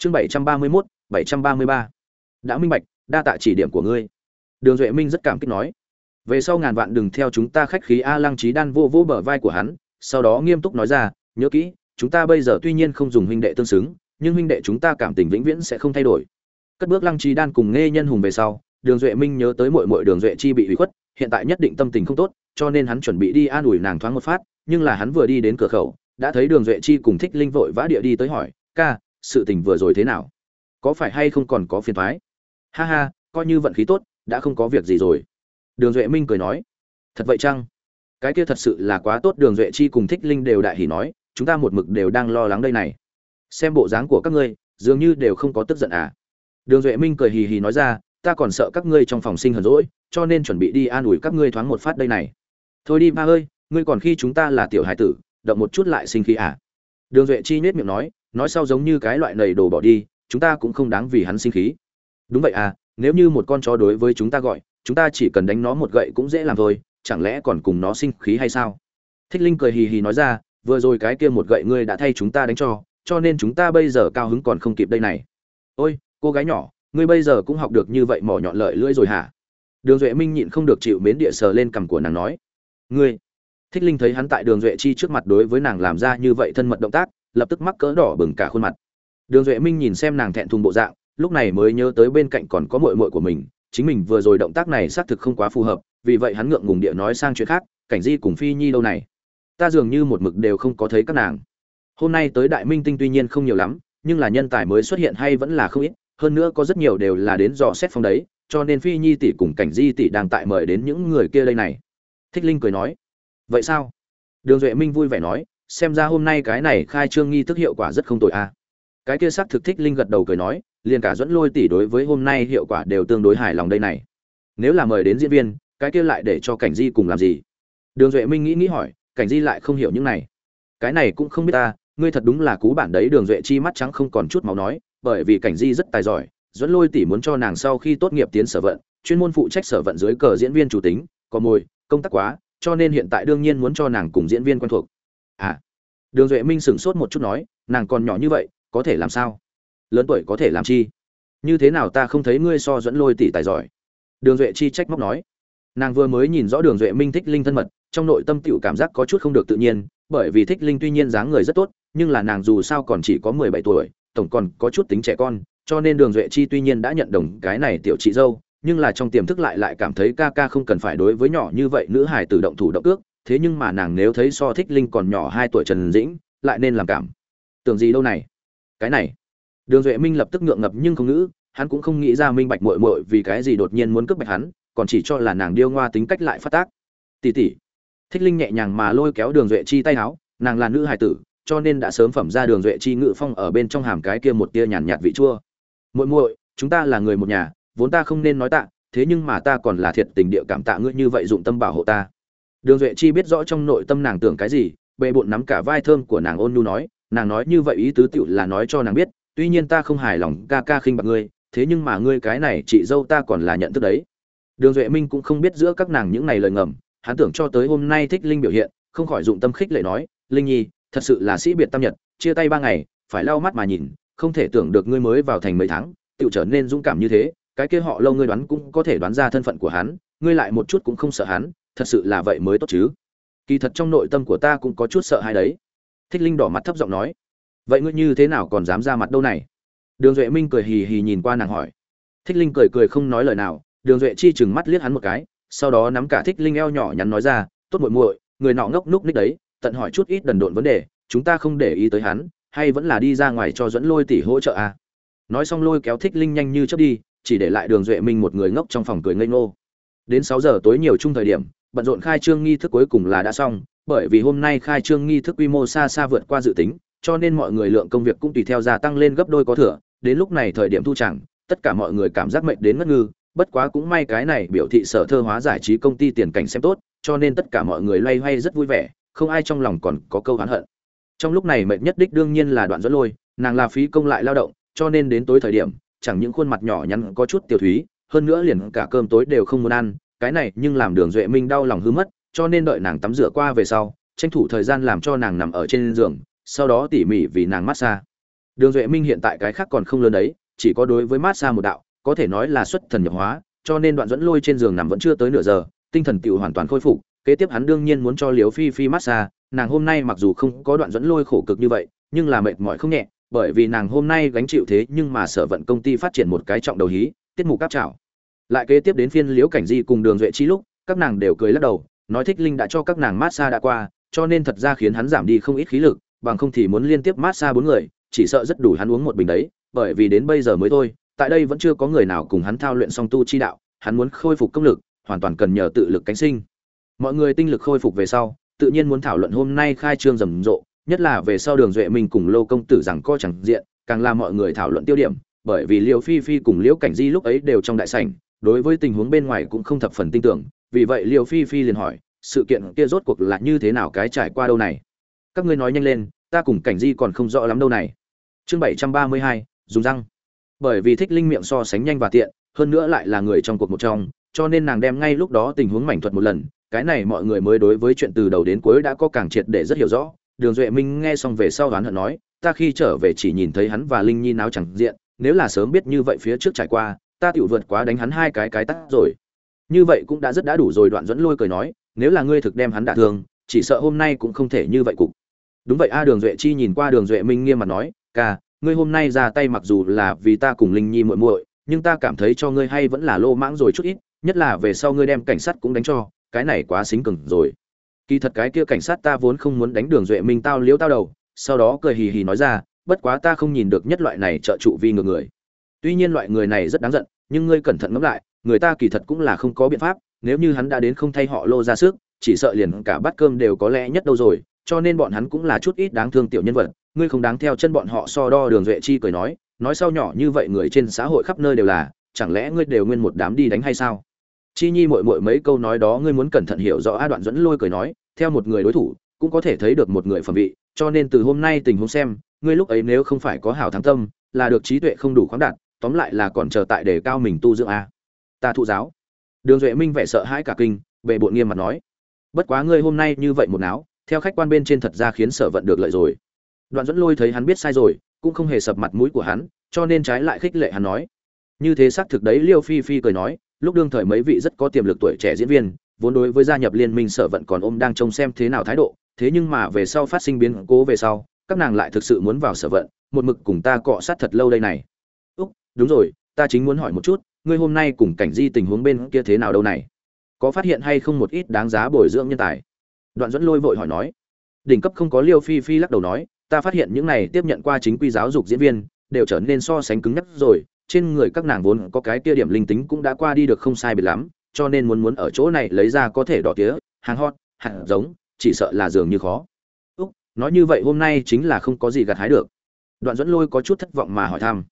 chương bảy trăm ba mươi mốt, bảy trăm ba mươi ba. Đã minh bạch, đa tạ chỉ điểm của ngươi. Đường duệ minh rất cảm kích nói. Về sau ngàn vạn đừng theo chúng ta khách khí a lăng trí đan vô vô bờ vai của hắn, sau đó nghiêm túc nói ra, nhớ kỹ, chúng ta bây giờ tuy nhiên không dùng huynh đệ tương xứng, nhưng huynh đệ chúng ta cảm tình vĩnh viễn sẽ không thay đổi. Cất bước lăng trí đan cùng nghe nhân hùng về sau, đường duệ minh nhớ tới mội mội đường duệ chi bị hủy khuất, hiện tại nhất định tâm tình không tốt, cho nên hắn chuẩn bị đi an ủi nàng thoáng một phát, nhưng là hắn vừa đi đến cửa khẩu, đã thấy đường duệ chi cùng thích linh vội vã địa đi tới hỏi, ca sự tình vừa rồi thế nào? Có phải hay không còn có phiền thoái ha ha, coi như vận khí tốt, đã không có việc gì rồi. Đường duệ minh cười nói. Thật vậy chăng? Cái kia thật sự là quá tốt, đường duệ chi cùng thích linh đều đại hỉ nói, chúng ta một mực đều đang lo lắng đây này. Xem bộ dáng của các ngươi, dường như đều không có tức giận à? Đường duệ minh cười hì hì nói ra, ta còn sợ các ngươi trong phòng sinh hờn rỗi cho nên chuẩn bị đi an ủi các ngươi thoáng một phát đây này. Thôi đi ba ơi, ngươi còn khi chúng ta là tiểu hải tử, động một chút lại sinh khí à? Đường duệ chi nhét miệng nói nói sau giống như cái loại nầy đồ bỏ đi, chúng ta cũng không đáng vì hắn sinh khí. Đúng vậy à nếu như một con chó đối với chúng ta gọi, chúng ta chỉ cần đánh nó một gậy cũng dễ làm thôi, chẳng lẽ còn cùng nó sinh khí hay sao? Thích linh cười hì hì nói ra, vừa rồi cái kia một gậy ngươi đã thay chúng ta đánh cho cho nên chúng ta bây giờ cao hứng còn không kịp đây này. Ôi, cô gái nhỏ, ngươi bây giờ cũng học được như vậy mỏ nhọn lợi lưỡi rồi hả? Đường duệ minh nhịn không được chịu mến địa sờ lên cằm của nàng nói. Ngươi. Thích linh thấy hắn tại đường duệ chi trước mặt đối với nàng làm ra như vậy thân mật động tác lập tức mắc cỡ đỏ bừng cả khuôn mặt. Đường duệ minh nhìn xem nàng thẹn thùng bộ dạng, lúc này mới nhớ tới bên cạnh còn có mội mội của mình, chính mình vừa rồi động tác này xác thực không quá phù hợp, vì vậy hắn ngượng ngùng địa nói sang chuyện khác, cảnh di cùng phi nhi đâu này? Ta dường như một mực đều không có thấy các nàng. Hôm nay tới đại minh tinh tuy nhiên không nhiều lắm, nhưng là nhân tài mới xuất hiện hay vẫn là không ít, hơn nữa có rất nhiều đều là đến dò xét phong đấy, cho nên phi nhi tỷ cùng cảnh di tỷ đang tại mời đến những người kia đây này. Thích linh cười nói, vậy sao? Đường duệ minh vui vẻ nói xem ra hôm nay cái này khai trương nghi thức hiệu quả rất không tồi a. À. cái kia sắc thực thích linh gật đầu cười nói, liền cả dẫn lôi tỷ đối với hôm nay hiệu quả đều tương đối hài lòng đây này. Nếu là mời đến diễn viên, cái kia lại để cho cảnh di cùng làm gì? Đường duệ minh nghĩ nghĩ hỏi, cảnh di lại không hiểu những này. Cái này cũng không biết ta, ngươi thật đúng là cú bản đấy, đường duệ chi mắt trắng không còn chút máu nói, bởi vì cảnh di rất tài giỏi dẫn lôi tỷ muốn cho nàng sau khi tốt nghiệp tiến sở vận, chuyên môn phụ trách sở vận dưới cờ diễn viên chủ tính, có mồi, công tác quá, cho nên hiện tại đương nhiên muốn cho nàng cùng diễn viên quen thuộc à đường duệ minh sửng sốt một chút nói, nàng còn nhỏ như vậy, có thể làm sao? Lớn tuổi có thể làm chi? Như thế nào ta không thấy ngươi so dẫn lôi tỷ tài giỏi? Đường duệ chi trách móc nói. Nàng vừa mới nhìn rõ đường duệ minh thích linh thân mật, trong nội tâm tựu cảm giác có chút không được tự nhiên, bởi vì thích linh tuy nhiên dáng người rất tốt, nhưng là nàng dù sao còn chỉ có mười bảy tuổi, tổng còn có chút tính trẻ con, cho nên đường duệ chi tuy nhiên đã nhận đồng cái này tiểu chị dâu, nhưng là trong tiềm thức lại lại cảm thấy ca ca không cần phải đối với nhỏ như vậy nữ hài tự động thủ động ước thế nhưng mà nàng nếu thấy so thích linh còn nhỏ hai tuổi trần dĩnh, lại nên làm cảm. Tưởng gì đâu này? Cái này. Đường duệ minh lập tức ngượng ngập nhưng không ngữ, hắn cũng không nghĩ ra minh bạch mội mội vì cái gì đột nhiên muốn cướp bạch hắn, còn chỉ cho là nàng điêu ngoa tính cách lại phát tác. Tỉ tỉ thích linh nhẹ nhàng mà lôi kéo đường duệ chi tay áo, nàng là nữ hài tử, cho nên đã sớm phẩm ra đường duệ chi ngự phong ở bên trong hàm cái kia một tia nhàn nhạt vị chua. Muội muội, chúng ta là người một nhà, vốn ta không nên nói tạ, thế nhưng mà ta còn là thiệt tình địa cảm tạ ngươi như vậy dụng tâm bảo hộ ta đường duệ chi biết rõ trong nội tâm nàng tưởng cái gì bệ bộn nắm cả vai thơm của nàng ôn nhu nói, nàng nói như vậy ý tứ tựu là nói cho nàng biết, tuy nhiên ta không hài lòng ca ca khinh bạc ngươi, thế nhưng mà ngươi cái này chị dâu ta còn là nhận thức đấy. Đường duệ minh cũng không biết giữa các nàng những này lời ngầm, hắn tưởng cho tới hôm nay thích linh biểu hiện, không khỏi dụng tâm khích lệ nói, linh nhi, thật sự là sĩ biệt tam nhật, chia tay ba ngày, phải lau mắt mà nhìn, không thể tưởng được ngươi mới vào thành mấy tháng tự trở nên dũng cảm như thế, cái kia họ lâu ngươi đoán cũng có thể đoán ra thân phận của hắn, ngươi lại một chút cũng không sợ hắn thật sự là vậy mới tốt chứ. Kỳ thật trong nội tâm của ta cũng có chút sợ hãi đấy. Thích linh đỏ mặt thấp giọng nói, vậy ngươi như thế nào còn dám ra mặt đâu này? Đường duệ minh cười hì hì nhìn qua nàng hỏi. Thích linh cười cười không nói lời nào, đường duệ chi chừng mắt liếc hắn một cái, sau đó nắm cả thích linh eo nhỏ nhắn nói ra, tốt muội muội, người nọ ngốc núc ních đấy, tận hỏi chút ít đần độn vấn đề, chúng ta không để ý tới hắn, hay vẫn là đi ra ngoài cho dẫn lôi tỷ hỗ trợ à. nói xong lôi kéo thích linh nhanh như chớp đi, chỉ để lại đường duệ minh một người ngốc trong phòng cười ngây ngô. Đến sáu giờ tối nhiều chung thời điểm bận rộn khai trương nghi thức cuối cùng là đã xong, bởi vì hôm nay khai trương nghi thức quy mô xa xa vượt qua dự tính, cho nên mọi người lượng công việc cũng tùy theo gia tăng lên gấp đôi có thừa. Đến lúc này thời điểm thu chẳng, tất cả mọi người cảm giác mệnh đến ngất ngư, bất quá cũng may cái này biểu thị sở thơ hóa giải trí công ty tiền cảnh xem tốt, cho nên tất cả mọi người loay hoay rất vui vẻ, không ai trong lòng còn có câu oán hận. Trong lúc này mệnh nhất đích đương nhiên là đoạn dẫn lôi, nàng là phí công lại lao động, cho nên đến tối thời điểm, chẳng những khuôn mặt nhỏ nhắn có chút tiểu thúy, hơn nữa liền cả cơm tối đều không muốn ăn cái này nhưng làm đường duệ minh đau lòng hư mất, cho nên đợi nàng tắm rửa qua về sau, tranh thủ thời gian làm cho nàng nằm ở trên giường, sau đó tỉ mỉ vì nàng massage đường duệ minh hiện tại cái khác còn không lớn đấy, chỉ có đối với mát xa một đạo, có thể nói là xuất thần nhập hóa, cho nên đoạn dẫn lôi trên giường nằm vẫn chưa tới nửa giờ, tinh thần tựu hoàn toàn khôi phục, kế tiếp hắn đương nhiên muốn cho liều phi phi mát xa, nàng hôm nay mặc dù không có đoạn dẫn lôi khổ cực như vậy, nhưng là mệt mỏi không nhẹ, bởi vì nàng hôm nay gánh chịu thế nhưng mà sở vận công ty phát triển một cái trọng đầu hí, tiết mục cáp trào lại kế tiếp đến phiên liễu cảnh di cùng đường duệ chi lúc, các nàng đều cười lắc đầu, nói thích linh đã cho các nàng mát xa đã qua, cho nên thật ra khiến hắn giảm đi không ít khí lực, bằng không thì muốn liên tiếp mát xa bốn người, chỉ sợ rất đủ hắn uống một bình đấy, bởi vì đến bây giờ mới thôi, tại đây vẫn chưa có người nào cùng hắn thao luyện song tu chi đạo, hắn muốn khôi phục công lực, hoàn toàn cần nhờ tự lực cánh sinh. Mọi người tinh lực khôi phục về sau, tự nhiên muốn thảo luận hôm nay khai trương rầm rộ, nhất là về sau đường duệ mình cùng lô công tử rằng co chẳng diện, càng làm mọi người thảo luận tiêu điểm, bởi vì liễu phi phi cùng liễu cảnh di lúc ấy đều trong đại sảnh đối với tình huống bên ngoài cũng không thập phần tin tưởng, vì vậy liêu phi phi liền hỏi, sự kiện kia rốt cuộc là như thế nào cái trải qua đâu này? Các ngươi nói nhanh lên, ta cùng cảnh di còn không rõ lắm đâu này. Chương bảy trăm ba mươi hai, dùng răng. Bởi vì thích linh miệng so sánh nhanh và tiện, hơn nữa lại là người trong cuộc một trong, cho nên nàng đem ngay lúc đó tình huống mảnh thuật một lần, cái này mọi người mới đối với chuyện từ đầu đến cuối đã có càng triệt để rất hiểu rõ. Đường duệ minh nghe xong về sau oán hận nói, ta khi trở về chỉ nhìn thấy hắn và linh nhi náo chẳng diện, nếu là sớm biết như vậy phía trước trải qua ta tiểu vượt quá đánh hắn hai cái cái tắt rồi. Như vậy cũng đã rất đã đủ rồi, đoạn dẫn lôi cười nói, nếu là ngươi thực đem hắn đả thương, chỉ sợ hôm nay cũng không thể như vậy cục. Đúng vậy a, đường duệ chi nhìn qua đường duệ minh nghiêm mặt nói, ca, ngươi hôm nay ra tay mặc dù là vì ta cùng linh nhi muội muội, nhưng ta cảm thấy cho ngươi hay vẫn là lô mãng rồi chút ít, nhất là về sau ngươi đem cảnh sát cũng đánh cho, cái này quá xính cừng rồi. Kỳ thật cái kia cảnh sát ta vốn không muốn đánh đường duệ minh tao liếu tao đầu, sau đó cười hì hì nói ra, bất quá ta không nhìn được nhất loại này trợ trụ vi ngược người tuy nhiên loại người này rất đáng giận, nhưng ngươi cẩn thận ngẫm lại, người ta kỳ thật cũng là không có biện pháp, nếu như hắn đã đến không thay họ lô ra sức chỉ sợ liền cả bát cơm đều có lẽ nhất đâu rồi, cho nên bọn hắn cũng là chút ít đáng thương tiểu nhân vật, ngươi không đáng theo chân bọn họ so đo đường duệ chi cười nói nói sau nhỏ như vậy người trên xã hội khắp nơi đều là, chẳng lẽ ngươi đều nguyên một đám đi đánh hay sao? Chi nhi mội mội mấy câu nói đó ngươi muốn cẩn thận hiểu rõ a đoạn dẫn lôi cười nói, theo một người đối thủ, cũng có thể thấy được một người phẩm vị, cho nên từ hôm nay tình huống xem, ngươi lúc ấy nếu không phải có hảo thắng tâm, là được trí tuệ không đủ khoáng đạt tóm lại là còn chờ tại để cao mình tu dưỡng a. Ta thụ giáo. Đường duệ minh vẻ sợ hãi cả kinh bệ bộn nghiêm mặt nói. Bất quá ngươi hôm nay như vậy một náo, theo khách quan bên trên thật ra khiến sở vận được lợi rồi. Đoạn dẫn lôi thấy hắn biết sai rồi, cũng không hề sập mặt mũi của hắn, cho nên trái lại khích lệ hắn nói. Như thế xác thực đấy, liêu phi phi cười nói, lúc đương thời mấy vị rất có tiềm lực tuổi trẻ diễn viên, vốn đối với gia nhập liên minh sở vận còn ôm đang trông xem thế nào thái độ, thế nhưng mà về sau phát sinh biến cố về sau, các nàng lại thực sự muốn vào sở vận, một mực cùng ta cọ sát thật lâu đây này đúng rồi, ta chính muốn hỏi một chút, ngươi hôm nay cùng cảnh di tình huống bên kia thế nào đâu này? Có phát hiện hay không một ít đáng giá bồi dưỡng nhân tài? Đoạn dẫn lôi vội hỏi nói. Đỉnh cấp không có liêu phi phi lắc đầu nói, ta phát hiện những này tiếp nhận qua chính quy giáo dục diễn viên, đều trở nên so sánh cứng nhắc rồi, trên người các nàng vốn có cái kia điểm linh tính cũng đã qua đi được không sai biệt lắm, cho nên muốn muốn ở chỗ này lấy ra có thể đỏ tía, hàng hot, hàng giống, chỉ sợ là dường như khó. Úc, nói như vậy hôm nay chính là không có gì gặt hái được. Đoạn dẫn lôi có chút thất vọng mà hỏi thăm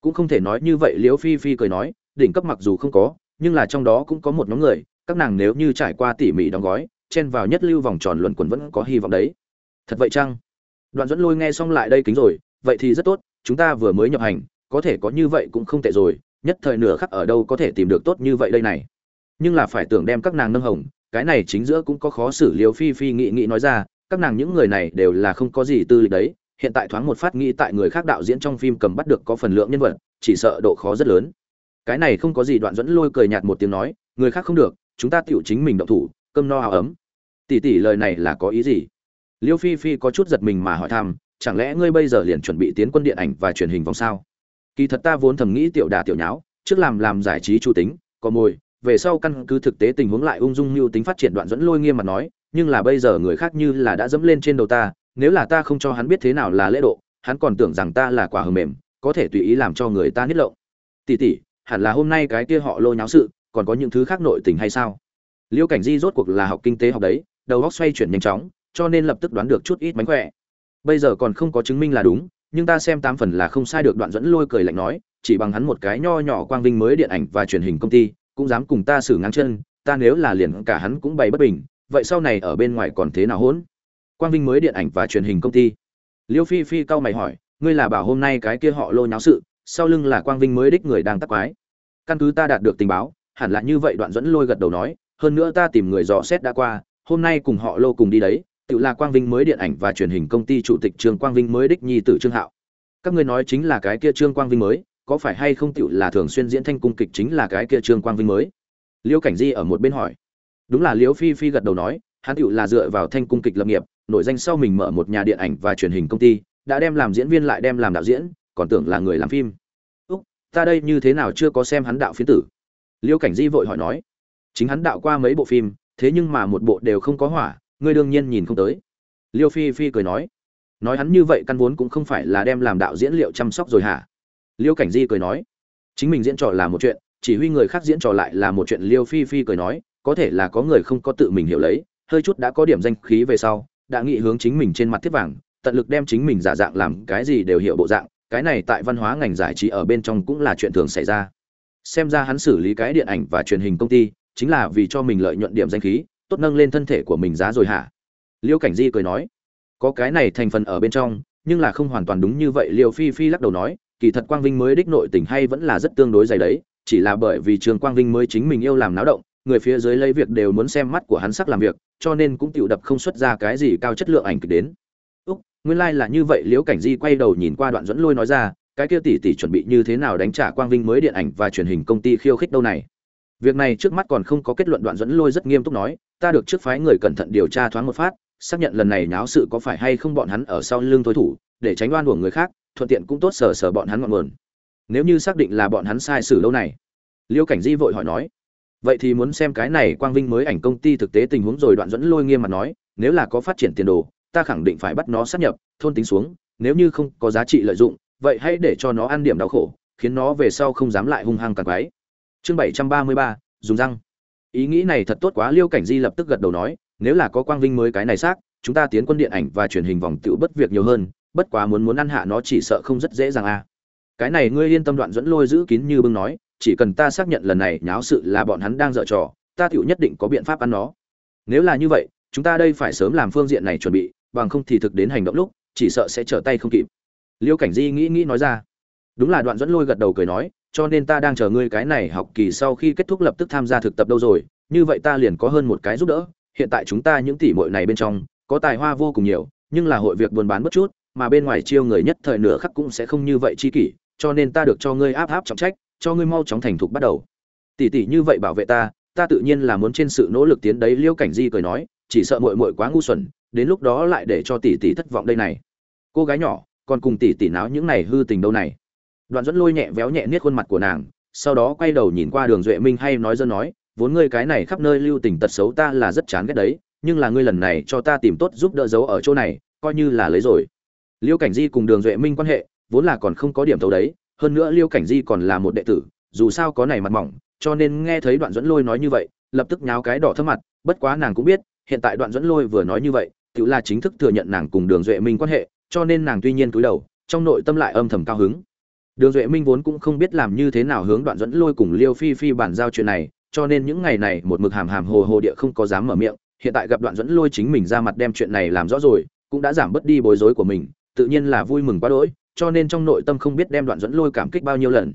cũng không thể nói như vậy liễu phi phi cười nói, đỉnh cấp mặc dù không có, nhưng là trong đó cũng có một nhóm người, các nàng nếu như trải qua tỉ mỉ đóng gói, chen vào nhất lưu vòng tròn luẩn quần vẫn có hy vọng đấy. Thật vậy chăng? Đoạn dẫn lôi nghe xong lại đây kính rồi, vậy thì rất tốt, chúng ta vừa mới nhập hành, có thể có như vậy cũng không tệ rồi, nhất thời nửa khắc ở đâu có thể tìm được tốt như vậy đây này. Nhưng là phải tưởng đem các nàng nâng hồng, cái này chính giữa cũng có khó xử liều phi phi nghị nghị nói ra, các nàng những người này đều là không có gì tư lịch đấy hiện tại thoáng một phát nghĩ tại người khác đạo diễn trong phim cầm bắt được có phần lượng nhân vật, chỉ sợ độ khó rất lớn. Cái này không có gì đoạn dẫn lôi cười nhạt một tiếng nói, người khác không được, chúng ta tựu chính mình động thủ, cơm no áo ấm. Tỷ tỷ lời này là có ý gì? Liêu phi phi có chút giật mình mà hỏi thăm, chẳng lẽ ngươi bây giờ liền chuẩn bị tiến quân điện ảnh và truyền hình vòng sao? Kỳ thật ta vốn thầm nghĩ tiểu đà tiểu nháo, trước làm làm giải trí chu tính, có mồi, về sau căn cứ thực tế tình huống lại ung dung mưu tính phát triển đoạn dẫn lôi nghiêm mặt nói, nhưng là bây giờ người khác như là đã dẫm lên trên đầu ta nếu là ta không cho hắn biết thế nào là lễ độ, hắn còn tưởng rằng ta là quả hờ mềm, có thể tùy ý làm cho người ta niết lộng. Tỷ tỷ, hẳn là hôm nay cái kia họ lôi nháo sự, còn có những thứ khác nội tình hay sao? Liêu cảnh di rốt cuộc là học kinh tế học đấy, đầu óc xoay chuyển nhanh chóng, cho nên lập tức đoán được chút ít mánh khỏe. Bây giờ còn không có chứng minh là đúng, nhưng ta xem tám phần là không sai được đoạn dẫn lôi cười lạnh nói, chỉ bằng hắn một cái nho nhỏ quang vinh mới điện ảnh và truyền hình công ty, cũng dám cùng ta xử ngang chân, ta nếu là liền cả hắn cũng bày bất bình, vậy sau này ở bên ngoài còn thế nào hỗn? Quang vinh mới điện ảnh và truyền hình công ty. Liêu phi phi cau mày hỏi, ngươi là bảo hôm nay cái kia họ lôi nháo sự, sau lưng là quang vinh mới đích người đang tắc quái. Căn cứ ta đạt được tình báo, hẳn là như vậy. Đoạn dẫn lôi gật đầu nói, hơn nữa ta tìm người dò xét đã qua, hôm nay cùng họ lô cùng đi đấy, tự là quang vinh mới điện ảnh và truyền hình công ty chủ tịch trương quang vinh mới đích nhi tử trương hạo. Các ngươi nói chính là cái kia trương quang vinh mới, có phải hay không tự là thường xuyên diễn thanh cung kịch chính là cái kia trương quang vinh mới? Liễu cảnh di ở một bên hỏi. Đúng là liễu phi phi gật đầu nói, hắn tự là dựa vào thanh cung kịch lập nghiệp nổi danh sau mình mở một nhà điện ảnh và truyền hình công ty, đã đem làm diễn viên lại đem làm đạo diễn, còn tưởng là người làm phim. Úc, ta đây như thế nào chưa có xem hắn đạo phiến tử? Liêu cảnh di vội hỏi nói. Chính hắn đạo qua mấy bộ phim, thế nhưng mà một bộ đều không có hỏa, ngươi đương nhiên nhìn không tới. Liêu phi phi cười nói. Nói hắn như vậy căn vốn cũng không phải là đem làm đạo diễn liệu chăm sóc rồi hả? Liêu cảnh di cười nói. Chính mình diễn trò là một chuyện, chỉ huy người khác diễn trò lại là một chuyện. Liêu phi phi cười nói. Có thể là có người không có tự mình hiểu lấy, hơi chút đã có điểm danh khí về sau đã nghĩ hướng chính mình trên mặt thiết vàng, tận lực đem chính mình giả dạng làm cái gì đều hiểu bộ dạng, cái này tại văn hóa ngành giải trí ở bên trong cũng là chuyện thường xảy ra. Xem ra hắn xử lý cái điện ảnh và truyền hình công ty, chính là vì cho mình lợi nhuận điểm danh khí, tốt nâng lên thân thể của mình giá rồi hả? Liêu cảnh di cười nói, có cái này thành phần ở bên trong, nhưng là không hoàn toàn đúng như vậy, liêu phi phi lắc đầu nói, kỳ thật quang vinh mới đích nội tình hay vẫn là rất tương đối dày đấy, chỉ là bởi vì trường quang vinh mới chính mình yêu làm náo động người phía dưới lấy việc đều muốn xem mắt của hắn sắc làm việc, cho nên cũng tiểu đập không xuất ra cái gì cao chất lượng ảnh kịch đến. Úc, nguyên lai là như vậy, liễu cảnh di quay đầu nhìn qua đoạn dẫn lôi nói ra, cái kia tỷ tỷ chuẩn bị như thế nào đánh trả quang vinh mới điện ảnh và truyền hình công ty khiêu khích đâu này? Việc này trước mắt còn không có kết luận đoạn dẫn lôi rất nghiêm túc nói, ta được trước phái người cẩn thận điều tra thoáng một phát, xác nhận lần này náo sự có phải hay không bọn hắn ở sau lưng thôi thủ, để tránh oan uổng người khác, thuận tiện cũng tốt sở sở bọn hắn ngọn nguồn. Nếu như xác định là bọn hắn sai sử lâu này. Liêu cảnh di vội hỏi nói vậy thì muốn xem cái này quang vinh mới ảnh công ty thực tế tình huống rồi đoạn dẫn lôi nghiêm mặt nói, nếu là có phát triển tiền đồ, ta khẳng định phải bắt nó sát nhập, thôn tính xuống, nếu như không có giá trị lợi dụng, vậy hãy để cho nó ăn điểm đau khổ, khiến nó về sau không dám lại hung hăng càng quái. Chương bảy trăm ba mươi ba, dùng răng. Ý nghĩ này thật tốt quá, liêu cảnh di lập tức gật đầu nói, nếu là có quang vinh mới cái này xác, chúng ta tiến quân điện ảnh và truyền hình vòng tựu bất việc nhiều hơn, bất quá muốn muốn ăn hạ nó chỉ sợ không rất dễ dàng a cái này ngươi yên tâm đoạn dẫn lôi giữ kín như bưng nói chỉ cần ta xác nhận lần này nháo sự là bọn hắn đang dở trò, ta tiểu nhất định có biện pháp ăn nó. Nếu là như vậy, chúng ta đây phải sớm làm phương diện này chuẩn bị, bằng không thì thực đến hành động lúc, chỉ sợ sẽ trở tay không kịp. Liêu cảnh di nghĩ nghĩ nói ra. Đúng là đoạn dẫn lôi gật đầu cười nói, cho nên ta đang chờ ngươi cái này học kỳ sau khi kết thúc lập tức tham gia thực tập đâu rồi, như vậy ta liền có hơn một cái giúp đỡ. Hiện tại chúng ta những tỷ muội này bên trong, có tài hoa vô cùng nhiều, nhưng là hội việc buôn bán bất chút, mà bên ngoài chiêu người nhất thời nửa khắc cũng sẽ không như vậy chi kỷ, cho nên ta được cho ngươi áp áp trọng trách cho ngươi mau chóng thành thục bắt đầu. Tỷ tỷ như vậy bảo vệ ta ta tự nhiên là muốn trên sự nỗ lực tiến đấy, liêu cảnh di cười nói, chỉ sợ muội muội quá ngu xuẩn, đến lúc đó lại để cho tỷ tỷ thất vọng đây này. Cô gái nhỏ, còn cùng tỷ tỷ náo những này hư tình đâu này. Đoạn dẫn lôi nhẹ véo nhẹ niết khuôn mặt của nàng, sau đó quay đầu nhìn qua đường duệ minh hay nói dân nói, vốn ngươi cái này khắp nơi lưu tình tật xấu ta là rất chán ghét đấy, nhưng là ngươi lần này cho ta tìm tốt giúp đỡ dấu ở chỗ này, coi như là lấy rồi. Liêu cảnh di cùng đường duệ minh quan hệ, vốn là còn không có điểm thấu đấy hơn nữa liêu cảnh di còn là một đệ tử, dù sao có này mặt mỏng, cho nên nghe thấy đoạn dẫn lôi nói như vậy, lập tức nháo cái đỏ thấp mặt, bất quá nàng cũng biết, hiện tại đoạn dẫn lôi vừa nói như vậy, tự là chính thức thừa nhận nàng cùng đường duệ minh quan hệ, cho nên nàng tuy nhiên cúi đầu, trong nội tâm lại âm thầm cao hứng. Đường duệ minh vốn cũng không biết làm như thế nào hướng đoạn dẫn lôi cùng liêu phi phi bàn giao chuyện này, cho nên những ngày này một mực hàm hàm hồ hồ địa không có dám mở miệng, hiện tại gặp đoạn dẫn lôi chính mình ra mặt đem chuyện này làm rõ rồi, cũng đã giảm bớt đi bối rối của mình, tự nhiên là vui mừng quá đỗi cho nên trong nội tâm không biết đem đoạn dẫn lôi cảm kích bao nhiêu lần.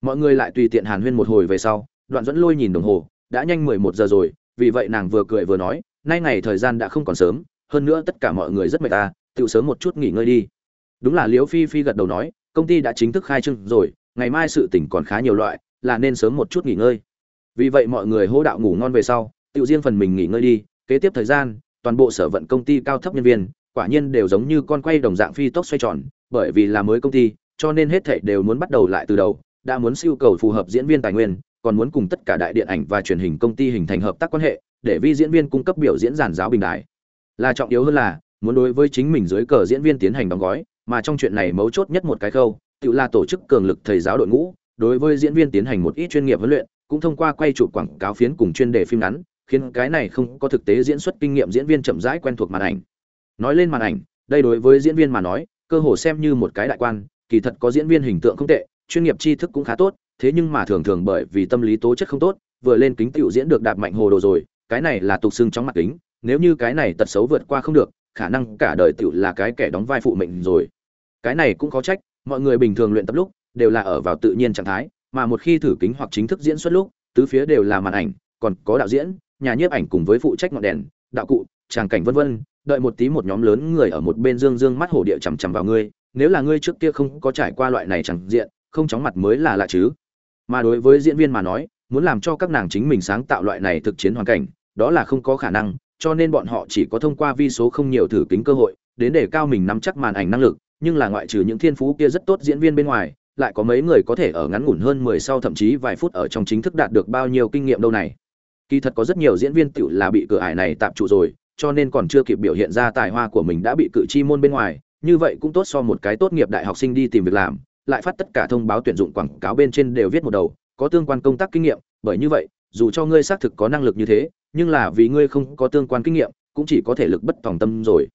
Mọi người lại tùy tiện hàn huyên một hồi về sau, đoạn dẫn lôi nhìn đồng hồ, đã nhanh mười một giờ rồi, vì vậy nàng vừa cười vừa nói, nay ngày thời gian đã không còn sớm, hơn nữa tất cả mọi người rất mệt à, ta tự sớm một chút nghỉ ngơi đi. Đúng là liễu phi phi gật đầu nói, công ty đã chính thức khai trương rồi, ngày mai sự tỉnh còn khá nhiều loại, là nên sớm một chút nghỉ ngơi. Vì vậy mọi người hô đạo ngủ ngon về sau tự riêng phần mình nghỉ ngơi đi, kế tiếp thời gian, toàn bộ sở vận công ty cao thấp nhân viên, quả nhiên đều giống như con quay đồng dạng phi tốc xoay tròn bởi vì là mới công ty, cho nên hết thảy đều muốn bắt đầu lại từ đầu, đã muốn siêu cầu phù hợp diễn viên tài nguyên, còn muốn cùng tất cả đại điện ảnh và truyền hình công ty hình thành hợp tác quan hệ, để vi diễn viên cung cấp biểu diễn giản giáo bình đại. Là trọng yếu hơn là, muốn đối với chính mình dưới cờ diễn viên tiến hành đóng gói, mà trong chuyện này mấu chốt nhất một cái khâu, tự là tổ chức cường lực thầy giáo đội ngũ, đối với diễn viên tiến hành một ít chuyên nghiệp huấn luyện, cũng thông qua quay chụp quảng cáo phiến cùng chuyên đề phim ngắn, khiến cái này không có thực tế diễn xuất kinh nghiệm diễn viên chậm rãi quen thuộc màn ảnh. Nói lên màn ảnh, đây đối với diễn viên mà nói cơ hồ xem như một cái đại quan, kỳ thật có diễn viên hình tượng không tệ, chuyên nghiệp tri thức cũng khá tốt, thế nhưng mà thường thường bởi vì tâm lý tố chất không tốt, vừa lên kính tiểu diễn được đạp mạnh hồ đồ rồi, cái này là tục xương trong mặt kính, nếu như cái này tật xấu vượt qua không được, khả năng cả đời tiểu là cái kẻ đóng vai phụ mệnh rồi. Cái này cũng có trách, mọi người bình thường luyện tập lúc, đều là ở vào tự nhiên trạng thái, mà một khi thử kính hoặc chính thức diễn xuất lúc, tứ phía đều là màn ảnh, còn có đạo diễn, nhà nhiếp ảnh cùng với phụ trách ngọn đèn, đạo cụ, tràng cảnh vân vân đợi một tí một nhóm lớn người ở một bên dương dương mắt hổ địa chằm chằm vào ngươi nếu là ngươi trước kia không có trải qua loại này chẳng diện không chóng mặt mới là lạ chứ mà đối với diễn viên mà nói muốn làm cho các nàng chính mình sáng tạo loại này thực chiến hoàn cảnh đó là không có khả năng cho nên bọn họ chỉ có thông qua vi số không nhiều thử kính cơ hội đến để cao mình nắm chắc màn ảnh năng lực nhưng là ngoại trừ những thiên phú kia rất tốt diễn viên bên ngoài lại có mấy người có thể ở ngắn ngủn hơn 10 sau thậm chí vài phút ở trong chính thức đạt được bao nhiêu kinh nghiệm đâu này. Kỳ thật có rất nhiều diễn viên tiểu là bị cửa ải này tạm trụ rồi, cho nên còn chưa kịp biểu hiện ra tài hoa của mình đã bị cự chi môn bên ngoài, như vậy cũng tốt so một cái tốt nghiệp đại học sinh đi tìm việc làm, lại phát tất cả thông báo tuyển dụng quảng cáo bên trên đều viết một đầu, có tương quan công tác kinh nghiệm, bởi như vậy, dù cho ngươi xác thực có năng lực như thế, nhưng là vì ngươi không có tương quan kinh nghiệm, cũng chỉ có thể lực bất tòng tâm rồi.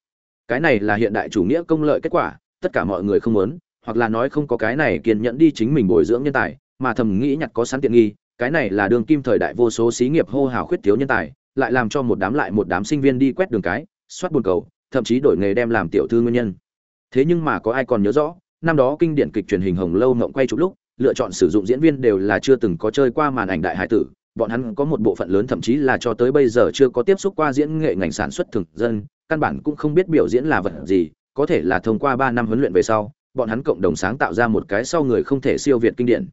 Cái này là hiện đại chủ nghĩa công lợi kết quả, tất cả mọi người không muốn, hoặc là nói không có cái này kiên nhẫn đi chính mình bồi dưỡng nhân tài, mà thầm nghĩ nhặt có sẵn tiện nghi, cái này là đường kim thời đại vô số xí nghiệp hô hào khuyết thiếu nhân tài, lại làm cho một đám lại một đám sinh viên đi quét đường cái, soát buồn cầu, thậm chí đổi nghề đem làm tiểu thư nguyên nhân. Thế nhưng mà có ai còn nhớ rõ, năm đó kinh điển kịch truyền hình Hồng Lâu ngậm quay chụp lúc, lựa chọn sử dụng diễn viên đều là chưa từng có chơi qua màn ảnh đại hải tử, bọn hắn có một bộ phận lớn thậm chí là cho tới bây giờ chưa có tiếp xúc qua diễn nghệ ngành sản xuất thường dân, căn bản cũng không biết biểu diễn là vật gì, có thể là thông qua 3 năm huấn luyện về sau, bọn hắn cộng đồng sáng tạo ra một cái sau người không thể siêu việt kinh điển.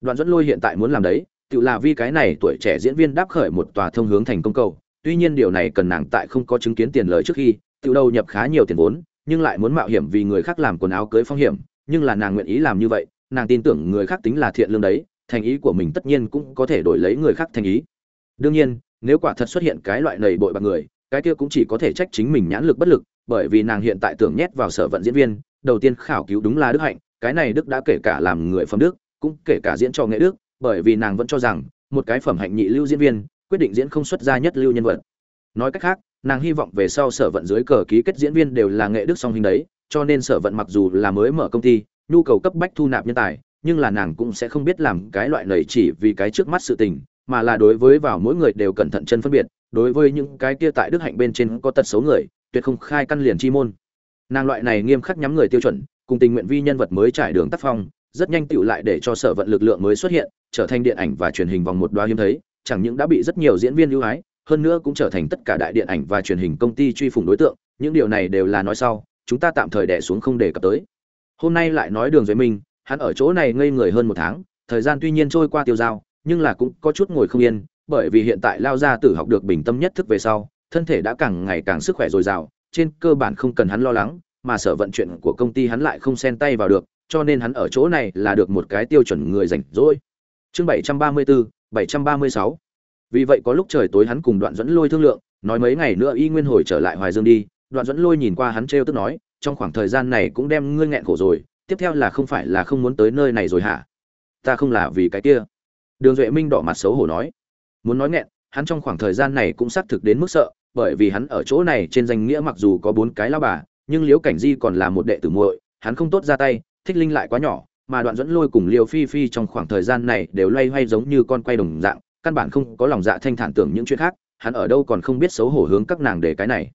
Đoạn dẫn lôi hiện tại muốn làm đấy, tự là vì cái này tuổi trẻ diễn viên đáp khởi một tòa thông hướng thành công cầu. Tuy nhiên điều này cần nàng tại không có chứng kiến tiền lời trước khi, tự đầu nhập khá nhiều tiền vốn, nhưng lại muốn mạo hiểm vì người khác làm quần áo cưới phong hiểm, nhưng là nàng nguyện ý làm như vậy, nàng tin tưởng người khác tính là thiện lương đấy, thành ý của mình tất nhiên cũng có thể đổi lấy người khác thành ý. Đương nhiên, nếu quả thật xuất hiện cái loại nầy bội bạc người, cái kia cũng chỉ có thể trách chính mình nhãn lực bất lực, bởi vì nàng hiện tại tưởng nhét vào sở vận diễn viên, đầu tiên khảo cứu đúng là đức hạnh cái này đức đã kể cả làm người phẩm đức cũng kể cả diễn cho nghệ đức bởi vì nàng vẫn cho rằng, một cái phẩm hạnh nhị lưu diễn viên, quyết định diễn không xuất ra nhất lưu nhân vật. Nói cách khác, nàng hy vọng về sau sở vận dưới cờ ký kết diễn viên đều là nghệ đức song hình đấy, cho nên sở vận mặc dù là mới mở công ty, nhu cầu cấp bách thu nạp nhân tài, nhưng là nàng cũng sẽ không biết làm cái loại lầy chỉ vì cái trước mắt sự tình, mà là đối với vào mỗi người đều cẩn thận chân phân biệt, đối với những cái kia tại đức hạnh bên trên có tật xấu người, tuyệt không khai căn liền chi môn. Nàng loại này nghiêm khắc nhắm người tiêu chuẩn, cùng tình nguyện vi nhân vật mới trải đường tác phong rất nhanh tựu lại để cho sở vận lực lượng mới xuất hiện trở thành điện ảnh và truyền hình vòng một đoá hiếm thấy chẳng những đã bị rất nhiều diễn viên ưu ái hơn nữa cũng trở thành tất cả đại điện ảnh và truyền hình công ty truy phủng đối tượng những điều này đều là nói sau chúng ta tạm thời đè xuống không đề cập tới. Hôm nay lại nói đường duy minh hắn ở chỗ này ngây người hơn một tháng thời gian tuy nhiên trôi qua tiêu dao nhưng là cũng có chút ngồi không yên bởi vì hiện tại lao ra tử học được bình tâm nhất thức về sau thân thể đã càng ngày càng sức khỏe dồi dào trên cơ bản không cần hắn lo lắng, mà sở vận chuyện của công ty hắn lại không xen tay vào được, cho nên hắn ở chỗ này là được một cái tiêu chuẩn người rảnh rỗi. Chương 734, 736. Vì vậy có lúc trời tối hắn cùng Đoạn dẫn Lôi thương lượng, nói mấy ngày nữa y nguyên hồi trở lại Hoài Dương đi, Đoạn dẫn Lôi nhìn qua hắn trêu tức nói, trong khoảng thời gian này cũng đem ngươi nghẹn khổ rồi, tiếp theo là không phải là không muốn tới nơi này rồi hả? Ta không là vì cái kia. Đường Duệ Minh đỏ mặt xấu hổ nói, muốn nói nghẹn, hắn trong khoảng thời gian này cũng xác thực đến mức sợ, bởi vì hắn ở chỗ này trên danh nghĩa mặc dù có bốn cái lao bà nhưng liễu cảnh di còn là một đệ tử muội hắn không tốt ra tay thích linh lại quá nhỏ, mà đoạn dẫn lôi cùng liều phi phi trong khoảng thời gian này đều loay hoay giống như con quay đồng dạng, căn bản không có lòng dạ thanh thản tưởng những chuyện khác, hắn ở đâu còn không biết xấu hổ hướng các nàng để cái này.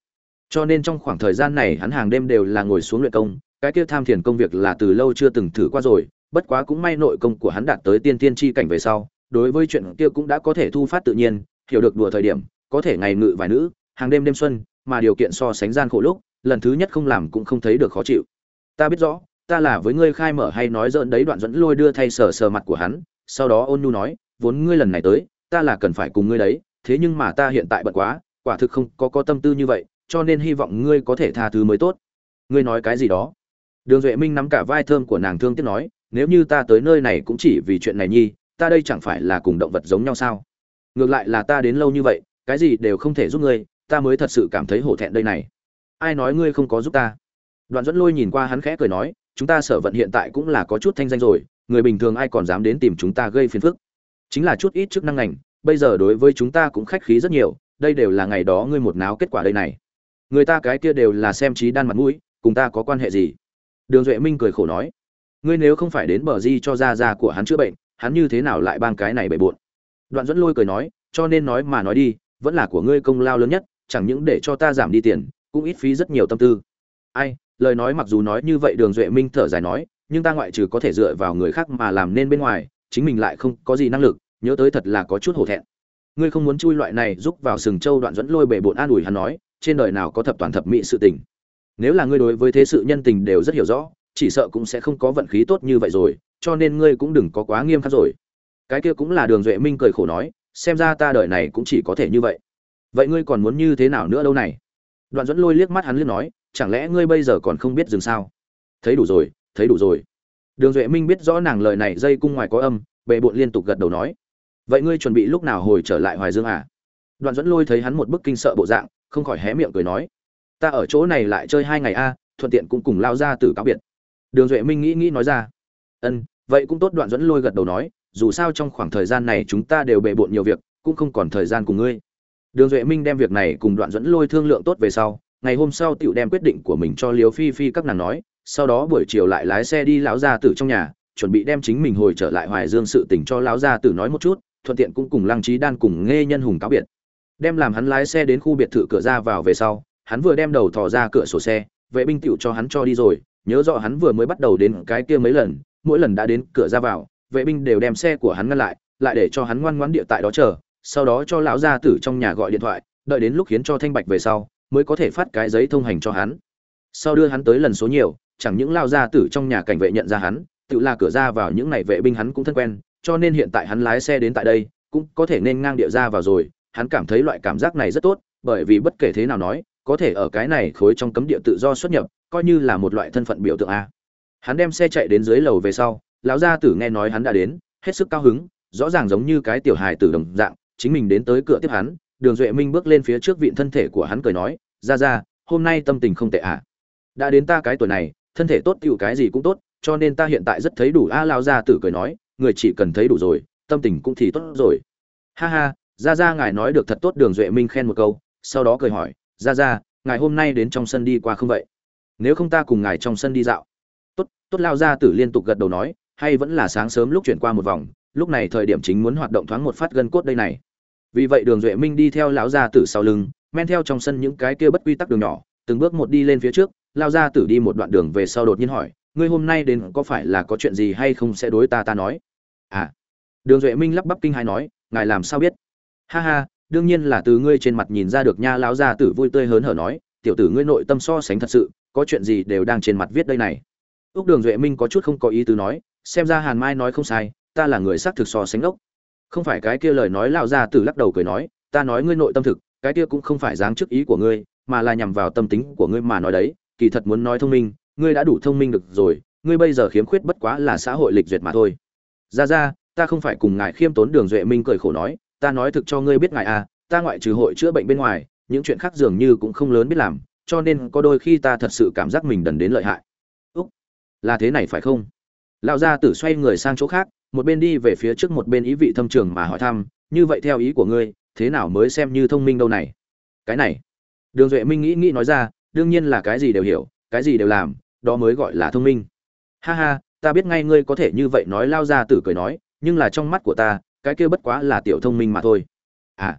Cho nên trong khoảng thời gian này hắn hàng đêm đều là ngồi xuống luyện công, cái kia tham thiền công việc là từ lâu chưa từng thử qua rồi, bất quá cũng may nội công của hắn đạt tới tiên tiên tri cảnh về sau, đối với chuyện kia cũng đã có thể thu phát tự nhiên, hiểu được đùa thời điểm, có thể ngày ngự vài nữ, hàng đêm đêm xuân, mà điều kiện so sánh gian khổ lúc, lần thứ nhất không làm cũng không thấy được khó chịu. Ta biết rõ ta là với ngươi khai mở hay nói dỡn đấy đoạn dẫn lôi đưa thay sờ sờ mặt của hắn, sau đó ôn nhu nói, vốn ngươi lần này tới, ta là cần phải cùng ngươi đấy, thế nhưng mà ta hiện tại bận quá, quả thực không có có tâm tư như vậy, cho nên hy vọng ngươi có thể tha thứ mới tốt. Ngươi nói cái gì đó? Đường duệ minh nắm cả vai thơm của nàng thương tiếc nói, nếu như ta tới nơi này cũng chỉ vì chuyện này nhi, ta đây chẳng phải là cùng động vật giống nhau sao? Ngược lại là ta đến lâu như vậy, cái gì đều không thể giúp ngươi, ta mới thật sự cảm thấy hổ thẹn đây này. Ai nói ngươi không có giúp ta? Đoạn dẫn lôi nhìn qua hắn khẽ cười nói chúng ta sở vận hiện tại cũng là có chút thanh danh rồi, người bình thường ai còn dám đến tìm chúng ta gây phiền phức? Chính là chút ít chức năng ngành, bây giờ đối với chúng ta cũng khách khí rất nhiều, đây đều là ngày đó ngươi một náo kết quả đây này. Người ta cái kia đều là xem trí đan mặt mũi, cùng ta có quan hệ gì? Đường duệ minh cười khổ nói, ngươi nếu không phải đến bờ di cho ra ra của hắn chữa bệnh, hắn như thế nào lại bang cái này bề bộn? Đoạn dẫn lôi cười nói, cho nên nói mà nói đi, vẫn là của ngươi công lao lớn nhất, chẳng những để cho ta giảm đi tiền, cũng ít phí rất nhiều tâm tư. Ai lời nói mặc dù nói như vậy đường duệ minh thở dài nói, nhưng ta ngoại trừ có thể dựa vào người khác mà làm nên bên ngoài, chính mình lại không có gì năng lực, nhớ tới thật là có chút hổ thẹn. Ngươi không muốn chui loại này giúp vào sừng châu đoạn dẫn lôi bể bộn an ủi hắn nói, trên đời nào có thập toàn thập mỹ sự tình. Nếu là ngươi đối với thế sự nhân tình đều rất hiểu rõ, chỉ sợ cũng sẽ không có vận khí tốt như vậy rồi, cho nên ngươi cũng đừng có quá nghiêm khắc rồi. Cái kia cũng là đường duệ minh cười khổ nói, xem ra ta đời này cũng chỉ có thể như vậy. Vậy ngươi còn muốn như thế nào nữa đâu này? Đoạn dẫn lôi liếc mắt hắn liếc nói chẳng lẽ ngươi bây giờ còn không biết dừng sao? Thấy đủ rồi, thấy đủ rồi. Đường duệ minh biết rõ nàng lời này dây cung ngoài có âm, bệ bộn liên tục gật đầu nói. Vậy ngươi chuẩn bị lúc nào hồi trở lại hoài dương à? Đoạn dẫn lôi thấy hắn một bức kinh sợ bộ dạng, không khỏi hé miệng cười nói. Ta ở chỗ này lại chơi hai ngày a thuận tiện cũng cùng lao ra từ cáo biệt. Đường duệ minh nghĩ nghĩ nói ra. Ân, vậy cũng tốt, đoạn dẫn lôi gật đầu nói, dù sao trong khoảng thời gian này chúng ta đều bề bộn nhiều việc, cũng không còn thời gian cùng ngươi. Đường duệ minh đem việc này cùng đoạn dẫn lôi thương lượng tốt về sau ngày hôm sau tựu đem quyết định của mình cho liều phi phi các nàng nói, sau đó buổi chiều lại lái xe đi lão gia tử trong nhà, chuẩn bị đem chính mình hồi trở lại hoài dương sự tình cho lão gia tử nói một chút, thuận tiện cũng cùng lăng trí đan cùng nghe nhân hùng cáo biệt. Đem làm hắn lái xe đến khu biệt thự cửa ra vào về sau, hắn vừa đem đầu thò ra cửa sổ xe, vệ binh tựu cho hắn cho đi rồi, nhớ rõ hắn vừa mới bắt đầu đến cái kia mấy lần, mỗi lần đã đến cửa ra vào, vệ binh đều đem xe của hắn ngăn lại lại để cho hắn ngoan ngoãn địa tại đó chờ, sau đó cho lão gia tử trong nhà gọi điện thoại, đợi đến lúc khiến cho thanh bạch về sau mới có thể phát cái giấy thông hành cho hắn. Sau đưa hắn tới lần số nhiều, chẳng những lao gia tử trong nhà cảnh vệ nhận ra hắn, tự là cửa ra vào những này vệ binh hắn cũng thân quen, cho nên hiện tại hắn lái xe đến tại đây, cũng có thể nên ngang địa ra vào rồi. Hắn cảm thấy loại cảm giác này rất tốt, bởi vì bất kể thế nào nói, có thể ở cái này khối trong cấm địa tự do xuất nhập, coi như là một loại thân phận biểu tượng a. Hắn đem xe chạy đến dưới lầu về sau, lão gia tử nghe nói hắn đã đến, hết sức cao hứng, rõ ràng giống như cái tiểu hài tử đồng dạng, chính mình đến tới cửa tiếp hắn đường duệ minh bước lên phía trước vịn thân thể của hắn cười nói, ra ra, hôm nay tâm tình không tệ ạ à. đã đến ta cái tuổi này, thân thể tốt tựu cái gì cũng tốt, cho nên ta hiện tại rất thấy đủ a lao gia tử cười nói, người chỉ cần thấy đủ rồi, tâm tình cũng thì tốt rồi. Ha ha, ra ra ngài nói được thật tốt. Đường duệ minh khen một câu, sau đó cười hỏi, ra ra, ngài hôm nay đến trong sân đi qua không vậy? Nếu không ta cùng ngài trong sân đi dạo. Tốt tốt. Lao gia tử liên tục gật đầu nói, hay vẫn là sáng sớm lúc chuyển qua một vòng, lúc này thời điểm chính muốn hoạt động thoáng một phát gân cốt đây này vì vậy đường duệ minh đi theo lão gia tử sau lưng, men theo trong sân những cái kia bất quy tắc đường nhỏ, từng bước một đi lên phía trước lao gia tử đi một đoạn đường về sau đột nhiên hỏi, ngươi hôm nay đến có phải là có chuyện gì hay không sẽ đối ta ta nói? À. Đường duệ minh lắp bắp kinh hai nói, ngài làm sao biết? Ha ha, đương nhiên là từ ngươi trên mặt nhìn ra được nha, lão gia tử vui tươi hớn hở nói, tiểu tử ngươi nội tâm so sánh thật sự, có chuyện gì đều đang trên mặt viết đây này. Ước đường duệ minh có chút không có ý tứ nói, xem ra hàn mai nói không sai, ta là người xác thực so sánh ốc không phải cái kia lời nói lão gia tử lắc đầu cười nói, ta nói ngươi nội tâm thực, cái kia cũng không phải dáng trước ý của ngươi, mà là nhằm vào tâm tính của ngươi mà nói đấy, kỳ thật muốn nói thông minh, ngươi đã đủ thông minh được rồi, ngươi bây giờ khiếm khuyết bất quá là xã hội lịch duyệt mà thôi. Ra ra, ta không phải cùng ngài khiêm tốn đường duệ minh cười khổ nói, ta nói thực cho ngươi biết ngài à ta ngoại trừ hội chữa bệnh bên ngoài, những chuyện khác dường như cũng không lớn biết làm, cho nên có đôi khi ta thật sự cảm giác mình đần đến lợi hại. Úc, là thế này phải không? Lão gia tử xoay người sang chỗ khác một bên đi về phía trước một bên ý vị thâm trường mà hỏi thăm, như vậy theo ý của ngươi, thế nào mới xem như thông minh đâu này? Cái này. Đường duệ minh nghĩ nghĩ nói ra, đương nhiên là cái gì đều hiểu, cái gì đều làm, đó mới gọi là thông minh. Ha ha, ta biết ngay ngươi có thể như vậy nói lao ra tử cười nói, nhưng là trong mắt của ta, cái kia bất quá là tiểu thông minh mà thôi. À.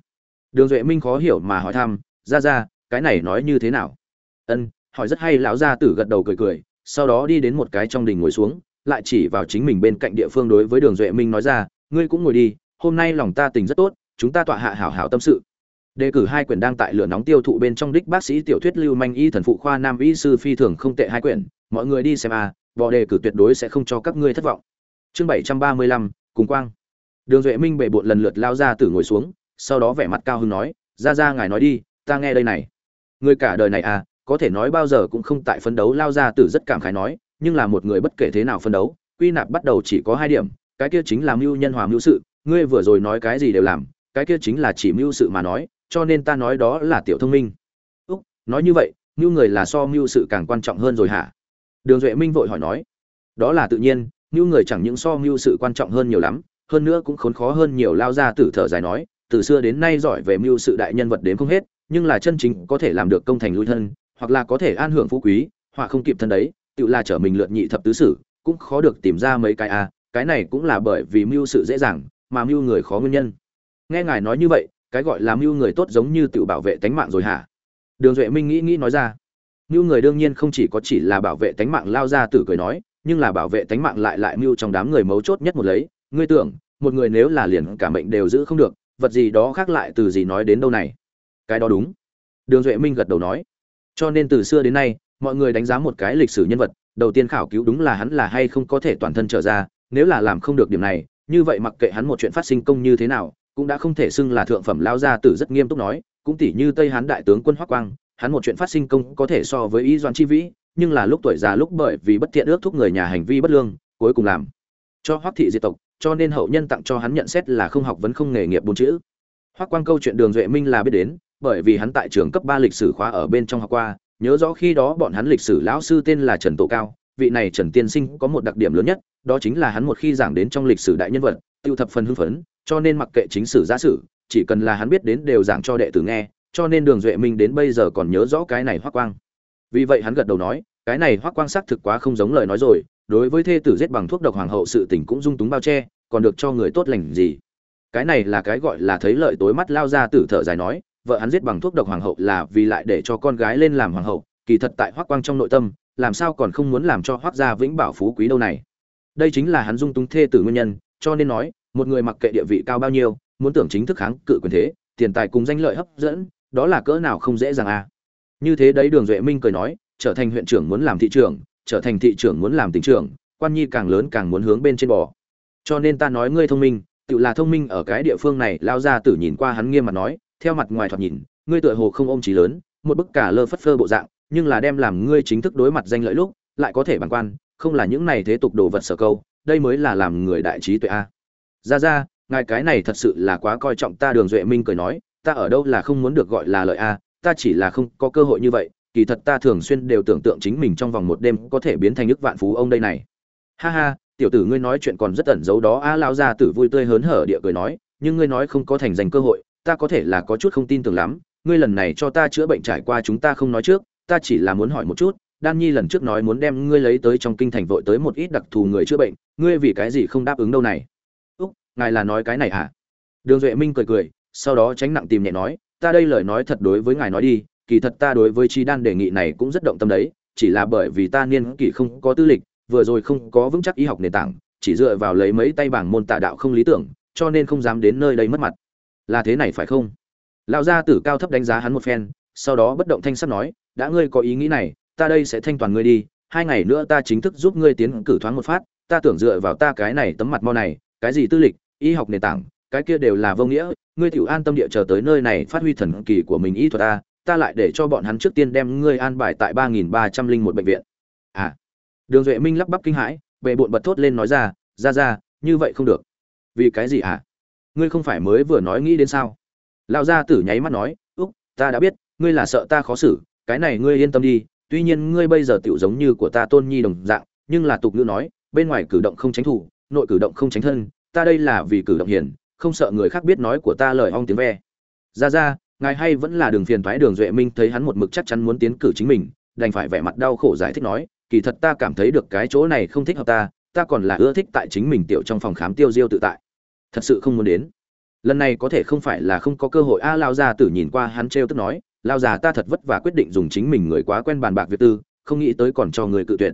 Đường duệ minh khó hiểu mà hỏi thăm, ra ra, cái này nói như thế nào? Ân, hỏi rất hay, lão gia tử gật đầu cười cười, sau đó đi đến một cái trong đình ngồi xuống lại chỉ vào chính mình bên cạnh địa phương đối với đường duệ minh nói ra, ngươi cũng ngồi đi, hôm nay lòng ta tình rất tốt, chúng ta tọa hạ hảo hảo tâm sự. Đề cử hai quyển đang tại lửa nóng tiêu thụ bên trong đích bác sĩ tiểu thuyết lưu manh y thần phụ khoa nam y sư phi thường không tệ hai quyển, mọi người đi xem à bò đề cử tuyệt đối sẽ không cho các ngươi thất vọng. Chương bảy trăm ba mươi lăm, cùng quang. Đường duệ minh bệ bộn lần lượt lao ra từ ngồi xuống, sau đó vẻ mặt cao hứng nói, ra ra ngài nói đi, ta nghe đây này. Người cả đời này à có thể nói bao giờ cũng không tại phấn đấu lao ra từ rất cảm khái nói nhưng là một người bất kể thế nào phân đấu, quy nạp bắt đầu chỉ có hai điểm, cái kia chính là mưu nhân hòa mưu sự, ngươi vừa rồi nói cái gì đều làm, cái kia chính là chỉ mưu sự mà nói, cho nên ta nói đó là tiểu thông minh. Úc, nói như vậy, mưu người là so mưu sự càng quan trọng hơn rồi hả? Đường duệ minh vội hỏi nói. Đó là tự nhiên, mưu người chẳng những so mưu sự quan trọng hơn nhiều lắm, hơn nữa cũng khốn khó hơn nhiều, lao ra tử thở dài nói, từ xưa đến nay giỏi về mưu sự đại nhân vật đến không hết, nhưng là chân chính có thể làm được công thành lui thân, hoặc là có thể an hưởng phú quý họa không kịp thân đấy tự là trở mình lượt nhị thập tứ sử cũng khó được tìm ra mấy cái a à, cái này cũng là bởi vì mưu sự dễ dàng mà mưu người khó nguyên nhân. Nghe ngài nói như vậy cái gọi là mưu người tốt giống như tự bảo vệ tánh mạng rồi hả? Đường duệ minh nghĩ nghĩ nói ra. Mưu người đương nhiên không chỉ có chỉ là bảo vệ tánh mạng lao ra tử cười nói nhưng là bảo vệ tánh mạng lại lại mưu trong đám người mấu chốt nhất một lấy. Ngươi tưởng một người nếu là liền cả mệnh đều giữ không được vật gì đó khác lại từ gì nói đến đâu này? Cái đó đúng. Đường duệ minh gật đầu nói. Cho nên từ xưa đến nay mọi người đánh giá một cái lịch sử nhân vật, đầu tiên khảo cứu đúng là hắn là hay không có thể toàn thân trở ra, nếu là làm không được điểm này, như vậy mặc kệ hắn một chuyện phát sinh công như thế nào, cũng đã không thể xưng là thượng phẩm lao gia tử rất nghiêm túc nói, cũng tỷ như tây hán đại tướng quân hoắc quang, hắn một chuyện phát sinh công có thể so với y doan chi vĩ, nhưng là lúc tuổi già lúc bởi vì bất thiện ước thúc người nhà hành vi bất lương, cuối cùng làm cho hoắc thị diệt tộc, cho nên hậu nhân tặng cho hắn nhận xét là không học vấn không nghề nghiệp bốn chữ. Hoắc quang câu chuyện đường duệ minh là biết đến, bởi vì hắn tại trường cấp ba lịch sử khóa ở bên trong học qua nhớ rõ khi đó bọn hắn lịch sử lão sư tên là trần tổ cao, vị này trần tiên sinh có một đặc điểm lớn nhất, đó chính là hắn một khi giảng đến trong lịch sử đại nhân vật, tiêu thập phần hưng phấn, cho nên mặc kệ chính sử, giả sử, chỉ cần là hắn biết đến đều giảng cho đệ tử nghe, cho nên đường duệ minh đến bây giờ còn nhớ rõ cái này hoắc quang. Vì vậy hắn gật đầu nói, cái này hoắc quang xác thực quá không giống lời nói rồi, đối với thê tử giết bằng thuốc độc hoàng hậu sự tình cũng dung túng bao che, còn được cho người tốt lành gì. Cái này là cái gọi là thấy lợi tối mắt lao ra tử thở dài nói vợ hắn giết bằng thuốc độc hoàng hậu là vì lại để cho con gái lên làm hoàng hậu, kỳ thật tại hoắc quang trong nội tâm, làm sao còn không muốn làm cho hoắc gia vĩnh bảo phú quý đâu này. Đây chính là hắn dung túng thê tử nguyên nhân, cho nên nói, một người mặc kệ địa vị cao bao nhiêu, muốn tưởng chính thức kháng cự quyền thế, tiền tài cùng danh lợi hấp dẫn, đó là cỡ nào không dễ dàng à. Như thế đấy đường duệ minh cười nói, trở thành huyện trưởng muốn làm thị trưởng, trở thành thị trưởng muốn làm tỉnh trưởng, quan nhi càng lớn càng muốn hướng bên trên bò. Cho nên ta nói ngươi thông minh, tự là thông minh ở cái địa phương này lao ra tử nhìn qua hắn nghiêm mặt nói theo mặt ngoài thoạt nhìn, ngươi tựa hồ không ôm trí lớn, một bức cả lơ phất phơ bộ dạng, nhưng là đem làm ngươi chính thức đối mặt danh lợi lúc, lại có thể bằng quan, không là những này thế tục đồ vật sở câu, đây mới là làm người đại trí tuệ a. Ra ra, ngài cái này thật sự là quá coi trọng ta đường duệ minh cười nói, ta ở đâu là không muốn được gọi là lợi a, ta chỉ là không có cơ hội như vậy, kỳ thật ta thường xuyên đều tưởng tượng chính mình trong vòng một đêm có thể biến thành nước vạn phú ông đây này. Ha ha, tiểu tử ngươi nói chuyện còn rất ẩn giấu đó a lao ra tử vui tươi hớn hở địa cười nói, nhưng ngươi nói không có thành danh cơ hội ta có thể là có chút không tin tưởng lắm, ngươi lần này cho ta chữa bệnh trải qua chúng ta không nói trước, ta chỉ là muốn hỏi một chút, đan nhi lần trước nói muốn đem ngươi lấy tới trong kinh thành vội tới một ít đặc thù người chữa bệnh, ngươi vì cái gì không đáp ứng đâu này? Úc, ngài là nói cái này hả? Đường duệ minh cười cười, sau đó tránh nặng tìm nhẹ nói, ta đây lời nói thật đối với ngài nói đi, kỳ thật ta đối với chi đan đề nghị này cũng rất động tâm đấy, chỉ là bởi vì ta niên kỷ không có tư lịch, vừa rồi không có vững chắc y học nền tảng, chỉ dựa vào lấy mấy tay bảng môn tà đạo không lý tưởng, cho nên không dám đến nơi đây mất mặt là thế này phải không? Lão gia tử cao thấp đánh giá hắn một phen, sau đó bất động thanh sắt nói, đã ngươi có ý nghĩ này, ta đây sẽ thanh toàn ngươi đi, hai ngày nữa ta chính thức giúp ngươi tiến cử thoáng một phát, ta tưởng dựa vào ta cái này tấm mặt mau này, cái gì tư lịch, y học nền tảng, cái kia đều là vô nghĩa, ngươi tiểu an tâm địa chờ tới nơi này phát huy thần kỳ của mình y thuật ta ta lại để cho bọn hắn trước tiên đem ngươi an bài tại ba nghìn ba trăm linh một bệnh viện. À đường duệ minh lắp bắp kinh hãi bệ bộn bật thốt lên nói ra ra ra, như vậy không được. Vì cái gì à? Ngươi không phải mới vừa nói nghĩ đến sao? Lão gia tử nháy mắt nói, úc, ta đã biết, ngươi là sợ ta khó xử, cái này ngươi yên tâm đi, tuy nhiên ngươi bây giờ tựu giống như của ta tôn nhi đồng dạng, nhưng là tục ngữ nói, bên ngoài cử động không tránh thủ, nội cử động không tránh thân, ta đây là vì cử động hiền, không sợ người khác biết nói của ta lời ong tiếng ve. Ra ra, ngài hay vẫn là đường phiền thoái đường duệ minh thấy hắn một mực chắc chắn muốn tiến cử chính mình, đành phải vẻ mặt đau khổ giải thích nói, kỳ thật ta cảm thấy được cái chỗ này không thích hợp ta ta còn là ưa thích tại chính mình tiểu trong phòng khám tiêu diêu tự tại thật sự không muốn đến. Lần này có thể không phải là không có cơ hội. A, lao gia tử nhìn qua hắn trêu tức nói, lao già ta thật vất vả quyết định dùng chính mình người quá quen bàn bạc việc tư, không nghĩ tới còn cho người cự tuyệt.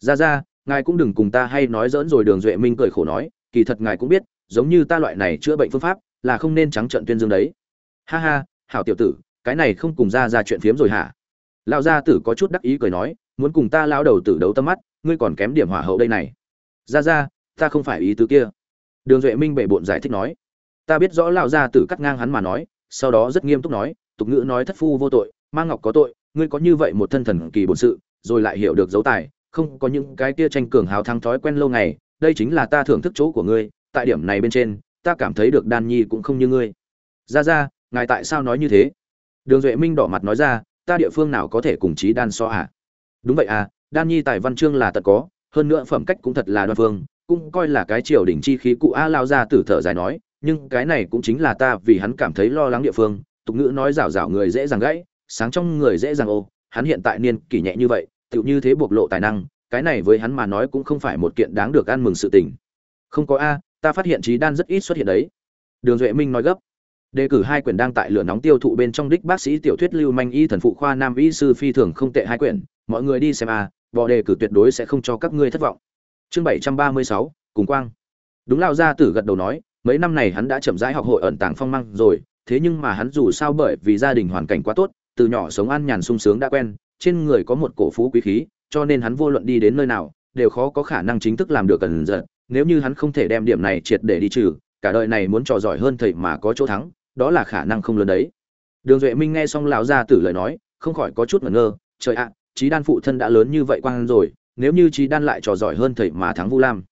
Ra ra ngài cũng đừng cùng ta hay nói dỡn rồi. Đường duệ minh cười khổ nói, kỳ thật ngài cũng biết, giống như ta loại này chữa bệnh phương pháp là không nên trắng trợn tuyên dương đấy. Ha ha, hảo tiểu tử, cái này không cùng ra ra chuyện phiếm rồi hả? Lão gia tử có chút đắc ý cười nói, muốn cùng ta lao đầu tử đấu tâm mắt, ngươi còn kém điểm hỏa hậu đây này. Ra ra ta không phải ý tứ kia đường duệ minh bệ bộn giải thích nói, ta biết rõ lão gia tử cắt ngang hắn mà nói, sau đó rất nghiêm túc nói, tục ngữ nói thất phu vô tội mang ngọc có tội, ngươi có như vậy một thân thần kỳ bổn sự, rồi lại hiểu được dấu tài, không có những cái kia tranh cường hào thăng thói quen lâu ngày, đây chính là ta thưởng thức chỗ của ngươi, tại điểm này bên trên, ta cảm thấy được đan nhi cũng không như ngươi. Ra ra, ngài tại sao nói như thế? Đường duệ minh đỏ mặt nói ra, ta địa phương nào có thể cùng chí đan so à đúng vậy à đan nhi tài văn chương là tật có, hơn nữa phẩm cách cũng thật là đoan phương cũng coi là cái triều đỉnh chi khí cụ a lao ra tử thở dài nói, nhưng cái này cũng chính là ta vì hắn cảm thấy lo lắng địa phương, tục ngữ nói rảo rảo người dễ dàng gãy, sáng trong người dễ dàng ô, hắn hiện tại niên kỷ nhẹ như vậy, tựu như thế bộc lộ tài năng, cái này với hắn mà nói cũng không phải một kiện đáng được ăn mừng sự tình. Không có a, ta phát hiện trí đan rất ít xuất hiện đấy. Đường duệ minh nói gấp. Đề cử hai quyển đang tại lửa nóng tiêu thụ bên trong đích bác sĩ tiểu thuyết lưu manh y thần phụ khoa nam y sư phi thường không tệ hai quyển, mọi người đi xem a bọ đề cử tuyệt đối sẽ không cho các ngươi thất vọng chương bảy trăm ba mươi sáu, cùng quang. Đúng lao gia tử gật đầu nói, mấy năm này hắn đã chậm rãi học hội ẩn tàng phong măng rồi, thế nhưng mà hắn dù sao bởi vì gia đình hoàn cảnh quá tốt, từ nhỏ sống ăn nhàn sung sướng đã quen, trên người có một cổ phú quý khí, cho nên hắn vô luận đi đến nơi nào, đều khó có khả năng chính thức làm được cần giận nếu như hắn không thể đem điểm này triệt để đi trừ, cả đời này muốn trò giỏi hơn thầy mà có chỗ thắng, đó là khả năng không lớn đấy. Đường duệ minh nghe xong lão gia tử lời nói, không khỏi có chút ngẩn ngơ, trời ạ trí đan phụ thân đã lớn như vậy quan rồi nếu như trí đan lại trò giỏi hơn thầy mà thắng vu lam,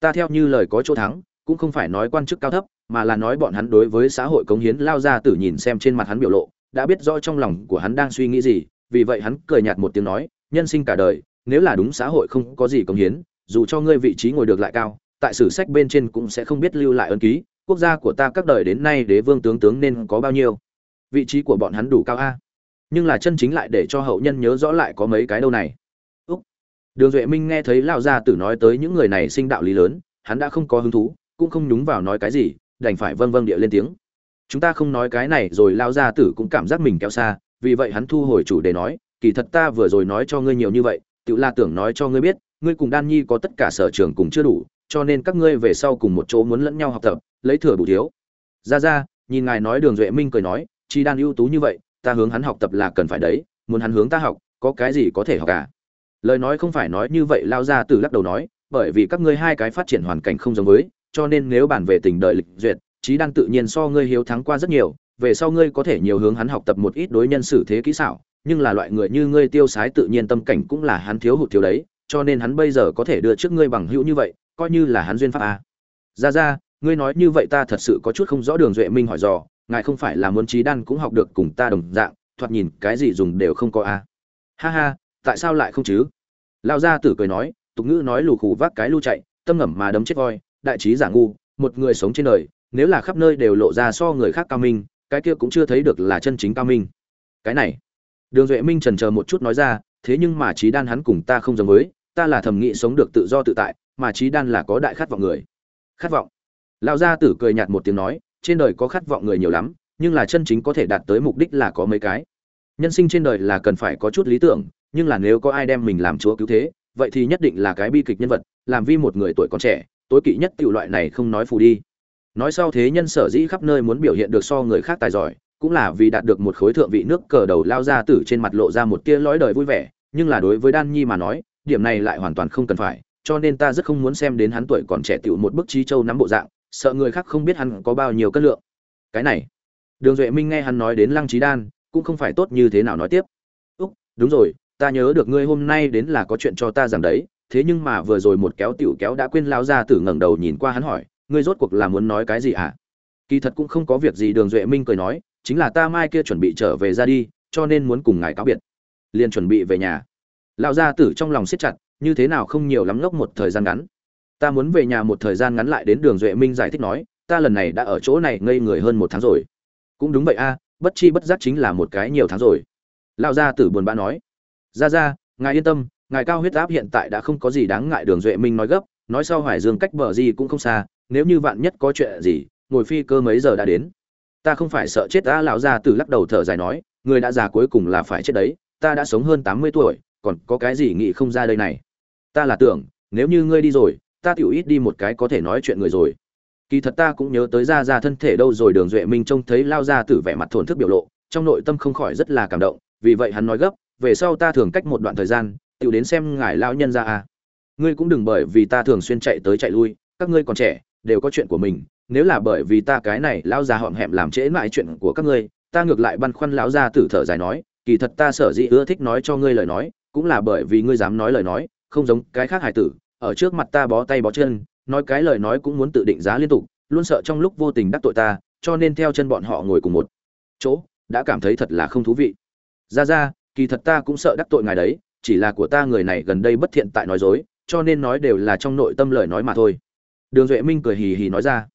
ta theo như lời có chỗ thắng, cũng không phải nói quan chức cao thấp, mà là nói bọn hắn đối với xã hội cống hiến. Lao gia tử nhìn xem trên mặt hắn biểu lộ, đã biết rõ trong lòng của hắn đang suy nghĩ gì, vì vậy hắn cười nhạt một tiếng nói, nhân sinh cả đời, nếu là đúng xã hội không có gì cống hiến, dù cho ngươi vị trí ngồi được lại cao, tại sử sách bên trên cũng sẽ không biết lưu lại ân ký, quốc gia của ta các đời đến nay đế vương tướng tướng nên có bao nhiêu? Vị trí của bọn hắn đủ cao a. Nhưng là chân chính lại để cho hậu nhân nhớ rõ lại có mấy cái đâu này đường duệ minh nghe thấy lao gia tử nói tới những người này sinh đạo lý lớn, hắn đã không có hứng thú, cũng không nhúng vào nói cái gì, đành phải vâng vâng địa lên tiếng. Chúng ta không nói cái này rồi lao gia tử cũng cảm giác mình kéo xa, vì vậy hắn thu hồi chủ đề nói, kỳ thật ta vừa rồi nói cho ngươi nhiều như vậy tự la tưởng nói cho ngươi biết, ngươi cùng đan nhi có tất cả sở trường cùng chưa đủ, cho nên các ngươi về sau cùng một chỗ muốn lẫn nhau học tập, lấy thừa bù thiếu. Ra ra, nhìn ngài nói đường duệ minh cười nói, chi đan ưu tú như vậy, ta hướng hắn học tập là cần phải đấy, muốn hắn hướng ta học, có cái gì có thể học cả lời nói không phải nói như vậy, lao ra từ lắc đầu nói, bởi vì các ngươi hai cái phát triển hoàn cảnh không giống với, cho nên nếu bản về tình đợi lịch duyệt trí đang tự nhiên so ngươi hiếu thắng qua rất nhiều, về sau ngươi có thể nhiều hướng hắn học tập một ít đối nhân xử thế kỹ xảo, nhưng là loại người như ngươi tiêu sái tự nhiên tâm cảnh cũng là hắn thiếu hụt thiếu đấy, cho nên hắn bây giờ có thể đưa trước ngươi bằng hữu như vậy, coi như là hắn duyên pháp a. Ra ra ngươi nói như vậy ta thật sự có chút không rõ đường duệ minh hỏi dò, ngài không phải là muốn trí đan cũng học được cùng ta đồng dạng, thoạt nhìn cái gì dùng đều không có a. Ha ha tại sao lại không chứ? Lao gia tử cười nói, tục ngữ nói lù khù vác cái lu chạy, tâm ngẩm mà đấm chết voi, đại trí giả ngu, một người sống trên đời, nếu là khắp nơi đều lộ ra so người khác cao minh, cái kia cũng chưa thấy được là chân chính cao minh. Cái này, đường duệ minh trần chờ một chút nói ra, thế nhưng mà trí đan hắn cùng ta không giống với, ta là thẩm nghị sống được tự do tự tại, mà trí đan là có đại khát vọng người. Khát vọng. Lão gia tử cười nhạt một tiếng nói, trên đời có khát vọng người nhiều lắm, nhưng là chân chính có thể đạt tới mục đích là có mấy cái. Nhân sinh trên đời là cần phải có chút lý tưởng nhưng là nếu có ai đem mình làm chúa cứu thế, vậy thì nhất định là cái bi kịch nhân vật, làm vi một người tuổi còn trẻ, tối kỵ nhất tiểu loại này không nói phù đi. Nói sau thế nhân sở dĩ khắp nơi muốn biểu hiện được so người khác tài giỏi, cũng là vì đạt được một khối thượng vị nước cờ đầu lao ra tử trên mặt lộ ra một tia lõi đời vui vẻ, nhưng là đối với đan nhi mà nói, điểm này lại hoàn toàn không cần phải, cho nên ta rất không muốn xem đến hắn tuổi còn trẻ tiểu một bức trí châu nắm bộ dạng, sợ người khác không biết hắn có bao nhiêu cân lượng. Cái này, đường duệ minh nghe hắn nói đến lăng trí đan, cũng không phải tốt như thế nào nói tiếp. Úc, đúng rồi ta nhớ được ngươi hôm nay đến là có chuyện cho ta rằng đấy, thế nhưng mà vừa rồi một kéo tiểu kéo đã quên lao ra tử ngẩng đầu nhìn qua hắn hỏi, ngươi rốt cuộc là muốn nói cái gì ạ? À? kỳ thật cũng không có việc gì, đường duệ minh cười nói, chính là ta mai kia chuẩn bị trở về ra đi, cho nên muốn cùng ngài cáo biệt. Liền chuẩn bị về nhà. Lão gia tử trong lòng siết chặt, như thế nào không nhiều lắm ngốc một thời gian ngắn. Ta muốn về nhà một thời gian ngắn lại đến đường duệ minh giải thích nói, ta lần này đã ở chỗ này ngây người hơn một tháng rồi. Cũng đúng vậy a, bất chi bất giác chính là một cái nhiều tháng rồi. Lão gia tử buồn bã nói ra ra, ngài yên tâm, ngài cao huyết áp hiện tại đã không có gì đáng ngại đường duệ minh nói gấp, nói sau hoài dương cách bờ gì cũng không xa, nếu như vạn nhất có chuyện gì, ngồi phi cơ mấy giờ đã đến. Ta không phải sợ chết ta lão ra tử lắc đầu thở dài nói, người đã già cuối cùng là phải chết đấy, ta đã sống hơn tám mươi tuổi, còn có cái gì nghĩ không ra đây này? Ta là tưởng, nếu như ngươi đi rồi, ta tiểu ít đi một cái có thể nói chuyện người rồi. Kỳ thật ta cũng nhớ tới ra ra thân thể đâu rồi đường duệ minh trông thấy lao ra tử vẻ mặt thổn thức biểu lộ, trong nội tâm không khỏi rất là cảm động, vì vậy hắn nói gấp về sau ta thường cách một đoạn thời gian tự đến xem ngài lao nhân ra à. Ngươi cũng đừng bởi vì ta thường xuyên chạy tới chạy lui, các ngươi còn trẻ, đều có chuyện của mình, nếu là bởi vì ta cái này lao già họm hẹm làm trễ mãi chuyện của các ngươi, ta ngược lại băn khoăn lão ra tử thở dài nói, kỳ thật ta sở dĩ ưa thích nói cho ngươi lời nói, cũng là bởi vì ngươi dám nói lời nói, không giống cái khác hải tử, ở trước mặt ta bó tay bó chân, nói cái lời nói cũng muốn tự định giá liên tục, luôn sợ trong lúc vô tình đắc tội ta, cho nên theo chân bọn họ ngồi cùng một chỗ, đã cảm thấy thật là không thú vị. Ra ra kỳ thật ta cũng sợ đắc tội ngài đấy, chỉ là của ta người này gần đây bất thiện tại nói dối, cho nên nói đều là trong nội tâm lời nói mà thôi. Đường duệ minh cười hì hì nói ra.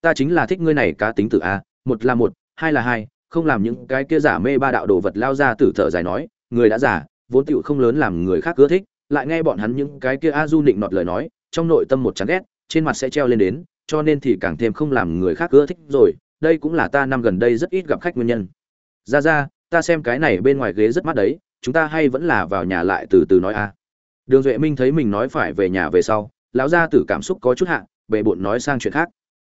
Ta chính là thích ngươi này cá tính tử a, một là một, hai là hai, không làm những cái kia giả mê ba đạo đồ vật lao ra tử thở dài nói, người đã giả, vốn tựu không lớn làm người khác ưa thích, lại nghe bọn hắn những cái kia a du nịnh nọt lời nói, trong nội tâm một chán ghét, trên mặt sẽ treo lên đến, cho nên thì càng thêm không làm người khác ưa thích rồi, đây cũng là ta năm gần đây rất ít gặp khách nguyên nhân. Ra ra ta xem cái này bên ngoài ghế rất mát đấy, chúng ta hay vẫn là vào nhà lại từ từ nói a. Đường duệ minh thấy mình nói phải về nhà về sau, lão gia tử cảm xúc có chút hạ bệ bộn nói sang chuyện khác.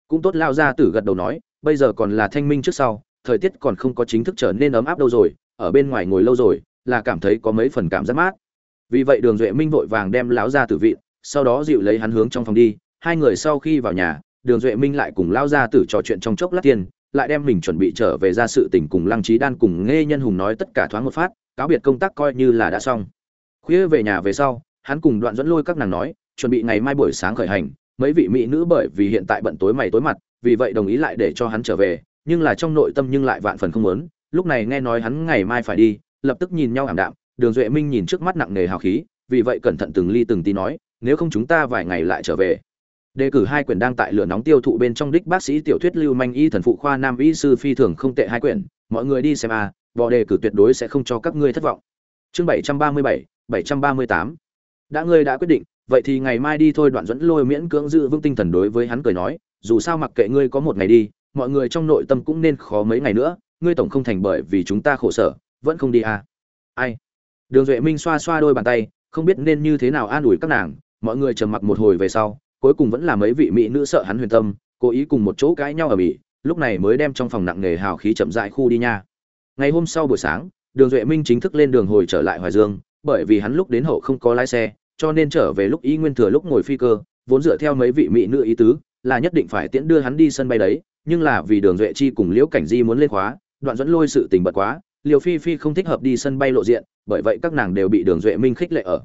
Cũng tốt lão gia tử gật đầu nói, bây giờ còn là thanh minh trước sau, thời tiết còn không có chính thức trở nên ấm áp đâu rồi, ở bên ngoài ngồi lâu rồi, là cảm thấy có mấy phần cảm giác mát. Vì vậy đường duệ minh vội vàng đem lão Gia tử vị sau đó dịu lấy hắn hướng trong phòng đi, hai người sau khi vào nhà, đường duệ minh lại cùng lão gia tử trò chuyện trong chốc lát tiền lại đem mình chuẩn bị trở về ra sự tình cùng lăng trí đan cùng nghe nhân hùng nói tất cả thoáng một phát, cáo biệt công tác coi như là đã xong. Khuya về nhà về sau, hắn cùng đoạn dẫn lôi các nàng nói, chuẩn bị ngày mai buổi sáng khởi hành, mấy vị mỹ nữ bởi vì hiện tại bận tối mày tối mặt, vì vậy đồng ý lại để cho hắn trở về, nhưng là trong nội tâm nhưng lại vạn phần không muốn. Lúc này nghe nói hắn ngày mai phải đi, lập tức nhìn nhau ảm đạm, đường duệ minh nhìn trước mắt nặng nề hào khí, vì vậy cẩn thận từng ly từng tí nói, nếu không chúng ta vài ngày lại trở về đề cử hai quyển đang tại lửa nóng tiêu thụ bên trong đích bác sĩ tiểu thuyết lưu manh y thần phụ khoa nam y sư phi thường không tệ hai quyển, mọi người đi xem à bỏ đề cử tuyệt đối sẽ không cho các ngươi thất vọng. Chương bảy trăm ba mươi bảy bảy trăm ba mươi tám. Đã ngươi đã quyết định, vậy thì ngày mai đi thôi đoạn dẫn lôi miễn cưỡng giữ vững tinh thần đối với hắn cười nói, dù sao mặc kệ ngươi có một ngày đi, mọi người trong nội tâm cũng nên khó mấy ngày nữa, ngươi tổng không thành bởi vì chúng ta khổ sở, vẫn không đi à. Ai? Đường duệ minh xoa xoa đôi bàn tay, không biết nên như thế nào an ủi các nàng, mọi người trầm mặc một hồi về sau cuối cùng vẫn là mấy vị mỹ nữ sợ hắn huyền tâm, cố ý cùng một chỗ cãi nhau ở bỉ lúc này mới đem trong phòng nặng nề hào khí chậm dại khu đi nha. Ngày hôm sau buổi sáng, đường duệ minh chính thức lên đường hồi trở lại hoài dương, bởi vì hắn lúc đến hậu không có lái xe, cho nên trở về lúc ý nguyên thừa lúc ngồi phi cơ, vốn dựa theo mấy vị mỹ nữ ý tứ, là nhất định phải tiễn đưa hắn đi sân bay đấy, nhưng là vì đường duệ chi cùng liễu cảnh di muốn lên khóa, đoạn dẫn lôi sự tình bật quá, liều phi phi không thích hợp đi sân bay lộ diện, bởi vậy các nàng đều bị đường duệ minh khích lệ ở.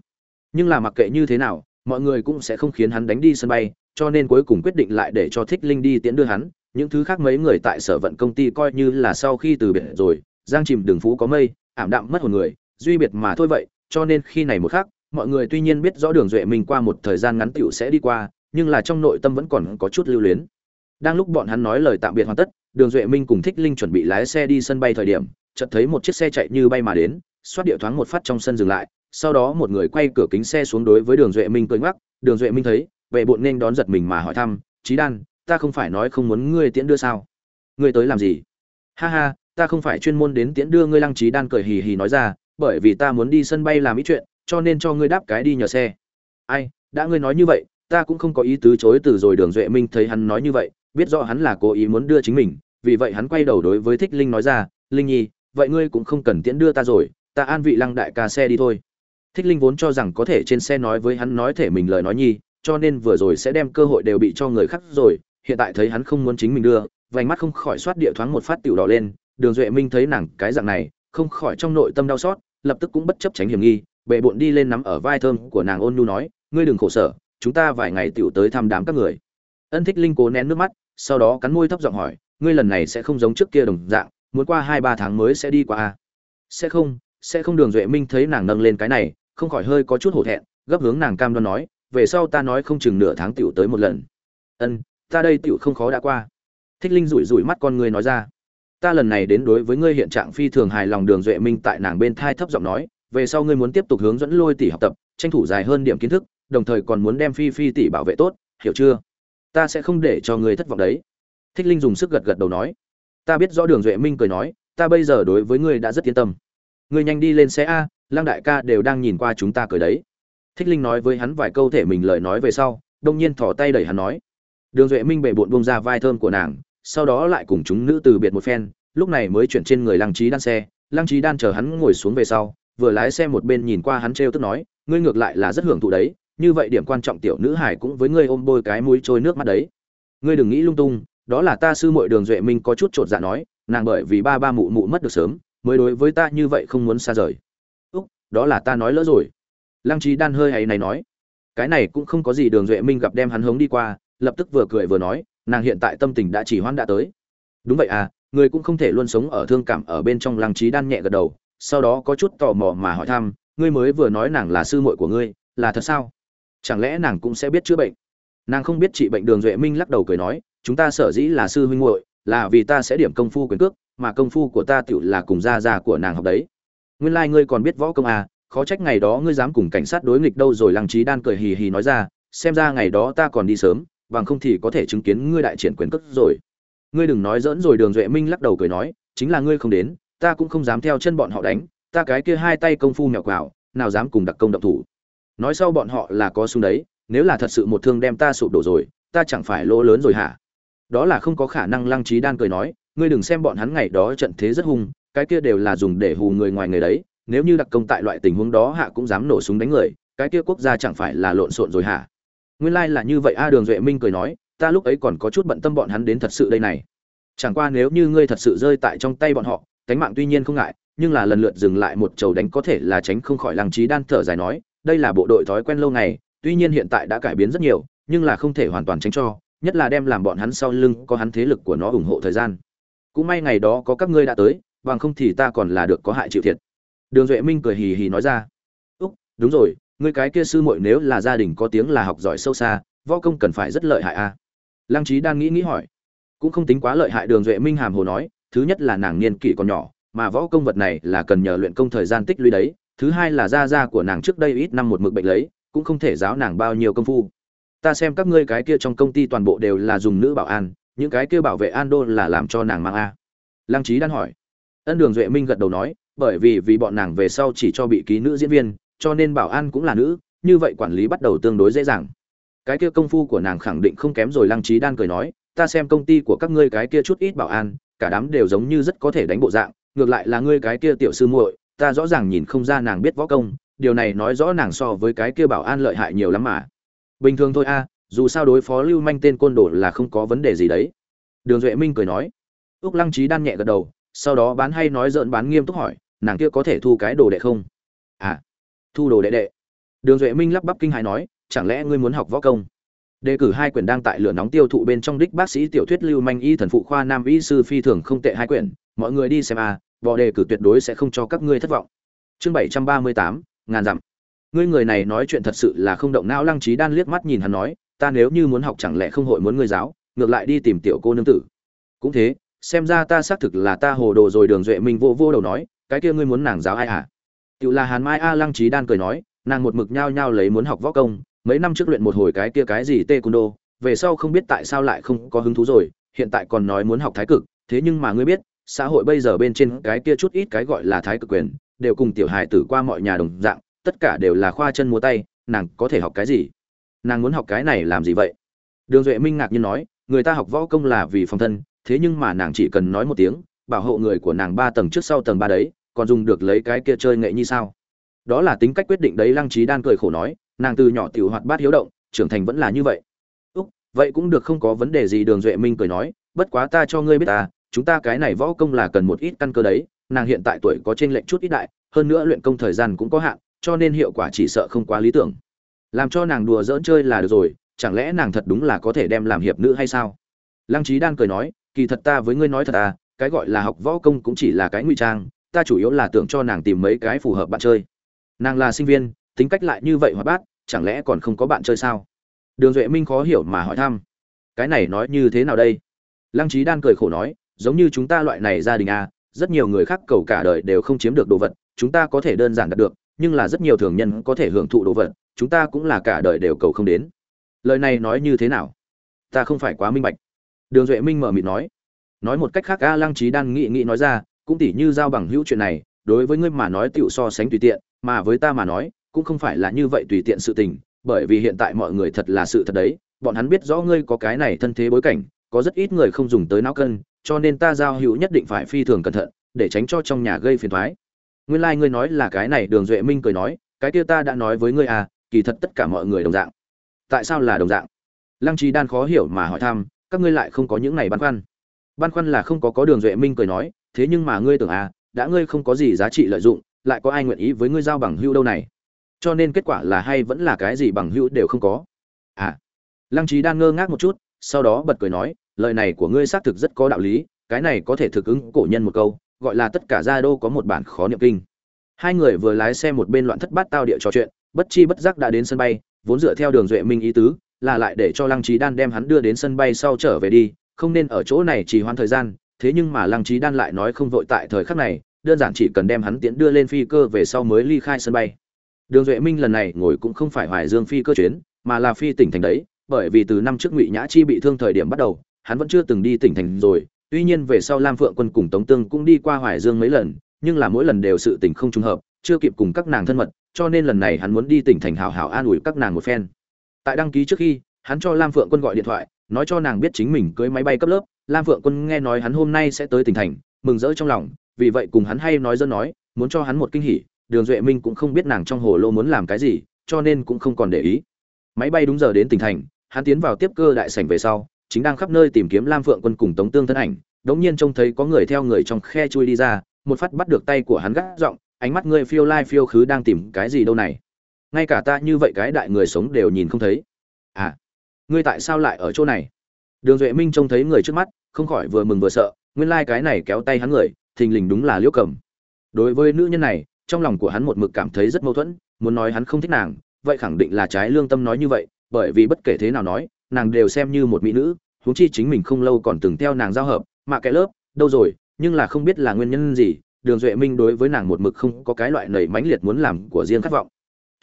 Nhưng là mặc kệ như thế nào mọi người cũng sẽ không khiến hắn đánh đi sân bay cho nên cuối cùng quyết định lại để cho thích linh đi tiễn đưa hắn. Những thứ khác mấy người tại sở vận công ty coi như là sau khi từ biệt rồi giang chìm đường phú có mây ảm đạm mất hồn người duy biệt mà thôi vậy cho nên khi này một khắc, mọi người tuy nhiên biết rõ đường duệ minh qua một thời gian ngắn tiểu sẽ đi qua nhưng là trong nội tâm vẫn còn có chút lưu luyến. Đang lúc bọn hắn nói lời tạm biệt hoàn tất đường duệ minh cùng thích linh chuẩn bị lái xe đi sân bay thời điểm chợt thấy một chiếc xe chạy như bay mà đến xoát điệu thoáng một phát trong sân dừng lại sau đó một người quay cửa kính xe xuống đối với đường duệ minh cười ngoắc, đường duệ minh thấy vệ bộn nên đón giật mình mà hỏi thăm trí đan, ta không phải nói không muốn ngươi tiễn đưa sao? Ngươi tới làm gì? Ha ha, ta không phải chuyên môn đến tiễn đưa ngươi. Lăng trí đan cười hì hì nói ra, bởi vì ta muốn đi sân bay làm ít chuyện, cho nên cho ngươi đáp cái đi nhờ xe. Ai, đã ngươi nói như vậy, ta cũng không có ý tứ chối từ rồi. Đường duệ minh thấy hắn nói như vậy, biết rõ hắn là cố ý muốn đưa chính mình, vì vậy hắn quay đầu đối với thích linh nói ra, linh nhi, vậy ngươi cũng không cần tiễn đưa ta rồi, ta an vị lăng đại ca xe đi thôi thích linh vốn cho rằng có thể trên xe nói với hắn nói thể mình lời nói nhi, cho nên vừa rồi sẽ đem cơ hội đều bị cho người khác rồi, hiện tại thấy hắn không muốn chính mình đưa, vành mắt không khỏi soát địa thoáng một phát tiểu đỏ lên, đường duệ minh thấy nàng cái dạng này, không khỏi trong nội tâm đau xót, lập tức cũng bất chấp tránh hiểm nghi bệ bộn đi lên nắm ở vai thơm của nàng ôn nhu nói, ngươi đừng khổ sở, chúng ta vài ngày tiểu tới thăm đám các người ân thích linh cố nén nước mắt, sau đó cắn môi thấp giọng hỏi, ngươi lần này sẽ không giống trước kia đồng dạng, muốn qua hai ba tháng mới sẽ đi qua à? sẽ không sẽ không đường duệ minh thấy nàng nâng lên cái này không khỏi hơi có chút hổ thẹn, gấp hướng nàng cam đoan nói, về sau ta nói không chừng nửa tháng tiểu tới một lần. Ân, ta đây tiểu không khó đã qua. Thích linh rủi rủi mắt con ngươi nói ra. Ta lần này đến đối với ngươi hiện trạng phi thường hài lòng. Đường duệ minh tại nàng bên thai thấp giọng nói, về sau ngươi muốn tiếp tục hướng dẫn lôi tỷ học tập, tranh thủ dài hơn điểm kiến thức, đồng thời còn muốn đem phi phi tỷ bảo vệ tốt, hiểu chưa? Ta sẽ không để cho ngươi thất vọng đấy. Thích linh dùng sức gật gật đầu nói. Ta biết rõ đường duệ minh cười nói, ta bây giờ đối với ngươi đã rất yên tâm. Ngươi nhanh đi lên xe a lăng đại ca đều đang nhìn qua chúng ta cười đấy. Thích linh nói với hắn vài câu thể mình lời nói về sau, đông nhiên thỏ tay đẩy hắn nói. Đường duệ minh bệ bộn bông ra vai thơm của nàng, sau đó lại cùng chúng nữ từ biệt một phen, lúc này mới chuyển trên người lăng trí đan xe. Lăng trí đan chờ hắn ngồi xuống về sau, vừa lái xe một bên nhìn qua hắn trêu tức nói, ngươi ngược lại là rất hưởng thụ đấy, như vậy điểm quan trọng tiểu nữ hải cũng với ngươi ôm bôi cái mũi trôi nước mắt đấy. Ngươi đừng nghĩ lung tung, đó là ta sư muội đường duệ minh có chút t dạ nói, nàng bởi vì ba ba mụ mụ mất được sớm, mới đối với ta như vậy không muốn xa rời đó là ta nói lỡ rồi. Lăng trí đan hơi hay này nói. Cái này cũng không có gì đường duệ minh gặp đem hắn hống đi qua, lập tức vừa cười vừa nói, nàng hiện tại tâm tình đã chỉ hoãn đã tới. Đúng vậy à người cũng không thể luôn sống ở thương cảm ở bên trong lăng trí đan nhẹ gật đầu, sau đó có chút tò mò mà hỏi thăm, ngươi mới vừa nói nàng là sư muội của ngươi, là thật sao? Chẳng lẽ nàng cũng sẽ biết chữa bệnh? Nàng không biết trị bệnh đường duệ minh lắc đầu cười nói, chúng ta sở dĩ là sư huynh muội, là vì ta sẽ điểm công phu quyền cước, mà công phu của ta tựu là cùng gia gia của nàng học đấy nguyên lai like ngươi còn biết võ công à khó trách ngày đó ngươi dám cùng cảnh sát đối nghịch đâu rồi, lăng trí đan cười hì hì nói ra, xem ra ngày đó ta còn đi sớm, bằng không thì có thể chứng kiến ngươi đại triển quyền cất rồi. Ngươi đừng nói dỡn rồi, đường duệ minh lắc đầu cười nói, chính là ngươi không đến, ta cũng không dám theo chân bọn họ đánh, ta cái kia hai tay công phu nhỏ quào nào dám cùng đặc công động thủ. Nói sau bọn họ là có súng đấy, nếu là thật sự một thương đem ta sụp đổ rồi, ta chẳng phải lỗ lớn rồi hả? Đó là không có khả năng, lăng trí đan cười nói, ngươi đừng xem bọn hắn ngày đó trận thế rất hung cái kia đều là dùng để hù người ngoài người đấy, nếu như đặc công tại loại tình huống đó hạ cũng dám nổ súng đánh người, cái kia quốc gia chẳng phải là lộn xộn rồi hả? Nguyên lai là như vậy, a đường duệ minh cười nói, ta lúc ấy còn có chút bận tâm bọn hắn đến thật sự đây này. Chẳng qua nếu như ngươi thật sự rơi tại trong tay bọn họ cánh mạng tuy nhiên không ngại, nhưng là lần lượt dừng lại một chầu đánh có thể là tránh không khỏi làng trí đan thở dài nói, đây là bộ đội thói quen lâu ngày, tuy nhiên hiện tại đã cải biến rất nhiều, nhưng là không thể hoàn toàn tránh cho, nhất là đem làm bọn hắn sau lưng, có hắn thế lực của nó ủng hộ thời gian. Cũng may ngày đó có các ngươi đã tới bằng không thì ta còn là được có hại chịu thiệt. Đường duệ minh cười hì hì nói ra. Úc, đúng rồi, ngươi cái kia sư muội nếu là gia đình có tiếng là học giỏi sâu xa, võ công cần phải rất lợi hại a à? lăng trí đang nghĩ nghĩ hỏi. Cũng không tính quá lợi hại, đường duệ minh hàm hồ nói, thứ nhất là nàng niên kỷ còn nhỏ, mà võ công vật này là cần nhờ luyện công thời gian tích lũy đấy. Thứ hai là gia gia của nàng trước đây ít năm một mực bệnh lấy, cũng không thể giáo nàng bao nhiêu công phu. Ta xem các ngươi cái kia trong công ty toàn bộ đều là dùng nữ bảo an, những cái kia bảo vệ an đô là làm cho nàng mang a. Lăng trí đan hỏi ân đường duệ minh gật đầu nói, bởi vì vì bọn nàng về sau chỉ cho bị ký nữ diễn viên, cho nên bảo an cũng là nữ, như vậy quản lý bắt đầu tương đối dễ dàng. Cái kia công phu của nàng khẳng định không kém rồi, lăng trí đan cười nói, ta xem công ty của các ngươi cái kia chút ít bảo an, cả đám đều giống như rất có thể đánh bộ dạng, ngược lại là ngươi cái kia tiểu sư muội, ta rõ ràng nhìn không ra nàng biết võ công, điều này nói rõ nàng so với cái kia bảo an lợi hại nhiều lắm mà. Bình thường thôi a, dù sao đối phó lưu manh tên côn đồ là không có vấn đề gì đấy. Đường duệ minh cười nói. Úc lăng trí đan nhẹ gật đầu sau đó bán hay nói dợn bán nghiêm túc hỏi, nàng kia có thể thu cái đồ đệ không? À thu đồ đệ đệ. Đường duệ minh lắp bắp kinh hài nói, chẳng lẽ ngươi muốn học võ công? Đề cử hai quyển đang tại lửa nóng tiêu thụ bên trong đích bác sĩ tiểu thuyết lưu manh y thần phụ khoa nam y sư phi thường không tệ hai quyển, mọi người đi xem à bỏ đề cử tuyệt đối sẽ không cho các ngươi thất vọng. Chương bảy trăm ba mươi tám, ngàn dặm. Ngươi người này nói chuyện thật sự là không động não lăng trí đan liếc mắt nhìn hắn nói, ta nếu như muốn học chẳng lẽ không hội muốn ngươi giáo, ngược lại đi tìm tiểu cô nương tử. Cũng thế xem ra ta xác thực là ta hồ đồ rồi, đường duệ minh vô vô đầu nói, cái kia ngươi muốn nàng giáo ai à tự là hàn mai a lăng trí đan cười nói, nàng một mực nhao nhao lấy muốn học võ công, mấy năm trước luyện một hồi cái kia cái gì tê cung đô về sau không biết tại sao lại không có hứng thú rồi, hiện tại còn nói muốn học thái cực, thế nhưng mà ngươi biết, xã hội bây giờ bên trên cái kia chút ít cái gọi là thái cực quyền, đều cùng tiểu hài tử qua mọi nhà đồng dạng, tất cả đều là khoa chân múa tay, nàng có thể học cái gì? Nàng muốn học cái này làm gì vậy? Đường duệ minh ngạc nhiên nói, người ta học võ công là vì phòng thân thế nhưng mà nàng chỉ cần nói một tiếng, bảo hộ người của nàng ba tầng trước sau tầng ba đấy, còn dùng được lấy cái kia chơi nghệ như sao? Đó là tính cách quyết định đấy, lăng trí đan cười khổ nói, nàng từ nhỏ tiểu hoạt bát hiếu động, trưởng thành vẫn là như vậy. Úc, vậy cũng được không có vấn đề gì, đường duệ minh cười nói, bất quá ta cho ngươi biết ta chúng ta cái này võ công là cần một ít căn cơ đấy, nàng hiện tại tuổi có trên lệnh chút ít đại, hơn nữa luyện công thời gian cũng có hạn, cho nên hiệu quả chỉ sợ không quá lý tưởng. Làm cho nàng đùa dỡn chơi là được rồi, chẳng lẽ nàng thật đúng là có thể đem làm hiệp nữ hay sao? Lăng trí đan cười nói kỳ thật ta với ngươi nói thật à cái gọi là học võ công cũng chỉ là cái ngụy trang, ta chủ yếu là tưởng cho nàng tìm mấy cái phù hợp bạn chơi. Nàng là sinh viên, tính cách lại như vậy hoạt bát, chẳng lẽ còn không có bạn chơi sao? Đường duệ minh khó hiểu mà hỏi thăm. Cái này nói như thế nào đây? Lăng trí đan cười khổ nói, giống như chúng ta loại này gia đình à rất nhiều người khác cầu cả đời đều không chiếm được đồ vật, chúng ta có thể đơn giản đạt được, nhưng là rất nhiều thường nhân có thể hưởng thụ đồ vật, chúng ta cũng là cả đời đều cầu không đến. Lời này nói như thế nào? Ta không phải quá minh bạch đường duệ minh mở mịt nói nói một cách khác, a lăng trí đan nghị nghị nói ra, cũng tỉ như giao bằng hữu chuyện này, đối với ngươi mà nói tựu so sánh tùy tiện, mà với ta mà nói, cũng không phải là như vậy tùy tiện sự tình, bởi vì hiện tại mọi người thật là sự thật đấy, bọn hắn biết rõ ngươi có cái này thân thế bối cảnh, có rất ít người không dùng tới não cân, cho nên ta giao hữu nhất định phải phi thường cẩn thận, để tránh cho trong nhà gây phiền thoái nguyên lai、like、ngươi nói là cái này, đường duệ minh cười nói, cái kia ta đã nói với ngươi à kỳ thật tất cả mọi người đồng dạng. Tại sao là đồng dạng? Lăng trí đan khó hiểu mà hỏi thăm các ngươi lại không có những này băn khoăn. Băn khoăn là không có có đường duệ minh cười nói, thế nhưng mà ngươi tưởng à đã ngươi không có gì giá trị lợi dụng, lại có ai nguyện ý với ngươi giao bằng hữu đâu này? Cho nên kết quả là hay vẫn là cái gì bằng hữu đều không có. À. Lăng trí đang ngơ ngác một chút, sau đó bật cười nói, lời này của ngươi xác thực rất có đạo lý, cái này có thể thực ứng cổ nhân một câu, gọi là tất cả gia đô có một bản khó niệm kinh. Hai người vừa lái xe một bên loạn thất bát tao địa trò chuyện, bất chi bất giác đã đến sân bay, vốn dựa theo đường duệ minh ý tứ là lại để cho lăng trí đan đem hắn đưa đến sân bay sau trở về đi, không nên ở chỗ này trì hoãn thời gian, thế nhưng mà lăng trí đan lại nói không vội tại thời khắc này, đơn giản chỉ cần đem hắn tiễn đưa lên phi cơ về sau mới ly khai sân bay. Đường duệ minh lần này ngồi cũng không phải hoài dương phi cơ chuyến, mà là phi tỉnh thành đấy, bởi vì từ năm trước ngụy nhã chi bị thương thời điểm bắt đầu, hắn vẫn chưa từng đi tỉnh thành rồi, tuy nhiên về sau lam phượng quân cùng tống tương cũng đi qua hoài dương mấy lần, nhưng là mỗi lần đều sự tình không trùng hợp, chưa kịp cùng các nàng thân mật, cho nên lần này hắn muốn đi tỉnh thành hào hào an ủi các nàng một phen tại đăng ký trước khi, hắn cho lam phượng quân gọi điện thoại, nói cho nàng biết chính mình cưới máy bay cấp lớp. Lam phượng quân nghe nói hắn hôm nay sẽ tới tỉnh thành, mừng rỡ trong lòng, vì vậy cùng hắn hay nói dân nói, muốn cho hắn một kinh hỉ, đường duệ minh cũng không biết nàng trong hồ lô muốn làm cái gì, cho nên cũng không còn để ý. Máy bay đúng giờ đến tỉnh thành, hắn tiến vào tiếp cơ đại sảnh về sau, chính đang khắp nơi tìm kiếm lam phượng quân cùng tống tương thân ảnh. Đống nhiên trông thấy có người theo người trong khe chui đi ra, một phát bắt được tay của hắn gác giọng, ánh mắt ngươi phiêu lai phiêu khứ đang tìm cái gì đâu này? Ngay cả ta như vậy cái đại người sống đều nhìn không thấy. À ngươi tại sao lại ở chỗ này? Đường duệ minh trông thấy người trước mắt, không khỏi vừa mừng vừa sợ, nguyên lai、like、cái cái này kéo tay hắn người, thình lình đúng là liễu cầm. Đối với nữ nhân này, trong lòng của hắn một mực cảm thấy rất mâu thuẫn, muốn nói hắn không thích nàng, vậy khẳng định là trái lương tâm nói như vậy, bởi vì bất kể thế nào nói, nàng đều xem như một mỹ nữ, huống chi chính mình không lâu còn từng theo nàng giao hợp, mà cái lớp, đâu rồi, nhưng là không biết là nguyên nhân gì, đường duệ minh đối với nàng một mực không có cái loại nảy mãnh liệt muốn làm của riêng khát vọng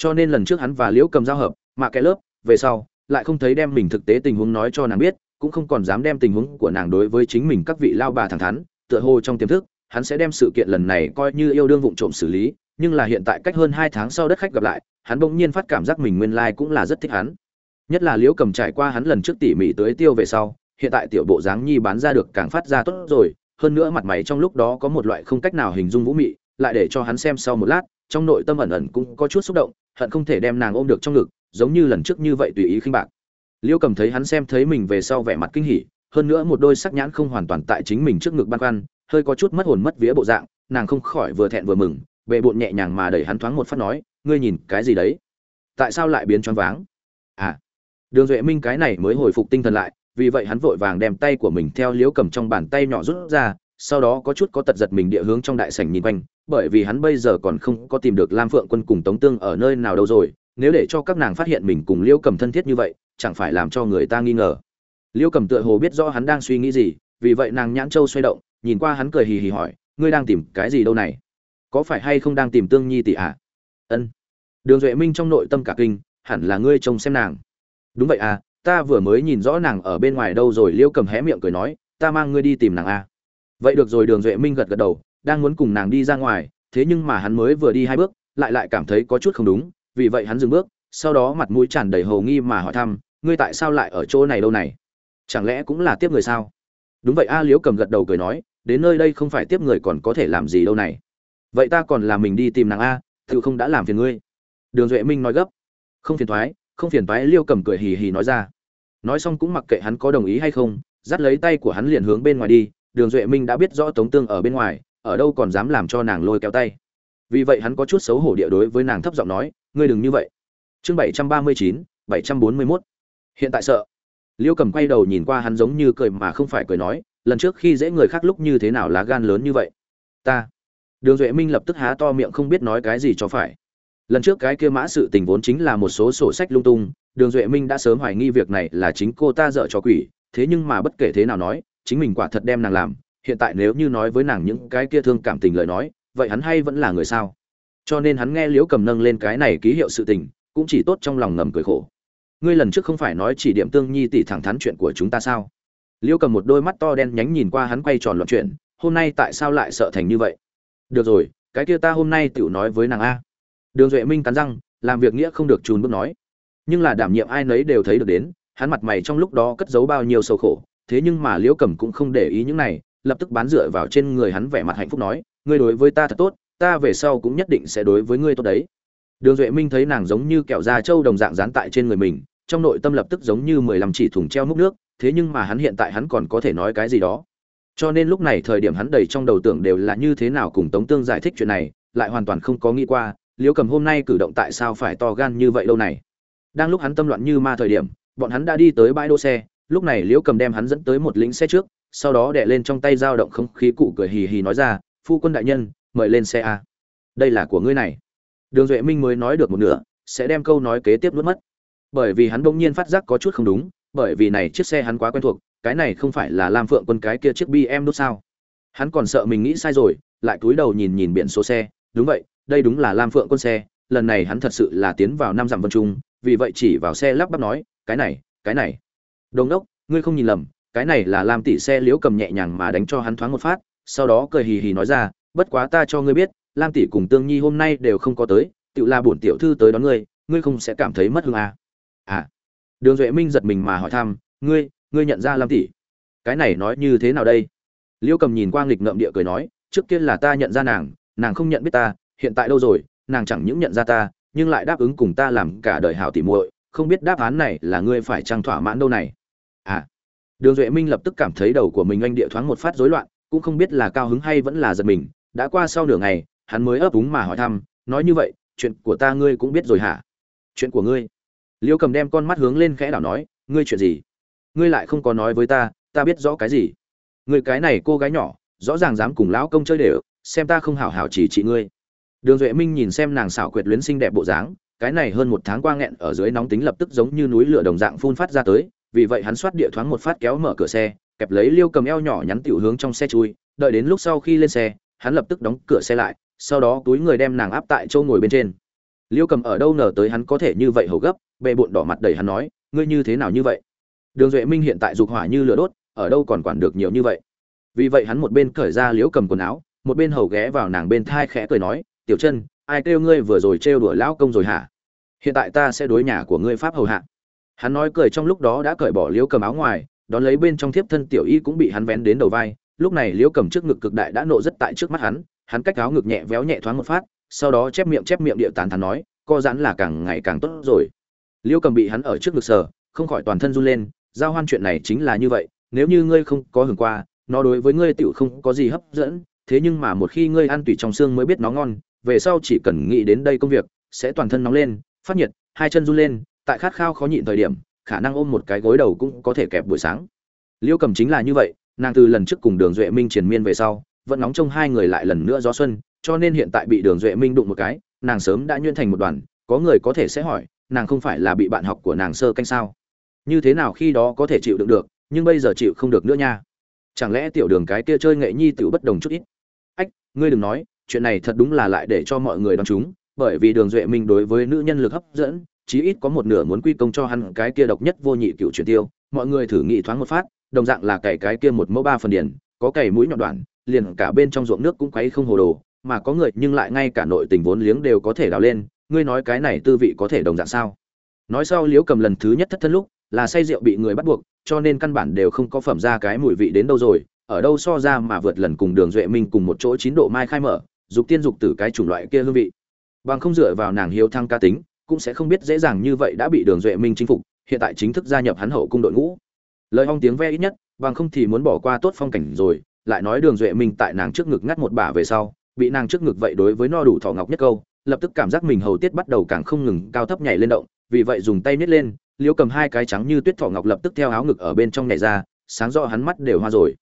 cho nên lần trước hắn và liễu cầm giao hợp, mà cái lớp, về sau, lại không thấy đem mình thực tế tình huống nói cho nàng biết, cũng không còn dám đem tình huống của nàng đối với chính mình các vị lao bà thẳng thắn, tựa hồ trong tiềm thức, hắn sẽ đem sự kiện lần này coi như yêu đương vụng trộm xử lý, nhưng là hiện tại cách hơn hai tháng sau đất khách gặp lại, hắn bỗng nhiên phát cảm giác mình nguyên lai cũng là rất thích hắn. Nhất là liễu cầm trải qua hắn lần trước tỉ mỉ tới tiêu về sau, hiện tại tiểu bộ dáng nhi bán ra được càng phát ra tốt rồi, hơn nữa mặt mày trong lúc đó có một loại không cách nào hình dung vũ mị, lại để cho hắn xem sau một lát, trong nội tâm ẩn ẩn cũng có chút xúc động hận không thể đem nàng ôm được trong ngực, giống như lần trước như vậy tùy ý khinh bạc. Liễu cầm thấy hắn xem thấy mình về sau vẻ mặt kinh hỉ, hơn nữa một đôi sắc nhãn không hoàn toàn tại chính mình trước ngực băn khoăn, hơi có chút mất hồn mất vía bộ dạng, nàng không khỏi vừa thẹn vừa mừng bệ bộn nhẹ nhàng mà đẩy hắn thoáng một phát nói, ngươi nhìn cái gì đấy? Tại sao lại biến choáng váng? À. Đường duệ minh cái này mới hồi phục tinh thần lại, vì vậy hắn vội vàng đem tay của mình theo liếu cầm trong bàn tay nhỏ rút ra sau đó có chút có tật giật mình địa hướng trong đại sảnh nhìn quanh, bởi vì hắn bây giờ còn không có tìm được lam phượng quân cùng tống tương ở nơi nào đâu rồi, nếu để cho các nàng phát hiện mình cùng liễu cầm thân thiết như vậy, chẳng phải làm cho người ta nghi ngờ. Liễu cầm tựa hồ biết rõ hắn đang suy nghĩ gì, vì vậy nàng nhãn châu xoay động, nhìn qua hắn cười hì hì hỏi, ngươi đang tìm cái gì đâu này? Có phải hay không đang tìm tương nhi tỷ ạ? À? ân. Đường duệ minh trong nội tâm cả kinh, hẳn là ngươi trông xem nàng. Đúng vậy à ta vừa mới nhìn rõ nàng ở bên ngoài đâu rồi. Liễu cầm hé miệng cười nói, ta mang ngươi đi tìm nàng à vậy được rồi, đường duệ minh gật gật đầu, đang muốn cùng nàng đi ra ngoài, thế nhưng mà hắn mới vừa đi hai bước, lại lại cảm thấy có chút không đúng, vì vậy hắn dừng bước, sau đó mặt mũi tràn đầy hầu nghi mà hỏi thăm, ngươi tại sao lại ở chỗ này đâu này? Chẳng lẽ cũng là tiếp người sao? Đúng vậy, a liếu liễu cầm gật đầu cười nói, đến nơi đây không phải tiếp người còn có thể làm gì đâu này? Vậy ta còn là mình đi tìm nàng a, tự không đã làm phiền ngươi. Đường duệ minh nói gấp, không phiền thoái không phiền thoái liêu cầm cười hì hì nói ra. Nói xong cũng mặc kệ hắn có đồng ý hay không, dắt lấy tay của hắn liền hướng bên ngoài đi đường duệ minh đã biết rõ tống tương ở bên ngoài, ở đâu còn dám làm cho nàng lôi kéo tay. Vì vậy hắn có chút xấu hổ địa đối với nàng thấp giọng nói, ngươi đừng như vậy. Chương bảy trăm ba mươi chín, bảy trăm bốn mươi mốt. Hiện tại sợ. Liêu cầm quay đầu nhìn qua hắn giống như cười mà không phải cười nói, lần trước khi dễ người khác lúc như thế nào lá gan lớn như vậy? Ta. Đường duệ minh lập tức há to miệng không biết nói cái gì cho phải. Lần trước cái kia mã sự tình vốn chính là một số sổ sách lung tung, đường duệ minh đã sớm hoài nghi việc này là chính cô ta dợ cho quỷ, thế nhưng mà bất kể thế nào nói chính mình quả thật đem nàng làm, hiện tại nếu như nói với nàng những cái kia thương cảm tình lời nói, vậy hắn hay vẫn là người sao? Cho nên hắn nghe liễu cầm nâng lên cái này ký hiệu sự tình, cũng chỉ tốt trong lòng ngầm cười khổ. Ngươi lần trước không phải nói chỉ điểm tương nhi tỷ thẳng thắn chuyện của chúng ta sao? Liễu cầm một đôi mắt to đen nhánh nhìn qua hắn quay tròn loạn chuyện, hôm nay tại sao lại sợ thành như vậy? Được rồi, cái kia ta hôm nay tựu nói với nàng a. Đường duệ minh cắn răng, làm việc nghĩa không được trùn bước nói. Nhưng là đảm nhiệm ai nấy đều thấy được đến, hắn mặt mày trong lúc đó cất giấu bao nhiêu sầu khổ thế nhưng mà liễu cẩm cũng không để ý những này, lập tức bán dựa vào trên người hắn vẻ mặt hạnh phúc nói, ngươi đối với ta thật tốt, ta về sau cũng nhất định sẽ đối với ngươi tốt đấy. Đường duệ minh thấy nàng giống như kẹo da trâu đồng dạng dán tại trên người mình, trong nội tâm lập tức giống như mười lăm chỉ thùng treo múc nước, thế nhưng mà hắn hiện tại hắn còn có thể nói cái gì đó. Cho nên lúc này thời điểm hắn đầy trong đầu tưởng đều là như thế nào cùng tống tương giải thích chuyện này, lại hoàn toàn không có nghĩ qua, liễu cầm hôm nay cử động tại sao phải to gan như vậy lâu này. Đang lúc hắn tâm loạn như ma thời điểm, bọn hắn đã đi tới bãi đỗ xe lúc này liễu cầm đem hắn dẫn tới một lính xe trước, sau đó đệ lên trong tay dao động không khí cụ cười hì hì nói ra, phu quân đại nhân, mời lên xe a. Đây là của ngươi này. Đường duệ minh mới nói được một nửa, sẽ đem câu nói kế tiếp nuốt mất. Bởi vì hắn bỗng nhiên phát giác có chút không đúng, bởi vì này chiếc xe hắn quá quen thuộc, cái này không phải là lam phượng quân cái kia chiếc bm đốt sao? Hắn còn sợ mình nghĩ sai rồi, lại cúi đầu nhìn nhìn biển số xe. Đúng vậy, đây đúng là lam phượng quân xe, lần này hắn thật sự là tiến vào năm dặm vân trung, vì vậy chỉ vào xe lắp bắp nói, cái này cái này. Đồng đốc ngươi không nhìn lầm, cái này là lam tỷ xe liễu cầm nhẹ nhàng mà đánh cho hắn thoáng một phát, sau đó cười hì hì nói ra, bất quá ta cho ngươi biết, lam tỷ cùng tương nhi hôm nay đều không có tới, tự là bổn tiểu thư tới đón ngươi ngươi không sẽ cảm thấy mất hương à. à. Đường duệ minh giật mình mà hỏi thăm, ngươi ngươi nhận ra lam tỷ? Cái này nói như thế nào đây? Liễu cầm nhìn qua nghịch ngợm địa cười nói, trước kia là ta nhận ra nàng nàng không nhận biết ta, hiện tại đâu rồi, nàng chẳng những nhận ra ta, nhưng lại đáp ứng cùng ta làm cả đời hảo tỉ muội, không biết đáp án này là ngươi phải trang thỏa mãn đâu này? À. Đường duệ minh lập tức cảm thấy đầu của mình anh địa thoáng một phát rối loạn, cũng không biết là cao hứng hay vẫn là giật mình, đã qua sau nửa ngày, hắn mới ấp úng mà hỏi thăm, nói như vậy, chuyện của ta ngươi cũng biết rồi hả? Chuyện của ngươi. Liêu cầm đem con mắt hướng lên khẽ đảo nói, ngươi chuyện gì? Ngươi lại không có nói với ta ta biết rõ cái gì? Người cái này cô gái nhỏ, rõ ràng dám cùng lão công chơi đều, xem ta không hảo hảo chỉ trị ngươi. Đường duệ minh nhìn xem nàng xảo quyệt luyến xinh đẹp bộ dáng, cái này hơn một tháng qua nghẹn ở dưới nóng tính lập tức giống như núi lửa đồng dạng phun phát ra tới vì vậy hắn xoát địa thoáng một phát kéo mở cửa xe, kẹp lấy liêu cầm eo nhỏ nhắn tiểu hướng trong xe chui, đợi đến lúc sau khi lên xe, hắn lập tức đóng cửa xe lại, sau đó túi người đem nàng áp tại châu ngồi bên trên. Liêu cầm ở đâu ngờ tới hắn có thể như vậy hầu gấp bệ bụng đỏ mặt đầy hắn nói, ngươi như thế nào như vậy? Đường duệ minh hiện tại dục hỏa như lửa đốt, ở đâu còn quản được nhiều như vậy? Vì vậy hắn một bên cởi ra liễu cầm quần áo, một bên hầu ghé vào nàng bên thai khẽ cười nói, tiểu chân, ai kêu ngươi vừa rồi trêu đùa lão công rồi hả? Hiện tại ta sẽ đối nhà của ngươi pháp hầu hạ hắn nói cười trong lúc đó đã cởi bỏ liễu cầm áo ngoài, đón lấy bên trong thiếp thân tiểu y cũng bị hắn vén đến đầu vai. Lúc này liễu cầm trước ngực cực đại đã nộ rất tại trước mắt hắn hắn cách áo ngực nhẹ véo nhẹ thoáng một phát, sau đó chép miệng chép miệng địa tàn thắn nói, co giãn là càng ngày càng tốt rồi. Liễu cầm bị hắn ở trước ngực sờ, không khỏi toàn thân run lên, giao hoan chuyện này chính là như vậy, nếu như ngươi không có hưởng qua, nó đối với ngươi tựu không có gì hấp dẫn, thế nhưng mà một khi ngươi ăn tùy trong xương mới biết nó ngon, về sau chỉ cần nghĩ đến đây công việc, sẽ toàn thân nóng lên, phát nhiệt, hai chân run lên tại khát khao khó nhịn thời điểm, khả năng ôm một cái gối đầu cũng có thể kẹp buổi sáng. Liêu cầm chính là như vậy, nàng từ lần trước cùng đường duệ minh triền miên về sau, vẫn nóng trong hai người lại lần nữa gió xuân, cho nên hiện tại bị đường duệ minh đụng một cái, nàng sớm đã nhuyễn thành một đoàn, có người có thể sẽ hỏi, nàng không phải là bị bạn học của nàng sơ canh sao? Như thế nào khi đó có thể chịu đựng được, nhưng bây giờ chịu không được nữa nha. Chẳng lẽ tiểu đường cái kia chơi nghệ nhi tiểu bất đồng chút ít? Ách, ngươi đừng nói, chuyện này thật đúng là lại để cho mọi người đón chúng, bởi vì đường duệ minh đối với nữ nhân lực hấp dẫn chí ít có một nửa muốn quy công cho hắn cái kia độc nhất vô nhị cựu truyền tiêu, mọi người thử nghĩ thoáng một phát, đồng dạng là cày cái kia một mẫu ba phần điển có cày mũi nhọn đoạn, liền cả bên trong ruộng nước cũng quấy không hồ đồ, mà có người nhưng lại ngay cả nội tình vốn liếng đều có thể đào lên, ngươi nói cái này tư vị có thể đồng dạng sao? Nói sau liếu cầm lần thứ nhất thất thân lúc, là say rượu bị người bắt buộc, cho nên căn bản đều không có phẩm ra cái mùi vị đến đâu rồi, ở đâu so ra mà vượt lần cùng đường duệ minh cùng một chỗ chín độ mai khai mở, dục tiên dục tử cái chủng loại kia hương vị. Bằng không dựa vào nàng hiếu thăng ca tính cũng sẽ không biết dễ dàng như vậy đã bị đường duệ minh chinh phục, hiện tại chính thức gia nhập hắn hậu cung đội ngũ. Lời hong tiếng ve ít nhất, bằng không thì muốn bỏ qua tốt phong cảnh rồi, lại nói đường duệ minh tại nàng trước ngực ngắt một bả về sau, bị nàng trước ngực vậy đối với no đủ thọ ngọc nhất câu, lập tức cảm giác mình hầu tiết bắt đầu càng không ngừng cao thấp nhảy lên động, vì vậy dùng tay nít lên, liễu cầm hai cái trắng như tuyết thọ ngọc lập tức theo áo ngực ở bên trong nhảy ra, sáng rõ hắn mắt đều hoa rồi.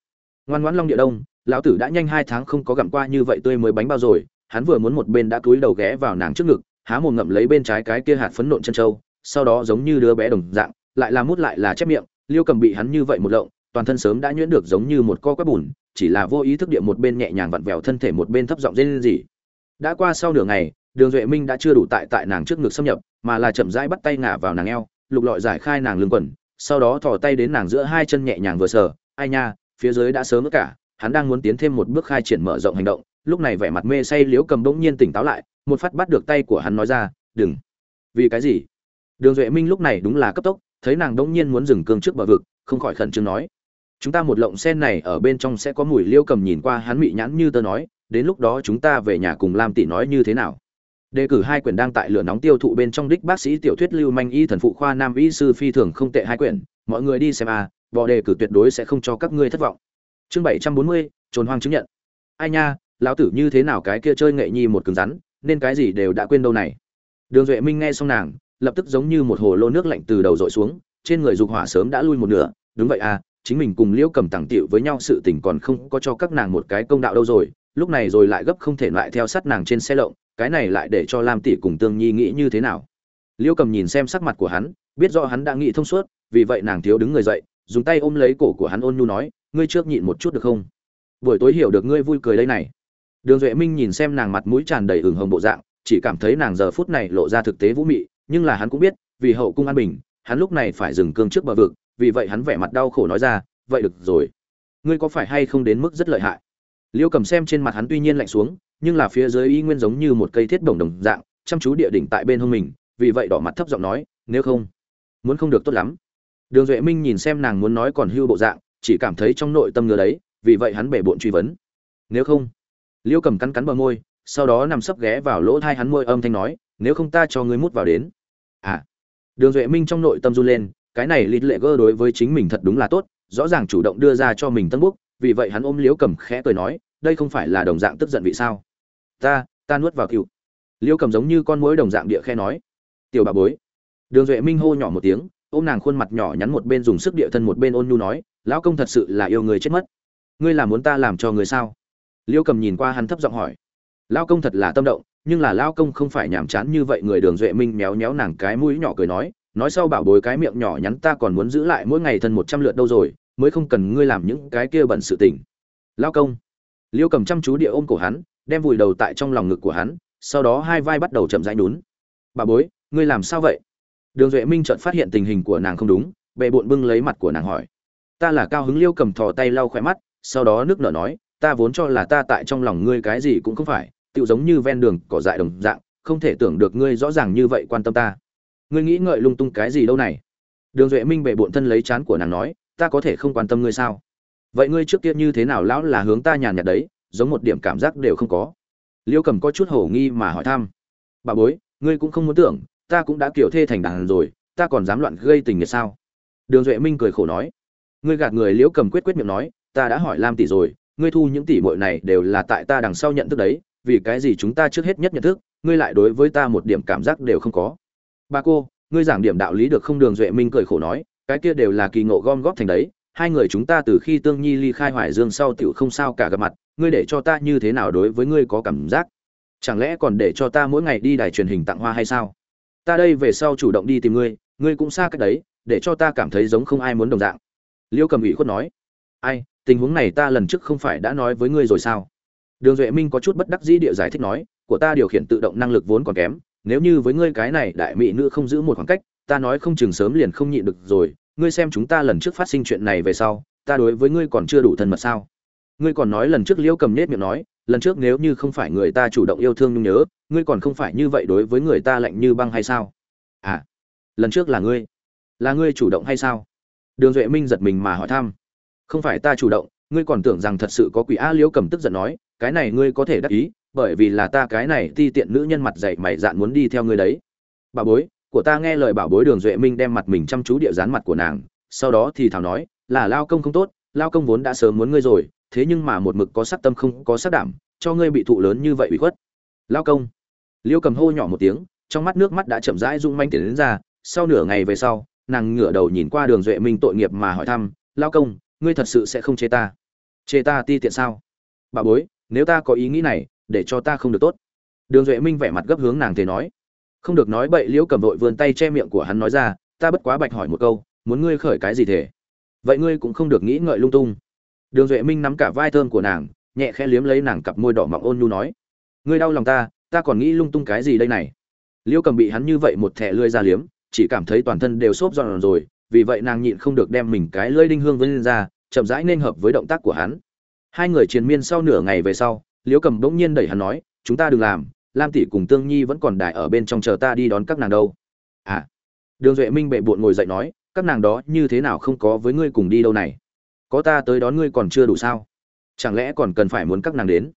Ngoan ngoãn long địa đông, lão tử đã nhanh hai tháng không có gặm qua như vậy tươi mới bánh bao rồi, hắn vừa muốn một bên đã cúi đầu ghé vào nàng trước ngực há mồm ngậm lấy bên trái cái kia hạt phấn nộn chân trâu, sau đó giống như đứa bé đồng dạng, lại là mút lại là chép miệng, liêu cầm bị hắn như vậy một lộng, toàn thân sớm đã nhuyễn được giống như một co quắp bùn, chỉ là vô ý thức địa một bên nhẹ nhàng vặn vẹo thân thể một bên thấp giọng rên gì đã qua sau nửa ngày, đường duệ minh đã chưa đủ tại tại nàng trước ngực xâm nhập, mà là chậm rãi bắt tay ngả vào nàng eo, lục lọi giải khai nàng lưng quần, sau đó thò tay đến nàng giữa hai chân nhẹ nhàng vừa sờ, ai nha, phía dưới đã sớm cả, hắn đang muốn tiến thêm một bước khai triển mở rộng hành động. Lúc này vẻ mặt mê say liếu cầm bỗng nhiên tỉnh táo lại một phát bắt được tay của hắn nói ra, đừng. Vì cái gì? Đường duệ minh lúc này đúng là cấp tốc, thấy nàng bỗng nhiên muốn dừng cương trước bờ vực, không khỏi khẩn trương nói, chúng ta một lộng sen này ở bên trong sẽ có mùi liêu cầm nhìn qua hắn mị nhãn như tớ nói, đến lúc đó chúng ta về nhà cùng lam tỷ nói như thế nào? Đề cử hai quyển đang tại lửa nóng tiêu thụ bên trong đích bác sĩ tiểu thuyết lưu manh y thần phụ khoa nam y sư phi thường không tệ hai quyển, mọi người đi xem à vò đề cử tuyệt đối sẽ không cho các ngươi thất vọng. Chương bảy trăm bốn mươi, trồn hoang chứng nhận. Ai nha, lão tử như thế nào cái kia chơi nghệ nhi một cứng rắn nên cái gì đều đã quên đâu này. Đường duệ minh nghe xong nàng, lập tức giống như một hồ lô nước lạnh từ đầu dội xuống, trên người dục hỏa sớm đã lui một nửa. Đúng vậy à chính mình cùng liễu cầm tặng tiệu với nhau sự tình còn không có cho các nàng một cái công đạo đâu rồi. Lúc này rồi lại gấp không thể lại theo sát nàng trên xe lộng, cái này lại để cho lam tỷ cùng tương nhi nghĩ như thế nào? Liễu cầm nhìn xem sắc mặt của hắn, biết rõ hắn đã nghĩ thông suốt, vì vậy nàng thiếu đứng người dậy, dùng tay ôm lấy cổ của hắn ôn nhu nói, ngươi trước nhịn một chút được không? Buổi tối hiểu được ngươi vui cười đây này đường duệ minh nhìn xem nàng mặt mũi tràn đầy ửng hồng bộ dạng, chỉ cảm thấy nàng giờ phút này lộ ra thực tế vũ mị, nhưng là hắn cũng biết, vì hậu cung an bình, hắn lúc này phải dừng cương trước bờ vực, vì vậy hắn vẻ mặt đau khổ nói ra, vậy được rồi. Ngươi có phải hay không đến mức rất lợi hại? Liêu cầm xem trên mặt hắn tuy nhiên lạnh xuống, nhưng là phía dưới y nguyên giống như một cây thiết đồng đồng dạng, chăm chú địa đỉnh tại bên hông mình, vì vậy đỏ mặt thấp giọng nói, nếu không, muốn không được tốt lắm. Đường duệ minh nhìn xem nàng muốn nói còn hưu bộ dạng, chỉ cảm thấy trong nội tâm ngứa đấy, vì vậy hắn bể bộn truy vấn. Nếu không liêu cầm cắn cắn bờ môi, sau đó nằm sấp ghé vào lỗ thai hắn môi âm thanh nói, nếu không ta cho ngươi mút vào đến. À. Đường duệ minh trong nội tâm run lên, cái này lịt lệ gơ đối với chính mình thật đúng là tốt, rõ ràng chủ động đưa ra cho mình tân búc vì vậy hắn ôm liễu cầm khẽ cười nói, đây không phải là đồng dạng tức giận vì sao? Ta ta nuốt vào cựu liễu cầm giống như con mối đồng dạng địa khe nói, tiểu bà bối. Đường duệ minh hô nhỏ một tiếng, ôm nàng khuôn mặt nhỏ nhắn một bên dùng sức địa thân một bên ôn nhu nói, lão công thật sự là yêu người chết mất. Ngươi là muốn ta làm cho người sao? Liêu cầm nhìn qua hắn thấp giọng hỏi. Lão công thật là tâm động, nhưng là lão công không phải nhàm chán như vậy, người đường duệ minh méo méo nàng cái mũi nhỏ cười nói nói sau bảo bối cái miệng nhỏ nhắn ta còn muốn giữ lại mỗi ngày thân một trăm lượt đâu rồi, mới không cần ngươi làm những cái kia bẩn sự tình. Lao công. Liêu cầm chăm chú địa ôm cổ hắn, đem vùi đầu tại trong lòng ngực của hắn, sau đó hai vai bắt đầu chậm rãi nhún. Bà bối, ngươi làm sao vậy? Đường duệ minh chợt phát hiện tình hình của nàng không đúng bệ bộn bưng lấy mặt của nàng hỏi. Ta là cao hứng liêu cầm thò tay lau khỏe mắt, sau đó nước nở nói ta vốn cho là ta tại trong lòng ngươi cái gì cũng không phải, tựu giống như ven đường cỏ dại đồng dạng, không thể tưởng được ngươi rõ ràng như vậy quan tâm ta. Ngươi nghĩ ngợi lung tung cái gì đâu này? Đường duệ minh bệ bộn thân lấy chán của nàng nói, ta có thể không quan tâm ngươi sao? Vậy ngươi trước kia như thế nào lão là hướng ta nhàn nhạt đấy, giống một điểm cảm giác đều không có. Liêu cầm có chút hổ nghi mà hỏi thăm. Bà bối, ngươi cũng không muốn tưởng, ta cũng đã kiểu thê thành đàn rồi, ta còn dám loạn gây tình nghiệt sao? Đường duệ minh cười khổ nói. Ngươi gạt người liễu cầm quyết quyết miệng nói, ta đã hỏi lam tỷ rồi ngươi thu những tỷ muội này đều là tại ta đằng sau nhận thức đấy, vì cái gì chúng ta trước hết nhất nhận thức, ngươi lại đối với ta một điểm cảm giác đều không có. Bà cô, ngươi giảng điểm đạo lý được không đường duệ minh cười khổ nói, cái kia đều là kỳ ngộ gom góp thành đấy, hai người chúng ta từ khi tương nhi ly khai hoài dương sau tiểu không sao cả gặp mặt, ngươi để cho ta như thế nào đối với ngươi có cảm giác? Chẳng lẽ còn để cho ta mỗi ngày đi đài truyền hình tặng hoa hay sao? Ta đây về sau chủ động đi tìm ngươi ngươi cũng xa cách đấy, để cho ta cảm thấy giống không ai muốn đồng dạng. Liêu cầm ủy khuất nói, ai tình huống này ta lần trước không phải đã nói với ngươi rồi sao? Đường duệ minh có chút bất đắc dĩ địa giải thích nói, của ta điều khiển tự động năng lực vốn còn kém, nếu như với ngươi cái này đại mỹ nữ không giữ một khoảng cách, ta nói không chừng sớm liền không nhịn được rồi, ngươi xem chúng ta lần trước phát sinh chuyện này về sau, ta đối với ngươi còn chưa đủ thân mật sao? Ngươi còn nói lần trước liễu cầm nết miệng nói, lần trước nếu như không phải người ta chủ động yêu thương nhung nhớ, ngươi còn không phải như vậy đối với người ta lạnh như băng hay sao? À lần trước là ngươi là ngươi chủ động hay sao? Đường duệ minh giật mình mà hỏi thăm không phải ta chủ động, ngươi còn tưởng rằng thật sự có quỷ a liễu cầm tức giận nói, cái này ngươi có thể đắc ý, bởi vì là ta cái này ti tiện nữ nhân mặt dạy mày dạn muốn đi theo ngươi đấy. Bà bối, của ta nghe lời bảo bối đường duệ minh đem mặt mình chăm chú địa dán mặt của nàng, sau đó thì thảo nói, là lao công không tốt, lao công vốn đã sớm muốn ngươi rồi, thế nhưng mà một mực có sắc tâm không có sắc đảm, cho ngươi bị thụ lớn như vậy bị khuất. Lao công. Liêu cầm hô nhỏ một tiếng, trong mắt nước mắt đã chậm rãi rung manh tiền đến ra, sau nửa ngày về sau, nàng ngửa đầu nhìn qua đường duệ minh tội nghiệp mà hỏi thăm, lao công ngươi thật sự sẽ không chê ta. Chê ta ti tiện sao? Bà bối, nếu ta có ý nghĩ này, để cho ta không được tốt. Đường duệ minh vẻ mặt gấp hướng nàng thế nói. Không được nói bậy, liễu cầm vội vươn tay che miệng của hắn nói ra, ta bất quá bạch hỏi một câu, muốn ngươi khởi cái gì thể vậy ngươi cũng không được nghĩ ngợi lung tung. Đường duệ minh nắm cả vai thơm của nàng, nhẹ khẽ liếm lấy nàng cặp môi đỏ mọng ôn nhu nói, ngươi đau lòng ta ta còn nghĩ lung tung cái gì đây này? Liễu cầm bị hắn như vậy một thẻ lưỡi ra liếm, chỉ cảm thấy toàn thân đều xốp giòn rồi vì vậy nàng nhịn không được đem mình cái lưỡi đinh hương vươn ra, chậm rãi nên hợp với động tác của hắn. Hai người triền miên sau nửa ngày về sau, liễu cầm bỗng nhiên đẩy hắn nói, chúng ta đừng làm, lam tỷ cùng tương nhi vẫn còn đại ở bên trong chờ ta đi đón các nàng đâu. À. Đường duệ minh bệ bộn ngồi dậy nói, các nàng đó như thế nào không có với ngươi cùng đi đâu này? Có ta tới đón ngươi còn chưa đủ sao? Chẳng lẽ còn cần phải muốn các nàng đến?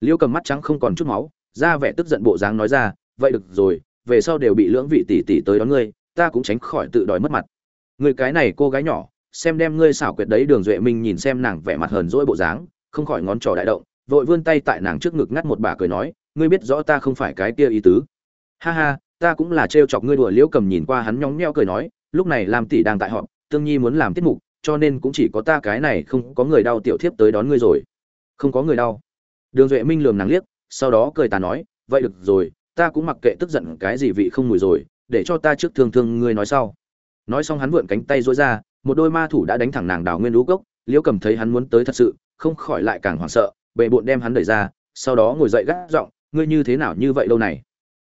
Liễu cầm mắt trắng không còn chút máu, ra vẻ tức giận bộ dáng nói ra, vậy được rồi, về sau đều bị lưỡng vị tỷ tỷ tới đón ngươi, ta cũng tránh khỏi tự đòi mất mặt người cái này cô gái nhỏ, xem đem ngươi xảo quyệt đấy đường duệ minh nhìn xem nàng vẻ mặt hờn dỗi bộ dáng, không khỏi ngón trỏ đại động, vội vươn tay tại nàng trước ngực ngắt một bà cười nói, ngươi biết rõ ta không phải cái kia ý tứ. Ha ha, ta cũng là trêu chọc ngươi đùa liễu cầm nhìn qua hắn nhóng nheo cười nói, lúc này làm tỷ đang tại họp, tương nhi muốn làm tiết mục, cho nên cũng chỉ có ta cái này không có người đau tiểu thiếp tới đón ngươi rồi. Không có người đau. Đường duệ minh lườm nàng liếc, sau đó cười ta nói, vậy được rồi, ta cũng mặc kệ tức giận cái gì vị không mùi rồi, để cho ta trước thương thương ngươi nói sau nói xong hắn vượn cánh tay dối ra, một đôi ma thủ đã đánh thẳng nàng đào nguyên lũ gốc liễu cầm thấy hắn muốn tới thật sự, không khỏi lại càng hoảng sợ bệ bộn đem hắn đẩy ra, sau đó ngồi dậy gác giọng, ngươi như thế nào như vậy lâu này?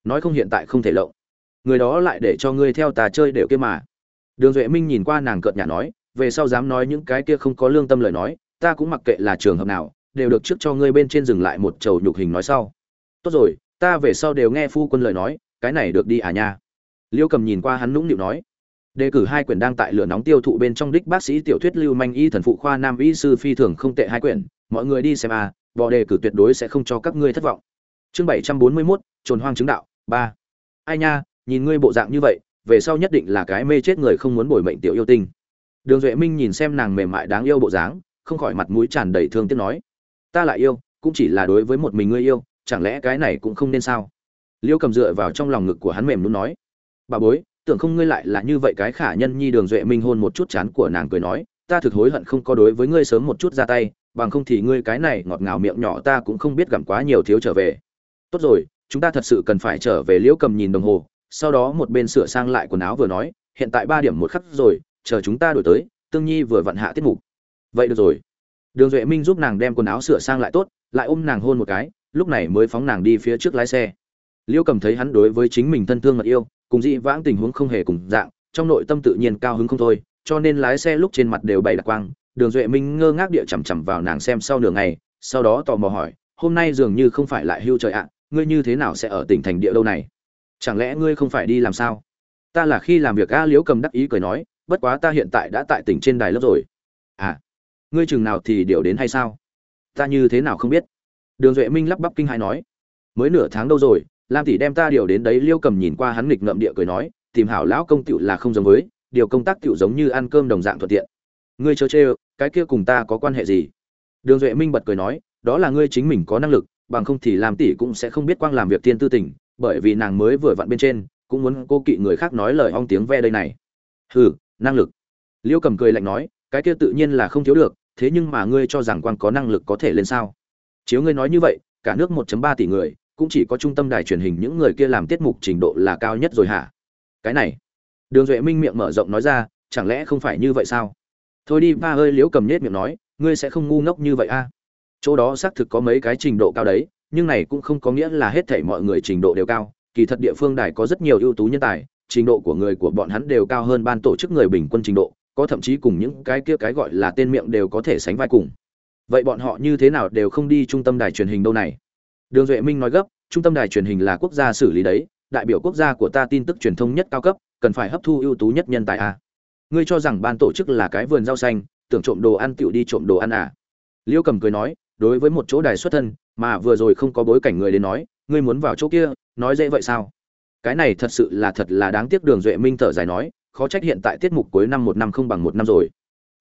Nói không hiện tại không thể lộng. Người đó lại để cho ngươi theo tà chơi đều kia mà. Đường duệ minh nhìn qua nàng cợt nhả nói, về sau dám nói những cái kia không có lương tâm lời nói, ta cũng mặc kệ là trường hợp nào, đều được trước cho ngươi bên trên dừng lại một chầu nhục hình nói sau. Tốt rồi, ta về sau đều nghe phu quân lời nói, cái này được đi à nha. Liêu cầm nhìn qua hắn nũng nịu nói đề cử hai quyển đang tại lửa nóng tiêu thụ bên trong đích bác sĩ tiểu thuyết lưu manh y thần phụ khoa nam y sư phi thường không tệ hai quyển, mọi người đi xem à bò đề cử tuyệt đối sẽ không cho các ngươi thất vọng. Chương bảy trăm bốn mươi mốt, trồn hoang chứng đạo, ba. Ai nha, nhìn ngươi bộ dạng như vậy, về sau nhất định là cái mê chết người không muốn bồi mệnh tiểu yêu tinh. Đường duệ minh nhìn xem nàng mềm mại đáng yêu bộ dáng, không khỏi mặt mũi tràn đầy thương tiếc nói, ta lại yêu, cũng chỉ là đối với một mình ngươi yêu, chẳng lẽ cái này cũng không nên sao? Liêu cầm dựa vào trong lòng ngực của hắn mềm luôn nói, bà bối tưởng không ngươi lại là như vậy cái khả nhân nhi đường duệ minh hôn một chút chán của nàng cười nói, ta thực hối hận không có đối với ngươi sớm một chút ra tay, bằng không thì ngươi cái này ngọt ngào miệng nhỏ ta cũng không biết gặm quá nhiều thiếu trở về. Tốt rồi, chúng ta thật sự cần phải trở về liễu cầm nhìn đồng hồ, sau đó một bên sửa sang lại quần áo vừa nói, hiện tại ba điểm một khắc rồi, chờ chúng ta đổi tới, tương nhi vừa vặn hạ tiết mục. Vậy được rồi. Đường duệ minh giúp nàng đem quần áo sửa sang lại tốt, lại ôm nàng hôn một cái, lúc này mới phóng nàng đi phía trước lái xe. Liễu cầm thấy hắn đối với chính mình thân thương mật yêu cùng dị vãng tình huống không hề cùng dạng, trong nội tâm tự nhiên cao hứng không thôi, cho nên lái xe lúc trên mặt đều bày đặc quang, đường duệ minh ngơ ngác địa chằm chằm vào nàng xem sau nửa ngày, sau đó tò mò hỏi, hôm nay dường như không phải lại hưu trời ạ, ngươi như thế nào sẽ ở tỉnh thành địa đâu này? Chẳng lẽ ngươi không phải đi làm sao? Ta là khi làm việc a liễu cầm đắc ý cười nói, bất quá ta hiện tại đã tại tỉnh trên đài lớp rồi. À ngươi chừng nào thì điều đến hay sao? Ta như thế nào không biết? Đường duệ minh lắp bắp kinh hãi nói, mới nửa tháng đâu rồi lam tỷ đem ta điều đến đấy liêu cầm nhìn qua hắn nghịch ngợm địa cười nói tìm hảo lão công tựu là không giống với điều công tác tựu giống như ăn cơm đồng dạng thuận tiện. Ngươi chớ chê cái kia cùng ta có quan hệ gì? Đường duệ minh bật cười nói đó là ngươi chính mình có năng lực bằng không thì làm tỷ cũng sẽ không biết quang làm việc tiên tư tỉnh, bởi vì nàng mới vừa vặn bên trên cũng muốn cô kỵ người khác nói lời ong tiếng ve đây này. Hừ năng lực. Liêu cầm cười lạnh nói cái kia tự nhiên là không thiếu được thế nhưng mà ngươi cho rằng quang có năng lực có thể lên sao? Chiếu ngươi nói như vậy cả nước 1.3 tỷ người cũng chỉ có trung tâm đài truyền hình những người kia làm tiết mục trình độ là cao nhất rồi hả? Cái này. Đường duệ minh miệng mở rộng nói ra, chẳng lẽ không phải như vậy sao? Thôi đi, ba ơi liễu cầm nết miệng nói, ngươi sẽ không ngu ngốc như vậy a chỗ đó xác thực có mấy cái trình độ cao đấy, nhưng này cũng không có nghĩa là hết thảy mọi người trình độ đều cao. Kỳ thật địa phương đài có rất nhiều ưu tú nhân tài, trình độ của người của bọn hắn đều cao hơn ban tổ chức người bình quân trình độ, có thậm chí cùng những cái kia cái gọi là tên miệng đều có thể sánh vai cùng. Vậy bọn họ như thế nào đều không đi trung tâm đài truyền hình đâu này? Đường duệ minh nói gấp, trung tâm đài truyền hình là quốc gia xử lý đấy, đại biểu quốc gia của ta tin tức truyền thông nhất cao cấp, cần phải hấp thu ưu tú nhất nhân tài à. ngươi cho rằng ban tổ chức là cái vườn rau xanh, tưởng trộm đồ ăn tựu đi trộm đồ ăn à? Liêu cầm cười nói, đối với một chỗ đài xuất thân, mà vừa rồi không có bối cảnh người đến nói, ngươi muốn vào chỗ kia, nói dễ vậy sao? Cái này thật sự là thật là đáng tiếc, đường duệ minh thở dài nói, khó trách hiện tại tiết mục cuối năm một năm không bằng một năm rồi.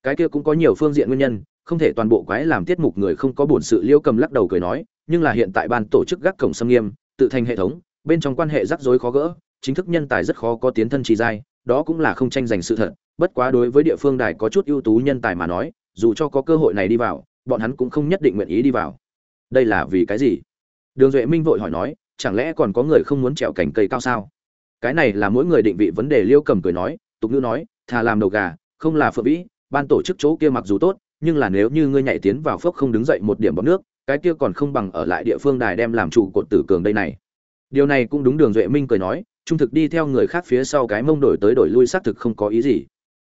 Cái kia cũng có nhiều phương diện nguyên nhân, không thể toàn bộ quái làm tiết mục người không có bổn sự. Liêu cầm lắc đầu cười nói nhưng là hiện tại ban tổ chức gác cổng xâm nghiêm, tự thành hệ thống, bên trong quan hệ rắc rối khó gỡ, chính thức nhân tài rất khó có tiến thân trì giai, đó cũng là không tranh giành sự thật, bất quá đối với địa phương đài có chút ưu tú nhân tài mà nói, dù cho có cơ hội này đi vào, bọn hắn cũng không nhất định nguyện ý đi vào. Đây là vì cái gì? Đường duệ minh vội hỏi nói, chẳng lẽ còn có người không muốn trèo cành cây cao sao? Cái này là mỗi người định vị vấn đề liêu cầm cười nói, tục ngữ nói, thà làm đầu gà, không là phượng vĩ, ban tổ chức chỗ kia mặc dù tốt, nhưng là nếu như ngươi nhảy tiến vào phước không đứng dậy một điểm bọc nước cái kia còn không bằng ở lại địa phương đài đem làm trụ cột tử cường đây này. Điều này cũng đúng đường duệ minh cười nói, trung thực đi theo người khác phía sau cái mông đổi tới đổi lui xác thực không có ý gì.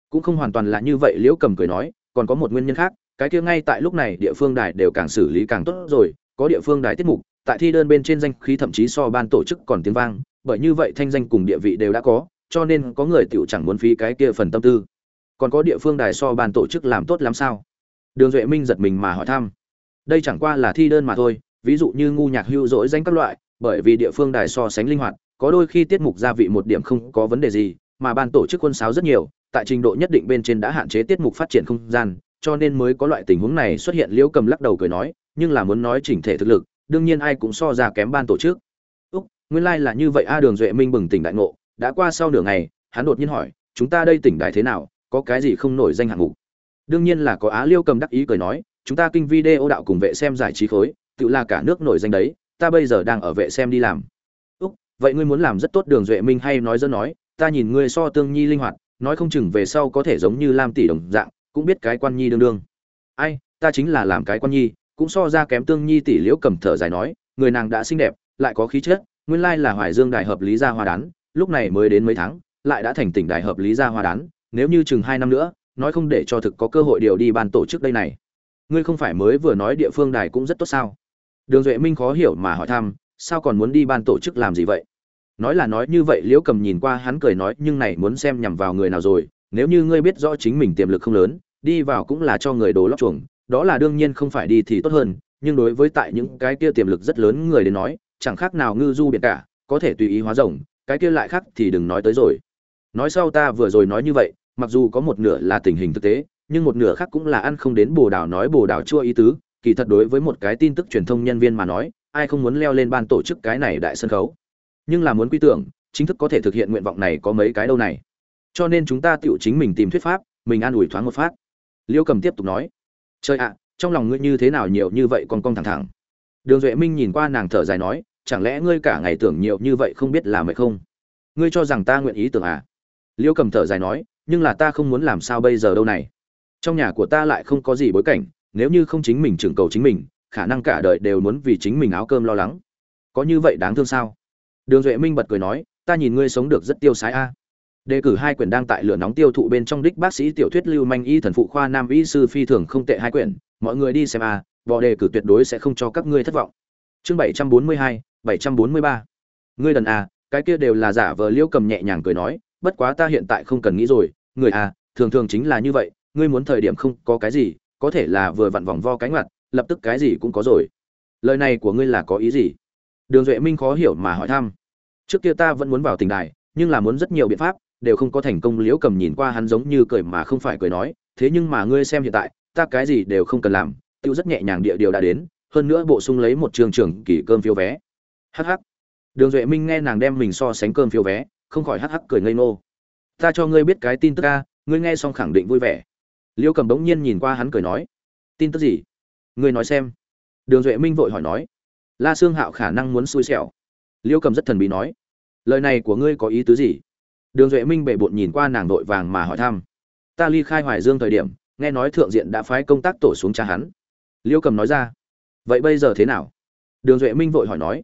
Cũng không hoàn toàn là như vậy, liễu cầm cười nói, còn có một nguyên nhân khác, cái kia ngay tại lúc này địa phương đài đều càng xử lý càng tốt rồi, có địa phương đài tiết mục, tại thi đơn bên trên danh khí thậm chí so ban tổ chức còn tiếng vang, bởi như vậy thanh danh cùng địa vị đều đã có, cho nên có người tiểu chẳng muốn phí cái kia phần tâm tư. Còn có địa phương đài so ban tổ chức làm tốt lắm sao? Đường duệ minh giật mình mà hỏi thăm đây chẳng qua là thi đơn mà thôi, ví dụ như ngu nhạc hưu dỗi danh các loại, bởi vì địa phương đài so sánh linh hoạt, có đôi khi tiết mục gia vị một điểm không có vấn đề gì, mà ban tổ chức quân sáo rất nhiều, tại trình độ nhất định bên trên đã hạn chế tiết mục phát triển không gian, cho nên mới có loại tình huống này xuất hiện liễu cầm lắc đầu cười nói, nhưng là muốn nói chỉnh thể thực lực, đương nhiên ai cũng so ra kém ban tổ chức. Úc, nguyên lai、like、là như vậy a đường duệ minh bừng tỉnh đại ngộ, đã qua sau nửa ngày, hắn đột nhiên hỏi, chúng ta đây tỉnh đại thế nào, có cái gì không nổi danh hạng mục? Đương nhiên là có á liêu cầm đắc ý cười nói chúng ta kinh video đạo cùng vệ xem giải trí khối, tự là cả nước nổi danh đấy, ta bây giờ đang ở vệ xem đi làm. Úc, vậy ngươi muốn làm rất tốt đường duệ minh hay nói dân nói, ta nhìn ngươi so tương nhi linh hoạt, nói không chừng về sau có thể giống như lam tỷ đồng dạng, cũng biết cái quan nhi đương đương. Ai, ta chính là làm cái quan nhi, cũng so ra kém tương nhi tỷ liễu cầm thở dài nói, người nàng đã xinh đẹp, lại có khí chất, nguyên lai là hoài dương đại hợp lý gia hoa đán, lúc này mới đến mấy tháng, lại đã thành tỉnh đại hợp lý gia hoa đán, nếu như chừng hai năm nữa, nói không để cho thực có cơ hội điều đi ban tổ chức đây này ngươi không phải mới vừa nói địa phương đài cũng rất tốt sao? Đường duệ minh khó hiểu mà hỏi thăm, sao còn muốn đi ban tổ chức làm gì vậy? Nói là nói như vậy, liễu cầm nhìn qua hắn cười nói, nhưng này muốn xem nhằm vào người nào rồi, nếu như ngươi biết rõ chính mình tiềm lực không lớn, đi vào cũng là cho người đồ lóc chuồng, đó là đương nhiên không phải đi thì tốt hơn, nhưng đối với tại những cái kia tiềm lực rất lớn người đến nói, chẳng khác nào ngư du biệt cả, có thể tùy ý hóa rồng, cái kia lại khác thì đừng nói tới rồi. Nói sau ta vừa rồi nói như vậy, mặc dù có một nửa là tình hình thực tế nhưng một nửa khác cũng là ăn không đến bồ đào nói bồ đào chua ý tứ, kỳ thật đối với một cái tin tức truyền thông nhân viên mà nói, ai không muốn leo lên ban tổ chức cái này đại sân khấu. Nhưng là muốn quy tưởng, chính thức có thể thực hiện nguyện vọng này có mấy cái đâu này. Cho nên chúng ta tự chính mình tìm thuyết pháp, mình an ủi thoáng một phát. Liêu cầm tiếp tục nói, trời ạ, trong lòng ngươi như thế nào nhiều như vậy còn cong thẳng thẳng? Đường duệ minh nhìn qua nàng thở dài nói, chẳng lẽ ngươi cả ngày tưởng nhiều như vậy không biết là mệt không? Ngươi cho rằng ta nguyện ý tưởng à? Liêu cầm thở dài nói, nhưng là ta không muốn làm sao bây giờ đâu này trong nhà của ta lại không có gì bối cảnh, nếu như không chính mình trưởng cầu chính mình, khả năng cả đời đều muốn vì chính mình áo cơm lo lắng. Có như vậy đáng thương sao? Đường duệ minh bật cười nói, ta nhìn ngươi sống được rất tiêu sái a. Đề cử hai quyển đang tại lửa nóng tiêu thụ bên trong đích bác sĩ tiểu thuyết lưu manh y thần phụ khoa nam y sư phi thường không tệ hai quyển, mọi người đi xem a vò đề cử tuyệt đối sẽ không cho các ngươi thất vọng. Chương bảy trăm bốn mươi hai, bảy trăm bốn mươi ba. Ngươi đần a, cái kia đều là giả vờ liêu cầm nhẹ nhàng cười nói, bất quá ta hiện tại không cần nghĩ rồi, người a, thường thường chính là như vậy ngươi muốn thời điểm không có cái gì, có thể là vừa vặn vòng vo cánh mặt lập tức cái gì cũng có rồi. Lời này của ngươi là có ý gì? Đường duệ minh khó hiểu mà hỏi thăm. Trước kia ta vẫn muốn vào tình đài, nhưng là muốn rất nhiều biện pháp, đều không có thành công, liễu cầm nhìn qua hắn giống như cười mà không phải cười nói, thế nhưng mà ngươi xem hiện tại, ta cái gì đều không cần làm, tiêu rất nhẹ nhàng địa điều đã đến, hơn nữa bổ sung lấy một trường trường kỳ cơm phiếu vé. Hh đường duệ minh nghe nàng đem mình so sánh cơm phiếu vé, không khỏi hh cười ngây ngô. Ta cho ngươi biết cái tin tức ca ngươi nghe xong khẳng định vui vẻ. Liêu cầm bỗng nhiên nhìn qua hắn cười nói, tin tức gì? Ngươi nói xem. Đường duệ minh vội hỏi nói, la sương hạo khả năng muốn xui xẻo. Liêu cầm rất thần bí nói, lời này của ngươi có ý tứ gì? Đường duệ minh bệ bộn nhìn qua nàng vội vàng mà hỏi thăm, ta ly khai hoài dương thời điểm, nghe nói thượng diện đã phái công tác tổ xuống cha hắn. Liêu cầm nói ra, vậy bây giờ thế nào? Đường duệ minh vội hỏi nói,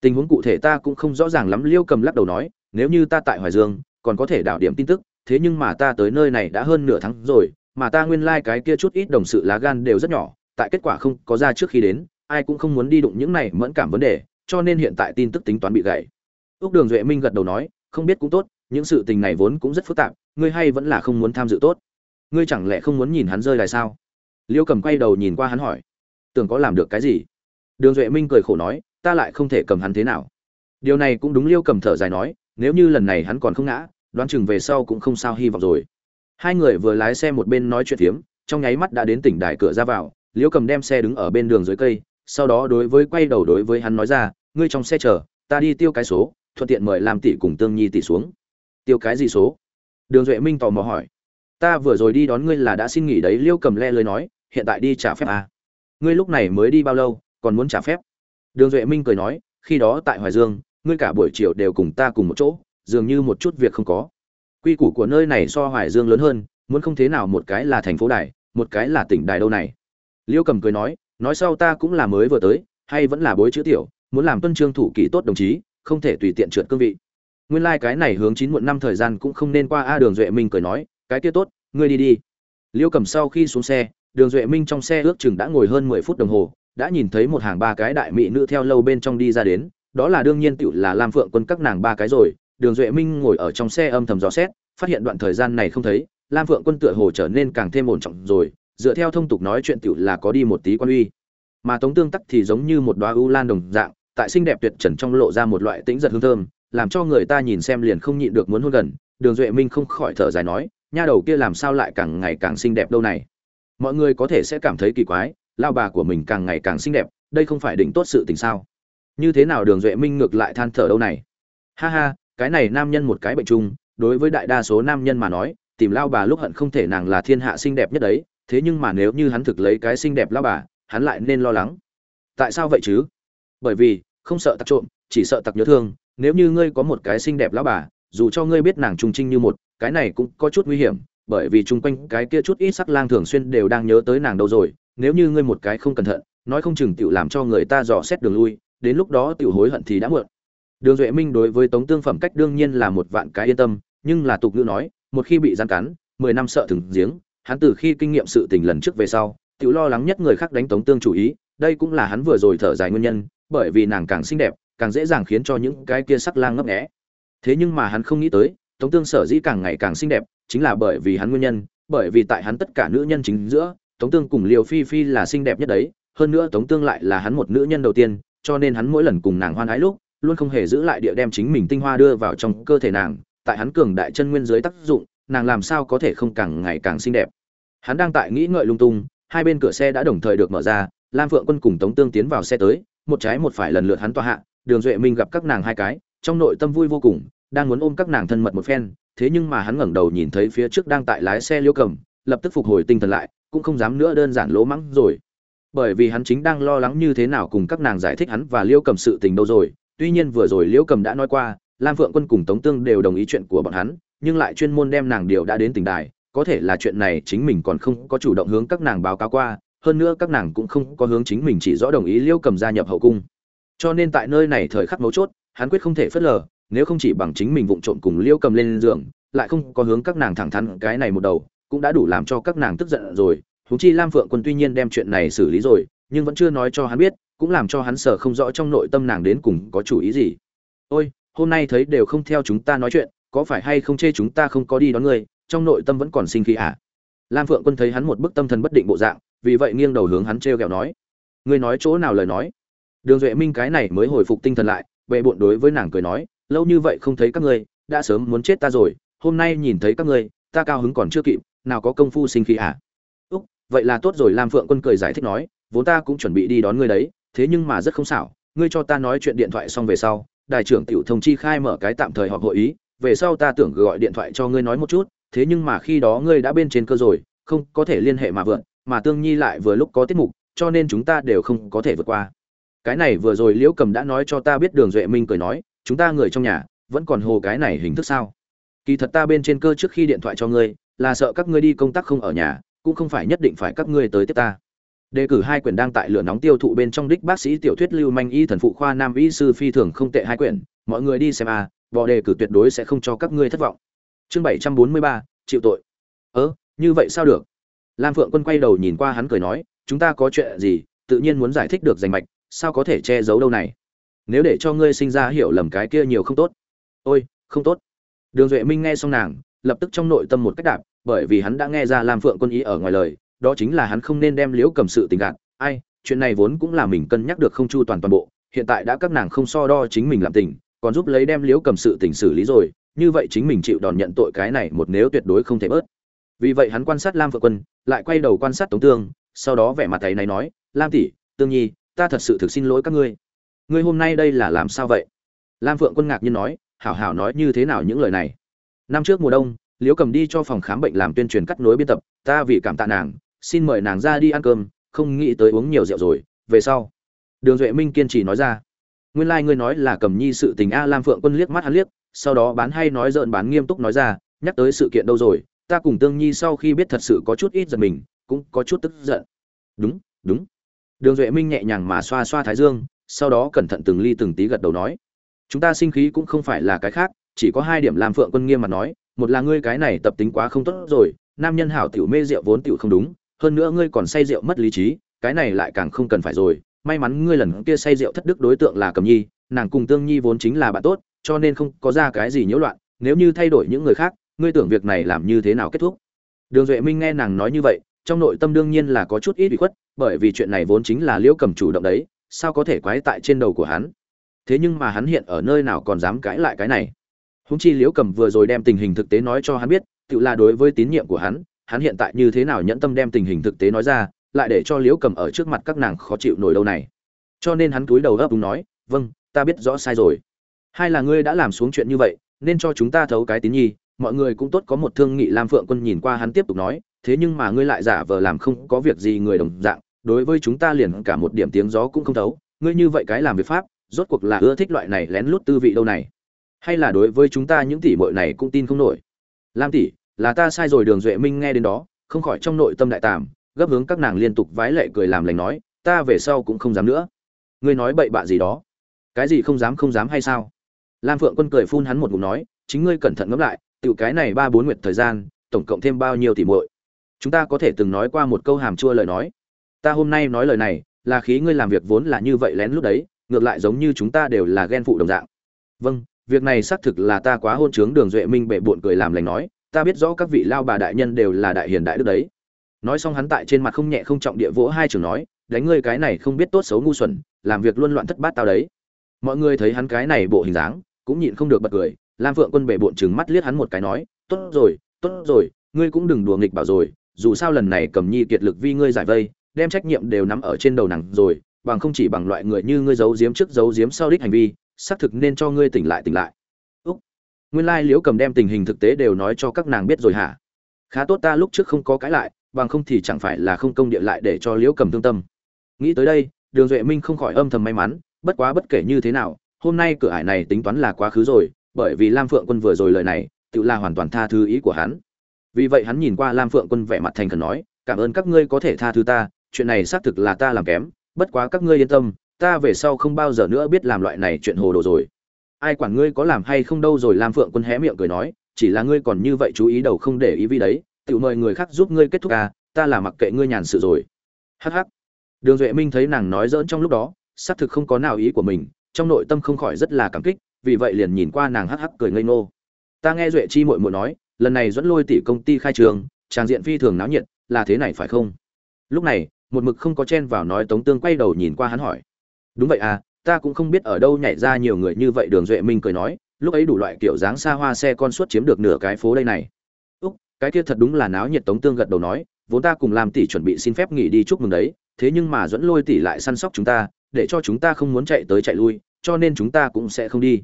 tình huống cụ thể ta cũng không rõ ràng lắm. Liêu cầm lắc đầu nói, nếu như ta tại hoài dương, còn có thể đảo điểm tin tức, thế nhưng mà ta tới nơi này đã hơn nửa tháng rồi mà ta nguyên lai cái kia chút ít đồng sự lá gan đều rất nhỏ, tại kết quả không có ra trước khi đến, ai cũng không muốn đi đụng những này mẫn cảm vấn đề, cho nên hiện tại tin tức tính toán bị gãy. Úc đường duệ minh gật đầu nói, không biết cũng tốt, những sự tình này vốn cũng rất phức tạp, ngươi hay vẫn là không muốn tham dự tốt. Ngươi chẳng lẽ không muốn nhìn hắn rơi lại sao? Liêu cầm quay đầu nhìn qua hắn hỏi, tưởng có làm được cái gì? Đường duệ minh cười khổ nói, ta lại không thể cầm hắn thế nào. Điều này cũng đúng liêu cầm thở dài nói, nếu như lần này hắn còn không ngã, đoán chừng về sau cũng không sao hy vọng rồi hai người vừa lái xe một bên nói chuyện phiếm, trong nháy mắt đã đến tỉnh đài cửa ra vào, liễu cầm đem xe đứng ở bên đường dưới cây, sau đó đối với quay đầu đối với hắn nói ra, ngươi trong xe chờ, ta đi tiêu cái số, thuận tiện mời làm tỷ cùng tương nhi tỷ xuống. Tiêu cái gì số? Đường duệ minh tò mò hỏi. Ta vừa rồi đi đón ngươi là đã xin nghỉ đấy liêu cầm le lời nói, hiện tại đi trả phép à. ngươi lúc này mới đi bao lâu, còn muốn trả phép? Đường duệ minh cười nói, khi đó tại hoài dương, ngươi cả buổi chiều đều cùng ta cùng một chỗ, dường như một chút việc không có quy củ của nơi này so hoài dương lớn hơn, muốn không thế nào một cái là thành phố đài, một cái là tỉnh đài đâu này. Liêu cầm cười nói nói sau ta cũng là mới vừa tới, hay vẫn là bối chữ tiểu, muốn làm tuân trương thủ kỷ tốt đồng chí, không thể tùy tiện trượt cương vị. Nguyên lai cái này hướng chín muộn năm thời gian cũng không nên qua, a đường duệ minh cười nói, cái kia tốt, ngươi đi đi. Liêu cầm sau khi xuống xe, đường duệ minh trong xe ước chừng đã ngồi hơn mười phút đồng hồ, đã nhìn thấy một hàng ba cái đại mỹ nữ theo lâu bên trong đi ra đến, đó là đương nhiên tựu là lam phượng quân các nàng ba cái rồi đường duệ minh ngồi ở trong xe âm thầm dò xét, phát hiện đoạn thời gian này không thấy, lam phượng quân tựa hồ trở nên càng thêm ổn trọng rồi, dựa theo thông tục nói chuyện tựu là có đi một tí quan uy. Mà tống tương tắc thì giống như một đoá ưu lan đồng dạng, tại xinh đẹp tuyệt trần trong lộ ra một loại tĩnh giật hương thơm, làm cho người ta nhìn xem liền không nhịn được muốn hôn gần. Đường duệ minh không khỏi thở dài nói, nha đầu kia làm sao lại càng ngày càng xinh đẹp đâu này? Mọi người có thể sẽ cảm thấy kỳ quái, lao bà của mình càng ngày càng xinh đẹp, đây không phải định tốt sự tình sao? Như thế nào đường duệ minh ngược lại than thở đâu này? Ha ha cái này nam nhân một cái bệnh chung, đối với đại đa số nam nhân mà nói, tìm lao bà lúc hận không thể nàng là thiên hạ xinh đẹp nhất đấy, thế nhưng mà nếu như hắn thực lấy cái xinh đẹp lao bà, hắn lại nên lo lắng. Tại sao vậy chứ? Bởi vì, không sợ tặc trộm, chỉ sợ tặc nhớ thương, nếu như ngươi có một cái xinh đẹp lao bà, dù cho ngươi biết nàng trung trinh như một, cái này cũng có chút nguy hiểm, bởi vì chung quanh cái kia chút ít sắc lang thường xuyên đều đang nhớ tới nàng đâu rồi, nếu như ngươi một cái không cẩn thận, nói không chừng tựu làm cho người ta dò xét đường lui, đến lúc đó tựu hối hận thì đã muộn đường duệ minh đối với tống tương phẩm cách đương nhiên là một vạn cái yên tâm, nhưng là tục ngữ nói, một khi bị gian cắn, mười năm sợ thừng giếng, hắn từ khi kinh nghiệm sự tình lần trước về sau tự lo lắng nhất người khác đánh tống tương chủ ý, đây cũng là hắn vừa rồi thở dài nguyên nhân, bởi vì nàng càng xinh đẹp, càng dễ dàng khiến cho những cái kia sắc lang ngấp nghé. Thế nhưng mà hắn không nghĩ tới, tống tương sở dĩ càng ngày càng xinh đẹp, chính là bởi vì hắn nguyên nhân, bởi vì tại hắn tất cả nữ nhân chính giữa, tống tương cùng liều phi phi là xinh đẹp nhất đấy, hơn nữa tống tương lại là hắn một nữ nhân đầu tiên, cho nên hắn mỗi lần cùng nàng hoan hãi lúc luôn không hề giữ lại địa đem chính mình tinh hoa đưa vào trong cơ thể nàng, tại hắn cường đại chân nguyên dưới tác dụng, nàng làm sao có thể không càng ngày càng xinh đẹp. Hắn đang tại nghĩ ngợi lung tung, hai bên cửa xe đã đồng thời được mở ra, lam phượng quân cùng tống tương tiến vào xe tới, một trái một phải lần lượt hắn tòa hạ, đường duệ minh gặp các nàng hai cái, trong nội tâm vui vô cùng, đang muốn ôm các nàng thân mật một phen, thế nhưng mà hắn ngẩng đầu nhìn thấy phía trước đang tại lái xe liêu cầm, lập tức phục hồi tinh thần lại, cũng không dám nữa đơn giản lỗ mắng rồi. Bởi vì hắn chính đang lo lắng như thế nào cùng các nàng giải thích hắn và liêu cầm sự tình đâu rồi tuy nhiên vừa rồi Liễu cầm đã nói qua, lam phượng quân cùng tống tương đều đồng ý chuyện của bọn hắn, nhưng lại chuyên môn đem nàng điều đã đến tỉnh đài, có thể là chuyện này chính mình còn không có chủ động hướng các nàng báo cáo qua, hơn nữa các nàng cũng không có hướng chính mình chỉ rõ đồng ý Liễu cầm gia nhập hậu cung. Cho nên tại nơi này thời khắc mấu chốt, hắn quyết không thể phớt lờ, nếu không chỉ bằng chính mình vụng trộm cùng Liễu cầm lên giường, lại không có hướng các nàng thẳng thắn cái này một đầu, cũng đã đủ làm cho các nàng tức giận rồi. Thú chi lam phượng quân tuy nhiên đem chuyện này xử lý rồi, nhưng vẫn chưa nói cho hắn biết cũng làm cho hắn sợ không rõ trong nội tâm nàng đến cùng có chủ ý gì. Ôi, hôm nay thấy đều không theo chúng ta nói chuyện, có phải hay không chê chúng ta không có đi đón người? trong nội tâm vẫn còn sinh khí à? Lam phượng quân thấy hắn một bức tâm thần bất định bộ dạng, vì vậy nghiêng đầu hướng hắn t r ghẹo nói, ngươi nói chỗ nào lời nói? Đường duệ minh cái này mới hồi phục tinh thần lại bệ bộn đối với nàng cười nói, lâu như vậy không thấy các ngươi, đã sớm muốn chết ta rồi, hôm nay nhìn thấy các ngươi, ta cao hứng còn chưa kịp, nào có công phu sinh khí à? Úc, vậy là tốt rồi, lam phượng quân cười giải thích nói, vốn ta cũng chuẩn bị đi đón ngươi đấy thế nhưng mà rất không xảo, ngươi cho ta nói chuyện điện thoại xong về sau đại trưởng tiểu thông chi khai mở cái tạm thời họp hội ý, về sau ta tưởng gọi điện thoại cho ngươi nói một chút, thế nhưng mà khi đó ngươi đã bên trên cơ rồi, không có thể liên hệ mà vượn, mà tương nhi lại vừa lúc có tiết mục, cho nên chúng ta đều không có thể vượt qua. Cái này vừa rồi liễu cầm đã nói cho ta biết đường duệ minh cười nói, chúng ta người trong nhà, vẫn còn hồ cái này hình thức sao? Kỳ thật ta bên trên cơ trước khi điện thoại cho ngươi, là sợ các ngươi đi công tác không ở nhà, cũng không phải nhất định phải các ngươi tới tiếp ta đề cử hai quyển đang tại lửa nóng tiêu thụ bên trong đích bác sĩ tiểu thuyết lưu manh y thần phụ khoa nam y sư phi thường không tệ hai quyển mọi người đi xem a à, vò đề cử tuyệt đối sẽ không cho các ngươi thất vọng. Chương bảy trăm bốn mươi ba chịu tội. Ớ như vậy sao được? Lam phượng quân quay đầu nhìn qua hắn cười nói chúng ta có chuyện gì tự nhiên muốn giải thích được danh mạch sao có thể che giấu đâu này? Nếu để cho ngươi sinh ra hiểu lầm cái kia nhiều không tốt. Ôi không tốt. Đường duệ minh nghe xong nàng lập tức trong nội tâm một cách đạp bởi vì hắn đã nghe ra lam phượng quân ý ở ngoài lời đó chính là hắn không nên đem liễu cầm sự tình gạt. Ai, chuyện này vốn cũng là mình cân nhắc được không chu toàn toàn bộ, hiện tại đã các nàng không so đo chính mình làm tình, còn giúp lấy đem liễu cầm sự tình xử lý rồi, như vậy chính mình chịu đòn nhận tội cái này một nếu tuyệt đối không thể bớt. Vì vậy hắn quan sát lam phượng quân, lại quay đầu quan sát tống tương, sau đó vẻ mặt thầy này nói, lam tỷ, tương nhi, ta thật sự thực xin lỗi các ngươi. Ngươi hôm nay đây là làm sao vậy? Lam phượng quân ngạc nhiên nói, hảo hảo nói như thế nào những lời này? Năm trước mùa đông, liễu cầm đi cho phòng khám bệnh làm tuyên truyền cắt nối biên tập, ta vì cảm tạ nàng xin mời nàng ra đi ăn cơm, không nghĩ tới uống nhiều rượu rồi, về sau. Đường duệ minh kiên trì nói ra. Nguyên lai、like、ngươi nói là cầm nhi sự tình a lam phượng quân liếc mắt hắn liếc, sau đó bán hay nói dợn bán nghiêm túc nói ra, nhắc tới sự kiện đâu rồi, ta cùng tương nhi sau khi biết thật sự có chút ít giật mình, cũng có chút tức giận. Đúng đúng. Đường duệ minh nhẹ nhàng mà xoa xoa thái dương, sau đó cẩn thận từng ly từng tí gật đầu nói. Chúng ta sinh khí cũng không phải là cái khác, chỉ có hai điểm làm phượng quân nghiêm mà nói, một là ngươi cái này tập tính quá không tốt rồi, nam nhân hảo tiểu mê rượu vốn tiểu không đúng hơn nữa ngươi còn say rượu mất lý trí, cái này lại càng không cần phải rồi. May mắn ngươi lần kia say rượu thất đức đối tượng là cầm nhi, nàng cùng tương nhi vốn chính là bạn tốt, cho nên không có ra cái gì nhiễu loạn. Nếu như thay đổi những người khác, ngươi tưởng việc này làm như thế nào kết thúc? Đường duệ minh nghe nàng nói như vậy, trong nội tâm đương nhiên là có chút ít bị khuất, bởi vì chuyện này vốn chính là liễu cầm chủ động đấy, sao có thể quái tại trên đầu của hắn? Thế nhưng mà hắn hiện ở nơi nào còn dám cãi lại cái này? Húng chi liễu cầm vừa rồi đem tình hình thực tế nói cho hắn biết, tự là đối với tín nhiệm của hắn hắn hiện tại như thế nào nhẫn tâm đem tình hình thực tế nói ra, lại để cho liễu cầm ở trước mặt các nàng khó chịu nổi đâu này. Cho nên hắn cúi đầu ấp đúng nói vâng ta biết rõ sai rồi. Hai là ngươi đã làm xuống chuyện như vậy, nên cho chúng ta thấu cái tín nhi, mọi người cũng tốt có một thương nghị lam phượng quân nhìn qua hắn tiếp tục nói, thế nhưng mà ngươi lại giả vờ làm không có việc gì người đồng dạng, đối với chúng ta liền cả một điểm tiếng gió cũng không thấu, ngươi như vậy cái làm việc pháp, rốt cuộc là ưa thích loại này lén lút tư vị đâu này. Hay là đối với chúng ta những tỷ muội này cũng tin không nổi? Lam tỷ là ta sai rồi, đường duệ minh nghe đến đó, không khỏi trong nội tâm đại tàm, gấp hướng các nàng liên tục vái lệ cười làm lành nói, ta về sau cũng không dám nữa. Ngươi nói bậy bạ gì đó? Cái gì không dám không dám hay sao? Lam phượng quân cười phun hắn một ngụm nói, chính ngươi cẩn thận ngẫm lại, tiểu cái này ba bốn nguyệt thời gian, tổng cộng thêm bao nhiêu tỷ muội? Chúng ta có thể từng nói qua một câu hàm chua lời nói. Ta hôm nay nói lời này, là khí ngươi làm việc vốn là như vậy lén lúc đấy, ngược lại giống như chúng ta đều là ghen phụ đồng dạng. Vâng việc này xác thực là ta quá hôn trướng, đường duệ minh bệ bộn cười làm lành nói ta biết rõ các vị lao bà đại nhân đều là đại hiền đại đức đấy. Nói xong hắn tại trên mặt không nhẹ không trọng địa vỗ hai trường nói, đánh ngươi cái này không biết tốt xấu ngu xuẩn, làm việc luôn loạn thất bát tao đấy. Mọi người thấy hắn cái này bộ hình dáng, cũng nhịn không được bật cười. Lam phượng quân bệ bộn chừng mắt liếc hắn một cái nói, tốt rồi tốt rồi, ngươi cũng đừng đùa nghịch bảo rồi, dù sao lần này cầm nhi kiệt lực vi ngươi giải vây, đem trách nhiệm đều nắm ở trên đầu nàng rồi, bằng không chỉ bằng loại người như ngươi giấu giếm trước giấu giếm sau đích hành vi, xác thực nên cho ngươi tỉnh lại tỉnh lại nguyên lai liễu cầm đem tình hình thực tế đều nói cho các nàng biết rồi hả? Khá tốt ta lúc trước không có cãi lại, bằng không thì chẳng phải là không công địa lại để cho liễu cầm thương tâm. Nghĩ tới đây, đường duệ minh không khỏi âm thầm may mắn, bất quá bất kể như thế nào, hôm nay cửa ải này tính toán là quá khứ rồi, bởi vì lam phượng quân vừa rồi lời này, tự là hoàn toàn tha thứ ý của hắn. Vì vậy hắn nhìn qua lam phượng quân vẻ mặt thành khẩn nói, cảm ơn các ngươi có thể tha thứ ta, chuyện này xác thực là ta làm kém, bất quá các ngươi yên tâm, ta về sau không bao giờ nữa biết làm loại này chuyện hồ đồ rồi ai quản ngươi có làm hay không đâu rồi, lam phượng quân hé miệng cười nói, chỉ là ngươi còn như vậy chú ý đầu không để ý vi đấy, tự mời người khác giúp ngươi kết thúc à ta là mặc kệ ngươi nhàn sự rồi. Hh đường duệ minh thấy nàng nói dỡn trong lúc đó, xác thực không có nào ý của mình, trong nội tâm không khỏi rất là cảm kích, vì vậy liền nhìn qua nàng hh cười ngây ngô. Ta nghe duệ chi muội muội nói, lần này dẫn lôi tỷ công ty khai trường, tràng diện phi thường náo nhiệt, là thế này phải không? Lúc này, một mực không có chen vào nói tống tương quay đầu nhìn qua hắn hỏi. Đúng vậy à ta cũng không biết ở đâu nhảy ra nhiều người như vậy, đường duệ minh cười nói, lúc ấy đủ loại kiểu dáng xa hoa xe con suốt chiếm được nửa cái phố đây này. Úc, cái kia thật đúng là náo nhiệt tống tương gật đầu nói, vốn ta cùng làm tỷ chuẩn bị xin phép nghỉ đi chúc mừng đấy, thế nhưng mà dẫn lôi tỷ lại săn sóc chúng ta, để cho chúng ta không muốn chạy tới chạy lui, cho nên chúng ta cũng sẽ không đi.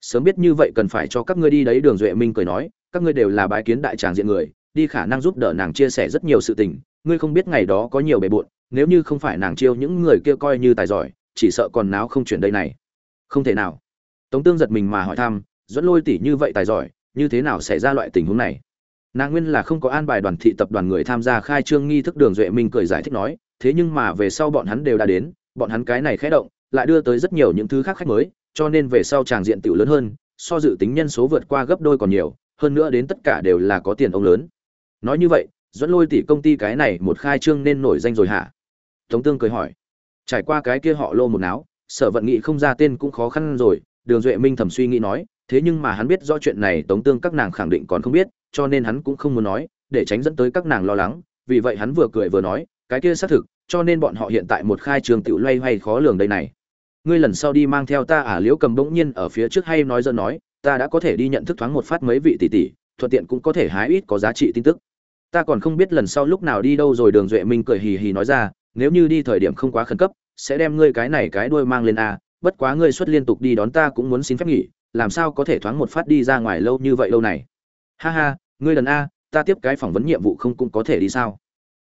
Sớm biết như vậy cần phải cho các ngươi đi đấy, đường duệ minh cười nói, các ngươi đều là bái kiến đại tràng diện người, đi khả năng giúp đỡ nàng chia sẻ rất nhiều sự tình, ngươi không biết ngày đó có nhiều bề bộn, nếu như không phải nàng chiêu những người kia coi như tài giỏi chỉ sợ còn náo không chuyển đây này. Không thể nào. Tống tương giật mình mà hỏi thăm dẫn lôi tỷ như vậy tài giỏi, như thế nào xảy ra loại tình huống này? Nàng nguyên là không có an bài đoàn thị tập đoàn người tham gia khai trương nghi thức đường duệ minh cười giải thích nói, thế nhưng mà về sau bọn hắn đều đã đến, bọn hắn cái này khẽ động, lại đưa tới rất nhiều những thứ khác khách mới, cho nên về sau tràng diện tiểu lớn hơn, so dự tính nhân số vượt qua gấp đôi còn nhiều, hơn nữa đến tất cả đều là có tiền ông lớn. Nói như vậy dẫn lôi tỷ công ty cái này một khai trương nên nổi danh rồi hả? Tống tương cười hỏi trải qua cái kia họ lô một náo, sở vận nghị không ra tên cũng khó khăn rồi, đường duệ minh thầm suy nghĩ nói, thế nhưng mà hắn biết do chuyện này tống tương các nàng khẳng định còn không biết, cho nên hắn cũng không muốn nói, để tránh dẫn tới các nàng lo lắng, vì vậy hắn vừa cười vừa nói, cái kia xác thực, cho nên bọn họ hiện tại một khai trường tiểu loay hoay khó lường đây này. Ngươi lần sau đi mang theo ta à liễu cầm bỗng nhiên ở phía trước hay nói dân nói, ta đã có thể đi nhận thức thoáng một phát mấy vị tỷ tỷ, thuận tiện cũng có thể hái ít có giá trị tin tức. Ta còn không biết lần sau lúc nào đi đâu rồi, đường duệ minh cười hì hì nói ra nếu như đi thời điểm không quá khẩn cấp, sẽ đem ngươi cái này cái đuôi mang lên a, bất quá ngươi xuất liên tục đi đón ta cũng muốn xin phép nghỉ, làm sao có thể thoáng một phát đi ra ngoài lâu như vậy lâu này? Ha ha, ngươi lần a, ta tiếp cái phỏng vấn nhiệm vụ không cũng có thể đi sao?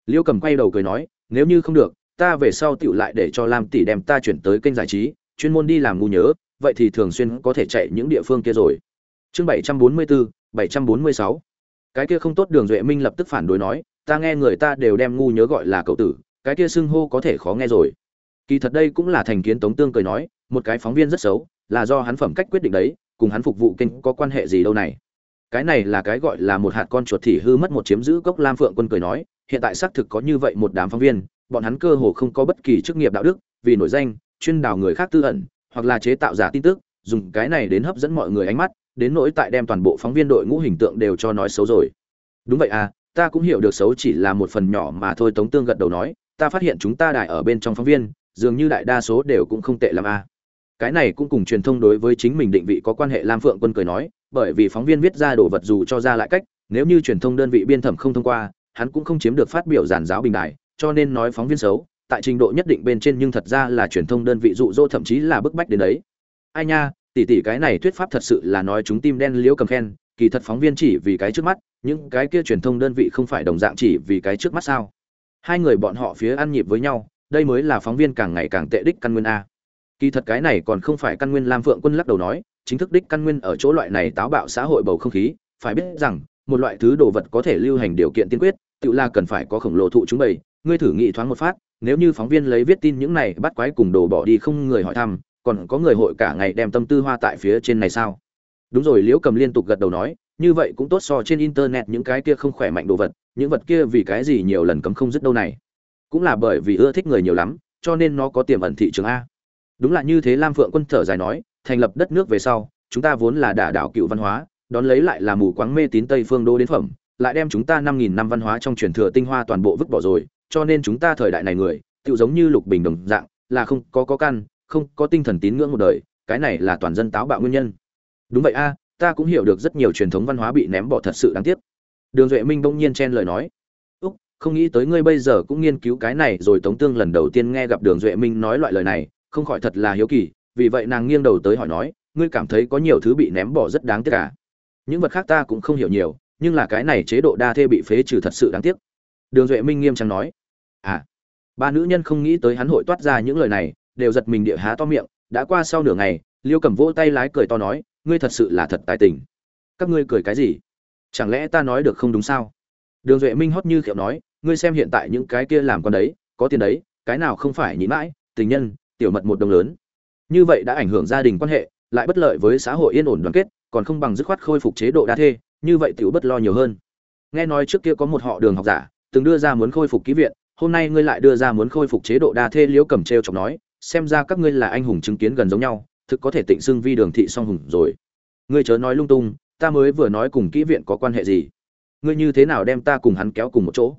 Liêu cầm quay đầu cười nói, nếu như không được, ta về sau tựu lại để cho lam tỷ đem ta chuyển tới kênh giải trí, chuyên môn đi làm ngu nhớ, vậy thì thường xuyên có thể chạy những địa phương kia rồi. Chương bảy trăm bốn mươi bốn bảy trăm bốn mươi sáu. Cái kia không tốt đường duệ minh lập tức phản đối nói, ta nghe người ta đều đem ngu nhớ gọi là cậu tử cái kia xưng hô có thể khó nghe rồi. Kỳ thật đây cũng là thành kiến tống tương cười nói, một cái phóng viên rất xấu, là do hắn phẩm cách quyết định đấy, cùng hắn phục vụ kênh có quan hệ gì đâu này. Cái này là cái gọi là một hạt con chuột thì hư mất một chiếm giữ cốc lam phượng quân cười nói, hiện tại xác thực có như vậy một đám phóng viên, bọn hắn cơ hồ không có bất kỳ chức nghiệp đạo đức, vì nổi danh, chuyên đào người khác tư ẩn, hoặc là chế tạo giả tin tức, dùng cái này đến hấp dẫn mọi người ánh mắt, đến nỗi tại đem toàn bộ phóng viên đội ngũ hình tượng đều cho nói xấu rồi. Đúng vậy à ta cũng hiểu được xấu chỉ là một phần nhỏ mà thôi tống tương gật đầu nói ta phát hiện chúng ta đại ở bên trong phóng viên, dường như đại đa số đều cũng không tệ lắm à. cái này cũng cùng truyền thông đối với chính mình định vị có quan hệ, lam phượng quân cười nói, bởi vì phóng viên viết ra đồ vật dù cho ra lại cách, nếu như truyền thông đơn vị biên thẩm không thông qua, hắn cũng không chiếm được phát biểu giản giáo bình đại cho nên nói phóng viên xấu, tại trình độ nhất định bên trên nhưng thật ra là truyền thông đơn vị dụ dỗ thậm chí là bức bách đến đấy ai nha tỷ tỷ cái này thuyết pháp thật sự là nói chúng tim đen liễu cầm khen, kỳ thật phóng viên chỉ vì cái trước mắt, những cái kia truyền thông đơn vị không phải đồng dạng chỉ vì cái trước mắt sao hai người bọn họ phía ăn nhịp với nhau, đây mới là phóng viên càng ngày càng tệ đích căn nguyên a. Kỳ thật cái này còn không phải căn nguyên lam phượng quân lắc đầu nói, chính thức đích căn nguyên ở chỗ loại này táo bạo xã hội bầu không khí, phải biết rằng, một loại thứ đồ vật có thể lưu hành điều kiện tiên quyết, tự là cần phải có khổng lồ thụ chúng bày. Ngươi thử nghĩ thoáng một phát, nếu như phóng viên lấy viết tin những này, bắt quái cùng đồ bỏ đi không người hỏi thăm, còn có người hội cả ngày đem tâm tư hoa tại phía trên này sao? Đúng rồi, liễu cầm liên tục gật đầu nói như vậy cũng tốt so trên internet những cái kia không khỏe mạnh đồ vật, những vật kia vì cái gì nhiều lần cấm không dứt đâu này? Cũng là bởi vì ưa thích người nhiều lắm, cho nên nó có tiềm ẩn thị trường a. Đúng là như thế lam phượng quân thở dài nói, thành lập đất nước về sau, chúng ta vốn là đả đảo cựu văn hóa, đón lấy lại là mù quáng mê tín tây phương đô đến phẩm, lại đem chúng ta năm nghìn năm văn hóa trong truyền thừa tinh hoa toàn bộ vứt bỏ rồi, cho nên chúng ta thời đại này người tự giống như lục bình đồng dạng, là không có có căn, không có tinh thần tín ngưỡng một đời, cái này là toàn dân táo bạo nguyên nhân. Đúng vậy a ta cũng hiểu được rất nhiều truyền thống văn hóa bị ném bỏ thật sự đáng tiếc. Đường duệ minh bỗng nhiên chen lời nói. Úc, không nghĩ tới ngươi bây giờ cũng nghiên cứu cái này rồi. Tống tương lần đầu tiên nghe gặp đường duệ minh nói loại lời này, không khỏi thật là hiếu kỳ, vì vậy nàng nghiêng đầu tới hỏi nói, ngươi cảm thấy có nhiều thứ bị ném bỏ rất đáng tiếc cả à? những vật khác ta cũng không hiểu nhiều, nhưng là cái này chế độ đa thê bị phế trừ thật sự đáng tiếc. Đường duệ minh nghiêm trang nói. À ba nữ nhân không nghĩ tới hắn hội toát ra những lời này, đều giật mình địa há to miệng, đã qua sau nửa ngày, liêu cầm vỗ tay lái cười to nói ngươi thật sự là thật tài tình. Các ngươi cười cái gì? Chẳng lẽ ta nói được không đúng sao? Đường duệ minh hót như khiệu nói, ngươi xem hiện tại những cái kia làm con đấy, có tiền đấy, cái nào không phải nhịn mãi, tình nhân, tiểu mật một đồng lớn. Như vậy đã ảnh hưởng gia đình quan hệ, lại bất lợi với xã hội yên ổn đoàn kết, còn không bằng dứt khoát khôi phục chế độ đa thê, như vậy tiểu bất lo nhiều hơn. Nghe nói trước kia có một họ đường học giả, từng đưa ra muốn khôi phục ký viện, hôm nay ngươi lại đưa ra muốn khôi phục chế độ đa thê liễu cầm trêu chọc nói, xem ra các ngươi là anh hùng chứng kiến gần giống nhau thực có thể tịnh xưng vi đường thị song hùng rồi. Ngươi chớ nói lung tung, ta mới vừa nói cùng kỹ viện có quan hệ gì? Ngươi như thế nào đem ta cùng hắn kéo cùng một chỗ?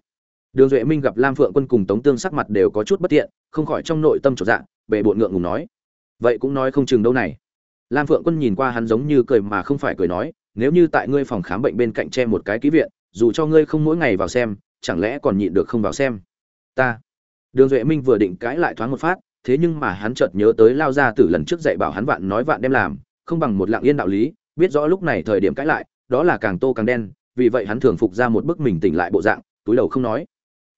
Đường duệ minh gặp lam phượng quân cùng tống tương sắc mặt đều có chút bất tiện, không khỏi trong nội tâm trọn dạng bệ bộn ngượng ngùng nói. Vậy cũng nói không chừng đâu này. Lam phượng quân nhìn qua hắn giống như cười mà không phải cười nói, nếu như tại ngươi phòng khám bệnh bên cạnh che một cái ký viện, dù cho ngươi không mỗi ngày vào xem, chẳng lẽ còn nhịn được không vào xem? Ta. Đường duệ minh vừa định cãi lại thoáng một phát thế nhưng mà hắn chợt nhớ tới lao ra từ lần trước dạy bảo hắn vạn nói vạn đem làm, không bằng một lặng yên đạo lý, biết rõ lúc này thời điểm cãi lại, đó là càng tô càng đen, vì vậy hắn thường phục ra một bức mình tỉnh lại bộ dạng, túi đầu không nói.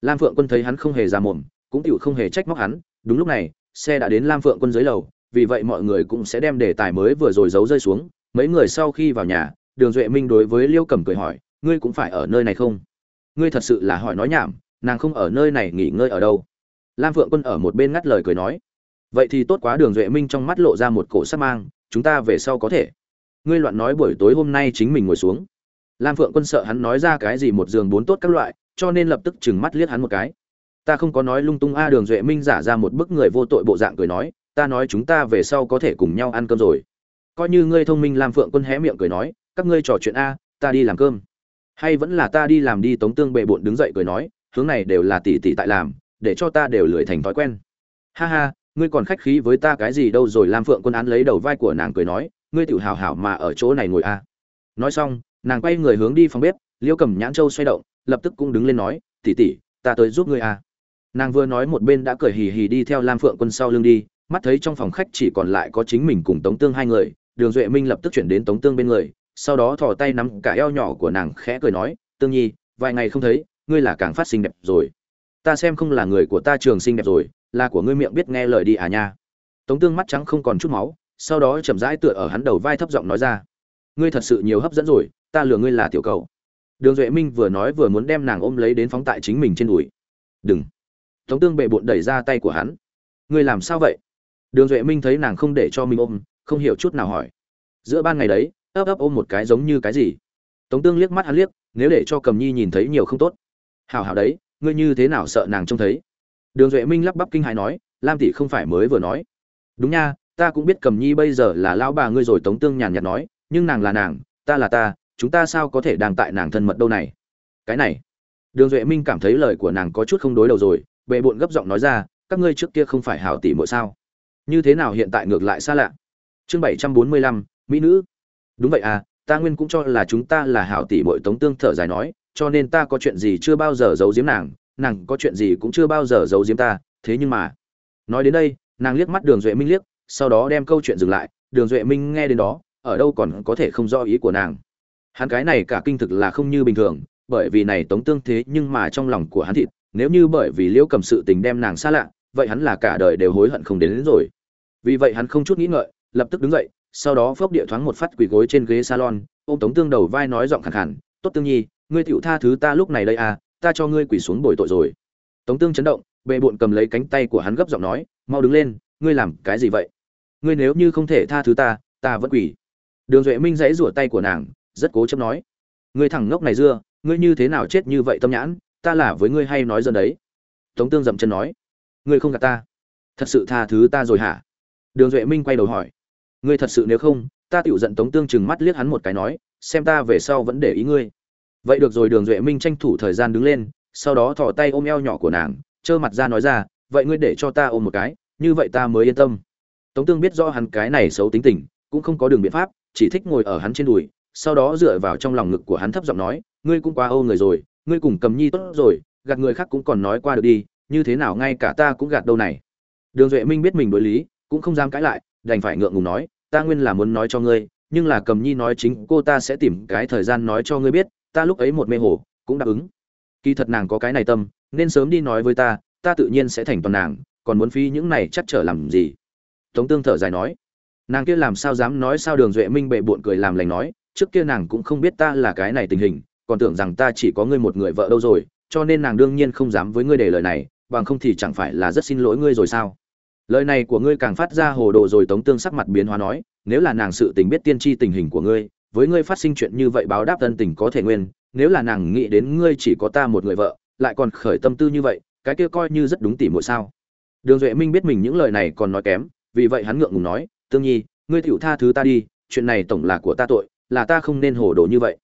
Lam phượng quân thấy hắn không hề ra mồm, cũng chịu không hề trách móc hắn, đúng lúc này, xe đã đến lam phượng quân dưới lầu, vì vậy mọi người cũng sẽ đem đề tài mới vừa rồi giấu rơi xuống, mấy người sau khi vào nhà, đường duệ minh đối với liêu cầm cười hỏi, ngươi cũng phải ở nơi này không? Ngươi thật sự là hỏi nói nhảm, nàng không ở nơi này nghỉ ngơi ở đâu? Lam phượng quân ở một bên ngắt lời cười nói, vậy thì tốt quá, đường duệ minh trong mắt lộ ra một cổ sắc mang, chúng ta về sau có thể. Ngươi loạn nói buổi tối hôm nay chính mình ngồi xuống. Lam phượng quân sợ hắn nói ra cái gì một giường bốn tốt các loại, cho nên lập tức chừng mắt liếc hắn một cái. Ta không có nói lung tung a à, đường duệ minh giả ra một bức người vô tội bộ dạng cười nói, ta nói chúng ta về sau có thể cùng nhau ăn cơm rồi. Coi như ngươi thông minh, lam phượng quân hé miệng cười nói, các ngươi trò chuyện a, ta đi làm cơm. Hay vẫn là ta đi làm đi, tống tương bệ bộn đứng dậy cười nói, hướng này đều là tỷ tỷ tại làm để cho ta đều lười thành thói quen. Ha ha, ngươi còn khách khí với ta cái gì đâu rồi, lam phượng quân án lấy đầu vai của nàng cười nói, ngươi tự hào hảo mà ở chỗ này ngồi a nói xong, nàng quay người hướng đi phòng bếp liêu cầm nhãn châu xoay động, lập tức cũng đứng lên nói, tỷ tỷ, ta tới giúp ngươi a nàng vừa nói một bên đã cười hì hì đi theo lam phượng quân sau lưng đi, mắt thấy trong phòng khách chỉ còn lại có chính mình cùng tống tương hai người, đường duệ minh lập tức chuyển đến tống tương bên người, sau đó thò tay nắm cả eo nhỏ của nàng khẽ cười nói, tương nhi, vài ngày không thấy, ngươi là càng phát sinh đẹp rồi ta xem không là người của ta trường sinh đẹp rồi, là của ngươi miệng biết nghe lời đi à nha. Tống tương mắt trắng không còn chút máu, sau đó chậm rãi tựa ở hắn đầu vai thấp giọng nói ra. Ngươi thật sự nhiều hấp dẫn rồi, ta lừa ngươi là tiểu cầu. Đường duệ minh vừa nói vừa muốn đem nàng ôm lấy đến phóng tại chính mình trên đùi. Đừng. Tống tương bệ bộn đẩy ra tay của hắn. Ngươi làm sao vậy? Đường duệ minh thấy nàng không để cho mình ôm, không hiểu chút nào hỏi. Giữa ban ngày đấy, ấp ấp ôm một cái giống như cái gì? Tống tương liếc mắt hắn liếc, nếu để cho cầm nhi nhìn thấy nhiều không tốt. Hào hào đấy ngươi như thế nào sợ nàng trông thấy? Đường duệ minh lắp bắp kinh hài nói, lam tỷ không phải mới vừa nói. Đúng nha, ta cũng biết cầm nhi bây giờ là lão bà ngươi rồi tống tương nhàn nhạt nói, nhưng nàng là nàng, ta là ta, chúng ta sao có thể đang tại nàng thân mật đâu này? Cái này. Đường duệ minh cảm thấy lời của nàng có chút không đối đầu rồi, bệ bộn gấp giọng nói ra, các ngươi trước kia không phải hảo tỷ mỗi sao? Như thế nào hiện tại ngược lại xa lạ? Chương bảy trăm bốn mươi lăm, mỹ nữ. Đúng vậy à ta nguyên cũng cho là chúng ta là hảo tỷ muội tống tương thở dài nói cho nên ta có chuyện gì chưa bao giờ giấu giếm nàng nàng có chuyện gì cũng chưa bao giờ giấu giếm ta thế nhưng mà. Nói đến đây nàng liếc mắt đường duệ minh liếc sau đó đem câu chuyện dừng lại. Đường duệ minh nghe đến đó ở đâu còn có thể không rõ ý của nàng. Hắn cái này cả kinh thực là không như bình thường bởi vì này tống tương thế nhưng mà trong lòng của hắn thịt nếu như bởi vì liễu cầm sự tình đem nàng xa lạ vậy hắn là cả đời đều hối hận không đến, đến rồi. Vì vậy hắn không chút nghĩ ngợi lập tức đứng dậy sau đó phốc địa thoáng một phát quỳ gối trên ghế salon ôm tống tương đầu vai nói giọng khẳng khẳng tốt tương nhi ngươi tiểu tha thứ ta lúc này đây à ta cho ngươi quỳ xuống bồi tội rồi. Tống tương chấn động, bệ bộn cầm lấy cánh tay của hắn gấp giọng nói, mau đứng lên, ngươi làm cái gì vậy? Ngươi nếu như không thể tha thứ ta ta vẫn quỳ. Đường duệ minh giãy rủa tay của nàng, rất cố chấp nói, ngươi thằng ngốc này dưa, ngươi như thế nào chết như vậy tâm nhãn, ta là với ngươi hay nói dần đấy? Tống tương dậm chân nói, ngươi không gạt ta. Thật sự tha thứ ta rồi hả? Đường duệ minh quay đầu hỏi, ngươi thật sự nếu không, ta tiểu giận tống tương chừng mắt liếc hắn một cái nói, xem ta về sau vẫn để ý ngươi vậy được rồi, đường duệ minh tranh thủ thời gian đứng lên, sau đó thò tay ôm eo nhỏ của nàng, trơ mặt ra nói ra, vậy ngươi để cho ta ôm một cái, như vậy ta mới yên tâm. Tống tương biết rõ hắn cái này xấu tính tình, cũng không có đường biện pháp, chỉ thích ngồi ở hắn trên đùi, sau đó dựa vào trong lòng ngực của hắn thấp giọng nói, ngươi cũng quá ô người rồi, ngươi cùng cầm nhi tốt rồi, gạt người khác cũng còn nói qua được đi, như thế nào ngay cả ta cũng gạt đâu này. Đường duệ minh biết mình đối lý, cũng không dám cãi lại, đành phải ngượng ngùng nói, ta nguyên là muốn nói cho ngươi, nhưng là cầm nhi nói chính cô ta sẽ tìm cái thời gian nói cho ngươi biết ta lúc ấy một mê hồ, cũng đáp ứng. Kỳ thật nàng có cái này tâm, nên sớm đi nói với ta ta tự nhiên sẽ thành toàn nàng, còn muốn phi những này chắc trở làm gì? Tống tương thở dài nói. Nàng kia làm sao dám nói sao đường duệ minh bệ bộn cười làm lành nói, trước kia nàng cũng không biết ta là cái này tình hình, còn tưởng rằng ta chỉ có ngươi một người vợ đâu rồi, cho nên nàng đương nhiên không dám với ngươi để lời này, bằng không thì chẳng phải là rất xin lỗi ngươi rồi sao? Lời này của ngươi càng phát ra hồ đồ rồi tống tương sắc mặt biến hóa nói, nếu là nàng sự tình biết tiên tri tình hình của ngươi với ngươi phát sinh chuyện như vậy báo đáp thân tình có thể nguyên, nếu là nàng nghĩ đến ngươi chỉ có ta một người vợ, lại còn khởi tâm tư như vậy, cái kia coi như rất đúng tỉ mỗi sao? Đường duệ minh biết mình những lời này còn nói kém, vì vậy hắn ngượng ngùng nói, tương nhi, ngươi tựu tha thứ ta đi, chuyện này tổng là của ta tội, là ta không nên hồ đồ như vậy.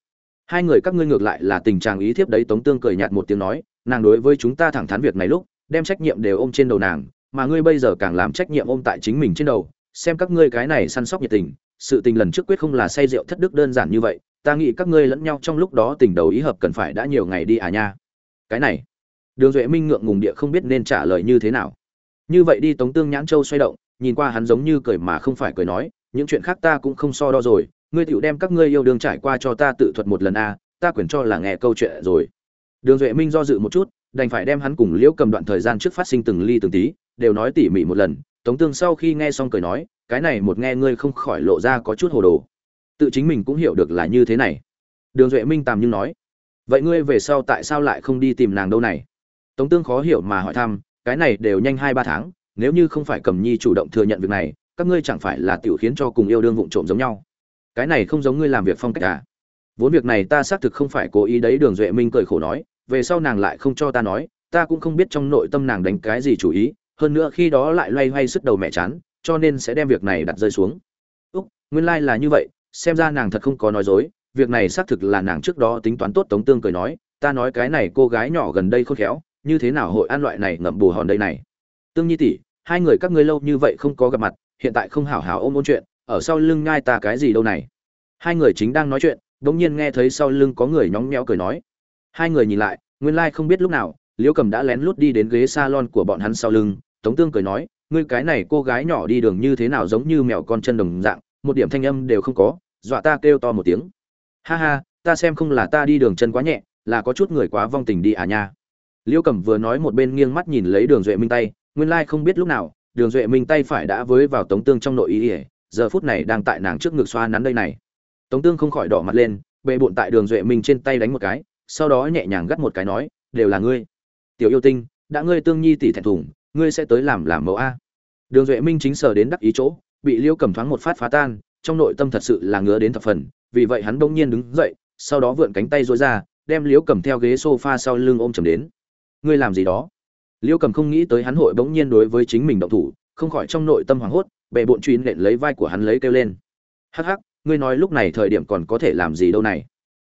Hai người các ngươi ngược lại là tình trạng ý thiếp đấy, tống tương cười nhạt một tiếng nói, nàng đối với chúng ta thẳng thắn việc này lúc, đem trách nhiệm đều ôm trên đầu nàng, mà ngươi bây giờ càng làm trách nhiệm ôm tại chính mình trên đầu, xem các ngươi cái này săn sóc nhiệt tình sự tình lần trước quyết không là say rượu thất đức đơn giản như vậy, ta nghĩ các ngươi lẫn nhau trong lúc đó tình đầu ý hợp cần phải đã nhiều ngày đi à nha. Cái này, đường duệ minh ngượng ngùng địa không biết nên trả lời như thế nào. Như vậy đi, tống tương nhãn châu xoay động, nhìn qua hắn giống như cười mà không phải cười nói, những chuyện khác ta cũng không so đo rồi, ngươi tựu đem các ngươi yêu đương trải qua cho ta tự thuật một lần a ta quyển cho là nghe câu chuyện rồi. Đường duệ minh do dự một chút, đành phải đem hắn cùng liễu cầm đoạn thời gian trước phát sinh từng ly từng tí, đều nói tỉ mỉ một lần. Tống tương sau khi nghe xong cười nói cái này một nghe ngươi không khỏi lộ ra có chút hồ đồ. Tự chính mình cũng hiểu được là như thế này. Đường duệ minh tàm nhưng nói, vậy ngươi về sau tại sao lại không đi tìm nàng đâu này? Tống tương khó hiểu mà hỏi thăm, cái này đều nhanh hai ba tháng, nếu như không phải cầm nhi chủ động thừa nhận việc này, các ngươi chẳng phải là tiểu khiến cho cùng yêu đương vụng trộm giống nhau? Cái này không giống ngươi làm việc phong cách à? Vốn việc này ta xác thực không phải cố ý đấy, đường duệ minh cười khổ nói, về sau nàng lại không cho ta nói, ta cũng không biết trong nội tâm nàng đánh cái gì chủ ý, hơn nữa khi đó lại loay hoay sức đầu mẹ chán cho nên sẽ đem việc này đặt rơi xuống. Úc, nguyên lai là như vậy, xem ra nàng thật không có nói dối, việc này xác thực là nàng trước đó tính toán tốt tống tương cười nói, ta nói cái này cô gái nhỏ gần đây khôn khéo, như thế nào hội an loại này ngậm bù hòn đây này? Tương nhi tỷ, hai người các ngươi lâu như vậy không có gặp mặt, hiện tại không hảo hảo ôm ôn chuyện, ở sau lưng ngai ta cái gì đâu này? Hai người chính đang nói chuyện đột nhiên nghe thấy sau lưng có người nhóng méo cười nói. Hai người nhìn lại, nguyên lai không biết lúc nào, liễu cầm đã lén lút đi đến ghế salon của bọn hắn sau lưng, tống tương cười nói ngươi cái này cô gái nhỏ đi đường như thế nào giống như mèo con chân đồng dạng, một điểm thanh âm đều không có, dọa ta kêu to một tiếng. Ha ha, ta xem không là ta đi đường chân quá nhẹ, là có chút người quá vong tình đi à nha. Liễu cẩm vừa nói một bên nghiêng mắt nhìn lấy đường duệ minh tay, nguyên lai không biết lúc nào, đường duệ minh tay phải đã với vào tống tương trong nội ý ỉa giờ phút này đang tại nàng trước ngực xoa nắn đây này. Tống tương không khỏi đỏ mặt lên, bệ bụng tại đường duệ minh trên tay đánh một cái, sau đó nhẹ nhàng gắt một cái nói, đều là ngươi. Tiểu yêu tinh, đã ngươi tương nhi tỷ thẹn thùng ngươi sẽ tới làm làm mẫu a. Đường duệ minh chính sở đến đắc ý chỗ, bị liêu cầm thoáng một phát phá tan, trong nội tâm thật sự là ngứa đến thập phần, vì vậy hắn bỗng nhiên đứng dậy, sau đó vượn cánh tay dối ra, đem liêu cầm theo ghế sofa sau lưng ôm chầm đến. Ngươi làm gì đó? Liêu cầm không nghĩ tới hắn hội bỗng nhiên đối với chính mình động thủ, không khỏi trong nội tâm hoảng hốt bệ bộn truy nện lấy vai của hắn lấy kêu lên. Hắc hắc, ngươi nói lúc này thời điểm còn có thể làm gì đâu này?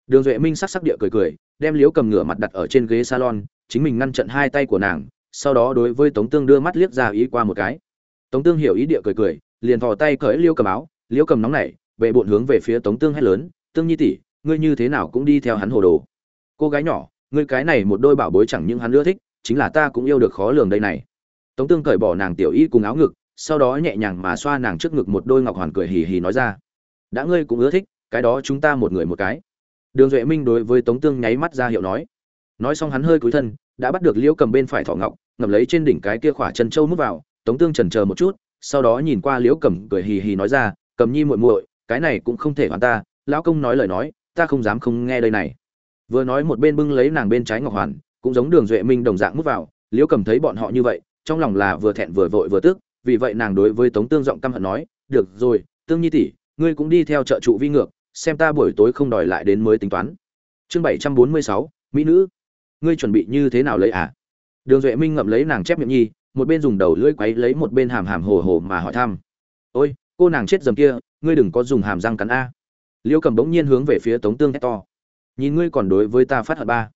Đường duệ minh sắc sắc địa cười cười, đem liếu cầm ngửa mặt đặt ở trên ghế salon, chính mình ngăn chặn hai tay của nàng sau đó đối với tống tương đưa mắt liếc ra ý qua một cái. Tống tương hiểu ý địa cười cười, liền thò tay cởi liêu cầm áo, liêu cầm nóng nảy về bộn hướng về phía tống tương hét lớn, tương nhi tỷ, ngươi như thế nào cũng đi theo hắn hồ đồ. Cô gái nhỏ, ngươi cái này một đôi bảo bối chẳng những hắn ưa thích, chính là ta cũng yêu được khó lường đây này. Tống tương cởi bỏ nàng tiểu y cùng áo ngực, sau đó nhẹ nhàng mà xoa nàng trước ngực một đôi ngọc hoàn cười hì hì nói ra, đã ngươi cũng ưa thích, cái đó chúng ta một người một cái. Đường duệ minh đối với tống tương nháy mắt ra hiệu nói nói xong hắn hơi cúi thân, đã bắt được liễu cầm bên phải thỏ ngọc, ngậm lấy trên đỉnh cái kia khỏa chân trâu mút vào, tống tương trần chờ một chút, sau đó nhìn qua liễu cầm cười hì hì nói ra, cầm nhi muội muội, cái này cũng không thể hoàn ta, lão công nói lời nói, ta không dám không nghe đây này. Vừa nói một bên bưng lấy nàng bên trái ngọc hoàn, cũng giống đường duệ minh đồng dạng mút vào, liễu cầm thấy bọn họ như vậy, trong lòng là vừa thẹn vừa vội vừa tức, vì vậy nàng đối với tống tương giọng căm hận nói, được rồi, tương nhi tỷ, ngươi cũng đi theo trợ trụ vi ngược, xem ta buổi tối không đòi lại đến mới tính toán. Chương bảy trăm bốn mươi sáu, mỹ nữ ngươi chuẩn bị như thế nào lấy à? Đường duệ minh ngậm lấy nàng chép miệng nhi, một bên dùng đầu lưỡi quấy lấy một bên hàm hàm hồ hồ mà hỏi thăm. Ôi, cô nàng chết dầm kia, ngươi đừng có dùng hàm răng cắn a. Liêu cầm bỗng nhiên hướng về phía tống tương hét to. Nhìn ngươi còn đối với ta phát hận ba.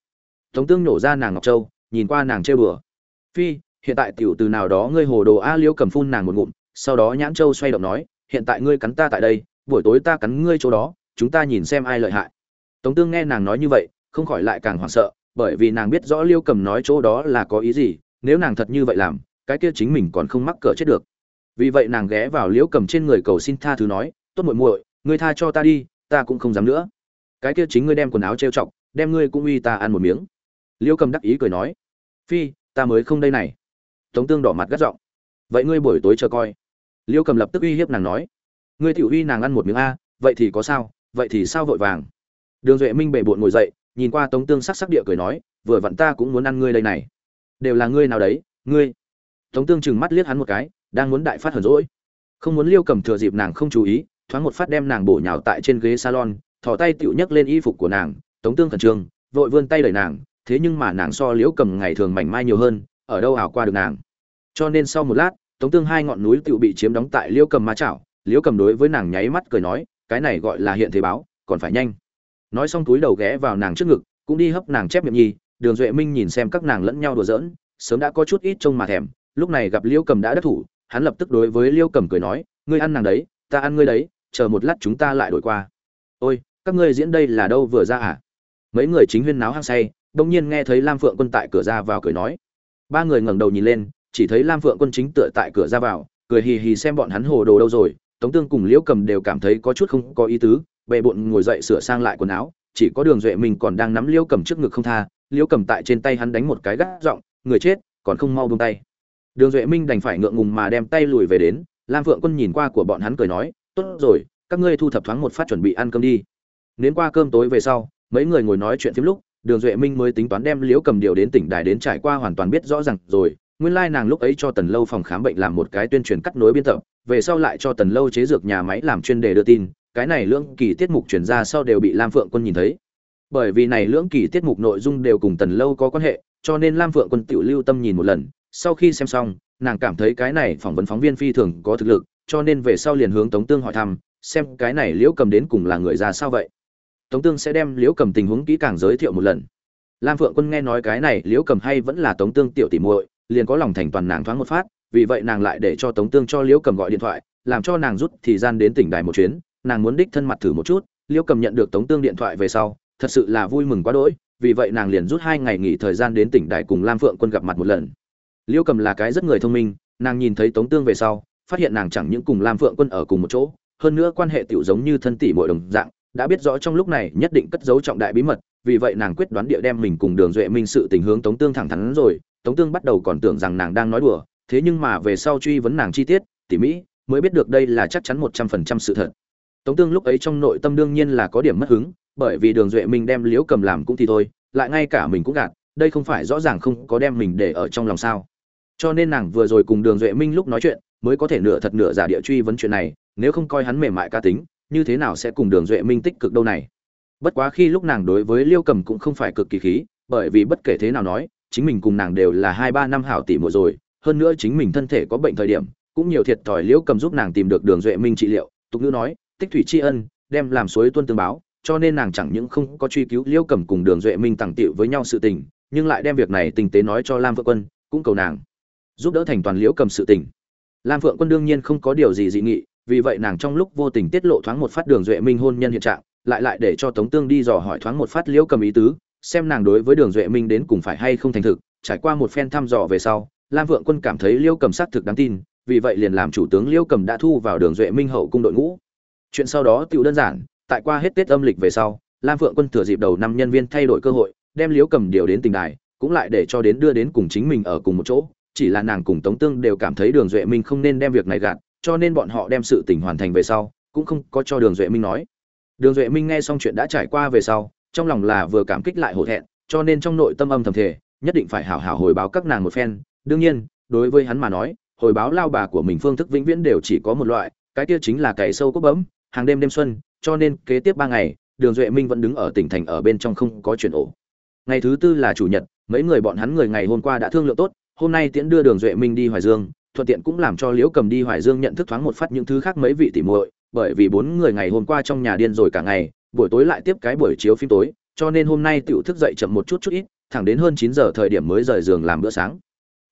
Tống tương nổ ra nàng ngọc châu nhìn qua nàng chơi bừa phi, hiện tại tiểu từ nào đó ngươi hồ đồ a, liêu cầm phun nàng một ngụm, sau đó nhãn châu xoay động nói, hiện tại ngươi cắn ta tại đây, buổi tối ta cắn ngươi chỗ đó, chúng ta nhìn xem ai lợi hại. Tống tương nghe nàng nói như vậy, không khỏi lại càng hoảng sợ bởi vì nàng biết rõ liêu cầm nói chỗ đó là có ý gì, nếu nàng thật như vậy làm, cái kia chính mình còn không mắc cỡ chết được. Vì vậy nàng ghé vào liễu cầm trên người cầu xin tha thứ nói, tốt muội muội, ngươi tha cho ta đi, ta cũng không dám nữa. Cái kia chính ngươi đem quần áo trêu chọc, đem ngươi cũng uy ta ăn một miếng. Liễu cầm đắc ý cười nói, phi, ta mới không đây này. Tống tương đỏ mặt gắt giọng, vậy ngươi buổi tối chờ coi. Liễu cầm lập tức uy hiếp nàng nói, ngươi tiểu uy nàng ăn một miếng a, vậy thì có sao, vậy thì sao vội vàng? Đường duệ minh bệ bộn ngồi dậy nhìn qua tống tương sắc sắc địa cười nói, vừa vặn ta cũng muốn ăn ngươi đây này. Đều là ngươi nào đấy, ngươi. Tống tương chừng mắt liếc hắn một cái, đang muốn đại phát hờn rỗi không muốn liêu cầm thừa dịp nàng không chú ý, thoáng một phát đem nàng bổ nhào tại trên ghế salon, thò tay tựu nhấc lên y phục của nàng. Tống tương khẩn trương, vội vươn tay đẩy nàng, thế nhưng mà nàng so liễu cầm ngày thường mảnh mai nhiều hơn, ở đâu ảo qua được nàng. Cho nên sau một lát, tống tương hai ngọn núi tựu bị chiếm đóng tại liễu cầm ma chảo. Liễu cầm đối với nàng nháy mắt cười nói, cái này gọi là hiện thế báo, còn phải nhanh nói xong túi đầu ghé vào nàng trước ngực, cũng đi hấp nàng chép miệng nhi đường duệ minh nhìn xem các nàng lẫn nhau đùa giỡn, sớm đã có chút ít trông mà thèm, lúc này gặp liễu cầm đã đắc thủ, hắn lập tức đối với liêu cầm cười nói, ngươi ăn nàng đấy, ta ăn ngươi đấy, chờ một lát chúng ta lại đổi qua. Ôi, các ngươi diễn đây là đâu vừa ra à? Mấy người chính huyên náo hăng say, đông nhiên nghe thấy lam phượng quân tại cửa ra vào cười nói. Ba người ngẩng đầu nhìn lên, chỉ thấy lam phượng quân chính tựa tại cửa ra vào, cười hì hì xem bọn hắn hồ đồ đâu rồi, tống tương cùng liễu cầm đều cảm thấy có chút không có ý tứ bệ bộn ngồi dậy sửa sang lại quần áo, chỉ có đường duệ mình còn đang nắm liêu cầm trước ngực không tha, liêu cầm tại trên tay hắn đánh một cái gắt giọng, người chết, còn không mau buông tay. Đường duệ minh đành phải ngượng ngùng mà đem tay lùi về đến, lam phượng quân nhìn qua của bọn hắn cười nói, tốt rồi, các ngươi thu thập thoáng một phát chuẩn bị ăn cơm đi. Nến qua cơm tối về sau, mấy người ngồi nói chuyện phim lúc, đường duệ minh mới tính toán đem liễu cầm điều đến tỉnh đài đến trải qua hoàn toàn biết rõ ràng rồi, nguyên lai nàng lúc ấy cho tần lâu phòng khám bệnh làm một cái tuyên truyền cắt nối biên tập, về sau lại cho tần lâu chế dược nhà máy làm chuyên đề đưa tin cái này lưỡng kỳ tiết mục chuyển ra sau đều bị lam phượng quân nhìn thấy. Bởi vì này lưỡng kỳ tiết mục nội dung đều cùng tần lâu có quan hệ, cho nên lam phượng quân tự lưu tâm nhìn một lần, sau khi xem xong, nàng cảm thấy cái này phỏng vấn phóng viên phi thường có thực lực, cho nên về sau liền hướng tống tương hỏi thăm, xem cái này liễu cầm đến cùng là người già sao vậy. Tống tương sẽ đem liễu cầm tình huống kỹ càng giới thiệu một lần. Lam phượng quân nghe nói cái này liễu cầm hay vẫn là tống tương tiểu tỉ muội, liền có lòng thành toàn nàng thoáng một phát, vì vậy nàng lại để cho tống tương cho liễu cầm gọi điện thoại, làm cho nàng rút thời gian đến tỉnh đài một chuyến nàng muốn đích thân mặt thử một chút, liễu cầm nhận được tống tương điện thoại về sau, thật sự là vui mừng quá đỗi, vì vậy nàng liền rút hai ngày nghỉ thời gian đến tỉnh đài cùng lam phượng quân gặp mặt một lần. Liêu cầm là cái rất người thông minh, nàng nhìn thấy tống tương về sau, phát hiện nàng chẳng những cùng lam phượng quân ở cùng một chỗ, hơn nữa quan hệ tiểu giống như thân tỷ muội đồng dạng, đã biết rõ trong lúc này nhất định cất giấu trọng đại bí mật, vì vậy nàng quyết đoán địa đem mình cùng đường duệ minh sự tình hướng tống tương thẳng thắn rồi, tống tương bắt đầu còn tưởng rằng nàng đang nói đùa, thế nhưng mà về sau truy vấn nàng chi tiết, tỉ mỹ mới biết được đây là chắc chắn một trăm phần trăm sự thật tống tương lúc ấy trong nội tâm đương nhiên là có điểm mất hứng, bởi vì đường duệ minh đem liễu cầm làm cũng thì thôi, lại ngay cả mình cũng gạt, đây không phải rõ ràng không có đem mình để ở trong lòng sao. Cho nên nàng vừa rồi cùng đường duệ minh lúc nói chuyện, mới có thể nửa thật nửa giả địa truy vấn chuyện này, nếu không coi hắn mềm mại ca tính, như thế nào sẽ cùng đường duệ minh tích cực đâu này? Bất quá khi lúc nàng đối với liêu cầm cũng không phải cực kỳ khí, bởi vì bất kể thế nào nói, chính mình cùng nàng đều là hai ba năm hảo tỷ mùa rồi, hơn nữa chính mình thân thể có bệnh thời điểm, cũng nhiều thiệt thòi liễu cầm giúp nàng tìm được đường duệ minh trị liệu, tục ngữ nói tích thủy tri ân, đem làm suối tuân tương báo, cho nên nàng chẳng những không có truy cứu liễu cầm cùng đường duệ minh tặng tiệu với nhau sự tình, nhưng lại đem việc này tình tế nói cho lam vợ quân, cũng cầu nàng giúp đỡ thành toàn liễu cầm sự tình. Lam phượng quân đương nhiên không có điều gì dị nghị, vì vậy nàng trong lúc vô tình tiết lộ thoáng một phát đường duệ minh hôn nhân hiện trạng, lại lại để cho tống tương đi dò hỏi thoáng một phát liễu cầm ý tứ, xem nàng đối với đường duệ minh đến cùng phải hay không thành thực. Trải qua một phen thăm dò về sau, lam phượng quân cảm thấy liễu cầm xác thực đáng tin, vì vậy liền làm chủ tướng liễu cầm đã thu vào đường duệ minh hậu cung đội ngũ chuyện sau đó tựu đơn giản tại qua hết tết âm lịch về sau lam phượng quân thừa dịp đầu năm nhân viên thay đổi cơ hội đem liếu cầm điều đến tình đài cũng lại để cho đến đưa đến cùng chính mình ở cùng một chỗ chỉ là nàng cùng Tống Tương đều cảm thấy Đường Duệ Minh không nên đem việc này gạt, cho nên bọn họ đem sự tình hoàn thành về sau, cũng không có cho Đường Duệ Minh nói. Đường Duệ Minh nghe xong chuyện đã trải qua về sau, trong lòng là vừa cảm kích lại hổ thẹn, cho nên trong nội tâm âm thầm thề, nhất định phải hảo hảo hồi báo các nàng một phen. Đương nhiên, đối với hắn mà nói, hồi báo lao bà của mình phương thức vĩnh viễn đều chỉ có một loại, cái kia chính là cày sâu cốc bấm, hàng đêm đêm xuân, cho nên kế tiếp ba ngày, Đường Duệ Minh vẫn đứng ở tỉnh thành ở bên trong không có chuyển ổ. Ngày thứ tư là chủ nhật, mấy người bọn hắn người ngày hôm qua đã thương lượng tốt, hôm nay tiễn đưa đường duệ minh đi hoài dương thuận tiện cũng làm cho liễu cầm đi hoài dương nhận thức thoáng một phát những thứ khác mấy vị tỉ muội bởi vì bốn người ngày hôm qua trong nhà điên rồi cả ngày buổi tối lại tiếp cái buổi chiếu phim tối cho nên hôm nay tiểu thức dậy chậm một chút chút ít thẳng đến hơn chín giờ thời điểm mới rời giường làm bữa sáng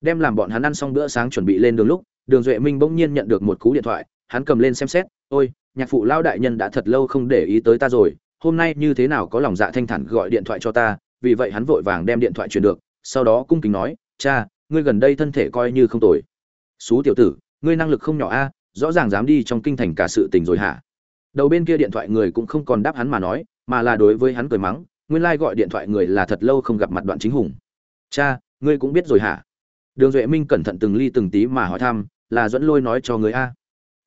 đem làm bọn hắn ăn xong bữa sáng chuẩn bị lên đường lúc đường duệ minh bỗng nhiên nhận được một cú điện thoại hắn cầm lên xem xét, ôi, nhạc phụ lao đại nhân đã thật lâu không để ý tới ta rồi, hôm nay như thế nào có lòng dạ thanh thản gọi điện thoại cho ta, vì vậy hắn vội vàng đem điện thoại truyền được, sau đó cung kính nói, cha, ngươi gần đây thân thể coi như không tồi. Xú tiểu tử, ngươi năng lực không nhỏ a, rõ ràng dám đi trong kinh thành cả sự tình rồi hả? Đầu bên kia điện thoại người cũng không còn đáp hắn mà nói, mà là đối với hắn cười mắng, nguyên lai gọi điện thoại người là thật lâu không gặp mặt đoạn chính hùng. Cha, ngươi cũng biết rồi hả? Đường duệ minh cẩn thận từng ly từng tí mà hỏi thăm, là dẫn lôi nói cho người a?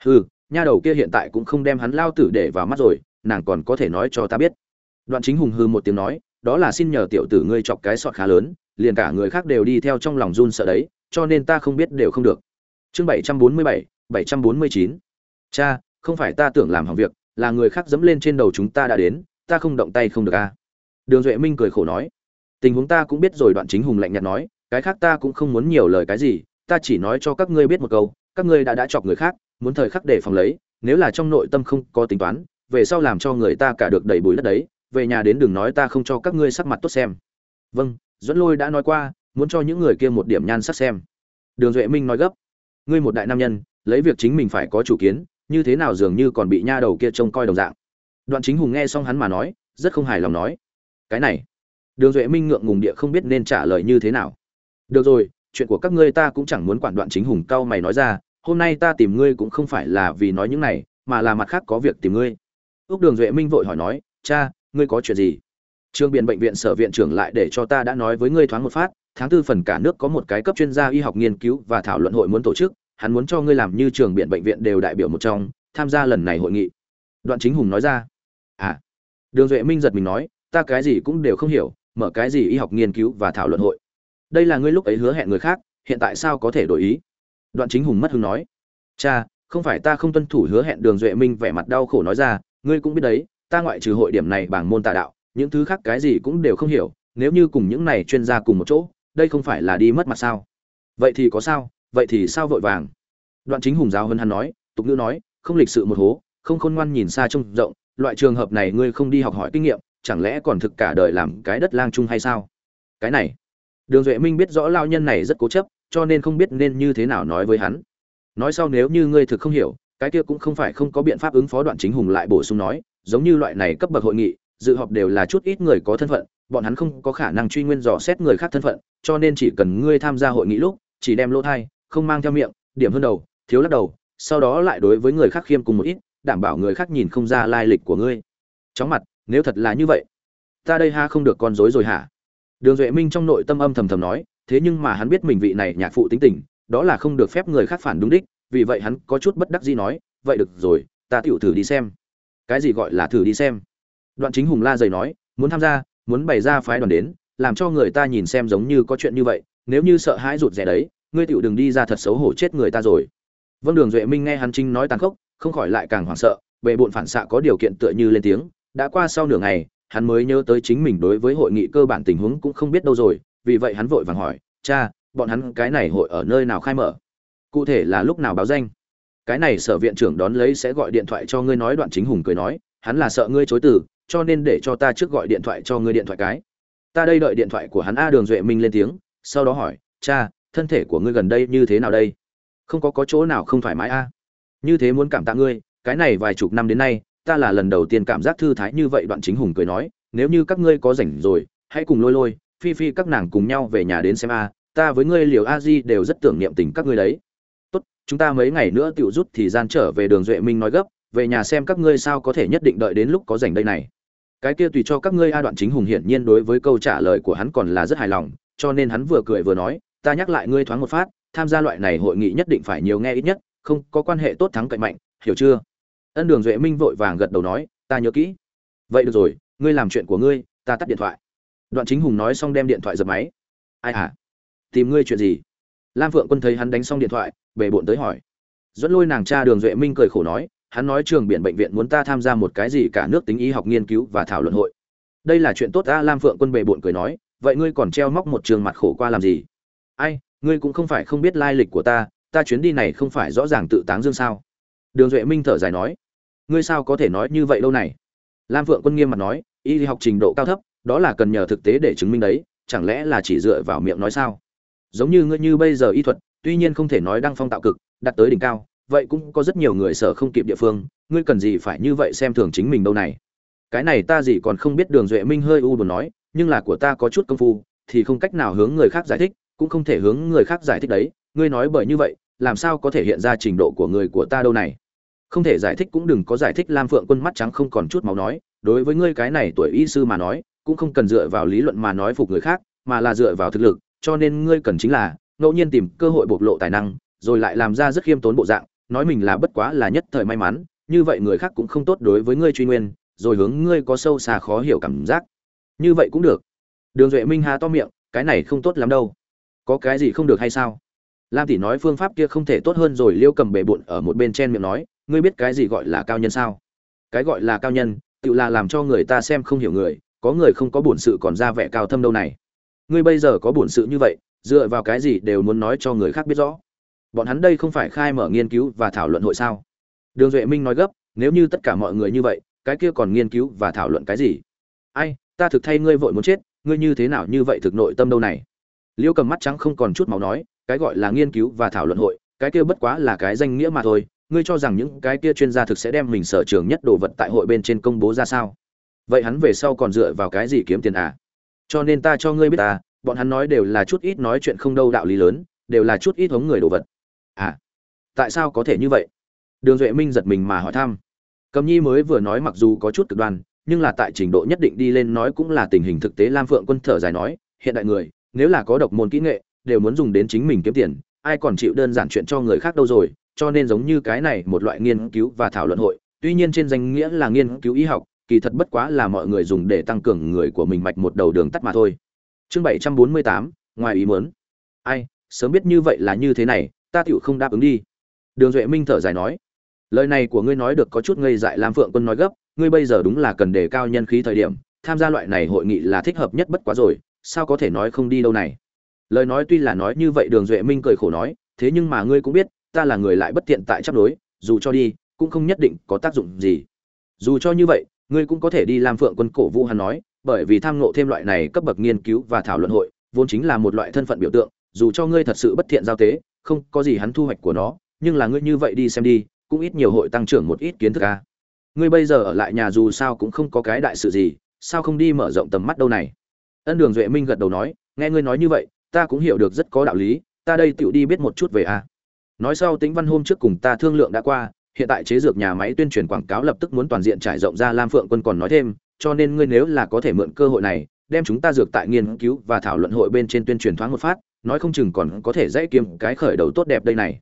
Hừ, nha đầu kia hiện tại cũng không đem hắn lao tử để vào mắt rồi, nàng còn có thể nói cho ta biết. Đoạn chính hùng hừ một tiếng nói, đó là xin nhờ tiểu tử ngươi chọc cái sọt khá lớn, liền cả người khác đều đi theo trong lòng run sợ đấy, cho nên ta không biết đều không được. Chương bảy trăm bốn mươi bảy bảy trăm bốn mươi chín. Cha, không phải ta tưởng làm hỏng việc, là người khác dẫm lên trên đầu chúng ta đã đến, ta không động tay không được a. Đường duệ minh cười khổ nói. Tình huống ta cũng biết rồi, đoạn chính hùng lạnh nhạt nói, cái khác ta cũng không muốn nhiều lời cái gì, ta chỉ nói cho các ngươi biết một câu, các ngươi đã đã chọc người khác muốn thời khắc để phòng lấy, nếu là trong nội tâm không có tính toán, về sau làm cho người ta cả được đầy bụi đất đấy, về nhà đến đừng nói ta không cho các ngươi sắc mặt tốt xem. Vâng dẫn lôi đã nói qua, muốn cho những người kia một điểm nhan sắc xem. Đường duệ minh nói gấp, ngươi một đại nam nhân, lấy việc chính mình phải có chủ kiến, như thế nào dường như còn bị nha đầu kia trông coi đồng dạng. Đoạn chính hùng nghe xong hắn mà nói, rất không hài lòng nói, cái này. Đường duệ minh ngượng ngùng địa không biết nên trả lời như thế nào. Được rồi, chuyện của các ngươi ta cũng chẳng muốn quản. Đoạn chính hùng cao mày nói ra hôm nay ta tìm ngươi cũng không phải là vì nói những này, mà là mặt khác có việc tìm ngươi. Ước đường duệ minh vội hỏi nói, cha, ngươi có chuyện gì? Trương biện bệnh viện sở viện trưởng lại để cho ta đã nói với ngươi thoáng một phát, tháng tư phần cả nước có một cái cấp chuyên gia y học nghiên cứu và thảo luận hội muốn tổ chức, hắn muốn cho ngươi làm như trường biện bệnh viện đều đại biểu một trong, tham gia lần này hội nghị. Đoạn chính hùng nói ra à. Đường duệ minh giật mình nói, ta cái gì cũng đều không hiểu, mở cái gì y học nghiên cứu và thảo luận hội? Đây là ngươi lúc ấy hứa hẹn người khác, hiện tại sao có thể đổi ý? Đoạn chính hùng mất hứng nói, cha, không phải ta không tuân thủ hứa hẹn đường duệ minh vẻ mặt đau khổ nói ra, ngươi cũng biết đấy, ta ngoại trừ hội điểm này bằng môn tà đạo, những thứ khác cái gì cũng đều không hiểu, nếu như cùng những này chuyên gia cùng một chỗ, đây không phải là đi mất mặt sao? Vậy thì có sao, vậy thì sao vội vàng? Đoạn chính hùng giáo hơn hắn nói, tục ngữ nói, không lịch sự một hố, không khôn ngoan nhìn xa trông rộng, loại trường hợp này ngươi không đi học hỏi kinh nghiệm, chẳng lẽ còn thực cả đời làm cái đất lang chung hay sao? Cái này, đường duệ minh biết rõ lao nhân này rất cố chấp cho nên không biết nên như thế nào nói với hắn. Nói sau nếu như ngươi thực không hiểu, cái kia cũng không phải không có biện pháp ứng phó đoạn chính hùng lại bổ sung nói, giống như loại này cấp bậc hội nghị, dự họp đều là chút ít người có thân phận, bọn hắn không có khả năng truy nguyên dò xét người khác thân phận, cho nên chỉ cần ngươi tham gia hội nghị lúc, chỉ đem lỗ thai, không mang theo miệng, điểm hơn đầu, thiếu lắc đầu, sau đó lại đối với người khác khiêm cùng một ít, đảm bảo người khác nhìn không ra lai lịch của ngươi. Chóng mặt, nếu thật là như vậy, ta đây ha không được con dối rồi hả? Đường duệ minh trong nội tâm âm thầm thầm nói thế nhưng mà hắn biết mình vị này nhạc phụ tính tình, đó là không được phép người khác phản đúng đích, vì vậy hắn có chút bất đắc dĩ nói, vậy được rồi, ta tiểu thử đi xem. Cái gì gọi là thử đi xem? Đoạn chính hùng la dày nói, muốn tham gia, muốn bày ra phái đoàn đến, làm cho người ta nhìn xem giống như có chuyện như vậy, nếu như sợ hãi rụt rè đấy, ngươi tựu đừng đi ra thật xấu hổ chết người ta rồi. Vâng đường duệ minh nghe hắn trinh nói tàn khốc, không khỏi lại càng hoảng sợ về bọn phản xạ có điều kiện tựa như lên tiếng, đã qua sau nửa ngày, hắn mới nhớ tới chính mình đối với hội nghị cơ bản tình huống cũng không biết đâu rồi vì vậy hắn vội vàng hỏi, cha, bọn hắn cái này hội ở nơi nào khai mở? Cụ thể là lúc nào báo danh? Cái này sở viện trưởng đón lấy sẽ gọi điện thoại cho ngươi nói đoạn chính hùng cười nói, hắn là sợ ngươi chối từ, cho nên để cho ta trước gọi điện thoại cho ngươi điện thoại cái. Ta đây đợi điện thoại của hắn a đường duệ minh lên tiếng, sau đó hỏi, cha, thân thể của ngươi gần đây như thế nào đây? Không có có chỗ nào không thoải mái a? Như thế muốn cảm tạ ngươi, cái này vài chục năm đến nay, ta là lần đầu tiên cảm giác thư thái như vậy. Đoạn chính hùng cười nói, nếu như các ngươi có rảnh rồi, hãy cùng lôi lôi phi phi các nàng cùng nhau về nhà đến xem a, ta với ngươi liều a di đều rất tưởng niệm tình các ngươi đấy. Tốt, chúng ta mấy ngày nữa tự rút thì gian trở về đường duệ minh nói gấp, về nhà xem các ngươi sao có thể nhất định đợi đến lúc có rảnh đây này. Cái kia tùy cho các ngươi a đoạn chính hùng hiển nhiên đối với câu trả lời của hắn còn là rất hài lòng, cho nên hắn vừa cười vừa nói, ta nhắc lại ngươi thoáng một phát, tham gia loại này hội nghị nhất định phải nhiều nghe ít nhất, không có quan hệ tốt thắng cạnh mạnh, hiểu chưa? Ân đường duệ minh vội vàng gật đầu nói, ta nhớ kỹ. Vậy được rồi, ngươi làm chuyện của ngươi, ta tắt điện thoại đoạn chính hùng nói xong đem điện thoại giật máy. Ai hả tìm ngươi chuyện gì? Lam phượng quân thấy hắn đánh xong điện thoại, bề bộn tới hỏi. Dẫn lôi nàng cha đường duệ minh cười khổ nói, hắn nói trường biển bệnh viện muốn ta tham gia một cái gì cả nước tính y học nghiên cứu và thảo luận hội. Đây là chuyện tốt ta, lam phượng quân bề bộn cười nói, vậy ngươi còn treo móc một trường mặt khổ qua làm gì? Ai, ngươi cũng không phải không biết lai lịch của ta ta chuyến đi này không phải rõ ràng tự táng dương sao? Đường duệ minh thở dài nói, ngươi sao có thể nói như vậy lâu này? Lam phượng quân nghiêm mặt nói, y học trình độ cao thấp đó là cần nhờ thực tế để chứng minh đấy, chẳng lẽ là chỉ dựa vào miệng nói sao? Giống như ngươi như bây giờ y thuật, tuy nhiên không thể nói đăng phong tạo cực, đạt tới đỉnh cao, vậy cũng có rất nhiều người sợ không kịp địa phương, ngươi cần gì phải như vậy xem thường chính mình đâu này? Cái này ta gì còn không biết đường duệ minh hơi u buồn nói, nhưng là của ta có chút công phu, thì không cách nào hướng người khác giải thích, cũng không thể hướng người khác giải thích đấy. Ngươi nói bởi như vậy, làm sao có thể hiện ra trình độ của người của ta đâu này? Không thể giải thích cũng đừng có giải thích lam phượng quân mắt trắng không còn chút máu nói, đối với ngươi cái này tuổi y sư mà nói cũng không cần dựa vào lý luận mà nói phục người khác, mà là dựa vào thực lực, cho nên ngươi cần chính là, ngẫu nhiên tìm cơ hội bộc lộ tài năng, rồi lại làm ra rất khiêm tốn bộ dạng, nói mình là bất quá là nhất thời may mắn, như vậy người khác cũng không tốt đối với ngươi truy nguyên, rồi hướng ngươi có sâu xa khó hiểu cảm giác. Như vậy cũng được. Đường duệ minh hà to miệng, cái này không tốt lắm đâu. Có cái gì không được hay sao? Lam tỷ nói phương pháp kia không thể tốt hơn rồi liêu cầm bể bụn ở một bên chen miệng nói, ngươi biết cái gì gọi là cao nhân sao? Cái gọi là cao nhân, tự là làm cho người ta xem không hiểu người có người không có bổn sự còn ra vẻ cao thâm đâu này. Ngươi bây giờ có bổn sự như vậy, dựa vào cái gì đều muốn nói cho người khác biết rõ? Bọn hắn đây không phải khai mở nghiên cứu và thảo luận hội sao? Đường duệ minh nói gấp, nếu như tất cả mọi người như vậy, cái kia còn nghiên cứu và thảo luận cái gì? Ai, ta thực thay ngươi vội muốn chết, ngươi như thế nào như vậy thực nội tâm đâu này? Liêu cầm mắt trắng không còn chút máu nói, cái gọi là nghiên cứu và thảo luận hội, cái kia bất quá là cái danh nghĩa mà thôi, ngươi cho rằng những cái kia chuyên gia thực sẽ đem mình sở trường nhất đồ vật tại hội bên trên công bố ra sao? Vậy hắn về sau còn dựa vào cái gì kiếm tiền à? Cho nên ta cho ngươi biết ta bọn hắn nói đều là chút ít nói chuyện không đâu đạo lý lớn, đều là chút ít hống người đồ vật. À tại sao có thể như vậy? Đường duệ minh giật mình mà hỏi thăm. Cầm nhi mới vừa nói mặc dù có chút cực đoan, nhưng là tại trình độ nhất định đi lên nói cũng là tình hình thực tế lam phượng quân thở dài nói, hiện đại người, nếu là có độc môn kỹ nghệ, đều muốn dùng đến chính mình kiếm tiền, ai còn chịu đơn giản chuyện cho người khác đâu rồi, cho nên giống như cái này một loại nghiên cứu và thảo luận hội, tuy nhiên trên danh nghĩa là nghiên cứu y học kỳ thật bất quá là mọi người dùng để tăng cường người của mình mạch một đầu đường tắt mà thôi. Chương bảy trăm bốn mươi tám, ngoài ý muốn. Ai, sớm biết như vậy là như thế này, ta tựu không đáp ứng đi. Đường duệ minh thở dài nói. Lời này của ngươi nói được có chút ngây dại lam phượng quân nói gấp, ngươi bây giờ đúng là cần đề cao nhân khí thời điểm, tham gia loại này hội nghị là thích hợp nhất bất quá rồi, sao có thể nói không đi đâu này? Lời nói tuy là nói như vậy đường duệ minh cười khổ nói, thế nhưng mà ngươi cũng biết, ta là người lại bất tiện tại chấp đối, dù cho đi, cũng không nhất định có tác dụng gì. Dù cho như vậy ngươi cũng có thể đi làm phượng quân cổ vũ hắn nói, bởi vì tham ngộ thêm loại này cấp bậc nghiên cứu và thảo luận hội, vốn chính là một loại thân phận biểu tượng, dù cho ngươi thật sự bất thiện giao tế, không có gì hắn thu hoạch của nó, nhưng là ngươi như vậy đi xem đi, cũng ít nhiều hội tăng trưởng một ít kiến thức a ngươi bây giờ ở lại nhà dù sao cũng không có cái đại sự gì, sao không đi mở rộng tầm mắt đâu này? Ân đường duệ minh gật đầu nói, nghe ngươi nói như vậy, ta cũng hiểu được rất có đạo lý, ta đây tựu đi biết một chút về a nói sau tính văn hôm trước cùng ta thương lượng đã qua hiện tại chế dược nhà máy tuyên truyền quảng cáo lập tức muốn toàn diện trải rộng ra, lam phượng quân còn nói thêm, cho nên ngươi nếu là có thể mượn cơ hội này, đem chúng ta dược tại nghiên cứu và thảo luận hội bên trên tuyên truyền thoáng một phát, nói không chừng còn có thể dễ kiếm cái khởi đầu tốt đẹp đây này.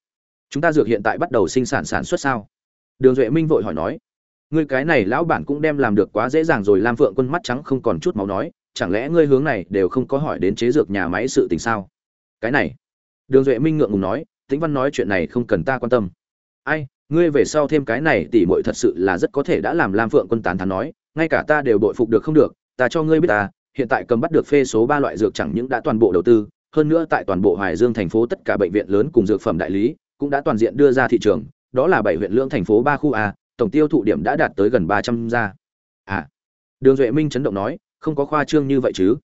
Chúng ta dược hiện tại bắt đầu sinh sản sản xuất sao? Đường duệ minh vội hỏi nói. Ngươi cái này lão bản cũng đem làm được quá dễ dàng rồi, lam phượng quân mắt trắng không còn chút máu nói, chẳng lẽ ngươi hướng này đều không có hỏi đến chế dược nhà máy sự tình sao? Cái này. Đường duệ minh ngượng ngùng nói, tĩnh văn nói chuyện này không cần ta quan tâm. Ai ngươi về sau thêm cái này tỉ muội thật sự là rất có thể đã làm lam phượng quân tán thán nói, ngay cả ta đều bội phục được không được, ta cho ngươi biết ta, hiện tại cầm bắt được phê số ba loại dược chẳng những đã toàn bộ đầu tư, hơn nữa tại toàn bộ hoài dương thành phố tất cả bệnh viện lớn cùng dược phẩm đại lý cũng đã toàn diện đưa ra thị trường, đó là bảy huyện lương thành phố ba khu a, tổng tiêu thụ điểm đã đạt tới gần ba trăm gia. À đường duệ minh chấn động nói, không có khoa trương như vậy chứ.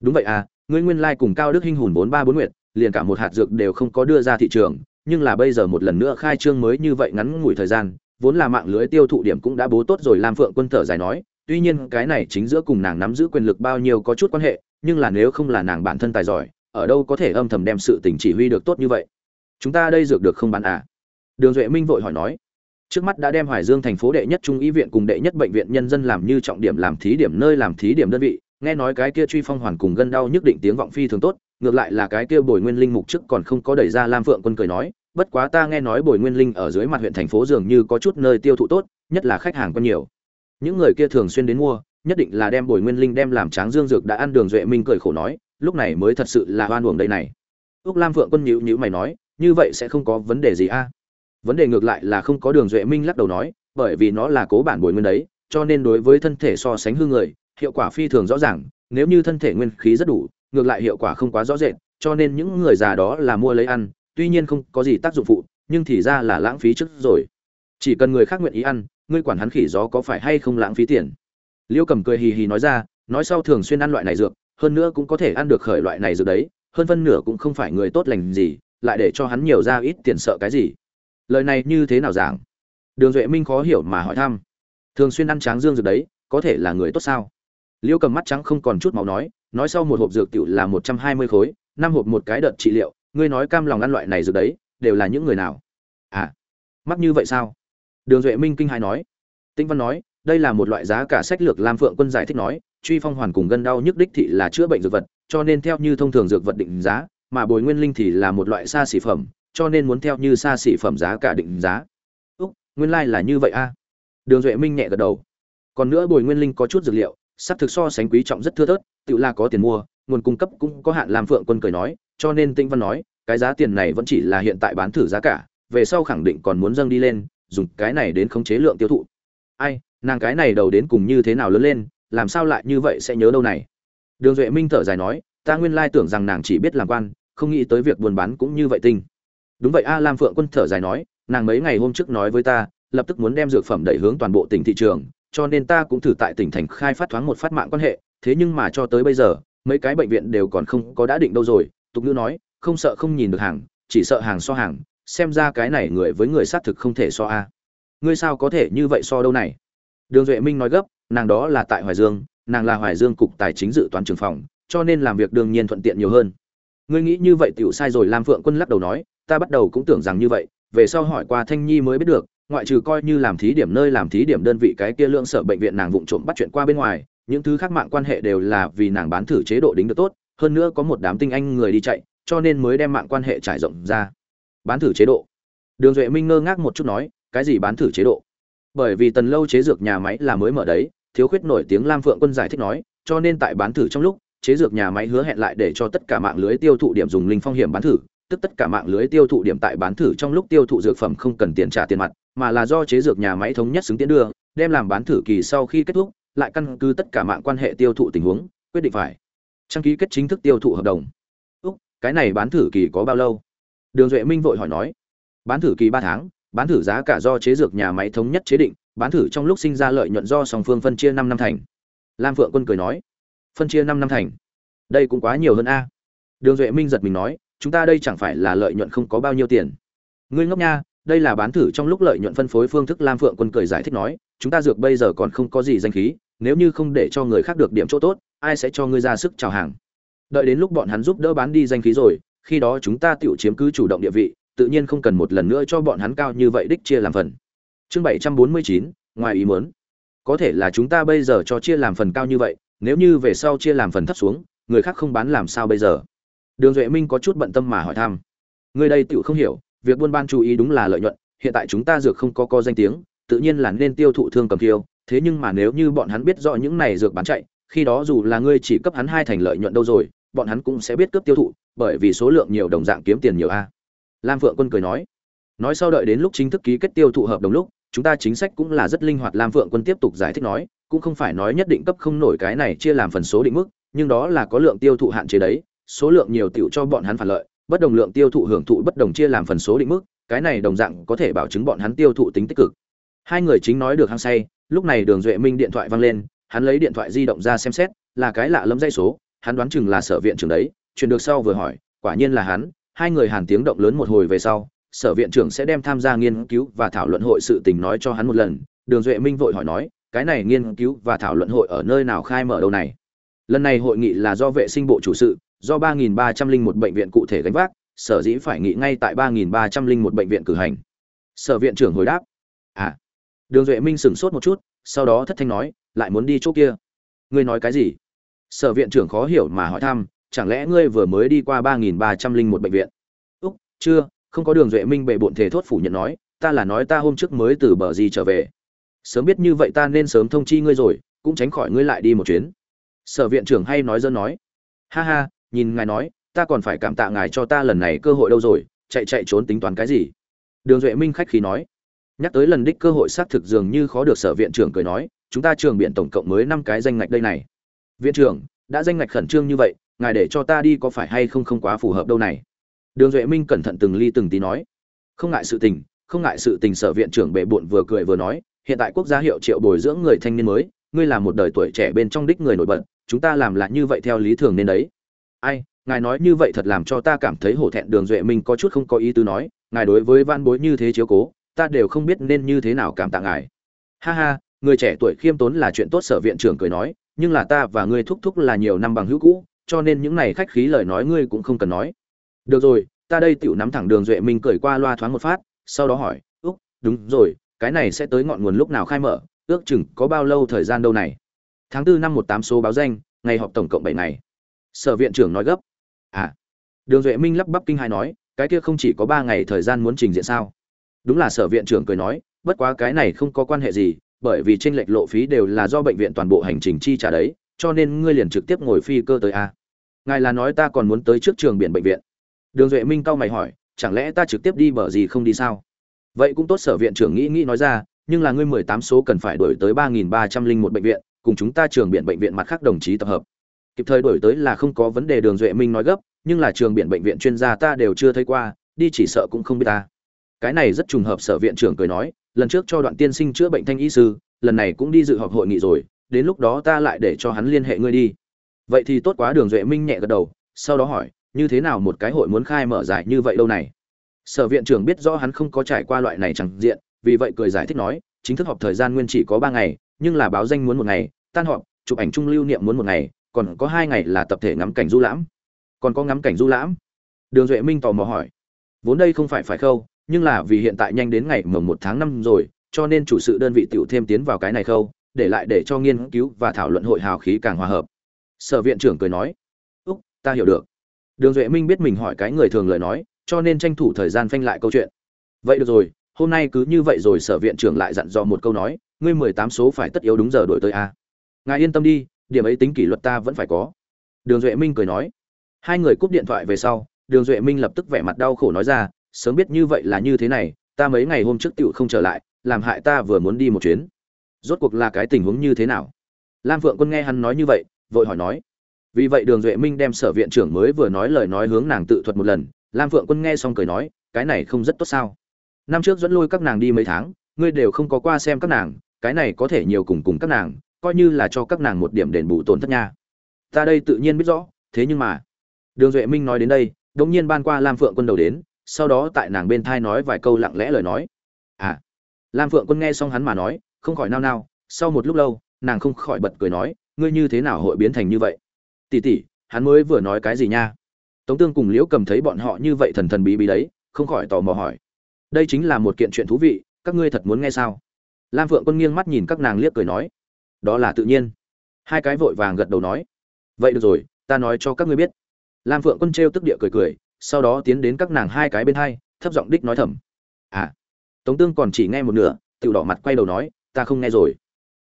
Đúng vậy à ngươi nguyên lai cùng cao đức hinh hùn bốn ba bốn nguyện liền cả một hạt dược đều không có đưa ra thị trường nhưng là bây giờ một lần nữa khai trương mới như vậy ngắn ngủi thời gian, vốn là mạng lưới tiêu thụ điểm cũng đã bố tốt rồi, lam phượng quân thở dài nói, tuy nhiên cái này chính giữa cùng nàng nắm giữ quyền lực bao nhiêu có chút quan hệ, nhưng là nếu không là nàng bản thân tài giỏi, ở đâu có thể âm thầm đem sự tình chỉ huy được tốt như vậy. Chúng ta đây dược được không bán à? Đường duệ minh vội hỏi nói. Trước mắt đã đem hoài dương thành phố đệ nhất trung y viện cùng đệ nhất bệnh viện nhân dân làm như trọng điểm, làm thí điểm nơi làm thí điểm đơn vị, nghe nói cái kia truy phong hoàn cùng gân đau nhức định tiếng vọng phi thường tốt ngược lại là cái kia bồi nguyên linh mục trước còn không có đẩy ra lam phượng quân cười nói, bất quá ta nghe nói bồi nguyên linh ở dưới mặt huyện thành phố dường như có chút nơi tiêu thụ tốt, nhất là khách hàng có nhiều. Những người kia thường xuyên đến mua, nhất định là đem bồi nguyên linh đem làm tráng dương dược đã ăn đường duệ minh cười khổ nói, lúc này mới thật sự là hoan uổng đây này. Ước lam phượng quân nhữ nhữ mày nói, như vậy sẽ không có vấn đề gì a? Vấn đề ngược lại là không có đường duệ minh lắc đầu nói, bởi vì nó là cố bản bồi nguyên đấy, cho nên đối với thân thể so sánh hư người, hiệu quả phi thường rõ ràng, nếu như thân thể nguyên khí rất đủ ngược lại hiệu quả không quá rõ rệt, cho nên những người già đó là mua lấy ăn, tuy nhiên không có gì tác dụng phụ, nhưng thì ra là lãng phí trước rồi. Chỉ cần người khác nguyện ý ăn, ngươi quản hắn khỉ gió có phải hay không lãng phí tiền. Liêu cầm cười hì hì nói ra, nói sau thường xuyên ăn loại này dược, hơn nữa cũng có thể ăn được khởi loại này dược đấy, hơn phân nửa cũng không phải người tốt lành gì, lại để cho hắn nhiều ra ít tiền sợ cái gì. Lời này như thế nào giảng? Đường duệ minh khó hiểu mà hỏi thăm. Thường xuyên ăn tráng dương dược đấy, có thể là người tốt sao? Liêu cầm mắt trắng không còn chút máu nói nói sau một hộp dược tiểu là một trăm hai mươi khối, năm hộp một cái đợt trị liệu, ngươi nói cam lòng ăn loại này dược đấy, đều là những người nào? À mắc như vậy sao? Đường duệ minh kinh hãi nói. Tĩnh văn nói, đây là một loại giá cả sách lược lam phượng quân giải thích nói, truy phong hoàn cùng gân đau nhức đích thị là chữa bệnh dược vật, cho nên theo như thông thường dược vật định giá, mà bồi nguyên linh thì là một loại xa xỉ phẩm, cho nên muốn theo như xa xỉ phẩm giá cả định giá. Úc, nguyên lai là như vậy a. Đường duệ minh nhẹ gật đầu. Còn nữa bồi nguyên linh có chút dược liệu, sắp thực so sánh quý trọng rất thưa thớt tự là có tiền mua, nguồn cung cấp cũng có hạn làm phượng quân cười nói, cho nên tinh văn nói, cái giá tiền này vẫn chỉ là hiện tại bán thử giá cả, về sau khẳng định còn muốn dâng đi lên, dùng cái này đến khống chế lượng tiêu thụ. Ai, nàng cái này đầu đến cùng như thế nào lớn lên, làm sao lại như vậy sẽ nhớ đâu này? Đường duệ minh thở dài nói, ta nguyên lai tưởng rằng nàng chỉ biết làm quan, không nghĩ tới việc buôn bán cũng như vậy tinh đúng vậy a, lam phượng quân thở dài nói, nàng mấy ngày hôm trước nói với ta, lập tức muốn đem dược phẩm đẩy hướng toàn bộ tỉnh thị trường, cho nên ta cũng thử tại tỉnh thành khai phát thoáng một phát mạng quan hệ thế nhưng mà cho tới bây giờ, mấy cái bệnh viện đều còn không có đã định đâu rồi. Tục ngữ nói, không sợ không nhìn được hàng, chỉ sợ hàng so hàng, xem ra cái này người với người xác thực không thể so a. Ngươi sao có thể như vậy so đâu này? Đường duệ minh nói gấp, nàng đó là tại hoài dương, nàng là hoài dương cục tài chính dự toán trường phòng, cho nên làm việc đương nhiên thuận tiện nhiều hơn. Ngươi nghĩ như vậy tiểu sai rồi, lam phượng quân lắc đầu nói, ta bắt đầu cũng tưởng rằng như vậy, về sau hỏi qua thanh nhi mới biết được, ngoại trừ coi như làm thí điểm nơi làm thí điểm đơn vị cái kia lượng sở bệnh viện nàng vụng trộm bắt chuyện qua bên ngoài những thứ khác mạng quan hệ đều là vì nàng bán thử chế độ đính được tốt, hơn nữa có một đám tinh anh người đi chạy, cho nên mới đem mạng quan hệ trải rộng ra. Bán thử chế độ. Đường duệ minh ngơ ngác một chút nói, cái gì bán thử chế độ? Bởi vì tần lâu chế dược nhà máy là mới mở đấy, thiếu khuyết nổi tiếng lam phượng quân giải thích nói, cho nên tại bán thử trong lúc, chế dược nhà máy hứa hẹn lại để cho tất cả mạng lưới tiêu thụ điểm dùng linh phong hiểm bán thử, tức tất cả mạng lưới tiêu thụ điểm tại bán thử trong lúc tiêu thụ dược phẩm không cần tiền trả tiền mặt, mà là do chế dược nhà máy thống nhất xứng tiến đưa, đem làm bán thử kỳ sau khi kết thúc lại căn cứ tất cả mạng quan hệ tiêu thụ tình huống, quyết định phải trang ký kết chính thức tiêu thụ hợp đồng. Úc, cái này bán thử kỳ có bao lâu? Đường duệ minh vội hỏi nói. Bán thử kỳ ba tháng, bán thử giá cả do chế dược nhà máy thống nhất chế định, bán thử trong lúc sinh ra lợi nhuận do song phương phân chia năm năm thành. Lam phượng quân cười nói. Phân chia năm năm thành. Đây cũng quá nhiều hơn a. Đường duệ minh giật mình nói, chúng ta đây chẳng phải là lợi nhuận không có bao nhiêu tiền. Ngươi ngốc nha, đây là bán thử trong lúc lợi nhuận phân phối phương thức, lam phượng quân cười giải thích nói, chúng ta dược bây giờ còn không có gì danh khí nếu như không để cho người khác được điểm chỗ tốt, ai sẽ cho ngươi ra sức chào hàng? Đợi đến lúc bọn hắn giúp đỡ bán đi danh khí rồi, khi đó chúng ta tự chiếm cứ chủ động địa vị, tự nhiên không cần một lần nữa cho bọn hắn cao như vậy đích chia làm phần. Chương bảy trăm bốn mươi chín, ngoài ý muốn. Có thể là chúng ta bây giờ cho chia làm phần cao như vậy, nếu như về sau chia làm phần thấp xuống, người khác không bán làm sao bây giờ? Đường duệ minh có chút bận tâm mà hỏi thăm. Người đây tựu không hiểu, việc buôn ban chú ý đúng là lợi nhuận, hiện tại chúng ta dược không có co danh tiếng, tự nhiên là nên tiêu thụ thương cầm tiêu thế nhưng mà nếu như bọn hắn biết rõ những này dược bán chạy, khi đó dù là ngươi chỉ cấp hắn hai thành lợi nhuận đâu rồi, bọn hắn cũng sẽ biết cướp tiêu thụ, bởi vì số lượng nhiều đồng dạng kiếm tiền nhiều a. Lam phượng quân cười nói. Nói sau đợi đến lúc chính thức ký kết tiêu thụ hợp đồng lúc, chúng ta chính sách cũng là rất linh hoạt, lam phượng quân tiếp tục giải thích nói, cũng không phải nói nhất định cấp không nổi cái này chia làm phần số định mức, nhưng đó là có lượng tiêu thụ hạn chế đấy, số lượng nhiều tiểu cho bọn hắn phản lợi, bất đồng lượng tiêu thụ hưởng thụ bất đồng chia làm phần số định mức, cái này đồng dạng có thể bảo chứng bọn hắn tiêu thụ tính tích cực. Hai người chính nói được hăng say lúc này đường duệ minh điện thoại văng lên, hắn lấy điện thoại di động ra xem xét, là cái lạ lẫm dây số, hắn đoán chừng là sở viện trưởng đấy truyền được sau vừa hỏi, quả nhiên là hắn, hai người hàn tiếng động lớn một hồi về sau, sở viện trưởng sẽ đem tham gia nghiên cứu và thảo luận hội sự tình nói cho hắn một lần, đường duệ minh vội hỏi nói, cái này nghiên cứu và thảo luận hội ở nơi nào khai mở đâu này? Lần này hội nghị là do vệ sinh bộ chủ sự, do 3.301 bệnh viện cụ thể gánh vác, sở dĩ phải nghị ngay tại 3.301 bệnh viện cử hành. Sở viện trưởng hồi đáp đường duệ minh sửng sốt một chút, sau đó thất thanh nói, lại muốn đi chỗ kia? Ngươi nói cái gì? Sở viện trưởng khó hiểu mà hỏi thăm, chẳng lẽ ngươi vừa mới đi qua 3.301 bệnh viện? Úc, chưa, không có đường duệ minh bệ bộn thể thốt phủ nhận nói, ta là nói ta hôm trước mới từ bờ gì trở về. Sớm biết như vậy ta nên sớm thông chi ngươi rồi, cũng tránh khỏi ngươi lại đi một chuyến. Sở viện trưởng hay nói dân nói, ha ha, nhìn ngài nói, ta còn phải cảm tạ ngài cho ta lần này cơ hội đâu rồi, chạy chạy trốn tính toán cái gì? Đường duệ minh khách khí nói nhắc tới lần đích cơ hội xác thực dường như khó được sở viện trưởng cười nói, chúng ta trường biện tổng cộng mới năm cái danh ngạch đây này. Viện trưởng, đã danh ngạch khẩn trương như vậy, ngài để cho ta đi có phải hay không không quá phù hợp đâu này? Đường duệ minh cẩn thận từng ly từng tí nói. Không ngại sự tình, không ngại sự tình sở viện trưởng bệ bộn vừa cười vừa nói, hiện tại quốc gia hiệu triệu bồi dưỡng người thanh niên mới, ngươi là một đời tuổi trẻ bên trong đích người nổi bật, chúng ta làm lại như vậy theo lý thường nên đấy. Ai, ngài nói như vậy thật làm cho ta cảm thấy hổ thẹn. Đường duệ minh có chút không có ý tứ nói, ngài đối với van bối như thế chiếu cố ta đều không biết nên như thế nào cảm tạ ngài. Ha ha, người trẻ tuổi khiêm tốn là chuyện tốt, sở viện trưởng cười nói, nhưng là ta và ngươi thúc thúc là nhiều năm bằng hữu cũ, cho nên những này khách khí lời nói ngươi cũng không cần nói. Được rồi, ta đây tiểu nắm thẳng đường duệ minh cười qua loa thoáng một phát, sau đó hỏi, úc, đúng rồi, cái này sẽ tới ngọn nguồn lúc nào khai mở, ước chừng có bao lâu thời gian đâu này? Tháng tư năm một tám số báo danh, ngày họp tổng cộng bảy ngày. Sở viện trưởng nói gấp à. Đường duệ minh lắp bắp kinh hai nói, cái kia không chỉ có ba ngày thời gian muốn trình diện sao? Đúng là sở viện trưởng cười nói, bất quá cái này không có quan hệ gì, bởi vì tranh lệch lộ phí đều là do bệnh viện toàn bộ hành trình chi trả đấy, cho nên ngươi liền trực tiếp ngồi phi cơ tới a. Ngài là nói ta còn muốn tới trước trường biển bệnh viện. Đường duệ minh cau mày hỏi, chẳng lẽ ta trực tiếp đi bờ gì không đi sao? Vậy cũng tốt, sở viện trưởng nghĩ nghĩ nói ra, nhưng là ngươi mười tám số cần phải đổi tới ba nghìn ba trăm linh một bệnh viện, cùng chúng ta trường biển bệnh viện mặt khác đồng chí tập hợp. Kịp thời đổi tới là không có vấn đề, đường duệ minh nói gấp, nhưng là trường biển bệnh viện chuyên gia ta đều chưa thấy qua, đi chỉ sợ cũng không biết ta cái này rất trùng hợp sở viện trưởng cười nói, lần trước cho đoạn tiên sinh chữa bệnh thanh y sư, lần này cũng đi dự họp hội nghị rồi, đến lúc đó ta lại để cho hắn liên hệ ngươi đi. Vậy thì tốt quá, đường duệ minh nhẹ gật đầu, sau đó hỏi, như thế nào một cái hội muốn khai mở giải như vậy đâu này? Sở viện trưởng biết rõ hắn không có trải qua loại này chẳng diện, vì vậy cười giải thích nói, chính thức họp thời gian nguyên chỉ có ba ngày, nhưng là báo danh muốn một ngày, tan họp, chụp ảnh chung lưu niệm muốn một ngày, còn có hai ngày là tập thể ngắm cảnh du lãm. Còn có ngắm cảnh du lãm? Đường duệ minh tò mò hỏi. Vốn đây không phải phải khâu nhưng là vì hiện tại nhanh đến ngày mồng một tháng năm rồi, cho nên chủ sự đơn vị tiểu thêm tiến vào cái này khâu, để lại để cho nghiên cứu và thảo luận hội hào khí càng hòa hợp. Sở viện trưởng cười nói, úc, ta hiểu được. Đường duệ minh biết mình hỏi cái người thường lời nói, cho nên tranh thủ thời gian phanh lại câu chuyện. Vậy được rồi, hôm nay cứ như vậy rồi. Sở viện trưởng lại dặn dò một câu nói, ngươi mười tám số phải tất yếu đúng giờ đổi tới a. Ngài yên tâm đi, điểm ấy tính kỷ luật ta vẫn phải có. Đường duệ minh cười nói. Hai người cúp điện thoại về sau, đường duệ minh lập tức vẻ mặt đau khổ nói ra sớm biết như vậy là như thế này, ta mấy ngày hôm trước tựu không trở lại, làm hại ta vừa muốn đi một chuyến. Rốt cuộc là cái tình huống như thế nào? Lam phượng quân nghe hắn nói như vậy, vội hỏi nói. Vì vậy đường duệ minh đem sở viện trưởng mới vừa nói lời nói hướng nàng tự thuật một lần. Lam phượng quân nghe xong cười nói, cái này không rất tốt sao? Năm trước dẫn lôi các nàng đi mấy tháng, ngươi đều không có qua xem các nàng, cái này có thể nhiều cùng cùng các nàng, coi như là cho các nàng một điểm đền bù tổn thất nha. Ta đây tự nhiên biết rõ, thế nhưng mà, đường duệ minh nói đến đây đ ỗ n g nhiên ban qua lam phượng quân đầu đến sau đó tại nàng bên thai nói vài câu lặng lẽ lời nói. À lam phượng quân nghe xong hắn mà nói, không khỏi nao nao, sau một lúc lâu, nàng không khỏi bật cười nói, ngươi như thế nào hội biến thành như vậy? Tỉ tỉ hắn mới vừa nói cái gì nha? Tống tương cùng liễu cầm thấy bọn họ như vậy thần thần bí bí đấy, không khỏi tò mò hỏi. Đây chính là một kiện chuyện thú vị, các ngươi thật muốn nghe sao? Lam phượng quân nghiêng mắt nhìn các nàng liếc cười nói. Đó là tự nhiên. Hai cái vội vàng gật đầu nói. Vậy được rồi, ta nói cho các ngươi biết. Lam phượng quân trêu tức địa cười cười sau đó tiến đến các nàng hai cái bên hai thấp giọng đích nói thầm. À tống tương còn chỉ nghe một nửa tự đỏ mặt quay đầu nói ta không nghe rồi.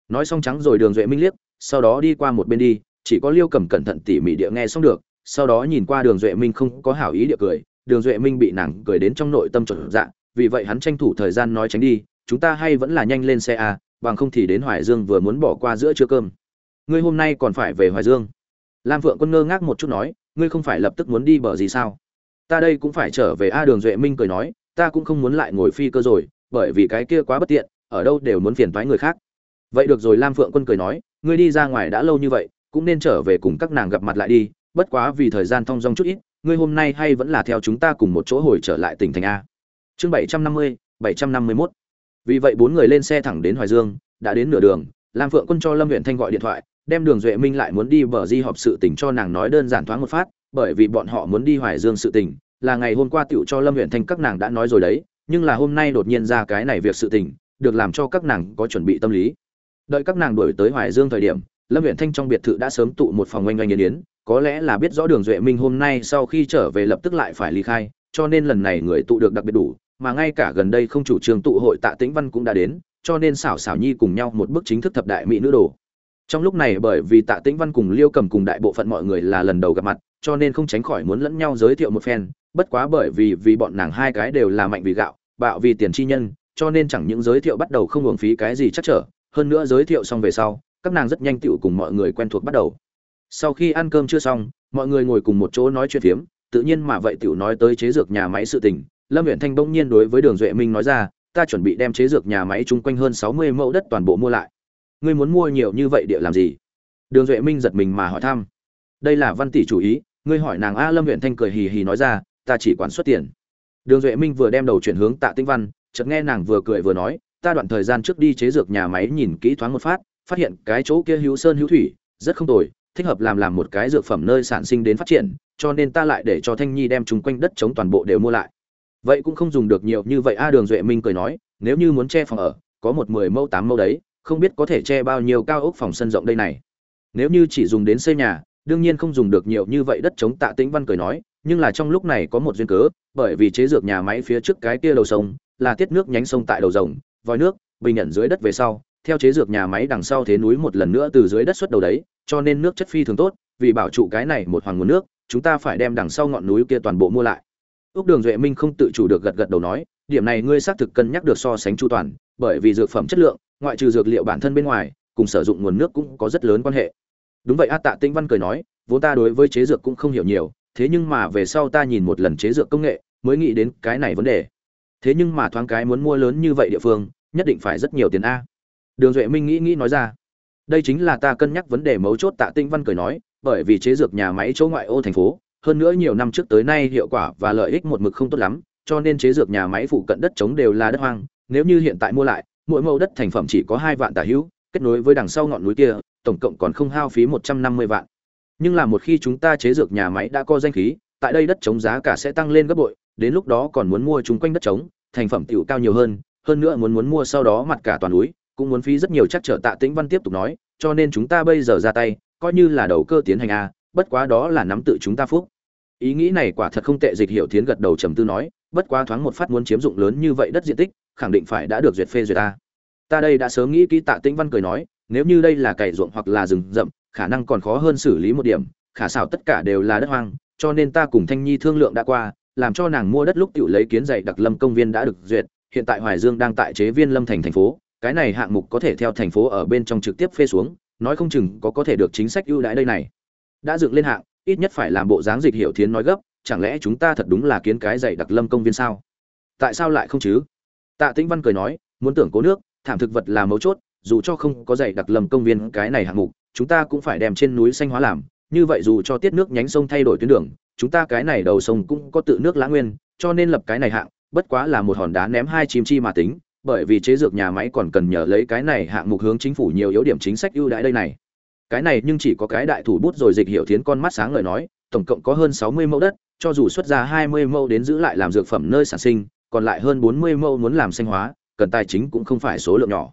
Nói xong trắng rồi đường duệ minh liếc sau đó đi qua một bên đi chỉ có liêu cầm cẩn thận tỉ mỉ địa nghe xong được sau đó nhìn qua đường duệ minh không có hảo ý địa cười đường duệ minh bị nàng cười đến trong nội tâm trộn dạng vì vậy hắn tranh thủ thời gian nói tránh đi chúng ta hay vẫn là nhanh lên xe à, bằng không thì đến hoài dương vừa muốn bỏ qua giữa trưa cơm. Ngươi hôm nay còn phải về hoài dương. Lam phượng quân ngơ ngác một chút nói ngươi không phải lập tức muốn đi bờ gì sao? Ta đây cũng phải trở về a đường duệ minh cười nói, ta cũng không muốn lại ngồi phi cơ rồi, bởi vì cái kia quá bất tiện, ở đâu đều muốn phiền toái người khác. Vậy được rồi, lam phượng quân cười nói, ngươi đi ra ngoài đã lâu như vậy, cũng nên trở về cùng các nàng gặp mặt lại đi, bất quá vì thời gian thong dong chút ít, ngươi hôm nay hay vẫn là theo chúng ta cùng một chỗ hồi trở lại tỉnh thành a. Chương bảy trăm năm mươi, bảy trăm năm mươi mốt. Vì vậy bốn người lên xe thẳng đến hoài dương, đã đến nửa đường, lam phượng quân cho lâm huyện thanh gọi điện thoại, đem đường duệ minh lại muốn đi bờ di họp sự tỉnh cho nàng nói đơn giản thoáng một phát bởi vì bọn họ muốn đi hoài dương sự tình là ngày hôm qua tiểu cho lâm huyện thanh các nàng đã nói rồi đấy nhưng là hôm nay đột nhiên ra cái này việc sự tình được làm cho các nàng có chuẩn bị tâm lý đợi các nàng đuổi tới hoài dương thời điểm lâm huyện thanh trong biệt thự đã sớm tụ một phòng oanh oanh yến yến có lẽ là biết rõ đường duệ minh hôm nay sau khi trở về lập tức lại phải ly khai cho nên lần này người tụ được đặc biệt đủ mà ngay cả gần đây không chủ trường tụ hội Tạ Tĩnh Văn cũng đã đến, cho nên xảo xảo nhi cùng nhau một bước chính thức thập đại mỹ nữ đồ. Trong lúc này bởi vì Tạ Tĩnh Văn cùng Liêu Cầm cùng đại bộ phận mọi người là lần đầu gặp mặt, cho nên không tránh khỏi muốn lẫn nhau giới thiệu một phen, bất quá bởi vì vì bọn nàng hai cái đều là mạnh vì gạo, bạo vì tiền chi nhân, cho nên chẳng những giới thiệu bắt đầu không uổng phí cái gì chắc trở, hơn nữa giới thiệu xong về sau, các nàng rất nhanh tựu cùng mọi người quen thuộc bắt đầu. Sau khi ăn cơm chưa xong, mọi người ngồi cùng một chỗ nói chuyện phiếm, tự nhiên mà vậy tựu nói tới chế dược nhà máy sự tình, lâm huyện thanh bỗng nhiên đối với đường duệ minh nói ra ta chuẩn bị đem chế dược nhà máy chung quanh hơn sáu mươi mẫu đất toàn bộ mua lại. Ngươi muốn mua nhiều như vậy địa làm gì? Đường duệ minh giật mình mà hỏi thăm. Đây là văn tỷ chủ ý ngươi hỏi nàng a lâm huyện thanh cười hì hì nói ra, ta chỉ quản xuất tiền. Đường duệ minh vừa đem đầu chuyển hướng tạ tĩnh văn, chợt nghe nàng vừa cười vừa nói, ta đoạn thời gian trước đi chế dược nhà máy nhìn kỹ thoáng một phát phát hiện cái chỗ kia hữu sơn hữu thủy, rất không tồi, thích hợp làm làm một cái dược phẩm nơi sản sinh đến phát triển, cho nên ta lại để cho thanh nhi đem chúng quanh đất chống toàn bộ đều mua lại. Vậy cũng không dùng được nhiều như vậy a đường duệ minh cười nói, nếu như muốn che phòng ở, có một mười mẫu tám mẫu đấy, không biết có thể che bao nhiêu cao ốc phòng sân rộng đây này. Nếu như chỉ dùng đến xây nhà đương nhiên không dùng được nhiều như vậy đất chống tạ tĩnh văn cười nói, nhưng là trong lúc này có một duyên cớ, bởi vì chế dược nhà máy phía trước cái kia đầu sông là tiết nước nhánh sông tại đầu rồng, vòi nước, bình nhận dưới đất về sau, theo chế dược nhà máy đằng sau thế núi một lần nữa từ dưới đất xuất đầu đấy, cho nên nước chất phi thường tốt, vì bảo trụ cái này một hoàng nguồn nước, chúng ta phải đem đằng sau ngọn núi kia toàn bộ mua lại. Ước đường duệ minh không tự chủ được gật gật đầu nói, điểm này ngươi xác thực cân nhắc được so sánh chu toàn, bởi vì dược phẩm chất lượng, ngoại trừ dược liệu bản thân bên ngoài, cùng sử dụng nguồn nước cũng có rất lớn quan hệ đúng vậy, a tạ tĩnh văn cười nói, vốn ta đối với chế dược cũng không hiểu nhiều, thế nhưng mà về sau ta nhìn một lần chế dược công nghệ, mới nghĩ đến cái này vấn đề. Thế nhưng mà thoáng cái muốn mua lớn như vậy địa phương, nhất định phải rất nhiều tiền a. Đường duệ minh nghĩ nghĩ nói ra, đây chính là ta cân nhắc vấn đề mấu chốt, tạ tinh văn cười nói, bởi vì chế dược nhà máy chỗ ngoại ô thành phố, hơn nữa nhiều năm trước tới nay hiệu quả và lợi ích một mực không tốt lắm, cho nên chế dược nhà máy phụ cận đất trống đều là đất hoang, nếu như hiện tại mua lại, mỗi mẫu đất thành phẩm chỉ có hai vạn tả hữu kết nối với đằng sau ngọn núi kia, tổng cộng còn không hao phí một trăm năm mươi vạn nhưng là một khi chúng ta chế dược nhà máy đã có danh khí, tại đây đất trống giá cả sẽ tăng lên gấp bội, đến lúc đó còn muốn mua chúng quanh đất trống thành phẩm tiểu cao nhiều hơn hơn nữa muốn muốn mua sau đó mặt cả toàn núi, cũng muốn phí rất nhiều chắc trở tạ tĩnh văn tiếp tục nói, cho nên chúng ta bây giờ ra tay, coi như là đầu cơ tiến hành a bất quá đó là nắm tự chúng ta phúc ý nghĩ này quả thật không tệ, dịch hiệu tiến gật đầu trầm tư nói, bất quá thoáng một phát muốn chiếm dụng lớn như vậy đất diện tích, khẳng định phải đã được duyệt phê duyệt a ta đây đã sớm nghĩ kỹ tạ tĩnh văn cười nói, nếu như đây là cày ruộng hoặc là rừng rậm, khả năng còn khó hơn xử lý một điểm, khả xảo tất cả đều là đất hoang, cho nên ta cùng thanh nhi thương lượng đã qua, làm cho nàng mua đất lúc tự lấy kiến dạy đặc lâm công viên đã được duyệt, hiện tại hoài dương đang tại chế viên lâm thành thành phố, cái này hạng mục có thể theo thành phố ở bên trong trực tiếp phê xuống, nói không chừng có có thể được chính sách ưu đãi đây này. Đã dựng lên hạng, ít nhất phải làm bộ dáng dịch hiểu thiến nói gấp, chẳng lẽ chúng ta thật đúng là kiến cái dạy đặc lâm công viên sao? Tại sao lại không chứ? Tạ tĩnh văn cười nói, muốn tưởng cố nước thảm thực vật là mấu chốt, dù cho không có dạy đặc lầm công viên cái này hạng mục, chúng ta cũng phải đem trên núi xanh hóa làm. Như vậy dù cho tiết nước nhánh sông thay đổi tuyến đường, chúng ta cái này đầu sông cũng có tự nước lã nguyên, cho nên lập cái này hạng, bất quá là một hòn đá ném hai chim chi mà tính, bởi vì chế dược nhà máy còn cần nhờ lấy cái này hạng mục hướng chính phủ nhiều yếu điểm chính sách ưu đãi đây này. Cái này nhưng chỉ có cái đại thủ bút rồi dịch hiểu thiến con mắt sáng lời nói, tổng cộng có hơn sáu mươi mẫu đất, cho dù xuất ra hai mươi mẫu đến giữ lại làm dược phẩm nơi sản sinh, còn lại hơn bốn mươi mẫu muốn làm xanh hóa cần tài chính cũng không phải số lượng nhỏ.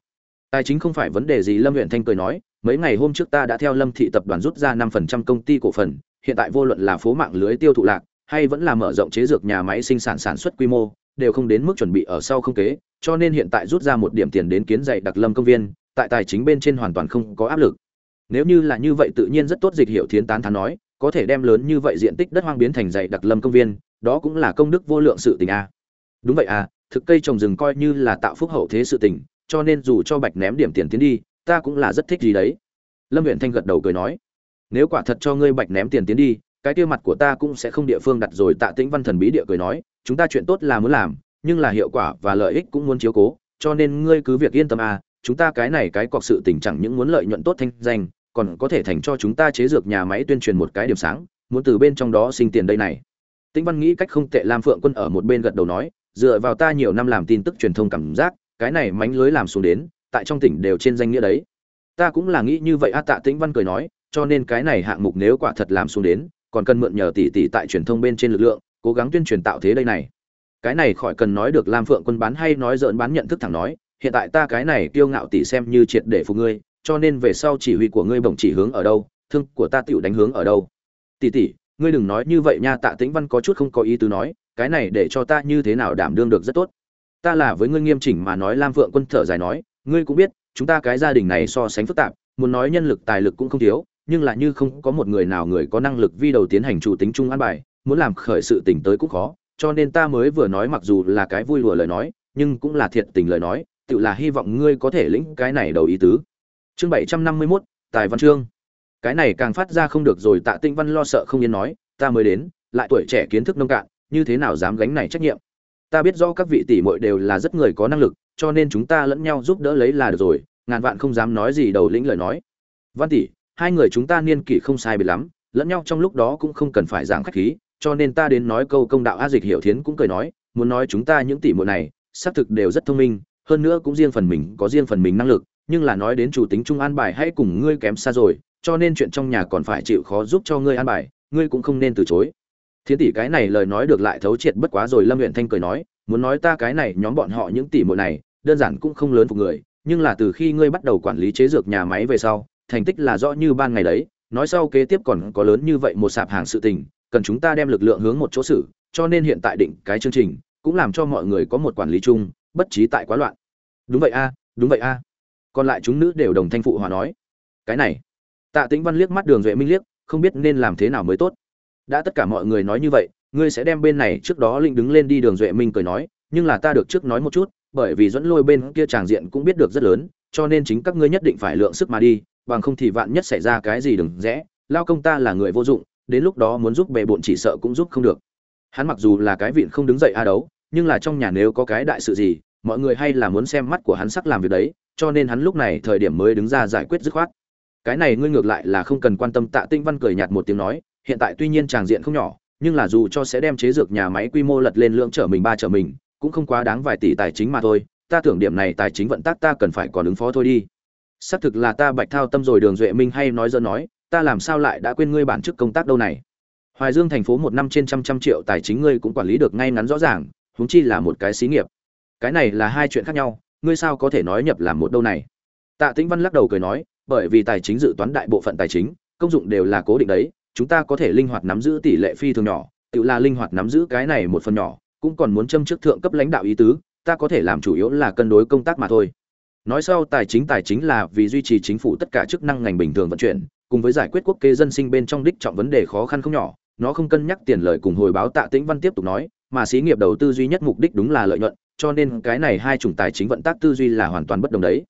Tài chính không phải vấn đề gì, lâm huyện thanh cười nói, mấy ngày hôm trước ta đã theo lâm thị tập đoàn rút ra năm phần trăm công ty cổ phần, hiện tại vô luận là phố mạng lưới tiêu thụ lạc, hay vẫn là mở rộng chế dược nhà máy sinh sản sản xuất quy mô, đều không đến mức chuẩn bị ở sau không kế, cho nên hiện tại rút ra một điểm tiền đến kiến dạy đặc lâm công viên, tại tài chính bên trên hoàn toàn không có áp lực. Nếu như là như vậy tự nhiên rất tốt, dịch hiệu thiến tán thán nói, có thể đem lớn như vậy diện tích đất hoang biến thành dạy đặc lâm công viên, đó cũng là công đức vô lượng sự tình a. Đúng vậy à thực cây trồng rừng coi như là tạo phúc hậu thế sự tình, cho nên dù cho bạch ném điểm tiền tiến đi, ta cũng là rất thích gì đấy. Lâm Uyển thanh gật đầu cười nói, nếu quả thật cho ngươi bạch ném tiền tiến đi, cái kia mặt của ta cũng sẽ không địa phương đặt rồi. Tạ tĩnh văn thần bí địa cười nói, chúng ta chuyện tốt là muốn làm, nhưng là hiệu quả và lợi ích cũng muốn chiếu cố, cho nên ngươi cứ việc yên tâm à chúng ta cái này cái cọc sự tình chẳng những muốn lợi nhuận tốt thanh danh, còn có thể thành cho chúng ta chế dược nhà máy tuyên truyền một cái điểm sáng, muốn từ bên trong đó sinh tiền đây này. Tĩnh văn nghĩ cách không tệ lam phượng quân ở một bên gật đầu nói dựa vào ta nhiều năm làm tin tức truyền thông cảm giác, cái này mánh lưới làm xuống đến, tại trong tỉnh đều trên danh nghĩa đấy. Ta cũng là nghĩ như vậy, a tạ tĩnh văn cười nói, cho nên cái này hạng mục nếu quả thật làm xuống đến, còn cần mượn nhờ tỷ tỷ tại truyền thông bên trên lực lượng, cố gắng tuyên truyền tạo thế đây này. Cái này khỏi cần nói được lam phượng quân bán hay nói dợn bán nhận thức thẳng nói, hiện tại ta cái này kiêu ngạo tỷ xem như triệt để phục ngươi, cho nên về sau chỉ huy của ngươi bổng chỉ hướng ở đâu, thương của ta tựu đánh hướng ở đâu. Tỷ tỷ, ngươi đừng nói như vậy nha, tạ tĩnh văn có chút không có ý tứ nói cái này để cho ta như thế nào đảm đương được rất tốt. Ta là với ngươi nghiêm chỉnh mà nói lam phượng quân thở dài nói ngươi cũng biết chúng ta cái gia đình này so sánh phức tạp muốn nói nhân lực tài lực cũng không thiếu nhưng là như không có một người nào người có năng lực vi đầu tiến hành chủ tính chung an bài muốn làm khởi sự tình tới cũng khó cho nên ta mới vừa nói mặc dù là cái vui lùa lời nói nhưng cũng là thiệt tình lời nói tự là hy vọng ngươi có thể lĩnh cái này đầu ý tứ. Chương bảy trăm năm mươi 751, tài văn chương. Cái này càng phát ra không được rồi tạ tinh văn lo sợ không yên nói ta mới đến lại tuổi trẻ kiến thức nông cạn như thế nào dám gánh này trách nhiệm? Ta biết rõ các vị tỷ muội đều là rất người có năng lực, cho nên chúng ta lẫn nhau giúp đỡ lấy là được rồi, ngàn vạn không dám nói gì đầu lĩnh lời nói. Văn tỷ, hai người chúng ta niên kỷ không sai biệt lắm, lẫn nhau trong lúc đó cũng không cần phải giảng khách khí, cho nên ta đến nói câu công đạo a dịch hiểu thiến cũng cười nói, muốn nói chúng ta những tỷ muội này, xác thực đều rất thông minh, hơn nữa cũng riêng phần mình, có riêng phần mình năng lực, nhưng là nói đến chủ tính trung an bài hãy cùng ngươi kém xa rồi, cho nên chuyện trong nhà còn phải chịu khó giúp cho ngươi an bài, ngươi cũng không nên từ chối thiến tỷ cái này lời nói được lại thấu triệt bất quá rồi lâm huyện thanh cười nói, muốn nói ta cái này, nhóm bọn họ những tỷ muội này, đơn giản cũng không lớn phục người, nhưng là từ khi ngươi bắt đầu quản lý chế dược nhà máy về sau, thành tích là rõ như ban ngày đấy, nói sau kế tiếp còn có lớn như vậy một sạp hàng sự tình, cần chúng ta đem lực lượng hướng một chỗ xử, cho nên hiện tại định cái chương trình, cũng làm cho mọi người có một quản lý chung, bất trí tại quá loạn. Đúng vậy a, đúng vậy a. Còn lại chúng nữ đều đồng thanh phụ hòa nói, cái này. Tạ tĩnh văn liếc mắt đường duệ minh liếc, không biết nên làm thế nào mới tốt đã tất cả mọi người nói như vậy, ngươi sẽ đem bên này trước đó linh đứng lên đi đường duệ minh cười nói, nhưng là ta được trước nói một chút, bởi vì dẫn lôi bên kia tràng diện cũng biết được rất lớn, cho nên chính các ngươi nhất định phải lượng sức mà đi, bằng không thì vạn nhất xảy ra cái gì đừng rẽ, lao công ta là người vô dụng, đến lúc đó muốn giúp bề bộn chỉ sợ cũng giúp không được. Hắn mặc dù là cái vịn không đứng dậy a đấu, nhưng là trong nhà nếu có cái đại sự gì, mọi người hay là muốn xem mắt của hắn sắc làm việc đấy, cho nên hắn lúc này thời điểm mới đứng ra giải quyết dứt khoát. Cái này ngươi ngược lại là không cần quan tâm tạ tinh văn cười nhạt một tiếng nói hiện tại tuy nhiên tràng diện không nhỏ, nhưng là dù cho sẽ đem chế dược nhà máy quy mô lật lên lượng trở mình ba trở mình, cũng không quá đáng vài tỷ tài chính mà thôi. Ta tưởng điểm này tài chính vận tác ta cần phải còn ứng phó thôi đi. Xác thực là ta bạch thao tâm rồi, đường duệ minh hay nói dơ nói, ta làm sao lại đã quên ngươi bản chức công tác đâu này? Hoài dương thành phố một năm trên trăm trăm triệu tài chính ngươi cũng quản lý được ngay ngắn rõ ràng, huống chi là một cái xí nghiệp. Cái này là hai chuyện khác nhau, ngươi sao có thể nói nhập làm một đâu này? Tạ tĩnh văn lắc đầu cười nói, bởi vì tài chính dự toán đại bộ phận tài chính, công dụng đều là cố định đấy chúng ta có thể linh hoạt nắm giữ tỷ lệ phi thường nhỏ, tự là linh hoạt nắm giữ cái này một phần nhỏ, cũng còn muốn châm chức thượng cấp lãnh đạo ý tứ, ta có thể làm chủ yếu là cân đối công tác mà thôi. Nói sau, tài chính tài chính là vì duy trì chính phủ tất cả chức năng ngành bình thường vận chuyển, cùng với giải quyết quốc kế dân sinh bên trong đích trọng vấn đề khó khăn không nhỏ, nó không cân nhắc tiền lợi cùng hồi báo tạ tĩnh văn tiếp tục nói, mà xí nghiệp đầu tư duy nhất mục đích đúng là lợi nhuận, cho nên cái này hai chủng tài chính vận tác tư duy là hoàn toàn bất đồng đấy.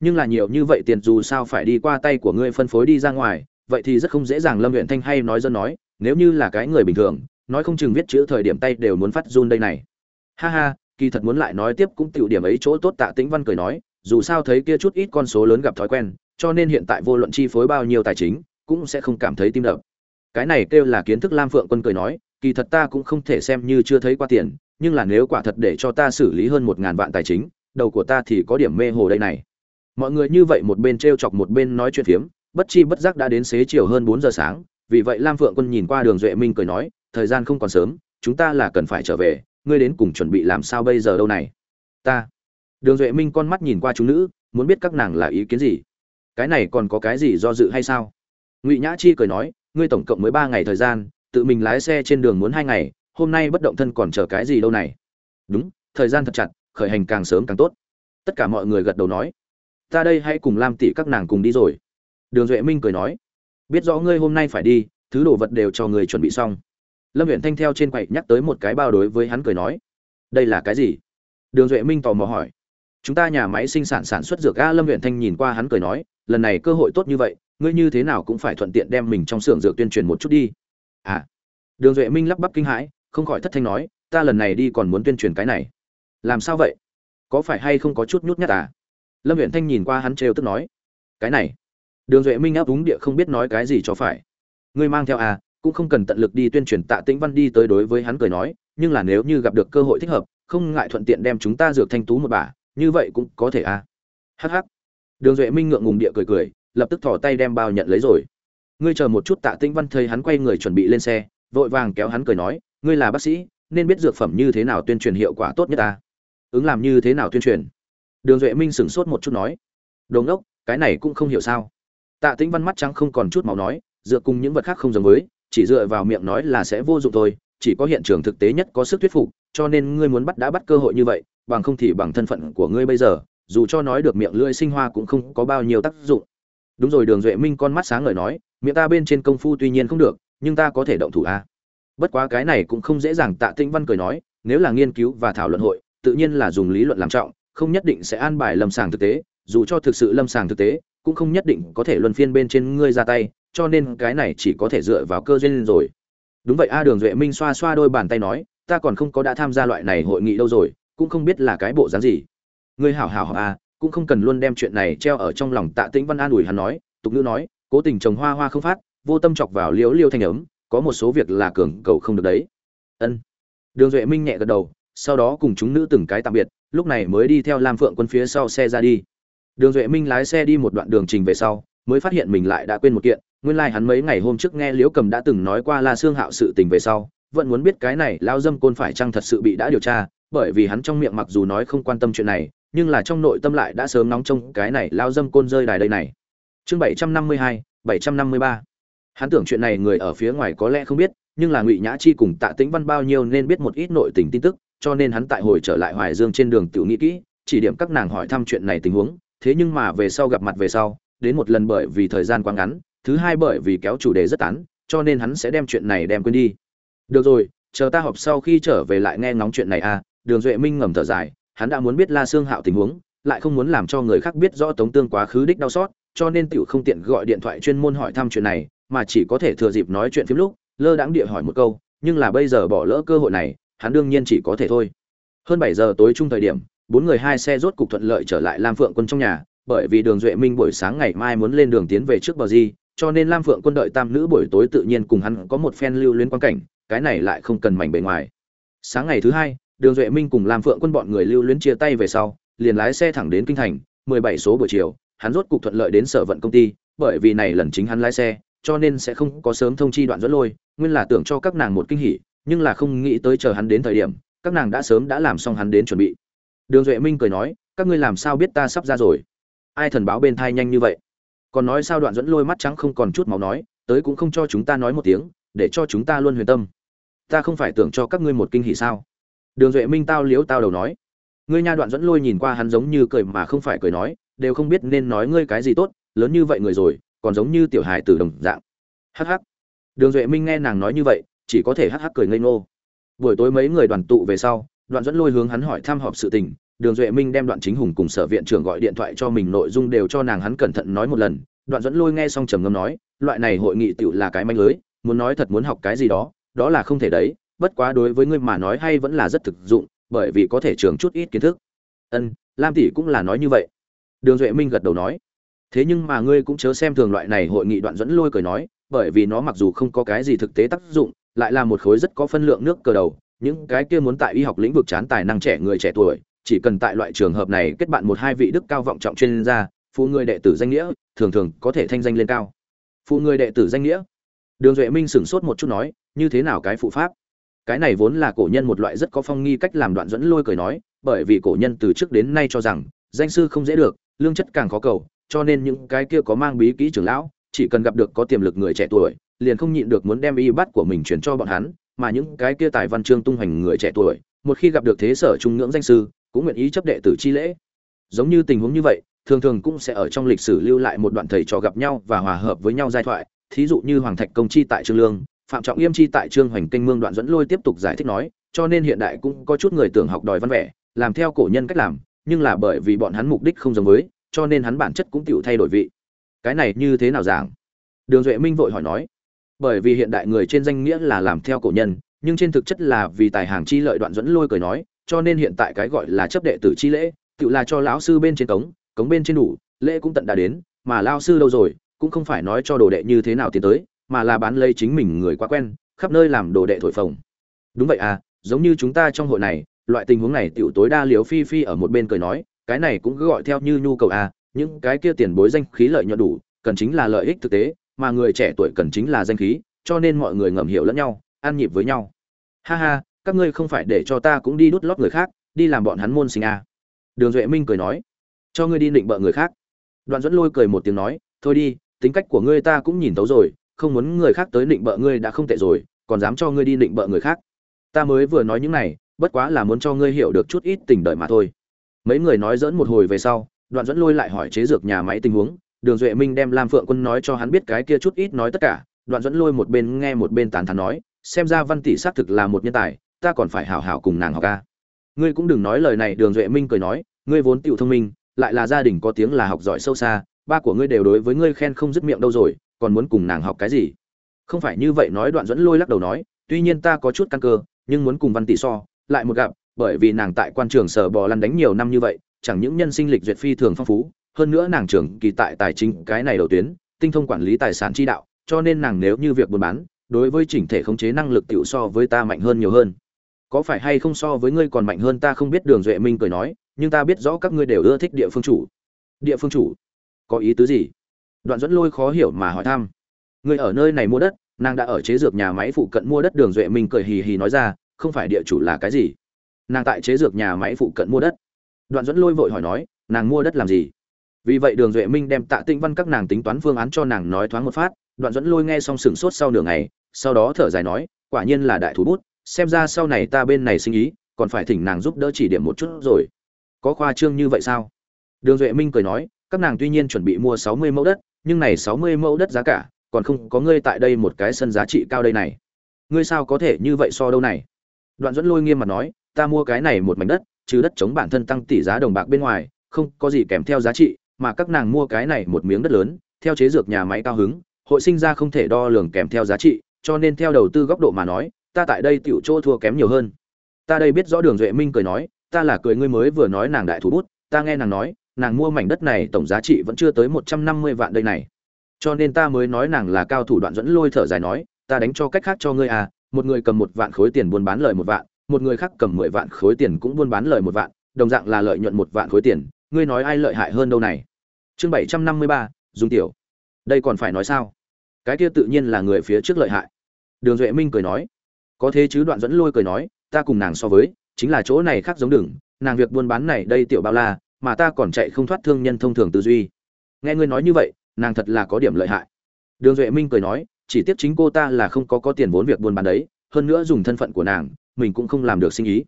Nhưng là nhiều như vậy tiền dù sao phải đi qua tay của ngươi phân phối đi ra ngoài vậy thì rất không dễ dàng lâm huyện thanh hay nói dân nói, nếu như là cái người bình thường, nói không chừng viết chữ thời điểm tay đều muốn phát run đây này. Ha ha, kỳ thật muốn lại nói tiếp cũng tiểu điểm ấy chỗ tốt tạ tĩnh văn cười nói, dù sao thấy kia chút ít con số lớn gặp thói quen, cho nên hiện tại vô luận chi phối bao nhiêu tài chính, cũng sẽ không cảm thấy tim đập. Cái này kêu là kiến thức lam phượng quân cười nói, kỳ thật ta cũng không thể xem như chưa thấy qua tiền, nhưng là nếu quả thật để cho ta xử lý hơn một ngàn vạn tài chính, đầu của ta thì có điểm mê hồ đây này. Mọi người như vậy một bên t r e o chọc một bên nói chuyện phiếm bất chi bất giác đã đến xế chiều hơn bốn giờ sáng, vì vậy lam phượng quân nhìn qua đường duệ minh cười nói, thời gian không còn sớm, chúng ta là cần phải trở về, ngươi đến cùng chuẩn bị làm sao bây giờ đâu này? Ta. Đường duệ minh con mắt nhìn qua chúng nữ, muốn biết các nàng là ý kiến gì? Cái này còn có cái gì do dự hay sao? Ngụy nhã chi cười nói, ngươi tổng cộng mới ba ngày thời gian, tự mình lái xe trên đường muốn hai ngày, hôm nay bất động thân còn chờ cái gì đâu này? Đúng, thời gian thật chặt, khởi hành càng sớm càng tốt. Tất cả mọi người gật đầu nói, ta đây hãy cùng lam tỷ các nàng cùng đi rồi đường duệ minh cười nói, biết rõ ngươi hôm nay phải đi, thứ đồ vật đều cho người chuẩn bị xong. Lâm huyện thanh theo trên quậy nhắc tới một cái bao đối với hắn cười nói, đây là cái gì? Đường duệ minh tò mò hỏi, chúng ta nhà máy sinh sản sản xuất dược a. Lâm huyện thanh nhìn qua hắn cười nói, lần này cơ hội tốt như vậy, ngươi như thế nào cũng phải thuận tiện đem mình trong xưởng dược tuyên truyền một chút đi. À đường duệ minh lắp bắp kinh hãi, không khỏi thất thanh nói, ta lần này đi còn muốn tuyên truyền cái này. Làm sao vậy? Có phải hay không có chút nhút nhát à? Lâm huyện thanh nhìn qua hắn trêu tức nói, cái này đường duệ minh áp úng địa không biết nói cái gì cho phải. Ngươi mang theo à cũng không cần tận lực đi tuyên truyền tạ tĩnh văn đi tới đối với hắn cười nói, nhưng là nếu như gặp được cơ hội thích hợp, không ngại thuận tiện đem chúng ta dược thanh tú một bà như vậy cũng có thể à. Hh đường duệ minh ngượng ngùng địa cười cười, lập tức thỏ tay đem bao nhận lấy rồi. Ngươi chờ một chút tạ tĩnh văn thấy hắn quay người chuẩn bị lên xe, vội vàng kéo hắn cười nói, ngươi là bác sĩ, nên biết dược phẩm như thế nào tuyên truyền hiệu quả tốt nhất ta. Ứng làm như thế nào tuyên truyền? Đường duệ minh sửng sốt một chút nói. Đồ ngốc, cái này cũng không hiểu sao tạ tĩnh văn mắt trắng không còn chút máu nói, dựa cùng những vật khác không giống với, chỉ dựa vào miệng nói là sẽ vô dụng thôi, chỉ có hiện trường thực tế nhất có sức thuyết phục, cho nên ngươi muốn bắt đã bắt cơ hội như vậy, bằng không thì bằng thân phận của ngươi bây giờ, dù cho nói được miệng lưỡi sinh hoa cũng không có bao nhiêu tác dụng. Đúng rồi, đường duệ minh con mắt sáng ngời nói, miệng ta bên trên công phu tuy nhiên không được, nhưng ta có thể động thủ a bất quá cái này cũng không dễ dàng, tạ tĩnh văn cười nói, nếu là nghiên cứu và thảo luận hội, tự nhiên là dùng lý luận làm trọng, không nhất định sẽ an bài lâm sàng thực tế, dù cho thực sự lâm sàng thực tế cũng không nhất định có thể luân phiên bên trên ngươi ra tay, cho nên cái này chỉ có thể dựa vào cơ duyên rồi. Đúng vậy a đường duệ minh xoa xoa đôi bàn tay nói, ta còn không có đã tham gia loại này hội nghị đâu rồi, cũng không biết là cái bộ dáng gì. Ngươi hảo hảo a, cũng không cần luôn đem chuyện này treo ở trong lòng tạ tĩnh văn an ủi hắn nói, tục ngữ nói, cố tình trồng hoa hoa không phát, vô tâm chọc vào liễu liêu thanh ấm, có một số việc là cường cầu không được đấy. Ân. Đường duệ minh nhẹ gật đầu, sau đó cùng chúng nữ từng cái tạm biệt, lúc này mới đi theo lam phượng quân phía sau xe ra đi đường duệ minh lái xe đi một đoạn đường trình về sau, mới phát hiện mình lại đã quên một kiện. Nguyên lai like hắn mấy ngày hôm trước nghe liễu cầm đã từng nói qua la xương hạo sự tình về sau, vẫn muốn biết cái này lao dâm côn phải chăng thật sự bị đã điều tra, bởi vì hắn trong miệng mặc dù nói không quan tâm chuyện này, nhưng là trong nội tâm lại đã sớm nóng trong cái này lao dâm côn rơi đài đây này. Chương bảy trăm năm mươi hai, bảy trăm năm mươi ba. Hắn tưởng chuyện này người ở phía ngoài có lẽ không biết, nhưng là ngụy nhã chi cùng tạ tĩnh văn bao nhiêu nên biết một ít nội tình tin tức, cho nên hắn tại hồi trở lại hoài dương trên đường tiểu nghĩ kỹ, chỉ điểm các nàng hỏi thăm chuyện này tình huống thế nhưng mà về sau gặp mặt về sau, đến một lần bởi vì thời gian quá ngắn, thứ hai bởi vì kéo chủ đề rất tán, cho nên hắn sẽ đem chuyện này đem quên đi. Được rồi, chờ ta họp sau khi trở về lại nghe ngóng chuyện này à đường duệ minh ngầm thở dài, hắn đã muốn biết la xương hạo tình huống, lại không muốn làm cho người khác biết rõ tống tương quá khứ đích đau xót, cho nên tiểu không tiện gọi điện thoại chuyên môn hỏi thăm chuyện này, mà chỉ có thể thừa dịp nói chuyện phim lúc, lơ đãng địa hỏi một câu, nhưng là bây giờ bỏ lỡ cơ hội này, hắn đương nhiên chỉ có thể thôi. Hơn bảy giờ tối trung thời điểm bốn người hai xe rốt cục thuận lợi trở lại lam phượng quân trong nhà, bởi vì đường duệ minh buổi sáng ngày mai muốn lên đường tiến về trước bờ di, cho nên lam phượng quân đợi tam nữ buổi tối tự nhiên cùng hắn có một phen lưu luyến quan cảnh, cái này lại không cần mảnh bề ngoài. Sáng ngày thứ hai, đường duệ minh cùng lam phượng quân bọn người lưu luyến chia tay về sau, liền lái xe thẳng đến kinh thành 17 số buổi chiều, hắn rốt cục thuận lợi đến sở vận công ty, bởi vì này lần chính hắn lái xe, cho nên sẽ không có sớm thông chi đoạn dẫn lôi, nguyên là tưởng cho các nàng một kinh hỉ, nhưng là không nghĩ tới chờ hắn đến thời điểm, các nàng đã sớm đã làm xong hắn đến chuẩn bị đường duệ minh cười nói, các ngươi làm sao biết ta sắp ra rồi? Ai thần báo bên thai nhanh như vậy? Còn nói sao đoạn dẫn lôi mắt trắng không còn chút máu nói, tới cũng không cho chúng ta nói một tiếng, để cho chúng ta luôn huyền tâm. Ta không phải tưởng cho các ngươi một kinh hỉ sao? Đường duệ minh tao liếu tao đầu nói, ngươi nha đoạn dẫn lôi nhìn qua hắn giống như cười mà không phải cười nói, đều không biết nên nói ngươi cái gì tốt, lớn như vậy người rồi, còn giống như tiểu hài tử đồng dạng. Hh đường duệ minh nghe nàng nói như vậy, chỉ có thể hh cười ngây ngô. Buổi tối mấy người đoàn tụ về sau đoạn dẫn lôi hướng hắn hỏi thăm họp sự tình, đường duệ minh đem đoạn chính hùng cùng sở viện trưởng gọi điện thoại cho mình, nội dung đều cho nàng hắn cẩn thận nói một lần. Đoạn dẫn lôi nghe xong trầm ngâm nói, loại này hội nghị tựu là cái manh lưới, muốn nói thật muốn học cái gì đó đó là không thể đấy, bất quá đối với ngươi mà nói hay vẫn là rất thực dụng, bởi vì có thể trường chút ít kiến thức. Ân, lam tỷ cũng là nói như vậy. Đường duệ minh gật đầu nói. Thế nhưng mà ngươi cũng chớ xem thường loại này hội nghị, đoạn dẫn lôi cười nói, bởi vì nó mặc dù không có cái gì thực tế tác dụng, lại là một khối rất có phân lượng nước cờ đầu những cái kia muốn tại y học lĩnh vực chán tài năng trẻ người trẻ tuổi, chỉ cần tại loại trường hợp này kết bạn một hai vị đức cao vọng trọng chuyên gia, phụ người đệ tử danh nghĩa, thường thường có thể thanh danh lên cao. Phụ người đệ tử danh nghĩa. Đường duệ minh sửng sốt một chút nói, như thế nào cái phụ pháp? Cái này vốn là cổ nhân một loại rất có phong nghi cách làm đoạn dẫn lôi cười nói, bởi vì cổ nhân từ trước đến nay cho rằng, danh sư không dễ được, lương chất càng khó cầu, cho nên những cái kia có mang bí kỹ trưởng lão, chỉ cần gặp được có tiềm lực người trẻ tuổi, liền không nhịn được muốn đem y bắt của mình chuyển cho bọn hắn mà những cái kia tài văn chương tung hoành người trẻ tuổi, một khi gặp được thế sở trung ngưỡng danh sư, cũng nguyện ý chấp đệ tử chi lễ. Giống như tình huống như vậy, thường thường cũng sẽ ở trong lịch sử lưu lại một đoạn thầy trò gặp nhau và hòa hợp với nhau giai thoại, thí dụ như hoàng thạch công chi tại trương lương, phạm trọng yêm chi tại trương hoành kinh mương đoạn dẫn lôi tiếp tục giải thích nói, cho nên hiện đại cũng có chút người tưởng học đòi văn vẻ, làm theo cổ nhân cách làm, nhưng là bởi vì bọn hắn mục đích không giống với, cho nên hắn bản chất cũng tiểu thay đổi vị. Cái này như thế nào giảng? Đường duệ minh vội hỏi nói bởi vì hiện đại người trên danh nghĩa là làm theo cổ nhân, nhưng trên thực chất là vì tài hàng chi lợi đoạn dẫn lôi cười nói, cho nên hiện tại cái gọi là chấp đệ tử chi lễ, tự là cho lão sư bên trên cống cống bên trên đủ, lễ cũng tận đã đến, mà lao sư đâu rồi, cũng không phải nói cho đồ đệ như thế nào tiến tới, mà là bán lấy chính mình người quá quen, khắp nơi làm đồ đệ thổi phồng. Đúng vậy à giống như chúng ta trong hội này, loại tình huống này tiểu tối đa liếu phi phi ở một bên cười nói, cái này cũng cứ gọi theo như nhu cầu à những cái kia tiền bối danh khí lợi nhuận đủ, cần chính là lợi ích thực tế mà người trẻ tuổi cần chính là danh khí, cho nên mọi người ngầm hiểu lẫn nhau, ăn nhịp với nhau. Ha ha, các ngươi không phải để cho ta cũng đi đút lót người khác, đi làm bọn hắn môn sinh à. đường duệ minh cười nói, cho ngươi đi định bợ người khác. Đoạn dẫn lôi cười một tiếng nói, thôi đi, tính cách của ngươi ta cũng nhìn tấu rồi, không muốn người khác tới định bợ ngươi đã không tệ rồi, còn dám cho ngươi đi định bợ người khác. Ta mới vừa nói những này, bất quá là muốn cho ngươi hiểu được chút ít tình đời mà thôi. Mấy người nói dỡn một hồi về sau, đoạn dẫn lôi lại hỏi chế dược nhà máy tình huống đường duệ minh đem lam phượng quân nói cho hắn biết cái kia chút ít nói tất cả, đoạn dẫn lôi một bên nghe một bên tán thán nói, xem ra văn tỷ xác thực là một nhân tài, ta còn phải hảo hảo cùng nàng học ca. Ngươi cũng đừng nói lời này, đường duệ minh cười nói, ngươi vốn tiểu thông minh, lại là gia đình có tiếng là học giỏi sâu xa, ba của ngươi đều đối với ngươi khen không dứt miệng đâu rồi, còn muốn cùng nàng học cái gì? Không phải như vậy nói, đoạn dẫn lôi lắc đầu nói, tuy nhiên ta có chút căn cơ, nhưng muốn cùng văn tỷ so, lại một gặp, bởi vì nàng tại quan trường sở bò lăn đánh nhiều năm như vậy, chẳng những nhân sinh lịch duyệt phi thường phong phú hơn nữa nàng trưởng kỳ tại tài chính cái này đầu tuyến, tinh thông quản lý tài sản chi đạo, cho nên nàng nếu như việc buôn bán, đối với chỉnh thể khống chế năng lực tiểu so với ta mạnh hơn nhiều hơn. Có phải hay không so với ngươi còn mạnh hơn ta không biết đường duệ minh cười nói, nhưng ta biết rõ các ngươi đều ưa thích địa phương chủ. Địa phương chủ? Có ý tứ gì? Đoạn dẫn lôi khó hiểu mà hỏi thăm. Ngươi ở nơi này mua đất, nàng đã ở chế dược nhà máy phụ cận mua đất, đường duệ minh cười hì hì nói ra, không phải địa chủ là cái gì? Nàng tại chế dược nhà máy phụ cận mua đất. Đoạn dẫn lôi vội hỏi nói, nàng mua đất làm gì? Vì vậy đường duệ minh đem tạ tinh văn các nàng tính toán phương án cho nàng nói thoáng một phát, đoạn dẫn lôi nghe xong sửng sốt sau nửa ngày, sau đó thở dài nói, quả nhiên là đại thủ bút, xem ra sau này ta bên này sinh ý, còn phải thỉnh nàng giúp đỡ chỉ điểm một chút rồi. Có khoa trương như vậy sao? Đường duệ minh cười nói, các nàng tuy nhiên chuẩn bị mua sáu mươi mẫu đất, nhưng này sáu mươi mẫu đất giá cả, còn không có ngươi tại đây một cái sân giá trị cao đây này. Ngươi sao có thể như vậy so đâu này? Đoạn dẫn lôi nghiêm mặt nói, ta mua cái này một mảnh đất chứ đất chống bản thân tăng tỷ giá đồng bạc bên ngoài, không có gì kèm theo giá trị mà các nàng mua cái này một miếng đất lớn, theo chế dược nhà máy cao hứng, hội sinh ra không thể đo lường kèm theo giá trị, cho nên theo đầu tư góc độ mà nói, ta tại đây tiểu chỗ thua kém nhiều hơn. Ta đây biết rõ đường duệ minh cười nói, ta là cười ngươi mới vừa nói nàng đại thủ bút, ta nghe nàng nói, nàng mua mảnh đất này tổng giá trị vẫn chưa tới một trăm năm mươi vạn đây này. Cho nên ta mới nói nàng là cao thủ đoạn dẫn lôi thở dài nói, ta đánh cho cách khác cho ngươi à một người cầm một vạn khối tiền buôn bán lời một vạn, một người khác cầm mười vạn khối tiền cũng buôn bán lời một vạn, đồng dạng là lợi nhuận một vạn khối tiền ngươi nói ai lợi hại hơn đâu này? Chương bảy trăm năm mươi ba dùng tiểu. Đây còn phải nói sao? Cái kia tự nhiên là người phía trước lợi hại. Đường duệ minh cười nói. Có thế chứ đoạn dẫn lôi cười nói, ta cùng nàng so với, chính là chỗ này khác giống đừng, nàng việc buôn bán này đây tiểu bao la, mà ta còn chạy không thoát thương nhân thông thường tư duy. Nghe ngươi nói như vậy, nàng thật là có điểm lợi hại. Đường duệ minh cười nói, chỉ tiếc chính cô ta là không có có tiền vốn việc buôn bán đấy, hơn nữa dùng thân phận của nàng, mình cũng không làm được sinh ý.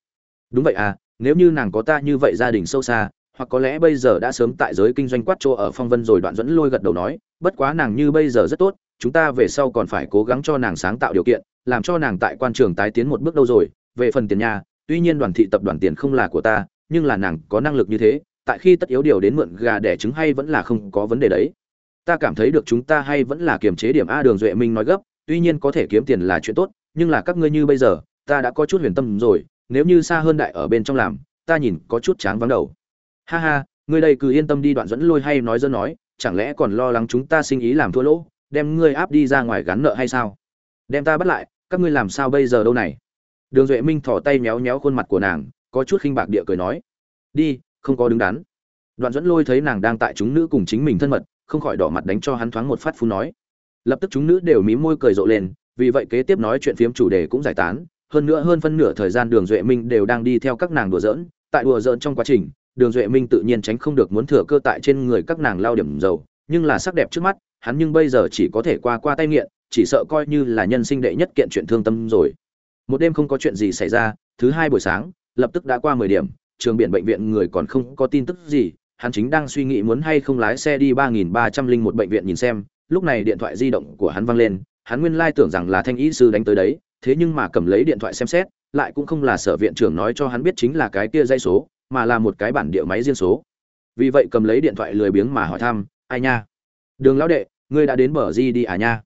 Đúng vậy à nếu như nàng có ta như vậy gia đình sâu xa hoặc có lẽ bây giờ đã sớm tại giới kinh doanh quát chỗ ở phong vân rồi đoạn dẫn lôi gật đầu nói, bất quá nàng như bây giờ rất tốt, chúng ta về sau còn phải cố gắng cho nàng sáng tạo điều kiện, làm cho nàng tại quan trường tái tiến một bước đâu rồi. Về phần tiền nhà, tuy nhiên đoàn thị tập đoàn tiền không là của ta, nhưng là nàng có năng lực như thế, tại khi tất yếu điều đến mượn gà đẻ trứng hay vẫn là không có vấn đề đấy. Ta cảm thấy được chúng ta hay vẫn là kiềm chế điểm a đường duệ minh nói gấp, tuy nhiên có thể kiếm tiền là chuyện tốt, nhưng là các ngươi như bây giờ, ta đã có chút huyền tâm rồi, nếu như xa hơn đại ở bên trong làm, ta nhìn có chút tráng vắng đầu ha ha, ngươi đây cứ yên tâm đi, đoạn dẫn lôi hay nói dân nói, chẳng lẽ còn lo lắng chúng ta sinh ý làm thua lỗ, đem ngươi áp đi ra ngoài gắn nợ hay sao? Đem ta bắt lại, các ngươi làm sao bây giờ đâu này? Đường duệ minh thỏ tay méo méo khuôn mặt của nàng, có chút khinh bạc địa cười nói. Đi, không có đứng đắn. Đoạn dẫn lôi thấy nàng đang tại chúng nữ cùng chính mình thân mật, không khỏi đỏ mặt đánh cho hắn thoáng một phát phu nói. Lập tức chúng nữ đều mí môi cười rộ lên, vì vậy kế tiếp nói chuyện phiếm chủ đề cũng giải tán. Hơn nữa hơn phân nửa thời gian đường duệ minh đều đang đi theo các nàng đùa giỡn, tại đùa giỡn trong quá trình đường duệ minh tự nhiên tránh không được muốn thừa cơ tại trên người các nàng lao điểm dầu, nhưng là sắc đẹp trước mắt, hắn nhưng bây giờ chỉ có thể qua qua tay nghiện, chỉ sợ coi như là nhân sinh đệ nhất kiện chuyện thương tâm rồi. Một đêm không có chuyện gì xảy ra, thứ hai buổi sáng, lập tức đã qua mười điểm, trường biển bệnh viện người còn không có tin tức gì, hắn chính đang suy nghĩ muốn hay không lái xe đi ba nghìn ba trăm linh một bệnh viện nhìn xem, lúc này điện thoại di động của hắn văng lên, hắn nguyên lai tưởng rằng là thanh y sư đánh tới đấy, thế nhưng mà cầm lấy điện thoại xem xét, lại cũng không là sở viện trưởng nói cho hắn biết chính là cái kia dây số mà là một cái bản địa máy riêng số. Vì vậy cầm lấy điện thoại lười biếng mà hỏi thăm, ai nha? Đường lão đệ, ngươi đã đến bờ di đi à nha?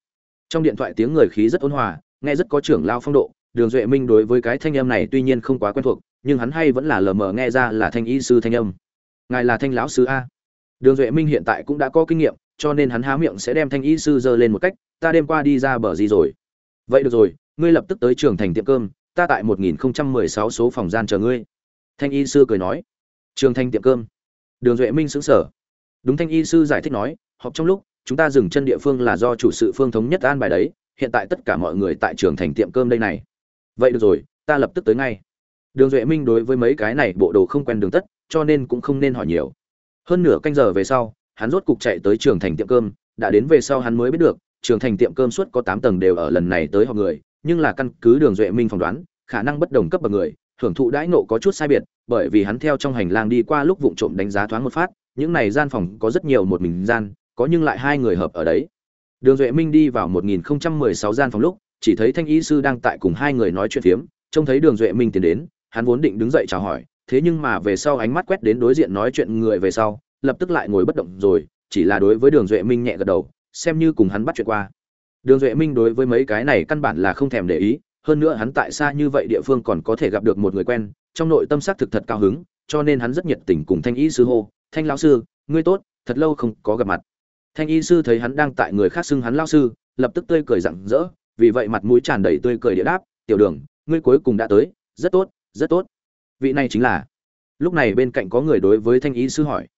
Trong điện thoại tiếng người khí rất ôn hòa, nghe rất có trưởng lao phong độ, đường duệ minh đối với cái thanh âm này tuy nhiên không quá quen thuộc, nhưng hắn hay vẫn là lờ mờ nghe ra là thanh y sư thanh âm. Ngài là thanh lão sư a? Đường duệ minh hiện tại cũng đã có kinh nghiệm, cho nên hắn há miệng sẽ đem thanh y sư giơ lên một cách, ta đêm qua đi ra bờ gì rồi? Vậy được rồi, ngươi lập tức tới trường thành tiệm cơm, ta tại một nghìn không trăm mười sáu số phòng gian chờ ngươi thanh y sư cười nói, trường Thanh tiệm cơm. Đường duệ minh xứng sở đúng thanh y sư giải thích nói, họp trong lúc, chúng ta dừng chân địa phương là do chủ sự phương thống nhất an bài đấy, hiện tại tất cả mọi người tại trường thành tiệm cơm đây này. Vậy được rồi, ta lập tức tới ngay. Đường duệ minh đối với mấy cái này bộ đồ không quen đường tất, cho nên cũng không nên hỏi nhiều. Hơn nửa canh giờ về sau, hắn rốt cục chạy tới trường thành tiệm cơm, đã đến về sau hắn mới biết được, trường thành tiệm cơm suốt có tám tầng đều ở lần này tới họ người, nhưng là căn cứ đường duệ minh phỏng đoán, khả năng bất đồng cấp bậc người hưởng thụ đãi nộ có chút sai biệt, bởi vì hắn theo trong hành lang đi qua lúc vụng trộm đánh giá thoáng một phát, những này gian phòng có rất nhiều một mình gian, có nhưng lại hai người hợp ở đấy. Đường duệ minh đi vào 1016 gian phòng lúc, chỉ thấy thanh y sư đang tại cùng hai người nói chuyện phiếm, trông thấy đường duệ minh tiến đến, hắn vốn định đứng dậy chào hỏi, thế nhưng mà về sau ánh mắt quét đến đối diện nói chuyện người về sau, lập tức lại ngồi bất động rồi, chỉ là đối với đường duệ minh nhẹ gật đầu, xem như cùng hắn bắt chuyện qua. Đường duệ minh đối với mấy cái này căn bản là không thèm để ý hơn nữa hắn tại xa như vậy địa phương còn có thể gặp được một người quen, trong nội tâm sắc thực thật cao hứng, cho nên hắn rất nhiệt tình cùng thanh y sư hô, thanh lão sư, ngươi tốt, thật lâu không có gặp mặt. Thanh y sư thấy hắn đang tại người khác xưng hắn lão sư, lập tức tươi cười rạng rỡ, vì vậy mặt mũi tràn đầy tươi cười địa đáp, tiểu đường, ngươi cuối cùng đã tới, rất tốt rất tốt. Vị này chính là. Lúc này bên cạnh có người đối với thanh Y sư hỏi.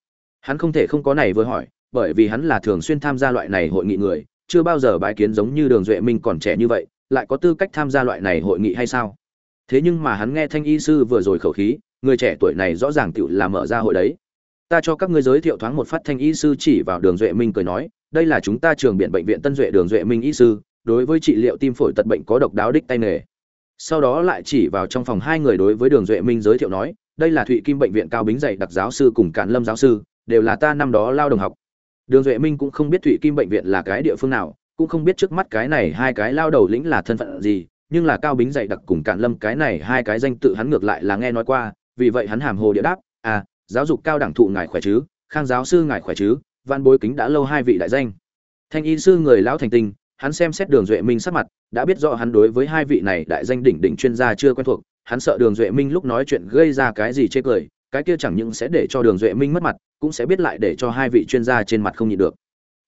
Hắn không thể không có này vừa hỏi, bởi vì hắn là thường xuyên tham gia loại này hội nghị người, chưa bao giờ bái kiến giống như đường duệ minh còn trẻ như vậy lại có tư cách tham gia loại này hội nghị hay sao? Thế nhưng mà hắn nghe thanh y sư vừa rồi khẩu khí, người trẻ tuổi này rõ ràng tự là mở ra hội đấy. Ta cho các ngươi giới thiệu thoáng một phát thanh y sư chỉ vào đường duệ minh cười nói, đây là chúng ta trường biện bệnh viện tân duệ đường duệ minh y sư, đối với trị liệu tim phổi tật bệnh có độc đáo đích tay nghề. Sau đó lại chỉ vào trong phòng hai người đối với đường duệ minh giới thiệu nói, đây là thụy kim bệnh viện cao bính dạy đặc giáo sư cùng cản lâm giáo sư, đều là ta năm đó lao đồng học. Đường duệ minh cũng không biết thụy kim bệnh viện là cái địa phương nào cũng không biết trước mắt cái này hai cái lao đầu lĩnh là thân phận gì, nhưng là cao bính dạy đặc cùng cạn lâm cái này hai cái danh tự hắn ngược lại là nghe nói qua, vì vậy hắn hàm hồ địa đáp à giáo dục cao đẳng thụ ngài khỏe chứ, khang giáo sư ngài khỏe chứ, văn bối kính đã lâu hai vị đại danh. Thanh y sư người lão thành tinh hắn xem xét đường duệ minh sắc mặt, đã biết rõ hắn đối với hai vị này đại danh đỉnh đỉnh chuyên gia chưa quen thuộc, hắn sợ đường duệ minh lúc nói chuyện gây ra cái gì chê cười, cái kia chẳng những sẽ để cho đường duệ minh mất mặt, cũng sẽ biết lại để cho hai vị chuyên gia trên mặt không nhịn được.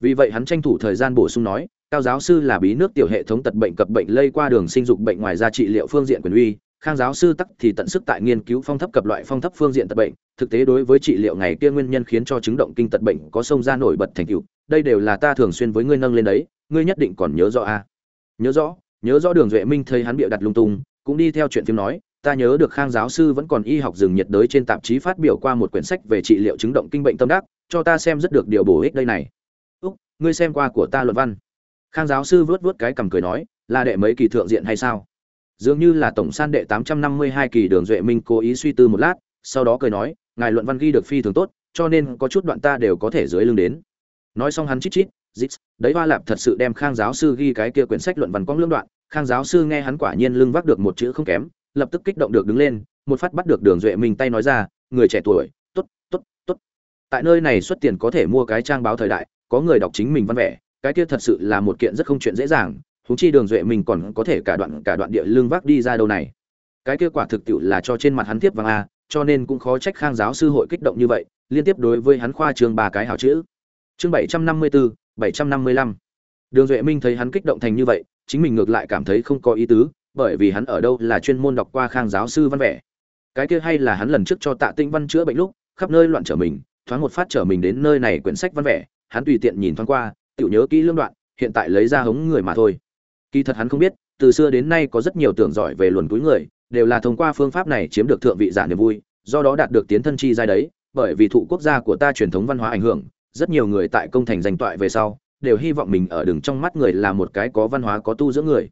Vì vậy hắn tranh thủ thời gian bổ sung nói cao giáo sư là bí nước tiểu hệ thống tật bệnh cập bệnh lây qua đường sinh dục bệnh ngoài ra trị liệu phương diện quyền uy, khang giáo sư tắc thì tận sức tại nghiên cứu phong thấp cập loại phong thấp phương diện tật bệnh, thực tế đối với trị liệu ngày kia nguyên nhân khiến cho chứng động kinh tật bệnh có sông ra nổi bật thành tựu, đây đều là ta thường xuyên với ngươi nâng lên đấy, ngươi nhất định còn nhớ rõ a à? nhớ rõ nhớ rõ đường duệ minh thấy hắn bịa đặt lung tung, cũng đi theo chuyện phim nói, ta nhớ được khang giáo sư vẫn còn y học rừng nhiệt đới trên tạp chí phát biểu qua một quyển sách về trị liệu chứng động kinh bệnh tâm đắc, cho ta xem rất được điều bổ ích đây này úc, ngươi xem qua của ta luận văn khang giáo sư vớt vớt cái cầm cười nói, là đệ mấy kỳ thượng diện hay sao? Dường như là tổng san đệ tám trăm năm mươi hai kỳ đường duệ minh cố ý suy tư một lát, sau đó cười nói, ngài luận văn ghi được phi thường tốt, cho nên có chút đoạn ta đều có thể dưới lưng đến. Nói xong hắn chít chít, dít, đấy hoa lạp thật sự đem khang giáo sư ghi cái kia quyển sách luận văn quang lương đoạn. Khang giáo sư nghe hắn quả nhiên lưng vác được một chữ không kém, lập tức kích động được đứng lên, một phát bắt được đường duệ minh tay nói ra, người trẻ tuổi t ố t t ố t t ố t tại nơi này xuất tiền có thể mua cái trang báo thời đại, có người đọc chính mình văn vẻ cái kia thật sự là một kiện rất không chuyện dễ dàng húng chi đường duệ minh còn có thể cả đoạn cả đoạn địa lương vác đi ra đâu này. Cái kia quả thực tiệu là cho trên mặt hắn tiếp vàng a, cho nên cũng khó trách khang giáo sư hội kích động như vậy, liên tiếp đối với hắn khoa trường ba cái hảo chữ. Chương bảy trăm năm mươi bốn bảy trăm năm mươi lăm. Đường duệ minh thấy hắn kích động thành như vậy, chính mình ngược lại cảm thấy không có ý tứ, bởi vì hắn ở đâu là chuyên môn đọc qua khang giáo sư văn vẻ. Cái kia hay là hắn lần trước cho tạ tinh văn chữa bệnh lúc, khắp nơi loạn trở mình, thoáng một phát trở mình đến nơi này quyển sách văn vẻ, hắn tùy tiện nhìn thoáng qua tự nhớ kỹ lương đoạn, hiện tại lấy ra hống người mà thôi. Kỳ thật hắn không biết, từ xưa đến nay có rất nhiều tưởng giỏi về luồn túi người, đều là thông qua phương pháp này chiếm được thượng vị giả niềm vui, do đó đạt được tiến thân chi giai đấy, bởi vì thụ quốc gia của ta truyền thống văn hóa ảnh hưởng, rất nhiều người tại công thành danh toại về sau, đều hy vọng mình ở đường trong mắt người là một cái có văn hóa có tu dưỡng người.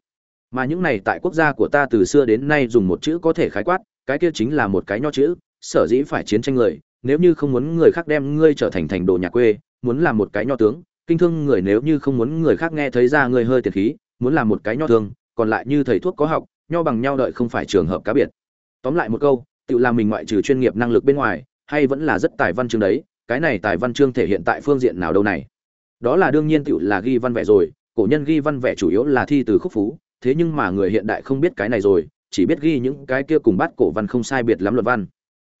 Mà những này tại quốc gia của ta từ xưa đến nay dùng một chữ có thể khái quát, cái kia chính là một cái nho chữ, sở dĩ phải chiến tranh người, nếu như không muốn người khác đem ngươi trở thành thành đồ nhà quê, muốn làm một cái nho tướng kinh thương người nếu như không muốn người khác nghe thấy ra ngươi hơi tiền khí, muốn làm một cái nho thương, còn lại như thầy thuốc có học, nho bằng nhau đợi không phải trường hợp cá biệt. Tóm lại một câu, tự làm mình ngoại trừ chuyên nghiệp năng lực bên ngoài, hay vẫn là rất tài văn chương đấy, cái này tài văn chương thể hiện tại phương diện nào đâu này? Đó là đương nhiên tự là ghi văn vẽ rồi, cổ nhân ghi văn vẽ chủ yếu là thi từ khúc phú, thế nhưng mà người hiện đại không biết cái này rồi, chỉ biết ghi những cái kia cùng bắt cổ văn không sai biệt lắm luận văn.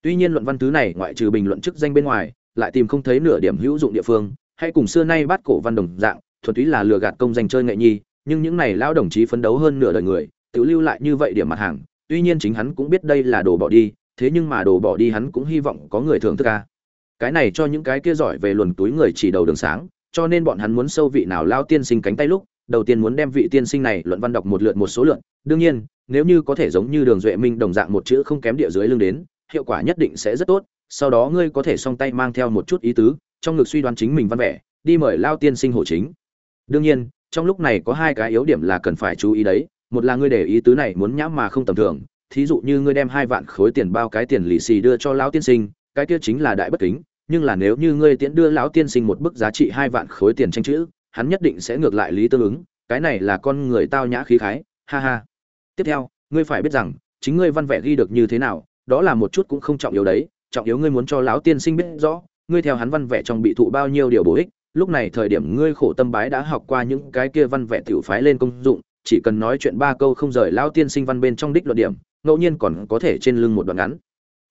Tuy nhiên luận văn thứ này ngoại trừ bình luận chức danh bên ngoài, lại tìm không thấy nửa điểm hữu dụng địa phương hay cùng xưa nay bắt cổ văn đồng dạng thuần túy là lừa gạt công danh chơi nghệ nhi nhưng những này lão đồng chí phấn đấu hơn nửa đời người, tự lưu lại như vậy điểm mặt hàng, tuy nhiên chính hắn cũng biết đây là đồ bỏ đi, thế nhưng mà đồ bỏ đi hắn cũng hy vọng có người thưởng thức a. Cái này cho những cái kia giỏi về luồn túi người chỉ đầu đường sáng, cho nên bọn hắn muốn sâu vị nào lao tiên sinh cánh tay lúc, đầu tiên muốn đem vị tiên sinh này luận văn đọc một lượt một số lượng, đương nhiên, nếu như có thể giống như Đường Duệ Minh đồng dạng một chữ không kém địa dưới lưng đến, hiệu quả nhất định sẽ rất tốt, sau đó ngươi có thể song tay mang theo một chút ý tứ, trong ngực suy đoán chính mình văn vẻ, đi mời lao tiên sinh hộ chính. Đương nhiên, trong lúc này có hai cái yếu điểm là cần phải chú ý đấy. Một là ngươi để ý tứ này muốn nhãm mà không tầm thường. Thí dụ như ngươi đem hai vạn khối tiền bao cái tiền lì xì đưa cho lão tiên sinh cái kia chính là đại bất kính. Nhưng là nếu như ngươi tiễn đưa lão tiên sinh một bức giá trị hai vạn khối tiền tranh chữ hắn nhất định sẽ ngược lại lý tương ứng. Cái này là con người tao nhã khí khái. Ha ha. Tiếp theo ngươi phải biết rằng chính ngươi văn vẻ ghi được như thế nào đó là một chút cũng không trọng yếu đấy. Trọng yếu ngươi muốn cho lão tiên sinh biết rõ ngươi theo hắn văn vẻ trong bị thụ bao nhiêu điều bổ ích lúc này thời điểm ngươi khổ tâm bái đã học qua những cái kia văn vẽ tiểu phái lên công dụng, chỉ cần nói chuyện ba câu không rời lao tiên sinh văn bên trong đích luận điểm, ngẫu nhiên còn có thể trên lưng một đoạn ngắn.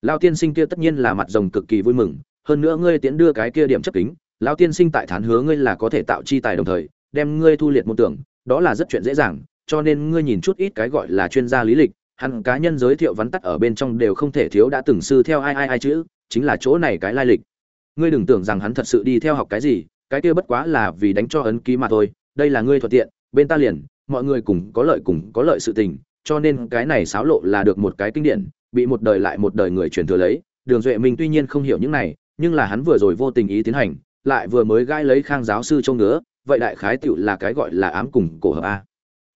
Lao tiên sinh kia tất nhiên là mặt rồng cực kỳ vui mừng, hơn nữa ngươi tiến đưa cái kia điểm chấp kính, lão tiên sinh tại thán hứa ngươi là có thể tạo chi tài đồng thời, đem ngươi thu liệt môn tưởng, đó là rất chuyện dễ dàng cho nên ngươi nhìn chút ít cái gọi là chuyên gia lý lịch hắn cá nhân giới thiệu vắn tắt ở bên trong đều không thể thiếu đã từng sư theo ai ai ai chữ chính là chỗ này cái lai lịch ngươi đừng tưởng rằng hắn thật sự đi theo học cái gì, cái kia bất quá là vì đánh cho ấn ký mà thôi, đây là ngươi thuận tiện, bên ta liền, mọi người cùng có lợi cùng có lợi sự tình, cho nên cái này xáo lộ là được một cái kinh điển, bị một đời lại một đời người truyền thừa lấy. Đường duệ minh tuy nhiên không hiểu những này, nhưng là hắn vừa rồi vô tình ý tiến hành, lại vừa mới gai lấy khang giáo sư trông ngứa, vậy đại khái tựu là cái gọi là ám cùng cổ hợp a.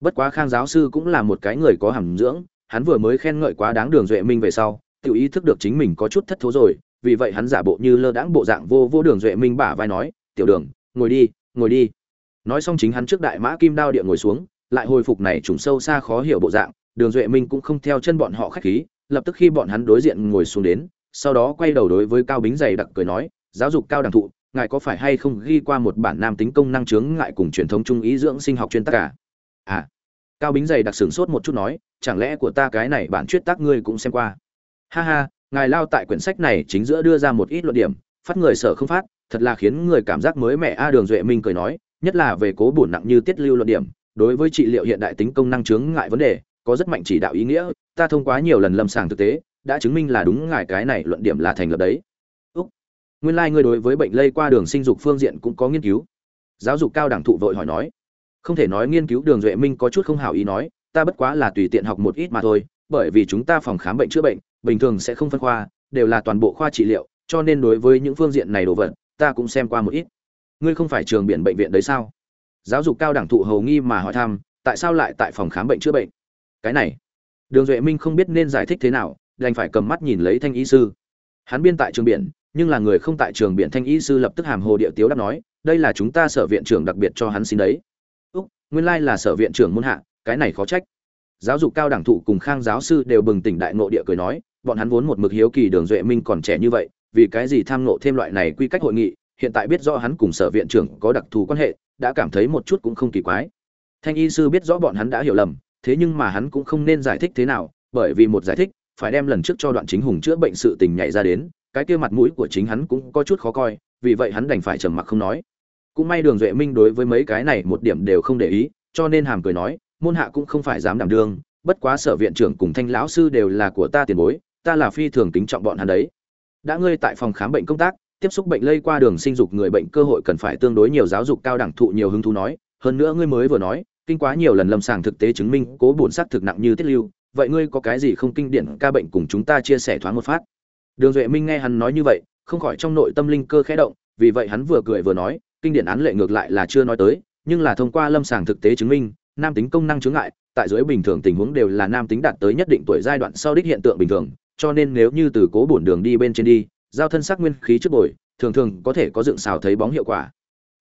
Bất quá khang giáo sư cũng là một cái người có hàm dưỡng, hắn vừa mới khen ngợi quá đáng đường duệ minh về sau tự ý thức được chính mình có chút thất thố rồi vì vậy hắn giả bộ như lơ đãng bộ dạng vô vô đường duệ minh bả vai nói, tiểu đường, ngồi đi ngồi đi. Nói xong chính hắn trước đại mã kim đao địa ngồi xuống, lại hồi phục này trùng sâu xa khó hiểu bộ dạng, đường duệ minh cũng không theo chân bọn họ khách khí, lập tức khi bọn hắn đối diện ngồi xuống đến, sau đó quay đầu đối với cao bính dày đặc cười nói, giáo dục cao đẳng thụ, ngài có phải hay không ghi qua một bản nam tính công năng chướng ngại cùng truyền thống trung ý dưỡng sinh học chuyên tất cả à? à. Cao bính dày đặc sửng sốt một chút nói, chẳng lẽ của ta cái này bản chuyên tác ngươi cũng xem qua? Ha ha ngài lao tại quyển sách này chính giữa đưa ra một ít luận điểm, phát người sợ không phát, thật là khiến người cảm giác mới mẻ a đường duệ minh cười nói, nhất là về cố bổn nặng như tiết lưu luận điểm, đối với trị liệu hiện đại tính công năng chướng ngại vấn đề, có rất mạnh chỉ đạo ý nghĩa, ta thông qua nhiều lần lâm sàng thực tế, đã chứng minh là đúng ngài cái này luận điểm là thành lập đấy. Úc, nguyên lai、like、ngươi đối với bệnh lây qua đường sinh dục phương diện cũng có nghiên cứu. Giáo dục cao đẳng thụ vội hỏi nói. Không thể nói nghiên cứu đường duệ minh có chút không hảo ý nói, ta bất quá là tùy tiện học một ít mà thôi, bởi vì chúng ta phòng khám bệnh chữa bệnh bình thường sẽ không phân khoa, đều là toàn bộ khoa trị liệu, cho nên đối với những phương diện này đồ vật, ta cũng xem qua một ít. Ngươi không phải trường biển bệnh viện đấy sao? Giáo dục cao đẳng thụ hầu nghi mà hỏi thăm, tại sao lại tại phòng khám bệnh chữa bệnh? Cái này, đường duệ minh không biết nên giải thích thế nào, đành phải cầm mắt nhìn lấy thanh y sư. Hắn biên tại trường biển, nhưng là người không tại trường biển, thanh y sư lập tức hàm hồ địa tiếu đáp nói, đây là chúng ta sở viện trưởng đặc biệt cho hắn xin đấy. Úc, nguyên lai là sở viện trưởng môn hạ, cái này khó trách. Giáo dục cao đẳng thụ cùng khang giáo sư đều bừng tỉnh đại ngộ địa cười nói bọn hắn vốn một mực hiếu kỳ đường duệ minh còn trẻ như vậy, vì cái gì tham nộ thêm loại này quy cách hội nghị, hiện tại biết rõ hắn cùng sở viện trưởng có đặc thù quan hệ, đã cảm thấy một chút cũng không kỳ quái. Thanh y sư biết rõ bọn hắn đã hiểu lầm, thế nhưng mà hắn cũng không nên giải thích thế nào, bởi vì một giải thích, phải đem lần trước cho đoạn chính hùng chữa bệnh sự tình nhảy ra đến, cái kia mặt mũi của chính hắn cũng có chút khó coi, vì vậy hắn đành phải trầm mặc không nói. Cũng may đường duệ minh đối với mấy cái này một điểm đều không để ý, cho nên hàm cười nói, môn hạ cũng không phải dám đảm đương, bất quá sở viện trưởng cùng thanh lão sư đều là của ta tiền bối ta là phi thường kính trọng bọn hắn đấy. Đã ngươi tại phòng khám bệnh công tác, tiếp xúc bệnh lây qua đường sinh dục người bệnh cơ hội cần phải tương đối nhiều giáo dục cao đẳng thụ nhiều hứng thú nói. Hơn nữa ngươi mới vừa nói, kinh quá nhiều lần lâm sàng thực tế chứng minh cố bổn sắc thực nặng như tiết lưu. Vậy ngươi có cái gì không kinh điển ca bệnh cùng chúng ta chia sẻ thoáng một phát? Đường duệ minh nghe hắn nói như vậy, không khỏi trong nội tâm linh cơ khẽ động, vì vậy hắn vừa cười vừa nói, kinh điển án lệ ngược lại là chưa nói tới, nhưng là thông qua lâm sàng thực tế chứng minh, nam tính công năng chứng ngại, tại dưới bình thường tình huống đều là nam tính đạt tới nhất định tuổi giai đoạn sau đích hiện tượng bình thường cho nên nếu như từ cố bổn đường đi bên trên đi, giao thân sắc nguyên khí trước bồi, thường thường có thể có dựng xào thấy bóng hiệu quả.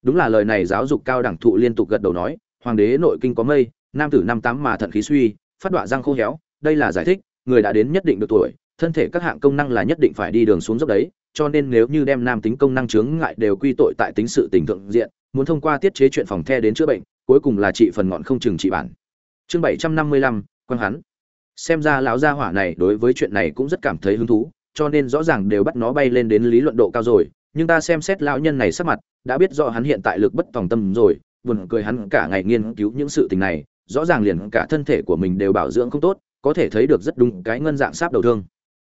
Đúng là lời này giáo dục cao đẳng thụ liên tục gật đầu nói, hoàng đế nội kinh có mây, nam tử năm tám mà thận khí suy, phát đọa răng khô héo, đây là giải thích, người đã đến nhất định độ tuổi, thân thể các hạng công năng là nhất định phải đi đường xuống dốc đấy, cho nên nếu như đem nam tính công năng chướng ngại đều quy tội tại tính sự tình thượng diện, muốn thông qua tiết chế chuyện phòng the đến chữa bệnh, cuối cùng là trị phần ngọn không chừng trị bản. Chương bảy trăm năm mươi lăm, quang hắn xem ra lão gia hỏa này đối với chuyện này cũng rất cảm thấy hứng thú, cho nên rõ ràng đều bắt nó bay lên đến lý luận độ cao rồi. Nhưng ta xem xét lão nhân này sắc mặt, đã biết rõ hắn hiện tại lực bất tòng tâm rồi, buồn cười hắn cả ngày nghiên cứu những sự tình này, rõ ràng liền cả thân thể của mình đều bảo dưỡng không tốt, có thể thấy được rất đúng cái ngân dạng sáp đầu thương.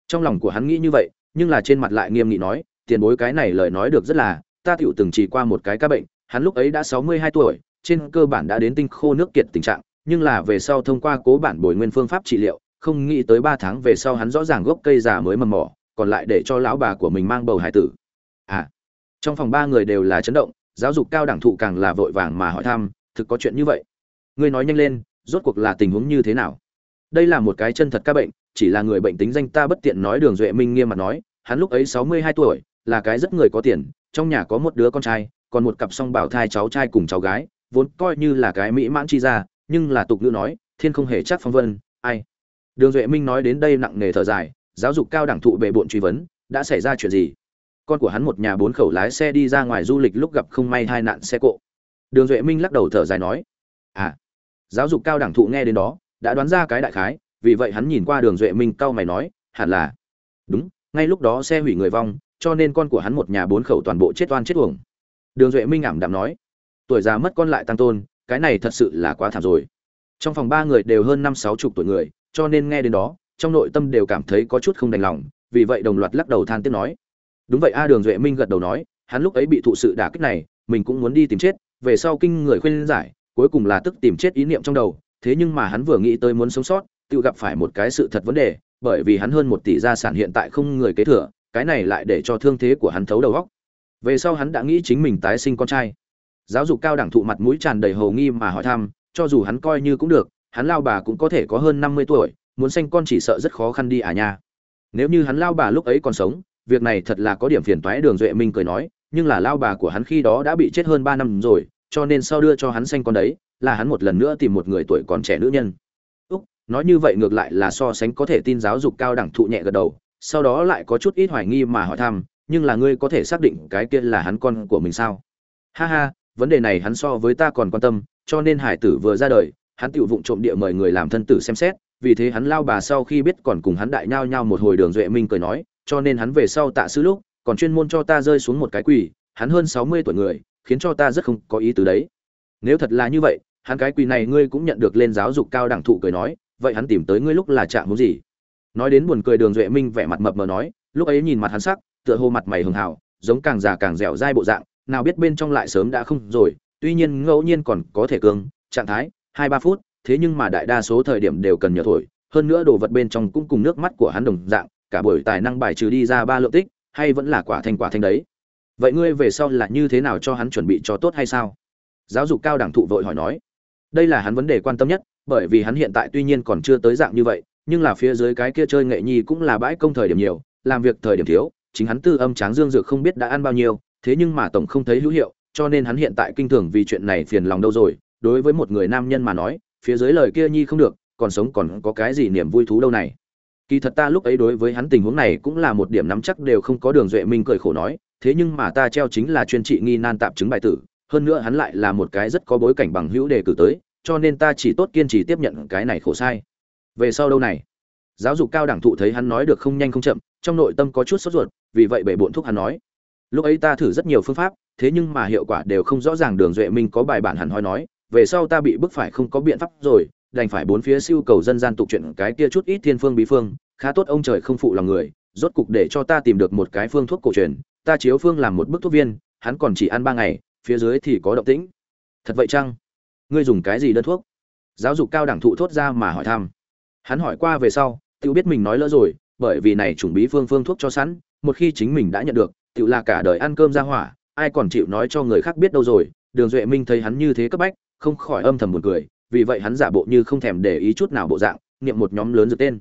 Trong lòng của hắn nghĩ như vậy, nhưng là trên mặt lại nghiêm nghị nói, tiền bối cái này lời nói được rất là, ta tựu từng chỉ qua một cái ca bệnh, hắn lúc ấy đã sáu mươi hai tuổi, trên cơ bản đã đến tinh khô nước kiệt tình trạng nhưng là về sau thông qua cố bản bồi nguyên phương pháp trị liệu, không nghĩ tới ba tháng về sau hắn rõ ràng gốc cây già mới mầm mỏ, còn lại để cho lão bà của mình mang bầu hải tử. À trong phòng ba người đều là chấn động, giáo dục cao đẳng thụ càng là vội vàng mà hỏi thăm, thực có chuyện như vậy? Ngươi nói nhanh lên, rốt cuộc là tình huống như thế nào? Đây là một cái chân thật ca bệnh, chỉ là người bệnh tính danh ta bất tiện nói đường duệ minh nghiêm mặt nói, hắn lúc ấy sáu mươi hai tuổi, là cái rất người có tiền, trong nhà có một đứa con trai, còn một cặp song bảo thai cháu trai cùng cháu gái, vốn coi như là cái mỹ mãn chi ra nhưng là tục ngữ nói, thiên không hề chắc phong vân, ai? Đường duệ minh nói đến đây nặng nề thở dài, giáo dục cao đẳng thụ bề bộn truy vấn, đã xảy ra chuyện gì? Con của hắn một nhà bốn khẩu lái xe đi ra ngoài du lịch lúc gặp không may hai nạn xe cộ. Đường duệ minh lắc đầu thở dài nói à giáo dục cao đẳng thụ nghe đến đó, đã đoán ra cái đại khái, vì vậy hắn nhìn qua đường duệ minh cau mày nói, hẳn là, đúng, ngay lúc đó xe hủy người vong, cho nên con của hắn một nhà bốn khẩu toàn bộ chết oan chết uổng. Đường duệ minh ảm đạm nói, tuổi già mất con lại tăng tôn cái này thật sự là quá thảm rồi. Trong phòng ba người đều hơn năm sáu chục tuổi người, cho nên nghe đến đó, trong nội tâm đều cảm thấy có chút không đành lòng, vì vậy đồng loạt lắc đầu than tiếc nói. Đúng vậy, a đường duệ minh gật đầu nói, hắn lúc ấy bị thụ sự đả kích này, mình cũng muốn đi tìm chết, về sau kinh người khuyên giải, cuối cùng là tức tìm chết ý niệm trong đầu, thế nhưng mà hắn vừa nghĩ tới muốn sống sót, tự gặp phải một cái sự thật vấn đề, bởi vì hắn hơn một tỷ gia sản hiện tại không người kế thừa, cái này lại để cho thương thế của hắn thấu đầu góc về sau hắn đã nghĩ chính mình tái sinh con trai giáo dục cao đẳng thụ mặt mũi tràn đầy hầu nghi mà hỏi thăm, cho dù hắn coi như cũng được, hắn lao bà cũng có thể có hơn năm mươi tuổi, muốn sanh con chỉ sợ rất khó khăn đi à nha. Nếu như hắn lao bà lúc ấy còn sống, việc này thật là có điểm phiền toái, đường duệ minh cười nói, nhưng là lao bà của hắn khi đó đã bị chết hơn ba năm rồi, cho nên sau đưa cho hắn sanh con đấy, là hắn một lần nữa tìm một người tuổi còn trẻ nữ nhân. Úc, nói như vậy ngược lại là so sánh có thể tin giáo dục cao đẳng thụ nhẹ gật đầu, sau đó lại có chút ít hoài nghi mà hỏi thăm, nhưng là ngươi có thể xác định cái kia là hắn con của mình sao? Ha ha vấn đề này hắn so với ta còn quan tâm, cho nên hải tử vừa ra đời, hắn tự vụng trộm địa mời người làm thân tử xem xét, vì thế hắn lao bà sau khi biết còn cùng hắn đại nhao nhao một hồi đường duệ minh cười nói, cho nên hắn về sau tạ sư lúc, còn chuyên môn cho ta rơi xuống một cái quỳ hắn hơn sáu mươi tuổi người, khiến cho ta rất không có ý từ đấy. Nếu thật là như vậy, hắn cái quỳ này ngươi cũng nhận được lên giáo dục cao đẳng thụ cười nói, vậy hắn tìm tới ngươi lúc là chạm muốn gì? Nói đến buồn cười đường duệ minh vẻ mặt mập mờ nói, lúc ấy nhìn mặt hắn sắc, tựa hồ mặt mày hường hào, giống càng già càng dẻo dai bộ dạng nào biết bên trong lại sớm đã không rồi, tuy nhiên ngẫu nhiên còn có thể cương, trạng thái, hai ba phút, thế nhưng mà đại đa số thời điểm đều cần nhờ thổi, hơn nữa đồ vật bên trong cũng cùng nước mắt của hắn đồng dạng, cả buổi tài năng bài trừ đi ra ba lượng tích, hay vẫn là quả thanh quả thanh đấy. Vậy ngươi về sau là như thế nào cho hắn chuẩn bị cho tốt hay sao? Giáo dục cao đẳng thụ vội hỏi nói. Đây là hắn vấn đề quan tâm nhất, bởi vì hắn hiện tại tuy nhiên còn chưa tới dạng như vậy, nhưng là phía dưới cái kia chơi nghệ nhi cũng là bãi công thời điểm nhiều, làm việc thời điểm thiếu, chính hắn tư âm tráng dương dược không biết đã ăn bao nhiêu thế nhưng mà tổng không thấy hữu hiệu, cho nên hắn hiện tại kinh thường vì chuyện này phiền lòng đâu rồi. Đối với một người nam nhân mà nói, phía dưới lời kia nhi không được, còn sống còn có cái gì niềm vui thú đâu này. Kỳ thật ta lúc ấy đối với hắn tình huống này cũng là một điểm nắm chắc đều không có đường duệ minh cười khổ nói, thế nhưng mà ta treo chính là chuyên trị nghi nan tạm chứng bài tử, hơn nữa hắn lại là một cái rất có bối cảnh bằng hữu đề cử tới, cho nên ta chỉ tốt kiên trì tiếp nhận cái này khổ sai. Về sau đâu này? Giáo dục cao đẳng thụ thấy hắn nói được không nhanh không chậm, trong nội tâm có chút sốt ruột, vì vậy bể bộn thúc hắn nói lúc ấy ta thử rất nhiều phương pháp, thế nhưng mà hiệu quả đều không rõ ràng đường duệ minh có bài bản hẳn hoi nói, về sau ta bị bức phải không có biện pháp rồi, đành phải bốn phía siêu cầu dân gian tục chuyện cái kia chút ít thiên phương bí phương, khá tốt ông trời không phụ lòng người, rốt cục để cho ta tìm được một cái phương thuốc cổ truyền, ta chiếu phương làm một bức thuốc viên, hắn còn chỉ ăn ba ngày, phía dưới thì có động tĩnh. Thật vậy chăng? Ngươi dùng cái gì đơn thuốc? Giáo dục cao đẳng thụ thốt ra mà hỏi thăm. Hắn hỏi qua về sau, tự biết mình nói lỡ rồi, bởi vì này chủng bí phương phương thuốc cho sẵn, một khi chính mình đã nhận được tự là cả đời ăn cơm ra hỏa, ai còn chịu nói cho người khác biết đâu rồi, đường duệ minh thấy hắn như thế cấp bách, không khỏi âm thầm buồn cười, vì vậy hắn giả bộ như không thèm để ý chút nào bộ dạng, niệm một nhóm lớn dược tên.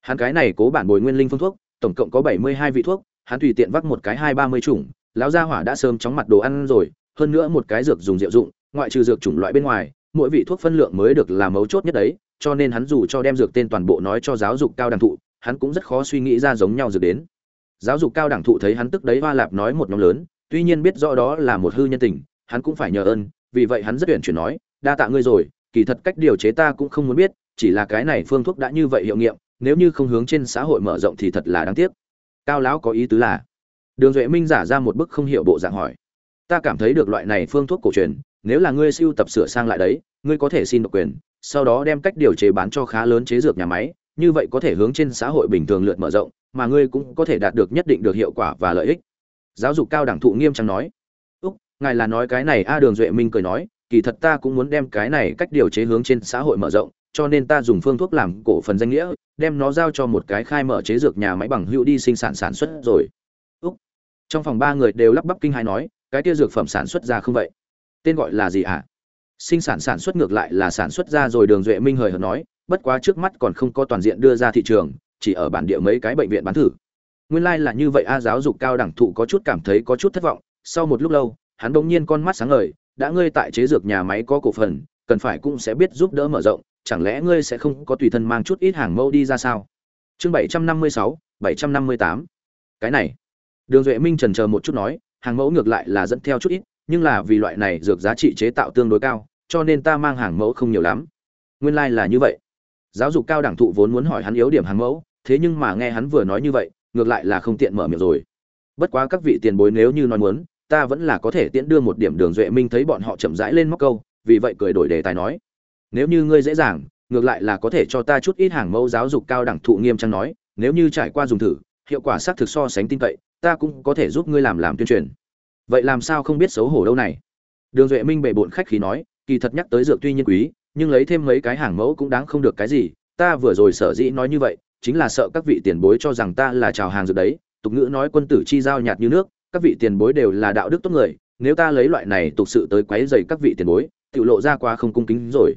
Hắn cái này cố bản bồi nguyên linh phương thuốc, tổng cộng có bảy mươi hai vị thuốc, hắn tùy tiện vác một cái hai ba mươi chủng, lão gia hỏa đã sớm chóng mặt đồ ăn rồi, hơn nữa một cái dược dùng diệu dụng, ngoại trừ dược chủng loại bên ngoài, mỗi vị thuốc phân lượng mới được là mấu chốt nhất đấy, cho nên hắn dù cho đem dược tên toàn bộ nói cho giáo dục cao đẳng thụ, hắn cũng rất khó suy nghĩ ra giống nhau dược đến giáo dục cao đẳng thụ thấy hắn tức đấy hoa lạp nói một nhóm lớn, tuy nhiên biết rõ đó là một hư nhân tình, hắn cũng phải nhờ ơn, vì vậy hắn rất tuyển chuyển nói, đa tạ ngươi rồi, kỳ thật cách điều chế ta cũng không muốn biết, chỉ là cái này phương thuốc đã như vậy hiệu nghiệm, nếu như không hướng trên xã hội mở rộng thì thật là đáng tiếc. Cao lão có ý tứ là? Đường duệ minh giả ra một bức không hiểu bộ dạng hỏi. Ta cảm thấy được loại này phương thuốc cổ truyền, nếu là ngươi siêu tập sửa sang lại đấy, ngươi có thể xin độc quyền, sau đó đem cách điều chế bán cho khá lớn chế dược nhà máy như vậy có thể hướng trên xã hội bình thường lượt mở rộng, mà ngươi cũng có thể đạt được nhất định được hiệu quả và lợi ích. Giáo dục cao đẳng thụ nghiêm trang nói. Úc, ngài là nói cái này a đường duệ minh cười nói, kỳ thật ta cũng muốn đem cái này cách điều chế hướng trên xã hội mở rộng, cho nên ta dùng phương thuốc làm cổ phần danh nghĩa, đem nó giao cho một cái khai mở chế dược nhà máy bằng hữu đi sinh sản sản xuất rồi. Úc, trong phòng ba người đều lắp bắp kinh hai nói, cái kia dược phẩm sản xuất ra không vậy? Tên gọi là gì ạ à? sinh sản sản xuất ngược lại là sản xuất ra rồi, đường duệ minh hời hợt nói bất quá trước mắt còn không có toàn diện đưa ra thị trường, chỉ ở bản địa mấy cái bệnh viện bán thử. Nguyên lai là như vậy, a giáo dục cao đẳng thụ có chút cảm thấy có chút thất vọng. Sau một lúc lâu, hắn đột nhiên con mắt sáng ngời, đã ngươi tại chế dược nhà máy có cổ phần, cần phải cũng sẽ biết giúp đỡ mở rộng, chẳng lẽ ngươi sẽ không có tùy thân mang chút ít hàng mẫu đi ra sao? Chương bảy trăm năm mươi sáu, bảy trăm năm mươi tám. Cái này. Đường duệ minh trần chờ một chút nói, hàng mẫu ngược lại là dẫn theo chút ít, nhưng là vì loại này dược giá trị chế tạo tương đối cao, cho nên ta mang hàng mẫu không nhiều lắm. Nguyên lai là như vậy giáo dục cao đẳng thụ vốn muốn hỏi hắn yếu điểm hàng mẫu, thế nhưng mà nghe hắn vừa nói như vậy, ngược lại là không tiện mở miệng rồi. Bất quá các vị tiền bối nếu như nói muốn, ta vẫn là có thể tiễn đưa một điểm đường duệ minh thấy bọn họ chậm rãi lên móc câu, vì vậy cười đổi đề tài nói. Nếu như ngươi dễ dàng, ngược lại là có thể cho ta chút ít hàng mẫu giáo dục cao đẳng thụ nghiêm trang nói, nếu như trải qua dùng thử, hiệu quả xác thực so sánh tin cậy, ta cũng có thể giúp ngươi làm làm tuyên truyền. Vậy làm sao không biết xấu hổ đâu này? Đường duệ minh bề bộn khách khí nói, kỳ thật nhắc tới dược tuy nhiên quý nhưng lấy thêm mấy cái hàng mẫu cũng đáng không được cái gì, ta vừa rồi sở dĩ nói như vậy, chính là sợ các vị tiền bối cho rằng ta là chào hàng dược đấy, tục ngữ nói quân tử chi giao nhạt như nước, các vị tiền bối đều là đạo đức tốt người, nếu ta lấy loại này tục sự tới quấy dày các vị tiền bối tự lộ ra quá không cung kính rồi.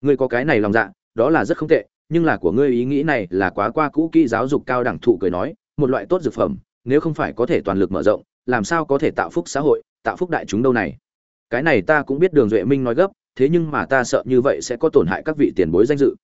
Ngươi có cái này lòng dạ đó là rất không tệ, nhưng là của ngươi ý nghĩ này là quá qua cũ kỹ giáo dục cao đẳng thụ cười nói, một loại tốt dược phẩm, nếu không phải có thể toàn lực mở rộng, làm sao có thể tạo phúc xã hội, tạo phúc đại chúng đâu này. Cái này ta cũng biết đường duệ minh nói gấp thế nhưng mà ta sợ như vậy sẽ có tổn hại các vị tiền bối danh dự.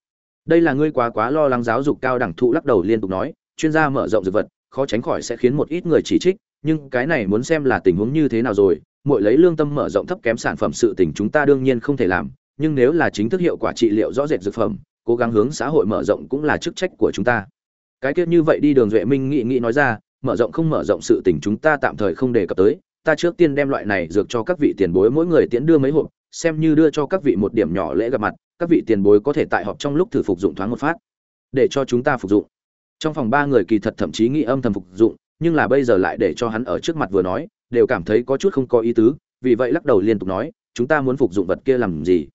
Đây là ngươi quá quá lo lắng giáo dục cao đẳng thụ lắc đầu liên tục nói, chuyên gia mở rộng dược vật, khó tránh khỏi sẽ khiến một ít người chỉ trích, nhưng cái này muốn xem là tình huống như thế nào rồi mỗi lấy lương tâm mở rộng thấp kém sản phẩm sự tình chúng ta đương nhiên không thể làm, nhưng nếu là chính thức hiệu quả trị liệu rõ rệt dược phẩm, cố gắng hướng xã hội mở rộng cũng là chức trách của chúng ta. Cái kia như vậy đi đường duệ minh nghĩ nghĩ nói ra, mở rộng không mở rộng sự tình chúng ta tạm thời không đề cập tới ta trước tiên đem loại này dược cho các vị tiền bối mỗi người tiễn đưa mấy hộp, xem như đưa cho các vị một điểm nhỏ lễ gặp mặt, các vị tiền bối có thể tại họp trong lúc thử phục dụng thoáng một phát, để cho chúng ta phục dụng. Trong phòng ba người kỳ thật thậm chí nghĩ âm thầm phục dụng, nhưng là bây giờ lại để cho hắn ở trước mặt vừa nói, đều cảm thấy có chút không có ý tứ, vì vậy lắc đầu liên tục nói, chúng ta muốn phục dụng vật kia làm gì?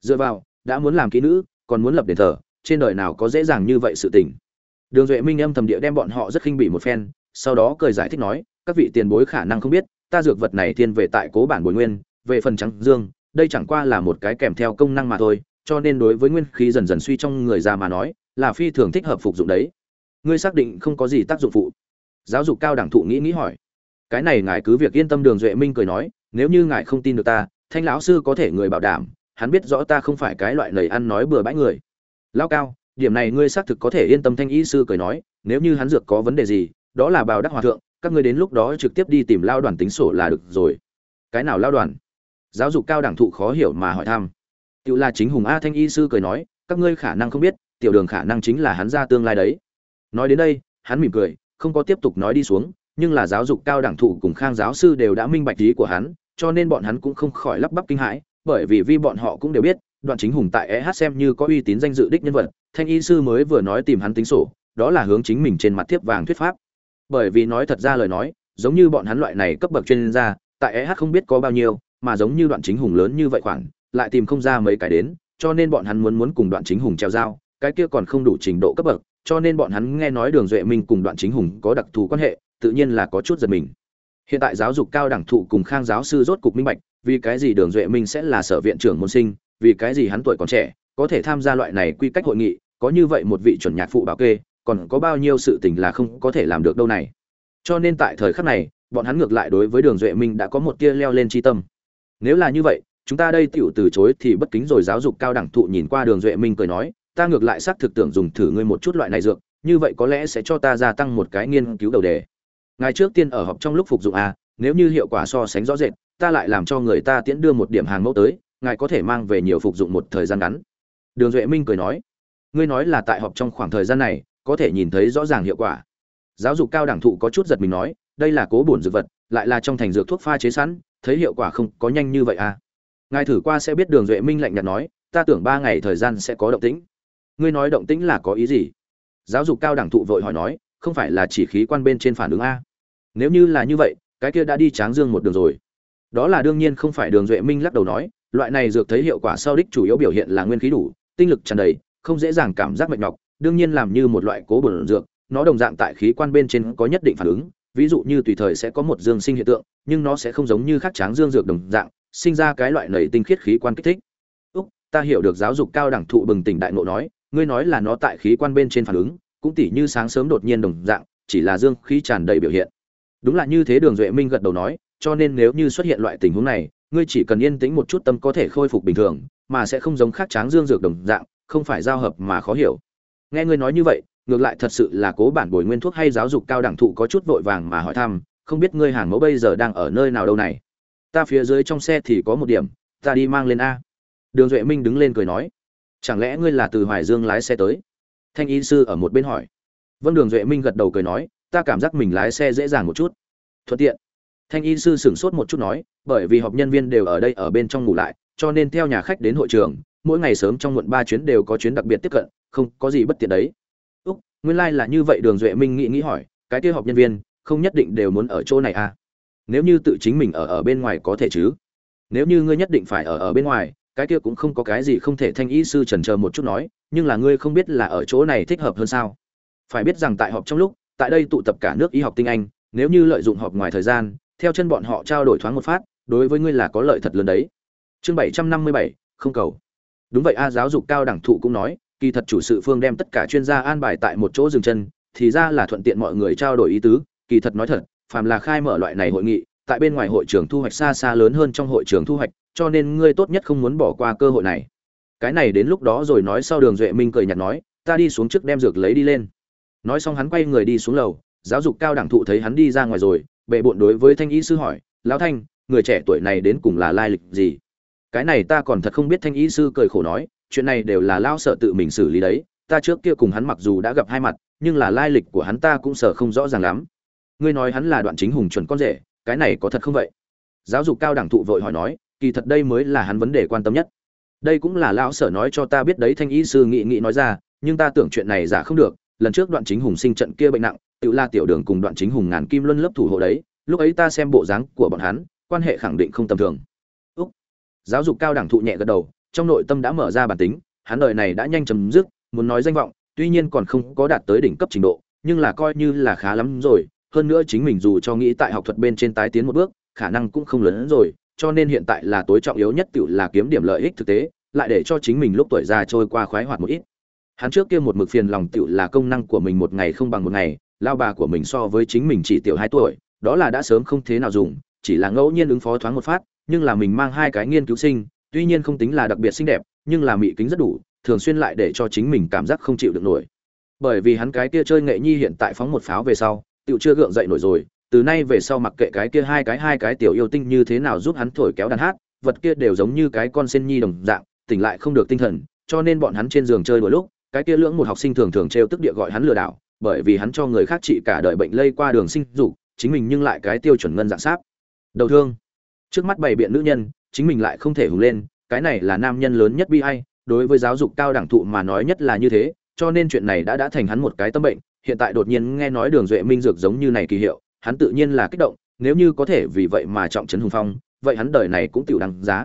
Dựa vào, đã muốn làm kỹ nữ, còn muốn lập đền thờ, trên đời nào có dễ dàng như vậy sự tình. Đường duệ minh âm thầm địa đem bọn họ rất khinh bỉ một phen, sau đó cười giải thích nói, các vị tiền bối khả năng không biết ta dược vật này thiên về tại cố bản bồi nguyên, về phần trắng dương, đây chẳng qua là một cái kèm theo công năng mà thôi, cho nên đối với nguyên khí dần dần suy trong người già mà nói, là phi thường thích hợp phục dụng đấy. Ngươi xác định không có gì tác dụng phụ. Giáo dục cao đẳng thụ nghĩ nghĩ hỏi. Cái này ngài cứ việc yên tâm đường duệ minh cười nói, nếu như ngài không tin được ta, thanh lão sư có thể người bảo đảm, hắn biết rõ ta không phải cái loại lời ăn nói bừa bãi người. Lao cao, điểm này ngươi xác thực có thể yên tâm thanh y sư cười nói, nếu như hắn dược có vấn đề gì, đó là bào đắc hòa thượng các ngươi đến lúc đó trực tiếp đi tìm lao đoàn tính sổ là được rồi. Cái nào lao đoàn? Giáo dục cao đẳng thụ khó hiểu mà hỏi thăm. Tự là chính hùng a thanh y sư cười nói, các ngươi khả năng không biết, tiểu đường khả năng chính là hắn ra tương lai đấy. Nói đến đây, hắn mỉm cười, không có tiếp tục nói đi xuống, nhưng là giáo dục cao đẳng thụ cùng khang giáo sư đều đã minh bạch ý của hắn, cho nên bọn hắn cũng không khỏi lắp bắp kinh hãi, bởi vì vì bọn họ cũng đều biết, đoạn chính hùng tại eh xem như có uy tín danh dự đích nhân vật, thanh y sư mới vừa nói tìm hắn tính sổ, đó là hướng chính mình trên mặt tiếp vàng thuyết pháp bởi vì nói thật ra lời nói, giống như bọn hắn loại này cấp bậc chuyên gia, tại eh không biết có bao nhiêu, mà giống như đoạn chính hùng lớn như vậy khoản lại tìm không ra mấy cái đến, cho nên bọn hắn muốn muốn cùng đoạn chính hùng treo dao, cái kia còn không đủ trình độ cấp bậc, cho nên bọn hắn nghe nói đường duệ minh cùng đoạn chính hùng có đặc thù quan hệ, tự nhiên là có chút giật mình. Hiện tại giáo dục cao đẳng thụ cùng khang giáo sư rốt cục minh bạch, vì cái gì đường duệ minh sẽ là sở viện trưởng môn sinh, vì cái gì hắn tuổi còn trẻ, có thể tham gia loại này quy cách hội nghị, có như vậy một vị chuẩn nhạc phụ bảo kê còn có bao nhiêu sự tình là không có thể làm được đâu này. Cho nên tại thời khắc này, bọn hắn ngược lại đối với đường duệ minh đã có một tia leo lên tri tâm. Nếu là như vậy, chúng ta đây tựu từ chối thì bất kính rồi giáo dục cao đẳng thụ nhìn qua đường duệ minh cười nói, ta ngược lại xác thực tưởng dùng thử ngươi một chút loại này dược, như vậy có lẽ sẽ cho ta gia tăng một cái nghiên cứu đầu đề. Ngày trước tiên ở họp trong lúc phục dụng a nếu như hiệu quả so sánh rõ rệt, ta lại làm cho người ta tiễn đưa một điểm hàng mẫu tới, ngài có thể mang về nhiều phục dụng một thời gian ngắn. Đường duệ minh cười nói, ngươi nói là tại họp trong khoảng thời gian này có thể nhìn thấy rõ ràng hiệu quả. Giáo dục cao đẳng thụ có chút giật mình nói, đây là cố bổn dược vật, lại là trong thành dược thuốc pha chế sẵn, thấy hiệu quả không có nhanh như vậy à? Ngài thử qua sẽ biết đường duệ minh lạnh nhạt nói, ta tưởng ba ngày thời gian sẽ có động tĩnh. Ngươi nói động tĩnh là có ý gì? Giáo dục cao đẳng thụ vội hỏi nói, không phải là chỉ khí quan bên trên phản ứng a? Nếu như là như vậy, cái kia đã đi tráng dương một đường rồi. Đó là đương nhiên không phải đường duệ minh lắc đầu nói, loại này dược thấy hiệu quả sau đích chủ yếu biểu hiện là nguyên khí đủ, tinh lực tràn đầy, không dễ dàng cảm giác mệt nhọc đương nhiên làm như một loại cố bổn dược, nó đồng dạng tại khí quan bên trên có nhất định phản ứng, ví dụ như tùy thời sẽ có một dương sinh hiện tượng, nhưng nó sẽ không giống như khác tráng dương dược đồng dạng, sinh ra cái loại nảy tinh khiết khí quan kích thích. Úc, ta hiểu được giáo dục cao đẳng thụ bừng tỉnh đại ngộ nói, ngươi nói là nó tại khí quan bên trên phản ứng, cũng tỉ như sáng sớm đột nhiên đồng dạng, chỉ là dương khí tràn đầy biểu hiện. Đúng là như thế đường duệ minh gật đầu nói, cho nên nếu như xuất hiện loại tình huống này, ngươi chỉ cần yên tĩnh một chút tâm có thể khôi phục bình thường, mà sẽ không giống khác tráng dương dược đồng dạng, không phải giao hợp mà khó hiểu nghe ngươi nói như vậy, ngược lại thật sự là cố bản bồi nguyên thuốc hay giáo dục cao đẳng thụ có chút vội vàng mà hỏi thăm, không biết ngươi hàng mẫu bây giờ đang ở nơi nào đâu này. Ta phía dưới trong xe thì có một điểm, ta đi mang lên a. Đường duệ minh đứng lên cười nói, chẳng lẽ ngươi là từ hoài dương lái xe tới? Thanh y sư ở một bên hỏi. Vâng đường duệ minh gật đầu cười nói, ta cảm giác mình lái xe dễ dàng một chút. Thuận tiện. Thanh y sư sửng sốt một chút nói, bởi vì họp nhân viên đều ở đây ở bên trong ngủ lại, cho nên theo nhà khách đến hội trường mỗi ngày sớm trong muộn ba chuyến đều có chuyến đặc biệt tiếp cận, không có gì bất tiện đấy. Úc, nguyên lai、like、là như vậy, đường duệ minh nghĩ nghĩ hỏi, cái kia họp nhân viên, không nhất định đều muốn ở chỗ này à? Nếu như tự chính mình ở ở bên ngoài có thể chứ? Nếu như ngươi nhất định phải ở ở bên ngoài, cái kia cũng không có cái gì không thể thanh ý sư trần chờ một chút nói, nhưng là ngươi không biết là ở chỗ này thích hợp hơn sao? Phải biết rằng tại họp trong lúc, tại đây tụ tập cả nước y học tinh anh, nếu như lợi dụng họp ngoài thời gian, theo chân bọn họ trao đổi thoáng một phát, đối với ngươi là có lợi thật lớn đấy. Chương bảy trăm năm mươi bảy, không cầu đúng vậy, a giáo dục cao đẳng thụ cũng nói, kỳ thật chủ sự phương đem tất cả chuyên gia an bài tại một chỗ dừng chân, thì ra là thuận tiện mọi người trao đổi ý tứ. Kỳ thật nói thật, phàm là khai mở loại này hội nghị, tại bên ngoài hội trường thu hoạch xa xa lớn hơn trong hội trường thu hoạch, cho nên ngươi tốt nhất không muốn bỏ qua cơ hội này. Cái này đến lúc đó rồi nói sau đường duệ minh cười nhạt nói, ta đi xuống trước đem dược lấy đi lên. Nói xong hắn quay người đi xuống lầu, giáo dục cao đẳng thụ thấy hắn đi ra ngoài rồi, bệ bộn đối với thanh y sư hỏi, lão thanh, người trẻ tuổi này đến cùng là lai lịch gì? Cái này ta còn thật không biết thanh y sư cười khổ nói, chuyện này đều là lao sợ tự mình xử lý đấy, ta trước kia cùng hắn mặc dù đã gặp hai mặt, nhưng là lai lịch của hắn ta cũng sợ không rõ ràng lắm. Ngươi nói hắn là đoạn chính hùng chuẩn con rể, cái này có thật không vậy? Giáo dục cao đẳng thụ vội hỏi nói, kỳ thật đây mới là hắn vấn đề quan tâm nhất. Đây cũng là lão sở nói cho ta biết đấy, thanh y sư nghị nghị nói ra, nhưng ta tưởng chuyện này giả không được, lần trước đoạn chính hùng sinh trận kia bệnh nặng, tự la tiểu đường cùng đoạn chính hùng ngàn kim luân lớp thủ hộ đấy, lúc ấy ta xem bộ dáng của bọn hắn, quan hệ khẳng định không tầm thường giáo dục cao đẳng thụ nhẹ gật đầu, trong nội tâm đã mở ra bản tính, hắn đời này đã nhanh chấm dứt, muốn nói danh vọng, tuy nhiên còn không có đạt tới đỉnh cấp trình độ, nhưng là coi như là khá lắm rồi, hơn nữa chính mình dù cho nghĩ tại học thuật bên trên tái tiến một bước, khả năng cũng không lớn hơn rồi, cho nên hiện tại là tối trọng yếu nhất tự là kiếm điểm lợi ích thực tế, lại để cho chính mình lúc tuổi già trôi qua khoái hoạt một ít. Hắn trước kia một mực phiền lòng tự là công năng của mình một ngày không bằng một ngày, lao bà của mình so với chính mình chỉ tiểu hai tuổi, đó là đã sớm không thế nào dùng, chỉ là ngẫu nhiên ứng phó thoáng một phát nhưng là mình mang hai cái nghiên cứu sinh, tuy nhiên không tính là đặc biệt xinh đẹp, nhưng là mị kính rất đủ, thường xuyên lại để cho chính mình cảm giác không chịu được nổi. Bởi vì hắn cái kia chơi nghệ nhi hiện tại phóng một pháo về sau tựu chưa gượng dậy nổi rồi, từ nay về sau mặc kệ cái kia hai cái hai cái tiểu yêu tinh như thế nào giúp hắn thổi kéo đàn hát, vật kia đều giống như cái con sen nhi đồng dạng, tỉnh lại không được tinh thần, cho nên bọn hắn trên giường chơi đôi lúc, cái kia lưỡng một học sinh thường thường trêu tức địa gọi hắn lừa đảo, bởi vì hắn cho người khác trị cả đời bệnh lây qua đường sinh dục, chính mình nhưng lại cái tiêu chuẩn ngân dạng sáp. Đầu thương trước mắt bày biện nữ nhân, chính mình lại không thể hùng lên, cái này là nam nhân lớn nhất bi ai, đối với giáo dục cao đẳng thụ mà nói nhất là như thế, cho nên chuyện này đã đã thành hắn một cái tâm bệnh, hiện tại đột nhiên nghe nói đường duệ minh dược giống như này kỳ hiệu, hắn tự nhiên là kích động, nếu như có thể vì vậy mà trọng trấn hùng phong, vậy hắn đời này cũng tiểu đăng giá.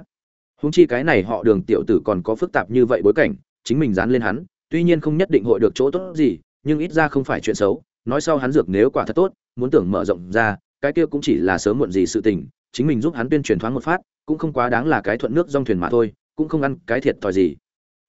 Húng chi cái này họ đường tiểu tử còn có phức tạp như vậy bối cảnh, chính mình dán lên hắn, tuy nhiên không nhất định hội được chỗ tốt gì, nhưng ít ra không phải chuyện xấu, nói sau hắn dược nếu quả thật tốt, muốn tưởng mở rộng ra, cái kia cũng chỉ là sớm muộn gì sự tình chính mình giúp hắn tuyên truyền thoáng một phát, cũng không quá đáng là cái thuận nước dong thuyền mà thôi, cũng không ăn cái thiệt thòi gì.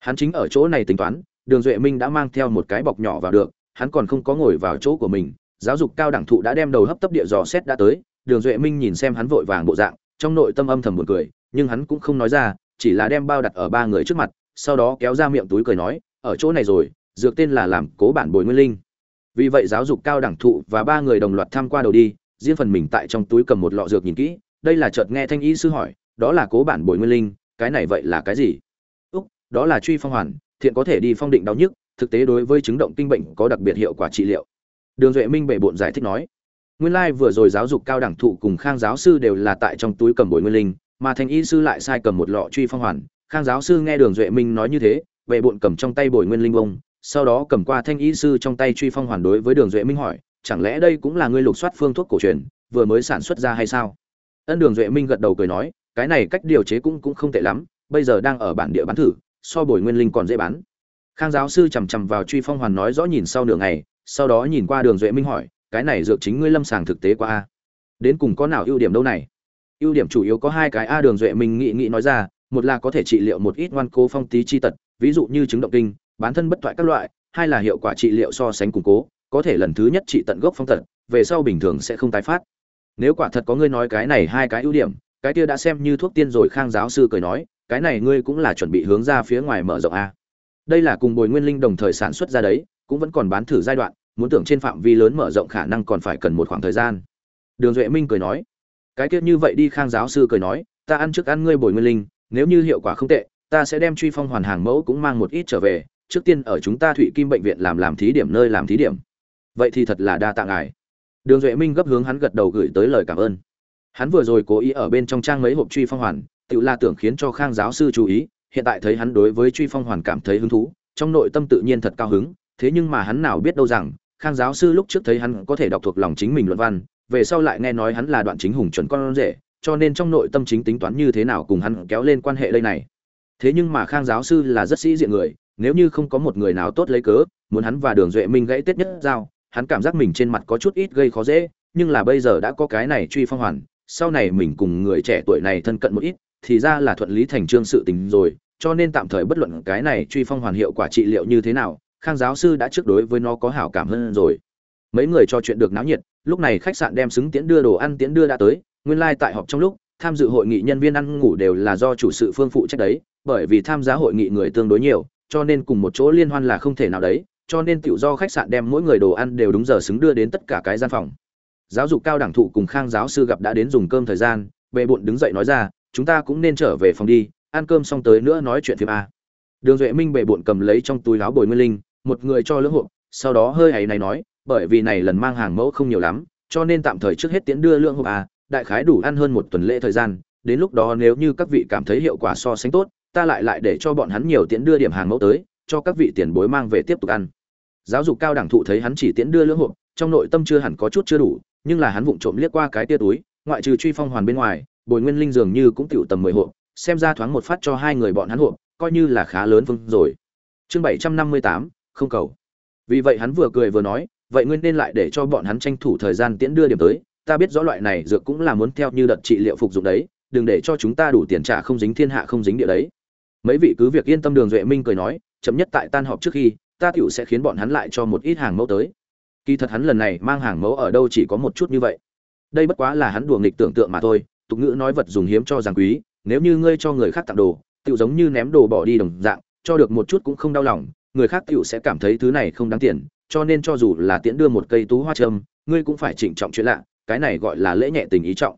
Hắn chính ở chỗ này tính toán, đường duệ minh đã mang theo một cái bọc nhỏ vào được, hắn còn không có ngồi vào chỗ của mình, giáo dục cao đẳng thụ đã đem đầu hấp tấp địa dò xét đã tới, đường duệ minh nhìn xem hắn vội vàng bộ dạng, trong nội tâm âm thầm buồn cười, nhưng hắn cũng không nói ra, chỉ là đem bao đặt ở ba người trước mặt, sau đó kéo ra miệng túi cười nói, ở chỗ này rồi, dược tên là làm cố bản bồi nguyên linh. Vì vậy giáo dục cao đẳng thụ và ba người đồng loạt tham qua đầu đi, riêng phần mình tại trong túi cầm một lọ dược nhìn kỹ đây là chợt nghe thanh y sư hỏi, đó là cố bản bồi nguyên linh, cái này vậy là cái gì? Úc, đó là truy phong hoàn, thiện có thể đi phong định đau nhức, thực tế đối với chứng động kinh bệnh có đặc biệt hiệu quả trị liệu. Đường duệ minh bệ bộn giải thích nói, nguyên lai vừa rồi giáo dục cao đẳng thụ cùng khang giáo sư đều là tại trong túi cầm bồi nguyên linh, mà thanh y sư lại sai cầm một lọ truy phong hoàn. Khang giáo sư nghe đường duệ minh nói như thế bệ bộn cầm trong tay bồi nguyên linh bông, sau đó cầm qua thanh y sư trong tay truy phong hoàn đối với đường duệ minh hỏi, chẳng lẽ đây cũng là ngươi lục soát phương thuốc cổ truyền, vừa mới sản xuất ra hay sao? Ân đường duệ minh gật đầu cười nói, cái này cách điều chế cũng cũng không tệ lắm, bây giờ đang ở bản địa bán thử, so bồi nguyên linh còn dễ bán. Khang giáo sư chằm chằm vào truy phong hoàn nói rõ nhìn sau nửa ngày, sau đó nhìn qua đường duệ minh hỏi, cái này dược chính ngươi lâm sàng thực tế qua a. Đến cùng có nào ưu điểm đâu này? Ưu điểm chủ yếu có hai cái a, đường duệ minh nghĩ nghĩ nói ra, một là có thể trị liệu một ít ngoan cố phong tí chi tật, ví dụ như chứng động kinh, bán thân bất thoại các loại, hai là hiệu quả trị liệu so sánh củng cố, có thể lần thứ nhất trị tận gốc phong tật, về sau bình thường sẽ không tái phát nếu quả thật có ngươi nói cái này hai cái ưu điểm, cái kia đã xem như thuốc tiên rồi, khang giáo sư cười nói, cái này ngươi cũng là chuẩn bị hướng ra phía ngoài mở rộng a. Đây là cùng bồi nguyên linh đồng thời sản xuất ra đấy, cũng vẫn còn bán thử giai đoạn, muốn tưởng trên phạm vi lớn mở rộng khả năng còn phải cần một khoảng thời gian. Đường duệ minh cười nói, cái kia như vậy đi, khang giáo sư cười nói, ta ăn trước ăn ngươi bồi nguyên linh, nếu như hiệu quả không tệ, ta sẽ đem truy phong hoàn hàng mẫu cũng mang một ít trở về, trước tiên ở chúng ta thụy kim bệnh viện làm làm thí điểm, nơi làm thí điểm. Vậy thì thật là đa tạ ngài đường duệ minh gấp hướng hắn gật đầu gửi tới lời cảm ơn. Hắn vừa rồi cố ý ở bên trong trang mấy hộp truy phong hoàn, tự la tưởng khiến cho khang giáo sư chú ý, hiện tại thấy hắn đối với truy phong hoàn cảm thấy hứng thú, trong nội tâm tự nhiên thật cao hứng, thế nhưng mà hắn nào biết đâu rằng, khang giáo sư lúc trước thấy hắn có thể đọc thuộc lòng chính mình luận văn, về sau lại nghe nói hắn là đoạn chính hùng chuẩn con rể, cho nên trong nội tâm chính tính toán như thế nào cùng hắn kéo lên quan hệ đây này. Thế nhưng mà khang giáo sư là rất sĩ diện người, nếu như không có một người nào tốt lấy cớ, muốn hắn và đường duệ minh gãy tết nhất giao hắn cảm giác mình trên mặt có chút ít gây khó dễ, nhưng là bây giờ đã có cái này truy phong hoàn, sau này mình cùng người trẻ tuổi này thân cận một ít, thì ra là thuận lý thành trương sự tình rồi, cho nên tạm thời bất luận cái này truy phong hoàn hiệu quả trị liệu như thế nào, khang giáo sư đã trước đối với nó có hảo cảm hơn rồi. Mấy người cho chuyện được náo nhiệt, lúc này khách sạn đem xứng tiễn đưa đồ ăn tiễn đưa đã tới, nguyên lai tại họp trong lúc, tham dự hội nghị nhân viên ăn ngủ đều là do chủ sự phương phụ trách đấy, bởi vì tham gia hội nghị người tương đối nhiều, cho nên cùng một chỗ liên hoan là không thể nào đấy cho nên tiểu do khách sạn đem mỗi người đồ ăn đều đúng giờ xứng đưa đến tất cả cái gian phòng. Giáo dục cao đẳng thụ cùng khang giáo sư gặp đã đến dùng cơm thời gian, bệ bộn đứng dậy nói ra, chúng ta cũng nên trở về phòng đi, ăn cơm xong tới nữa nói chuyện phim a. Đường duệ minh bệ bộn cầm lấy trong túi áo bồi nguyên linh, một người cho lưỡng hộp, sau đó hơi ấy này nói, bởi vì này lần mang hàng mẫu không nhiều lắm, cho nên tạm thời trước hết tiễn đưa lưỡng hộp a, đại khái đủ ăn hơn một tuần lễ thời gian, đến lúc đó nếu như các vị cảm thấy hiệu quả so sánh tốt, ta lại lại để cho bọn hắn nhiều tiễn đưa điểm hàng mẫu tới cho các vị tiền bối mang về tiếp tục ăn. Giáo dục cao đẳng thụ thấy hắn chỉ tiễn đưa lưỡng hộp, trong nội tâm chưa hẳn có chút chưa đủ, nhưng là hắn vụng trộm liếc qua cái tia túi, ngoại trừ truy phong hoàn bên ngoài, bồi nguyên linh dường như cũng tiểu tầm mười hộp, xem ra thoáng một phát cho hai người bọn hắn hộp, coi như là khá lớn vương rồi. Chương bảy trăm năm mươi tám, không cầu. Vì vậy hắn vừa cười vừa nói, vậy nguyên nên lại để cho bọn hắn tranh thủ thời gian tiễn đưa điểm tới, ta biết rõ loại này dược cũng là muốn theo như đợt trị liệu phục dụng đấy, đừng để cho chúng ta đủ tiền trả không dính thiên hạ không dính địa đấy. Mấy vị cứ việc yên tâm đường duệ minh cười nói chậm nhất tại tan họp trước khi, ta tựu sẽ khiến bọn hắn lại cho một ít hàng mẫu tới. Kỳ thật hắn lần này mang hàng mẫu ở đâu chỉ có một chút như vậy. Đây bất quá là hắn đùa nghịch tưởng tượng mà thôi, tục ngữ nói vật dùng hiếm cho giang quý, nếu như ngươi cho người khác tặng đồ tựu giống như ném đồ bỏ đi đồng dạng, cho được một chút cũng không đau lòng, người khác tựu sẽ cảm thấy thứ này không đáng tiền, cho nên cho dù là tiễn đưa một cây tú hoa trâm, ngươi cũng phải trịnh trọng chuyện lạ, cái này gọi là lễ nhẹ tình ý trọng.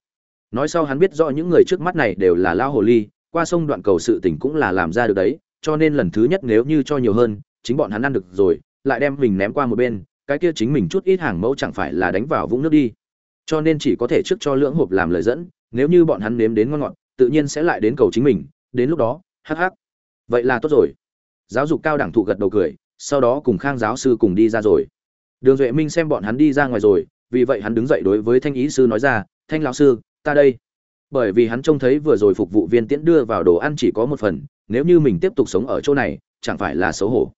Nói sau hắn biết rõ những người trước mắt này đều là lao hồ ly, qua sông đoạn cầu sự tình cũng là làm ra được đấy cho nên lần thứ nhất nếu như cho nhiều hơn, chính bọn hắn ăn được rồi, lại đem mình ném qua một bên, cái kia chính mình chút ít hàng mẫu chẳng phải là đánh vào vũng nước đi. Cho nên chỉ có thể trước cho lưỡng hộp làm lời dẫn, nếu như bọn hắn nếm đến ngon ngọt, tự nhiên sẽ lại đến cầu chính mình, đến lúc đó, hắc hắc. Vậy là tốt rồi. Giáo dục cao đẳng thụ gật đầu cười, sau đó cùng khang giáo sư cùng đi ra rồi. Đường duệ minh xem bọn hắn đi ra ngoài rồi, vì vậy hắn đứng dậy đối với thanh ý sư nói ra, thanh lão sư, ta đây. Bởi vì hắn trông thấy vừa rồi phục vụ viên tiễn đưa vào đồ ăn chỉ có một phần nếu như mình tiếp tục sống ở chỗ này, chẳng phải là xấu hổ.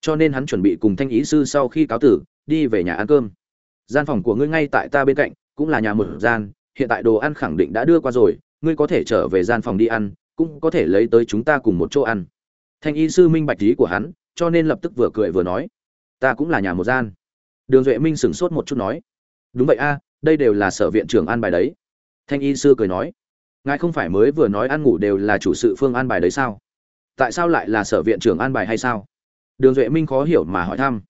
Cho nên hắn chuẩn bị cùng thanh ý sư sau khi cáo tử, đi về nhà ăn cơm. Gian phòng của ngươi ngay tại ta bên cạnh, cũng là nhà một gian, hiện tại đồ ăn khẳng định đã đưa qua rồi, ngươi có thể trở về gian phòng đi ăn, cũng có thể lấy tới chúng ta cùng một chỗ ăn. Thanh y sư minh bạch ý của hắn, cho nên lập tức vừa cười vừa nói, ta cũng là nhà một gian. Đường duệ minh sửng sốt một chút nói, đúng vậy a, đây đều là sở viện trưởng an bài đấy. Thanh y sư cười nói, ngài không phải mới vừa nói ăn ngủ đều là chủ sự phương an bài đấy sao? Tại sao lại là sở viện trưởng an bài hay sao? Đường duệ minh khó hiểu mà hỏi thăm.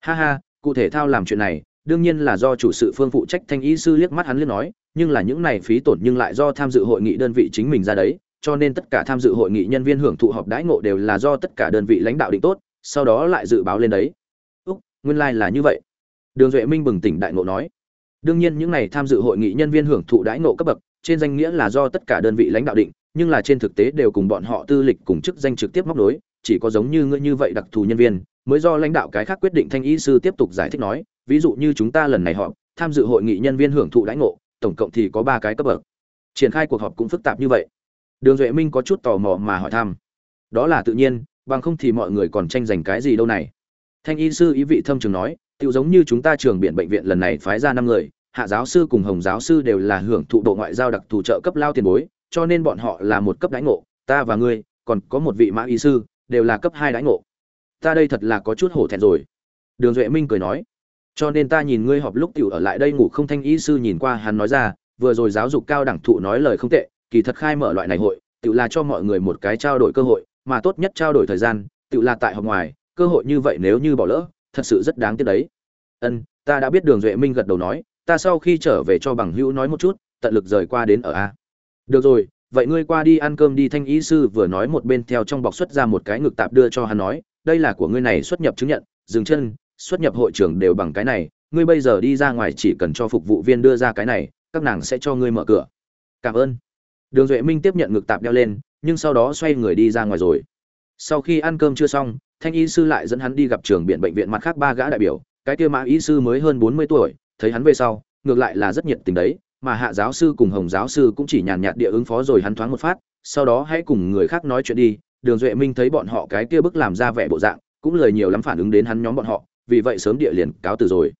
Ha ha, cụ thể thao làm chuyện này, đương nhiên là do chủ sự phương phụ trách thanh ý sư liếc mắt hắn liếc nói, nhưng là những này phí tổn nhưng lại do tham dự hội nghị đơn vị chính mình ra đấy, cho nên tất cả tham dự hội nghị nhân viên hưởng thụ họp đãi ngộ đều là do tất cả đơn vị lãnh đạo định tốt, sau đó lại dự báo lên đấy. Úc, nguyên lai、like、là như vậy. Đường duệ minh bừng tỉnh đại ngộ nói. Đương nhiên những này tham dự hội nghị nhân viên hưởng thụ đãi ngộ cấp bậc, trên danh nghĩa là do tất cả đơn vị lãnh đạo định nhưng là trên thực tế đều cùng bọn họ tư lịch cùng chức danh trực tiếp móc nối, chỉ có giống như ngươi như vậy đặc thù nhân viên, mới do lãnh đạo cái khác quyết định thanh y sư tiếp tục giải thích nói, ví dụ như chúng ta lần này họp, tham dự hội nghị nhân viên hưởng thụ đãi ngộ, tổng cộng thì có ba cái cấp bậc. Triển khai cuộc họp cũng phức tạp như vậy. Đường duệ minh có chút tò mò mà hỏi thăm. Đó là tự nhiên, bằng không thì mọi người còn tranh giành cái gì đâu này. Thanh y sư ý vị thâm trường nói tự giống như chúng ta trường biển bệnh viện lần này phái ra năm người, hạ giáo sư cùng hồng giáo sư đều là hưởng thụ độ ngoại giao đặc thù trợ cấp lao tiền bối cho nên bọn họ là một cấp đãi ngộ, ta và ngươi, còn có một vị mã y sư, đều là cấp hai đãi ngộ. Ta đây thật là có chút hổ thẹn rồi. Đường duệ minh cười nói. Cho nên ta nhìn ngươi họp lúc tiểu ở lại đây ngủ không thanh y sư nhìn qua hắn nói ra, vừa rồi giáo dục cao đẳng thụ nói lời không tệ, kỳ thật khai mở loại này hội, Tiểu là cho mọi người một cái trao đổi cơ hội, mà tốt nhất trao đổi thời gian, Tiểu là tại họp ngoài, cơ hội như vậy nếu như bỏ lỡ, thật sự rất đáng tiếc đấy. Ân, ta đã biết. Đường duệ minh gật đầu nói. Ta sau khi trở về cho bằng hữu nói một chút, tận lực rời qua đến ở a được rồi, vậy ngươi qua đi ăn cơm đi, thanh ý sư vừa nói một bên theo trong bọc xuất ra một cái ngực tạp đưa cho hắn nói, đây là của ngươi này, xuất nhập chứng nhận, dừng chân, xuất nhập hội trưởng đều bằng cái này, ngươi bây giờ đi ra ngoài chỉ cần cho phục vụ viên đưa ra cái này, các nàng sẽ cho ngươi mở cửa. Cảm ơn. Đường duệ minh tiếp nhận ngực tạp đeo lên, nhưng sau đó xoay người đi ra ngoài rồi. Sau khi ăn cơm chưa xong, thanh y sư lại dẫn hắn đi gặp trường biện bệnh viện mặt khác ba gã đại biểu, cái kia mã y sư mới hơn bốn mươi tuổi, thấy hắn về sau, ngược lại là rất nhiệt tình đấy mà hạ giáo sư cùng hồng giáo sư cũng chỉ nhàn nhạt địa ứng phó rồi hắn thoáng một phát, sau đó hãy cùng người khác nói chuyện đi, đường duệ minh thấy bọn họ cái kia bức làm ra vẻ bộ dạng, cũng lời nhiều lắm phản ứng đến hắn nhóm bọn họ, vì vậy sớm địa liền cáo từ rồi.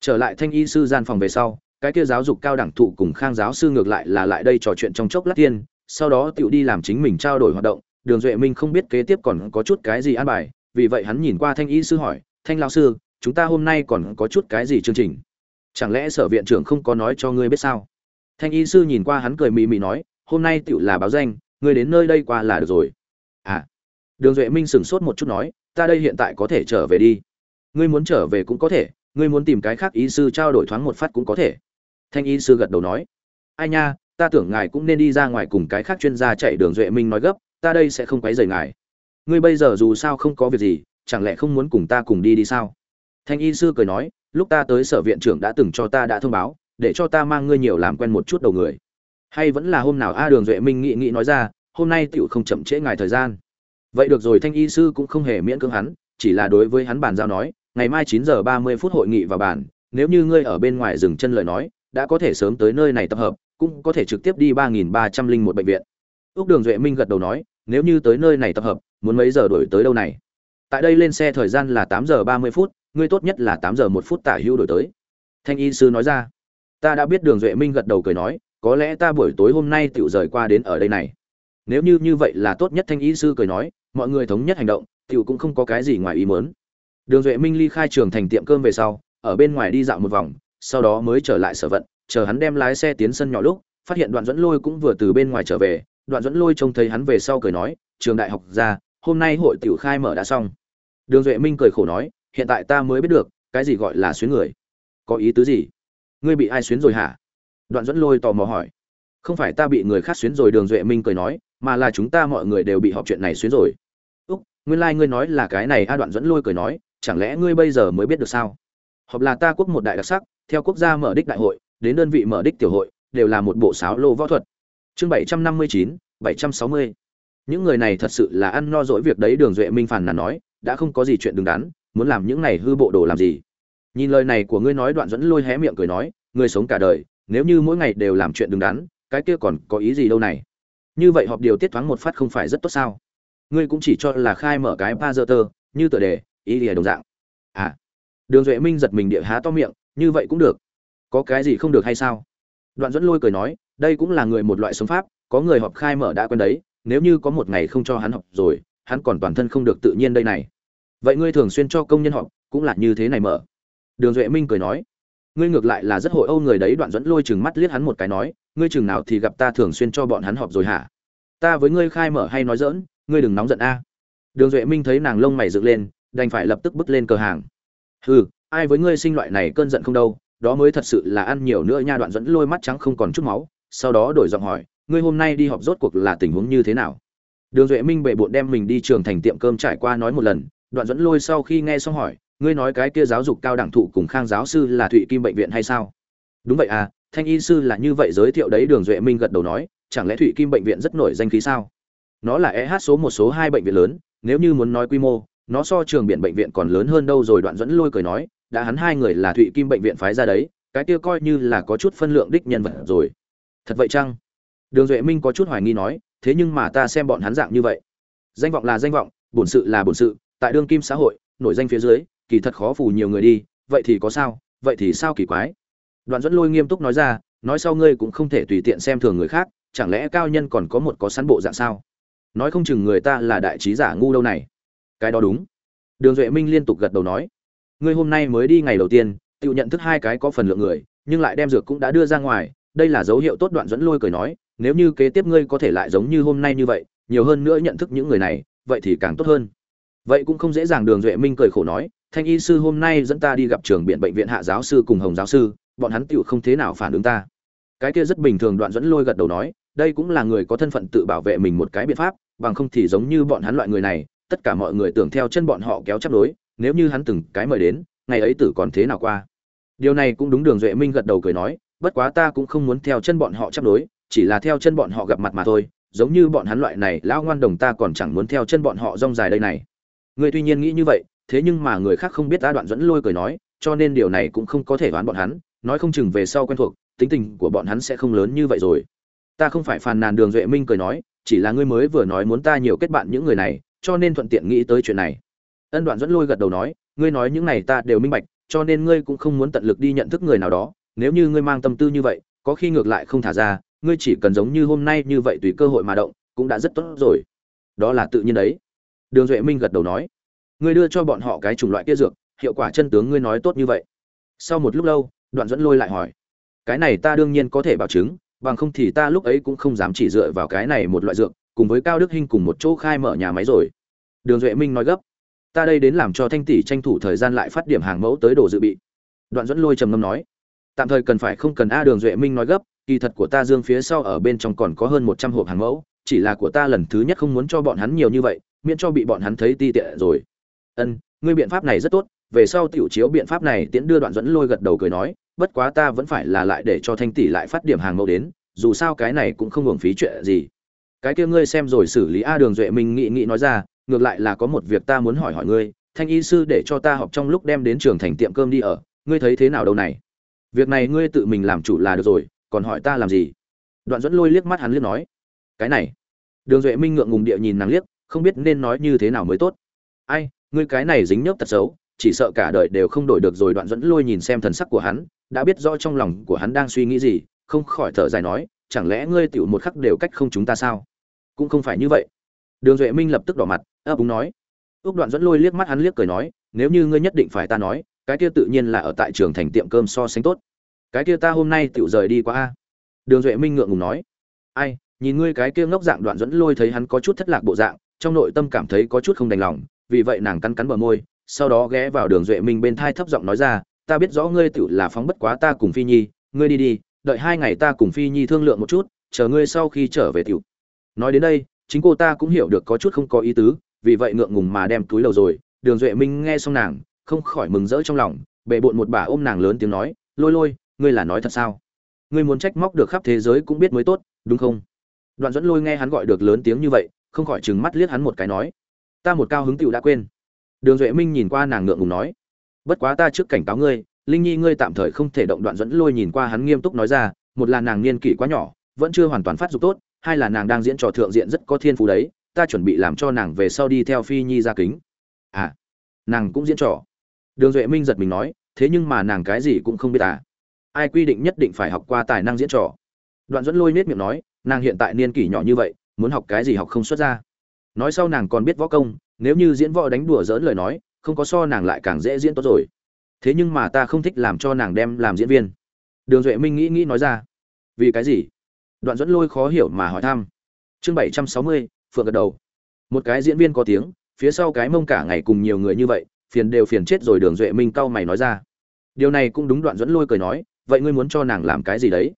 Trở lại thanh y sư gian phòng về sau, cái kia giáo dục cao đẳng thụ cùng khang giáo sư ngược lại là lại đây trò chuyện trong chốc lát tiên, sau đó tựu đi làm chính mình trao đổi hoạt động, đường duệ minh không biết kế tiếp còn có chút cái gì an bài, vì vậy hắn nhìn qua thanh y sư hỏi, thanh lao sư, chúng ta hôm nay còn có chút cái gì chương trình? Chẳng lẽ sở viện trưởng không có nói cho ngươi biết sao? Thanh y sư nhìn qua hắn cười mị mị nói, hôm nay tựu là báo danh, ngươi đến nơi đây qua là được rồi. À. Đường duệ minh sửng sốt một chút nói, ta đây hiện tại có thể trở về đi. Ngươi muốn trở về cũng có thể, ngươi muốn tìm cái khác y sư trao đổi thoáng một phát cũng có thể. Thanh y sư gật đầu nói, ai nha, ta tưởng ngài cũng nên đi ra ngoài cùng cái khác chuyên gia chạy đường duệ minh nói gấp, ta đây sẽ không quấy rầy ngài. Ngươi bây giờ dù sao không có việc gì, chẳng lẽ không muốn cùng ta cùng đi đi sao? Thanh y sư cười nói lúc ta tới sở viện trưởng đã từng cho ta đã thông báo, để cho ta mang ngươi nhiều làm quen một chút đầu người. Hay vẫn là hôm nào a đường duệ minh nghị nghị nói ra, hôm nay tựu không chậm trễ ngài thời gian. Vậy được rồi, thanh y sư cũng không hề miễn cưỡng hắn, chỉ là đối với hắn bàn giao nói, ngày mai chín giờ ba mươi phút hội nghị vào bàn, nếu như ngươi ở bên ngoài dừng chân lời nói, đã có thể sớm tới nơi này tập hợp, cũng có thể trực tiếp đi ba nghìn ba trăm linh một bệnh viện. Ước đường duệ minh gật đầu nói, nếu như tới nơi này tập hợp, muốn mấy giờ đổi tới đâu này? Tại đây lên xe thời gian là tám giờ ba mươi phút, ngươi tốt nhất là tám giờ một phút tả hữu đổi tới. Thanh y sư nói ra. Ta đã biết đường duệ minh gật đầu cười nói, có lẽ ta buổi tối hôm nay tự rời qua đến ở đây này. Nếu như như vậy là tốt nhất, thanh y sư cười nói, mọi người thống nhất hành động tự cũng không có cái gì ngoài ý mớn đường duệ minh ly khai trường thành tiệm cơm về sau, ở bên ngoài đi dạo một vòng, sau đó mới trở lại sở vận, chờ hắn đem lái xe tiến sân nhỏ lúc, phát hiện đoạn dẫn lôi cũng vừa từ bên ngoài trở về. Đoạn dẫn lôi trông thấy hắn về sau cười nói, trường đại học ra, hôm nay hội tiểu khai mở đã xong đường duệ minh cười khổ nói, hiện tại ta mới biết được, cái gì gọi là xuyến người. Có ý tứ gì? Ngươi bị ai xuyến rồi hả? Đoạn dẫn lôi tò mò hỏi. Không phải ta bị người khác xuyến rồi, đường duệ minh cười nói, mà là chúng ta mọi người đều bị họp chuyện này xuyến rồi. Úc, nguyên lai、like、ngươi nói là cái này a, đoạn dẫn lôi cười nói, chẳng lẽ ngươi bây giờ mới biết được sao? Họp là ta quốc một đại đặc sắc, theo quốc gia mở đích đại hội, đến đơn vị mở đích tiểu hội, đều là một bộ sáo lô võ thuật. Chương bảy trăm năm mươi chín, bảy trăm sáu mươi. Những người này thật sự là ăn no dỗi việc đấy, đường duệ minh phàn nàn nói đã không có gì chuyện đứng đắn, muốn làm những này hư bộ đồ làm gì? Nhìn lời này của ngươi nói đoạn dẫn lôi hé miệng cười nói, ngươi sống cả đời, nếu như mỗi ngày đều làm chuyện đứng đắn, cái kia còn có ý gì đâu này? Như vậy họp điều tiết thoáng một phát không phải rất tốt sao? Ngươi cũng chỉ cho là khai mở cái pa dơ tơ như tựa đề, ý lìa đồng dạng. À. Đường duệ minh giật mình địa há to miệng, như vậy cũng được. Có cái gì không được hay sao? Đoạn dẫn lôi cười nói, đây cũng là người một loại sống pháp, có người họp khai mở đã quen đấy, nếu như có một ngày không cho hắn học rồi hắn còn toàn thân không được tự nhiên đây này. Vậy ngươi thường xuyên cho công nhân họp, cũng là như thế này mở. Đường duệ minh cười nói, ngươi ngược lại là rất hội âu người đấy, đoạn dẫn lôi chừng mắt liếc hắn một cái nói, ngươi chừng nào thì gặp ta thường xuyên cho bọn hắn họp rồi hả? Ta với ngươi khai mở hay nói dỡn ngươi đừng nóng giận a. Đường duệ minh thấy nàng lông mày dựng lên, đành phải lập tức bước lên cờ hàng. Hừ, ai với ngươi sinh loại này cơn giận không đâu, đó mới thật sự là ăn nhiều nữa nha, đoạn dẫn lôi mắt trắng không còn chút máu, sau đó đổi giọng hỏi, ngươi hôm nay đi họp rốt cuộc là tình huống như thế nào? Đường duệ minh bệ bộn đem mình đi trường thành tiệm cơm trải qua nói một lần, đoạn dẫn lôi sau khi nghe xong hỏi, ngươi nói cái kia giáo dục cao đẳng thụ cùng khang giáo sư là thụy kim bệnh viện hay sao? Đúng vậy à thanh y sư là như vậy giới thiệu đấy, đường duệ minh gật đầu nói, chẳng lẽ thụy kim bệnh viện rất nổi danh khí sao? Nó là eh số một số hai bệnh viện lớn, nếu như muốn nói quy mô, nó so trường biển bệnh viện còn lớn hơn đâu, rồi đoạn dẫn lôi cười nói, đã hắn hai người là thụy kim bệnh viện phái ra đấy, cái kia coi như là có chút phân lượng đích nhân vật rồi. Thật vậy chăng? Đường duệ minh có chút hoài nghi nói thế nhưng mà ta xem bọn hắn dạng như vậy. Danh vọng là danh vọng, bổn sự là bổn sự, tại đương kim xã hội, nổi danh phía dưới, kỳ thật khó phù nhiều người đi, vậy thì có sao, vậy thì sao kỳ quái? Đoạn dẫn lôi nghiêm túc nói ra, nói sau ngươi cũng không thể tùy tiện xem thường người khác, chẳng lẽ cao nhân còn có một có sẵn bộ dạng sao? Nói không chừng người ta là đại trí giả ngu đâu này. Cái đó đúng. Đường duệ minh liên tục gật đầu nói, ngươi hôm nay mới đi ngày đầu tiên, tự nhận thức hai cái có phần lượng người, nhưng lại đem dược cũng đã đưa ra ngoài, đây là dấu hiệu tốt, đoạn dẫn lôi cười nói nếu như kế tiếp ngươi có thể lại giống như hôm nay như vậy, nhiều hơn nữa nhận thức những người này, vậy thì càng tốt hơn. Vậy cũng không dễ dàng đường duệ minh cười khổ nói, thanh y sư hôm nay dẫn ta đi gặp trường biện bệnh viện hạ giáo sư cùng hồng giáo sư, bọn hắn tựu không thế nào phản ứng ta. Cái kia rất bình thường đoạn dẫn lôi gật đầu nói, đây cũng là người có thân phận tự bảo vệ mình một cái biện pháp, bằng không thì giống như bọn hắn loại người này, tất cả mọi người tưởng theo chân bọn họ kéo chấp đối, nếu như hắn từng cái mời đến, ngày ấy tử còn thế nào qua? Điều này cũng đúng đường duệ minh gật đầu cười nói, bất quá ta cũng không muốn theo chân bọn họ chấp đối chỉ là theo chân bọn họ gặp mặt mà thôi, giống như bọn hắn loại này, lão ngoan đồng ta còn chẳng muốn theo chân bọn họ rong dài đây này. Ngươi tuy nhiên nghĩ như vậy, thế nhưng mà người khác không biết ta đoạn dẫn lôi cười nói, cho nên điều này cũng không có thể đoán bọn hắn, nói không chừng về sau quen thuộc, tính tình của bọn hắn sẽ không lớn như vậy rồi. Ta không phải phàn nàn đường duệ minh cười nói, chỉ là ngươi mới vừa nói muốn ta nhiều kết bạn những người này, cho nên thuận tiện nghĩ tới chuyện này. Ân đoạn dẫn lôi gật đầu nói, ngươi nói những này ta đều minh bạch, cho nên ngươi cũng không muốn tận lực đi nhận thức người nào đó, nếu như ngươi mang tâm tư như vậy, có khi ngược lại không thả ra ngươi chỉ cần giống như hôm nay như vậy tùy cơ hội mà động, cũng đã rất tốt rồi. Đó là tự nhiên đấy. Đường duệ minh gật đầu nói. Ngươi đưa cho bọn họ cái chủng loại kia dược, hiệu quả chân tướng ngươi nói tốt như vậy. Sau một lúc lâu, đoạn dẫn lôi lại hỏi. Cái này ta đương nhiên có thể bảo chứng, bằng không thì ta lúc ấy cũng không dám chỉ dựa vào cái này một loại dược, cùng với cao đức hinh cùng một chỗ khai mở nhà máy rồi. Đường duệ minh nói gấp. Ta đây đến làm cho thanh tỷ tranh thủ thời gian lại phát điểm hàng mẫu tới đồ dự bị. Đoạn dẫn lôi trầm ngâm nói. Tạm thời cần phải không cần a. Đường duệ minh nói gấp kỳ thật của ta dương phía sau ở bên trong còn có hơn một trăm hộp hàng mẫu, chỉ là của ta lần thứ nhất không muốn cho bọn hắn nhiều như vậy, miễn cho bị bọn hắn thấy ti tiện rồi. Ân, ngươi biện pháp này rất tốt, về sau tiểu chiếu biện pháp này tiễn đưa đoạn dẫn lôi gật đầu cười nói, bất quá ta vẫn phải là lại để cho thanh tỷ lại phát điểm hàng mẫu đến, dù sao cái này cũng không hưởng phí chuyện gì. Cái kia ngươi xem rồi xử lý a đường duệ minh nghĩ nghĩ nói ra, ngược lại là có một việc ta muốn hỏi hỏi ngươi, thanh y sư để cho ta học trong lúc đem đến trường thành tiệm cơm đi ở, ngươi thấy thế nào đâu này? Việc này ngươi tự mình làm chủ là được rồi còn hỏi ta làm gì? Đoạn dẫn lôi liếc mắt hắn liếc nói, cái này. Đường duệ minh ngượng ngùng địa nhìn nàng liếc, không biết nên nói như thế nào mới tốt. Ai, ngươi cái này dính nhớp tật xấu, chỉ sợ cả đời đều không đổi được rồi. Đoạn dẫn lôi nhìn xem thần sắc của hắn, đã biết rõ trong lòng của hắn đang suy nghĩ gì, không khỏi thở dài nói, chẳng lẽ ngươi tiểu một khắc đều cách không chúng ta sao? Cũng không phải như vậy. Đường duệ minh lập tức đỏ mặt, ấp úng nói. Ước đoạn dẫn lôi liếc mắt hắn liếc cười nói, nếu như ngươi nhất định phải ta nói, cái kia tự nhiên là ở tại trường thành tiệm cơm so sánh tốt cái kia ta hôm nay tiểu rời đi qua a. Đường duệ minh ngượng ngùng nói. Ai, nhìn ngươi cái kia ngốc dạng đoạn dẫn lôi thấy hắn có chút thất lạc bộ dạng, trong nội tâm cảm thấy có chút không đành lòng, vì vậy nàng cắn cắn bờ môi, sau đó ghé vào đường duệ minh bên thai thấp giọng nói ra, ta biết rõ ngươi tiểu là phóng bất quá ta cùng phi nhi, ngươi đi đi, đợi hai ngày ta cùng phi nhi thương lượng một chút, chờ ngươi sau khi trở về tiểu. Nói đến đây, chính cô ta cũng hiểu được có chút không có ý tứ, vì vậy ngượng ngùng mà đem túi lầu rồi. Đường duệ minh nghe xong nàng, không khỏi mừng rỡ trong lòng bệ bộn một bà ôm nàng lớn tiếng nói, lôi lôi ngươi là nói thật sao? Ngươi muốn trách móc được khắp thế giới cũng biết mới tốt, đúng không? Đoạn dẫn lôi nghe hắn gọi được lớn tiếng như vậy, không khỏi trừng mắt liếc hắn một cái nói, ta một cao hứng tựu đã quên. Đường duệ minh nhìn qua nàng ngượng ngùng nói, bất quá ta trước cảnh cáo ngươi, linh nhi ngươi tạm thời không thể động. Đoạn dẫn lôi nhìn qua hắn nghiêm túc nói ra, một là nàng niên kỷ quá nhỏ, vẫn chưa hoàn toàn phát dục tốt, hai là nàng đang diễn trò thượng diện rất có thiên phú đấy, ta chuẩn bị làm cho nàng về sau đi theo phi nhi ra kính. À nàng cũng diễn trò. Đường duệ minh giật mình nói, thế nhưng mà nàng cái gì cũng không biết à? Ai quy định nhất định phải học qua tài năng diễn trò? Đoạn dẫn lôi nết miệng nói, nàng hiện tại niên kỷ nhỏ như vậy, muốn học cái gì học không xuất ra. Nói sau nàng còn biết võ công, nếu như diễn võ đánh đùa dỡn lời nói, không có so nàng lại càng dễ diễn tốt rồi. Thế nhưng mà ta không thích làm cho nàng đem làm diễn viên. Đường duệ minh nghĩ nghĩ nói ra, vì cái gì? Đoạn dẫn lôi khó hiểu mà hỏi thăm. Chương bảy trăm sáu mươi, phượng gật đầu. Một cái diễn viên có tiếng, phía sau cái mông cả ngày cùng nhiều người như vậy, phiền đều phiền chết rồi, đường duệ minh cau mày nói ra. Điều này cũng đúng, đoạn dẫn lôi cười nói vậy ngươi muốn cho nàng làm cái gì đấy?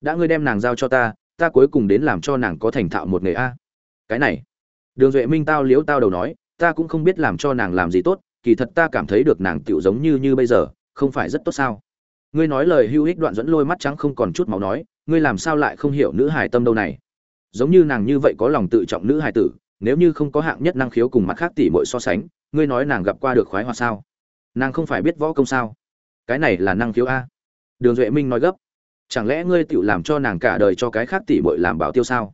Đã ngươi đem nàng giao cho ta ta cuối cùng đến làm cho nàng có thành thạo một nghề a. Cái này. Đường duệ minh tao liếu tao đầu nói, ta cũng không biết làm cho nàng làm gì tốt, kỳ thật ta cảm thấy được nàng tựu giống như như bây giờ, không phải rất tốt sao? Ngươi nói lời hưu hích đoạn dẫn lôi mắt trắng không còn chút máu nói, ngươi làm sao lại không hiểu nữ hài tâm đâu này? Giống như nàng như vậy có lòng tự trọng nữ hài tử, nếu như không có hạng nhất năng khiếu cùng mặt khác tỉ mội so sánh, ngươi nói nàng gặp qua được khoái hoa sao? Nàng không phải biết võ công sao? Cái này là năng khiếu a đường duệ minh nói gấp. Chẳng lẽ ngươi tự làm cho nàng cả đời cho cái khác tỷ muội làm bảo tiêu sao?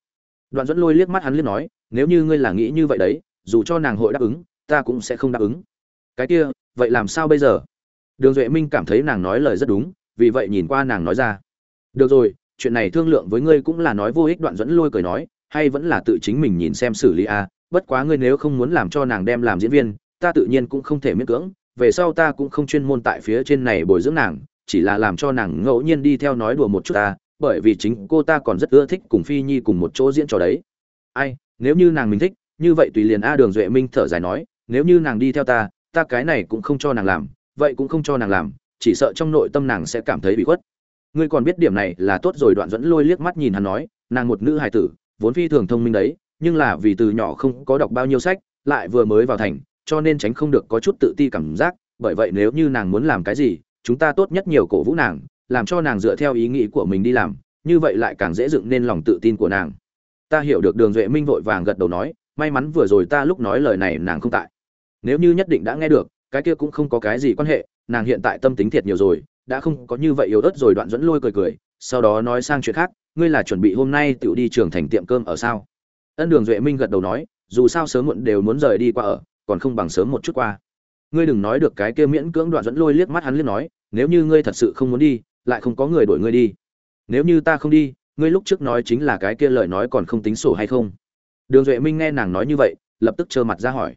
Đoạn dẫn lôi liếc mắt hắn liếc nói, nếu như ngươi là nghĩ như vậy đấy, dù cho nàng hội đáp ứng, ta cũng sẽ không đáp ứng. Cái kia, vậy làm sao bây giờ? Đường duệ minh cảm thấy nàng nói lời rất đúng, vì vậy nhìn qua nàng nói ra. Được rồi, chuyện này thương lượng với ngươi cũng là nói vô ích, đoạn dẫn lôi cười nói, hay vẫn là tự chính mình nhìn xem xử lý a bất quá ngươi nếu không muốn làm cho nàng đem làm diễn viên, ta tự nhiên cũng không thể miễn cưỡng, về sau ta cũng không chuyên môn tại phía trên này bồi dưỡng nàng chỉ là làm cho nàng ngẫu nhiên đi theo nói đùa một chút ta, bởi vì chính cô ta còn rất ưa thích cùng phi nhi cùng một chỗ diễn trò đấy. Ai, nếu như nàng mình thích, như vậy tùy liền a đường duệ minh thở dài nói, nếu như nàng đi theo ta ta cái này cũng không cho nàng làm, vậy cũng không cho nàng làm, chỉ sợ trong nội tâm nàng sẽ cảm thấy bị khuất. Ngươi còn biết điểm này là tốt rồi, đoạn dẫn lôi liếc mắt nhìn hắn nói, nàng một nữ hài tử, vốn phi thường thông minh đấy, nhưng là vì từ nhỏ không có đọc bao nhiêu sách, lại vừa mới vào thành, cho nên tránh không được có chút tự ti cảm giác, bởi vậy nếu như nàng muốn làm cái gì chúng ta tốt nhất nhiều cổ vũ nàng, làm cho nàng dựa theo ý nghĩ của mình đi làm, như vậy lại càng dễ dựng nên lòng tự tin của nàng. Ta hiểu được đường duệ minh vội vàng gật đầu nói, may mắn vừa rồi ta lúc nói lời này nàng không tại. Nếu như nhất định đã nghe được, cái kia cũng không có cái gì quan hệ, nàng hiện tại tâm tính thiệt nhiều rồi, đã không có như vậy yếu ớt rồi đoạn dẫn lôi cười cười, sau đó nói sang chuyện khác, ngươi là chuẩn bị hôm nay tự đi trường thành tiệm cơm ở sao? Ân đường duệ minh gật đầu nói, dù sao sớm muộn đều muốn rời đi qua ở, còn không bằng sớm một chút qua ngươi đừng nói được cái kia miễn cưỡng đoạn dẫn lôi liếc mắt hắn liếc nói, nếu như ngươi thật sự không muốn đi, lại không có người đuổi ngươi đi. Nếu như ta không đi, ngươi lúc trước nói chính là cái kia lời nói còn không tính sổ hay không? Đường duệ minh nghe nàng nói như vậy, lập tức trơ mặt ra hỏi.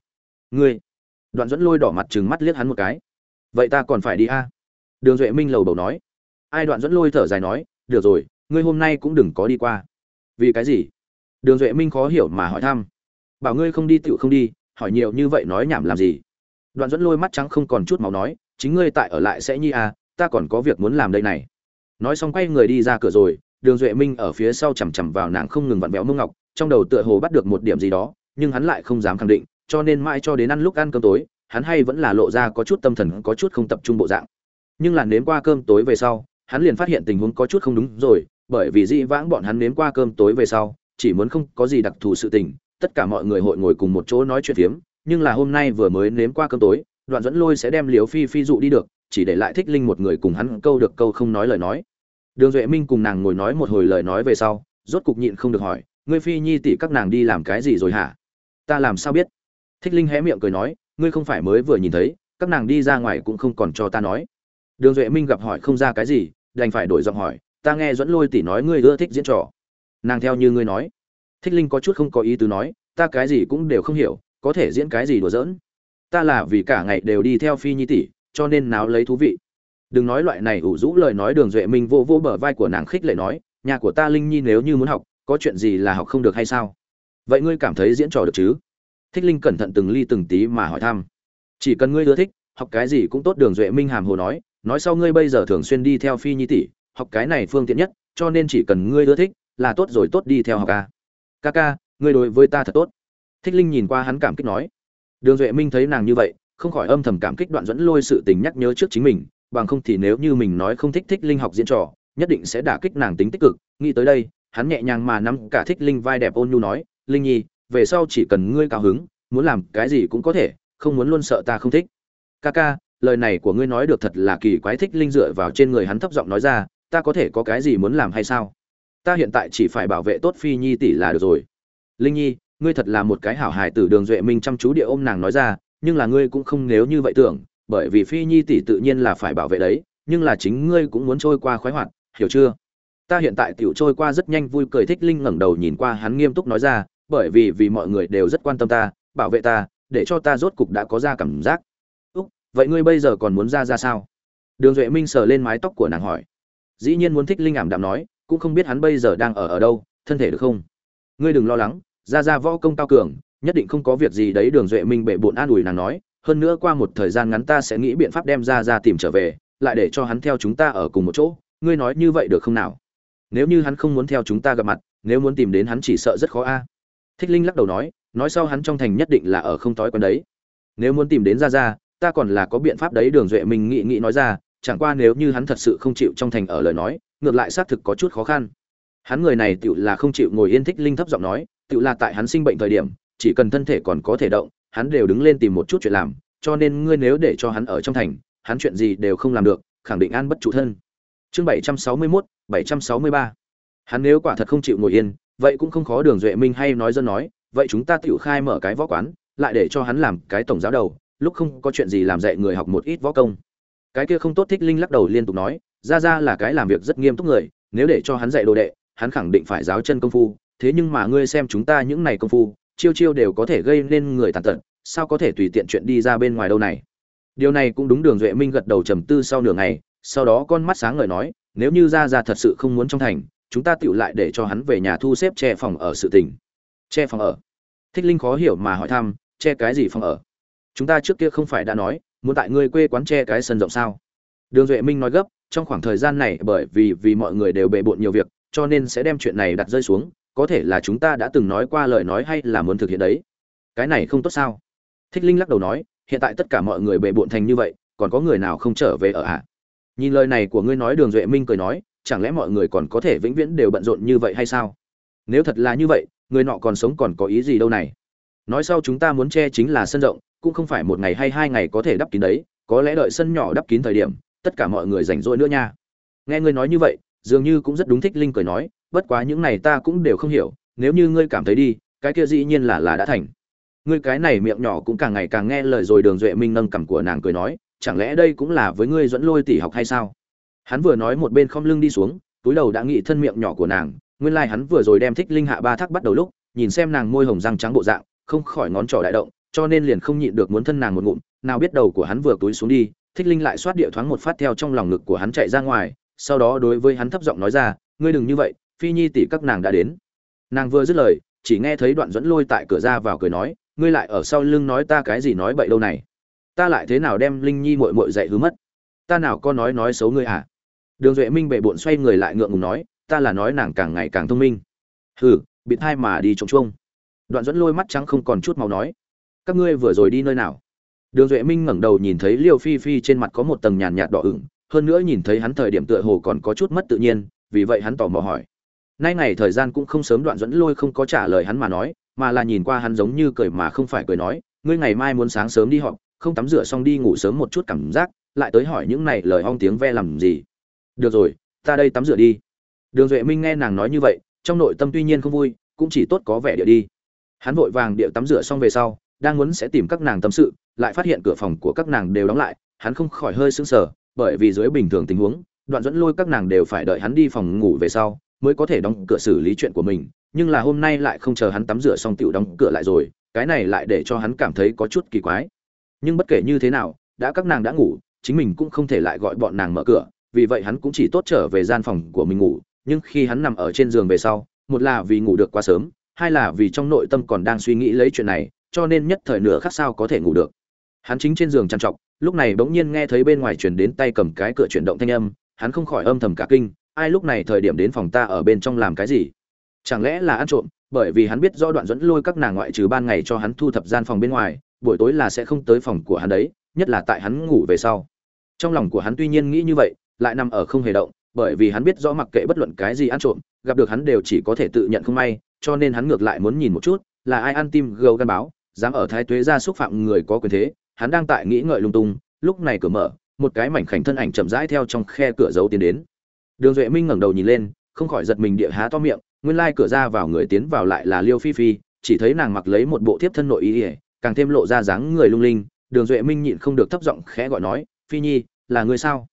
Ngươi? Đoạn dẫn lôi đỏ mặt trừng mắt liếc hắn một cái. Vậy ta còn phải đi a? À? đường duệ minh lầu bầu nói. Ai đoạn dẫn lôi thở dài nói, được rồi, ngươi hôm nay cũng đừng có đi qua. Vì cái gì? Đường duệ minh khó hiểu mà hỏi thăm. Bảo ngươi không đi tựu không đi, hỏi nhiều như vậy nói nhảm làm gì? Đoạn dẫn lôi mắt trắng không còn chút màu nói, chính ngươi tại ở lại sẽ nhi à ta còn có việc muốn làm đây này. Nói xong quay người đi ra cửa rồi, đường duệ minh ở phía sau chằm chằm vào nàng không ngừng vặn vẹo mông ngọc, trong đầu tựa hồ bắt được một điểm gì đó, nhưng hắn lại không dám khẳng định, cho nên mãi cho đến ăn lúc ăn cơm tối, hắn hay vẫn là lộ ra có chút tâm thần, có chút không tập trung bộ dạng. Nhưng là nếm qua cơm tối về sau, hắn liền phát hiện tình huống có chút không đúng rồi, bởi vì dĩ vãng bọn hắn nếm qua cơm tối về sau, chỉ muốn không có gì đặc thù sự tình, tất cả mọi người hội ngồi cùng một chỗ nói chuyện phiếm nhưng là hôm nay vừa mới nếm qua cơm tối, đoạn dẫn lôi sẽ đem liều phi phi dụ đi được, chỉ để lại thích linh một người cùng hắn câu được câu không nói lời nói. Đường duệ minh cùng nàng ngồi nói một hồi lời nói về sau, rốt cục nhịn không được hỏi, ngươi phi nhi tỷ các nàng đi làm cái gì rồi hả? Ta làm sao biết? Thích linh hé miệng cười nói, ngươi không phải mới vừa nhìn thấy, các nàng đi ra ngoài cũng không còn cho ta nói. Đường duệ minh gặp hỏi không ra cái gì, đành phải đổi giọng hỏi, ta nghe dẫn lôi tỷ nói ngươi ưa thích diễn trò. Nàng theo như ngươi nói. Thích linh có chút không có ý tứ nói, ta cái gì cũng đều không hiểu có thể diễn cái gì đùa giỡn. Ta là vì cả ngày đều đi theo phi nhi tỷ, cho nên náo lấy thú vị. Đừng nói loại này ủ rũ lời nói đường duệ minh vô vô bờ vai của nàng khích lệ nói, nhà của ta linh nhi nếu như muốn học, có chuyện gì là học không được hay sao? Vậy ngươi cảm thấy diễn trò được chứ? Thích linh cẩn thận từng ly từng tí mà hỏi thăm. Chỉ cần ngươi ưa thích, học cái gì cũng tốt đường duệ minh hàm hồ nói nói sau ngươi bây giờ thường xuyên đi theo phi nhi tỷ, học cái này phương tiện nhất, cho nên chỉ cần ngươi ưa thích, là tốt rồi tốt đi theo học ca ca ca ngươi đối với ta thật tốt thích linh nhìn qua hắn cảm kích nói, đường duệ minh thấy nàng như vậy, không khỏi âm thầm cảm kích đoạn dẫn lôi sự tình nhắc nhớ trước chính mình, bằng không thì nếu như mình nói không thích thích linh học diễn trò, nhất định sẽ đả kích nàng tính tích cực. Nghĩ tới đây, hắn nhẹ nhàng mà nắm cả thích linh vai đẹp ôn nhu nói, linh nhi, về sau chỉ cần ngươi cao hứng, muốn làm cái gì cũng có thể, không muốn luôn sợ ta không thích. Ca ca, lời này của ngươi nói được thật là kỳ quái. Thích linh dựa vào trên người hắn thấp giọng nói ra, ta có thể có cái gì muốn làm hay sao? Ta hiện tại chỉ phải bảo vệ tốt phi nhi tỷ là được rồi. Linh nhi ngươi thật là một cái hảo hài tử đường duệ minh chăm chú địa ôm nàng nói ra, nhưng là ngươi cũng không nếu như vậy tưởng, bởi vì phi nhi tỷ tự nhiên là phải bảo vệ đấy, nhưng là chính ngươi cũng muốn trôi qua khoái hoạt, hiểu chưa? Ta hiện tại tiểu trôi qua rất nhanh vui cười thích linh ngẩng đầu nhìn qua hắn nghiêm túc nói ra, bởi vì vì mọi người đều rất quan tâm ta, bảo vệ ta, để cho ta rốt cục đã có ra cảm giác. Úc, vậy ngươi bây giờ còn muốn ra ra sao? Đường duệ minh sờ lên mái tóc của nàng hỏi. Dĩ nhiên muốn thích linh ảm đạm nói, cũng không biết hắn bây giờ đang ở ở đâu, thân thể được không? Ngươi đừng lo lắng ra ra võ công cao cường, nhất định không có việc gì đấy, đường duệ minh bệ bộn an ủi nàng nói, hơn nữa qua một thời gian ngắn ta sẽ nghĩ biện pháp đem ra ra tìm trở về, lại để cho hắn theo chúng ta ở cùng một chỗ, ngươi nói như vậy được không nào? Nếu như hắn không muốn theo chúng ta gặp mặt, nếu muốn tìm đến hắn chỉ sợ rất khó a. Thích linh lắc đầu nói nói sau hắn trong thành nhất định là ở không tối quen đấy. Nếu muốn tìm đến ra ra ta còn là có biện pháp đấy, đường duệ minh nghĩ nghĩ nói ra, chẳng qua nếu như hắn thật sự không chịu trong thành ở lời nói, ngược lại xác thực có chút khó khăn. Hắn người này tựu là không chịu ngồi yên thích linh thấp giọng nói tự là tại hắn sinh bệnh thời điểm, chỉ cần thân thể còn có thể động, hắn đều đứng lên tìm một chút chuyện làm, cho nên ngươi nếu để cho hắn ở trong thành, hắn chuyện gì đều không làm được, khẳng định an bất trụ thân. Chương bảy trăm sáu mươi mốt, bảy trăm sáu mươi ba. Hắn nếu quả thật không chịu ngồi yên, vậy cũng không khó đường duệ minh hay nói dân nói, vậy chúng ta tự khai mở cái võ quán, lại để cho hắn làm cái tổng giáo đầu, lúc không có chuyện gì làm dạy người học một ít võ công. Cái kia không tốt thích linh lắc đầu liên tục nói, ra ra là cái làm việc rất nghiêm túc người, nếu để cho hắn dạy đồ đệ, hắn khẳng định phải giáo chân công phu thế nhưng mà ngươi xem chúng ta những này công phu, chiêu chiêu đều có thể gây nên người tàn tật, sao có thể tùy tiện chuyện đi ra bên ngoài đâu này? Điều này cũng đúng đường duệ minh gật đầu trầm tư sau nửa ngày, sau đó con mắt sáng ngời nói, nếu như ra ra thật sự không muốn trong thành, chúng ta tựu lại để cho hắn về nhà thu xếp che phòng ở sự tình. Che phòng ở? Thích linh khó hiểu mà hỏi thăm, che cái gì phòng ở? Chúng ta trước kia không phải đã nói, muốn tại ngươi quê quán che cái sân rộng sao? Đường duệ minh nói gấp, trong khoảng thời gian này bởi vì vì mọi người đều bề bộn nhiều việc, cho nên sẽ đem chuyện này đặt rơi xuống có thể là chúng ta đã từng nói qua lời nói hay là muốn thực hiện đấy. Cái này không tốt sao? Thích linh lắc đầu nói, hiện tại tất cả mọi người bề bộn thành như vậy, còn có người nào không trở về ở ạ? À? nhìn lời này của ngươi nói đường duệ minh cười nói, chẳng lẽ mọi người còn có thể vĩnh viễn đều bận rộn như vậy hay sao? Nếu thật là như vậy, người nọ còn sống còn có ý gì đâu này? Nói sau chúng ta muốn che chính là sân rộng, cũng không phải một ngày hay hai ngày có thể đắp kín đấy, có lẽ đợi sân nhỏ đắp kín thời điểm, tất cả mọi người rảnh rỗi nữa nha. Nghe ngươi nói như vậy, dường như cũng rất đúng thích linh cười nói bất quá những này ta cũng đều không hiểu, nếu như ngươi cảm thấy đi, cái kia dĩ nhiên là là đã thành. Ngươi cái này miệng nhỏ cũng càng ngày càng nghe lời rồi đường duệ minh nâng cằm của nàng cười nói, chẳng lẽ đây cũng là với ngươi dẫn lôi tỷ học hay sao? Hắn vừa nói một bên khom lưng đi xuống, túi đầu đã nghĩ thân miệng nhỏ của nàng, nguyên lai hắn vừa rồi đem thích linh hạ ba thác bắt đầu lúc, nhìn xem nàng môi hồng răng trắng bộ dạng, không khỏi ngón trỏ đại động, cho nên liền không nhịn được muốn thân nàng một ngụm, nào biết đầu của hắn vừa túi xuống đi, thích linh lại xoát địa thoáng một phát theo trong lòng ngực của hắn chạy ra ngoài, sau đó đối với hắn thấp giọng nói ra, ngươi đừng như vậy phi nhi tỷ các nàng đã đến. Nàng vừa dứt lời, chỉ nghe thấy đoạn dẫn lôi tại cửa ra vào cười nói, ngươi lại ở sau lưng nói ta cái gì nói bậy đâu này? Ta lại thế nào đem linh nhi mội mội dạy hứa mất? Ta nào có nói nói xấu ngươi à? Đường duệ minh bệ bộn xoay người lại ngượng ngùng nói, ta là nói nàng càng ngày càng thông minh. Hừ bị hai mà đi trống chuông. Đoạn dẫn lôi mắt trắng không còn chút màu nói, các ngươi vừa rồi đi nơi nào? Đường duệ minh ngẩng đầu nhìn thấy liêu phi phi trên mặt có một tầng nhàn nhạt đỏ ửng, hơn nữa nhìn thấy hắn thời điểm tựa hồ còn có chút mất tự nhiên, vì vậy hắn tò mò hỏi nay ngày thời gian cũng không sớm đoạn dẫn lôi không có trả lời hắn mà nói, mà là nhìn qua hắn giống như cười mà không phải cười nói, ngươi ngày mai muốn sáng sớm đi họp, không tắm rửa xong đi ngủ sớm một chút cảm giác, lại tới hỏi những này lời ong tiếng ve làm gì. Được rồi, ta đây tắm rửa đi. Đường duệ minh nghe nàng nói như vậy, trong nội tâm tuy nhiên không vui, cũng chỉ tốt có vẻ địa đi. Hắn vội vàng địa tắm rửa xong về sau, đang muốn sẽ tìm các nàng tâm sự, lại phát hiện cửa phòng của các nàng đều đóng lại, hắn không khỏi hơi sững sờ, bởi vì dưới bình thường tình huống, đoạn dẫn lôi các nàng đều phải đợi hắn đi phòng ngủ về sau mới có thể đóng cửa xử lý chuyện của mình, nhưng là hôm nay lại không chờ hắn tắm rửa xong tựu đóng cửa lại rồi, cái này lại để cho hắn cảm thấy có chút kỳ quái. Nhưng bất kể như thế nào, đã các nàng đã ngủ, chính mình cũng không thể lại gọi bọn nàng mở cửa, vì vậy hắn cũng chỉ tốt trở về gian phòng của mình ngủ, nhưng khi hắn nằm ở trên giường về sau, một là vì ngủ được quá sớm, hai là vì trong nội tâm còn đang suy nghĩ lấy chuyện này, cho nên nhất thời nửa khác sao có thể ngủ được. Hắn chính trên giường trằn trọc, lúc này bỗng nhiên nghe thấy bên ngoài truyền đến tay cầm cái cửa chuyển động thanh âm, hắn không khỏi âm thầm cả kinh ai lúc này thời điểm đến phòng ta ở bên trong làm cái gì? Chẳng lẽ là ăn trộm, bởi vì hắn biết do đoạn dẫn lôi các nàng ngoại trừ ban ngày cho hắn thu thập gian phòng bên ngoài, buổi tối là sẽ không tới phòng của hắn đấy, nhất là tại hắn ngủ về sau. Trong lòng của hắn tuy nhiên nghĩ như vậy, lại nằm ở không hề động, bởi vì hắn biết rõ mặc kệ bất luận cái gì ăn trộm, gặp được hắn đều chỉ có thể tự nhận không may, cho nên hắn ngược lại muốn nhìn một chút, là ai ăn tim gâu gan báo, dám ở thái tuế ra xúc phạm người có quyền thế, hắn đang tại nghĩ ngợi lung tung, lúc này cửa mở, một cái mảnh khảnh thân ảnh chậm rãi theo trong khe cửa giấu tiến đến đường duệ minh ngẩng đầu nhìn lên, không khỏi giật mình địa há to miệng, nguyên lai cửa ra vào người tiến vào lại là liêu phi phi, chỉ thấy nàng mặc lấy một bộ thiếp thân nội ý ỉa càng thêm lộ ra dáng người lung linh, đường duệ minh nhịn không được thấp giọng khẽ gọi nói, phi nhi, là người sao?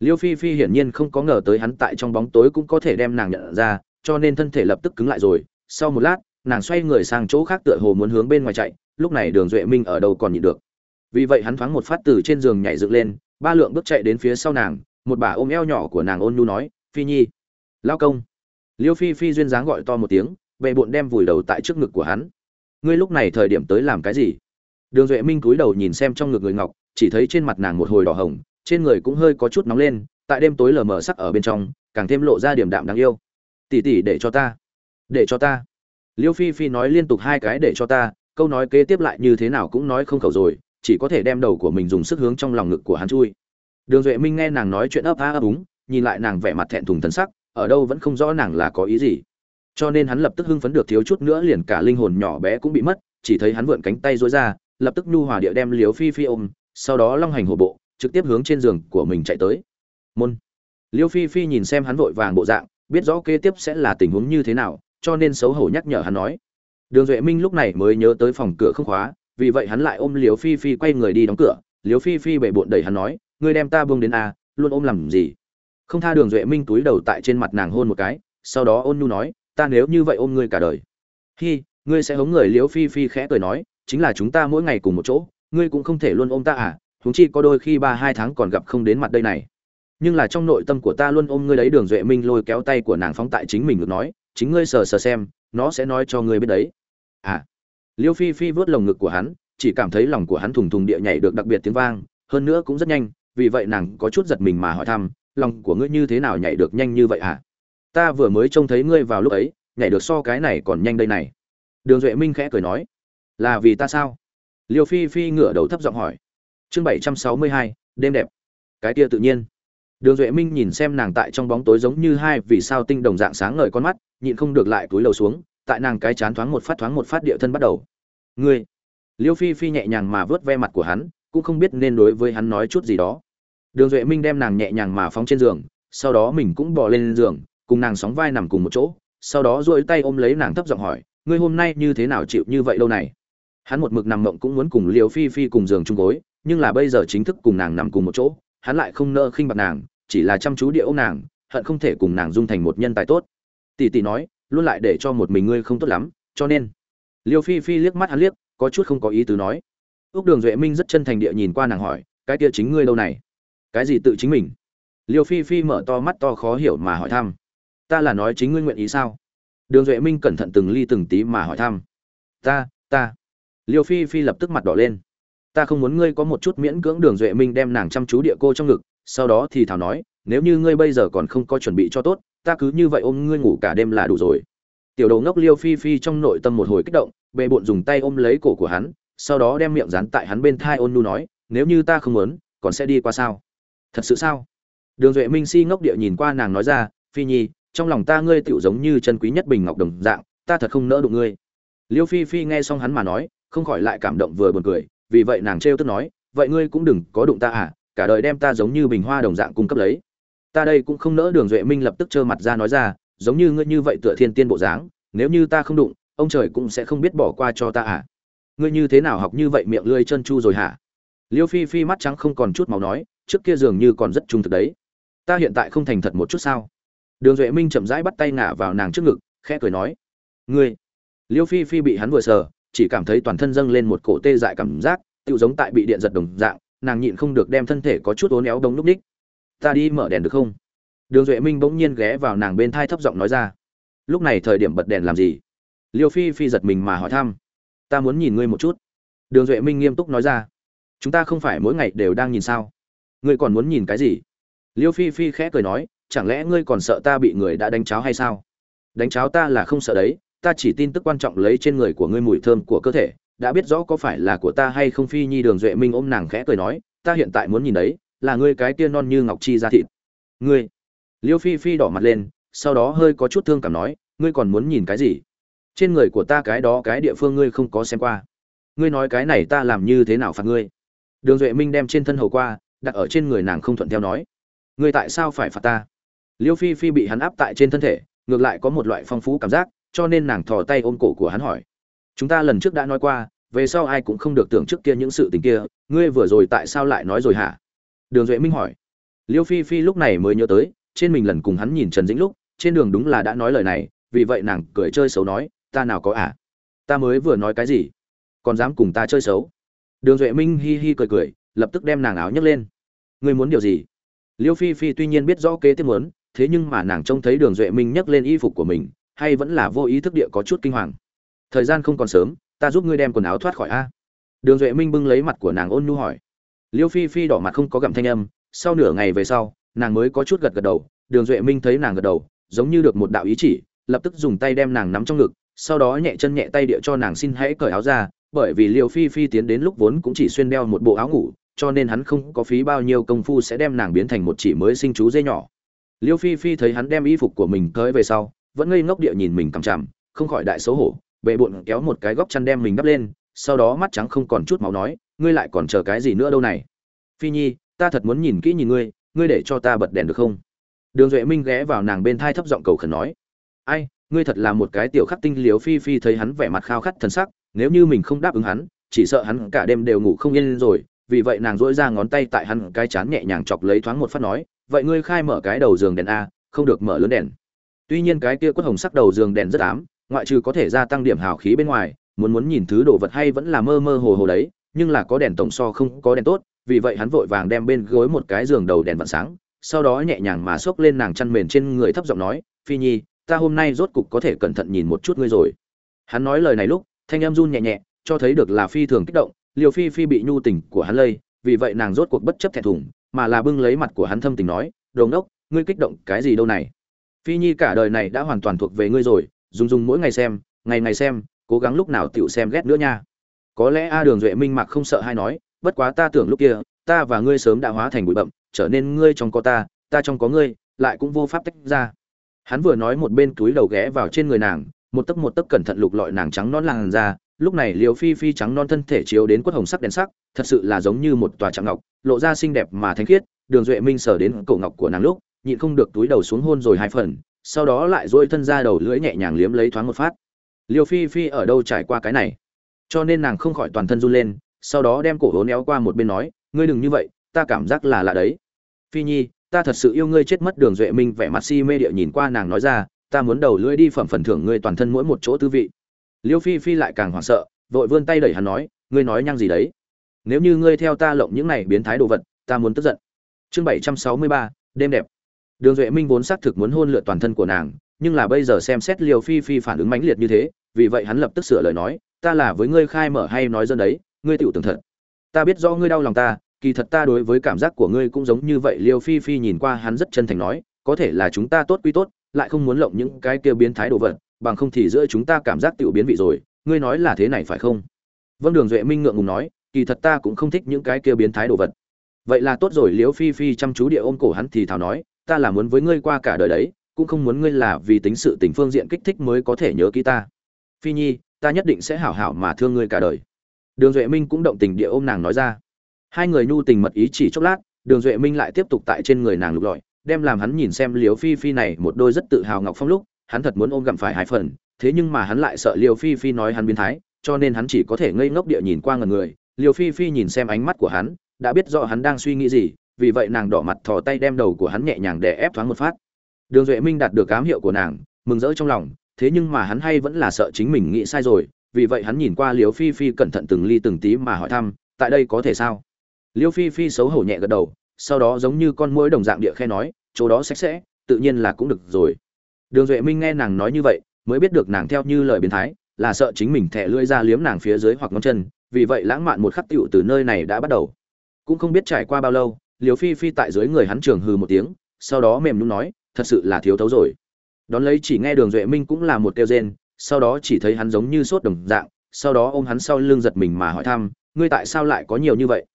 Liêu phi phi hiển nhiên không có ngờ tới hắn tại trong bóng tối cũng có thể đem nàng nhận ra, cho nên thân thể lập tức cứng lại rồi. Sau một lát, nàng xoay người sang chỗ khác tựa hồ muốn hướng bên ngoài chạy, lúc này đường duệ minh ở đâu còn nhịn được. Vì vậy hắn thoáng một phát từ trên giường nhảy dựng lên, ba lượng bước chạy đến phía sau nàng một bà ôm eo nhỏ của nàng ôn nhu nói, phi nhi, lao công. Liêu phi phi duyên dáng gọi to một tiếng vệ bụng đem vùi đầu tại trước ngực của hắn. Ngươi lúc này thời điểm tới làm cái gì? Đường duệ minh cúi đầu nhìn xem trong ngực người ngọc, chỉ thấy trên mặt nàng một hồi đỏ hồng, trên người cũng hơi có chút nóng lên, tại đêm tối lờ mờ sắc ở bên trong, càng thêm lộ ra điểm đạm đáng yêu. Tỉ tỉ để cho ta, để cho ta. Liêu phi phi nói liên tục hai cái để cho ta, câu nói kế tiếp lại như thế nào cũng nói không khẩu rồi, chỉ có thể đem đầu của mình dùng sức hướng trong lòng ngực của hắn chui đường duệ minh nghe nàng nói chuyện ấp a ấp úng, nhìn lại nàng vẻ mặt thẹn thùng thân sắc, ở đâu vẫn không rõ nàng là có ý gì. Cho nên hắn lập tức hưng phấn được thiếu chút nữa liền cả linh hồn nhỏ bé cũng bị mất, chỉ thấy hắn vượn cánh tay dối ra, lập tức nhu hòa địa đem liếu phi phi ôm, sau đó long hành hổ bộ, trực tiếp hướng trên giường của mình chạy tới. Môn. Liêu phi phi nhìn xem hắn vội vàng bộ dạng, biết rõ kế tiếp sẽ là tình huống như thế nào, cho nên xấu hổ nhắc nhở hắn nói. Đường duệ minh lúc này mới nhớ tới phòng cửa không khóa, vì vậy hắn lại ôm liều phi phi quay người đi đóng cửa. Liều phi phi bệ bộn đẩy hắn nói ngươi đem ta buông đến a, luôn ôm làm gì? Không tha đường duệ minh túi đầu tại trên mặt nàng hôn một cái, sau đó ôn nhu nói, ta nếu như vậy ôm ngươi cả đời. Hi, ngươi sẽ hống người liễu phi phi khẽ cười nói, chính là chúng ta mỗi ngày cùng một chỗ, ngươi cũng không thể luôn ôm ta à huống chi có đôi khi ba hai tháng còn gặp không đến mặt đây này. Nhưng là trong nội tâm của ta luôn ôm ngươi đấy, đường duệ minh lôi kéo tay của nàng phóng tại chính mình được nói, chính ngươi sờ sờ xem, nó sẽ nói cho ngươi biết đấy. À. Liêu phi phi vớt lồng ngực của hắn, chỉ cảm thấy lòng của hắn thùng thùng địa nhảy được đặc biệt tiếng vang, hơn nữa cũng rất nhanh vì vậy nàng có chút giật mình mà hỏi thăm, lòng của ngươi như thế nào nhảy được nhanh như vậy à ta vừa mới trông thấy ngươi vào lúc ấy, nhảy được so cái này còn nhanh đây này. Đường duệ minh khẽ cười nói, là vì ta sao? Liêu phi phi ngửa đầu thấp giọng hỏi, chương bảy trăm sáu mươi hai, đêm đẹp. Cái kia tự nhiên. Đường duệ minh nhìn xem nàng tại trong bóng tối giống như hai vì sao tinh đồng dạng sáng ngời con mắt, nhịn không được lại túi lầu xuống, tại nàng cái chán thoáng một phát thoáng một phát địa thân bắt đầu. Ngươi? Liêu phi phi nhẹ nhàng mà vớt ve mặt của hắn cũng không biết nên đối với hắn nói chút gì đó. Đường duệ minh đem nàng nhẹ nhàng mà phóng trên giường, sau đó mình cũng bò lên giường, cùng nàng sóng vai nằm cùng một chỗ, sau đó duỗi tay ôm lấy nàng thấp giọng hỏi, ngươi hôm nay như thế nào chịu như vậy lâu này? Hắn một mực nằm mộng cũng muốn cùng liều phi phi cùng giường chung gối, nhưng là bây giờ chính thức cùng nàng nằm cùng một chỗ, hắn lại không nỡ khinh bạc nàng, chỉ là chăm chú địa ôm nàng, hận không thể cùng nàng dung thành một nhân tài tốt. Tỷ tỷ nói, luôn lại để cho một mình ngươi không tốt lắm, cho nên. Liêu phi phi liếc mắt hắn liếc, có chút không có ý tứ nói ước đường duệ minh rất chân thành địa nhìn qua nàng hỏi, cái kia chính ngươi lâu này? Cái gì tự chính mình? Liêu phi phi mở to mắt to khó hiểu mà hỏi thăm, ta là nói chính ngươi nguyện ý sao? Đường duệ minh cẩn thận từng ly từng tí mà hỏi thăm, ta ta. Liêu phi phi lập tức mặt đỏ lên, ta không muốn ngươi có một chút miễn cưỡng. Đường duệ minh đem nàng chăm chú địa cô trong ngực, sau đó thì thảo nói, nếu như ngươi bây giờ còn không có chuẩn bị cho tốt, ta cứ như vậy ôm ngươi ngủ cả đêm là đủ rồi. Tiểu đầu ngốc liêu phi phi trong nội tâm một hồi kích động bê bộn dùng tay ôm lấy cổ của hắn sau đó đem miệng dán tại hắn bên thai ôn nu nói, nếu như ta không muốn, còn sẽ đi qua sao? Thật sự sao? Đường duệ minh si ngốc địa nhìn qua nàng nói ra, phi nhi, trong lòng ta ngươi tựu giống như chân quý nhất bình ngọc đồng dạng, ta thật không nỡ đụng ngươi. Liêu phi phi nghe xong hắn mà nói, không khỏi lại cảm động vừa buồn cười, vì vậy nàng trêu tức nói, vậy ngươi cũng đừng có đụng ta à cả đời đem ta giống như bình hoa đồng dạng cung cấp lấy. Ta đây cũng không nỡ đường duệ minh lập tức trơ mặt ra nói ra, giống như ngươi như vậy tựa thiên tiên bộ dáng, nếu như ta không đụng, ông trời cũng sẽ không biết bỏ qua cho ta à ngươi như thế nào học như vậy miệng lưỡi chân chu rồi hả? Liêu phi phi mắt trắng không còn chút máu nói, trước kia dường như còn rất trung thực đấy. Ta hiện tại không thành thật một chút sao? Đường duệ minh chậm rãi bắt tay ngả vào nàng trước ngực, khẽ cười nói, ngươi. Liêu phi phi bị hắn vừa sờ, chỉ cảm thấy toàn thân dâng lên một cổ tê dại cảm giác tự giống tại bị điện giật đồng dạng, nàng nhịn không được đem thân thể có chút uốn éo đông núp ních. Ta đi mở đèn được không? Đường duệ minh bỗng nhiên ghé vào nàng bên thai thấp giọng nói ra, lúc này thời điểm bật đèn làm gì? Liêu phi phi giật mình mà hỏi thăm ta muốn nhìn ngươi một chút. Đường duệ minh nghiêm túc nói ra. Chúng ta không phải mỗi ngày đều đang nhìn sao? Ngươi còn muốn nhìn cái gì? Liêu phi phi khẽ cười nói, chẳng lẽ ngươi còn sợ ta bị người đã đánh cháo hay sao? Đánh cháo ta là không sợ đấy, ta chỉ tin tức quan trọng lấy trên người của ngươi mùi thơm của cơ thể. Đã biết rõ có phải là của ta hay không phi nhi, đường duệ minh ôm nàng khẽ cười nói, ta hiện tại muốn nhìn đấy, là ngươi cái kia non như ngọc chi ra thịt. Ngươi. Liêu phi phi đỏ mặt lên, sau đó hơi có chút thương cảm nói, ngươi còn muốn nhìn cái gì? Trên người của ta cái đó cái địa phương ngươi không có xem qua. Ngươi nói cái này ta làm như thế nào phạt ngươi? Đường duệ minh đem trên thân hầu qua, đặt ở trên người nàng không thuận theo nói. Ngươi tại sao phải phạt ta? Liêu phi phi bị hắn áp tại trên thân thể, ngược lại có một loại phong phú cảm giác, cho nên nàng thò tay ôm cổ của hắn hỏi. Chúng ta lần trước đã nói qua, về sau ai cũng không được tưởng trước kia những sự tình kia, ngươi vừa rồi tại sao lại nói rồi hả? Đường duệ minh hỏi. Liêu phi phi lúc này mới nhớ tới, trên mình lần cùng hắn nhìn trần dĩnh lúc, trên đường đúng là đã nói lời này, vì vậy nàng cười chơi xấu nói ta nào có à? Ta mới vừa nói cái gì? Còn dám cùng ta chơi xấu? Đường duệ minh hi hi cười cười, lập tức đem nàng áo nhấc lên. Ngươi muốn điều gì? Liêu phi phi tuy nhiên biết rõ kế tiếp muốn, thế nhưng mà nàng trông thấy đường duệ minh nhấc lên y phục của mình, hay vẫn là vô ý thức địa có chút kinh hoàng. Thời gian không còn sớm, ta giúp ngươi đem quần áo thoát khỏi a. Đường duệ minh bưng lấy mặt của nàng ôn nhu hỏi. Liêu phi phi đỏ mặt không có gặm thanh âm, sau nửa ngày về sau, nàng mới có chút gật gật đầu, đường duệ minh thấy nàng gật đầu, giống như được một đạo ý chỉ, lập tức dùng tay đem nàng nắm trong ngực sau đó nhẹ chân nhẹ tay địa cho nàng xin hãy cởi áo ra, bởi vì liêu phi phi tiến đến lúc vốn cũng chỉ xuyên đeo một bộ áo ngủ, cho nên hắn không có phí bao nhiêu công phu sẽ đem nàng biến thành một chỉ mới sinh chú dê nhỏ. Liêu phi phi thấy hắn đem y phục của mình tới về sau, vẫn ngây ngốc địa nhìn mình cằm chằm, không khỏi đại xấu hổ, bệ bụng kéo một cái góc chăn đem mình đắp lên, sau đó mắt trắng không còn chút máu nói, ngươi lại còn chờ cái gì nữa đâu này? Phi nhi, ta thật muốn nhìn kỹ nhìn ngươi ngươi để cho ta bật đèn được không? Đường duệ minh ghé vào nàng bên thai thấp giọng cầu khẩn nói, ai ngươi thật là một cái tiểu khắc tinh liếu phi phi thấy hắn vẻ mặt khao khát thần sắc, nếu như mình không đáp ứng hắn, chỉ sợ hắn cả đêm đều ngủ không yên rồi. Vì vậy nàng dỗi ra ngón tay tại hắn cái chán nhẹ nhàng chọc lấy thoáng một phát nói, vậy ngươi khai mở cái đầu giường đèn a, không được mở lớn đèn. Tuy nhiên cái kia quất hồng sắc đầu giường đèn rất ám, ngoại trừ có thể gia tăng điểm hào khí bên ngoài, muốn muốn nhìn thứ đồ vật hay vẫn là mơ mơ hồ hồ đấy, nhưng là có đèn tổng so không có đèn tốt, vì vậy hắn vội vàng đem bên gối một cái giường đầu đèn vặn sáng, sau đó nhẹ nhàng mà xốc lên nàng chăn mền trên người thấp giọng nói, phi nhi ta hôm nay rốt cục có thể cẩn thận nhìn một chút ngươi rồi. Hắn nói lời này lúc, thanh em run nhẹ nhẹ, cho thấy được là phi thường kích động liều phi phi bị nhu tình của hắn lây, vì vậy nàng rốt cuộc bất chấp thẹn thùng, mà là bưng lấy mặt của hắn thâm tình nói đồn đốc ngươi kích động cái gì đâu này? Phi nhi cả đời này đã hoàn toàn thuộc về ngươi rồi, dùng dùng mỗi ngày xem, ngày ngày xem, cố gắng lúc nào tựu xem ghét nữa nha. Có lẽ a đường duệ minh mạc không sợ hay nói, bất quá ta tưởng lúc kia, ta và ngươi sớm đã hóa thành bụi bậm trở nên ngươi trong có ta ta trong có ngươi, lại cũng vô pháp tách ra hắn vừa nói một bên túi đầu ghé vào trên người nàng, một tấc một tấc cẩn thận lục lọi nàng trắng non làn ra lúc này liều phi phi trắng non thân thể chiếu đến quất hồng sắc đèn sắc, thật sự là giống như một tòa trạng ngọc, lộ ra xinh đẹp mà thanh khiết, đường duệ minh sờ đến cổ ngọc của nàng lúc, nhịn không được túi đầu xuống hôn rồi hai phần, sau đó lại duỗi thân ra đầu lưỡi nhẹ nhàng liếm lấy thoáng một phát. Liều phi phi ở đâu trải qua cái này? Cho nên nàng không khỏi toàn thân run lên, sau đó đem cổ hố néo qua một bên nói, ngươi đừng như vậy, ta cảm giác là lạ đấy. Phi nhi ta thật sự yêu ngươi chết mất đường duệ minh, vẻ mặt si mê địa nhìn qua nàng nói ra, ta muốn đầu lưỡi đi phẩm phần thưởng ngươi toàn thân mỗi một chỗ tư vị. Liêu phi phi lại càng hoảng sợ, vội vươn tay đẩy hắn nói, ngươi nói nhăng gì đấy? Nếu như ngươi theo ta lộng những này biến thái đồ vật, ta muốn tức giận. Chương bảy trăm sáu mươi ba, đêm đẹp. Đường duệ minh vốn xác thực muốn hôn lựa toàn thân của nàng, nhưng là bây giờ xem xét liều phi phi phản ứng mãnh liệt như thế, vì vậy hắn lập tức sửa lời nói, ta là với ngươi khai mở hay nói dân đấy, ngươi tựu tưởng thật. Ta biết do ngươi đau lòng ta kỳ thật ta đối với cảm giác của ngươi cũng giống như vậy, liêu phi phi nhìn qua hắn rất chân thành nói, có thể là chúng ta tốt quy tốt, lại không muốn lộng những cái kia biến thái đồ vật, bằng không thì giữa chúng ta cảm giác tiểu biến vị rồi, ngươi nói là thế này phải không? Vâng đường duệ minh ngượng ngùng nói, kỳ thật ta cũng không thích những cái kia biến thái đồ vật. Vậy là tốt rồi liễu phi phi chăm chú địa ôm cổ hắn thì thào nói, ta là muốn với ngươi qua cả đời đấy, cũng không muốn ngươi là vì tính sự tình phương diện kích thích mới có thể nhớ kỹ ta. Phi nhi, ta nhất định sẽ hảo hảo mà thương ngươi cả đời. Đường duệ minh cũng động tình địa ôm nàng nói ra hai người nhu tình mật ý chỉ chốc lát, đường duệ minh lại tiếp tục tại trên người nàng lục lọi, đem làm hắn nhìn xem liều phi phi này một đôi rất tự hào ngọc phong lúc, hắn thật muốn ôm gặm phải hai phần, thế nhưng mà hắn lại sợ liều phi phi nói hắn biến thái, cho nên hắn chỉ có thể ngây ngốc địa nhìn qua ngần người. Liều phi phi nhìn xem ánh mắt của hắn, đã biết rõ hắn đang suy nghĩ gì, vì vậy nàng đỏ mặt thò tay đem đầu của hắn nhẹ nhàng để ép thoáng một phát. Đường duệ minh đạt được cám hiệu của nàng, mừng rỡ trong lòng, thế nhưng mà hắn hay vẫn là sợ chính mình nghĩ sai rồi, vì vậy hắn nhìn qua liều phi phi cẩn thận từng ly từng tí mà hỏi thăm, tại đây có thể sao? Liêu phi phi xấu hổ nhẹ gật đầu, sau đó giống như con mũi đồng dạng địa khe nói, chỗ đó sạch sẽ, tự nhiên là cũng được rồi. Đường duệ minh nghe nàng nói như vậy, mới biết được nàng theo như lời biến thái, là sợ chính mình thẻ lưỡi ra liếm nàng phía dưới hoặc ngón chân, vì vậy lãng mạn một khắc tựu từ nơi này đã bắt đầu. Cũng không biết trải qua bao lâu liều phi phi tại dưới người hắn trường hừ một tiếng, sau đó mềm nhún nói, thật sự là thiếu thấu rồi. Đón lấy chỉ nghe đường duệ minh cũng là một kêu rên, sau đó chỉ thấy hắn giống như sốt đồng dạng, sau đó ôm hắn sau lưng giật mình mà hỏi thăm, ngươi tại sao lại có nhiều như vậy?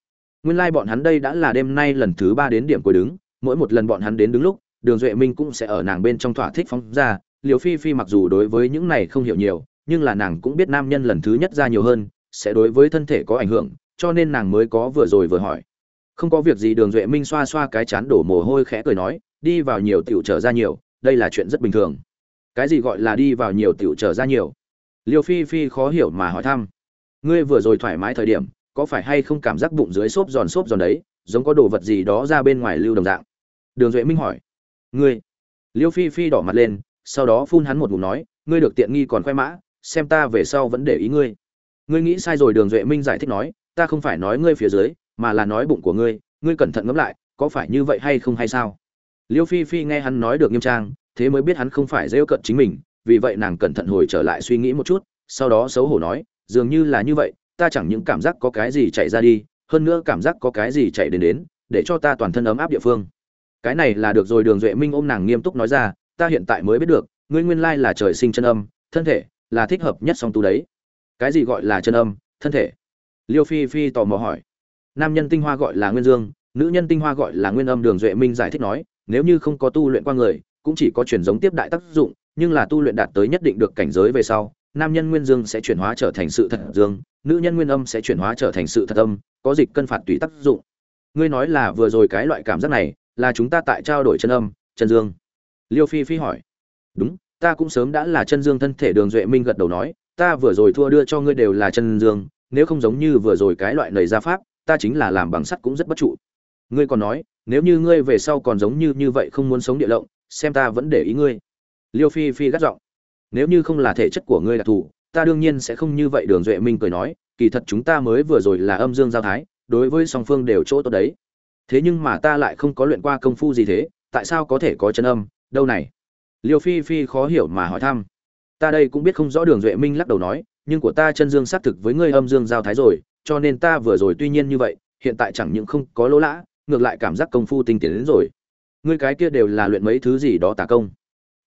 Nguyên lai like bọn hắn đây đã là đêm nay lần thứ ba đến điểm cuối đứng, mỗi một lần bọn hắn đến đứng lúc, đường duệ minh cũng sẽ ở nàng bên trong thỏa thích phóng ra. Liều phi phi mặc dù đối với những này không hiểu nhiều, nhưng là nàng cũng biết nam nhân lần thứ nhất ra nhiều hơn, sẽ đối với thân thể có ảnh hưởng, cho nên nàng mới có vừa rồi vừa hỏi. Không có việc gì, đường duệ minh xoa xoa cái chán đổ mồ hôi khẽ cười nói, đi vào nhiều tiểu trở ra nhiều, đây là chuyện rất bình thường. Cái gì gọi là đi vào nhiều tiểu trở ra nhiều? Liêu phi phi khó hiểu mà hỏi thăm. Ngươi vừa rồi thoải mái thời điểm có phải hay không cảm giác bụng dưới xốp giòn xốp giòn đấy, giống có đồ vật gì đó ra bên ngoài lưu đồng dạng? Đường duệ minh hỏi. Ngươi. Liêu phi phi đỏ mặt lên, sau đó phun hắn một ngụm nói, ngươi được tiện nghi còn khoe mã, xem ta về sau vẫn để ý ngươi. Ngươi nghĩ sai rồi, đường duệ minh giải thích nói, ta không phải nói ngươi phía dưới, mà là nói bụng của ngươi ngươi cẩn thận ngẫm lại, có phải như vậy hay không hay sao? Liêu phi phi nghe hắn nói được nghiêm trang, thế mới biết hắn không phải rêu cận chính mình, vì vậy nàng cẩn thận hồi trở lại suy nghĩ một chút, sau đó xấu hổ nói, dường như là như vậy ta chẳng những cảm giác có cái gì chạy ra đi, hơn nữa cảm giác có cái gì chạy đến đến, để cho ta toàn thân ấm áp địa phương. Cái này là được rồi, đường duệ minh ôm nàng nghiêm túc nói ra, ta hiện tại mới biết được, ngươi nguyên lai là trời sinh chân âm, thân thể là thích hợp nhất song tu đấy. Cái gì gọi là chân âm? Thân thể. Liêu phi phi tò mò hỏi. Nam nhân tinh hoa gọi là nguyên dương, nữ nhân tinh hoa gọi là nguyên âm, đường duệ minh giải thích nói, nếu như không có tu luyện qua người, cũng chỉ có truyền giống tiếp đại tác dụng, nhưng là tu luyện đạt tới nhất định được cảnh giới về sau, nam nhân nguyên dương sẽ chuyển hóa trở thành sự thật dương nữ nhân nguyên âm sẽ chuyển hóa trở thành sự thật âm, có dịch cân phạt tùy tác dụng. Ngươi nói là vừa rồi cái loại cảm giác này, là chúng ta tại trao đổi chân âm, chân dương. Liêu phi phi hỏi. Đúng, ta cũng sớm đã là chân dương thân thể đường duệ minh gật đầu nói, ta vừa rồi thua đưa cho ngươi đều là chân dương, nếu không giống như vừa rồi cái loại lời ra pháp, ta chính là làm bằng sắt cũng rất bất trụ. Ngươi còn nói, nếu như ngươi về sau còn giống như như vậy không muốn sống địa lộng, xem ta vẫn để ý ngươi. Liêu phi phi gắt giọng. Nếu như không là thể chất của ngươi đặc thù ta đương nhiên sẽ không như vậy, đường duệ minh cười nói, kỳ thật chúng ta mới vừa rồi là âm dương giao thái, đối với song phương đều chỗ tốt đấy. Thế nhưng mà ta lại không có luyện qua công phu gì thế, tại sao có thể có chân âm, đâu này? Liêu phi phi khó hiểu mà hỏi thăm. Ta đây cũng biết không rõ, đường duệ minh lắc đầu nói, nhưng của ta chân dương xác thực với ngươi âm dương giao thái rồi, cho nên ta vừa rồi tuy nhiên như vậy, hiện tại chẳng những không có lỗ lã, ngược lại cảm giác công phu tinh tiến đến rồi. Ngươi cái kia đều là luyện mấy thứ gì đó tà công.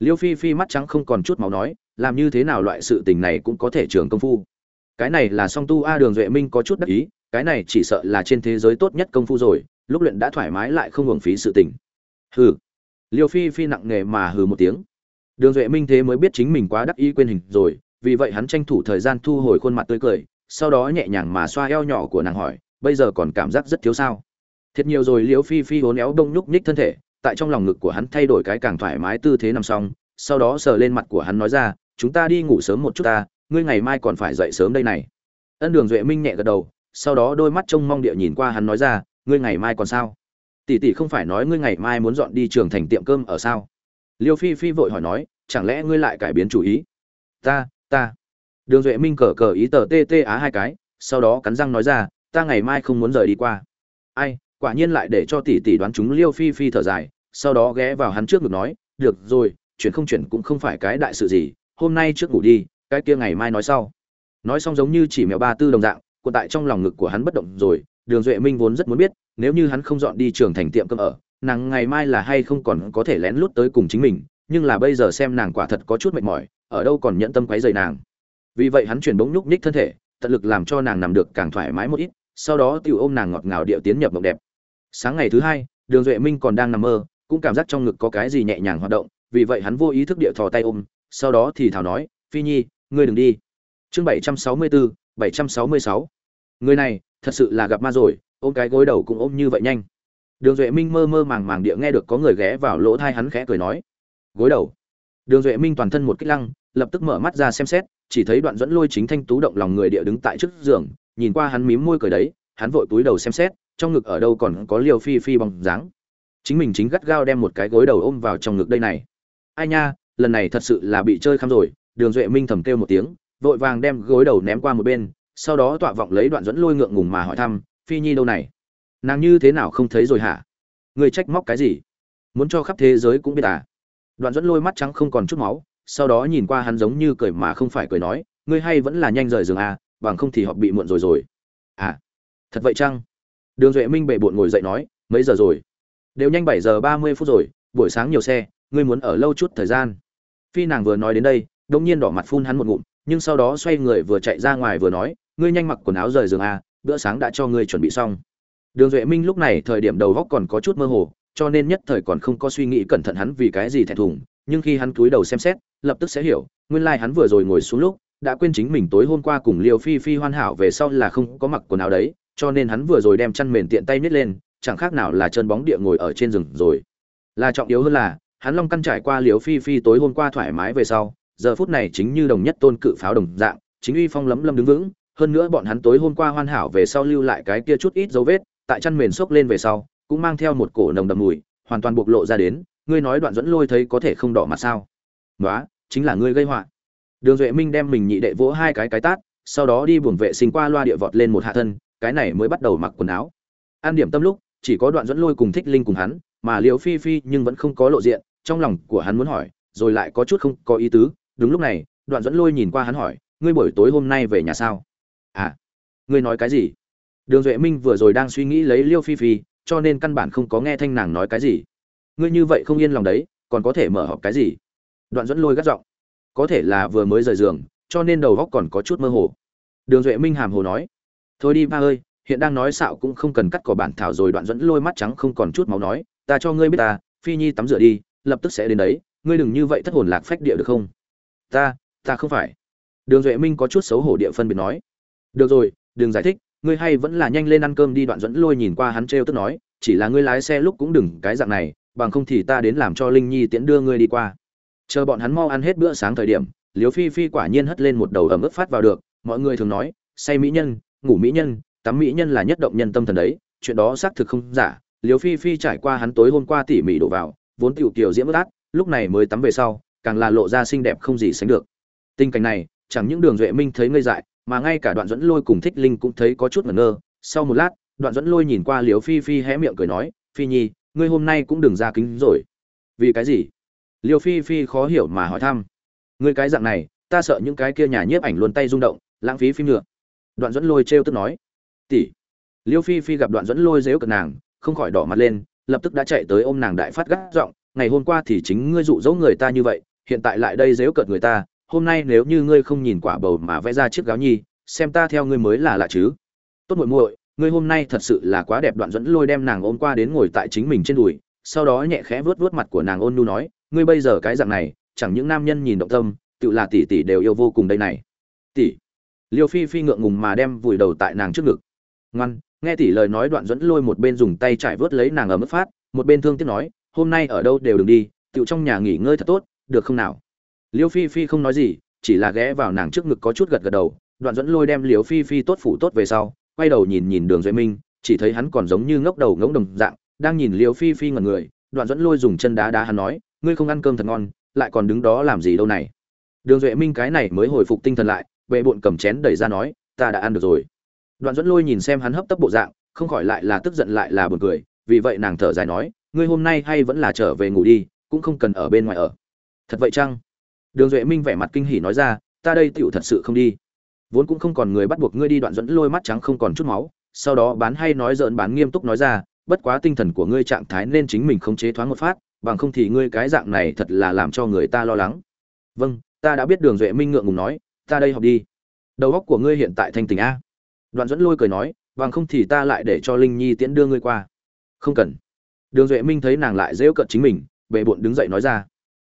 Liêu phi phi mắt trắng không còn chút máu nói làm như thế nào loại sự tình này cũng có thể trường công phu. Cái này là song tu a đường duệ minh có chút đắc ý, cái này chỉ sợ là trên thế giới tốt nhất công phu rồi, lúc luyện đã thoải mái lại không hưởng phí sự tình. Hừ. Liêu phi phi nặng nề mà hừ một tiếng. Đường duệ minh thế mới biết chính mình quá đắc ý quên hình rồi, vì vậy hắn tranh thủ thời gian thu hồi khuôn mặt tươi cười, sau đó nhẹ nhàng mà xoa eo nhỏ của nàng hỏi, bây giờ còn cảm giác rất thiếu sao? Thiệt nhiều rồi, liêu phi phi hốn éo đông nhúc nhích thân thể, tại trong lòng ngực của hắn thay đổi cái càng thoải mái tư thế nằm xong sau đó sờ lên mặt của hắn nói ra, chúng ta đi ngủ sớm một chút ta, ngươi ngày mai còn phải dậy sớm đây này. Ân đường duệ minh nhẹ gật đầu, sau đó đôi mắt trông mong địa nhìn qua hắn nói ra, ngươi ngày mai còn sao? Tỷ tỷ không phải nói ngươi ngày mai muốn dọn đi trường thành tiệm cơm ở sao? Liêu phi phi vội hỏi nói, chẳng lẽ ngươi lại cải biến chủ ý? Ta ta. Đường duệ minh cờ cờ ý tờ tê tê á hai cái, sau đó cắn răng nói ra, ta ngày mai không muốn rời đi qua. Ai, quả nhiên lại để cho tỷ tỷ đoán chúng liêu phi phi thở dài. Sau đó ghé vào hắn trước ngực nói, được rồi chuyển không chuyển cũng không phải cái đại sự gì, hôm nay trước ngủ đi, cái kia ngày mai nói sau. Nói xong giống như chỉ mèo ba tư đồng dạng, cuộn tại trong lòng ngực của hắn bất động rồi, đường duệ minh vốn rất muốn biết, nếu như hắn không dọn đi trường thành tiệm cơm ở, nàng ngày mai là hay không còn có thể lén lút tới cùng chính mình, nhưng là bây giờ xem nàng quả thật có chút mệt mỏi, ở đâu còn nhận tâm quấy dày nàng. Vì vậy hắn chuyển bỗng nhúc nhích thân thể, tận lực làm cho nàng nằm được càng thoải mái một ít, sau đó tiểu ôm nàng ngọt ngào điệu tiến nhập mộng đẹp. Sáng ngày thứ hai, đường duệ minh còn đang nằm mơ, cũng cảm giác trong ngực có cái gì nhẹ nhàng hoạt động vì vậy hắn vô ý thức địa thò tay ôm, sau đó thì thảo nói, phi nhi, ngươi đừng đi. Chương bảy trăm sáu mươi bốn bảy trăm sáu mươi sáu. Người này, thật sự là gặp ma rồi, ôm cái gối đầu cũng ôm như vậy nhanh. Đường duệ minh mơ mơ màng màng địa nghe được có người ghé vào lỗ thai hắn khẽ cười nói, gối đầu. Đường duệ minh toàn thân một kích lăng, lập tức mở mắt ra xem xét, chỉ thấy đoạn dẫn lôi chính thanh tú động lòng người địa đứng tại trước giường, nhìn qua hắn mím môi cười đấy, hắn vội túi đầu xem xét, trong ngực ở đâu còn có liều phi phi bóng dáng. Chính mình chính gắt gao đem một cái gối đầu ôm vào trong ngực đây này ai nha, lần này thật sự là bị chơi khăm rồi. Đường duệ minh thầm kêu một tiếng, vội vàng đem gối đầu ném qua một bên, sau đó tọa vọng lấy đoạn dẫn lôi ngượng ngùng mà hỏi thăm, phi nhi đâu này? Nàng như thế nào không thấy rồi hả? Người trách móc cái gì? Muốn cho khắp thế giới cũng biết à? Đoạn dẫn lôi mắt trắng không còn chút máu, sau đó nhìn qua hắn giống như cười mà không phải cười nói, ngươi hay vẫn là nhanh rời giường à bằng không thì họ bị muộn rồi rồi. À thật vậy chăng? Đường duệ minh bệ bộn ngồi dậy nói, mấy giờ rồi? Đều nhanh bảy giờ ba mươi phút rồi, buổi sáng nhiều xe ngươi muốn ở lâu chút thời gian. Phi nàng vừa nói đến đây đông nhiên đỏ mặt phun hắn một ngụm, nhưng sau đó xoay người vừa chạy ra ngoài vừa nói, ngươi nhanh mặc quần áo rời giường à bữa sáng đã cho ngươi chuẩn bị xong. Đường duệ minh lúc này thời điểm đầu góc còn có chút mơ hồ, cho nên nhất thời còn không có suy nghĩ cẩn thận hắn vì cái gì thẹn thùng, nhưng khi hắn cúi đầu xem xét, lập tức sẽ hiểu, nguyên lai hắn vừa rồi ngồi xuống lúc, đã quên chính mình tối hôm qua cùng liều phi phi hoàn hảo về sau là không có mặc quần áo đấy, cho nên hắn vừa rồi đem chăn mền tiện tay nhét lên, chẳng khác nào là chân bóng địa ngồi ở trên rừng rồi. Là trọng yếu hơn là hắn long căn trải qua liều phi phi tối hôm qua thoải mái về sau, giờ phút này chính như đồng nhất tôn cự pháo đồng dạng, chính uy phong lấm lâm đứng vững, hơn nữa bọn hắn tối hôm qua hoàn hảo về sau lưu lại cái kia chút ít dấu vết, tại chăn mền xốc lên về sau, cũng mang theo một cổ nồng đầm mùi, hoàn toàn bộc lộ ra đến, ngươi nói đoạn dẫn lôi thấy có thể không đỏ mặt sao? Nói chính là ngươi gây họa. Đường duệ minh đem mình nhị đệ vỗ hai cái cái tát, sau đó đi buồng vệ sinh qua loa địa vọt lên một hạ thân, cái này mới bắt đầu mặc quần áo. An điểm tâm lúc, chỉ có đoạn dẫn lôi cùng thích linh cùng hắn, mà liều phi phi nhưng vẫn không có lộ diện trong lòng của hắn muốn hỏi, rồi lại có chút không có ý tứ. Đúng lúc này, đoạn dẫn lôi nhìn qua hắn hỏi, ngươi buổi tối hôm nay về nhà sao? À ngươi nói cái gì? Đường duệ minh vừa rồi đang suy nghĩ lấy liêu phi phi, cho nên căn bản không có nghe thanh nàng nói cái gì. Ngươi như vậy không yên lòng đấy, còn có thể mở họp cái gì? Đoạn dẫn lôi gắt giọng, có thể là vừa mới rời giường, cho nên đầu góc còn có chút mơ hồ. Đường duệ minh hàm hồ nói, thôi đi ba ơi, hiện đang nói xạo cũng không cần cắt cỏ bản thảo rồi. Đoạn dẫn lôi mắt trắng không còn chút máu nói, ta cho ngươi biết ta, phi nhi tắm rửa đi lập tức sẽ đến đấy, ngươi đừng như vậy thất hồn lạc phách địa được không? Ta ta không phải. Đường duệ minh có chút xấu hổ địa phân biệt nói. Được rồi, đừng giải thích, ngươi hay vẫn là nhanh lên ăn cơm đi đoạn dẫn lôi nhìn qua hắn trêu tức nói, chỉ là ngươi lái xe lúc cũng đừng cái dạng này, bằng không thì ta đến làm cho linh nhi tiễn đưa ngươi đi qua. Chờ bọn hắn mau ăn hết bữa sáng thời điểm liếu phi phi quả nhiên hất lên một đầu ẩm ướt phát vào được, mọi người thường nói, say mỹ nhân, ngủ mỹ nhân, tắm mỹ nhân là nhất động nhân tâm thần đấy, chuyện đó xác thực không giả liếu phi phi trải qua hắn tối hôm qua tỉ mỉ đổ vào vốn tiểu tiểu diễm ướt át lúc này mới tắm về sau, càng là lộ ra xinh đẹp không gì sánh được. Tình cảnh này, chẳng những đường duệ minh thấy ngây dại, mà ngay cả đoạn dẫn lôi cùng thích linh cũng thấy có chút ngẩn ngơ. Sau một lát, đoạn dẫn lôi nhìn qua Liễu phi phi hé miệng cười nói, phi nhi, ngươi hôm nay cũng đừng ra kính rồi. Vì cái gì? Liêu phi phi khó hiểu mà hỏi thăm. Ngươi cái dạng này, ta sợ những cái kia nhà nhiếp ảnh luôn tay rung động, lãng phí phim nữa. Đoạn dẫn lôi trêu tức nói. Tỷ. Liêu phi phi gặp đoạn dẫn lôi giễu cợt nàng, không khỏi đỏ mặt lên lập tức đã chạy tới ôm nàng đại phát gắt giọng, ngày hôm qua thì chính ngươi dụ dỗ người ta như vậy, hiện tại lại đây dếu cợt người ta, hôm nay nếu như ngươi không nhìn quả bầu mà vẽ ra chiếc gáo nhi, xem ta theo ngươi mới là lạ chứ. Tốt muội muội, ngươi hôm nay thật sự là quá đẹp. Đoạn dẫn lôi đem nàng ôm qua đến ngồi tại chính mình trên đùi, sau đó nhẹ khẽ vuốt vuốt mặt của nàng ôn nhu nói, ngươi bây giờ cái dạng này, chẳng những nam nhân nhìn động tâm, tự là tỷ tỷ đều yêu vô cùng đây này. Tỷ? Liêu phi phi ngượng ngùng mà đem vùi đầu tại nàng trước ngực. Ngoan nghe tỷ lời nói đoạn dẫn lôi một bên dùng tay trải vớt lấy nàng ở mức phát, một bên thương tiếc nói, hôm nay ở đâu đều đừng đi tựu trong nhà nghỉ ngơi thật tốt, được không nào? Liêu phi phi không nói gì, chỉ là ghé vào nàng trước ngực có chút gật gật đầu, đoạn dẫn lôi đem liêu phi phi tốt phủ tốt về sau, quay đầu nhìn nhìn đường duệ minh, chỉ thấy hắn còn giống như ngốc đầu ngỗng đồng dạng, đang nhìn liêu phi phi ngần người, đoạn dẫn lôi dùng chân đá đá hắn nói, ngươi không ăn cơm thật ngon, lại còn đứng đó làm gì đâu này? Đường duệ minh cái này mới hồi phục tinh thần lại, bệ bụn cầm chén đẩy ra nói, ta đã ăn được rồi đoạn dẫn lôi nhìn xem hắn hấp tấp bộ dạng, không khỏi lại là tức giận lại là buồn cười, vì vậy nàng thở dài nói, ngươi hôm nay hay vẫn là trở về ngủ đi, cũng không cần ở bên ngoài ở. Thật vậy chăng? Đường duệ minh vẻ mặt kinh hỉ nói ra, ta đây tựu thật sự không đi. Vốn cũng không còn người bắt buộc ngươi đi. Đoạn dẫn lôi mắt trắng không còn chút máu, sau đó bán hay nói dợn bán nghiêm túc nói ra, bất quá tinh thần của ngươi trạng thái nên chính mình không chế thoáng một phát, bằng không thì ngươi cái dạng này thật là làm cho người ta lo lắng. Vâng ta đã biết. Đường duệ minh ngượng ngùng nói, ta đây học đi. Đầu óc của ngươi hiện tại thanh tình a đoạn dẫn lôi cười nói bằng không thì ta lại để cho linh nhi tiễn đưa ngươi qua. Không cần. Đường duệ minh thấy nàng lại dễu cận chính mình bệ bộn đứng dậy nói ra.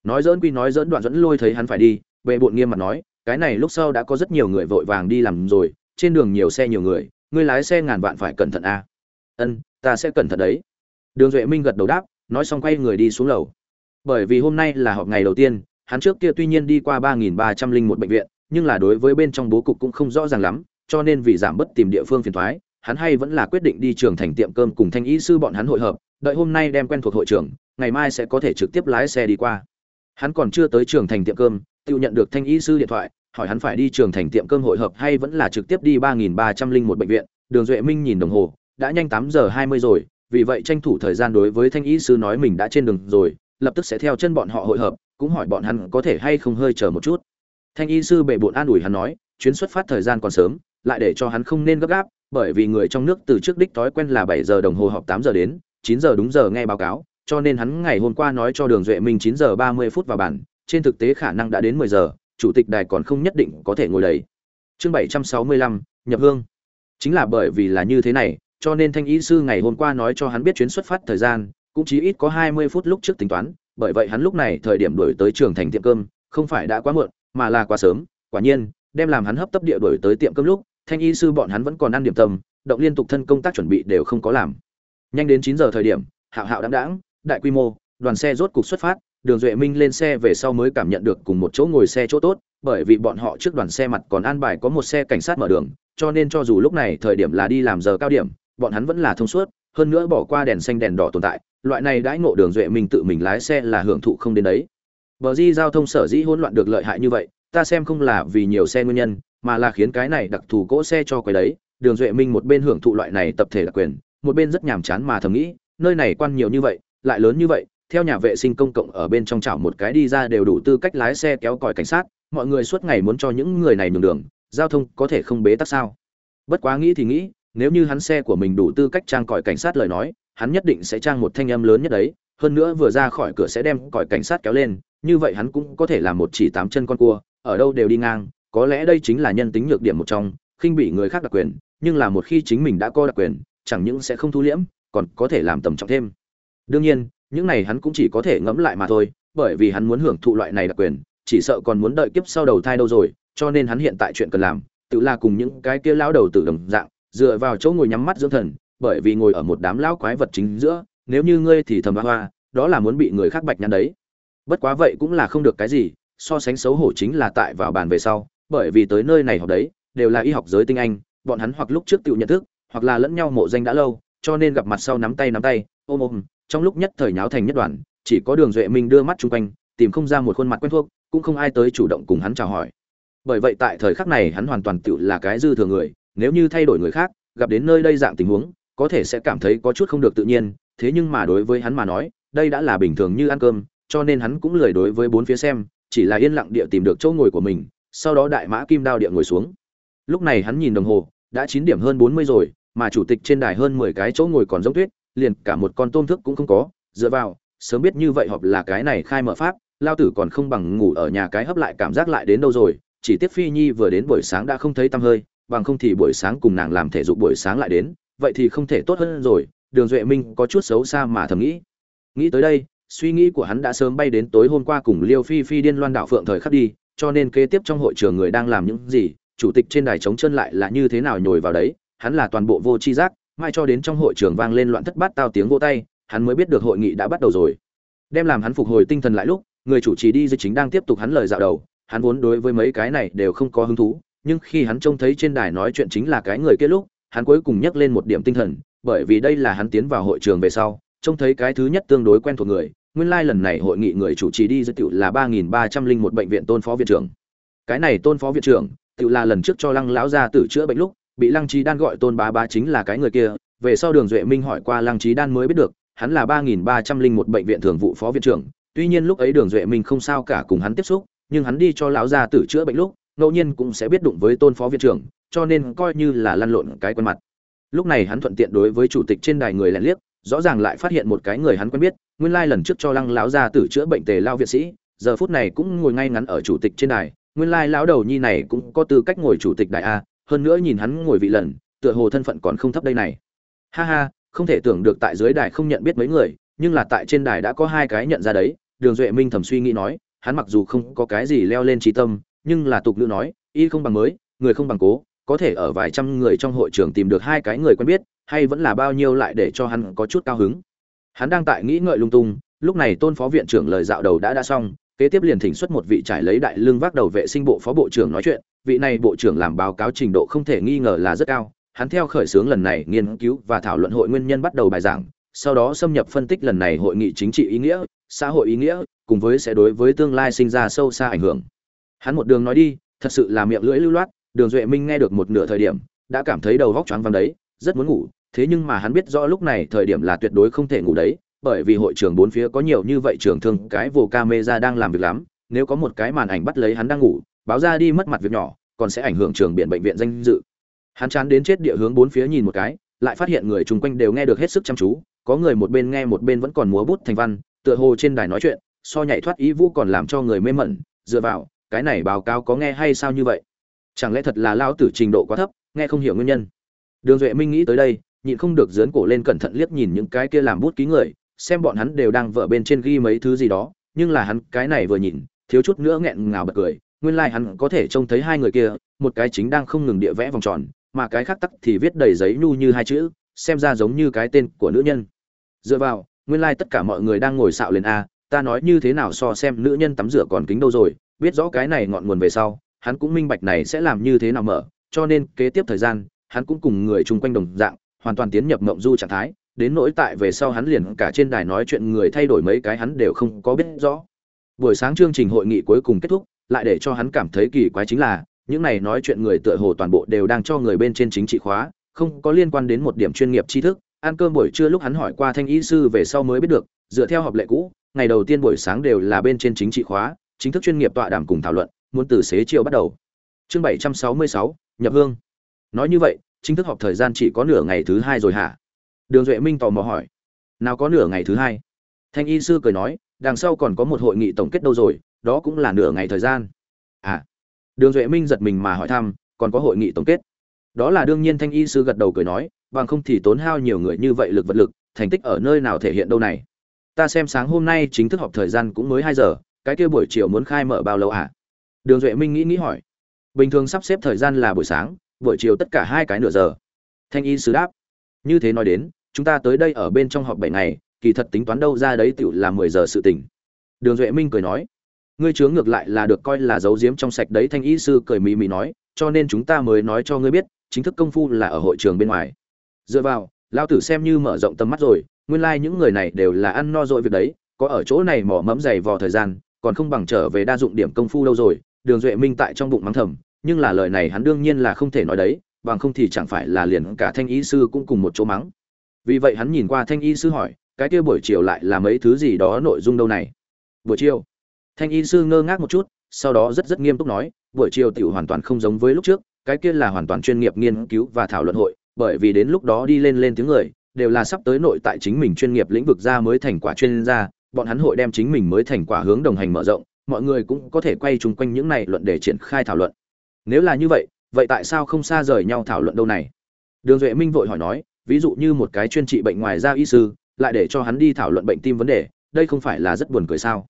Nói dỡn quy nói dỡn đoạn dẫn lôi thấy hắn phải đi bệ bộn nghiêm mặt nói, cái này lúc sau đã có rất nhiều người vội vàng đi làm rồi, trên đường nhiều xe nhiều người, ngươi lái xe ngàn vạn phải cẩn thận a ân, ta sẽ cẩn thận đấy. Đường duệ minh gật đầu đáp, nói xong quay người đi xuống lầu. Bởi vì hôm nay là họp ngày đầu tiên, hắn trước kia tuy nhiên đi qua ba nghìn ba trăm linh một bệnh viện, nhưng là đối với bên trong bố cục cũng không rõ ràng lắm cho nên vì giảm bớt tìm địa phương phiền toái, hắn hay vẫn là quyết định đi trường thành tiệm cơm cùng thanh ý sư bọn hắn hội hợp đợi hôm nay đem quen thuộc hội trưởng ngày mai sẽ có thể trực tiếp lái xe đi qua. Hắn còn chưa tới trường thành tiệm cơm tiêu nhận được thanh ý sư điện thoại hỏi hắn phải đi trường thành tiệm cơm hội hợp hay vẫn là trực tiếp đi ba nghìn ba trăm linh một bệnh viện đường duệ minh nhìn đồng hồ đã nhanh tám giờ hai mươi rồi vì vậy tranh thủ thời gian đối với thanh ý sư nói mình đã trên đường rồi lập tức sẽ theo chân bọn họ hội hợp cũng hỏi bọn hắn có thể hay không hơi chờ một chút. Thanh y sư bệ bội an ủi hắn nói chuyến xuất phát thời gian còn sớm lại để cho hắn không nên gấp gáp, bởi vì người trong nước từ trước đích thói quen là bảy giờ đồng hồ họp, tám giờ đến, chín giờ đúng giờ nghe báo cáo, cho nên hắn ngày hôm qua nói cho đường duệ minh chín giờ ba mươi phút vào bản, trên thực tế khả năng đã đến mười giờ, chủ tịch đài còn không nhất định có thể ngồi đấy. Chương bảy trăm sáu mươi lăm, nhập hương. Chính là bởi vì là như thế này, cho nên thanh y sư ngày hôm qua nói cho hắn biết chuyến xuất phát thời gian, cũng chỉ ít có hai mươi phút lúc trước tính toán, bởi vậy hắn lúc này thời điểm đuổi tới trường thành tiệm cơm, không phải đã quá muộn, mà là quá sớm, quả nhiên đem làm hắn hấp tấp địa đổi tới tiệm cơm lúc, thanh y sư bọn hắn vẫn còn ăn điểm tâm, động liên tục thân công tác chuẩn bị đều không có làm. Nhanh đến chín giờ thời điểm, hạo hạo đáng đáng đại quy mô, đoàn xe rốt cục xuất phát, đường duệ minh lên xe về sau mới cảm nhận được cùng một chỗ ngồi xe chỗ tốt, bởi vì bọn họ trước đoàn xe mặt còn an bài có một xe cảnh sát mở đường, cho nên cho dù lúc này thời điểm là đi làm giờ cao điểm, bọn hắn vẫn là thông suốt, hơn nữa bỏ qua đèn xanh đèn đỏ tồn tại, loại này đãi ngộ đường duệ minh tự mình lái xe là hưởng thụ không đến đấy. Bờ di giao thông sở dĩ hỗn loạn được lợi hại như vậy ta xem không là vì nhiều xe nguyên nhân, mà là khiến cái này đặc thù cỗ xe cho quấy đấy. Đường duệ minh một bên hưởng thụ loại này tập thể đặc quyền, một bên rất nhàm chán mà thầm nghĩ, nơi này quan nhiều như vậy, lại lớn như vậy, theo nhà vệ sinh công cộng ở bên trong chảo một cái đi ra đều đủ tư cách lái xe kéo còi cảnh sát, mọi người suốt ngày muốn cho những người này nhường đường, giao thông có thể không bế tắc sao? Bất quá nghĩ thì nghĩ, nếu như hắn xe của mình đủ tư cách trang còi cảnh sát lời nói, hắn nhất định sẽ trang một thanh âm lớn nhất đấy, hơn nữa vừa ra khỏi cửa sẽ đem còi cảnh sát kéo lên, như vậy hắn cũng có thể làm một chỉ tám chân con cua ở đâu đều đi ngang, có lẽ đây chính là nhân tính nhược điểm một trong, khinh bị người khác đặc quyền, nhưng là một khi chính mình đã có đặc quyền, chẳng những sẽ không thu liễm, còn có thể làm tầm trọng thêm. Đương nhiên, những này hắn cũng chỉ có thể ngẫm lại mà thôi, bởi vì hắn muốn hưởng thụ loại này đặc quyền, chỉ sợ còn muốn đợi kiếp sau đầu thai đâu rồi, cho nên hắn hiện tại chuyện cần làm, tự là cùng những cái kia lão đầu tử đồng dạng, dựa vào chỗ ngồi nhắm mắt dưỡng thần, bởi vì ngồi ở một đám lão quái vật chính giữa, nếu như ngươi thì thầm hoa, đó là muốn bị người khác bạch nhăn đấy. Bất quá vậy cũng là không được cái gì so sánh xấu hổ chính là tại vào bàn về sau, bởi vì tới nơi này học đấy, đều là y học giới tinh anh, bọn hắn hoặc lúc trước tự nhận thức, hoặc là lẫn nhau mộ danh đã lâu, cho nên gặp mặt sau nắm tay nắm tay, ôm ôm, trong lúc nhất thời nháo thành nhất đoàn, chỉ có đường duệ minh đưa mắt chung quanh, tìm không ra một khuôn mặt quen thuộc, cũng không ai tới chủ động cùng hắn chào hỏi. Bởi vậy tại thời khắc này hắn hoàn toàn tự là cái dư thừa người, nếu như thay đổi người khác, gặp đến nơi đây dạng tình huống, có thể sẽ cảm thấy có chút không được tự nhiên, thế nhưng mà đối với hắn mà nói, đây đã là bình thường như ăn cơm, cho nên hắn cũng lười đối với bốn phía xem chỉ là yên lặng địa tìm được chỗ ngồi của mình, sau đó đại mã kim đao địa ngồi xuống. Lúc này hắn nhìn đồng hồ, đã chín điểm hơn bốn mươi rồi, mà chủ tịch trên đài hơn mười cái chỗ ngồi còn giống tuyết, liền cả một con tôm thức cũng không có. Dựa vào, sớm biết như vậy họp là cái này khai mở pháp, lao tử còn không bằng ngủ ở nhà cái hấp lại cảm giác lại đến đâu rồi, chỉ tiếc phi nhi vừa đến buổi sáng đã không thấy tăm hơi, bằng không thì buổi sáng cùng nàng làm thể dục buổi sáng lại đến, vậy thì không thể tốt hơn rồi, đường duệ minh có chút xấu xa mà thầm nghĩ. Nghĩ tới đây suy nghĩ của hắn đã sớm bay đến tối hôm qua cùng liêu phi phi điên loan đảo phượng thời khắc đi, cho nên kế tiếp trong hội trường người đang làm những gì, chủ tịch trên đài chống chân lại là như thế nào nhồi vào đấy, hắn là toàn bộ vô tri giác, mai cho đến trong hội trường vang lên loạn thất bát tao tiếng vỗ tay, hắn mới biết được hội nghị đã bắt đầu rồi. Đem làm hắn phục hồi tinh thần lại lúc, người chủ trì đi dưới chính đang tiếp tục hắn lời dạo đầu, hắn vốn đối với mấy cái này đều không có hứng thú, nhưng khi hắn trông thấy trên đài nói chuyện chính là cái người kia lúc, hắn cuối cùng nhắc lên một điểm tinh thần, bởi vì đây là hắn tiến vào hội trường về sau trông thấy cái thứ nhất tương đối quen thuộc người, nguyên lai lần này hội nghị người chủ trì đi giới thiệu là ba nghìn ba trăm linh một bệnh viện tôn phó viện trưởng. Cái này tôn phó viện trưởng tự là lần trước cho lăng lão gia tử chữa bệnh lúc, bị lăng trí đan gọi tôn bá bá chính là cái người kia, về sau đường duệ minh hỏi qua lăng trí đan mới biết được, hắn là ba nghìn ba trăm linh một bệnh viện thường vụ phó viện trưởng, tuy nhiên lúc ấy đường duệ minh không sao cả cùng hắn tiếp xúc, nhưng hắn đi cho lão gia tử chữa bệnh lúc, ngẫu nhiên cũng sẽ biết đụng với tôn phó viện trưởng, cho nên coi như là lăn lộn cái quen mặt. Lúc này hắn thuận tiện đối với chủ tịch trên đài người lén liếc rõ ràng lại phát hiện một cái người hắn quen biết, nguyên lai lần trước cho lăng lão gia tử chữa bệnh tề lao viện sĩ, giờ phút này cũng ngồi ngay ngắn ở chủ tịch trên đài, nguyên lai lão đầu nhi này cũng có tư cách ngồi chủ tịch đại a, hơn nữa nhìn hắn ngồi vị lần, tựa hồ thân phận còn không thấp đây này. Ha ha, không thể tưởng được tại dưới đài không nhận biết mấy người, nhưng là tại trên đài đã có hai cái nhận ra đấy, đường duệ minh thầm suy nghĩ nói, hắn mặc dù không có cái gì leo lên trí tâm, nhưng là tục ngữ nói, y không bằng mới, người không bằng cố có thể ở vài trăm người trong hội trường tìm được hai cái người quen biết, hay vẫn là bao nhiêu lại để cho hắn có chút cao hứng. Hắn đang tại nghĩ ngợi lung tung, lúc này tôn phó viện trưởng lời dạo đầu đã đã xong, kế tiếp liền thỉnh xuất một vị trải lấy đại lương vác đầu vệ sinh bộ phó bộ trưởng nói chuyện, vị này bộ trưởng làm báo cáo trình độ không thể nghi ngờ là rất cao, hắn theo khởi xướng lần này nghiên cứu và thảo luận hội nguyên nhân bắt đầu bài giảng, sau đó xâm nhập phân tích lần này hội nghị chính trị ý nghĩa, xã hội ý nghĩa, cùng với sẽ đối với tương lai sinh ra sâu xa ảnh hưởng. Hắn một đường nói đi, thật sự là miệng lưỡi lưu loát đường duệ minh nghe được một nửa thời điểm, đã cảm thấy đầu góc choáng vắng đấy, rất muốn ngủ, thế nhưng mà hắn biết rõ lúc này thời điểm là tuyệt đối không thể ngủ đấy, bởi vì hội trường bốn phía có nhiều như vậy trường thương, cái vồ camera đang làm việc lắm, nếu có một cái màn ảnh bắt lấy hắn đang ngủ, báo ra đi mất mặt việc nhỏ, còn sẽ ảnh hưởng trường biển bệnh viện danh dự. Hắn chán đến chết địa hướng bốn phía nhìn một cái, lại phát hiện người chung quanh đều nghe được hết sức chăm chú, có người một bên nghe một bên vẫn còn múa bút thành văn, tựa hồ trên đài nói chuyện, so nhảy thoát ý vũ còn làm cho người mê mẩn, dựa vào, cái này báo cáo có nghe hay sao như vậy? Chẳng lẽ thật là lao tử trình độ quá thấp, nghe không hiểu nguyên nhân? Đường duệ minh nghĩ tới đây, nhịn không được dướn cổ lên cẩn thận liếc nhìn những cái kia làm bút ký người, xem bọn hắn đều đang vợ bên trên ghi mấy thứ gì đó, nhưng là hắn cái này vừa nhìn, thiếu chút nữa nghẹn ngào bật cười, nguyên lai hắn có thể trông thấy hai người kia, một cái chính đang không ngừng địa vẽ vòng tròn, mà cái khác tắc thì viết đầy giấy nhu như hai chữ, xem ra giống như cái tên của nữ nhân. Dựa vào, nguyên lai tất cả mọi người đang ngồi xạo lên a, ta nói như thế nào so xem nữ nhân tắm rửa còn kính đâu rồi, biết rõ cái này ngọn nguồn về sau hắn cũng minh bạch này sẽ làm như thế nào mở, cho nên kế tiếp thời gian, hắn cũng cùng người chung quanh đồng dạng, hoàn toàn tiến nhập mộng du trạng thái, đến nỗi tại về sau hắn liền cả trên đài nói chuyện người thay đổi mấy cái hắn đều không có biết rõ. Buổi sáng chương trình hội nghị cuối cùng kết thúc, lại để cho hắn cảm thấy kỳ quái chính là, những này nói chuyện người tựa hồ toàn bộ đều đang cho người bên trên chính trị khóa, không có liên quan đến một điểm chuyên nghiệp tri thức. Ăn cơm buổi trưa lúc hắn hỏi qua thanh y sư về sau mới biết được, dựa theo hợp lệ cũ, ngày đầu tiên buổi sáng đều là bên trên chính trị khóa, chính thức chuyên nghiệp tọa đàm cùng thảo luận muốn từ xế chiều bắt đầu. Chương bảy trăm sáu mươi sáu, nhập hương. Nói như vậy, chính thức họp thời gian chỉ có nửa ngày thứ hai rồi hả? Đường duệ minh tò mò hỏi. Nào có nửa ngày thứ hai? Thanh y sư cười nói, đằng sau còn có một hội nghị tổng kết đâu rồi, đó cũng là nửa ngày thời gian. À. Đường duệ minh giật mình mà hỏi thăm, còn có hội nghị tổng kết. Đó là đương nhiên thanh y sư gật đầu cười nói, bằng không thì tốn hao nhiều người như vậy lực vật lực, thành tích ở nơi nào thể hiện đâu này? Ta xem sáng hôm nay chính thức họp thời gian cũng mới hai giờ, cái kia buổi chiều muốn khai mở bao lâu à đường duệ minh nghĩ nghĩ hỏi. Bình thường sắp xếp thời gian là buổi sáng, buổi chiều tất cả hai cái nửa giờ. Thanh y sứ đáp. Như thế nói đến, chúng ta tới đây ở bên trong họp bảy ngày, kỳ thật tính toán đâu ra đấy tựu là mười giờ sự tỉnh đường duệ minh cười nói. Ngươi chướng ngược lại là được coi là giấu giếm trong sạch đấy, thanh y sư cười mì mì nói, cho nên chúng ta mới nói cho ngươi biết, chính thức công phu là ở hội trường bên ngoài. Dựa vào, lao tử xem như mở rộng tầm mắt rồi, nguyên lai、like、những người này đều là ăn no dội việc đấy, có ở chỗ này mỏ mẫm dày vò thời gian, còn không bằng trở về đa dụng điểm công phu đâu rồi đường duệ minh tại trong bụng mắng thầm, nhưng là lời này hắn đương nhiên là không thể nói đấy, bằng không thì chẳng phải là liền cả thanh y sư cũng cùng một chỗ mắng. Vì vậy hắn nhìn qua thanh y sư hỏi, cái kia buổi chiều lại là mấy thứ gì đó nội dung đâu này? Buổi chiều. Thanh y sư ngơ ngác một chút, sau đó rất rất nghiêm túc nói, buổi chiều tiểu hoàn toàn không giống với lúc trước, cái kia là hoàn toàn chuyên nghiệp nghiên cứu và thảo luận hội, bởi vì đến lúc đó đi lên lên tiếng người, đều là sắp tới nội tại chính mình chuyên nghiệp lĩnh vực ra mới thành quả chuyên gia, bọn hắn hội đem chính mình mới thành quả hướng đồng hành mở rộng mọi người cũng có thể quay chung quanh những này luận để triển khai thảo luận. Nếu là như vậy vậy tại sao không xa rời nhau thảo luận đâu này? Đường duệ minh vội hỏi nói, ví dụ như một cái chuyên trị bệnh ngoài da y sư, lại để cho hắn đi thảo luận bệnh tim vấn đề, đây không phải là rất buồn cười sao?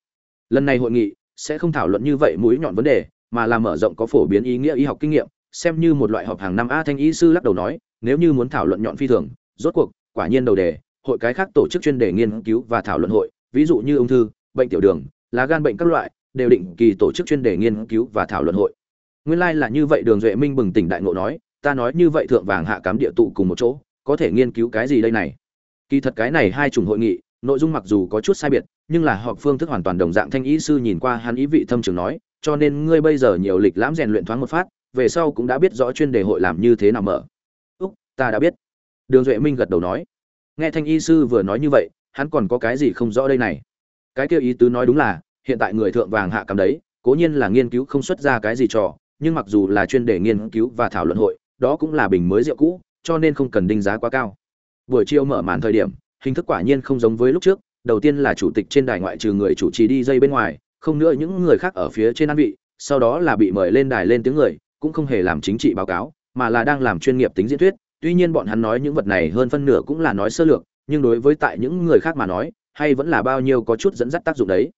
Lần này hội nghị, sẽ không thảo luận như vậy mũi nhọn vấn đề, mà là mở rộng có phổ biến ý nghĩa y học kinh nghiệm, xem như một loại họp hàng năm a thanh y sư lắc đầu nói, nếu như muốn thảo luận nhọn phi thường, rốt cuộc, quả nhiên đầu đề, hội cái khác tổ chức chuyên đề nghiên cứu và thảo luận hội, ví dụ như ung thư, bệnh tiểu đường, lá gan bệnh các loại đều định kỳ tổ chức chuyên đề nghiên cứu và thảo luận hội. Nguyên lai là như vậy, đường duệ minh bừng tỉnh đại ngộ nói, ta nói như vậy thượng vàng hạ cám địa tụ cùng một chỗ, có thể nghiên cứu cái gì đây này? Kỳ thật cái này hai chủng hội nghị, nội dung mặc dù có chút sai biệt, nhưng là họp phương thức hoàn toàn đồng dạng. Thanh ý sư nhìn qua hắn ý vị thâm trường nói, cho nên ngươi bây giờ nhiều lịch lãm rèn luyện thoáng một phát, về sau cũng đã biết rõ chuyên đề hội làm như thế nào mở. Úc, ta đã biết. Đường duệ minh gật đầu nói. Nghe thanh y sư vừa nói như vậy, hắn còn có cái gì không rõ đây này? Cái kia ý tứ nói đúng là hiện tại người thượng vàng hạ cắm đấy, cố nhiên là nghiên cứu không xuất ra cái gì trò, nhưng mặc dù là chuyên đề nghiên cứu và thảo luận hội, đó cũng là bình mới rượu cũ, cho nên không cần đinh giá quá cao. Buổi chiều mở màn thời điểm, hình thức quả nhiên không giống với lúc trước, đầu tiên là chủ tịch trên đài ngoại trừ người chủ trì đi dây bên ngoài, không nữa những người khác ở phía trên an vị, sau đó là bị mời lên đài lên tiếng người, cũng không hề làm chính trị báo cáo, mà là đang làm chuyên nghiệp tính diễn thuyết. Tuy nhiên bọn hắn nói những vật này hơn phân nửa cũng là nói sơ lược, nhưng đối với tại những người khác mà nói, hay vẫn là bao nhiêu có chút dẫn dắt tác dụng đấy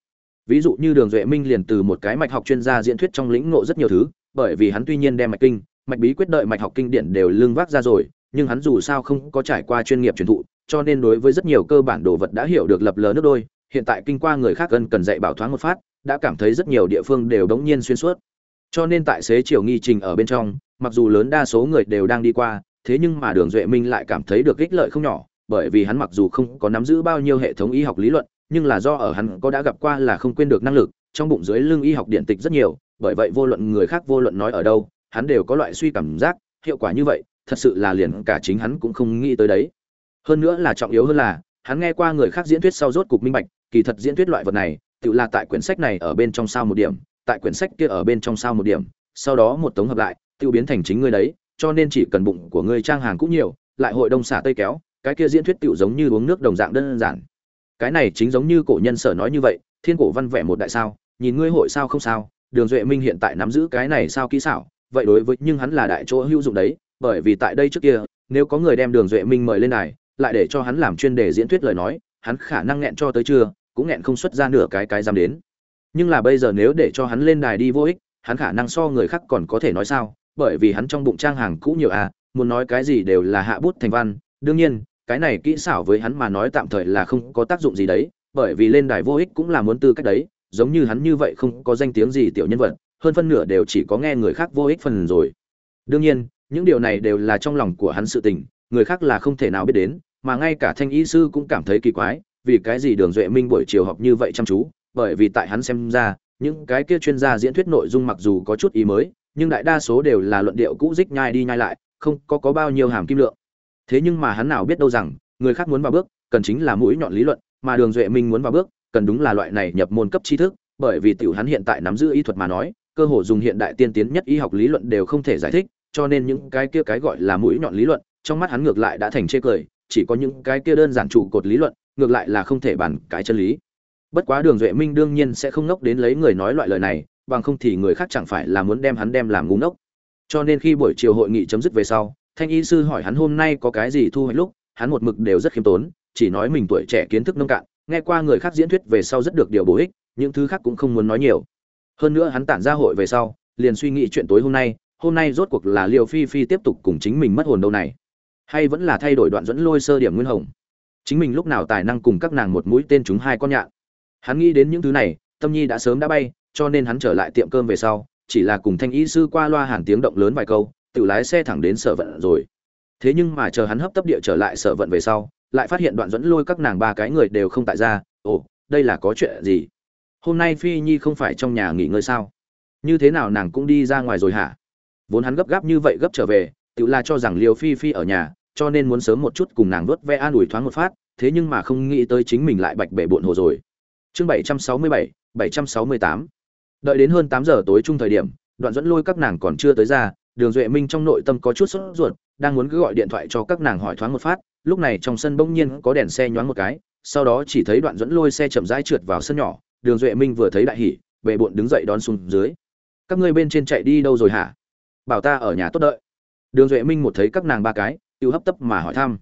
ví dụ như đường duệ minh liền từ một cái mạch học chuyên gia diễn thuyết trong lĩnh ngộ rất nhiều thứ, bởi vì hắn tuy nhiên đem mạch kinh, mạch bí quyết đợi mạch học kinh điển đều lương vác ra rồi, nhưng hắn dù sao không có trải qua chuyên nghiệp truyền thụ, cho nên đối với rất nhiều cơ bản đồ vật đã hiểu được lập lờ nước đôi, hiện tại kinh qua người khác gần cần dạy bảo thoáng một phát, đã cảm thấy rất nhiều địa phương đều đống nhiên xuyên suốt. Cho nên tại xế chiều nghi trình ở bên trong, mặc dù lớn đa số người đều đang đi qua, thế nhưng mà đường duệ minh lại cảm thấy được ích lợi không nhỏ, bởi vì hắn mặc dù không có nắm giữ bao nhiêu hệ thống y học lý luận nhưng là do ở hắn có đã gặp qua là không quên được năng lực, trong bụng dưới lưng y học điện tịch rất nhiều, bởi vậy vô luận người khác vô luận nói ở đâu, hắn đều có loại suy cảm giác, hiệu quả như vậy, thật sự là liền cả chính hắn cũng không nghĩ tới đấy. Hơn nữa là trọng yếu hơn là, hắn nghe qua người khác diễn thuyết sau rốt cục minh bạch, kỳ thật diễn thuyết loại vật này, tự là tại quyển sách này ở bên trong sao một điểm, tại quyển sách kia ở bên trong sao một điểm, sau đó một tống hợp lại, tự biến thành chính ngươi đấy, cho nên chỉ cần bụng của ngươi trang hàng cũng nhiều, lại hội đông xả tây kéo, cái kia diễn thuyết tự giống như uống nước đồng dạng đơn giản cái này chính giống như cổ nhân sở nói như vậy, thiên cổ văn vẽ một đại sao, nhìn ngươi hội sao không sao, đường duệ minh hiện tại nắm giữ cái này sao kỹ xảo, vậy đối với, nhưng hắn là đại chỗ hữu dụng đấy, bởi vì tại đây trước kia, nếu có người đem đường duệ minh mời lên này, lại để cho hắn làm chuyên đề diễn thuyết lời nói, hắn khả năng nghẹn cho tới trưa, cũng nghẹn không xuất ra nửa cái cái dám đến. Nhưng là bây giờ nếu để cho hắn lên đài đi vô ích, hắn khả năng so người khác còn có thể nói sao, bởi vì hắn trong bụng trang hàng cũ nhiều à muốn nói cái gì đều là hạ bút thành văn, đương nhiên cái này kỹ xảo với hắn mà nói tạm thời là không có tác dụng gì đấy, bởi vì lên đài vô ích cũng là muốn tư cách đấy, giống như hắn như vậy không có danh tiếng gì tiểu nhân vật, hơn phân nửa đều chỉ có nghe người khác vô ích phần rồi. Đương nhiên, những điều này đều là trong lòng của hắn sự tình, người khác là không thể nào biết đến, mà ngay cả thanh y sư cũng cảm thấy kỳ quái, vì cái gì đường duệ minh buổi chiều học như vậy chăm chú, bởi vì tại hắn xem ra, những cái kia chuyên gia diễn thuyết nội dung mặc dù có chút ý mới, nhưng đại đa số đều là luận điệu cũ dích nhai đi nhai lại, không có có bao nhiêu hàm kim lượng thế nhưng mà hắn nào biết đâu rằng, người khác muốn vào bước, cần chính là mũi nhọn lý luận, mà đường duệ minh muốn vào bước, cần đúng là loại này nhập môn cấp tri thức, bởi vì tiểu hắn hiện tại nắm giữ y thuật mà nói, cơ hồ dùng hiện đại tiên tiến nhất y học lý luận đều không thể giải thích, cho nên những cái kia cái gọi là mũi nhọn lý luận, trong mắt hắn ngược lại đã thành chê cười, chỉ có những cái kia đơn giản trụ cột lý luận, ngược lại là không thể bàn cái chân lý. Bất quá đường duệ minh đương nhiên sẽ không ngốc đến lấy người nói loại lời này, bằng không thì người khác chẳng phải là muốn đem hắn đem làm ngu ngốc. Cho nên khi buổi chiều hội nghị chấm dứt về sau thanh y sư hỏi hắn hôm nay có cái gì thu hoạch lúc, hắn một mực đều rất khiêm tốn, chỉ nói mình tuổi trẻ kiến thức nông cạn, nghe qua người khác diễn thuyết về sau rất được điều bổ ích, những thứ khác cũng không muốn nói nhiều. Hơn nữa hắn tản ra hội về sau, liền suy nghĩ chuyện tối hôm nay hôm nay rốt cuộc là liều phi phi tiếp tục cùng chính mình mất hồn đâu này? Hay vẫn là thay đổi đoạn dẫn lôi sơ điểm nguyên hồng? Chính mình lúc nào tài năng cùng các nàng một mũi tên chúng hai con nhạn? Hắn nghĩ đến những thứ này, tâm nhi đã sớm đã bay, cho nên hắn trở lại tiệm cơm về sau, chỉ là cùng thanh y sư qua loa hàn tiếng động lớn vài câu tự lái xe thẳng đến sở vận rồi. Thế nhưng mà chờ hắn hấp tấp địa trở lại sở vận về sau, lại phát hiện đoạn dẫn lôi các nàng ba cái người đều không tại ra. Ồ, đây là có chuyện gì? Hôm nay phi nhi không phải trong nhà nghỉ ngơi sao? Như thế nào nàng cũng đi ra ngoài rồi hả? Vốn hắn gấp gáp như vậy gấp trở về, tự là cho rằng liều phi phi ở nhà, cho nên muốn sớm một chút cùng nàng vớt ve an ủi thoáng một phát, thế nhưng mà không nghĩ tới chính mình lại bạch bể bộn hồ rồi. Chương bảy trăm sáu mươi bảy bảy trăm sáu mươi tám. Đợi đến hơn tám giờ tối chung thời điểm, đoạn dẫn lôi các nàng còn chưa tới ra đường duệ minh trong nội tâm có chút sốt ruột, đang muốn cứ gọi điện thoại cho các nàng hỏi thoáng một phát, lúc này trong sân bỗng nhiên có đèn xe nhoáng một cái, sau đó chỉ thấy đoạn dẫn lôi xe chậm rãi trượt vào sân nhỏ, đường duệ minh vừa thấy đại hỉ bệ bộn đứng dậy đón xuống dưới. Các ngươi bên trên chạy đi đâu rồi hả? Bảo ta ở nhà tốt đợi. Đường duệ minh một thấy các nàng ba cái, tiêu hấp tấp mà hỏi thăm.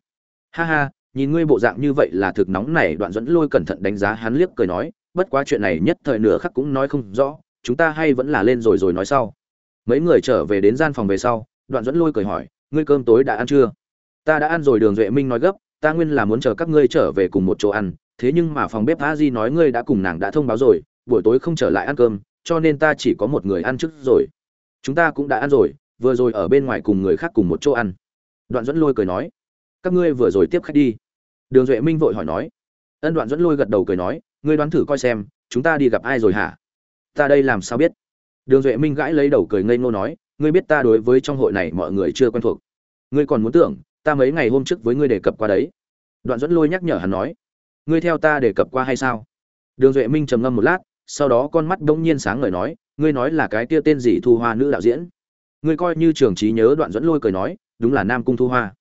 Ha ha, nhìn ngươi bộ dạng như vậy là thực nóng này. Đoạn dẫn lôi cẩn thận đánh giá hắn liếc cười nói, bất quá chuyện này nhất thời nửa khắc cũng nói không rõ, chúng ta hay vẫn là lên rồi rồi nói sau mấy người trở về đến gian phòng về sau, đoạn dẫn lôi cười hỏi, ngươi cơm tối đã ăn chưa? Ta đã ăn rồi, đường duệ minh nói gấp, ta nguyên là muốn chờ các ngươi trở về cùng một chỗ ăn, thế nhưng mà phòng bếp a di nói ngươi đã cùng nàng đã thông báo rồi, buổi tối không trở lại ăn cơm, cho nên ta chỉ có một người ăn trước rồi. Chúng ta cũng đã ăn rồi, vừa rồi ở bên ngoài cùng người khác cùng một chỗ ăn. Đoạn dẫn lôi cười nói, các ngươi vừa rồi tiếp khách đi. Đường duệ minh vội hỏi nói, ân. Đoạn dẫn lôi gật đầu cười nói, ngươi đoán thử coi xem, chúng ta đi gặp ai rồi hả? Ta đây làm sao biết? Đường duệ minh gãi lấy đầu cười ngây ngô nói, ngươi biết ta đối với trong hội này mọi người chưa quen thuộc. Ngươi còn muốn tưởng, ta mấy ngày hôm trước với ngươi đề cập qua đấy. Đoạn dẫn lôi nhắc nhở hắn nói, ngươi theo ta đề cập qua hay sao? Đường duệ minh trầm ngâm một lát, sau đó con mắt đông nhiên sáng ngời nói, ngươi nói là cái kia tên gì thu hoa nữ đạo diễn? Ngươi coi như trường trí nhớ đoạn dẫn lôi cười nói, đúng là nam cung thu hoa.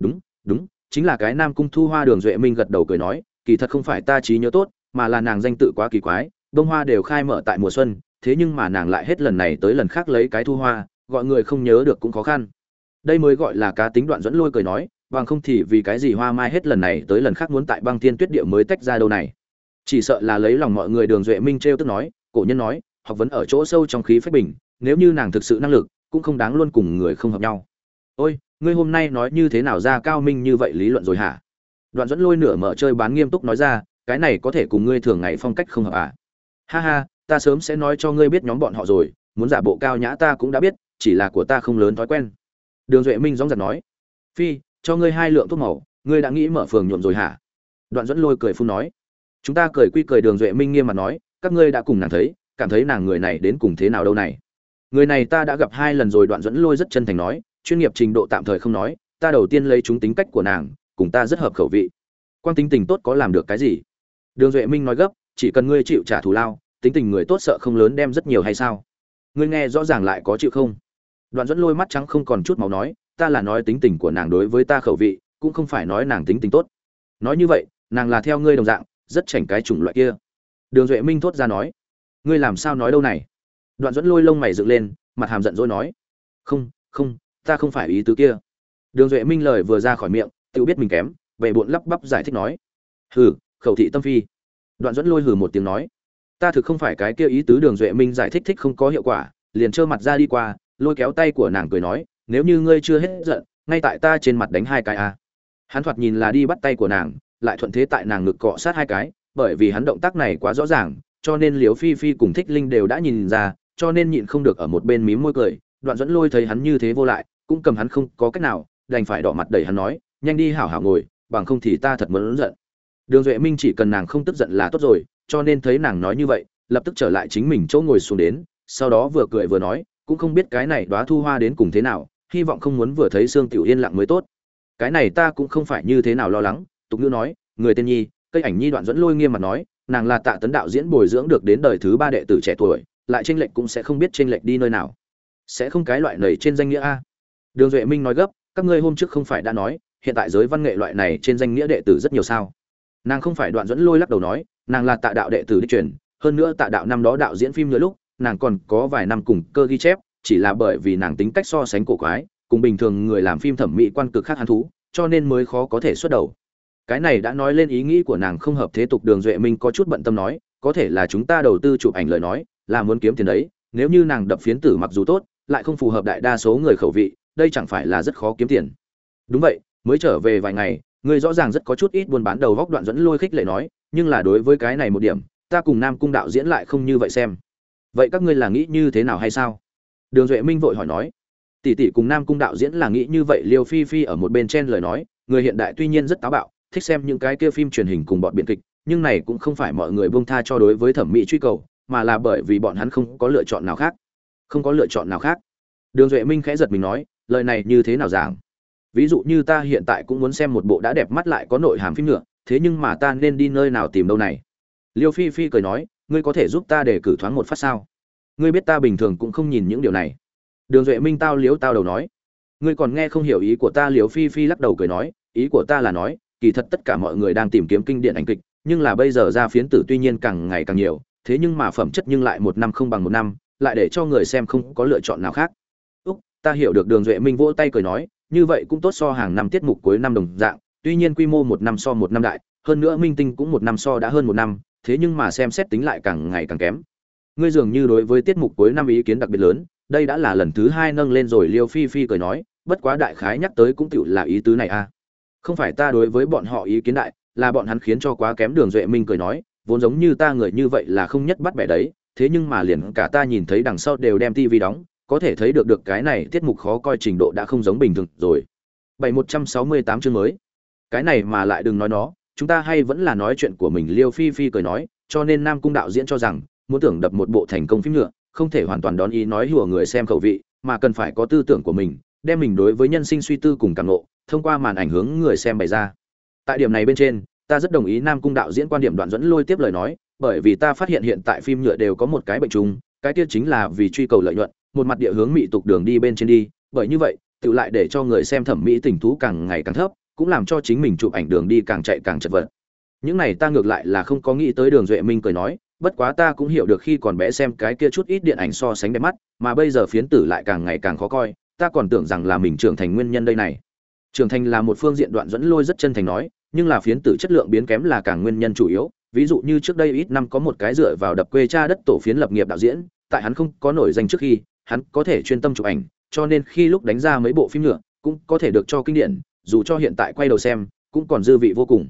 Đúng đúng, chính là cái nam cung thu hoa, đường duệ minh gật đầu cười nói, kỳ thật không phải ta trí nhớ tốt, mà là nàng danh tự quá kỳ quái bông hoa đều khai mở tại mùa xuân thế nhưng mà nàng lại hết lần này tới lần khác lấy cái thu hoa, gọi người không nhớ được cũng khó khăn. Đây mới gọi là cá tính đoạn dẫn lôi cười nói, bằng không thì vì cái gì hoa mai hết lần này tới lần khác muốn tại băng thiên tuyết địa mới tách ra đâu này. Chỉ sợ là lấy lòng mọi người đường duệ minh t r tức nói, cổ nhân nói, học vấn ở chỗ sâu trong khí phách bình, nếu như nàng thực sự năng lực, cũng không đáng luôn cùng người không hợp nhau. Ôi, ngươi hôm nay nói như thế nào ra cao minh như vậy lý luận rồi hả? Đoạn dẫn lôi nửa mở chơi bán nghiêm túc nói ra, cái này có thể cùng ngươi thường ngày phong cách không hợp à? Ha ha ta sớm sẽ nói cho ngươi biết nhóm bọn họ rồi, muốn giả bộ cao nhã ta cũng đã biết, chỉ là của ta không lớn thói quen. Đường duệ minh dóng giặt nói, phi, cho ngươi hai lượng thuốc màu, ngươi đã nghĩ mở phường nhuộm rồi hả? Đoạn dẫn lôi cười phun nói, chúng ta cười quy cười. Đường duệ minh nghiêm mặt nói, các ngươi đã cùng nàng thấy, cảm thấy nàng người này đến cùng thế nào đâu này? Người này ta đã gặp hai lần rồi. Đoạn dẫn lôi rất chân thành nói, chuyên nghiệp trình độ tạm thời không nói, ta đầu tiên lấy chúng tính cách của nàng, cùng ta rất hợp khẩu vị. Quan tính tình tốt có làm được cái gì? Đường duệ minh nói gấp, chỉ cần ngươi chịu trả thù lao tính tình người tốt sợ không lớn đem rất nhiều hay sao? Ngươi nghe rõ ràng lại có chịu không? Đoạn dẫn lôi mắt trắng không còn chút màu nói, ta là nói tính tình của nàng đối với ta khẩu vị, cũng không phải nói nàng tính tình tốt. Nói như vậy, nàng là theo ngươi đồng dạng, rất chảnh cái chủng loại kia. Đường duệ minh thốt ra nói, ngươi làm sao nói đâu này? Đoạn dẫn lôi lông mày dựng lên, mặt hàm giận dỗi nói, không không, ta không phải ý tứ kia. Đường duệ minh lời vừa ra khỏi miệng, tự biết mình kém về bộn lắp bắp giải thích nói, hừ, khẩu thị tâm phi. Đoạn dẫn lôi hừ một tiếng nói ta thực không phải cái kia ý tứ đường duệ minh giải thích thích không có hiệu quả, liền trơ mặt ra đi qua, lôi kéo tay của nàng cười nói, nếu như ngươi chưa hết giận, ngay tại ta trên mặt đánh hai cái a. Hắn thoạt nhìn là đi bắt tay của nàng, lại thuận thế tại nàng ngực cọ sát hai cái, bởi vì hắn động tác này quá rõ ràng, cho nên liều phi phi cùng thích linh đều đã nhìn ra, cho nên nhịn không được ở một bên mím môi cười, đoạn dẫn lôi thấy hắn như thế vô lại, cũng cầm hắn không có cách nào, đành phải đỏ mặt đẩy hắn nói, nhanh đi hảo hảo ngồi, bằng không thì ta thật muốn giận. Đường duệ minh chỉ cần nàng không tức giận là tốt rồi cho nên thấy nàng nói như vậy, lập tức trở lại chính mình chỗ ngồi xuống đến, sau đó vừa cười vừa nói, cũng không biết cái này đoá thu hoa đến cùng thế nào, hy vọng không muốn vừa thấy sương tiểu yên lặng mới tốt. Cái này ta cũng không phải như thế nào lo lắng, tục ngữ nói, người tên nhi, cây ảnh nhi đoạn dẫn lôi nghiêm mặt nói, nàng là tạ tấn đạo diễn bồi dưỡng được đến đời thứ ba đệ tử trẻ tuổi, lại tranh lệch cũng sẽ không biết tranh lệch đi nơi nào. Sẽ không cái loại nầy trên danh nghĩa a. Đường duệ minh nói gấp, các ngươi hôm trước không phải đã nói, hiện tại giới văn nghệ loại này trên danh nghĩa đệ tử rất nhiều sao. Nàng không phải đoạn dẫn lôi lắc đầu nói nàng là tạ đạo đệ tử đích truyền, hơn nữa tạ đạo năm đó đạo diễn phim nữa lúc, nàng còn có vài năm cùng cơ ghi chép, chỉ là bởi vì nàng tính cách so sánh cổ quái, cùng bình thường người làm phim thẩm mỹ quan cực khác hán thú, cho nên mới khó có thể xuất đầu. Cái này đã nói lên ý nghĩ của nàng không hợp thế tục đường duệ minh có chút bận tâm nói, có thể là chúng ta đầu tư chụp ảnh lời nói, là muốn kiếm tiền đấy, nếu như nàng đập phiến tử mặc dù tốt, lại không phù hợp đại đa số người khẩu vị, đây chẳng phải là rất khó kiếm tiền. Đúng vậy, mới trở về vài ngày, người rõ ràng rất có chút ít buôn bán đầu góc đoạn dẫn lôi khích lệ nói nhưng là đối với cái này một điểm, ta cùng nam cung đạo diễn lại không như vậy xem. Vậy các ngươi là nghĩ như thế nào hay sao? Đường duệ minh vội hỏi nói. Tỷ tỷ cùng nam cung đạo diễn là nghĩ như vậy, liêu phi phi ở một bên trên lời nói, người hiện đại tuy nhiên rất táo bạo, thích xem những cái kia phim truyền hình cùng bọn biện kịch, nhưng này cũng không phải mọi người buông tha cho đối với thẩm mỹ truy cầu, mà là bởi vì bọn hắn không có lựa chọn nào khác. Không có lựa chọn nào khác. Đường duệ minh khẽ giật mình nói, lời này như thế nào giảng? Ví dụ như ta hiện tại cũng muốn xem một bộ đã đẹp mắt lại có nội hàm phim nữa thế nhưng mà ta nên đi nơi nào tìm đâu này? Liêu phi phi cười nói, ngươi có thể giúp ta để cử thoáng một phát sao? Ngươi biết ta bình thường cũng không nhìn những điều này. Đường duệ minh tao liếu tao đầu nói. Ngươi còn nghe không hiểu ý của ta liều phi phi lắc đầu cười nói, ý của ta là nói, kỳ thật tất cả mọi người đang tìm kiếm kinh điển ảnh kịch, nhưng là bây giờ ra phiến tử tuy nhiên càng ngày càng nhiều, thế nhưng mà phẩm chất nhưng lại một năm không bằng một năm, lại để cho người xem không có lựa chọn nào khác. Úc, ta hiểu được đường duệ minh vỗ tay cười nói, như vậy cũng tốt so hàng năm tiết mục cuối năm đồng dạng tuy nhiên quy mô một năm so một năm đại, hơn nữa minh tinh cũng một năm so đã hơn một năm, thế nhưng mà xem xét tính lại càng ngày càng kém. Ngươi dường như đối với tiết mục cuối năm ý kiến đặc biệt lớn, đây đã là lần thứ hai nâng lên rồi liêu phi phi cười nói, bất quá đại khái nhắc tới cũng tựu là ý tứ này a à. không phải ta đối với bọn họ ý kiến đại, là bọn hắn khiến cho quá kém đường duệ minh cười nói, vốn giống như ta người như vậy là không nhất bắt bẻ đấy, thế nhưng mà liền cả ta nhìn thấy đằng sau đều đem tivi đóng, có thể thấy được được cái này tiết mục khó coi trình độ đã không giống bình thường rồi. Bảy một trăm sáu mươi tám chương mới cái này mà lại đừng nói nó, chúng ta hay vẫn là nói chuyện của mình, liêu phi phi cười nói, cho nên nam cung đạo diễn cho rằng, muốn tưởng đập một bộ thành công phim nhựa không thể hoàn toàn đón ý nói hùa người xem khẩu vị, mà cần phải có tư tưởng của mình, đem mình đối với nhân sinh suy tư cùng cảm nộ thông qua màn ảnh hướng người xem bày ra. Tại điểm này bên trên, ta rất đồng ý nam cung đạo diễn quan điểm đoạn dẫn lôi tiếp lời nói, bởi vì ta phát hiện hiện tại phim nhựa đều có một cái bệnh chung, cái kia chính là vì truy cầu lợi nhuận, một mặt địa hướng mỹ tục đường đi bên trên đi, bởi như vậy, tự lại để cho người xem thẩm mỹ tình thú càng ngày càng thấp cũng làm cho chính mình chụp ảnh đường đi càng chạy càng chật vật. Những này ta ngược lại là không có nghĩ tới đường duệ minh cười nói, bất quá ta cũng hiểu được khi còn bé xem cái kia chút ít điện ảnh so sánh đẹp mắt, mà bây giờ phiến tử lại càng ngày càng khó coi, ta còn tưởng rằng là mình trưởng thành nguyên nhân đây này. Trưởng thành là một phương diện đoạn dẫn lôi rất chân thành nói, nhưng là phiến tử chất lượng biến kém là càng nguyên nhân chủ yếu, ví dụ như trước đây ít năm có một cái dựa vào đập quê cha đất tổ phiến lập nghiệp đạo diễn, tại hắn không có nổi danh trước khi, hắn có thể chuyên tâm chụp ảnh, cho nên khi lúc đánh ra mấy bộ phim nữa, cũng có thể được cho kinh điển dù cho hiện tại quay đầu xem, cũng còn dư vị vô cùng.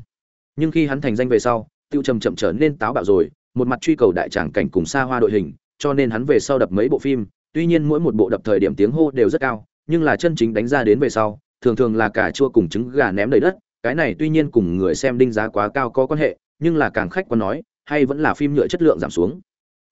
Nhưng khi hắn thành danh về sau, tiêu trầm chậm trở nên táo bạo rồi, một mặt truy cầu đại tràng cảnh cùng xa hoa đội hình, cho nên hắn về sau đập mấy bộ phim, tuy nhiên mỗi một bộ đập thời điểm tiếng hô đều rất cao, nhưng là chân chính đánh ra đến về sau, thường thường là cả chua cùng trứng gà ném đầy đất, cái này tuy nhiên cùng người xem đinh giá quá cao có quan hệ, nhưng là càng khách quan nói, hay vẫn là phim nhựa chất lượng giảm xuống.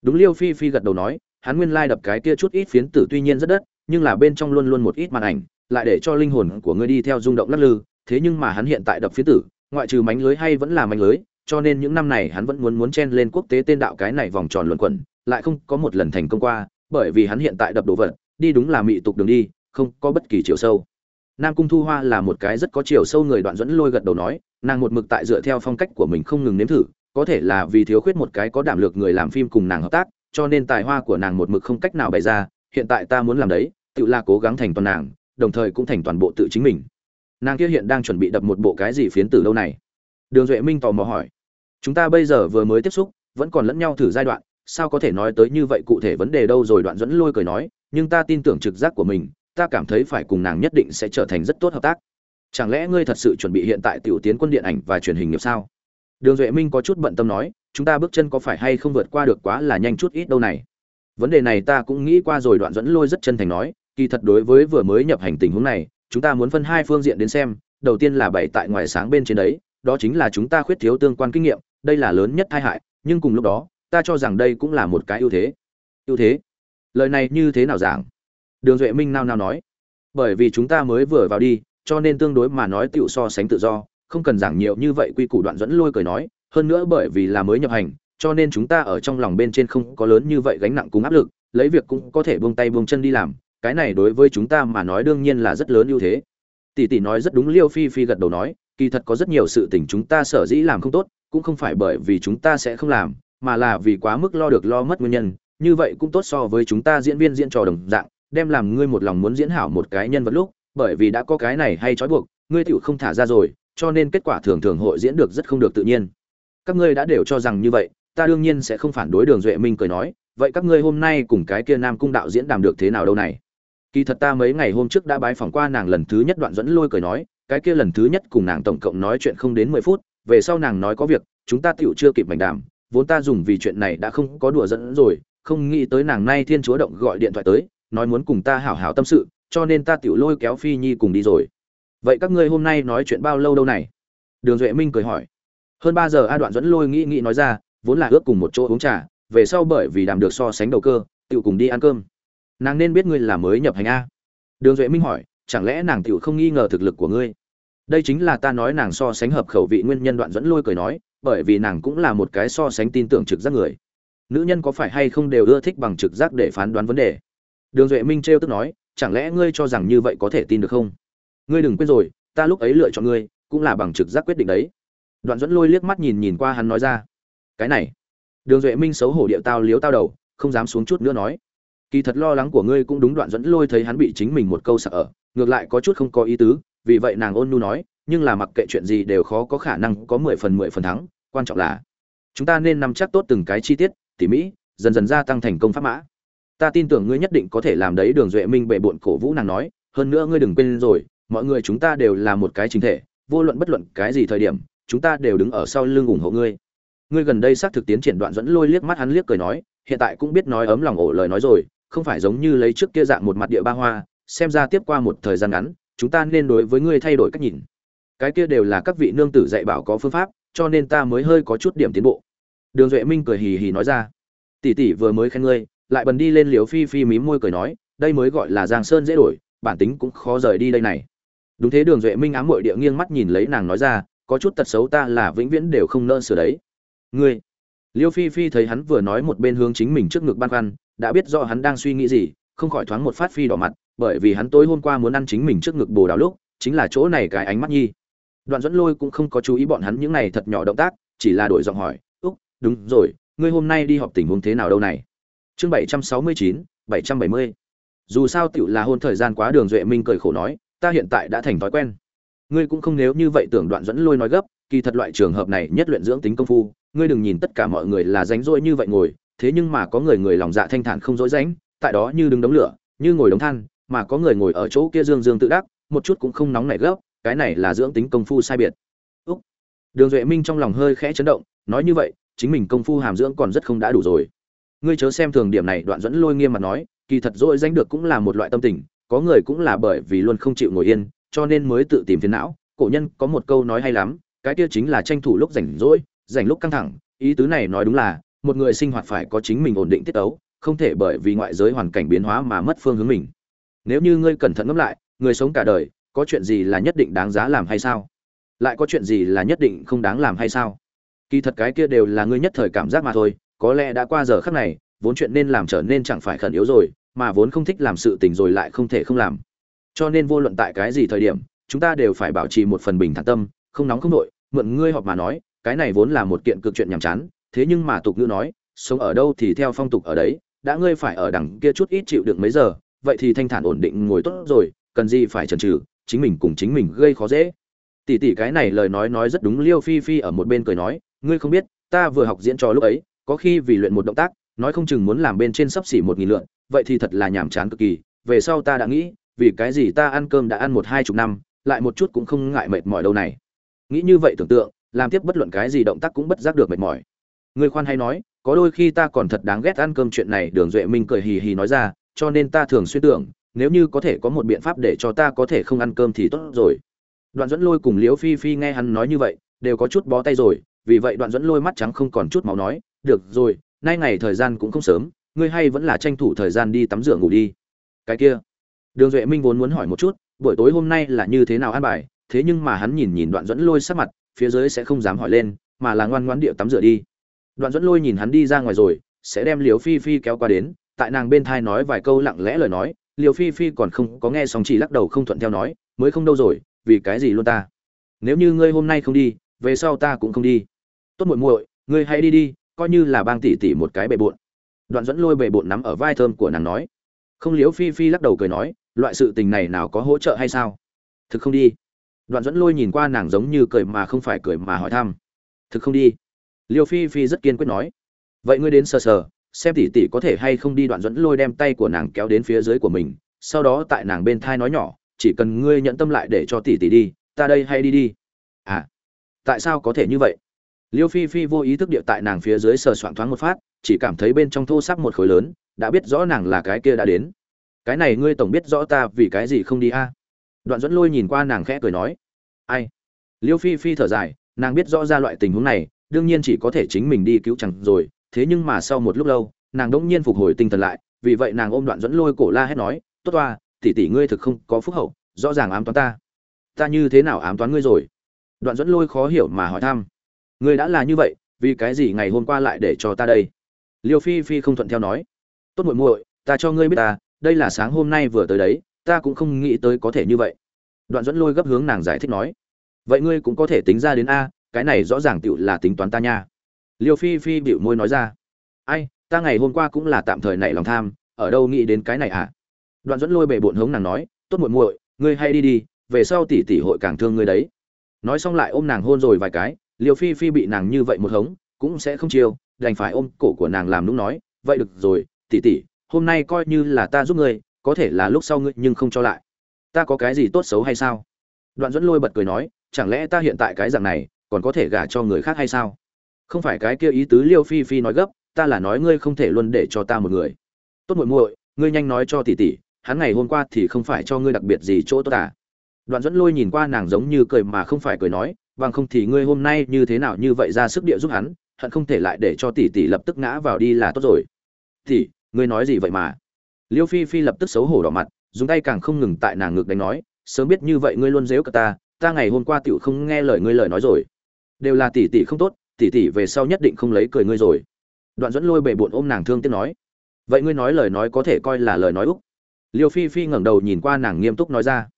Đúng liêu phi phi gật đầu nói, hắn nguyên lai đập cái kia chút ít phiến tử tuy nhiên rất đất, nhưng là bên trong luôn luôn một ít màn ảnh lại để cho linh hồn của ngươi đi theo rung động lắc lư, thế nhưng mà hắn hiện tại đập phiến tử, ngoại trừ mánh lưới hay vẫn là mánh lưới, cho nên những năm này hắn vẫn muốn muốn chen lên quốc tế tên đạo cái này vòng tròn luẩn quẩn, lại không có một lần thành công qua, bởi vì hắn hiện tại đập đồ vật, đi đúng là mị tục đường đi, không có bất kỳ chiều sâu. Nam cung thu hoa là một cái rất có chiều sâu người đoạn dẫn lôi gật đầu nói, nàng một mực tại dựa theo phong cách của mình không ngừng nếm thử, có thể là vì thiếu khuyết một cái có đảm lược người làm phim cùng nàng hợp tác, cho nên tài hoa của nàng một mực không cách nào bày ra, hiện tại ta muốn làm đấy, tự là cố gắng thành toàn nàng đồng thời cũng thành toàn bộ tự chính mình. Nàng kia hiện đang chuẩn bị đập một bộ cái gì phiến tử lâu này? Đường duệ minh tò mò hỏi. Chúng ta bây giờ vừa mới tiếp xúc, vẫn còn lẫn nhau thử giai đoạn, sao có thể nói tới như vậy cụ thể vấn đề đâu rồi đoạn dẫn lôi cười nói, nhưng ta tin tưởng trực giác của mình, ta cảm thấy phải cùng nàng nhất định sẽ trở thành rất tốt hợp tác. Chẳng lẽ ngươi thật sự chuẩn bị hiện tại tiểu tiến quân điện ảnh và truyền hình nghiệp sao? Đường duệ minh có chút bận tâm nói, chúng ta bước chân có phải hay không vượt qua được quá là nhanh chút ít đâu này. Vấn đề này ta cũng nghĩ qua rồi, đoạn dẫn lôi rất chân thành nói kỳ thật đối với vừa mới nhập hành tình huống này, chúng ta muốn phân hai phương diện đến xem. Đầu tiên là bày tại ngoài sáng bên trên đấy, đó chính là chúng ta khuyết thiếu tương quan kinh nghiệm, đây là lớn nhất tai hại, nhưng cùng lúc đó, ta cho rằng đây cũng là một cái ưu thế. Ưu thế? Lời này như thế nào giảng? Đường duệ minh nao nao nói. Bởi vì chúng ta mới vừa vào đi, cho nên tương đối mà nói tựu so sánh tự do, không cần giảng nhiều như vậy quy củ đoạn dẫn lôi cười nói. Hơn nữa bởi vì là mới nhập hành, cho nên chúng ta ở trong lòng bên trên không có lớn như vậy gánh nặng cùng áp lực, lấy việc cũng có thể buông tay buông chân đi làm cái này đối với chúng ta mà nói đương nhiên là rất lớn ưu thế. Tỷ tỷ nói rất đúng, liêu phi phi gật đầu nói, kỳ thật có rất nhiều sự tình chúng ta sở dĩ làm không tốt, cũng không phải bởi vì chúng ta sẽ không làm, mà là vì quá mức lo được lo mất nguyên nhân. Như vậy cũng tốt so với chúng ta diễn viên diễn trò đồng dạng, đem làm ngươi một lòng muốn diễn hảo một cái nhân vật lúc, bởi vì đã có cái này hay trói buộc, ngươi tựu không thả ra rồi, cho nên kết quả thường thường hội diễn được rất không được tự nhiên. Các ngươi đã đều cho rằng như vậy, ta đương nhiên sẽ không phản đối đường duệ minh cười nói, vậy các ngươi hôm nay cùng cái kia nam cung đạo diễn đàm được thế nào đâu này? Kỳ thật ta mấy ngày hôm trước đã bái phỏng qua nàng lần thứ nhất đoạn dẫn lôi cười nói, cái kia lần thứ nhất cùng nàng tổng cộng nói chuyện không đến mười phút, về sau nàng nói có việc, chúng ta tựu chưa kịp mảnh đàm, vốn ta dùng vì chuyện này đã không có đùa dẫn rồi, không nghĩ tới nàng nay thiên chúa động gọi điện thoại tới, nói muốn cùng ta hảo hảo tâm sự, cho nên ta tựu lôi kéo phi nhi cùng đi rồi. Vậy các ngươi hôm nay nói chuyện bao lâu đâu này? Đường duệ minh cười hỏi. Hơn ba giờ a đoạn dẫn lôi nghĩ nghĩ nói ra, vốn là ước cùng một chỗ uống trà, về sau bởi vì đàm được so sánh đầu cơ tựu cùng đi ăn cơm nàng nên biết ngươi là mới nhập hành a. Đường duệ minh hỏi, chẳng lẽ nàng tiểu không nghi ngờ thực lực của ngươi? Đây chính là ta nói nàng so sánh hợp khẩu vị nguyên nhân đoạn dẫn lôi cười nói, bởi vì nàng cũng là một cái so sánh tin tưởng trực giác người. Nữ nhân có phải hay không đều ưa thích bằng trực giác để phán đoán vấn đề? Đường duệ minh trêu tức nói, chẳng lẽ ngươi cho rằng như vậy có thể tin được không? Ngươi đừng quên rồi, ta lúc ấy lựa chọn ngươi, cũng là bằng trực giác quyết định đấy. Đoạn dẫn lôi liếc mắt nhìn nhìn qua hắn nói ra, cái này. Đường duệ minh xấu hổ điệu tao liếu tao đầu, không dám xuống chút nữa nói kỳ thật lo lắng của ngươi cũng đúng đoạn dẫn lôi thấy hắn bị chính mình một câu sợ ở, ngược lại có chút không có ý tứ, vì vậy nàng ôn nu nói, nhưng là mặc kệ chuyện gì đều khó có khả năng có mười phần mười phần thắng, quan trọng là chúng ta nên nắm chắc tốt từng cái chi tiết, tỉ mỹ dần dần gia tăng thành công pháp mã. Ta tin tưởng ngươi nhất định có thể làm đấy, đường duệ minh bệ bộn cổ vũ nàng nói, hơn nữa ngươi đừng quên rồi, mọi người chúng ta đều là một cái chính thể, vô luận bất luận cái gì thời điểm, chúng ta đều đứng ở sau lưng ủng hộ ngươi. Ngươi gần đây xác thực tiến triển đoạn dẫn lôi liếc mắt hắn liếc cười nói, hiện tại cũng biết nói ấm lòng ổ lời nói rồi không phải giống như lấy trước kia dạng một mặt địa ba hoa, xem ra tiếp qua một thời gian ngắn, chúng ta nên đối với ngươi thay đổi cách nhìn. Cái kia đều là các vị nương tử dạy bảo có phương pháp, cho nên ta mới hơi có chút điểm tiến bộ. Đường duệ minh cười hì hì nói ra. Tỷ tỷ vừa mới khen ngươi, lại bần đi lên liều phi phi mím môi cười nói, đây mới gọi là giang sơn dễ đổi, bản tính cũng khó rời đi đây này. Đúng thế, đường duệ minh ám mội địa nghiêng mắt nhìn lấy nàng nói ra, có chút tật xấu ta là vĩnh viễn đều không nỡ sửa đấy. Ngươi liêu phi phi thấy hắn vừa nói một bên hướng chính mình trước ngực ban khoăn, đã biết rõ hắn đang suy nghĩ gì, không khỏi thoáng một phát phi đỏ mặt, bởi vì hắn tối hôm qua muốn ăn chính mình trước ngực bồ đào lúc, chính là chỗ này cái ánh mắt nhi. Đoạn dẫn lôi cũng không có chú ý bọn hắn những này thật nhỏ động tác, chỉ là đổi giọng hỏi, úc, đúng rồi, ngươi hôm nay đi họp tình huống thế nào đâu này? Chương bảy trăm sáu mươi chín, bảy trăm bảy mươi. Dù sao tựu là hôn thời gian quá đường duệ minh cười khổ nói, ta hiện tại đã thành thói quen. Ngươi cũng không nếu như vậy tưởng đoạn dẫn lôi nói gấp kỳ thật loại trường hợp này nhất luyện dưỡng tính công phu, ngươi đừng nhìn tất cả mọi người là ránh rỗi như vậy ngồi, thế nhưng mà có người người lòng dạ thanh thản không rỗi ránh tại đó như đứng đống lửa, như ngồi đống than, mà có người ngồi ở chỗ kia dương dương tự đắc, một chút cũng không nóng nảy gấp, cái này là dưỡng tính công phu sai biệt Úc. đường duệ minh trong lòng hơi khẽ chấn động, nói như vậy, chính mình công phu hàm dưỡng còn rất không đã đủ rồi ngươi chớ xem thường điểm này, đoạn dẫn lôi nghiêm mặt nói, kỳ thật dỗi danh được cũng là một loại tâm tình, có người cũng là bởi vì luôn không chịu ngồi yên, cho nên mới tự tìm phiền não, cổ nhân có một câu nói hay lắm cái kia chính là tranh thủ lúc rảnh rỗi, rảnh lúc căng thẳng, ý tứ này nói đúng là, một người sinh hoạt phải có chính mình ổn định tiết ấu không thể bởi vì ngoại giới hoàn cảnh biến hóa mà mất phương hướng mình. Nếu như ngươi cẩn thận ngẫm lại, người sống cả đời, có chuyện gì là nhất định đáng giá làm hay sao? Lại có chuyện gì là nhất định không đáng làm hay sao? Kỳ thật cái kia đều là ngươi nhất thời cảm giác mà thôi, có lẽ đã qua giờ khắc này, vốn chuyện nên làm trở nên chẳng phải khẩn yếu rồi, mà vốn không thích làm sự tình rồi lại không thể không làm. Cho nên vô luận tại cái gì thời điểm, chúng ta đều phải bảo trì một phần bình thản tâm, không nóng không nội mượn ngươi họp mà nói, cái này vốn là một kiện cực chuyện nhàm chán, thế nhưng mà tục ngữ nói, sống ở đâu thì theo phong tục ở đấy, đã ngươi phải ở đằng kia chút ít chịu được mấy giờ, vậy thì thanh thản ổn định ngồi tốt rồi, cần gì phải chần chừ, chính mình cùng chính mình gây khó dễ. Tỷ tỷ cái này lời nói nói rất đúng, liêu phi phi ở một bên cười nói, ngươi không biết, ta vừa học diễn trò lúc ấy, có khi vì luyện một động tác, nói không chừng muốn làm bên trên sắp xỉ một nghìn lượn vậy thì thật là nhàm chán cực kỳ, về sau ta đã nghĩ, vì cái gì ta ăn cơm đã ăn một hai chục năm, lại một chút cũng không ngại mệt mỏi đâu này nghĩ như vậy tưởng tượng, làm tiếp bất luận cái gì động tác cũng bất giác được mệt mỏi. Người khoan hay nói, có đôi khi ta còn thật đáng ghét ăn cơm chuyện này, đường duệ minh cười hì hì nói ra, cho nên ta thường suy tưởng, nếu như có thể có một biện pháp để cho ta có thể không ăn cơm thì tốt rồi. Đoạn dẫn lôi cùng liễu phi phi nghe hắn nói như vậy, đều có chút bó tay rồi, vì vậy đoạn dẫn lôi mắt trắng không còn chút máu nói, được rồi, nay ngày thời gian cũng không sớm, ngươi hay vẫn là tranh thủ thời gian đi tắm rửa ngủ đi. Cái kia? Đường duệ minh vốn muốn hỏi một chút, buổi tối hôm nay là như thế nào an bài? Thế nhưng mà hắn nhìn nhìn đoạn dẫn lôi sắc mặt, phía dưới sẽ không dám hỏi lên, mà là ngoan ngoãn điệu tắm rửa đi. Đoạn dẫn lôi nhìn hắn đi ra ngoài rồi, sẽ đem liều phi phi kéo qua đến, tại nàng bên thai nói vài câu lặng lẽ lời nói liều phi phi còn không có nghe xong chỉ lắc đầu không thuận theo nói, mới không đâu rồi, vì cái gì luôn ta? Nếu như ngươi hôm nay không đi, về sau ta cũng không đi. Tốt muội muội, ngươi hãy đi đi, coi như là bang tỷ tỷ một cái bề bộn. Đoạn dẫn lôi bề bộn nắm ở vai thơm của nàng nói. Không liếu phi phi lắc đầu cười nói, loại sự tình này nào có hỗ trợ hay sao? Thực không đi đoạn dẫn lôi nhìn qua nàng giống như cười mà không phải cười mà hỏi thăm. Thực không đi? Liêu phi phi rất kiên quyết nói. Vậy ngươi đến sờ sờ, xem tỷ tỷ có thể hay không đi. Đoạn dẫn lôi đem tay của nàng kéo đến phía dưới của mình, sau đó tại nàng bên thai nói nhỏ, chỉ cần ngươi nhận tâm lại để cho tỷ tỷ đi, ta đây hay đi đi. À tại sao có thể như vậy? Liêu phi phi vô ý thức địa tại nàng phía dưới sờ soạn thoáng một phát, chỉ cảm thấy bên trong thô sắc một khối lớn, đã biết rõ nàng là cái kia đã đến. Cái này ngươi tổng biết rõ ta vì cái gì không đi a? Đoạn dẫn lôi nhìn qua nàng khẽ cười nói, ai? Liêu phi phi thở dài, nàng biết rõ ra loại tình huống này, đương nhiên chỉ có thể chính mình đi cứu chẳng rồi, thế nhưng mà sau một lúc lâu, nàng đỗng nhiên phục hồi tinh thần lại, vì vậy nàng ôm đoạn dẫn lôi cổ la hét nói, tốt toa tỷ tỷ ngươi thực không có phúc hậu, rõ ràng ám toán ta. Ta như thế nào ám toán ngươi rồi? Đoạn dẫn lôi khó hiểu mà hỏi thăm. Ngươi đã là như vậy, vì cái gì ngày hôm qua lại để cho ta đây? Liêu phi phi không thuận theo nói. Tốt muội muội, ta cho ngươi biết ta, đây là sáng hôm nay vừa tới đấy ta cũng không nghĩ tới có thể như vậy. Đoạn dẫn lôi gấp hướng nàng giải thích nói, vậy ngươi cũng có thể tính ra đến a, cái này rõ ràng tựu là tính toán ta nha. Liêu phi phi bịu môi nói ra, ai, ta ngày hôm qua cũng là tạm thời nảy lòng tham, ở đâu nghĩ đến cái này à? Đoạn dẫn lôi bệ bộn hống nàng nói, tốt muội muội, ngươi hay đi đi, về sau tỷ tỷ hội càng thương ngươi đấy. Nói xong lại ôm nàng hôn rồi vài cái, Liêu phi phi bị nàng như vậy một hống, cũng sẽ không chiêu, đành phải ôm cổ của nàng làm nũng nói, vậy được rồi, tỉ tỉ, hôm nay coi như là ta giúp ngươi có thể là lúc sau ngươi nhưng không cho lại. Ta có cái gì tốt xấu hay sao? Đoạn dẫn lôi bật cười nói, chẳng lẽ ta hiện tại cái dạng này, còn có thể gả cho người khác hay sao? Không phải cái kia ý tứ liêu phi phi nói gấp, ta là nói ngươi không thể luôn để cho ta một người. Tốt muội muội, ngươi nhanh nói cho tỷ tỷ, hắn ngày hôm qua thì không phải cho ngươi đặc biệt gì chỗ tốt à? Đoạn dẫn lôi nhìn qua nàng giống như cười mà không phải cười nói bằng không thì ngươi hôm nay như thế nào như vậy ra sức địa giúp hắn, hận không thể lại để cho tỷ tỷ lập tức ngã vào đi là tốt rồi. Tỷ, ngươi nói gì vậy mà? Liêu phi phi lập tức xấu hổ đỏ mặt, dùng tay càng không ngừng tại nàng ngực đánh nói, sớm biết như vậy ngươi luôn dếu cả ta ta ngày hôm qua tựu không nghe lời ngươi lời nói rồi. Đều là tỷ tỷ không tốt, tỷ tỷ về sau nhất định không lấy cười ngươi rồi. Đoạn dẫn lôi bệ bộn ôm nàng thương tiếc nói, vậy ngươi nói lời nói có thể coi là lời nói úc. Liêu phi phi ngẩng đầu nhìn qua nàng nghiêm túc nói ra,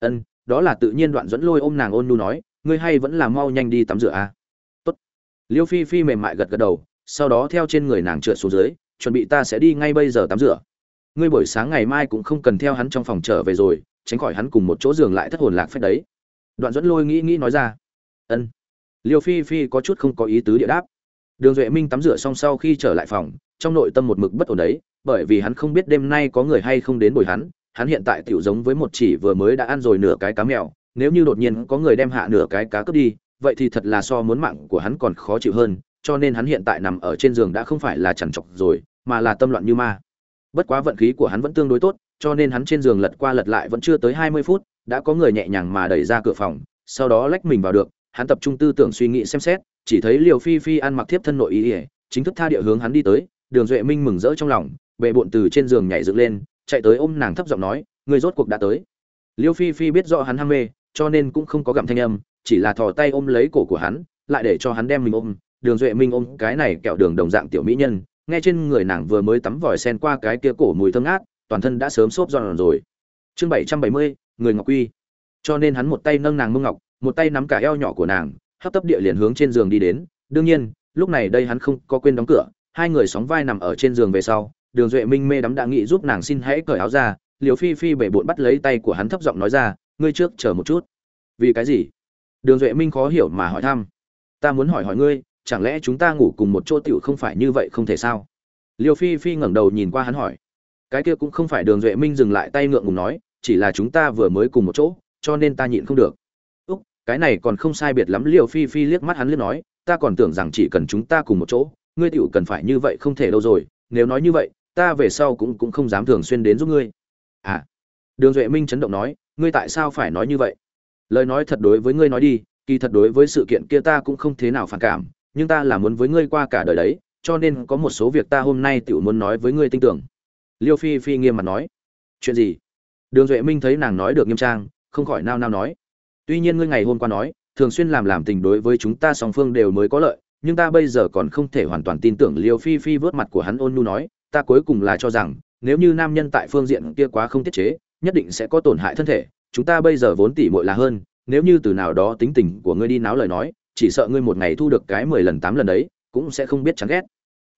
ân, đó là tự nhiên. Đoạn dẫn lôi ôm nàng ôn nu nói, ngươi hay vẫn là mau nhanh đi tắm rửa à? tốt. Liêu phi phi mềm mại gật gật đầu, sau đó theo trên người nàng trượt xuống dưới, chuẩn bị ta sẽ đi ngay bây giờ tắm rửa ngươi buổi sáng ngày mai cũng không cần theo hắn trong phòng trở về rồi, tránh khỏi hắn cùng một chỗ giường lại thất hồn lạc phép đấy. Đoạn dẫn lôi nghĩ nghĩ nói ra. Ân. Liêu phi phi có chút không có ý tứ địa đáp. Đường duệ minh tắm rửa xong sau khi trở lại phòng, trong nội tâm một mực bất ổn đấy, bởi vì hắn không biết đêm nay có người hay không đến bồi hắn hắn hiện tại tiểu giống với một chỉ vừa mới đã ăn rồi nửa cái cá mèo, nếu như đột nhiên có người đem hạ nửa cái cá cướp đi, vậy thì thật là so muốn mạng của hắn còn khó chịu hơn, cho nên hắn hiện tại nằm ở trên giường đã không phải là chằn trọc rồi, mà là tâm loạn như ma bất quá vận khí của hắn vẫn tương đối tốt, cho nên hắn trên giường lật qua lật lại vẫn chưa tới hai mươi phút, đã có người nhẹ nhàng mà đẩy ra cửa phòng, sau đó lách mình vào được, hắn tập trung tư tưởng suy nghĩ xem xét, chỉ thấy liều phi phi ăn mặc thiếp thân nội ý ỉa chính thức tha địa hướng hắn đi tới, đường duệ minh mừng rỡ trong lòng, bệ bộn từ trên giường nhảy dựng lên, chạy tới ôm nàng thấp giọng nói người rốt cuộc đã tới. Liêu phi phi biết rõ hắn ham mê, cho nên cũng không có gặm thanh âm, chỉ là thò tay ôm lấy cổ của hắn, lại để cho hắn đem mình ôm. Đường duệ minh ôm cái này kẹo đường đồng dạng tiểu mỹ nhân nghe trên người nàng vừa mới tắm vòi sen qua cái kia cổ mùi thơm ngát, toàn thân đã sớm xốp giòn rồi. Chương bảy trăm bảy mươi, người ngọc quy cho nên hắn một tay nâng nàng mông ngọc, một tay nắm cả eo nhỏ của nàng, hấp tấp địa liền hướng trên giường đi đến. Đương nhiên, lúc này đây hắn không có quên đóng cửa, hai người sóng vai nằm ở trên giường về sau, đường duệ minh mê đắm đã nghĩ giúp nàng xin hãy cởi áo ra, liễu phi phi bể bộn bắt lấy tay của hắn thấp giọng nói ra, ngươi trước chờ một chút. Vì cái gì? Đường duệ minh khó hiểu mà hỏi thăm. Ta muốn hỏi hỏi ngươi chẳng lẽ chúng ta ngủ cùng một chỗ tiểu không phải như vậy không thể sao? Liêu phi phi ngẩng đầu nhìn qua hắn hỏi. Cái kia cũng không phải đường duệ minh dừng lại tay ngượng ngùng nói, chỉ là chúng ta vừa mới cùng một chỗ, cho nên ta nhịn không được. Úc, cái này còn không sai biệt lắm, liêu phi phi liếc mắt hắn liếc nói, ta còn tưởng rằng chỉ cần chúng ta cùng một chỗ, ngươi tiểu cần phải như vậy không thể đâu rồi, nếu nói như vậy, ta về sau cũng cũng không dám thường xuyên đến giúp ngươi. À. Đường duệ minh chấn động nói, ngươi tại sao phải nói như vậy? Lời nói thật đối với ngươi nói đi, kỳ thật đối với sự kiện kia ta cũng không thế nào phản cảm nhưng ta là muốn với ngươi qua cả đời đấy, cho nên có một số việc ta hôm nay tiểu muốn nói với ngươi tin tưởng. Liêu phi phi nghiêm mặt nói. Chuyện gì? Đường duệ minh thấy nàng nói được nghiêm trang, không khỏi nao nao nói. Tuy nhiên ngươi ngày hôm qua nói, thường xuyên làm làm tình đối với chúng ta song phương đều mới có lợi, nhưng ta bây giờ còn không thể hoàn toàn tin tưởng liêu phi phi vớt mặt của hắn ôn nhu nói, ta cuối cùng là cho rằng, nếu như nam nhân tại phương diện kia quá không tiết chế, nhất định sẽ có tổn hại thân thể, chúng ta bây giờ vốn tỉ muội là hơn, nếu như từ nào đó tính tình của ngươi đi náo lời nói chỉ sợ ngươi một ngày thu được cái mười lần tám lần đấy, cũng sẽ không biết chán ghét.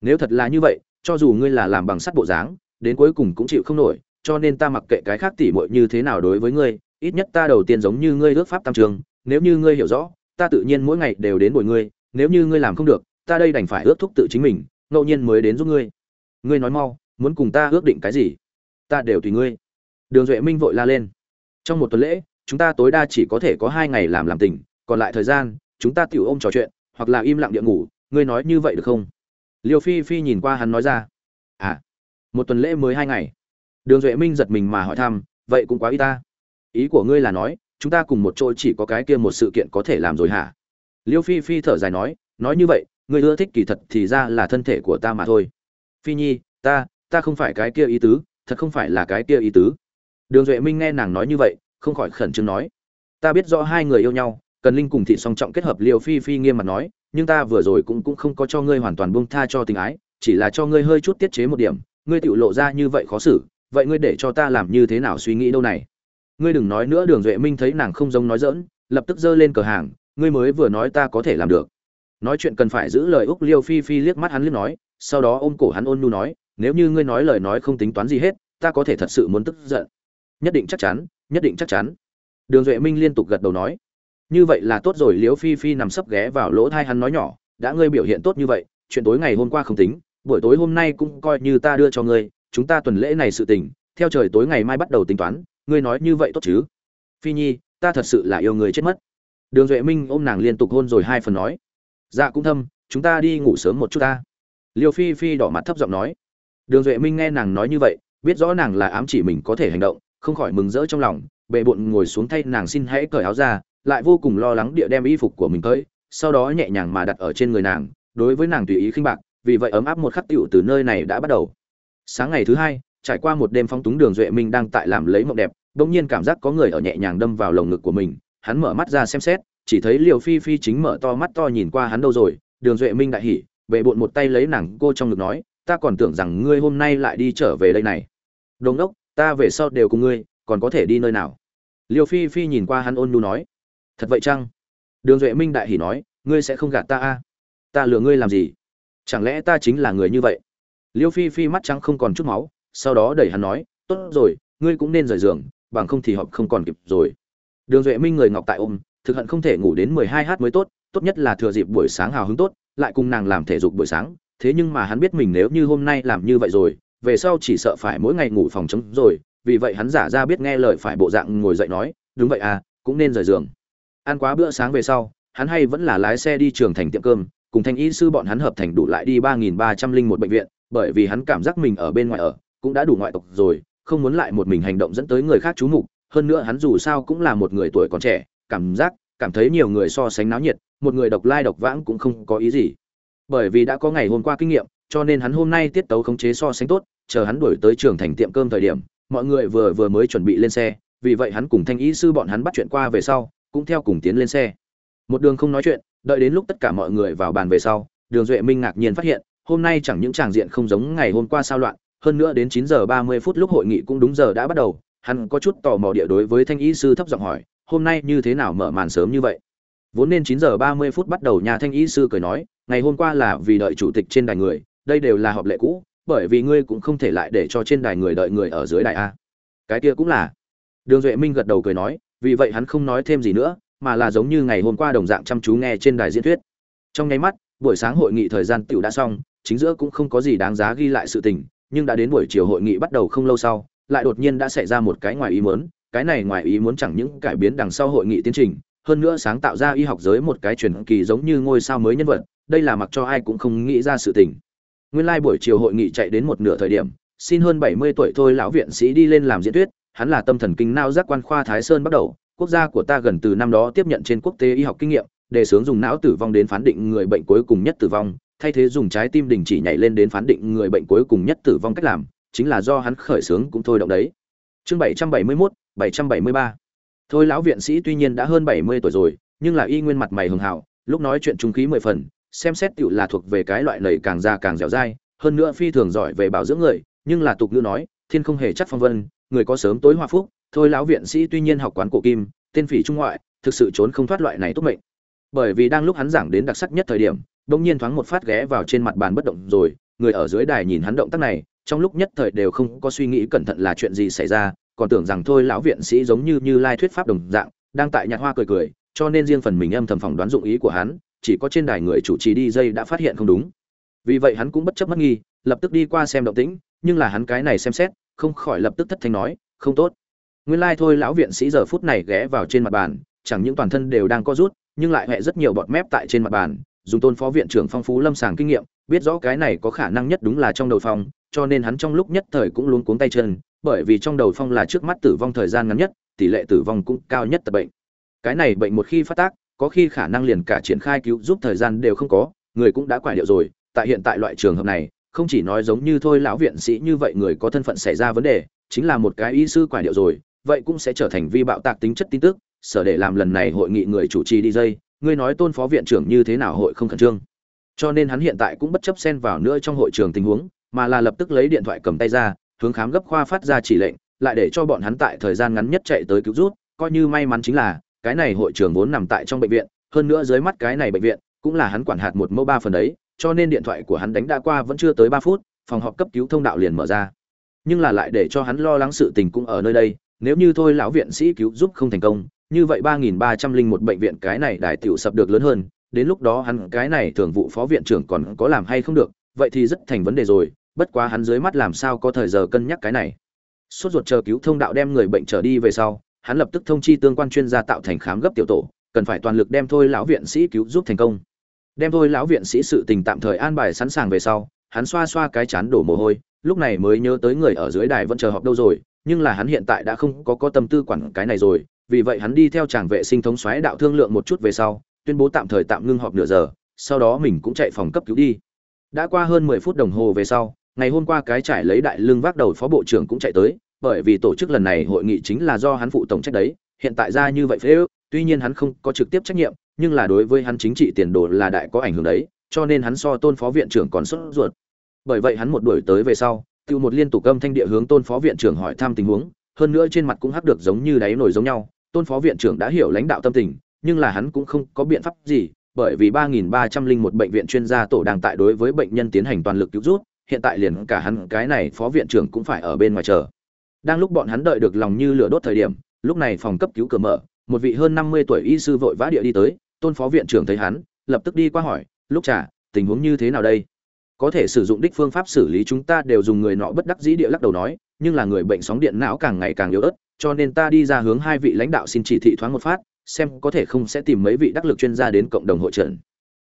Nếu thật là như vậy, cho dù ngươi là làm bằng sắt bộ dáng, đến cuối cùng cũng chịu không nổi, cho nên ta mặc kệ cái khác tỉ muội như thế nào đối với ngươi, ít nhất ta đầu tiên giống như ngươi ước pháp tam trường, nếu như ngươi hiểu rõ, ta tự nhiên mỗi ngày đều đến bồi ngươi, nếu như ngươi làm không được, ta đây đành phải ước thúc tự chính mình, ngẫu nhiên mới đến giúp ngươi. Ngươi nói mau, muốn cùng ta ước định cái gì? Ta đều tùy ngươi. Đường duệ minh vội la lên. Trong một tuần lễ, chúng ta tối đa chỉ có thể có hai ngày làm làm tình, còn lại thời gian chúng ta tiểu ôm trò chuyện, hoặc là im lặng địa ngủ, ngươi nói như vậy được không? Liêu phi phi nhìn qua hắn nói ra. À một tuần lễ mới hai ngày. Đường duệ minh giật mình mà hỏi thăm, vậy cũng quá ít ta. Ý của ngươi là nói, chúng ta cùng một chỗ chỉ có cái kia một sự kiện có thể làm rồi hả? Liêu phi phi thở dài nói nói như vậy, ngươi ưa thích kỳ thật thì ra là thân thể của ta mà thôi. Phi nhi, ta ta không phải cái kia ý tứ, thật không phải là cái kia ý tứ. Đường duệ minh nghe nàng nói như vậy, không khỏi khẩn trương nói, ta biết rõ hai người yêu nhau cần linh cùng thị song trọng kết hợp liều phi phi nghiêm mặt nói, nhưng ta vừa rồi cũng cũng không có cho ngươi hoàn toàn buông tha cho tình ái, chỉ là cho ngươi hơi chút tiết chế một điểm, ngươi tự lộ ra như vậy khó xử, vậy ngươi để cho ta làm như thế nào suy nghĩ đâu này? Ngươi đừng nói nữa, đường duệ minh thấy nàng không giống nói dỡn lập tức giơ lên cửa hàng, ngươi mới vừa nói ta có thể làm được. Nói chuyện cần phải giữ lời úc liêu phi phi liếc mắt hắn liếc nói, sau đó ôm cổ hắn ôn nhu nói, nếu như ngươi nói lời nói không tính toán gì hết, ta có thể thật sự muốn tức giận. Nhất định chắc chắn, nhất định chắc chắn. Đường duệ minh liên tục gật đầu nói như vậy là tốt rồi, liễu phi phi nằm sấp ghé vào lỗ thai hắn nói nhỏ, đã ngươi biểu hiện tốt như vậy, chuyện tối ngày hôm qua không tính, buổi tối hôm nay cũng coi như ta đưa cho ngươi, chúng ta tuần lễ này sự tình, theo trời tối ngày mai bắt đầu tính toán, ngươi nói như vậy tốt chứ? Phi nhi, ta thật sự là yêu người chết mất. Đường duệ minh ôm nàng liên tục hôn rồi hai phần nói dạ cũng thâm, chúng ta đi ngủ sớm một chút ta. Liêu phi phi đỏ mặt thấp giọng nói. Đường duệ minh nghe nàng nói như vậy, biết rõ nàng là ám chỉ mình có thể hành động, không khỏi mừng rỡ trong lòng bệ bụng ngồi xuống thay nàng xin hãy cởi áo ra lại vô cùng lo lắng địa đem y phục của mình tới, sau đó nhẹ nhàng mà đặt ở trên người nàng, đối với nàng tùy ý khinh bạc, vì vậy ấm áp một khắc tựu từ nơi này đã bắt đầu. Sáng ngày thứ hai, trải qua một đêm phong túng đường duệ minh đang tại làm lấy mộng đẹp, bỗng nhiên cảm giác có người ở nhẹ nhàng đâm vào lồng ngực của mình, hắn mở mắt ra xem xét, chỉ thấy liều phi phi chính mở to mắt to nhìn qua hắn đâu rồi, đường duệ minh đại hỉ bệ bộn một tay lấy nàng cô trong ngực nói, ta còn tưởng rằng ngươi hôm nay lại đi trở về đây này. Đồn đốc ta về sau đều cùng ngươi, còn có thể đi nơi nào? Liều phi phi nhìn qua hắn ôn nhu nói thật vậy chăng? Đường duệ minh đại hỉ nói, ngươi sẽ không gạt ta a? Ta lừa ngươi làm gì? Chẳng lẽ ta chính là người như vậy? Liêu phi phi mắt trắng không còn chút máu, sau đó đẩy hắn nói, tốt rồi, ngươi cũng nên rời giường, bằng không thì họp không còn kịp rồi. Đường duệ minh người ngọc tại ôm, thực hận không thể ngủ đến mười hai h mới tốt tốt nhất là thừa dịp buổi sáng hào hứng tốt, lại cùng nàng làm thể dục buổi sáng, thế nhưng mà hắn biết mình nếu như hôm nay làm như vậy rồi, về sau chỉ sợ phải mỗi ngày ngủ phòng chống rồi, vì vậy hắn giả ra biết nghe lời phải bộ dạng ngồi dậy nói, đúng vậy à cũng nên rời giường ăn quá bữa sáng về sau, hắn hay vẫn là lái xe đi trường thành tiệm cơm, cùng thanh y sư bọn hắn hợp thành đủ lại đi ba nghìn ba trăm linh một bệnh viện, bởi vì hắn cảm giác mình ở bên ngoài ở, cũng đã đủ ngoại tộc rồi, không muốn lại một mình hành động dẫn tới người khác chú mục. Hơn nữa hắn dù sao cũng là một người tuổi còn trẻ, cảm giác, cảm thấy nhiều người so sánh náo nhiệt, một người độc lai độc vãng cũng không có ý gì. Bởi vì đã có ngày hôm qua kinh nghiệm, cho nên hắn hôm nay tiết tấu khống chế so sánh tốt, chờ hắn đuổi tới trường thành tiệm cơm thời điểm, mọi người vừa vừa mới chuẩn bị lên xe, vì vậy hắn cùng thanh ý sư bọn hắn bắt chuyện qua về sau cũng theo cùng tiến lên xe. Một đường không nói chuyện, đợi đến lúc tất cả mọi người vào bàn về sau, đường duệ minh ngạc nhiên phát hiện, hôm nay chẳng những tràng diện không giống ngày hôm qua sao loạn, hơn nữa đến chín giờ ba mươi phút lúc hội nghị cũng đúng giờ đã bắt đầu, hắn có chút tò mò địa đối với thanh y sư thấp giọng hỏi, hôm nay như thế nào mở màn sớm như vậy? Vốn nên chín giờ ba mươi phút bắt đầu nhà thanh y sư cười nói, ngày hôm qua là vì đợi chủ tịch trên đài người, đây đều là họp lệ cũ, bởi vì ngươi cũng không thể lại để cho trên đài người đợi người ở dưới đài a. Cái kia cũng là. Đường duệ minh gật đầu cười nói vì vậy hắn không nói thêm gì nữa, mà là giống như ngày hôm qua đồng dạng chăm chú nghe trên đài diễn thuyết. Trong nháy mắt, buổi sáng hội nghị thời gian tiểu đã xong, chính giữa cũng không có gì đáng giá ghi lại sự tình, nhưng đã đến buổi chiều hội nghị bắt đầu không lâu sau, lại đột nhiên đã xảy ra một cái ngoài ý muốn, cái này ngoài ý muốn chẳng những cải biến đằng sau hội nghị tiến trình, hơn nữa sáng tạo ra y học giới một cái truyền kỳ giống như ngôi sao mới nhân vật, đây là mặc cho ai cũng không nghĩ ra sự tình. Nguyên lai like buổi chiều hội nghị chạy đến một nửa thời điểm, xin hơn bảy mươi tuổi thôi lão viện sĩ đi lên làm diễn thuyết hắn là tâm thần kinh não giác quan khoa thái sơn bắt đầu, quốc gia của ta gần từ năm đó tiếp nhận trên quốc tế y học kinh nghiệm đề xướng dùng não tử vong đến phán định người bệnh cuối cùng nhất tử vong, thay thế dùng trái tim đình chỉ nhảy lên đến phán định người bệnh cuối cùng nhất tử vong cách làm, chính là do hắn khởi xướng cũng thôi động đấy. Chương bảy trăm bảy mươi mốt, bảy trăm bảy mươi ba. Thôi lão viện sĩ tuy nhiên đã hơn bảy mươi tuổi rồi, nhưng là y nguyên mặt mày hường hảo, lúc nói chuyện trung khí mười phần, xem xét tiểu là thuộc về cái loại lầy càng già càng dẻo dai, hơn nữa phi thường giỏi về bảo dưỡng người, nhưng là tục ngữ nói, thiên không hề chắc phong vân người có sớm tối hoa phúc, thôi lão viện sĩ tuy nhiên học quán cổ kim, tên phỉ trung ngoại, thực sự trốn không thoát loại này tốt mệnh. Bởi vì đang lúc hắn giảng đến đặc sắc nhất thời điểm, bỗng nhiên thoáng một phát ghé vào trên mặt bàn bất động rồi, người ở dưới đài nhìn hắn động tác này, trong lúc nhất thời đều không có suy nghĩ cẩn thận là chuyện gì xảy ra, còn tưởng rằng thôi lão viện sĩ giống như như lai thuyết pháp đồng dạng, đang tại nhạc hoa cười cười, cho nên riêng phần mình âm thầm phỏng đoán dụng ý của hắn, chỉ có trên đài người chủ trì đi dây đã phát hiện không đúng. Vì vậy hắn cũng bất chấp mất nghi, lập tức đi qua xem động tĩnh, nhưng là hắn cái này xem xét không khỏi lập tức thất thanh nói, không tốt. Nguyên lai thôi lão viện sĩ giờ phút này ghé vào trên mặt bàn, chẳng những toàn thân đều đang co rút, nhưng lại hẹ rất nhiều bọt mép tại trên mặt bàn, dùng tôn phó viện trưởng phong phú lâm sàng kinh nghiệm, biết rõ cái này có khả năng nhất đúng là trong đầu phong, cho nên hắn trong lúc nhất thời cũng luống cuống tay chân, bởi vì trong đầu phong là trước mắt tử vong thời gian ngắn nhất, tỷ lệ tử vong cũng cao nhất tập bệnh. Cái này bệnh một khi phát tác, có khi khả năng liền cả triển khai cứu giúp thời gian đều không có, người cũng đã quả điệu rồi, tại hiện tại loại trường hợp này không chỉ nói giống như thôi lão viện sĩ như vậy người có thân phận xảy ra vấn đề, chính là một cái y sư quả điệu rồi, vậy cũng sẽ trở thành vi bạo tạc tính chất tin tức, sở để làm lần này hội nghị người chủ trì đi dây, ngươi nói tôn phó viện trưởng như thế nào hội không khẩn trương. Cho nên hắn hiện tại cũng bất chấp xen vào nữa trong hội trường tình huống, mà là lập tức lấy điện thoại cầm tay ra, hướng khám gấp khoa phát ra chỉ lệnh, lại để cho bọn hắn tại thời gian ngắn nhất chạy tới cứu rút coi như may mắn chính là, cái này hội trường vốn nằm tại trong bệnh viện, hơn nữa dưới mắt cái này bệnh viện, cũng là hắn quản hạt một mẫu ba phần đấy cho nên điện thoại của hắn đánh đã qua vẫn chưa tới ba phút, phòng họp cấp cứu thông đạo liền mở ra. Nhưng là lại để cho hắn lo lắng sự tình cũng ở nơi đây, nếu như thôi lão viện sĩ cứu giúp không thành công, như vậy ba nghìn ba trăm linh một bệnh viện cái này đại tiểu sập được lớn hơn, đến lúc đó hắn cái này thường vụ phó viện trưởng còn có làm hay không được, vậy thì rất thành vấn đề rồi, bất quá hắn dưới mắt làm sao có thời giờ cân nhắc cái này. Sốt ruột chờ cứu thông đạo đem người bệnh trở đi về sau, hắn lập tức thông chi tương quan chuyên gia tạo thành khám gấp tiểu tổ, cần phải toàn lực đem thôi lão viện sĩ cứu giúp thành công đem thôi lão viện sĩ sự tình tạm thời an bài sẵn sàng về sau, hắn xoa xoa cái chán đổ mồ hôi, lúc này mới nhớ tới người ở dưới đài vẫn chờ họp đâu rồi, nhưng là hắn hiện tại đã không có có tâm tư quản cái này rồi, vì vậy hắn đi theo chàng vệ sinh thống xoáy đạo thương lượng một chút về sau, tuyên bố tạm thời tạm ngưng họp nửa giờ, sau đó mình cũng chạy phòng cấp cứu đi. Đã qua hơn mười phút đồng hồ về sau, ngày hôm qua cái trải lấy đại lương vác đầu phó bộ trưởng cũng chạy tới, bởi vì tổ chức lần này hội nghị chính là do hắn phụ tổng trách đấy, hiện tại ra như vậy phế ước tuy nhiên hắn không có trực tiếp trách nhiệm, nhưng là đối với hắn chính trị tiền đồ là đại có ảnh hưởng đấy, cho nên hắn so tôn phó viện trưởng còn sốt ruột bởi vậy hắn một đuổi tới về sau, tiêu một liên tục âm thanh địa hướng tôn phó viện trưởng hỏi thăm tình huống, hơn nữa trên mặt cũng hắc được giống như đáy nổi giống nhau, tôn phó viện trưởng đã hiểu lãnh đạo tâm tình, nhưng là hắn cũng không có biện pháp gì, bởi vì 3.301 bệnh viện chuyên gia tổ đang tại đối với bệnh nhân tiến hành toàn lực cứu giúp. hiện tại liền cả hắn, cái này phó viện trưởng cũng phải ở bên ngoài chờ đang lúc bọn hắn đợi được lòng như lửa đốt thời điểm, lúc này phòng cấp cứu cửa mở một vị hơn 50 tuổi y sư vội vã địa đi tới, tôn phó viện trưởng thấy hắn, lập tức đi qua hỏi, lúc trả tình huống như thế nào đây? Có thể sử dụng đích phương pháp xử lý chúng ta đều dùng người nọ bất đắc dĩ địa lắc đầu nói, nhưng là người bệnh sóng điện não càng ngày càng yếu ớt, cho nên ta đi ra hướng hai vị lãnh đạo xin chỉ thị thoáng một phát, xem có thể không sẽ tìm mấy vị đắc lực chuyên gia đến cộng đồng hội trận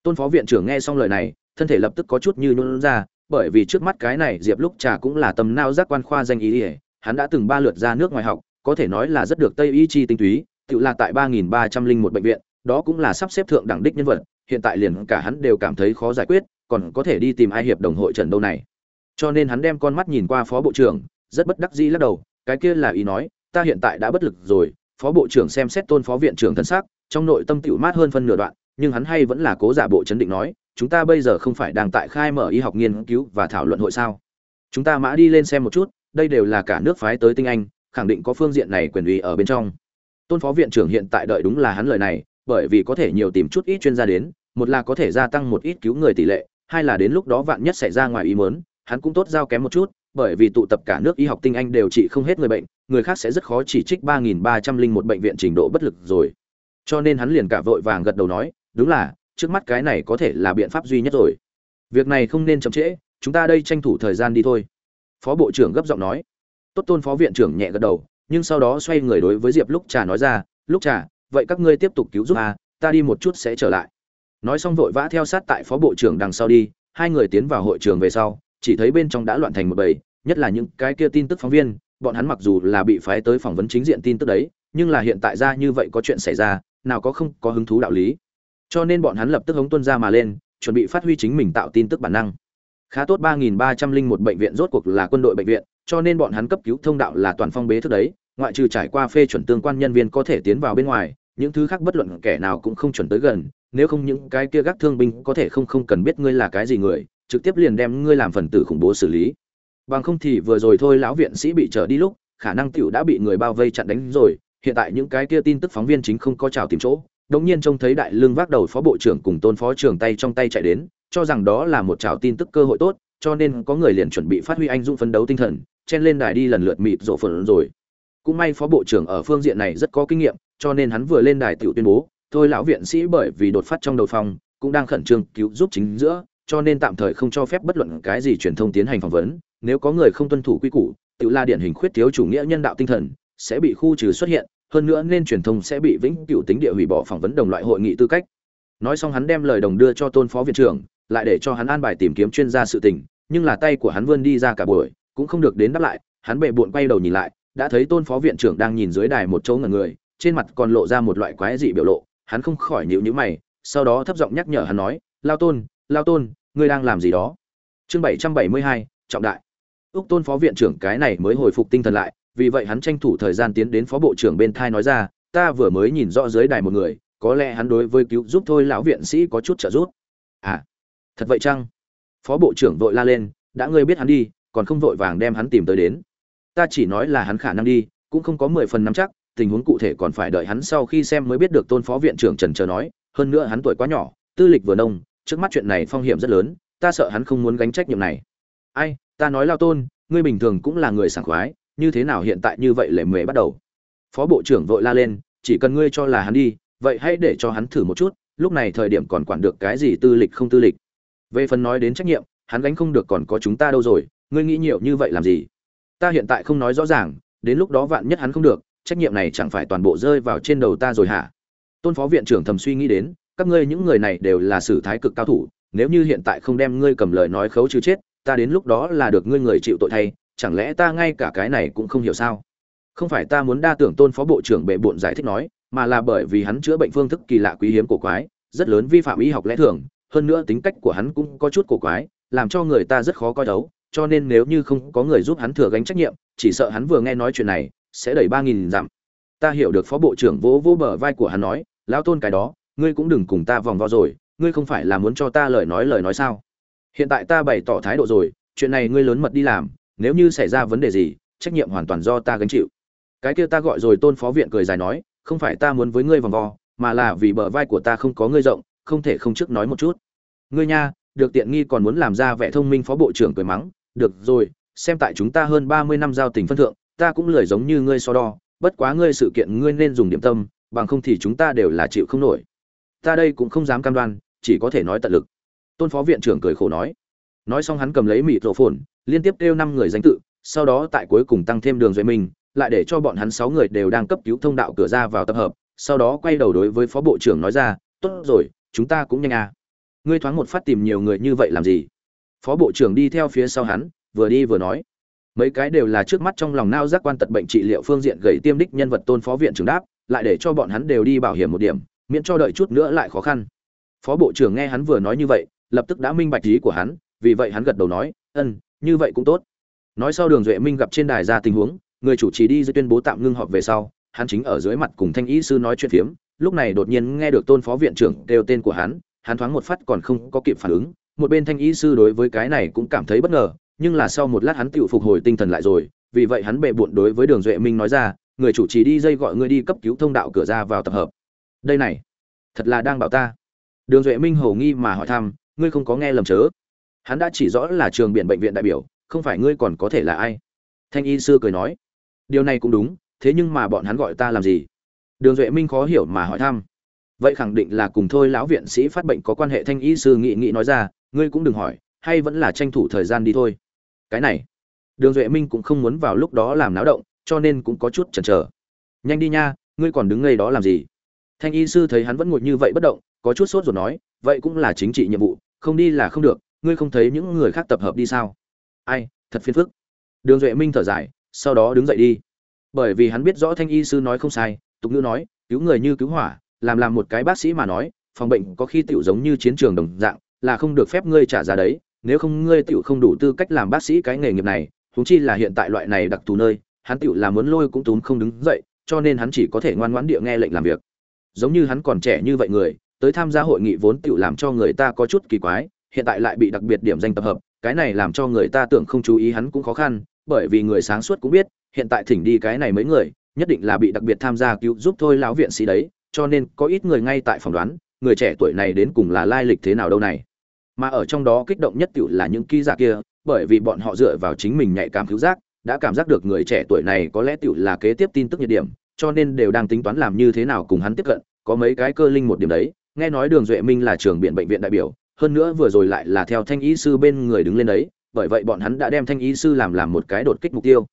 tôn phó viện trưởng nghe xong lời này, thân thể lập tức có chút như nhún ra, bởi vì trước mắt cái này diệp lúc trà cũng là tầm nao giác quan khoa danh ý ỉa hắn đã từng ba lượt ra nước ngoài học, có thể nói là rất được tây y chi tinh túy tự là tại ba nghìn ba trăm linh một bệnh viện, đó cũng là sắp xếp thượng đẳng đích nhân vật, hiện tại liền cả hắn đều cảm thấy khó giải quyết, còn có thể đi tìm ai hiệp đồng hội trần đâu này. Cho nên hắn đem con mắt nhìn qua phó bộ trưởng, rất bất đắc dĩ lắc đầu, cái kia là ý nói, ta hiện tại đã bất lực rồi, phó bộ trưởng xem xét tôn phó viện trưởng thân xác, trong nội tâm tiểu mát hơn phân nửa đoạn, nhưng hắn hay vẫn là cố giả bộ chấn định nói, chúng ta bây giờ không phải đang tại khai mở y học nghiên cứu và thảo luận hội sao? Chúng ta mã đi lên xem một chút, đây đều là cả nước phái tới tinh anh, khẳng định có phương diện này quyền uy ở bên trong tôn phó viện trưởng hiện tại đợi đúng là hắn lời này, bởi vì có thể nhiều tìm chút ít chuyên gia đến, một là có thể gia tăng một ít cứu người tỷ lệ, hai là đến lúc đó vạn nhất xảy ra ngoài ý muốn, hắn cũng tốt giao kém một chút, bởi vì tụ tập cả nước y học tinh anh đều trị không hết người bệnh, người khác sẽ rất khó chỉ trích ba nghìn ba trăm linh một bệnh viện trình độ bất lực rồi. Cho nên hắn liền cả vội vàng gật đầu nói, đúng là, trước mắt cái này có thể là biện pháp duy nhất rồi. Việc này không nên chậm trễ, chúng ta đây tranh thủ thời gian đi thôi. Phó bộ trưởng gấp giọng nói. Tốt, tôn phó viện trưởng nhẹ gật đầu nhưng sau đó xoay người đối với diệp lúc trà nói ra lúc trà, vậy các ngươi tiếp tục cứu giúp a ta đi một chút sẽ trở lại. Nói xong vội vã theo sát tại phó bộ trưởng đằng sau đi, hai người tiến vào hội trường về sau, chỉ thấy bên trong đã loạn thành một bầy, nhất là những cái kia tin tức phóng viên, bọn hắn mặc dù là bị phái tới phỏng vấn chính diện tin tức đấy, nhưng là hiện tại ra như vậy có chuyện xảy ra, nào có không có hứng thú đạo lý. Cho nên bọn hắn lập tức hống tuân ra mà lên, chuẩn bị phát huy chính mình tạo tin tức bản năng. Khá tốt, ba nghìn ba trăm linh một bệnh viện rốt cuộc là quân đội bệnh viện cho nên bọn hắn cấp cứu thông đạo là toàn phong bế thức đấy, ngoại trừ trải qua phê chuẩn tương quan nhân viên có thể tiến vào bên ngoài, những thứ khác bất luận kẻ nào cũng không chuẩn tới gần, nếu không những cái kia gác thương binh có thể không không cần biết ngươi là cái gì người, trực tiếp liền đem ngươi làm phần tử khủng bố xử lý. Bằng không thì vừa rồi thôi lão viện sĩ bị trở đi lúc, khả năng tiểu đã bị người bao vây chặn đánh rồi, hiện tại những cái kia tin tức phóng viên chính không có chào tìm chỗ, đống nhiên trông thấy đại lương vác đầu phó bộ trưởng cùng tôn phó trưởng tay trong tay chạy đến, cho rằng đó là một chào tin tức cơ hội tốt, cho nên có người liền chuẩn bị phát huy anh dũng phấn đấu tinh thần chen lên đài đi lần lượt mịt rộ phần rồi. Cũng may phó bộ trưởng ở phương diện này rất có kinh nghiệm, cho nên hắn vừa lên đài tiểu tuyên bố, thôi lão viện sĩ bởi vì đột phát trong đầu phòng, cũng đang khẩn trương cứu giúp chính giữa, cho nên tạm thời không cho phép bất luận cái gì truyền thông tiến hành phỏng vấn. Nếu có người không tuân thủ quy củ tự la điển hình khuyết thiếu chủ nghĩa nhân đạo tinh thần, sẽ bị khu trừ xuất hiện, hơn nữa nên truyền thông sẽ bị vĩnh cửu tính địa hủy bỏ phỏng vấn đồng loại hội nghị tư cách. Nói xong hắn đem lời đồng đưa cho tôn phó viện trưởng, lại để cho hắn an bài tìm kiếm chuyên gia sự tình, nhưng là tay của hắn vươn đi ra cả buổi cũng không được đến đáp lại, hắn bệ bụn quay đầu nhìn lại, đã thấy tôn phó viện trưởng đang nhìn dưới đài một chỗ ngẩn người, trên mặt còn lộ ra một loại quái dị biểu lộ, hắn không khỏi nhíu nhíu mày, sau đó thấp giọng nhắc nhở hắn nói, lao tôn lao tôn, ngươi đang làm gì đó? Chương bảy trăm bảy mươi hai, trọng đại. Úc tôn phó viện trưởng cái này mới hồi phục tinh thần lại, vì vậy hắn tranh thủ thời gian tiến đến phó bộ trưởng bên thai nói ra, ta vừa mới nhìn rõ dưới đài một người, có lẽ hắn đối với cứu giúp thôi lão viện sĩ có chút trợ giúp. À thật vậy chăng? Phó bộ trưởng vội la lên, đã ngươi biết hắn đi còn không vội vàng đem hắn tìm tới đến. Ta chỉ nói là hắn khả năng đi, cũng không có mười phần nắm chắc, tình huống cụ thể còn phải đợi hắn sau khi xem mới biết được tôn phó viện trưởng trần chờ nói, hơn nữa hắn tuổi quá nhỏ, tư lịch vừa nông, trước mắt chuyện này phong hiểm rất lớn, ta sợ hắn không muốn gánh trách nhiệm này. Ai, ta nói lao tôn, ngươi bình thường cũng là người sảng khoái, như thế nào hiện tại như vậy lệ mề bắt đầu? Phó bộ trưởng vội la lên, chỉ cần ngươi cho là hắn đi, vậy hãy để cho hắn thử một chút, lúc này thời điểm còn quản được cái gì tư lịch không tư lịch. Về phần nói đến trách nhiệm, hắn gánh không được còn có chúng ta đâu rồi ngươi nghĩ nhiều như vậy làm gì? Ta hiện tại không nói rõ ràng, đến lúc đó vạn nhất hắn không được, trách nhiệm này chẳng phải toàn bộ rơi vào trên đầu ta rồi hả? Tôn phó viện trưởng thầm suy nghĩ đến, các ngươi những người này đều là sử thái cực cao thủ, nếu như hiện tại không đem ngươi cầm lời nói khấu trừ chết, ta đến lúc đó là được ngươi người chịu tội thay, chẳng lẽ ta ngay cả cái này cũng không hiểu sao? Không phải ta muốn đa tưởng tôn phó bộ trưởng bệ bộn giải thích nói, mà là bởi vì hắn chữa bệnh phương thức kỳ lạ quý hiếm cổ quái, rất lớn vi phạm y học lẽ thường, hơn nữa tính cách của hắn cũng có chút cổ quái, làm cho người ta rất khó coi đấu cho nên nếu như không có người giúp hắn thừa gánh trách nhiệm, chỉ sợ hắn vừa nghe nói chuyện này, sẽ đẩy ba nghìn dặm. Ta hiểu được phó bộ trưởng vỗ vỗ bờ vai của hắn nói, lão tôn cái đó, ngươi cũng đừng cùng ta vòng vo rồi, ngươi không phải là muốn cho ta lời nói lời nói sao? Hiện tại ta bày tỏ thái độ rồi, chuyện này ngươi lớn mật đi làm, nếu như xảy ra vấn đề gì, trách nhiệm hoàn toàn do ta gánh chịu. Cái kia ta gọi rồi tôn phó viện cười dài nói, không phải ta muốn với ngươi vòng vo, mà là vì bờ vai của ta không có ngươi rộng, không thể không trước nói một chút. Ngươi nha, được tiện nghi còn muốn làm ra vẻ thông minh phó bộ trưởng cười mắng được rồi, xem tại chúng ta hơn ba mươi năm giao tình phân thượng, ta cũng lười giống như ngươi so đo, bất quá ngươi sự kiện ngươi nên dùng điểm tâm, bằng không thì chúng ta đều là chịu không nổi. Ta đây cũng không dám cam đoan, chỉ có thể nói tận lực. Tôn phó viện trưởng cười khổ nói. Nói xong hắn cầm lấy mịt rổ phồn, liên tiếp kêu năm người danh tự, sau đó tại cuối cùng tăng thêm đường dưới minh lại để cho bọn hắn sáu người đều đang cấp cứu thông đạo cửa ra vào tập hợp, sau đó quay đầu đối với phó bộ trưởng nói ra, tốt rồi, chúng ta cũng nhanh à. Ngươi thoáng một phát tìm nhiều người như vậy làm gì? Phó bộ trưởng đi theo phía sau hắn, vừa đi vừa nói. Mấy cái đều là trước mắt trong lòng nao giác quan tật bệnh trị liệu phương diện gầy tiêm đích nhân vật tôn phó viện trưởng đáp, lại để cho bọn hắn đều đi bảo hiểm một điểm, miễn cho đợi chút nữa lại khó khăn. Phó bộ trưởng nghe hắn vừa nói như vậy, lập tức đã minh bạch ý của hắn, vì vậy hắn gật đầu nói ân như vậy cũng tốt. Nói sau đường duệ minh gặp trên đài ra tình huống, người chủ trì đi dưới tuyên bố tạm ngưng họp về sau, hắn chính ở dưới mặt cùng thanh ý sư nói chuyện phiếm, lúc này đột nhiên nghe được tôn phó viện trưởng kêu tên của hắn hắn thoáng một phát còn không có kịp phản ứng một bên thanh y sư đối với cái này cũng cảm thấy bất ngờ, nhưng là sau một lát hắn tự phục hồi tinh thần lại rồi, vì vậy hắn bệ bụn đối với đường duệ minh nói ra, người chủ trì đi dây gọi ngươi đi cấp cứu thông đạo cửa ra vào tập hợp. Đây này, thật là đang bảo ta. Đường duệ minh hầu nghi mà hỏi thăm, ngươi không có nghe lầm chớ? Hắn đã chỉ rõ là trường biển bệnh viện đại biểu, không phải ngươi còn có thể là ai. Thanh y sư cười nói, điều này cũng đúng, thế nhưng mà bọn hắn gọi ta làm gì? Đường duệ minh khó hiểu mà hỏi thăm vậy khẳng định là cùng thôi lão viện sĩ phát bệnh có quan hệ, thanh y sư nghị nghị nói ra, ngươi cũng đừng hỏi, hay vẫn là tranh thủ thời gian đi thôi. Cái này, đường duệ minh cũng không muốn vào lúc đó làm náo động, cho nên cũng có chút chần chờ. Nhanh đi nha, ngươi còn đứng ngây đó làm gì? Thanh y sư thấy hắn vẫn ngồi như vậy bất động, có chút sốt rồi nói, vậy cũng là chính trị nhiệm vụ, không đi là không được, ngươi không thấy những người khác tập hợp đi sao? Ai, thật phiền phức. Đường duệ minh thở dài, sau đó đứng dậy đi. Bởi vì hắn biết rõ thanh y sư nói không sai, tục ngữ nói, cứu người như cứu hỏa làm làm một cái bác sĩ mà nói, phòng bệnh có khi tiểu giống như chiến trường đồng dạng, là không được phép ngươi trả giá đấy, nếu không ngươi tiểu không đủ tư cách làm bác sĩ cái nghề nghiệp này, huống chi là hiện tại loại này đặc thù nơi, hắn tiểu là muốn lôi cũng túm không đứng dậy, cho nên hắn chỉ có thể ngoan ngoãn địa nghe lệnh làm việc. Giống như hắn còn trẻ như vậy người, tới tham gia hội nghị vốn tiểu làm cho người ta có chút kỳ quái, hiện tại lại bị đặc biệt điểm danh tập hợp, cái này làm cho người ta tưởng không chú ý hắn cũng khó khăn, bởi vì người sáng suốt cũng biết, hiện tại thỉnh đi cái này mấy người, nhất định là bị đặc biệt tham gia cứu giúp thôi lão viện sĩ đấy cho nên có ít người ngay tại phỏng đoán, người trẻ tuổi này đến cùng là lai lịch thế nào đâu này. Mà ở trong đó kích động nhất tựu là những ký giả kia, bởi vì bọn họ dựa vào chính mình nhạy cảm cứu giác, đã cảm giác được người trẻ tuổi này có lẽ tựu là kế tiếp tin tức nhiệt điểm, cho nên đều đang tính toán làm như thế nào cùng hắn tiếp cận, có mấy cái cơ linh một điểm đấy. Nghe nói đường duệ minh là trường biện bệnh viện đại biểu, hơn nữa vừa rồi lại là theo thanh y sư bên người đứng lên đấy, bởi vậy bọn hắn đã đem thanh y sư làm làm một cái đột kích mục tiêu.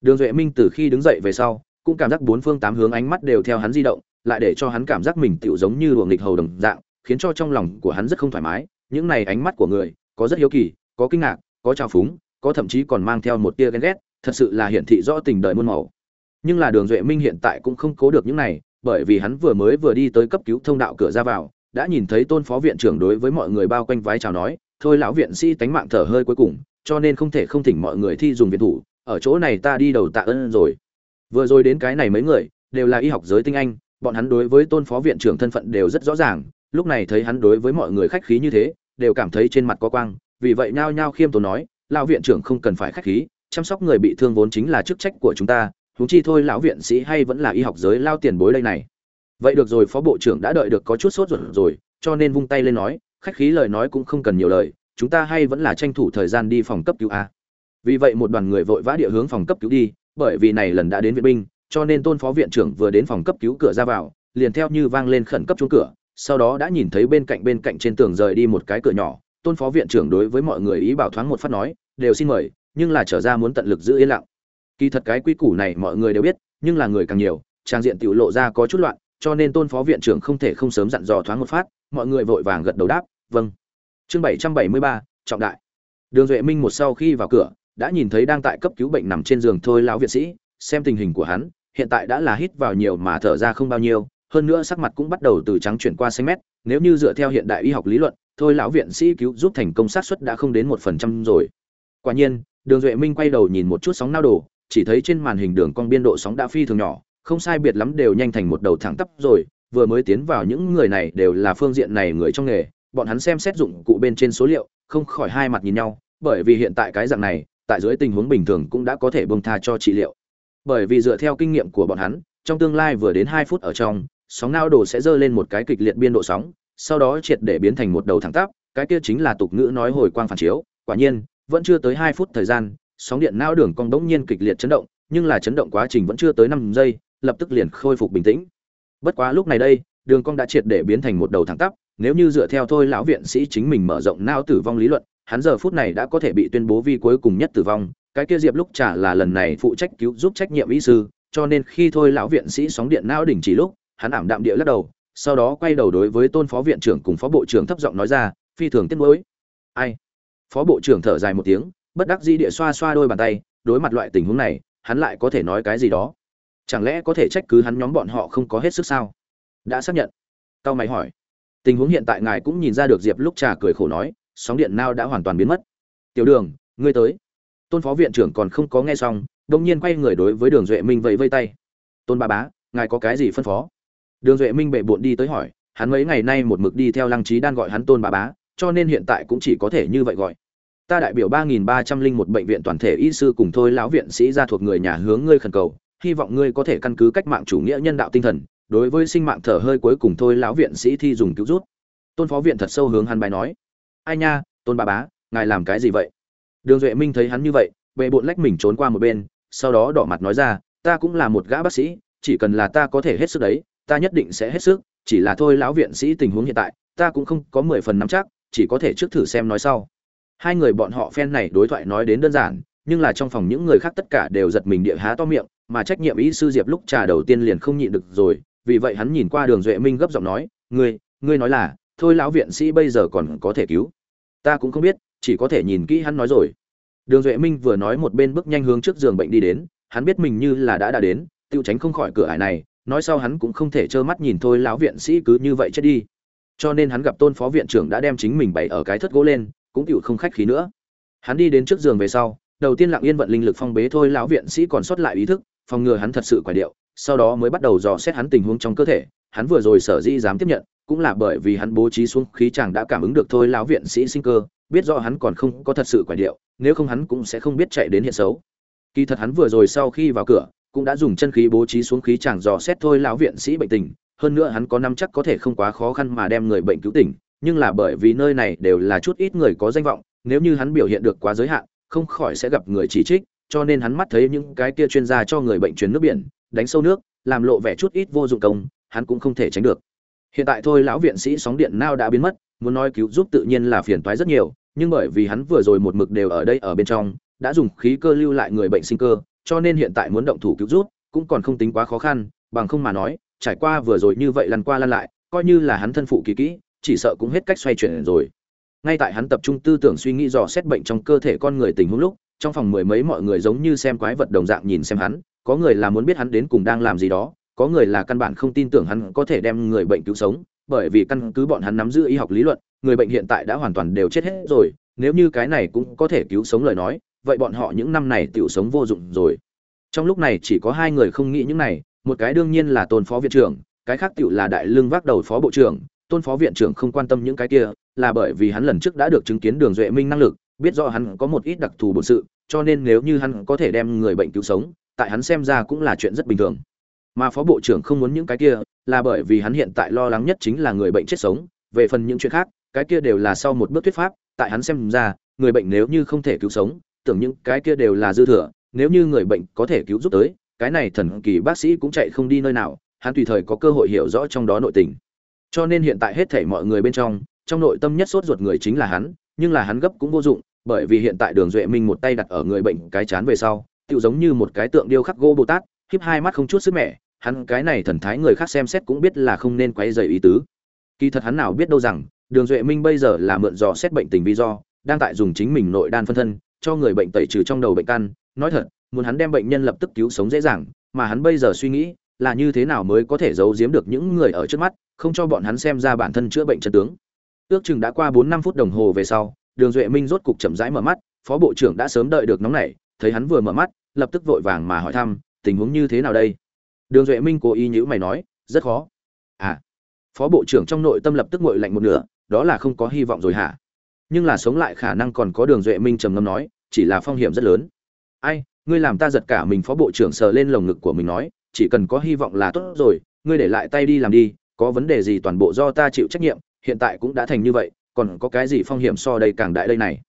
Đường duệ minh từ khi đứng dậy về sau, cũng cảm giác bốn phương tám hướng ánh mắt đều theo hắn di động lại để cho hắn cảm giác mình tựu giống như luồng nghịch hầu đồng dạng, khiến cho trong lòng của hắn rất không thoải mái. Những này ánh mắt của người, có rất hiếu kỳ, có kinh ngạc, có trào phúng, có thậm chí còn mang theo một tia ghen ghét, thật sự là hiển thị rõ tình đời muôn màu. Nhưng là đường duệ minh hiện tại cũng không cố được những này, bởi vì hắn vừa mới vừa đi tới cấp cứu thông đạo cửa ra vào, đã nhìn thấy tôn phó viện trưởng đối với mọi người bao quanh vái chào nói, thôi lão viện sĩ tánh mạng thở hơi cuối cùng, cho nên không thể không thỉnh mọi người thi dùng viện thủ, ở chỗ này ta đi đầu tạ ơn rồi. Vừa rồi đến cái này mấy người, đều là y học giới tinh anh bọn hắn đối với tôn phó viện trưởng thân phận đều rất rõ ràng, lúc này thấy hắn đối với mọi người khách khí như thế, đều cảm thấy trên mặt có quang, vì vậy nhao nhao khiêm tốn nói, lão viện trưởng không cần phải khách khí, chăm sóc người bị thương vốn chính là chức trách của chúng ta, huống chi thôi lão viện sĩ hay vẫn là y học giới lao tiền bối đây này. Vậy được rồi, phó bộ trưởng đã đợi được có chút sốt ruột rồi, cho nên vung tay lên nói, khách khí lời nói cũng không cần nhiều lời, chúng ta hay vẫn là tranh thủ thời gian đi phòng cấp cứu a. Vì vậy một đoàn người vội vã địa hướng phòng cấp cứu đi, bởi vì này lần đã đến viện binh cho nên tôn phó viện trưởng vừa đến phòng cấp cứu cửa ra vào, liền theo như vang lên khẩn cấp chuông cửa, sau đó đã nhìn thấy bên cạnh bên cạnh trên tường rời đi một cái cửa nhỏ, tôn phó viện trưởng đối với mọi người ý bảo thoáng một phát nói, đều xin mời, nhưng là trở ra muốn tận lực giữ yên lặng. Kỳ thật cái quy củ này mọi người đều biết, nhưng là người càng nhiều, trang diện tiểu lộ ra có chút loạn, cho nên tôn phó viện trưởng không thể không sớm dặn dò thoáng một phát, mọi người vội vàng gật đầu đáp vâng. Chương bảy trăm bảy mươi ba, trọng đại. Đường duệ minh một sau khi vào cửa, đã nhìn thấy đang tại cấp cứu bệnh nằm trên giường thôi lão viện sĩ, xem tình hình của hắn hiện tại đã là hít vào nhiều mà thở ra không bao nhiêu hơn nữa sắc mặt cũng bắt đầu từ trắng chuyển qua xanh mét nếu như dựa theo hiện đại y học lý luận thôi lão viện sĩ cứu giúp thành công sát suất đã không đến một phần trăm rồi. Quả nhiên đường duệ minh quay đầu nhìn một chút sóng nao đổ, chỉ thấy trên màn hình đường cong biên độ sóng đã phi thường nhỏ không sai biệt lắm đều nhanh thành một đầu thẳng tắp rồi vừa mới tiến vào những người này đều là phương diện này người trong nghề bọn hắn xem xét dụng cụ bên trên số liệu không khỏi hai mặt nhìn nhau bởi vì hiện tại cái dạng này tại dưới tình huống bình thường cũng đã có thể bông tha cho trị liệu bởi vì dựa theo kinh nghiệm của bọn hắn, trong tương lai vừa đến hai phút ở trong, sóng não đồ sẽ dơ lên một cái kịch liệt biên độ sóng, sau đó triệt để biến thành một đầu thẳng tắp, cái kia chính là tục ngữ nói hồi quang phản chiếu. Quả nhiên, vẫn chưa tới hai phút thời gian, sóng điện não đường cong đống nhiên kịch liệt chấn động, nhưng là chấn động quá trình vẫn chưa tới năm giây, lập tức liền khôi phục bình tĩnh. Bất quá lúc này đây, đường cong đã triệt để biến thành một đầu thẳng tắp, nếu như dựa theo thôi lão viện sĩ chính mình mở rộng não tử vong lý luận, hắn giờ phút này đã có thể bị tuyên bố vi cuối cùng nhất tử vong cái kia diệp lúc trả là lần này phụ trách cứu giúp trách nhiệm y sư, cho nên khi thôi lão viện sĩ sóng điện não đỉnh chỉ lúc, hắn ảm đạm địa lắc đầu, sau đó quay đầu đối với tôn phó viện trưởng cùng phó bộ trưởng thấp giọng nói ra, phi thường tiếc nuối. Ai? Phó bộ trưởng thở dài một tiếng, bất đắc dĩ địa xoa xoa đôi bàn tay, đối mặt loại tình huống này, hắn lại có thể nói cái gì đó? Chẳng lẽ có thể trách cứ hắn nhóm bọn họ không có hết sức sao? Đã xác nhận. Cao mày hỏi. Tình huống hiện tại ngài cũng nhìn ra được diệp lúc trà cười khổ nói, sóng điện nao đã hoàn toàn biến mất. Tiểu đường, ngươi tới tôn phó viện trưởng còn không có nghe xong đông nhiên quay người đối với đường duệ minh vẫy vây tay. Tôn ba bá, ngài có cái gì phân phó? Đường duệ minh bệ bộn đi tới hỏi, hắn mấy ngày nay một mực đi theo lăng trí đan gọi hắn tôn ba bá, cho nên hiện tại cũng chỉ có thể như vậy gọi. Ta đại biểu ba nghìn ba trăm linh một bệnh viện toàn thể y sư cùng thôi lão viện sĩ ra thuộc người nhà hướng ngươi khẩn cầu, hy vọng ngươi có thể căn cứ cách mạng chủ nghĩa nhân đạo tinh thần, đối với sinh mạng thở hơi cuối cùng thôi lão viện sĩ thi dùng cứu rút tôn phó viện thật sâu hướng hắn bài nói. Ai nha, tôn ba bá, ngài làm cái gì vậy? Đường duệ minh thấy hắn như vậy bệ bộn lách mình trốn qua một bên, sau đó đỏ mặt nói ra, ta cũng là một gã bác sĩ, chỉ cần là ta có thể hết sức đấy, ta nhất định sẽ hết sức, chỉ là thôi lão viện sĩ tình huống hiện tại, ta cũng không có mười phần nắm chắc, chỉ có thể trước thử xem nói sau. Hai người bọn họ phen này đối thoại nói đến đơn giản, nhưng là trong phòng những người khác tất cả đều giật mình địa há to miệng, mà trách nhiệm y sư diệp lúc trà đầu tiên liền không nhịn được rồi, vì vậy hắn nhìn qua đường duệ minh gấp giọng nói, ngươi ngươi nói là, thôi lão viện sĩ bây giờ còn có thể cứu. Ta cũng không biết chỉ có thể nhìn kỹ hắn nói rồi. Đường duệ minh vừa nói một bên bước nhanh hướng trước giường bệnh đi đến, hắn biết mình như là đã đã đến tự tránh không khỏi cửa ải này, nói sau hắn cũng không thể trơ mắt nhìn thôi, lão viện sĩ cứ như vậy chết đi. Cho nên hắn gặp tôn phó viện trưởng đã đem chính mình bày ở cái thất gỗ lên, cũng tự không khách khí nữa. Hắn đi đến trước giường về sau, đầu tiên lặng yên vận linh lực phong bế thôi, lão viện sĩ còn sót lại ý thức, phòng ngừa hắn thật sự quả điệu, sau đó mới bắt đầu dò xét hắn tình huống trong cơ thể, hắn vừa rồi sở dĩ dám tiếp nhận cũng là bởi vì hắn bố trí xuống khí chàng đã cảm ứng được thôi lão viện sĩ sinh cơ, biết rõ hắn còn không có thật sự quả điệu, nếu không hắn cũng sẽ không biết chạy đến hiện xấu. Kỳ thật hắn vừa rồi sau khi vào cửa, cũng đã dùng chân khí bố trí xuống khí chàng dò xét thôi lão viện sĩ bệnh tình, hơn nữa hắn có năm chắc có thể không quá khó khăn mà đem người bệnh cứu tỉnh, nhưng là bởi vì nơi này đều là chút ít người có danh vọng, nếu như hắn biểu hiện được quá giới hạn, không khỏi sẽ gặp người chỉ trích, cho nên hắn mắt thấy những cái kia chuyên gia cho người bệnh truyền nước biển, đánh sâu nước, làm lộ vẻ chút ít vô dụng công, hắn cũng không thể tránh được hiện tại thôi lão viện sĩ sóng điện nao đã biến mất, muốn nói cứu giúp tự nhiên là phiền toái rất nhiều, nhưng bởi vì hắn vừa rồi một mực đều ở đây ở bên trong, đã dùng khí cơ lưu lại người bệnh sinh cơ, cho nên hiện tại muốn động thủ cứu giúp, cũng còn không tính quá khó khăn, bằng không mà nói, trải qua vừa rồi như vậy lăn qua lăn lại, coi như là hắn thân phụ kỳ kỹ, chỉ sợ cũng hết cách xoay chuyển rồi. Ngay tại hắn tập trung tư tưởng suy nghĩ dò xét bệnh trong cơ thể con người tình huống lúc, trong phòng mười mấy mọi người giống như xem quái vật đồng dạng nhìn xem hắn, có người là muốn biết hắn đến cùng đang làm gì đó có người là căn bản không tin tưởng hắn có thể đem người bệnh cứu sống, bởi vì căn cứ bọn hắn nắm giữ y học lý luận, người bệnh hiện tại đã hoàn toàn đều chết hết rồi, nếu như cái này cũng có thể cứu sống lời nói, vậy bọn họ những năm này tiểu sống vô dụng rồi. Trong lúc này chỉ có hai người không nghĩ những này, một cái đương nhiên là tôn phó viện trưởng, cái khác tiểu là đại lương vác đầu phó bộ trưởng, tôn phó viện trưởng không quan tâm những cái kia, là bởi vì hắn lần trước đã được chứng kiến đường duệ minh năng lực, biết rõ hắn có một ít đặc thù bổn sự, cho nên nếu như hắn có thể đem người bệnh cứu sống, tại hắn xem ra cũng là chuyện rất bình thường mà phó bộ trưởng không muốn những cái kia, là bởi vì hắn hiện tại lo lắng nhất chính là người bệnh chết sống. Về phần những chuyện khác, cái kia đều là sau một bước thuyết pháp, tại hắn xem ra, người bệnh nếu như không thể cứu sống, tưởng những cái kia đều là dư thừa, nếu như người bệnh có thể cứu giúp tới, cái này thần kỳ bác sĩ cũng chạy không đi nơi nào, hắn tùy thời có cơ hội hiểu rõ trong đó nội tình. Cho nên hiện tại hết thảy mọi người bên trong trong nội tâm nhất sốt ruột người chính là hắn, nhưng là hắn gấp cũng vô dụng, bởi vì hiện tại đường duệ minh một tay đặt ở người bệnh cái chán về sau tự giống như một cái tượng điêu khắc gỗ bồ tát khiếp hai mắt không chút sức mẻ hắn cái này thần thái người khác xem xét cũng biết là không nên quấy rầy ý tứ. Kỳ thật hắn nào biết đâu rằng, đường duệ minh bây giờ là mượn dò xét bệnh tình vì do, đang tại dùng chính mình nội đan phân thân, cho người bệnh tẩy trừ trong đầu bệnh căn. Nói thật, muốn hắn đem bệnh nhân lập tức cứu sống dễ dàng, mà hắn bây giờ suy nghĩ là như thế nào mới có thể giấu giếm được những người ở trước mắt, không cho bọn hắn xem ra bản thân chữa bệnh chân tướng. Ước chừng đã qua bốn năm phút đồng hồ về sau, đường duệ minh rốt cục chậm rãi mở mắt, phó bộ trưởng đã sớm đợi được nóng nảy, thấy hắn vừa mở mắt, lập tức vội vàng mà hỏi thăm, tình huống như thế nào đây? Đường duệ minh cố ý nhữ mày nói, rất khó. À phó bộ trưởng trong nội tâm lập tức ngội lạnh một nửa, đó là không có hy vọng rồi hả? Nhưng là sống lại khả năng còn có đường duệ minh trầm ngâm nói, chỉ là phong hiểm rất lớn. Ai, ngươi làm ta giật cả mình. Phó bộ trưởng sờ lên lồng ngực của mình nói, chỉ cần có hy vọng là tốt rồi, ngươi để lại tay đi làm đi, có vấn đề gì toàn bộ do ta chịu trách nhiệm, hiện tại cũng đã thành như vậy, còn có cái gì phong hiểm so đây càng đại đây này?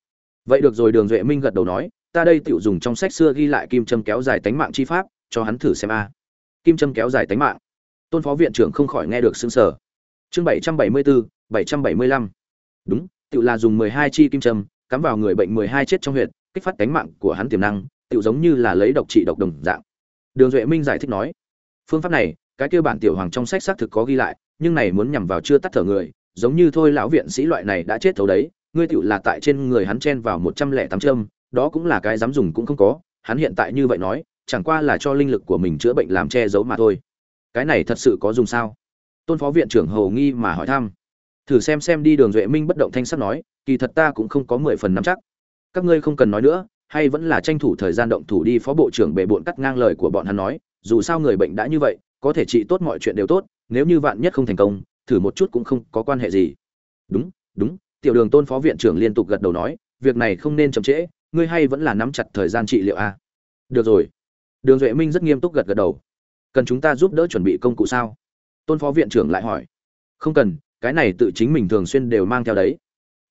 Vậy được rồi, đường duệ minh gật đầu nói, ta đây tự dùng trong sách xưa ghi lại kim châm kéo dài tánh mạng chi pháp, cho hắn thử xem a kim châm kéo dài tánh mạng. Tôn phó viện trưởng không khỏi nghe được xứng sở chương bảy trăm bảy mươi bốn bảy trăm bảy mươi lăm. Đúng tự là dùng mười hai chi kim châm, cắm vào người bệnh mười hai chết trong huyện kích phát tánh mạng của hắn tiềm năng tự giống như là lấy độc trị độc đồng dạng. Đường duệ minh giải thích nói, phương pháp này, cái kia bản tiểu hoàng trong sách xác thực có ghi lại, nhưng này muốn nhằm vào chưa tắt thở người, giống như thôi lão viện sĩ loại này đã chết thấu đấy, ngươi tựu là tại trên người hắn chen vào một trăm lẻ tám châm, đó cũng là cái dám dùng cũng không có, hắn hiện tại như vậy nói chẳng qua là cho linh lực của mình chữa bệnh làm che giấu mà thôi. Cái này thật sự có dùng sao? Tôn phó viện trưởng hầu nghi mà hỏi thăm. Thử xem xem đi đường duệ minh bất động thanh sắc nói, kỳ thật ta cũng không có mười phần nắm chắc. Các ngươi không cần nói nữa, hay vẫn là tranh thủ thời gian động thủ đi, phó bộ trưởng bệ bộn cắt ngang lời của bọn hắn nói, dù sao người bệnh đã như vậy, có thể trị tốt mọi chuyện đều tốt, nếu như vạn nhất không thành công, thử một chút cũng không có quan hệ gì. Đúng đúng, tiểu đường tôn phó viện trưởng liên tục gật đầu nói, việc này không nên chậm trễ, ngươi hay vẫn là nắm chặt thời gian trị liệu a. À? được rồi đường duệ minh rất nghiêm túc gật gật đầu. Cần chúng ta giúp đỡ chuẩn bị công cụ sao? Tôn phó viện trưởng lại hỏi. Không cần, cái này tự chính mình thường xuyên đều mang theo đấy.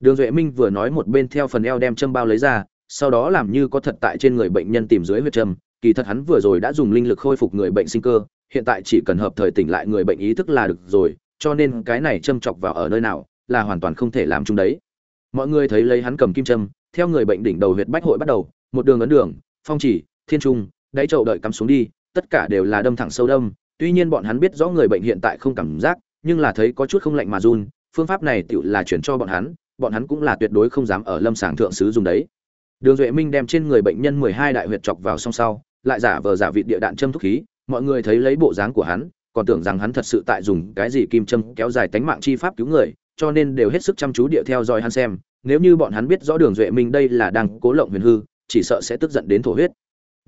Đường duệ minh vừa nói một bên theo phần eo đem châm bao lấy ra, sau đó làm như có thật tại trên người bệnh nhân tìm dưới huyệt châm. Kỳ thật hắn vừa rồi đã dùng linh lực khôi phục người bệnh sinh cơ, hiện tại chỉ cần hợp thời tỉnh lại người bệnh ý thức là được rồi, cho nên cái này châm chọc vào ở nơi nào là hoàn toàn không thể làm chung đấy. Mọi người thấy lấy hắn cầm kim châm, theo người bệnh đỉnh đầu huyệt bách hội bắt đầu, một đường ấn đường, phong chỉ, thiên trung đáy chậu đợi cắm xuống đi, tất cả đều là đâm thẳng sâu đâm. Tuy nhiên bọn hắn biết rõ người bệnh hiện tại không cảm giác, nhưng là thấy có chút không lạnh mà run. Phương pháp này tự là chuyển cho bọn hắn bọn hắn cũng là tuyệt đối không dám ở lâm sàng thượng sứ dùng đấy. Đường duệ minh đem trên người bệnh nhân mười hai đại huyệt chọc vào song sau, lại giả vờ giả vị địa đạn châm thuốc khí. Mọi người thấy lấy bộ dáng của hắn, còn tưởng rằng hắn thật sự tại dùng cái gì kim châm kéo dài tánh mạng chi pháp cứu người, cho nên đều hết sức chăm chú địa theo dõi hắn xem. Nếu như bọn hắn biết rõ đường duệ minh đây là đang cố lộng huyền hư, chỉ sợ sẽ tức giận đến thổ huyết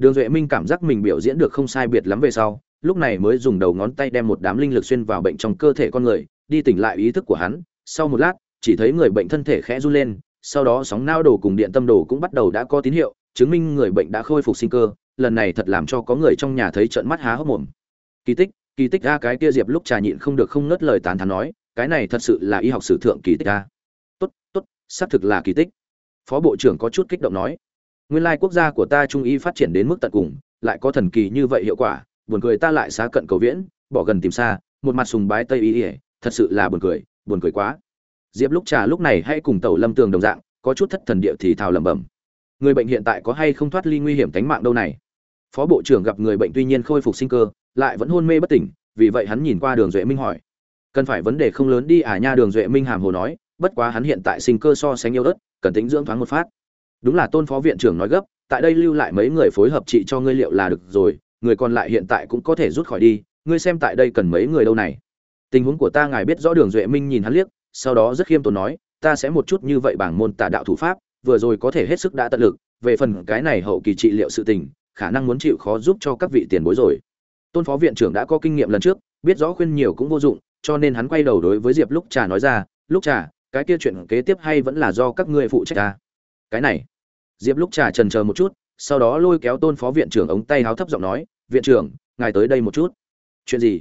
đường duệ minh cảm giác mình biểu diễn được không sai biệt lắm về sau, lúc này mới dùng đầu ngón tay đem một đám linh lực xuyên vào bệnh trong cơ thể con người, đi tỉnh lại ý thức của hắn. Sau một lát, chỉ thấy người bệnh thân thể khẽ run lên, sau đó sóng não đồ cùng điện tâm đồ cũng bắt đầu đã có tín hiệu, chứng minh người bệnh đã khôi phục sinh cơ. Lần này thật làm cho có người trong nhà thấy trợn mắt há hốc mồm. Kỳ tích kỳ tích a, cái kia diệp lúc trà nhịn không được không ngớt lời tán thán nói, cái này thật sự là y học sử thượng kỳ tích a. Tốt tốt, xác thực là kỳ tích. Phó bộ trưởng có chút kích động nói nguyên lai quốc gia của ta trung y phát triển đến mức tận cùng, lại có thần kỳ như vậy hiệu quả, buồn cười ta lại xá cận cầu viễn, bỏ gần tìm xa, một mặt sùng bái tây y ỉa thật sự là buồn cười buồn cười quá. Diệp lúc trà lúc này hay cùng tẩu lâm tường đồng dạng, có chút thất thần địa thì thào lẩm bẩm. Người bệnh hiện tại có hay không thoát ly nguy hiểm tính mạng đâu này? Phó bộ trưởng gặp người bệnh tuy nhiên khôi phục sinh cơ, lại vẫn hôn mê bất tỉnh, vì vậy hắn nhìn qua đường duệ minh hỏi. Cần phải vấn đề không lớn đi à nha, đường duệ minh hàm hồ nói, bất quá hắn hiện tại sinh cơ so sánh yêu đất cần tính dưỡng thoáng một phát đúng là tôn phó viện trưởng nói gấp, tại đây lưu lại mấy người phối hợp trị cho ngươi liệu là được rồi, người còn lại hiện tại cũng có thể rút khỏi đi, ngươi xem tại đây cần mấy người đâu này. Tình huống của ta ngài biết rõ đường duệ minh nhìn hắn liếc, sau đó rất khiêm tốn nói, ta sẽ một chút như vậy bảng môn tả đạo thủ pháp, vừa rồi có thể hết sức đã tận lực, về phần cái này hậu kỳ trị liệu sự tình, khả năng muốn chịu khó giúp cho các vị tiền bối rồi. Tôn phó viện trưởng đã có kinh nghiệm lần trước, biết rõ khuyên nhiều cũng vô dụng, cho nên hắn quay đầu đối với diệp lúc trà nói ra, lúc trà, cái kia chuyện kế tiếp hay vẫn là do các ngươi phụ trách ta? Cái này diệp lúc trà trần chờ một chút, sau đó lôi kéo tôn phó viện trưởng ống tay háo thấp giọng nói, viện trưởng, ngài tới đây một chút. Chuyện gì?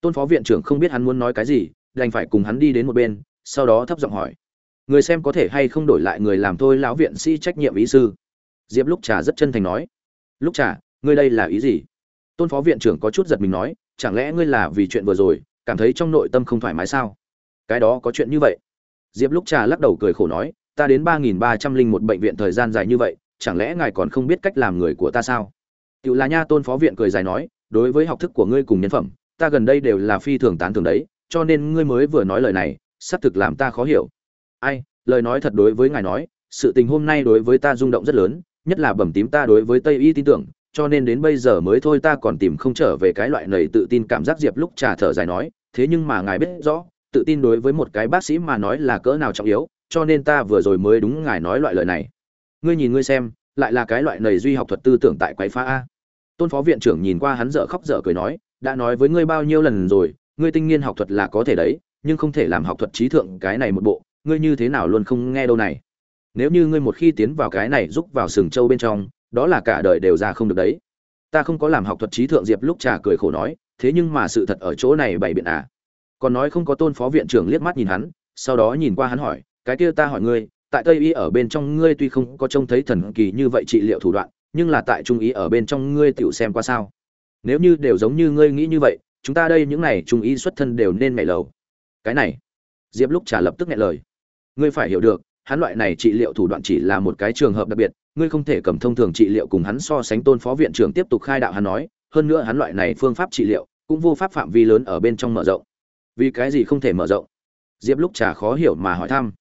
Tôn phó viện trưởng không biết hắn muốn nói cái gì, đành phải cùng hắn đi đến một bên, sau đó thấp giọng hỏi, người xem có thể hay không đổi lại người làm thôi lão viện sĩ trách nhiệm ý sư? Diệp lúc trà rất chân thành nói lúc trà, ngươi đây là ý gì? Tôn phó viện trưởng có chút giật mình nói, chẳng lẽ ngươi là vì chuyện vừa rồi, cảm thấy trong nội tâm không thoải mái sao? Cái đó có chuyện như vậy? Diệp lúc trà lắc đầu cười khổ nói ta đến ba nghìn ba trăm linh một bệnh viện thời gian dài như vậy, chẳng lẽ ngài còn không biết cách làm người của ta sao? Tự là nha tôn phó viện cười dài nói, đối với học thức của ngươi cùng nhân phẩm, ta gần đây đều là phi thường tán thường đấy, cho nên ngươi mới vừa nói lời này, xác thực làm ta khó hiểu. Ai, lời nói thật đối với ngài nói, sự tình hôm nay đối với ta rung động rất lớn, nhất là bẩm tím ta đối với tây y tin tưởng, cho nên đến bây giờ mới thôi ta còn tìm không trở về cái loại nầy tự tin cảm giác diệp lúc trà thở dài nói, thế nhưng mà ngài biết rõ, tự tin đối với một cái bác sĩ mà nói là cỡ nào trọng yếu cho nên ta vừa rồi mới đúng ngài nói loại lời này. Ngươi nhìn ngươi xem, lại là cái loại nầy duy học thuật tư tưởng tại quái phá a. Tôn phó viện trưởng nhìn qua hắn dở khóc dở cười nói, đã nói với ngươi bao nhiêu lần rồi, ngươi tinh nghiên học thuật là có thể đấy, nhưng không thể làm học thuật trí thượng cái này một bộ, ngươi như thế nào luôn không nghe đâu này. Nếu như ngươi một khi tiến vào cái này giúp vào sừng châu bên trong, đó là cả đời đều ra không được đấy. Ta không có làm học thuật trí thượng, diệp lúc trà cười khổ nói, thế nhưng mà sự thật ở chỗ này bày biện à. Còn nói không có tôn phó viện trưởng liếc mắt nhìn hắn, sau đó nhìn qua hắn hỏi cái kia ta hỏi ngươi, tại tây y ở bên trong ngươi tuy không có trông thấy thần kỳ như vậy trị liệu thủ đoạn, nhưng là tại trung y ở bên trong ngươi tựu xem qua sao? Nếu như đều giống như ngươi nghĩ như vậy, chúng ta đây những này trung y xuất thân đều nên mẹ lầu. Cái này, diệp lúc trả lập tức nghe lời. Ngươi phải hiểu được, hắn loại này trị liệu thủ đoạn chỉ là một cái trường hợp đặc biệt, ngươi không thể cầm thông thường trị liệu cùng hắn so sánh tôn phó viện trưởng tiếp tục khai đạo hắn nói, hơn nữa hắn loại này phương pháp trị liệu cũng vô pháp phạm vi lớn ở bên trong mở rộng. Vì cái gì không thể mở rộng? Diệp lúc trả khó hiểu mà hỏi thăm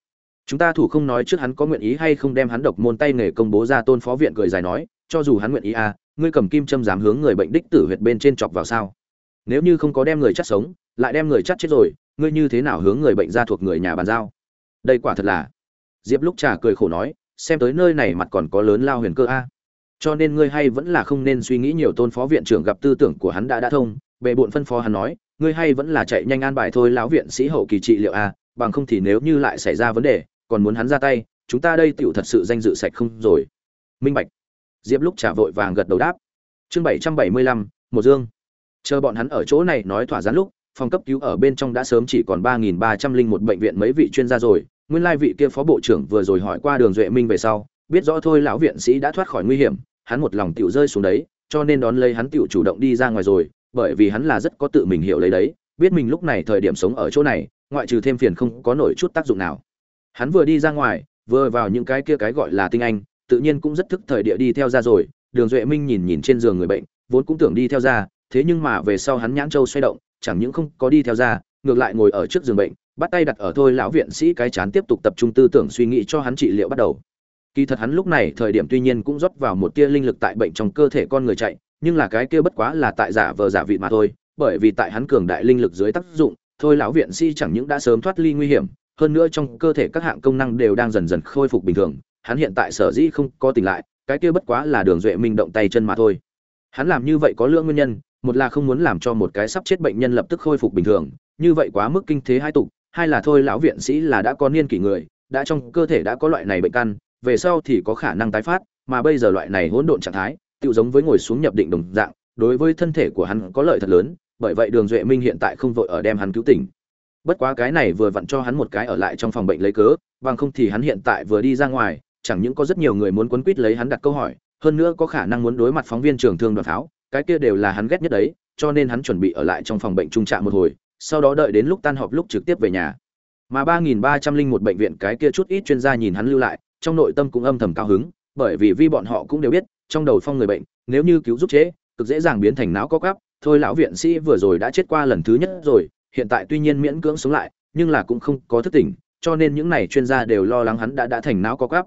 chúng ta thủ không nói trước hắn có nguyện ý hay không đem hắn độc môn tay nghề công bố ra tôn phó viện cười dài nói, cho dù hắn nguyện ý à ngươi cầm kim châm dám hướng người bệnh đích tử huyệt bên trên chọc vào sao? Nếu như không có đem người chắc sống, lại đem người chắc chết rồi, ngươi như thế nào hướng người bệnh ra thuộc người nhà bàn giao? Đây quả thật là. Diệp lúc trà cười khổ nói, xem tới nơi này mặt còn có lớn lao huyền cơ a. Cho nên ngươi hay vẫn là không nên suy nghĩ nhiều tôn phó viện trưởng gặp tư tưởng của hắn đã đã thông bệ bộn phân phó hắn nói, ngươi hay vẫn là chạy nhanh an bài thôi lão viện sĩ hậu kỳ trị liệu a, bằng không thì nếu như lại xảy ra vấn đề còn muốn hắn ra tay, chúng ta đây tựu thật sự danh dự sạch không rồi. Minh bạch. Diệp lúc trả vội vàng gật đầu đáp. Chương bảy trăm bảy mươi lăm, một dương. Chờ bọn hắn ở chỗ này nói thỏa gián lúc, phòng cấp cứu ở bên trong đã sớm chỉ còn ba nghìn ba trăm linh một bệnh viện mấy vị chuyên gia rồi. Nguyên lai vị kia phó bộ trưởng vừa rồi hỏi qua đường duệ minh về sau, biết rõ thôi lão viện sĩ đã thoát khỏi nguy hiểm, hắn một lòng tựu rơi xuống đấy, cho nên đón lấy hắn tựu chủ động đi ra ngoài rồi, bởi vì hắn là rất có tự mình hiểu lấy đấy, biết mình lúc này thời điểm sống ở chỗ này, ngoại trừ thêm phiền không có nổi chút tác dụng nào hắn vừa đi ra ngoài, vừa vào những cái kia cái gọi là tinh anh, tự nhiên cũng rất thức thời địa đi theo ra rồi. Đường duệ minh nhìn nhìn trên giường người bệnh, vốn cũng tưởng đi theo ra, thế nhưng mà về sau hắn nhãn châu xoay động, chẳng những không có đi theo ra, ngược lại ngồi ở trước giường bệnh, bắt tay đặt ở thôi lão viện sĩ cái chán tiếp tục tập trung tư tưởng suy nghĩ cho hắn trị liệu bắt đầu. Kỳ thật hắn lúc này thời điểm tuy nhiên cũng rót vào một tia linh lực tại bệnh trong cơ thể con người chạy, nhưng là cái kia bất quá là tại giả vờ giả vị mà thôi, bởi vì tại hắn cường đại linh lực dưới tác dụng, thôi lão viện sĩ chẳng những đã sớm thoát ly nguy hiểm hơn nữa trong cơ thể các hạng công năng đều đang dần dần khôi phục bình thường, hắn hiện tại sở dĩ không có tỉnh lại, cái kia bất quá là đường duệ minh động tay chân mà thôi. Hắn làm như vậy có lượng nguyên nhân, một là không muốn làm cho một cái sắp chết bệnh nhân lập tức khôi phục bình thường, như vậy quá mức kinh thế hai tục, hai là thôi lão viện sĩ là đã có niên kỷ người, đã trong cơ thể đã có loại này bệnh căn, về sau thì có khả năng tái phát, mà bây giờ loại này hỗn độn trạng thái tự giống với ngồi xuống nhập định đồng dạng, đối với thân thể của hắn có lợi thật lớn, bởi vậy đường duệ minh hiện tại không vội ở đem hắn cứu tỉnh bất quá cái này vừa vặn cho hắn một cái ở lại trong phòng bệnh lấy cớ, bằng không thì hắn hiện tại vừa đi ra ngoài, chẳng những có rất nhiều người muốn quấn quýt lấy hắn đặt câu hỏi, hơn nữa có khả năng muốn đối mặt phóng viên trường thương đoàn pháo, cái kia đều là hắn ghét nhất đấy, cho nên hắn chuẩn bị ở lại trong phòng bệnh trung trạm một hồi, sau đó đợi đến lúc tan họp lúc trực tiếp về nhà. Mà ba nghìn ba trăm linh một bệnh viện cái kia chút ít chuyên gia nhìn hắn lưu lại, trong nội tâm cũng âm thầm cao hứng, bởi vì vi bọn họ cũng đều biết, trong đầu phong người bệnh, nếu như cứu giúp chế, cực dễ dàng biến thành não có cắp thôi lão viện sĩ vừa rồi đã chết qua lần thứ nhất rồi hiện tại tuy nhiên miễn cưỡng sống lại, nhưng là cũng không có thức tỉnh, cho nên những này chuyên gia đều lo lắng hắn đã đã thành não có cắp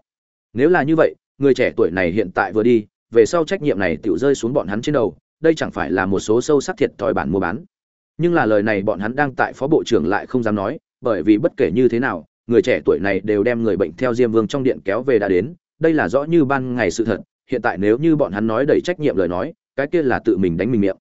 nếu là như vậy, người trẻ tuổi này hiện tại vừa đi, về sau trách nhiệm này tự rơi xuống bọn hắn trên đầu, đây chẳng phải là một số sâu sắc thiệt thòi bản mua bán. Nhưng là lời này bọn hắn đang tại phó bộ trưởng lại không dám nói, bởi vì bất kể như thế nào, người trẻ tuổi này đều đem người bệnh theo diêm vương trong điện kéo về đã đến, đây là rõ như ban ngày sự thật, hiện tại nếu như bọn hắn nói đầy trách nhiệm lời nói, cái kia là tự mình đánh mình miệng.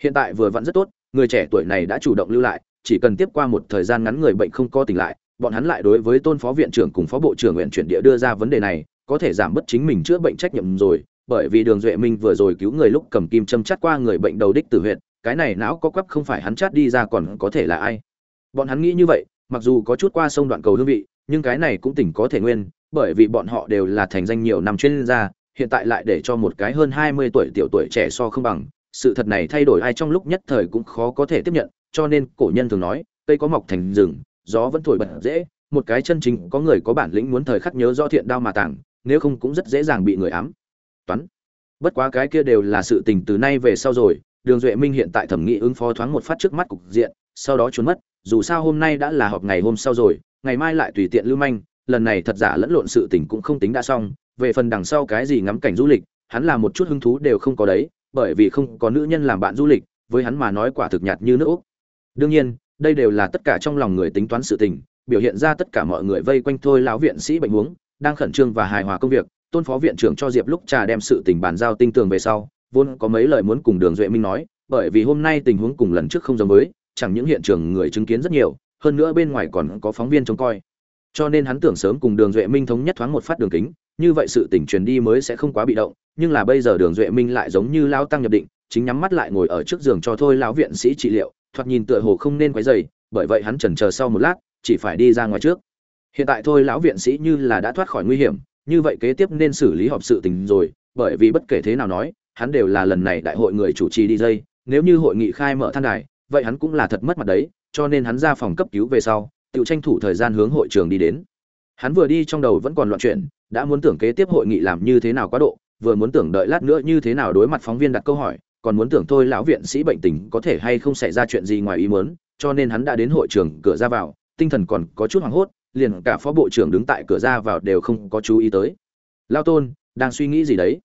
Hiện tại vừa vẫn rất tốt người trẻ tuổi này đã chủ động lưu lại, chỉ cần tiếp qua một thời gian ngắn người bệnh không có tỉnh lại, bọn hắn lại đối với tôn phó viện trưởng cùng phó bộ trưởng nguyện chuyển địa đưa ra vấn đề này, có thể giảm bớt chính mình chữa bệnh trách nhiệm rồi, bởi vì đường duệ minh vừa rồi cứu người lúc cầm kim châm chắt qua người bệnh đầu đích tử huyện cái này não có quắp không phải hắn chát đi ra còn có thể là ai. Bọn hắn nghĩ như vậy, mặc dù có chút qua sông đoạn cầu hương vị, nhưng cái này cũng tỉnh có thể nguyên, bởi vì bọn họ đều là thành danh nhiều năm chuyên gia, hiện tại lại để cho một cái hơn hai mươi tuổi tiểu tuổi trẻ so không bằng sự thật này thay đổi ai trong lúc nhất thời cũng khó có thể tiếp nhận, cho nên cổ nhân thường nói, cây có mọc thành rừng, gió vẫn thổi bật dễ, một cái chân chính có người có bản lĩnh muốn thời khắc nhớ rõ thiện đao mà tàng, nếu không cũng rất dễ dàng bị người ám. Toán. Bất quá cái kia đều là sự tình từ nay về sau rồi, đường duệ minh hiện tại thẩm nghị ứng phó thoáng một phát trước mắt cục diện, sau đó trốn mất, dù sao hôm nay đã là họp ngày hôm sau rồi, ngày mai lại tùy tiện lưu manh, lần này thật giả lẫn lộn sự tình cũng không tính đã xong, về phần đằng sau cái gì ngắm cảnh du lịch, hắn là một chút hứng thú đều không có đấy bởi vì không có nữ nhân làm bạn du lịch, với hắn mà nói quả thực nhạt như nước úc. Đương nhiên, đây đều là tất cả trong lòng người tính toán sự tình, biểu hiện ra tất cả mọi người vây quanh thôi lão viện sĩ bệnh huống đang khẩn trương và hài hòa công việc, tôn phó viện trưởng cho diệp lúc trà đem sự tình bàn giao tinh tường về sau, vốn có mấy lời muốn cùng đường duệ minh nói, bởi vì hôm nay tình huống cùng lần trước không giống với, chẳng những hiện trường người chứng kiến rất nhiều, hơn nữa bên ngoài còn có phóng viên trông coi. Cho nên hắn tưởng sớm cùng đường duệ minh thống nhất thoáng một phát đường kính như vậy sự tình truyền đi mới sẽ không quá bị động, nhưng là bây giờ đường duệ minh lại giống như lao tăng nhập định, chính nhắm mắt lại ngồi ở trước giường cho thôi lão viện sĩ trị liệu, thoạt nhìn tựa hồ không nên quấy dày bởi vậy hắn chần chờ sau một lát, chỉ phải đi ra ngoài trước. Hiện tại thôi lão viện sĩ như là đã thoát khỏi nguy hiểm, như vậy kế tiếp nên xử lý họp sự tình rồi, bởi vì bất kể thế nào nói, hắn đều là lần này đại hội người chủ trì đi dây, nếu như hội nghị khai mở than đài, vậy hắn cũng là thật mất mặt đấy, cho nên hắn ra phòng cấp cứu về sau tự tranh thủ thời gian hướng hội trường đi đến. Hắn vừa đi trong đầu vẫn còn loạn chuyện đã muốn tưởng kế tiếp hội nghị làm như thế nào quá độ, vừa muốn tưởng đợi lát nữa như thế nào đối mặt phóng viên đặt câu hỏi, còn muốn tưởng thôi lão viện sĩ bệnh tình có thể hay không xảy ra chuyện gì ngoài ý muốn, cho nên hắn đã đến hội trường cửa ra vào, tinh thần còn có chút hoảng hốt, liền cả phó bộ trưởng đứng tại cửa ra vào đều không có chú ý tới. Lao tôn, đang suy nghĩ gì đấy?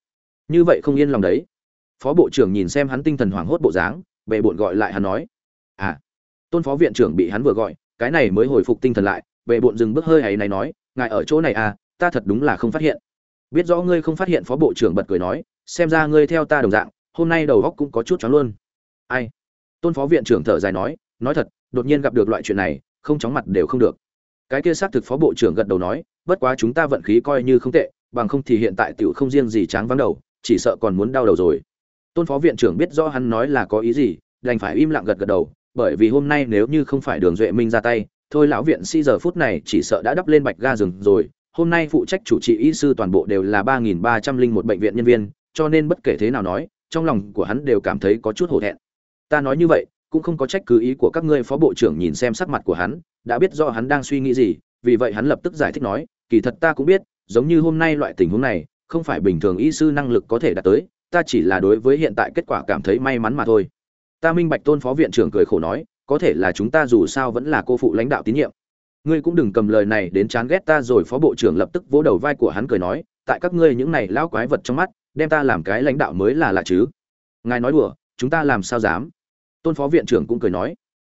Như vậy không yên lòng đấy. Phó bộ trưởng nhìn xem hắn tinh thần hoảng hốt bộ dáng bệ bộn gọi lại hắn nói. À tôn phó viện trưởng bị hắn vừa gọi, cái này mới hồi phục tinh thần lại bệ bộn dừng bước hơi ấy này nói, ngài ở chỗ này à ta thật đúng là không phát hiện. Biết rõ ngươi không phát hiện phó bộ trưởng bật cười nói, xem ra ngươi theo ta đồng dạng, hôm nay đầu góc cũng có chút chóng luôn. Ai? Tôn phó viện trưởng thở dài nói nói thật, đột nhiên gặp được loại chuyện này, không chóng mặt đều không được. Cái kia xác thực phó bộ trưởng gật đầu nói, bất quá chúng ta vận khí coi như không tệ, bằng không thì hiện tại tiểu không riêng gì tráng vắng đầu, chỉ sợ còn muốn đau đầu rồi. Tôn phó viện trưởng biết rõ hắn nói là có ý gì, đành phải im lặng gật gật đầu, bởi vì hôm nay nếu như không phải đường duệ minh ra tay, thôi lão viện sĩ giờ phút này chỉ sợ đã đắp lên bạch ga rừng rồi hôm nay phụ trách chủ trị y sư toàn bộ đều là ba nghìn ba trăm linh một bệnh viện nhân viên, cho nên bất kể thế nào nói, trong lòng của hắn đều cảm thấy có chút hổ thẹn. Ta nói như vậy, cũng không có trách cứ ý của các ngươi phó bộ trưởng nhìn xem sắc mặt của hắn, đã biết rõ hắn đang suy nghĩ gì, vì vậy hắn lập tức giải thích nói, kỳ thật ta cũng biết, giống như hôm nay loại tình huống này, không phải bình thường y sư năng lực có thể đạt tới, ta chỉ là đối với hiện tại kết quả cảm thấy may mắn mà thôi. Ta minh bạch tôn phó viện trưởng cười khổ nói, có thể là chúng ta dù sao vẫn là cô phụ lãnh đạo tín nhiệm ngươi cũng đừng cầm lời này đến chán ghét ta rồi, phó bộ trưởng lập tức vỗ đầu vai của hắn cười nói, tại các ngươi những này lão quái vật trong mắt, đem ta làm cái lãnh đạo mới là lạ chứ. Ngài nói đùa, chúng ta làm sao dám? Tôn phó viện trưởng cũng cười nói.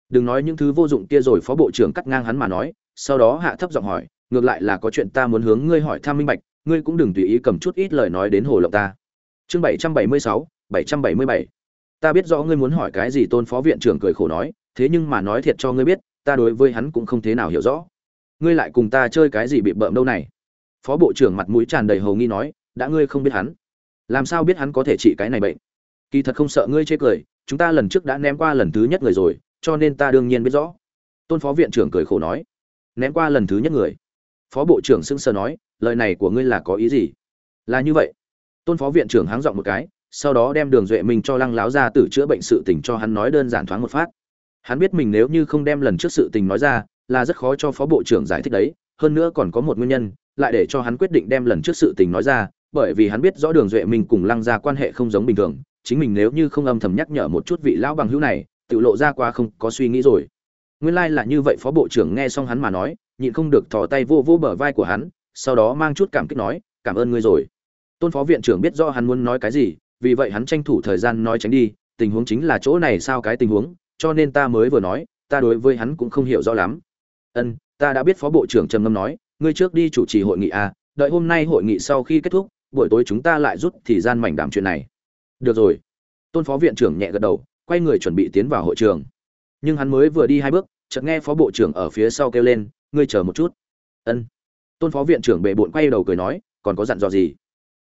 Đừng nói những thứ vô dụng kia rồi, phó bộ trưởng cắt ngang hắn mà nói, sau đó hạ thấp giọng hỏi, ngược lại là có chuyện ta muốn hướng ngươi hỏi tham minh bạch, ngươi cũng đừng tùy ý cầm chút ít lời nói đến hồ lộng ta. Chương bảy trăm bảy mươi sáu, bảy trăm bảy mươi bảy. Ta biết rõ ngươi muốn hỏi cái gì, tôn phó viện trưởng cười khổ nói, thế nhưng mà nói thiệt cho ngươi biết ta đối với hắn cũng không thế nào hiểu rõ. Ngươi lại cùng ta chơi cái gì bị bợm đâu này? Phó bộ trưởng mặt mũi tràn đầy hầu nghi nói, đã ngươi không biết hắn, làm sao biết hắn có thể trị cái này bệnh? Kỳ thật không sợ ngươi chê cười, chúng ta lần trước đã ném qua lần thứ nhất người rồi, cho nên ta đương nhiên biết rõ. Tôn phó viện trưởng cười khổ nói, ném qua lần thứ nhất người. Phó bộ trưởng sững sờ nói, lời này của ngươi là có ý gì? Là như vậy. Tôn phó viện trưởng háng dọn một cái, sau đó đem đường duệ minh cho lăng láo ra tử chữa bệnh sự tình cho hắn nói đơn giản thoáng một phát hắn biết mình nếu như không đem lần trước sự tình nói ra, là rất khó cho phó bộ trưởng giải thích đấy, hơn nữa còn có một nguyên nhân, lại để cho hắn quyết định đem lần trước sự tình nói ra, bởi vì hắn biết rõ đường duệ mình cùng lăng ra quan hệ không giống bình thường, chính mình nếu như không âm thầm nhắc nhở một chút vị lão bằng hữu này, tự lộ ra qua không có suy nghĩ rồi. Nguyên lai là như vậy, phó bộ trưởng nghe xong hắn mà nói, nhịn không được thò tay vô vô bờ vai của hắn, sau đó mang chút cảm kích nói, cảm ơn ngươi rồi. Tôn phó viện trưởng biết rõ hắn muốn nói cái gì, vì vậy hắn tranh thủ thời gian nói tránh đi, tình huống chính là chỗ này sao cái tình huống cho nên ta mới vừa nói, ta đối với hắn cũng không hiểu rõ lắm. Ân, ta đã biết phó bộ trưởng trầm ngâm nói, ngươi trước đi chủ trì hội nghị à đợi hôm nay hội nghị sau khi kết thúc, buổi tối chúng ta lại rút thì gian mảnh đảm chuyện này. Được rồi. Tôn phó viện trưởng nhẹ gật đầu, quay người chuẩn bị tiến vào hội trường. Nhưng hắn mới vừa đi hai bước, chợt nghe phó bộ trưởng ở phía sau kêu lên, ngươi chờ một chút. Ân. Tôn phó viện trưởng bệ bộn quay đầu cười nói, còn có dặn dò gì?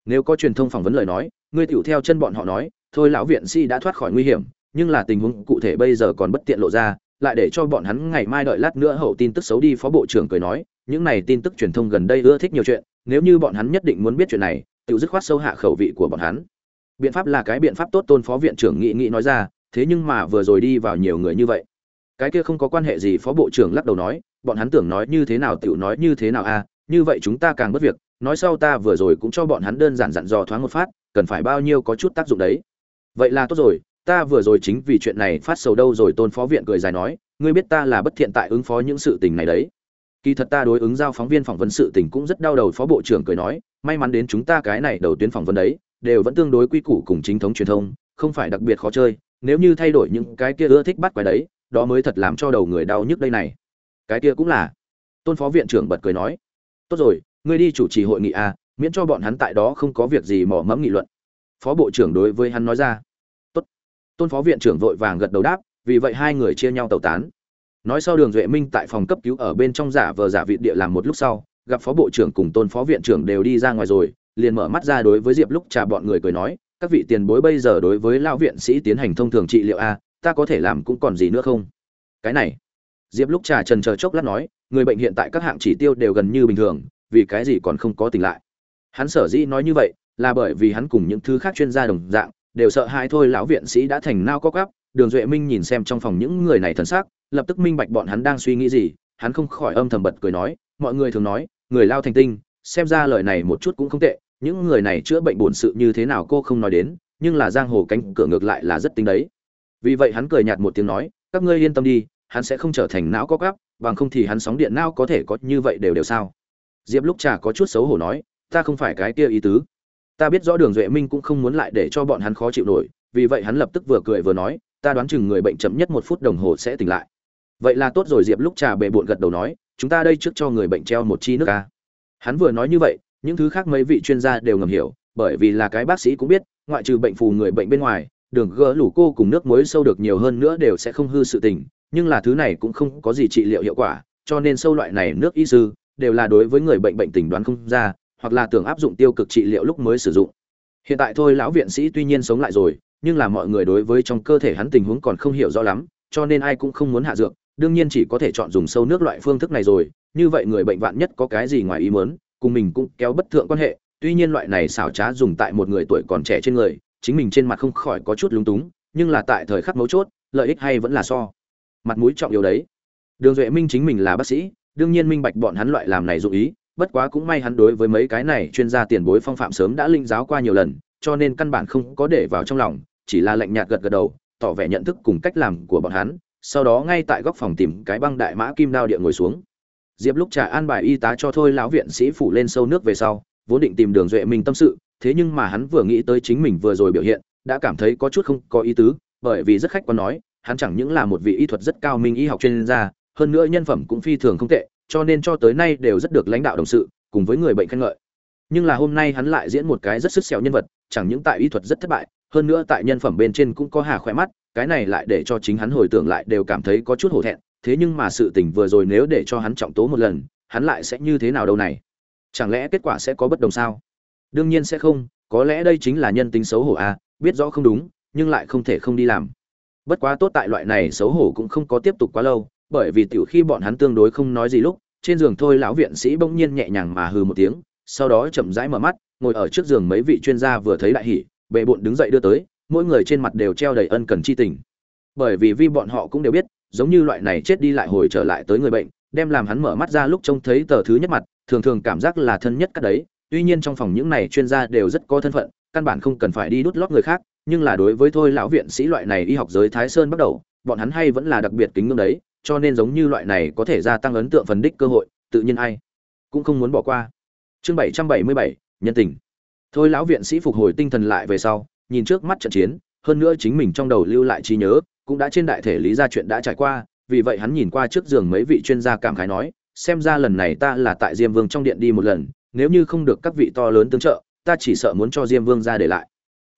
Nếu có truyền thông phỏng vấn lời nói, ngươi tiểu theo chân bọn họ nói, thôi lão viện sĩ đã thoát khỏi nguy hiểm nhưng là tình huống cụ thể bây giờ còn bất tiện lộ ra lại để cho bọn hắn ngày mai đợi lát nữa hậu tin tức xấu đi phó bộ trưởng cười nói những này tin tức truyền thông gần đây ưa thích nhiều chuyện nếu như bọn hắn nhất định muốn biết chuyện này tự dứt khoát sâu hạ khẩu vị của bọn hắn. Biện pháp là cái biện pháp tốt tôn phó viện trưởng nghị nghị nói ra thế nhưng mà vừa rồi đi vào nhiều người như vậy. Cái kia không có quan hệ gì phó bộ trưởng lắc đầu nói bọn hắn tưởng nói như thế nào tiểu nói như thế nào a à, như vậy chúng ta càng bất việc nói sau ta vừa rồi cũng cho bọn hắn đơn giản dặn dò thoáng một phát cần phải bao nhiêu có chút tác dụng đấy. Vậy là tốt rồi ta vừa rồi chính vì chuyện này phát sầu đâu rồi, tôn phó viện cười dài nói, ngươi biết ta là bất thiện tại ứng phó những sự tình này đấy. Kỳ thật ta đối ứng giao phóng viên phỏng vấn sự tình cũng rất đau đầu, phó bộ trưởng cười nói, may mắn đến chúng ta cái này đầu tuyến phỏng vấn đấy, đều vẫn tương đối quy củ cùng chính thống truyền thông, không phải đặc biệt khó chơi, nếu như thay đổi những cái kia ưa thích bắt quái đấy, đó mới thật làm cho đầu người đau nhức đây này. Cái kia cũng là, tôn phó viện trưởng bật cười nói, tốt rồi, ngươi đi chủ trì hội nghị a miễn cho bọn hắn tại đó không có việc gì mò mẫm nghị luận. Phó bộ trưởng đối với hắn nói ra tôn phó viện trưởng vội vàng gật đầu đáp, vì vậy hai người chia nhau tẩu tán. Nói sau đường duệ minh tại phòng cấp cứu ở bên trong giả vờ giả vị địa làm một lúc sau, gặp phó bộ trưởng cùng tôn phó viện trưởng đều đi ra ngoài rồi, liền mở mắt ra đối với diệp lúc trà bọn người cười nói, các vị tiền bối bây giờ đối với lão viện sĩ tiến hành thông thường trị liệu a, ta có thể làm cũng còn gì nữa không? Cái này, diệp lúc trà trần chờ chốc lát nói, người bệnh hiện tại các hạng chỉ tiêu đều gần như bình thường, vì cái gì còn không có tỉnh lại? Hắn sở dĩ nói như vậy là bởi vì hắn cùng những thứ khác chuyên gia đồng dạng đều sợ hãi thôi, lão viện sĩ đã thành nao có gắp. Đường duệ minh nhìn xem trong phòng những người này thần sắc, lập tức minh bạch bọn hắn đang suy nghĩ gì. Hắn không khỏi âm thầm bật cười nói, mọi người thường nói, người lao thành tinh, xem ra lời này một chút cũng không tệ. Những người này chữa bệnh bổn sự như thế nào cô không nói đến, nhưng là giang hồ cánh cửa ngược lại là rất tinh đấy. Vì vậy hắn cười nhạt một tiếng nói, các ngươi yên tâm đi, hắn sẽ không trở thành não có gắp, bằng không thì hắn sóng điện não có thể có như vậy đều đều sao? Diệp lúc trà có chút xấu hổ nói, ta không phải cái kia ý tứ ta biết rõ đường duệ minh cũng không muốn lại để cho bọn hắn khó chịu nổi, vì vậy hắn lập tức vừa cười vừa nói, ta đoán chừng người bệnh chậm nhất một phút đồng hồ sẽ tỉnh lại. Vậy là tốt rồi, diệp lúc trà bệ bộn gật đầu nói, chúng ta đây trước cho người bệnh treo một chi nước ca. Hắn vừa nói như vậy, những thứ khác mấy vị chuyên gia đều ngầm hiểu, bởi vì là cái bác sĩ cũng biết, ngoại trừ bệnh phù người bệnh bên ngoài, đường gỡ lủ cô cùng nước muối sâu được nhiều hơn nữa đều sẽ không hư sự tình, nhưng là thứ này cũng không có gì trị liệu hiệu quả, cho nên sâu loại này nước y sư đều là đối với người bệnh bệnh tình đoán không ra hoặc là tưởng áp dụng tiêu cực trị liệu lúc mới sử dụng. Hiện tại thôi, lão viện sĩ tuy nhiên sống lại rồi, nhưng là mọi người đối với trong cơ thể hắn tình huống còn không hiểu rõ lắm, cho nên ai cũng không muốn hạ dược, đương nhiên chỉ có thể chọn dùng sâu nước loại phương thức này rồi. Như vậy người bệnh vạn nhất có cái gì ngoài ý muốn, cùng mình cũng kéo bất thượng quan hệ, tuy nhiên loại này xảo trá dùng tại một người tuổi còn trẻ trên người, chính mình trên mặt không khỏi có chút lúng túng, nhưng là tại thời khắc mấu chốt, lợi ích hay vẫn là so. Mặt mũi trọng yếu đấy. Đường duệ minh chính mình là bác sĩ, đương nhiên minh bạch bọn hắn loại làm này dụ ý bất quá cũng may hắn đối với mấy cái này chuyên gia tiền bối phong phạm sớm đã linh giáo qua nhiều lần, cho nên căn bản không có để vào trong lòng, chỉ là lạnh nhạt gật gật đầu, tỏ vẻ nhận thức cùng cách làm của bọn hắn, sau đó ngay tại góc phòng tìm cái băng đại mã kim đao địa ngồi xuống. Diệp lúc trà an bài y tá cho thôi lão viện sĩ phủ lên sâu nước về sau, vốn định tìm đường duệ mình tâm sự, thế nhưng mà hắn vừa nghĩ tới chính mình vừa rồi biểu hiện, đã cảm thấy có chút không có ý tứ, bởi vì rất khách quan nói, hắn chẳng những là một vị y thuật rất cao minh y học chuyên gia, hơn nữa nhân phẩm cũng phi thường không tệ cho nên cho tới nay đều rất được lãnh đạo đồng sự, cùng với người bệnh khen ngợi. Nhưng là hôm nay hắn lại diễn một cái rất sức sẹo nhân vật, chẳng những tại y thuật rất thất bại, hơn nữa tại nhân phẩm bên trên cũng có hà khỏe mắt, cái này lại để cho chính hắn hồi tưởng lại đều cảm thấy có chút hổ thẹn, thế nhưng mà sự tình vừa rồi nếu để cho hắn trọng tố một lần, hắn lại sẽ như thế nào đâu này? Chẳng lẽ kết quả sẽ có bất đồng sao? Đương nhiên sẽ không, có lẽ đây chính là nhân tính xấu hổ à biết rõ không đúng, nhưng lại không thể không đi làm. Bất quá tốt tại loại này xấu hổ cũng không có tiếp tục quá lâu bởi vì tiểu khi bọn hắn tương đối không nói gì lúc, trên giường thôi lão viện sĩ bỗng nhiên nhẹ nhàng mà hừ một tiếng, sau đó chậm rãi mở mắt, ngồi ở trước giường mấy vị chuyên gia vừa thấy đại hỉ, bệ bộn đứng dậy đưa tới, mỗi người trên mặt đều treo đầy ân cần chi tình. Bởi vì vi bọn họ cũng đều biết, giống như loại này chết đi lại hồi trở lại tới người bệnh, đem làm hắn mở mắt ra lúc trông thấy tờ thứ nhất mặt, thường thường cảm giác là thân nhất các đấy, tuy nhiên trong phòng những này chuyên gia đều rất có thân phận, căn bản không cần phải đi đút lót người khác, nhưng là đối với thôi lão viện sĩ loại này y học giới thái sơn bắt đầu, bọn hắn hay vẫn là đặc biệt kính ngưỡng đấy cho nên giống như loại này có thể gia tăng ấn tượng phần đích cơ hội, tự nhiên ai cũng không muốn bỏ qua. Chương bảy trăm bảy mươi bảy, nhân tình. Thôi lão viện sĩ phục hồi tinh thần lại về sau, nhìn trước mắt trận chiến, hơn nữa chính mình trong đầu lưu lại trí nhớ, cũng đã trên đại thể lý ra chuyện đã trải qua, vì vậy hắn nhìn qua trước giường mấy vị chuyên gia cảm khái nói, xem ra lần này ta là tại diêm vương trong điện đi một lần, nếu như không được các vị to lớn tương trợ, ta chỉ sợ muốn cho diêm vương ra để lại.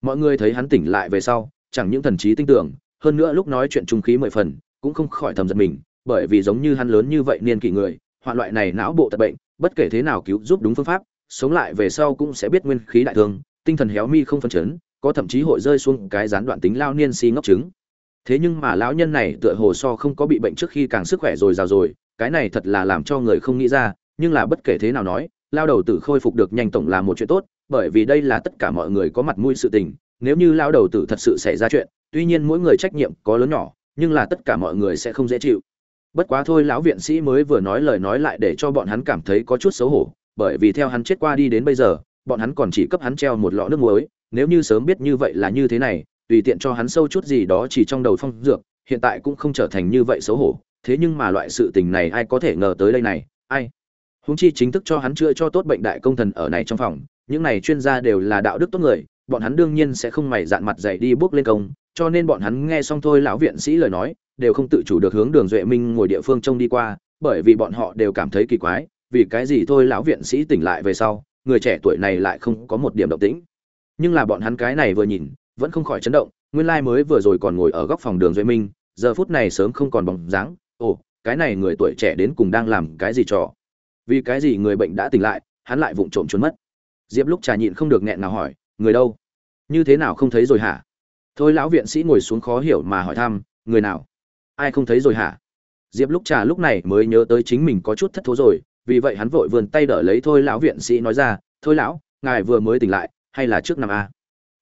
Mọi người thấy hắn tỉnh lại về sau, chẳng những thần trí tinh tưởng, hơn nữa lúc nói chuyện trung khí mười phần cũng không khỏi thầm giật mình, bởi vì giống như hắn lớn như vậy niên kỷ người, hoạn loại này não bộ tật bệnh, bất kể thế nào cứu giúp đúng phương pháp, sống lại về sau cũng sẽ biết nguyên khí đại thương, tinh thần héo mi không phân chấn, có thậm chí hội rơi xuống cái gián đoạn tính lao niên si ngốc trứng. Thế nhưng mà lão nhân này tựa hồ so không có bị bệnh trước khi càng sức khỏe rồi rào rồi, cái này thật là làm cho người không nghĩ ra, nhưng là bất kể thế nào nói, lao đầu tử khôi phục được nhanh tổng là một chuyện tốt, bởi vì đây là tất cả mọi người có mặt mũi sự tình, nếu như lao đầu tử thật sự xảy ra chuyện, tuy nhiên mỗi người trách nhiệm có lớn nhỏ nhưng là tất cả mọi người sẽ không dễ chịu. Bất quá thôi, lão viện sĩ mới vừa nói lời nói lại để cho bọn hắn cảm thấy có chút xấu hổ, bởi vì theo hắn chết qua đi đến bây giờ, bọn hắn còn chỉ cấp hắn treo một lọ nước muối. Nếu như sớm biết như vậy là như thế này, tùy tiện cho hắn sâu chút gì đó chỉ trong đầu phong dược, hiện tại cũng không trở thành như vậy xấu hổ. Thế nhưng mà loại sự tình này ai có thể ngờ tới đây này? Ai? Húng chi chính thức cho hắn chữa cho tốt bệnh đại công thần ở này trong phòng, những này chuyên gia đều là đạo đức tốt người, bọn hắn đương nhiên sẽ không mày dạn mặt dạy đi bước lên công cho nên bọn hắn nghe xong thôi lão viện sĩ lời nói, đều không tự chủ được hướng đường duệ minh ngồi địa phương trông đi qua, bởi vì bọn họ đều cảm thấy kỳ quái, vì cái gì thôi lão viện sĩ tỉnh lại về sau, người trẻ tuổi này lại không có một điểm động tĩnh. Nhưng là bọn hắn cái này vừa nhìn, vẫn không khỏi chấn động, nguyên lai mới vừa rồi còn ngồi ở góc phòng đường duệ minh, giờ phút này sớm không còn bóng dáng, ồ, cái này người tuổi trẻ đến cùng đang làm cái gì trò? Vì cái gì người bệnh đã tỉnh lại, hắn lại vụng trộm trốn mất? Diệp lúc trà nhịn không được nghẹn nào hỏi, người đâu? Như thế nào không thấy rồi hả? Thôi lão viện sĩ ngồi xuống khó hiểu mà hỏi thăm, người nào? Ai không thấy rồi hả? Diệp lúc trà lúc này mới nhớ tới chính mình có chút thất thố rồi, vì vậy hắn vội vươn tay đỡ lấy thôi lão viện sĩ nói ra, thôi lão, ngài vừa mới tỉnh lại, hay là trước năm a à?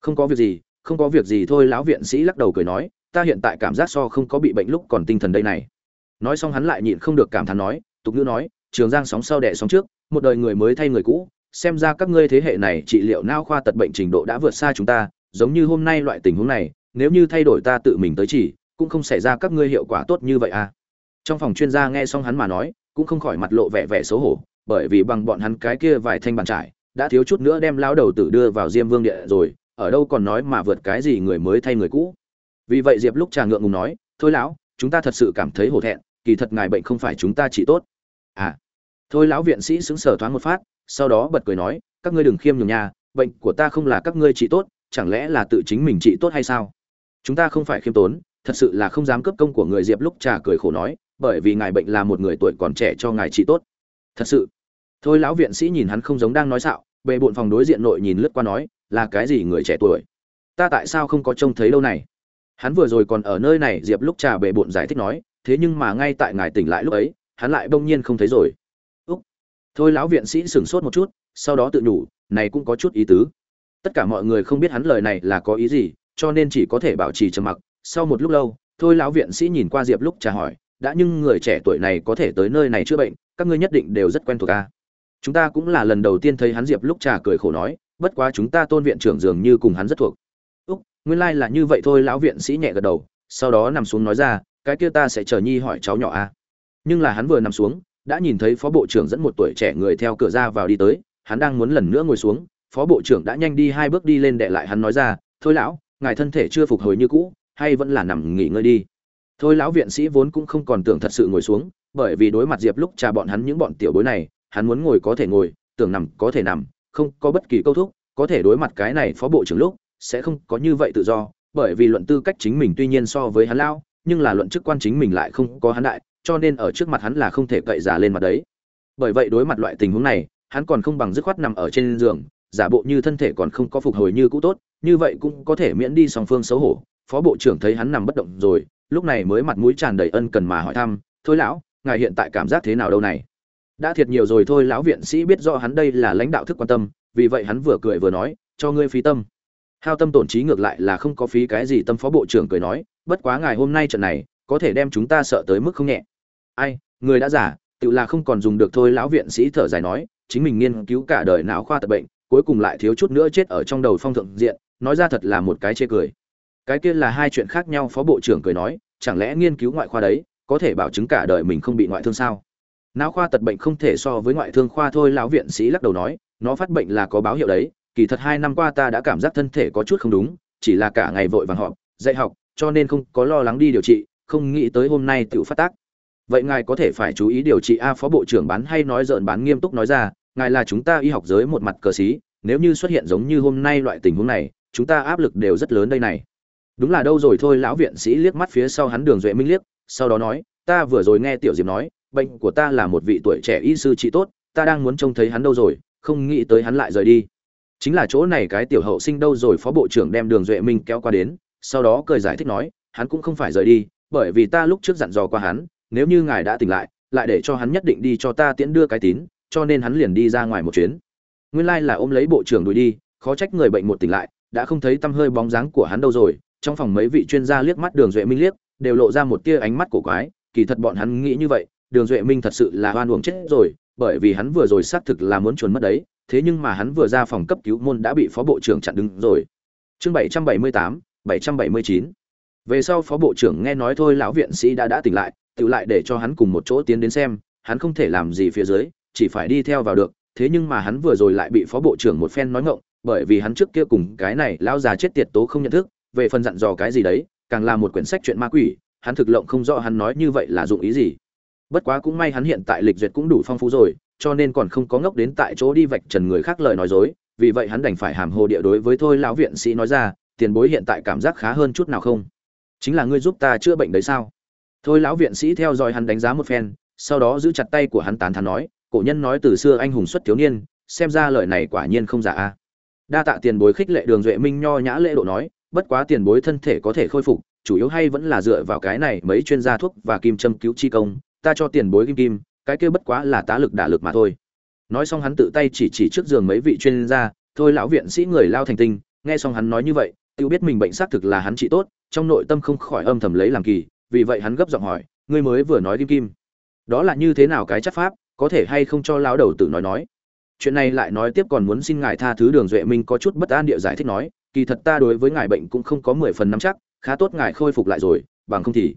không có việc gì, không có việc gì, thôi lão viện sĩ lắc đầu cười nói, ta hiện tại cảm giác so không có bị bệnh lúc còn tinh thần đây này. Nói xong hắn lại nhịn không được cảm thán nói, tục ngữ nói, trường giang sóng sau đẻ sóng trước, một đời người mới thay người cũ, xem ra các ngươi thế hệ này trị liệu nao khoa tật bệnh trình độ đã vượt xa chúng ta giống như hôm nay loại tình huống này nếu như thay đổi ta tự mình tới chỉ cũng không xảy ra các ngươi hiệu quả tốt như vậy à. Trong phòng chuyên gia nghe xong hắn mà nói cũng không khỏi mặt lộ vẻ vẻ xấu hổ bởi vì bằng bọn hắn cái kia vài thanh bàn trải đã thiếu chút nữa đem lão đầu tử đưa vào diêm vương địa rồi ở đâu còn nói mà vượt cái gì người mới thay người cũ. Vì vậy diệp lúc trà ngượng ngùng nói thôi lão chúng ta thật sự cảm thấy hổ thẹn kỳ thật ngài bệnh không phải chúng ta chỉ tốt. À. Thôi lão viện sĩ xứng sở thoáng một phát sau đó bật cười nói các ngươi đừng khiêm nhường nhà, bệnh của ta không là các ngươi trị tốt chẳng lẽ là tự chính mình trị tốt hay sao? Chúng ta không phải khiêm tốn, thật sự là không dám cướp công của người diệp lúc trà cười khổ nói, bởi vì ngài bệnh là một người tuổi còn trẻ cho ngài trị tốt. Thật sự. Thôi lão viện sĩ nhìn hắn không giống đang nói xạo, bề bộn phòng đối diện nội nhìn lướt qua nói, là cái gì người trẻ tuổi? Ta tại sao không có trông thấy đâu này? Hắn vừa rồi còn ở nơi này, diệp lúc trà bề bộn giải thích nói, thế nhưng mà ngay tại ngài tỉnh lại lúc ấy, hắn lại bỗng nhiên không thấy rồi. Úc. Thôi lão viện sĩ sửng sốt một chút, sau đó tự nhủ, này cũng có chút ý tứ tất cả mọi người không biết hắn lời này là có ý gì, cho nên chỉ có thể bảo trì trầm mặc. Sau một lúc lâu, thôi lão viện sĩ nhìn qua diệp lúc trà hỏi, đã nhưng người trẻ tuổi này có thể tới nơi này chữa bệnh, các ngươi nhất định đều rất quen thuộc ta chúng ta cũng là lần đầu tiên thấy hắn, diệp lúc trà cười khổ nói, bất quá chúng ta tôn viện trưởng dường như cùng hắn rất thuộc. Úc, nguyên lai là như vậy thôi, lão viện sĩ nhẹ gật đầu, sau đó nằm xuống nói ra, cái kia ta sẽ chờ nhi hỏi cháu nhỏ a. Nhưng là hắn vừa nằm xuống, đã nhìn thấy phó bộ trưởng dẫn một tuổi trẻ người theo cửa ra vào đi tới, hắn đang muốn lần nữa ngồi xuống phó bộ trưởng đã nhanh đi hai bước đi lên đệ lại hắn nói ra, thôi lão, ngài thân thể chưa phục hồi như cũ, hay vẫn là nằm nghỉ ngơi đi. Thôi lão viện sĩ vốn cũng không còn tưởng thật sự ngồi xuống, bởi vì đối mặt diệp lúc trà bọn hắn những bọn tiểu bối này, hắn muốn ngồi có thể ngồi, tưởng nằm có thể nằm, không có bất kỳ câu thúc, có thể đối mặt cái này phó bộ trưởng lúc, sẽ không có như vậy tự do, bởi vì luận tư cách chính mình tuy nhiên so với hắn lao nhưng là luận chức quan chính mình lại không có hắn đại, cho nên ở trước mặt hắn là không thể cậy giả lên mặt đấy. Bởi vậy đối mặt loại tình huống này, hắn còn không bằng dứt khoát nằm ở trên giường giả bộ như thân thể còn không có phục hồi như cũ tốt, như vậy cũng có thể miễn đi song phương xấu hổ. Phó bộ trưởng thấy hắn nằm bất động rồi, lúc này mới mặt mũi tràn đầy ân cần mà hỏi thăm, thôi lão, ngài hiện tại cảm giác thế nào đâu này? Đã thiệt nhiều rồi thôi, lão viện sĩ biết rõ hắn đây là lãnh đạo thức quan tâm, vì vậy hắn vừa cười vừa nói, cho ngươi phí tâm. Hao tâm tổn trí ngược lại là không có phí cái gì, tâm phó bộ trưởng cười nói, bất quá ngài hôm nay trận này, có thể đem chúng ta sợ tới mức không nhẹ. Ai, người đã giả tự là không còn dùng được thôi, lão viện sĩ thở dài nói, chính mình nghiên cứu cả đời não khoa tật bệnh cuối cùng lại thiếu chút nữa chết ở trong đầu phong thượng diện, nói ra thật là một cái chê cười. Cái kia là hai chuyện khác nhau, phó bộ trưởng cười nói, chẳng lẽ nghiên cứu ngoại khoa đấy, có thể bảo chứng cả đời mình không bị ngoại thương sao? Não khoa tật bệnh không thể so với ngoại thương khoa thôi, lão viện sĩ lắc đầu nói, nó phát bệnh là có báo hiệu đấy, kỳ thật hai năm qua ta đã cảm giác thân thể có chút không đúng, chỉ là cả ngày vội vàng họp, dạy học, cho nên không có lo lắng đi điều trị, không nghĩ tới hôm nay tự phát tác. Vậy ngài có thể phải chú ý điều trị a, phó bộ trưởng bán hay nói dợn bán nghiêm túc nói ra ngài là chúng ta y học giới một mặt cờ xí, nếu như xuất hiện giống như hôm nay loại tình huống này, chúng ta áp lực đều rất lớn đây này. Đúng là đâu rồi, thôi, lão viện sĩ liếc mắt phía sau hắn đường duệ minh liếc, sau đó nói, ta vừa rồi nghe tiểu diệp nói, bệnh của ta là một vị tuổi trẻ y sư trị tốt, ta đang muốn trông thấy hắn đâu rồi, không nghĩ tới hắn lại rời đi. Chính là chỗ này cái tiểu hậu sinh đâu rồi, phó bộ trưởng đem đường duệ minh kéo qua đến, sau đó cười giải thích nói, hắn cũng không phải rời đi, bởi vì ta lúc trước dặn dò qua hắn, nếu như ngài đã tỉnh lại lại để cho hắn nhất định đi cho ta tiễn đưa cái tín cho nên hắn liền đi ra ngoài một chuyến. Nguyên lai là ôm lấy bộ trưởng đuổi đi, khó trách người bệnh một tỉnh lại, đã không thấy tăm hơi bóng dáng của hắn đâu rồi. Trong phòng mấy vị chuyên gia liếc mắt đường duệ minh liếc, đều lộ ra một tia ánh mắt cổ quái. Kỳ thật bọn hắn nghĩ như vậy, đường duệ minh thật sự là hoan uổng chết rồi, bởi vì hắn vừa rồi xác thực là muốn chuồn mất đấy. Thế nhưng mà hắn vừa ra phòng cấp cứu môn đã bị phó bộ trưởng chặn đứng rồi. Chương bảy trăm bảy mươi tám, bảy trăm bảy mươi chín. Về sau phó bộ trưởng nghe nói thôi, lão viện sĩ đã đã tỉnh lại tự lại để cho hắn cùng một chỗ tiến đến xem, hắn không thể làm gì phía dưới chỉ phải đi theo vào được, thế nhưng mà hắn vừa rồi lại bị phó bộ trưởng một phen nói ngộng bởi vì hắn trước kia cùng cái này lão già chết tiệt tố không nhận thức, về phần dặn dò cái gì đấy, càng là một quyển sách chuyện ma quỷ, hắn thực lộng không rõ hắn nói như vậy là dụng ý gì. Bất quá cũng may hắn hiện tại lịch duyệt cũng đủ phong phú rồi, cho nên còn không có ngốc đến tại chỗ đi vạch trần người khác lời nói dối, vì vậy hắn đành phải hàm hồ địa đối với thôi lão viện sĩ nói ra, tiền bối hiện tại cảm giác khá hơn chút nào không? Chính là ngươi giúp ta chữa bệnh đấy sao? Thôi lão viện sĩ theo dõi hắn đánh giá một phen, sau đó giữ chặt tay của hắn tán thán nói cổ nhân nói từ xưa anh hùng xuất thiếu niên, xem ra lời này quả nhiên không giả a. Đa tạ tiền bối khích lệ đường duệ minh nho nhã lễ độ nói, bất quá tiền bối thân thể có thể khôi phục, chủ yếu hay vẫn là dựa vào cái này mấy chuyên gia thuốc và kim châm cứu chi công, ta cho tiền bối kim kim, cái kia bất quá là tá lực đả lực mà thôi. Nói xong hắn tự tay chỉ chỉ trước giường mấy vị chuyên gia, thôi lão viện sĩ người lao thành tinh, nghe xong hắn nói như vậy, tự biết mình bệnh xác thực là hắn trị tốt, trong nội tâm không khỏi âm thầm lấy làm kỳ, vì vậy hắn gấp giọng hỏi, ngươi mới vừa nói kim kim, đó là như thế nào cái chắc pháp? Có thể hay không cho lão đầu tử nói nói. Chuyện này lại nói tiếp còn muốn xin ngài tha thứ đường duệ minh có chút bất an địa giải thích nói, kỳ thật ta đối với ngài bệnh cũng không có mười phần nắm chắc, khá tốt ngài khôi phục lại rồi, bằng không thì.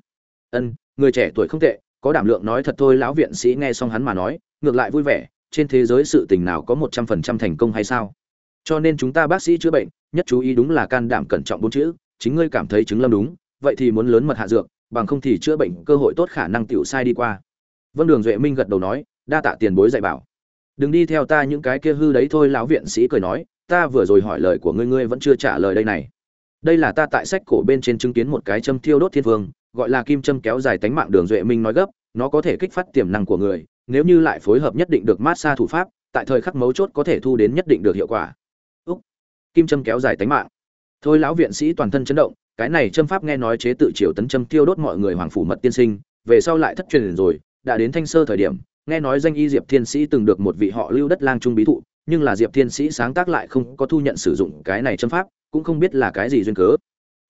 Ân, người trẻ tuổi không tệ, có đảm lượng nói thật thôi, lão viện sĩ nghe xong hắn mà nói, ngược lại vui vẻ, trên thế giới sự tình nào có một trăm phần trăm thành công hay sao? Cho nên chúng ta bác sĩ chữa bệnh, nhất chú ý đúng là can đảm cẩn trọng bốn chữ, chính ngươi cảm thấy chứng lâm đúng, vậy thì muốn lớn mật hạ dược, bằng không thì chữa bệnh cơ hội tốt khả năng tiểu sai đi qua. Vân đường duệ minh gật đầu nói đa tạ tiền bối dạy bảo. Đừng đi theo ta những cái kia hư đấy thôi, lão viện sĩ cười nói, ta vừa rồi hỏi lời của ngươi ngươi vẫn chưa trả lời đây này. Đây là ta tại sách cổ bên trên chứng kiến một cái châm thiêu đốt thiên vương, gọi là kim châm kéo dài tánh mạng đường duệ minh nói gấp, nó có thể kích phát tiềm năng của người, nếu như lại phối hợp nhất định được mát xa thủ pháp, tại thời khắc mấu chốt có thể thu đến nhất định được hiệu quả. Úc, kim châm kéo dài tánh mạng. Thôi, lão viện sĩ toàn thân chấn động, cái này châm pháp nghe nói chế tự triều tấn châm tiêu đốt mọi người hoàng phủ mật tiên sinh, về sau lại thất truyền rồi, đã đến thanh sơ thời điểm nghe nói danh y diệp thiên sĩ từng được một vị họ lưu đất lang trung bí thụ, nhưng là diệp thiên sĩ sáng tác lại không có thu nhận sử dụng cái này châm pháp, cũng không biết là cái gì duyên cớ.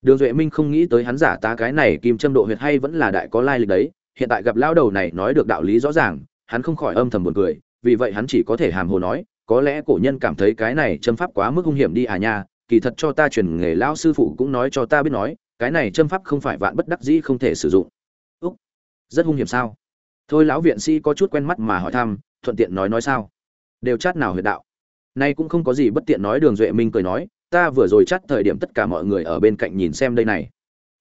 Đường duệ minh không nghĩ tới hắn giả tá cái này kim châm độ huyệt hay vẫn là đại có lai lịch đấy, hiện tại gặp lão đầu này nói được đạo lý rõ ràng, hắn không khỏi âm thầm buồn cười, vì vậy hắn chỉ có thể hàm hồ nói, có lẽ cổ nhân cảm thấy cái này châm pháp quá mức hung hiểm đi à nha, kỳ thật cho ta truyền nghề lão sư phụ cũng nói cho ta biết nói, cái này châm pháp không phải vạn bất đắc dĩ không thể sử dụng. Úc, rất hung hiểm sao? Thôi lão viện sĩ có chút quen mắt mà hỏi thăm, thuận tiện nói nói sao? Đều chát nào huyệt đạo? Nay cũng không có gì bất tiện nói đường duệ minh cười nói, ta vừa rồi chát thời điểm tất cả mọi người ở bên cạnh nhìn xem đây này.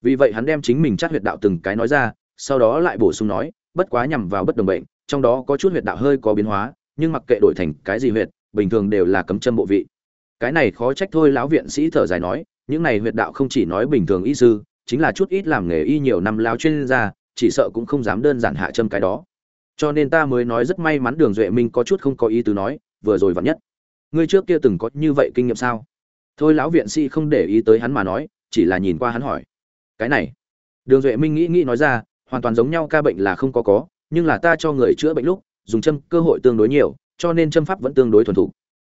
Vì vậy hắn đem chính mình chát huyệt đạo từng cái nói ra, sau đó lại bổ sung nói, bất quá nhằm vào bất đồng bệnh, trong đó có chút huyệt đạo hơi có biến hóa, nhưng mặc kệ đổi thành cái gì huyệt, bình thường đều là cấm châm bộ vị. Cái này khó trách thôi lão viện sĩ thở dài nói, những này huyệt đạo không chỉ nói bình thường y sư, chính là chút ít làm nghề y nhiều năm lao chuyên gia chỉ sợ cũng không dám đơn giản hạ châm cái đó. Cho nên ta mới nói rất may mắn đường duệ minh có chút không có ý tứ nói, vừa rồi vặn nhất. Ngươi trước kia từng có như vậy kinh nghiệm sao? Thôi lão viện sĩ không để ý tới hắn mà nói, chỉ là nhìn qua hắn hỏi. Cái này. Đường duệ minh nghĩ nghĩ nói ra, hoàn toàn giống nhau ca bệnh là không có có, nhưng là ta cho người chữa bệnh lúc, dùng châm cơ hội tương đối nhiều, cho nên châm pháp vẫn tương đối thuần thục.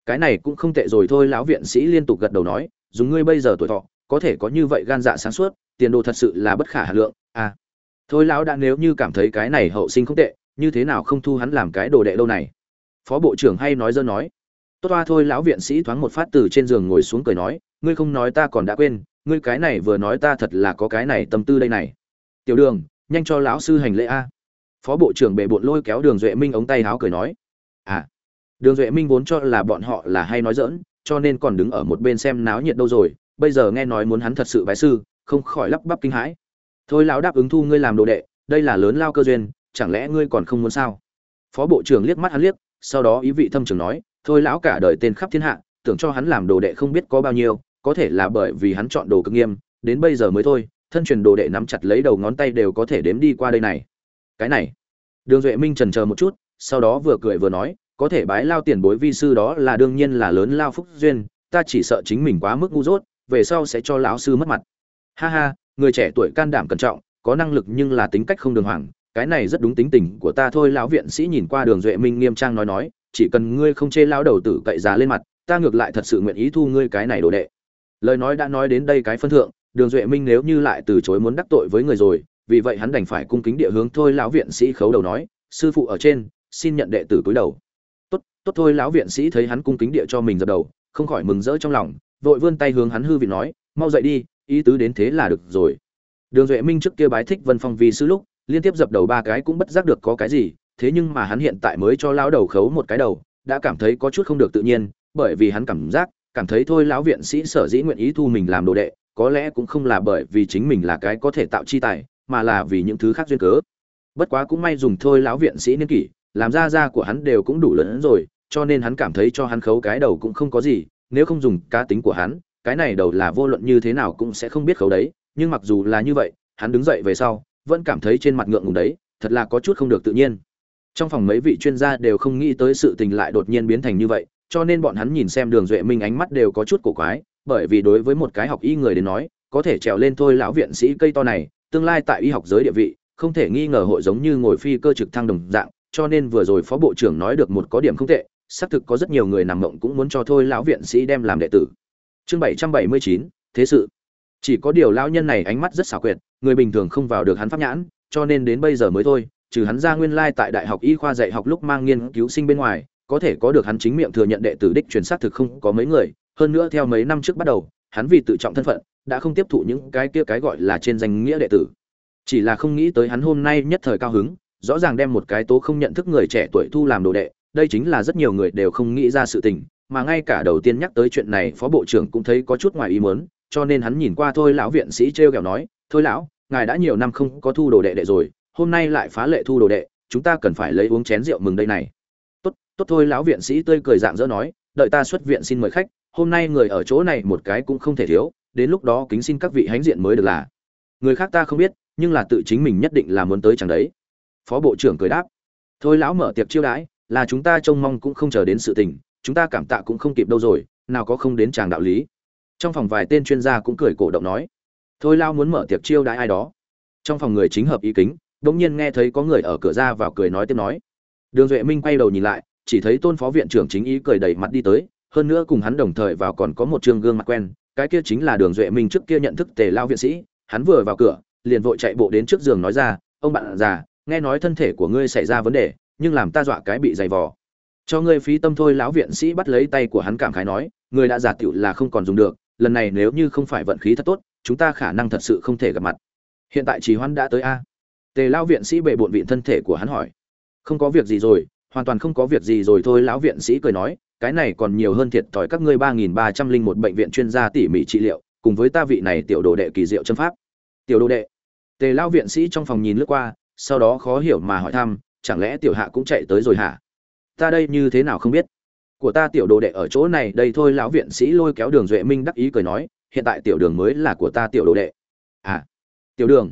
Cái này cũng không tệ rồi thôi, lão viện sĩ liên tục gật đầu nói, dùng ngươi bây giờ tuổi thọ, có thể có như vậy gan dạ sáng suốt, tiền đồ thật sự là bất khả hà lượng à thôi lão đã nếu như cảm thấy cái này hậu sinh không tệ, như thế nào không thu hắn làm cái đồ đệ lâu này? Phó bộ trưởng hay nói dơ nói. Tốt toa thôi lão viện sĩ thoáng một phát từ trên giường ngồi xuống cười nói, ngươi không nói ta còn đã quên, ngươi cái này vừa nói ta thật là có cái này tâm tư đây này. Tiểu đường, nhanh cho lão sư hành lễ a. Phó bộ trưởng bệ bộn lôi kéo đường duệ minh ống tay háo cười nói. À đường duệ minh vốn cho là bọn họ là hay nói dỡn cho nên còn đứng ở một bên xem náo nhiệt đâu rồi, bây giờ nghe nói muốn hắn thật sự bái sư, không khỏi lắp bắp kinh hãi thôi lão đáp ứng thu ngươi làm đồ đệ, đây là lớn lao cơ duyên, chẳng lẽ ngươi còn không muốn sao? Phó bộ trưởng liếc mắt hắn liếc, sau đó ý vị thâm trường nói, thôi lão cả đời tên khắp thiên hạ, tưởng cho hắn làm đồ đệ không biết có bao nhiêu, có thể là bởi vì hắn chọn đồ cực nghiêm, đến bây giờ mới thôi, thân truyền đồ đệ nắm chặt lấy đầu ngón tay đều có thể đếm đi qua đây này. Cái này. Đường duệ minh trần chờ một chút, sau đó vừa cười vừa nói, có thể bái lao tiền bối vi sư đó là đương nhiên là lớn lao phúc duyên, ta chỉ sợ chính mình quá mức ngu dốt, về sau sẽ cho lão sư mất mặt. Ha ha người trẻ tuổi can đảm cẩn trọng, có năng lực nhưng là tính cách không đường hoàng. Cái này rất đúng tính tình của ta thôi, lão viện sĩ nhìn qua đường duệ minh nghiêm trang nói nói, chỉ cần ngươi không chê lão đầu tử cậy giá lên mặt, ta ngược lại thật sự nguyện ý thu ngươi cái này đồ đệ. Lời nói đã nói đến đây cái phân thượng, đường duệ minh nếu như lại từ chối muốn đắc tội với người rồi, vì vậy hắn đành phải cung kính địa hướng thôi, lão viện sĩ khấu đầu nói, sư phụ ở trên, xin nhận đệ tử cúi đầu. Tốt tốt thôi, lão viện sĩ thấy hắn cung kính địa cho mình dập đầu, không khỏi mừng rỡ trong lòng, vội vươn tay hướng hắn hư vị nói, mau dậy đi ý tứ đến thế là được rồi. Đường duệ minh trước kia bái thích vân phong vì sư lúc, liên tiếp dập đầu ba cái cũng bất giác được có cái gì, thế nhưng mà hắn hiện tại mới cho lão đầu khấu một cái đầu, đã cảm thấy có chút không được tự nhiên, bởi vì hắn cảm giác, cảm thấy thôi lão viện sĩ sở dĩ nguyện ý thu mình làm đồ đệ, có lẽ cũng không là bởi vì chính mình là cái có thể tạo chi tài, mà là vì những thứ khác duyên cớ. Bất quá cũng may dùng thôi lão viện sĩ niên kỷ, làm ra ra của hắn đều cũng đủ lớn rồi, cho nên hắn cảm thấy cho hắn khấu cái đầu cũng không có gì, nếu không dùng cá tính của hắn cái này đầu là vô luận như thế nào cũng sẽ không biết khấu đấy, nhưng mặc dù là như vậy, hắn đứng dậy về sau, vẫn cảm thấy trên mặt ngượng ngùng đấy, thật là có chút không được tự nhiên. Trong phòng mấy vị chuyên gia đều không nghĩ tới sự tình lại đột nhiên biến thành như vậy, cho nên bọn hắn nhìn xem đường duệ minh ánh mắt đều có chút cổ quái, bởi vì đối với một cái học y người đến nói, có thể trèo lên thôi lão viện sĩ cây to này, tương lai tại y học giới địa vị, không thể nghi ngờ hội giống như ngồi phi cơ trực thăng đồng dạng, cho nên vừa rồi phó bộ trưởng nói được một có điểm không tệ, xác thực có rất nhiều người nằm mộng cũng muốn cho thôi lão viện sĩ đem làm đệ tử chương bảy trăm bảy mươi chín, thế sự. Chỉ có điều lão nhân này ánh mắt rất xảo quyệt, người bình thường không vào được hắn pháp nhãn, cho nên đến bây giờ mới thôi, trừ hắn ra nguyên lai tại đại học y khoa dạy học lúc mang nghiên cứu sinh bên ngoài, có thể có được hắn chính miệng thừa nhận đệ tử đích truyền xác thực không có mấy người. Hơn nữa theo mấy năm trước bắt đầu, hắn vì tự trọng thân phận, đã không tiếp thụ những cái kia cái gọi là trên danh nghĩa đệ tử. Chỉ là không nghĩ tới hắn hôm nay nhất thời cao hứng, rõ ràng đem một cái tố không nhận thức người trẻ tuổi thu làm đồ đệ, đây chính là rất nhiều người đều không nghĩ ra sự tình mà ngay cả đầu tiên nhắc tới chuyện này, phó bộ trưởng cũng thấy có chút ngoài ý muốn, cho nên hắn nhìn qua thôi lão viện sĩ trêu ghẹo nói, thôi lão, ngài đã nhiều năm không có thu đồ đệ đệ rồi, hôm nay lại phá lệ thu đồ đệ, chúng ta cần phải lấy uống chén rượu mừng đây này. Tốt tốt thôi, lão viện sĩ tươi cười dạng dỡ nói, đợi ta xuất viện xin mời khách, hôm nay người ở chỗ này một cái cũng không thể thiếu, đến lúc đó kính xin các vị hãnh diện mới được là. Người khác ta không biết, nhưng là tự chính mình nhất định là muốn tới chẳng đấy. Phó bộ trưởng cười đáp. Thôi lão mở tiệc chiêu đãi, là chúng ta trông mong cũng không chờ đến sự tình chúng ta cảm tạ cũng không kịp đâu rồi, nào có không đến chàng đạo lý. Trong phòng vài tên chuyên gia cũng cười cổ động nói. Thôi lao muốn mở tiệc chiêu đãi ai đó. Trong phòng người chính hợp ý kính đống nhiên nghe thấy có người ở cửa ra vào cười nói tiếp nói. Đường duệ minh quay đầu nhìn lại, chỉ thấy tôn phó viện trưởng chính ý cười đầy mặt đi tới, hơn nữa cùng hắn đồng thời vào còn có một trương gương mặt quen, cái kia chính là đường duệ minh trước kia nhận thức tề lao viện sĩ, hắn vừa vào cửa, liền vội chạy bộ đến trước giường nói ra, ông bạn già, nghe nói thân thể của ngươi xảy ra vấn đề, nhưng làm ta dọa cái bị dày vò cho ngươi phí tâm thôi, lão viện sĩ bắt lấy tay của hắn cảm khái nói, người đã già tiểu là không còn dùng được, lần này nếu như không phải vận khí thật tốt, chúng ta khả năng thật sự không thể gặp mặt. Hiện tại trì hoãn đã tới a. Tề lão viện sĩ bệ bộn vị thân thể của hắn hỏi. Không có việc gì rồi, hoàn toàn không có việc gì rồi thôi, lão viện sĩ cười nói, cái này còn nhiều hơn thiệt thòi các ngươi ba nghìn ba trăm linh một bệnh viện chuyên gia tỉ mỉ trị liệu, cùng với ta vị này tiểu đồ đệ kỳ diệu chân pháp. Tiểu đồ đệ. Tề lão viện sĩ trong phòng nhìn lướt qua, sau đó khó hiểu mà hỏi thăm, chẳng lẽ tiểu hạ cũng chạy tới rồi hả? Ta đây như thế nào không biết? Của ta tiểu đồ đệ ở chỗ này, đây thôi, lão viện sĩ lôi kéo đường duệ minh đắc ý cười nói, hiện tại tiểu đường mới là của ta tiểu đồ đệ. À tiểu đường.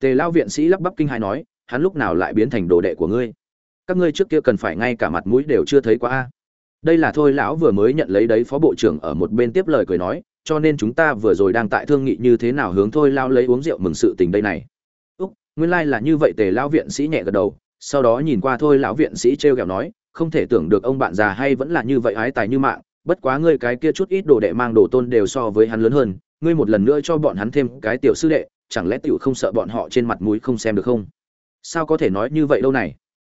Tề lão viện sĩ lắp bắp kinh hai nói, hắn lúc nào lại biến thành đồ đệ của ngươi? Các ngươi trước kia cần phải ngay cả mặt mũi đều chưa thấy qua a. Đây là thôi, lão vừa mới nhận lấy đấy, phó bộ trưởng ở một bên tiếp lời cười nói, cho nên chúng ta vừa rồi đang tại thương nghị như thế nào hướng thôi lao lấy uống rượu mừng sự tình đây này. Úc, nguyên lai là như vậy, tề lão viện sĩ nhẹ gật đầu, sau đó nhìn qua thôi, lão viện sĩ trêu kẹo nói không thể tưởng được ông bạn già hay vẫn là như vậy ái tài như mạng, bất quá ngươi cái kia chút ít đồ đệ mang đồ tôn đều so với hắn lớn hơn, ngươi một lần nữa cho bọn hắn thêm cái tiểu sư đệ, chẳng lẽ tiểu không sợ bọn họ trên mặt mũi không xem được không? Sao có thể nói như vậy đâu này?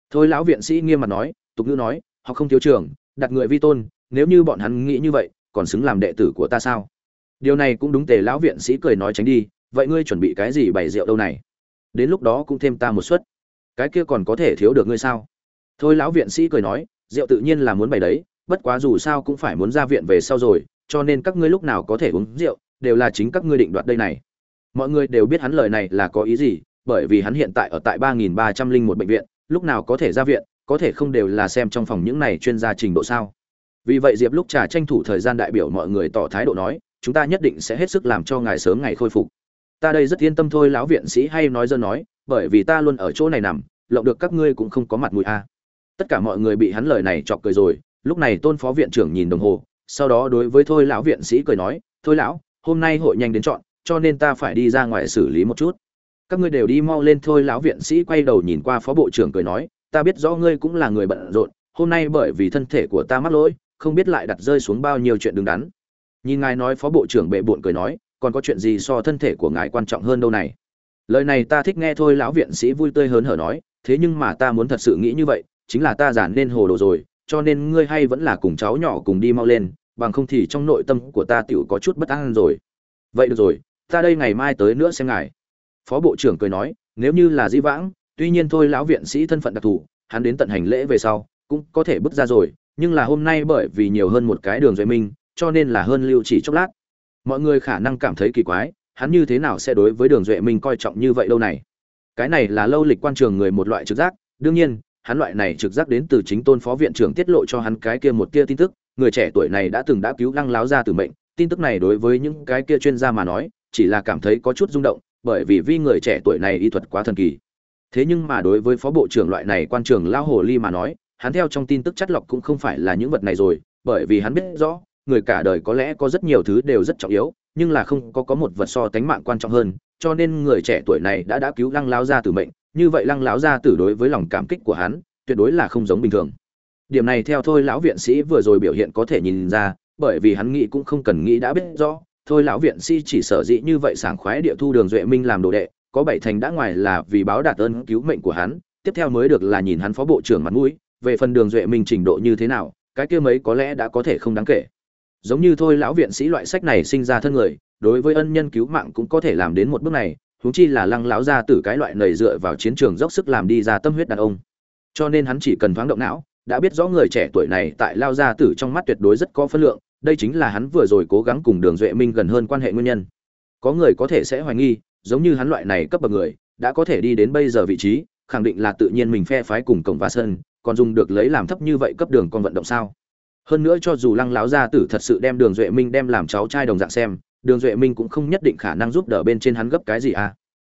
Thôi lão viện sĩ nghiêm mặt nói, tục ngữ nói, họ không thiếu trường, đặt người vi tôn, nếu như bọn hắn nghĩ như vậy, còn xứng làm đệ tử của ta sao? Điều này cũng đúng tề lão viện sĩ cười nói tránh đi, vậy ngươi chuẩn bị cái gì bày rượu đâu này? Đến lúc đó cũng thêm ta một suất. Cái kia còn có thể thiếu được ngươi sao? Thôi lão viện sĩ cười nói, rượu tự nhiên là muốn bày đấy, bất quá dù sao cũng phải muốn ra viện về sau rồi, cho nên các ngươi lúc nào có thể uống rượu, đều là chính các ngươi định đoạt đây này. Mọi người đều biết hắn lời này là có ý gì, bởi vì hắn hiện tại ở tại ba nghìn ba trăm linh một bệnh viện, lúc nào có thể ra viện, có thể không đều là xem trong phòng những này chuyên gia trình độ sao. Vì vậy diệp lúc trà tranh thủ thời gian đại biểu mọi người tỏ thái độ nói, chúng ta nhất định sẽ hết sức làm cho ngài sớm ngày khôi phục. Ta đây rất yên tâm thôi, lão viện sĩ hay nói dơ nói, bởi vì ta luôn ở chỗ này nằm, lộng được các ngươi cũng không có mặt mũi a tất cả mọi người bị hắn lời này chọc cười rồi, lúc này tôn phó viện trưởng nhìn đồng hồ, sau đó đối với thôi lão viện sĩ cười nói, thôi lão, hôm nay hội nhanh đến chọn, cho nên ta phải đi ra ngoài xử lý một chút. Các ngươi đều đi mau lên, thôi lão viện sĩ quay đầu nhìn qua phó bộ trưởng cười nói, ta biết rõ ngươi cũng là người bận rộn, hôm nay bởi vì thân thể của ta mắc lỗi, không biết lại đặt rơi xuống bao nhiêu chuyện đứng đắn. Nhìn ngài nói, phó bộ trưởng bệ bụn cười nói, còn có chuyện gì so thân thể của ngài quan trọng hơn đâu này? Lời này ta thích nghe thôi lão viện sĩ vui tươi hớn hở nói, thế nhưng mà ta muốn thật sự nghĩ như vậy chính là ta giản nên hồ đồ rồi, cho nên ngươi hay vẫn là cùng cháu nhỏ cùng đi mau lên, bằng không thì trong nội tâm của ta tiểu có chút bất an rồi. Vậy được rồi, ta đây ngày mai tới nữa xem ngài. Phó bộ trưởng cười nói, nếu như là di vãng, tuy nhiên thôi lão viện sĩ thân phận đặc thù, hắn đến tận hành lễ về sau, cũng có thể bước ra rồi, nhưng là hôm nay bởi vì nhiều hơn một cái đường duy minh, cho nên là hơn lưu chỉ chốc lát. Mọi người khả năng cảm thấy kỳ quái, hắn như thế nào sẽ đối với đường duệ minh coi trọng như vậy lâu này? Cái này là lâu lịch quan trường người một loại trực giác, đương nhiên hắn loại này trực giác đến từ chính tôn phó viện trưởng tiết lộ cho hắn cái kia một kia tin tức, người trẻ tuổi này đã từng đã cứu lăng láo ra từ mệnh, tin tức này đối với những cái kia chuyên gia mà nói, chỉ là cảm thấy có chút rung động, bởi vì vi người trẻ tuổi này y thuật quá thần kỳ. Thế nhưng mà đối với phó bộ trưởng loại này quan trường lao hồ ly mà nói, hắn theo trong tin tức chất lọc cũng không phải là những vật này rồi, bởi vì hắn biết rõ, người cả đời có lẽ có rất nhiều thứ đều rất trọng yếu, nhưng là không có có một vật so tánh mạng quan trọng hơn, cho nên người trẻ tuổi này đã đã cứu lăng láo ra từ mệnh như vậy lăng lão ra từ đối với lòng cảm kích của hắn, tuyệt đối là không giống bình thường. Điểm này theo thôi lão viện sĩ vừa rồi biểu hiện có thể nhìn ra, bởi vì hắn nghĩ cũng không cần nghĩ đã biết rõ, thôi lão viện sĩ chỉ sở dĩ như vậy sảng khoái địa thu đường duệ minh làm đồ đệ, có bảy thành đã ngoài là vì báo đạt ơn cứu mệnh của hắn, tiếp theo mới được là nhìn hắn phó bộ trưởng mặt mũi, về phần đường duệ minh trình độ như thế nào, cái kia mấy có lẽ đã có thể không đáng kể. Giống như thôi lão viện sĩ loại sách này sinh ra thân người, đối với ân nhân cứu mạng cũng có thể làm đến một bước này huống chi là lăng lão gia tử cái loại nầy dựa vào chiến trường dốc sức làm đi ra tâm huyết đàn ông. Cho nên hắn chỉ cần thoáng động não, đã biết rõ người trẻ tuổi này tại lao gia tử trong mắt tuyệt đối rất có phân lượng, đây chính là hắn vừa rồi cố gắng cùng đường duệ minh gần hơn quan hệ nguyên nhân. Có người có thể sẽ hoài nghi, giống như hắn loại này cấp bậc người, đã có thể đi đến bây giờ vị trí, khẳng định là tự nhiên mình phe phái cùng cổng và sân còn dùng được lấy làm thấp như vậy cấp đường con vận động sao? Hơn nữa cho dù lăng láo gia tử thật sự đem đường duệ minh đem làm cháu trai đồng dạng xem đường duệ minh cũng không nhất định khả năng giúp đỡ bên trên hắn gấp cái gì à.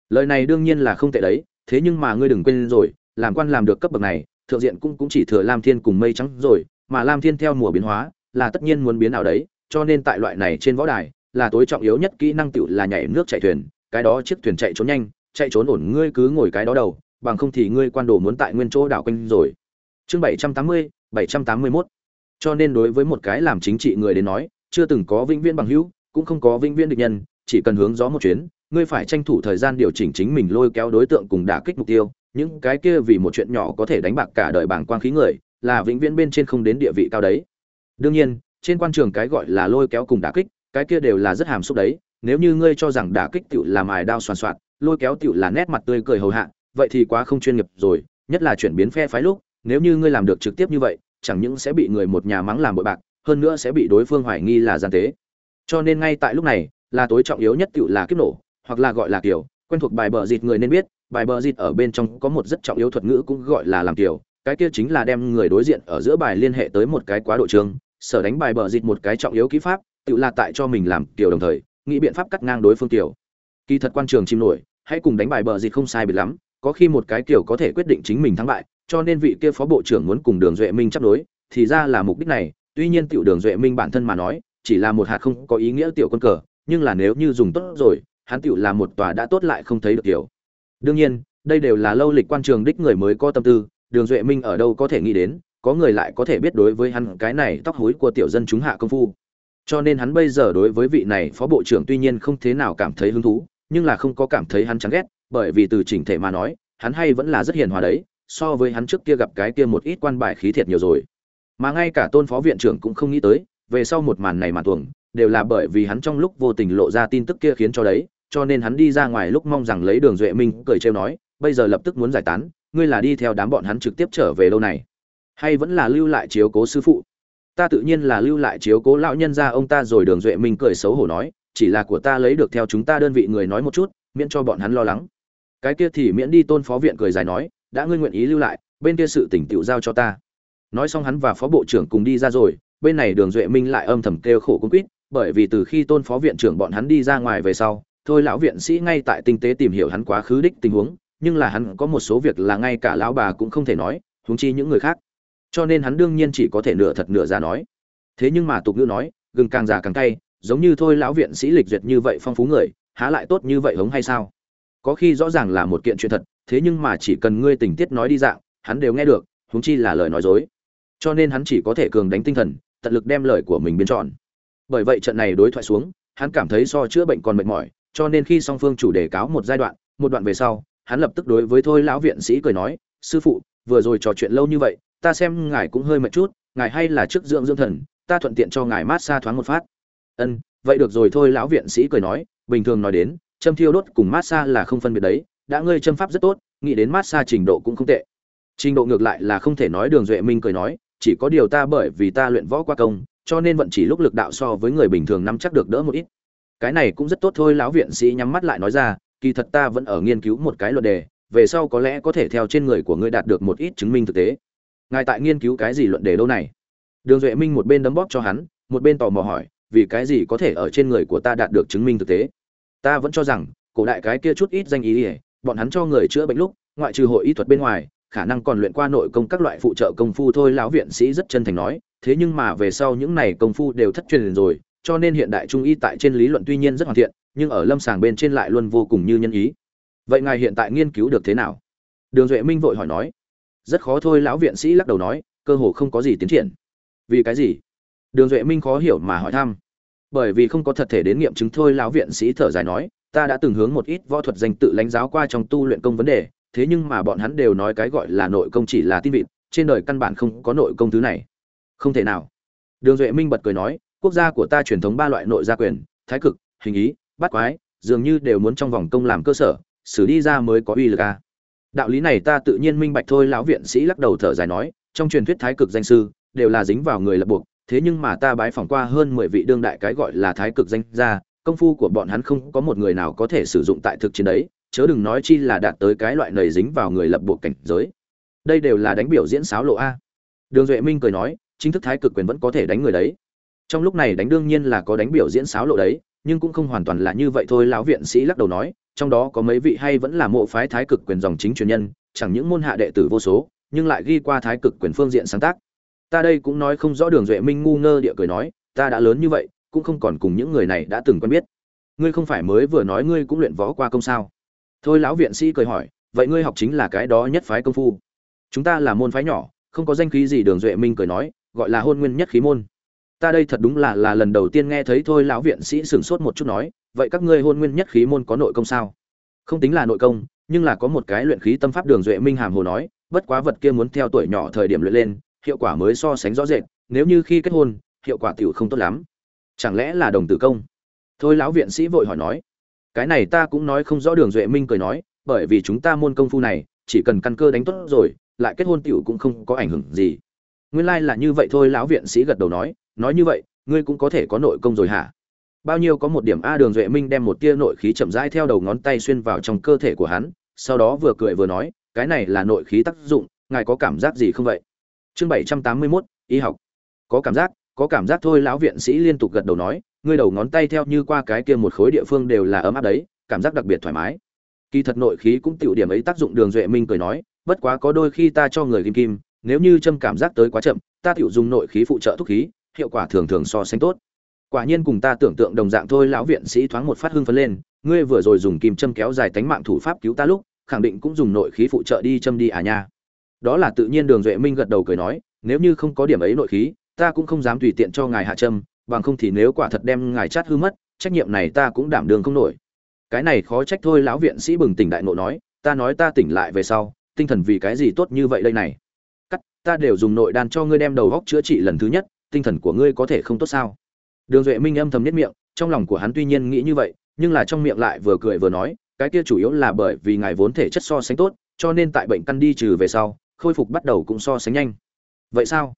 Lời này đương nhiên là không tệ đấy, thế nhưng mà ngươi đừng quên rồi, làm quan làm được cấp bậc này, thượng diện cũng cũng chỉ thừa lam thiên cùng mây trắng rồi, mà lam thiên theo mùa biến hóa, là tất nhiên muốn biến nào đấy, cho nên tại loại này trên võ đài, là tối trọng yếu nhất kỹ năng tựu là nhảy nước chạy thuyền, cái đó chiếc thuyền chạy trốn nhanh, chạy trốn ổn ngươi cứ ngồi cái đó đầu, bằng không thì ngươi quan đồ muốn tại nguyên chỗ đảo quanh rồi. Chương bảy trăm tám mươi, bảy trăm tám mươi mốt. Cho nên đối với một cái làm chính trị người đến nói, chưa từng có vĩnh viễn bằng hữu cũng không có vĩnh viễn địch nhân, chỉ cần hướng gió một chuyến, ngươi phải tranh thủ thời gian điều chỉnh chính mình lôi kéo đối tượng cùng đả kích mục tiêu. Những cái kia vì một chuyện nhỏ có thể đánh bạc cả đời bảng quang khí người, là vĩnh viễn bên trên không đến địa vị cao đấy. Đương nhiên, trên quan trường cái gọi là lôi kéo cùng đả kích, cái kia đều là rất hàm xúc đấy. Nếu như ngươi cho rằng đả kích tựu là mài đao soàn soạn, lôi kéo tựu là nét mặt tươi cười hầu hạ, vậy thì quá không chuyên nghiệp rồi, nhất là chuyển biến phe phái lúc, nếu như ngươi làm được trực tiếp như vậy, chẳng những sẽ bị người một nhà mắng làm bội bạc, hơn nữa sẽ bị đối phương hoài nghi là gian tế cho nên ngay tại lúc này, là tối trọng yếu nhất tựu là kiếp nổ, hoặc là gọi là kiểu quen thuộc bài bờ dịt người nên biết, bài bờ dịt ở bên trong có một rất trọng yếu thuật ngữ cũng gọi là làm kiểu cái kia chính là đem người đối diện ở giữa bài liên hệ tới một cái quá độ trường, sở đánh bài bờ dịt một cái trọng yếu kỹ pháp tự là tại cho mình làm kiểu đồng thời, nghĩ biện pháp cắt ngang đối phương kiểu kỳ thật quan trường chim nổi, hãy cùng đánh bài bờ dịt không sai biệt lắm, có khi một cái kiểu có thể quyết định chính mình thắng bại, cho nên vị kia phó bộ trưởng muốn cùng đường duệ minh chấp đối thì ra là mục đích này, tuy nhiên tiểu đường duệ minh bản thân mà nói chỉ là một hạt không có ý nghĩa tiểu quân cờ, nhưng là nếu như dùng tốt rồi, hắn tiểu là một tòa đã tốt lại không thấy được tiểu. Đương nhiên, đây đều là lâu lịch quan trường đích người mới có tâm tư, đường duệ minh ở đâu có thể nghĩ đến, có người lại có thể biết đối với hắn cái này tóc hối của tiểu dân chúng hạ công phu. Cho nên hắn bây giờ đối với vị này phó bộ trưởng tuy nhiên không thế nào cảm thấy hứng thú, nhưng là không có cảm thấy hắn chán ghét, bởi vì từ chỉnh thể mà nói, hắn hay vẫn là rất hiền hòa đấy, so với hắn trước kia gặp cái kia một ít quan bài khí thiệt nhiều rồi. Mà ngay cả tôn phó viện trưởng cũng không nghĩ tới về sau một màn này mà tuồng, đều là bởi vì hắn trong lúc vô tình lộ ra tin tức kia khiến cho đấy, cho nên hắn đi ra ngoài lúc mong rằng lấy đường duệ minh cười trêu nói, bây giờ lập tức muốn giải tán, ngươi là đi theo đám bọn hắn trực tiếp trở về lâu này. Hay vẫn là lưu lại chiếu cố sư phụ? Ta tự nhiên là lưu lại chiếu cố lão nhân ra ông ta rồi, đường duệ minh cười xấu hổ nói, chỉ là của ta lấy được theo chúng ta đơn vị người nói một chút, miễn cho bọn hắn lo lắng. Cái kia thì miễn đi tôn phó viện cười dài nói, đã ngươi nguyện ý lưu lại, bên kia sự tỉnh tựu giao cho ta. Nói xong hắn và phó bộ trưởng cùng đi ra rồi bên này đường duệ minh lại âm thầm kêu khổ cung quýt, bởi vì từ khi tôn phó viện trưởng bọn hắn đi ra ngoài về sau, thôi lão viện sĩ ngay tại tinh tế tìm hiểu hắn quá khứ đích tình huống, nhưng là hắn có một số việc là ngay cả lão bà cũng không thể nói, huống chi những người khác. Cho nên hắn đương nhiên chỉ có thể nửa thật nửa ra nói. Thế nhưng mà tục ngữ nói, gừng càng già càng cay, giống như thôi lão viện sĩ lịch duyệt như vậy phong phú người, há lại tốt như vậy hống hay sao? Có khi rõ ràng là một kiện chuyện thật, thế nhưng mà chỉ cần ngươi tình tiết nói đi dạng, hắn đều nghe được, huống chi là lời nói dối. Cho nên hắn chỉ có thể cường đánh tinh thần tận lực đem lời của mình biến tròn. bởi vậy trận này đối thoại xuống, hắn cảm thấy so chữa bệnh còn mệt mỏi, cho nên khi song phương chủ đề cáo một giai đoạn, một đoạn về sau, hắn lập tức đối với thôi lão viện sĩ cười nói, sư phụ, vừa rồi trò chuyện lâu như vậy, ta xem ngài cũng hơi mệt chút, ngài hay là trước dưỡng dưỡng thần, ta thuận tiện cho ngài mát xa thoáng một phát ân, vậy được rồi, thôi lão viện sĩ cười nói, bình thường nói đến, châm thiêu đốt cùng mát xa là không phân biệt đấy, đã ngươi châm pháp rất tốt, nghĩ đến mát xa trình độ cũng không tệ trình độ ngược lại là không thể nói đường duệ minh cười nói chỉ có điều ta bởi vì ta luyện võ qua công, cho nên vận chỉ lúc lực đạo so với người bình thường nắm chắc được đỡ một ít. Cái này cũng rất tốt thôi, lão viện sĩ nhắm mắt lại nói ra, kỳ thật ta vẫn ở nghiên cứu một cái luận đề, về sau có lẽ có thể theo trên người của ngươi đạt được một ít chứng minh thực tế. Ngài tại nghiên cứu cái gì luận đề đâu này? Đường duệ minh một bên đấm bóp cho hắn, một bên tò mò hỏi, vì cái gì có thể ở trên người của ta đạt được chứng minh thực tế? Ta vẫn cho rằng, cổ đại cái kia chút ít danh ý ỉa bọn hắn cho người chữa bệnh lúc, ngoại trừ hội y thuật bên ngoài khả năng còn luyện qua nội công các loại phụ trợ công phu thôi, lão viện sĩ rất chân thành nói, thế nhưng mà về sau những này công phu đều thất truyền rồi, cho nên hiện đại trung y tại trên lý luận tuy nhiên rất hoàn thiện, nhưng ở lâm sàng bên trên lại luôn vô cùng như nhân ý. Vậy ngài hiện tại nghiên cứu được thế nào? Đường duệ minh vội hỏi nói. Rất khó thôi, lão viện sĩ lắc đầu nói, cơ hồ không có gì tiến triển. Vì cái gì? Đường duệ minh khó hiểu mà hỏi thăm. Bởi vì không có thật thể đến nghiệm chứng thôi, lão viện sĩ thở dài nói, ta đã từng hướng một ít võ thuật danh tự lãnh giáo qua trong tu luyện công vấn đề thế nhưng mà bọn hắn đều nói cái gọi là nội công chỉ là tin vịt, trên đời căn bản không có nội công thứ này. Không thể nào. Đường duệ minh bật cười nói, quốc gia của ta truyền thống ba loại nội gia quyền, thái cực, hình ý bắt quái, dường như đều muốn trong vòng công làm cơ sở, xử đi ra mới có uy lực a đạo lý này ta tự nhiên minh bạch thôi, lão viện sĩ lắc đầu thở dài nói, trong truyền thuyết thái cực danh sư, đều là dính vào người lập buộc, thế nhưng mà ta bái phỏng qua hơn mười vị đương đại cái gọi là thái cực danh gia, công phu của bọn hắn không có một người nào có thể sử dụng tại thực chiến đấy chớ đừng nói chi là đạt tới cái loại nầy dính vào người lập buộc cảnh giới. Đây đều là đánh biểu diễn sáo lộ a. Đường duệ minh cười nói, chính thức thái cực quyền vẫn có thể đánh người đấy. Trong lúc này đánh đương nhiên là có đánh biểu diễn sáo lộ đấy, nhưng cũng không hoàn toàn là như vậy thôi, lão viện sĩ lắc đầu nói, trong đó có mấy vị hay vẫn là mộ phái thái cực quyền dòng chính truyền nhân, chẳng những môn hạ đệ tử vô số, nhưng lại ghi qua thái cực quyền phương diện sáng tác. Ta đây cũng nói không rõ đường duệ minh ngu ngơ địa cười nói, ta đã lớn như vậy, cũng không còn cùng những người này đã từng quen biết. Ngươi không phải mới vừa nói ngươi cũng luyện võ qua công sao? Thôi lão viện sĩ cười hỏi, vậy ngươi học chính là cái đó nhất phái công phu. Chúng ta là môn phái nhỏ, không có danh khí gì đường duệ minh cười nói, gọi là hôn nguyên nhất khí môn. Ta đây thật đúng là là lần đầu tiên nghe thấy thôi lão viện sĩ sửng sốt một chút nói, vậy các ngươi hôn nguyên nhất khí môn có nội công sao? Không tính là nội công, nhưng là có một cái luyện khí tâm pháp đường duệ minh hàm hồ nói, bất quá vật kia muốn theo tuổi nhỏ thời điểm luyện lên, hiệu quả mới so sánh rõ rệt, nếu như khi kết hôn, hiệu quả tiểu không tốt lắm. Chẳng lẽ là đồng tử công? Thôi lão viện sĩ vội hỏi nói cái này ta cũng nói không rõ đường duệ minh cười nói, bởi vì chúng ta môn công phu này, chỉ cần căn cơ đánh tốt rồi, lại kết hôn tiểu cũng không có ảnh hưởng gì. Nguyên lai là như vậy thôi, lão viện sĩ gật đầu nói nói như vậy, ngươi cũng có thể có nội công rồi hả? Bao nhiêu có một điểm a, đường duệ minh đem một tia nội khí chậm rãi theo đầu ngón tay xuyên vào trong cơ thể của hắn, sau đó vừa cười vừa nói, cái này là nội khí tác dụng, ngài có cảm giác gì không vậy? Chương bảy trăm tám mươi mốt, y học. Có cảm giác, có cảm giác thôi, lão viện sĩ liên tục gật đầu nói ngươi đầu ngón tay theo như qua cái kia một khối địa phương đều là ấm áp đấy, cảm giác đặc biệt thoải mái. Kỳ thật nội khí cũng tiểu điểm ấy tác dụng đường duệ minh cười nói, bất quá có đôi khi ta cho người kim kim, nếu như châm cảm giác tới quá chậm, ta tiểu dùng nội khí phụ trợ thúc khí, hiệu quả thường thường so sánh tốt. Quả nhiên cùng ta tưởng tượng đồng dạng thôi, lão viện sĩ thoáng một phát hưng phấn lên, ngươi vừa rồi dùng kim châm kéo dài tánh mạng thủ pháp cứu ta lúc, khẳng định cũng dùng nội khí phụ trợ đi châm đi à nha. Đó là tự nhiên đường duệ minh gật đầu cười nói, nếu như không có điểm ấy nội khí, ta cũng không dám tùy tiện cho ngài hạ châm bằng không thì nếu quả thật đem ngài chát hư mất, trách nhiệm này ta cũng đảm đường không nổi. Cái này khó trách thôi, lão viện sĩ bừng tỉnh đại nộ nói, ta nói ta tỉnh lại về sau, tinh thần vì cái gì tốt như vậy đây này? Cắt, ta đều dùng nội đan cho ngươi đem đầu góc chữa trị lần thứ nhất, tinh thần của ngươi có thể không tốt sao? Đường duệ minh âm thầm nhất miệng, trong lòng của hắn tuy nhiên nghĩ như vậy, nhưng là trong miệng lại vừa cười vừa nói, cái kia chủ yếu là bởi vì ngài vốn thể chất so sánh tốt, cho nên tại bệnh căn đi trừ về sau, khôi phục bắt đầu cũng so sánh nhanh. Vậy sao?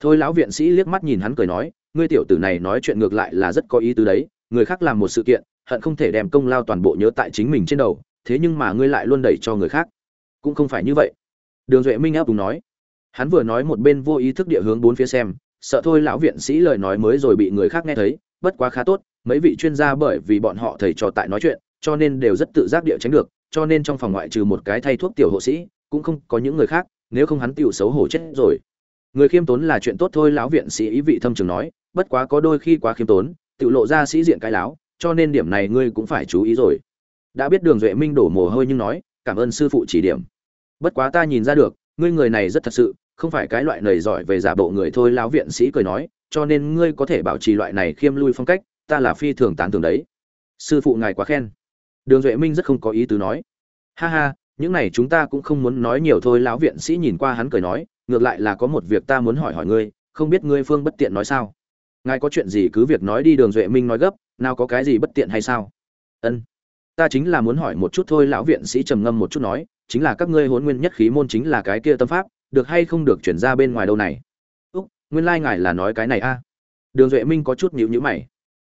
Thôi, lão viện sĩ liếc mắt nhìn hắn cười nói ngươi tiểu tử này nói chuyện ngược lại là rất có ý tứ đấy, người khác làm một sự kiện, hận không thể đem công lao toàn bộ nhớ tại chính mình trên đầu, thế nhưng mà ngươi lại luôn đẩy cho người khác. Cũng không phải như vậy. Đường duệ minh áp cùng nói. Hắn vừa nói một bên vô ý thức địa hướng bốn phía xem, sợ thôi lão viện sĩ lời nói mới rồi bị người khác nghe thấy, bất quá khá tốt, mấy vị chuyên gia bởi vì bọn họ thầy trò tại nói chuyện, cho nên đều rất tự giác địa tránh được, cho nên trong phòng ngoại trừ một cái thay thuốc tiểu hộ sĩ, cũng không có những người khác, nếu không hắn tiểu xấu hổ chết rồi người khiêm tốn là chuyện tốt thôi, lão viện sĩ ý vị thâm trường nói, bất quá có đôi khi quá khiêm tốn, tự lộ ra sĩ diện cái láo, cho nên điểm này ngươi cũng phải chú ý rồi. Đã biết đường duệ minh đổ mồ hôi nhưng nói, cảm ơn sư phụ chỉ điểm. Bất quá ta nhìn ra được, ngươi người này rất thật sự, không phải cái loại nầy giỏi về giả bộ người thôi, lão viện sĩ cười nói, cho nên ngươi có thể bảo trì loại này khiêm lui phong cách, ta là phi thường tán thường đấy. Sư phụ ngài quá khen. Đường duệ minh rất không có ý tứ nói, ha ha, những này chúng ta cũng không muốn nói nhiều thôi, lão viện sĩ nhìn qua hắn cười nói ngược lại là có một việc ta muốn hỏi hỏi ngươi, không biết ngươi phương bất tiện nói sao? Ngài có chuyện gì cứ việc nói đi đường duệ minh nói gấp, nào có cái gì bất tiện hay sao? Ân, ta chính là muốn hỏi một chút thôi, lão viện sĩ trầm ngâm một chút nói, chính là các ngươi hôn nguyên nhất khí môn chính là cái kia tâm pháp, được hay không được chuyển ra bên ngoài đâu này? Úc, nguyên lai ngài là nói cái này a. Đường duệ minh có chút nhịu nhữ mày.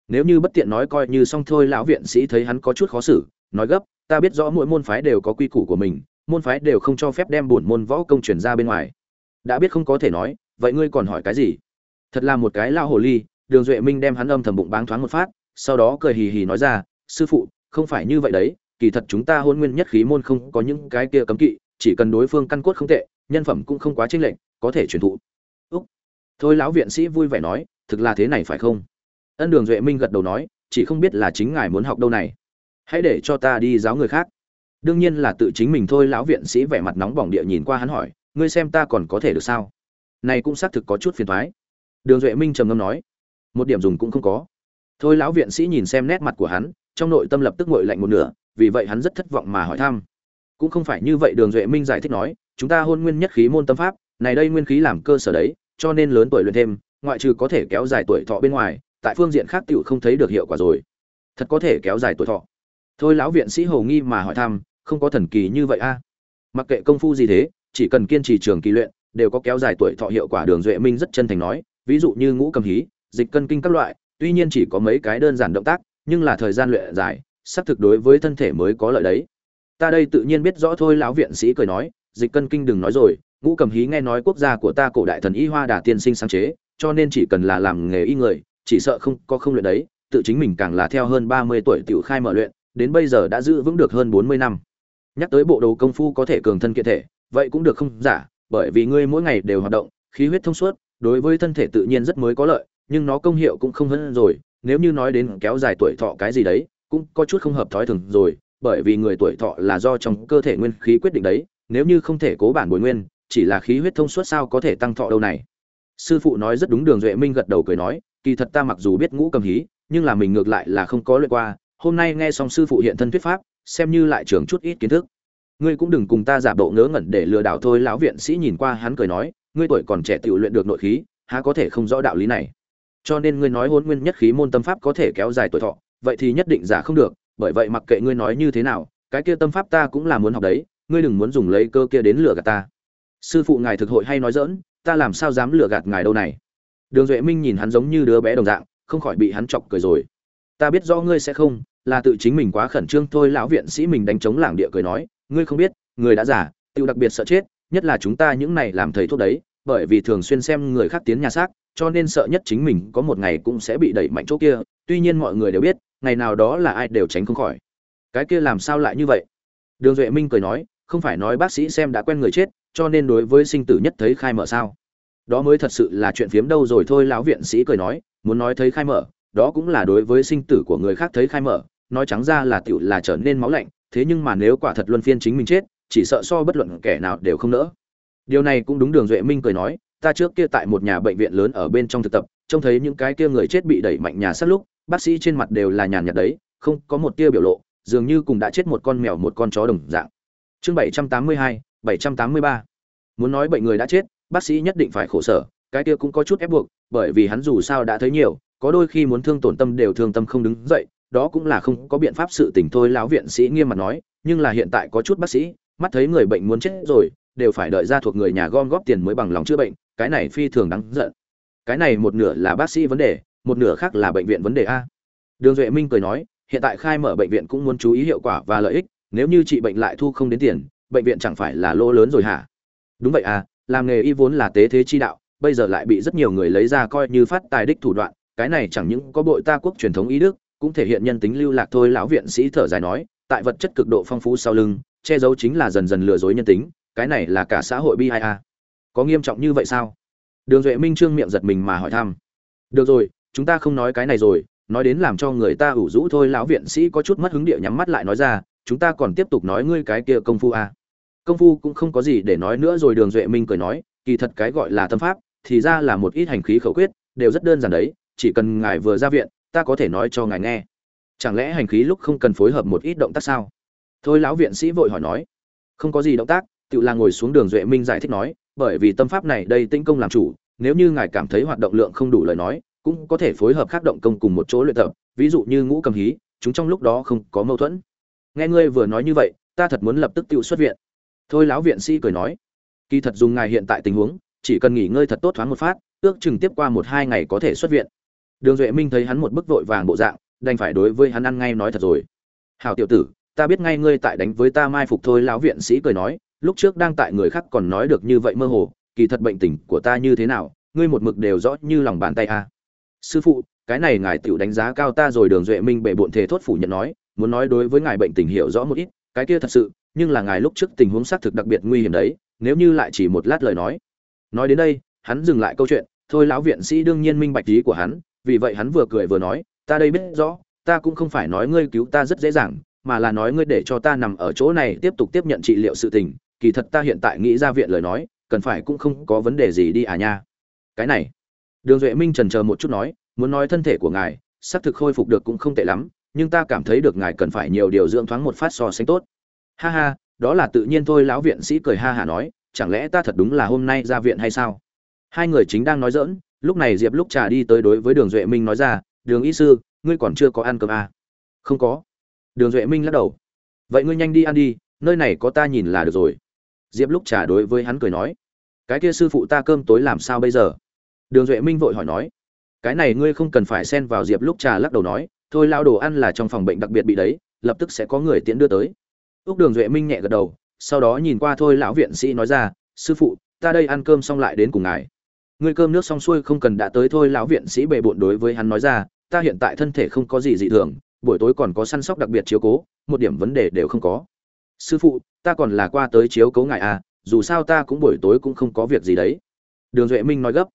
Nếu như bất tiện nói coi như xong thôi, lão viện sĩ thấy hắn có chút khó xử, nói gấp, ta biết rõ mỗi môn phái đều có quy củ của mình, môn phái đều không cho phép đem bổn môn võ công chuyển ra bên ngoài đã biết không có thể nói, vậy ngươi còn hỏi cái gì? Thật là một cái lao hồ ly, đường duệ minh đem hắn âm thầm bụng báng thoáng một phát, sau đó cười hì hì nói ra, sư phụ, không phải như vậy đấy, kỳ thật chúng ta hôn nguyên nhất khí môn không có những cái kia cấm kỵ, chỉ cần đối phương căn cốt không tệ, nhân phẩm cũng không quá chênh lệch, có thể truyền thụ. Úc. Thôi lão viện sĩ vui vẻ nói, thực là thế này phải không? Ân đường duệ minh gật đầu nói, chỉ không biết là chính ngài muốn học đâu này. Hãy để cho ta đi giáo người khác. Đương nhiên là tự chính mình thôi, lão viện sĩ vẻ mặt nóng bỏng địa nhìn qua hắn hỏi ngươi xem ta còn có thể được sao? Này cũng xác thực có chút phiền thoái. Đường duệ minh trầm ngâm nói, một điểm dùng cũng không có. Thôi lão viện sĩ nhìn xem nét mặt của hắn, trong nội tâm lập tức ngội lạnh một nửa, vì vậy hắn rất thất vọng mà hỏi thăm. Cũng không phải như vậy, đường duệ minh giải thích nói, chúng ta hôn nguyên nhất khí môn tâm pháp, này đây nguyên khí làm cơ sở đấy, cho nên lớn tuổi luyện thêm, ngoại trừ có thể kéo dài tuổi thọ bên ngoài, tại phương diện khác tựu không thấy được hiệu quả rồi. Thật có thể kéo dài tuổi thọ. Thôi lão viện sĩ hầu nghi mà hỏi thăm, không có thần kỳ như vậy a. Mặc kệ công phu gì thế chỉ cần kiên trì trường kỳ luyện, đều có kéo dài tuổi thọ hiệu quả. Đường duệ minh rất chân thành nói, ví dụ như ngũ cầm hí, dịch cân kinh các loại, tuy nhiên chỉ có mấy cái đơn giản động tác, nhưng là thời gian luyện dài sắp thực đối với thân thể mới có lợi đấy. Ta đây tự nhiên biết rõ thôi, lão viện sĩ cười nói, dịch cân kinh đừng nói rồi, ngũ cầm hí nghe nói quốc gia của ta cổ đại thần y hoa đà tiên sinh sáng chế, cho nên chỉ cần là làm nghề y người, chỉ sợ không có không luyện đấy, tự chính mình càng là theo hơn ba mươi tuổi tiểu khai mở luyện, đến bây giờ đã giữ vững được hơn bốn mươi năm. Nhắc tới bộ đồ công phu có thể cường thân kiện thể vậy cũng được không giả, bởi vì ngươi mỗi ngày đều hoạt động, khí huyết thông suốt, đối với thân thể tự nhiên rất mới có lợi, nhưng nó công hiệu cũng không hơn rồi, nếu như nói đến kéo dài tuổi thọ cái gì đấy, cũng có chút không hợp thói thường rồi, bởi vì người tuổi thọ là do trong cơ thể nguyên khí quyết định đấy, nếu như không thể cố bản bồi nguyên, chỉ là khí huyết thông suốt sao có thể tăng thọ đâu này? Sư phụ nói rất đúng, đường duệ minh gật đầu cười nói, kỳ thật ta mặc dù biết ngũ cầm hí, nhưng là mình ngược lại là không có luyện qua, hôm nay nghe xong sư phụ hiện thân thuyết pháp, xem như lại trường chút ít kiến thức ngươi cũng đừng cùng ta giả bộ ngớ ngẩn để lừa đảo thôi. Lão viện sĩ nhìn qua hắn cười nói, ngươi tuổi còn trẻ tự luyện được nội khí, há có thể không rõ đạo lý này? Cho nên ngươi nói hôn nguyên nhất khí môn tâm pháp có thể kéo dài tuổi thọ, vậy thì nhất định giả không được, bởi vậy mặc kệ ngươi nói như thế nào, cái kia tâm pháp ta cũng là muốn học đấy, ngươi đừng muốn dùng lấy cơ kia đến lừa gạt ta. Sư phụ ngài thực hội hay nói dỡn ta làm sao dám lừa gạt ngài đâu này? Đường duệ minh nhìn hắn giống như đứa bé đồng dạng, không khỏi bị hắn chọc cười rồi. Ta biết rõ ngươi sẽ không, là tự chính mình quá khẩn trương thôi. Lão viện sĩ mình đánh chống lảng địa cười nói ngươi không biết, người đã giả tiêu đặc biệt sợ chết, nhất là chúng ta những này làm thầy thuốc đấy, bởi vì thường xuyên xem người khác tiến nhà xác, cho nên sợ nhất chính mình có một ngày cũng sẽ bị đẩy mạnh chỗ kia, tuy nhiên mọi người đều biết, ngày nào đó là ai đều tránh không khỏi. Cái kia làm sao lại như vậy? Đường duệ minh cười nói, không phải nói bác sĩ xem đã quen người chết, cho nên đối với sinh tử nhất thấy khai mở sao? Đó mới thật sự là chuyện phiếm đâu rồi thôi, lão viện sĩ cười nói, muốn nói thấy khai mở, đó cũng là đối với sinh tử của người khác thấy khai mở, nói trắng ra là tiểu là trở nên máu lạnh thế nhưng mà nếu quả thật luân phiên chính mình chết, chỉ sợ so bất luận kẻ nào đều không nỡ. Điều này cũng đúng đường duệ minh cười nói, ta trước kia tại một nhà bệnh viện lớn ở bên trong thực tập, trông thấy những cái kia người chết bị đẩy mạnh nhà sát lúc, bác sĩ trên mặt đều là nhàn nhạt đấy, không có một tia biểu lộ, dường như cùng đã chết một con mèo một con chó đồng dạng. Chương bảy trăm tám mươi hai, bảy trăm tám mươi ba. Muốn nói bệnh người đã chết, bác sĩ nhất định phải khổ sở, cái kia cũng có chút ép buộc, bởi vì hắn dù sao đã thấy nhiều, có đôi khi muốn thương tổn tâm đều thương tâm không đứng dậy đó cũng là không có biện pháp sự tình thôi, lão viện sĩ nghiêm mặt nói, nhưng là hiện tại có chút bác sĩ, mắt thấy người bệnh muốn chết rồi, đều phải đợi ra thuộc người nhà gom góp tiền mới bằng lòng chữa bệnh, cái này phi thường đáng giận. Cái này một nửa là bác sĩ vấn đề, một nửa khác là bệnh viện vấn đề a. Đường duệ minh cười nói, hiện tại khai mở bệnh viện cũng muốn chú ý hiệu quả và lợi ích, nếu như trị bệnh lại thu không đến tiền, bệnh viện chẳng phải là lỗ lớn rồi hả? Đúng vậy à làm nghề y vốn là tế thế chi đạo, bây giờ lại bị rất nhiều người lấy ra coi như phát tài đích thủ đoạn, cái này chẳng những có bội ta quốc truyền thống y đức cũng thể hiện nhân tính lưu lạc thôi, lão viện sĩ thở dài nói, tại vật chất cực độ phong phú sau lưng, che giấu chính là dần dần lừa dối nhân tính, cái này là cả xã hội bi ai a có nghiêm trọng như vậy sao? Đường duệ minh trương miệng giật mình mà hỏi thăm. Được rồi, chúng ta không nói cái này rồi, nói đến làm cho người ta ủ rũ thôi, lão viện sĩ có chút mất hứng địa nhắm mắt lại nói ra, chúng ta còn tiếp tục nói ngươi cái kia công phu a công phu cũng không có gì để nói nữa rồi, đường duệ minh cười nói, kỳ thật cái gọi là tâm pháp, thì ra là một ít hành khí khẩu quyết, đều rất đơn giản đấy, chỉ cần ngài vừa ra viện ta có thể nói cho ngài nghe. Chẳng lẽ hành khí lúc không cần phối hợp một ít động tác sao? Thôi lão viện sĩ vội hỏi nói. Không có gì động tác, tự là ngồi xuống đường duệ minh giải thích nói, bởi vì tâm pháp này đây tĩnh công làm chủ, nếu như ngài cảm thấy hoạt động lượng không đủ lời nói, cũng có thể phối hợp khác động công cùng một chỗ luyện tập, ví dụ như ngũ cầm hí, chúng trong lúc đó không có mâu thuẫn. Nghe ngươi vừa nói như vậy, ta thật muốn lập tức tự xuất viện. Thôi lão viện sĩ cười nói. Kỳ thật dùng ngài hiện tại tình huống, chỉ cần nghỉ ngơi thật tốt thoáng một phát, ước chừng tiếp qua một hai ngày có thể xuất viện đường duệ minh thấy hắn một bức vội vàng bộ dạng, đành phải đối với hắn ăn ngay nói thật rồi. Hảo tiểu tử, ta biết ngay ngươi tại đánh với ta mai phục thôi, lão viện sĩ cười nói, lúc trước đang tại người khác còn nói được như vậy mơ hồ, kỳ thật bệnh tình của ta như thế nào, ngươi một mực đều rõ như lòng bàn tay a sư phụ, cái này ngài tiểu đánh giá cao ta rồi, đường duệ minh bệ bộn thể thốt phủ nhận nói, muốn nói đối với ngài bệnh tình hiểu rõ một ít, cái kia thật sự, nhưng là ngài lúc trước tình huống xác thực đặc biệt nguy hiểm đấy, nếu như lại chỉ một lát lời nói. Nói đến đây, hắn dừng lại câu chuyện, thôi lão viện sĩ đương nhiên minh bạch ý của hắn vì vậy hắn vừa cười vừa nói, ta đây biết rõ, ta cũng không phải nói ngươi cứu ta rất dễ dàng, mà là nói ngươi để cho ta nằm ở chỗ này tiếp tục tiếp nhận trị liệu sự tình. Kỳ thật ta hiện tại nghĩ ra viện lời nói, cần phải cũng không có vấn đề gì đi à nha. Cái này, đường duệ minh trần chờ một chút nói, muốn nói thân thể của ngài xác thực khôi phục được cũng không tệ lắm, nhưng ta cảm thấy được ngài cần phải nhiều điều dưỡng thoáng một phát so sánh tốt. Ha ha, đó là tự nhiên thôi, lão viện sĩ cười ha hả nói, chẳng lẽ ta thật đúng là hôm nay ra viện hay sao? Hai người chính đang nói dỡn lúc này diệp lúc trà đi tới đối với đường duệ minh nói ra, đường y sư, ngươi còn chưa có ăn cơm à? không có. Đường duệ minh lắc đầu. Vậy ngươi nhanh đi ăn đi, nơi này có ta nhìn là được rồi. Diệp lúc trà đối với hắn cười nói. Cái kia sư phụ ta cơm tối làm sao bây giờ? Đường duệ minh vội hỏi nói. Cái này ngươi không cần phải xen vào, diệp lúc trà lắc đầu nói. Thôi lao đồ ăn là trong phòng bệnh đặc biệt bị đấy, lập tức sẽ có người tiễn đưa tới. Úc đường duệ minh nhẹ gật đầu, sau đó nhìn qua thôi lão viện sĩ nói ra. Sư phụ, ta đây ăn cơm xong lại đến cùng ngài ngươi cơm nước xong xuôi không cần đã tới thôi, lão viện sĩ bề bộn đối với hắn nói ra, ta hiện tại thân thể không có gì dị thường, buổi tối còn có săn sóc đặc biệt chiếu cố, một điểm vấn đề đều không có. Sư phụ, ta còn là qua tới chiếu cố ngài à dù sao ta cũng buổi tối cũng không có việc gì đấy. Đường duệ minh nói gấp.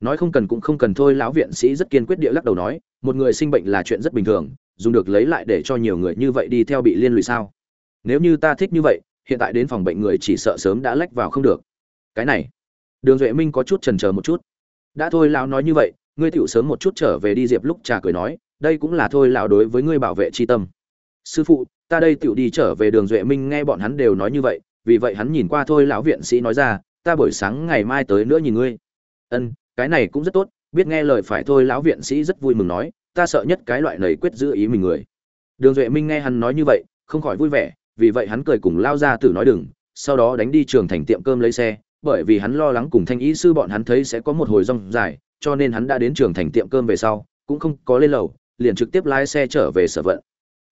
Nói không cần cũng không cần thôi, lão viện sĩ rất kiên quyết địa lắc đầu nói, một người sinh bệnh là chuyện rất bình thường, dùng được lấy lại để cho nhiều người như vậy đi theo bị liên lụy sao? Nếu như ta thích như vậy, hiện tại đến phòng bệnh người chỉ sợ sớm đã lách vào không được. Cái này đường duệ minh có chút trần chờ một chút. Đã thôi lão nói như vậy, ngươi tựu sớm một chút trở về đi. Diệp lúc trà cười nói, đây cũng là thôi lão đối với ngươi bảo vệ tri tâm. Sư phụ, ta đây tựu đi trở về đường duệ minh nghe bọn hắn đều nói như vậy, vì vậy hắn nhìn qua thôi lão viện sĩ nói ra, ta buổi sáng ngày mai tới nữa nhìn ngươi. Ân, cái này cũng rất tốt, biết nghe lời phải thôi lão viện sĩ rất vui mừng nói, ta sợ nhất cái loại này quyết giữ ý mình người. Đường duệ minh nghe hắn nói như vậy, không khỏi vui vẻ, vì vậy hắn cười cùng lao ra tử nói đừng, sau đó đánh đi trường thành tiệm cơm lấy xe bởi vì hắn lo lắng cùng thanh ý sư bọn hắn thấy sẽ có một hồi rong dài, cho nên hắn đã đến trường thành tiệm cơm về sau, cũng không có lên lầu, liền trực tiếp lái xe trở về sở vận.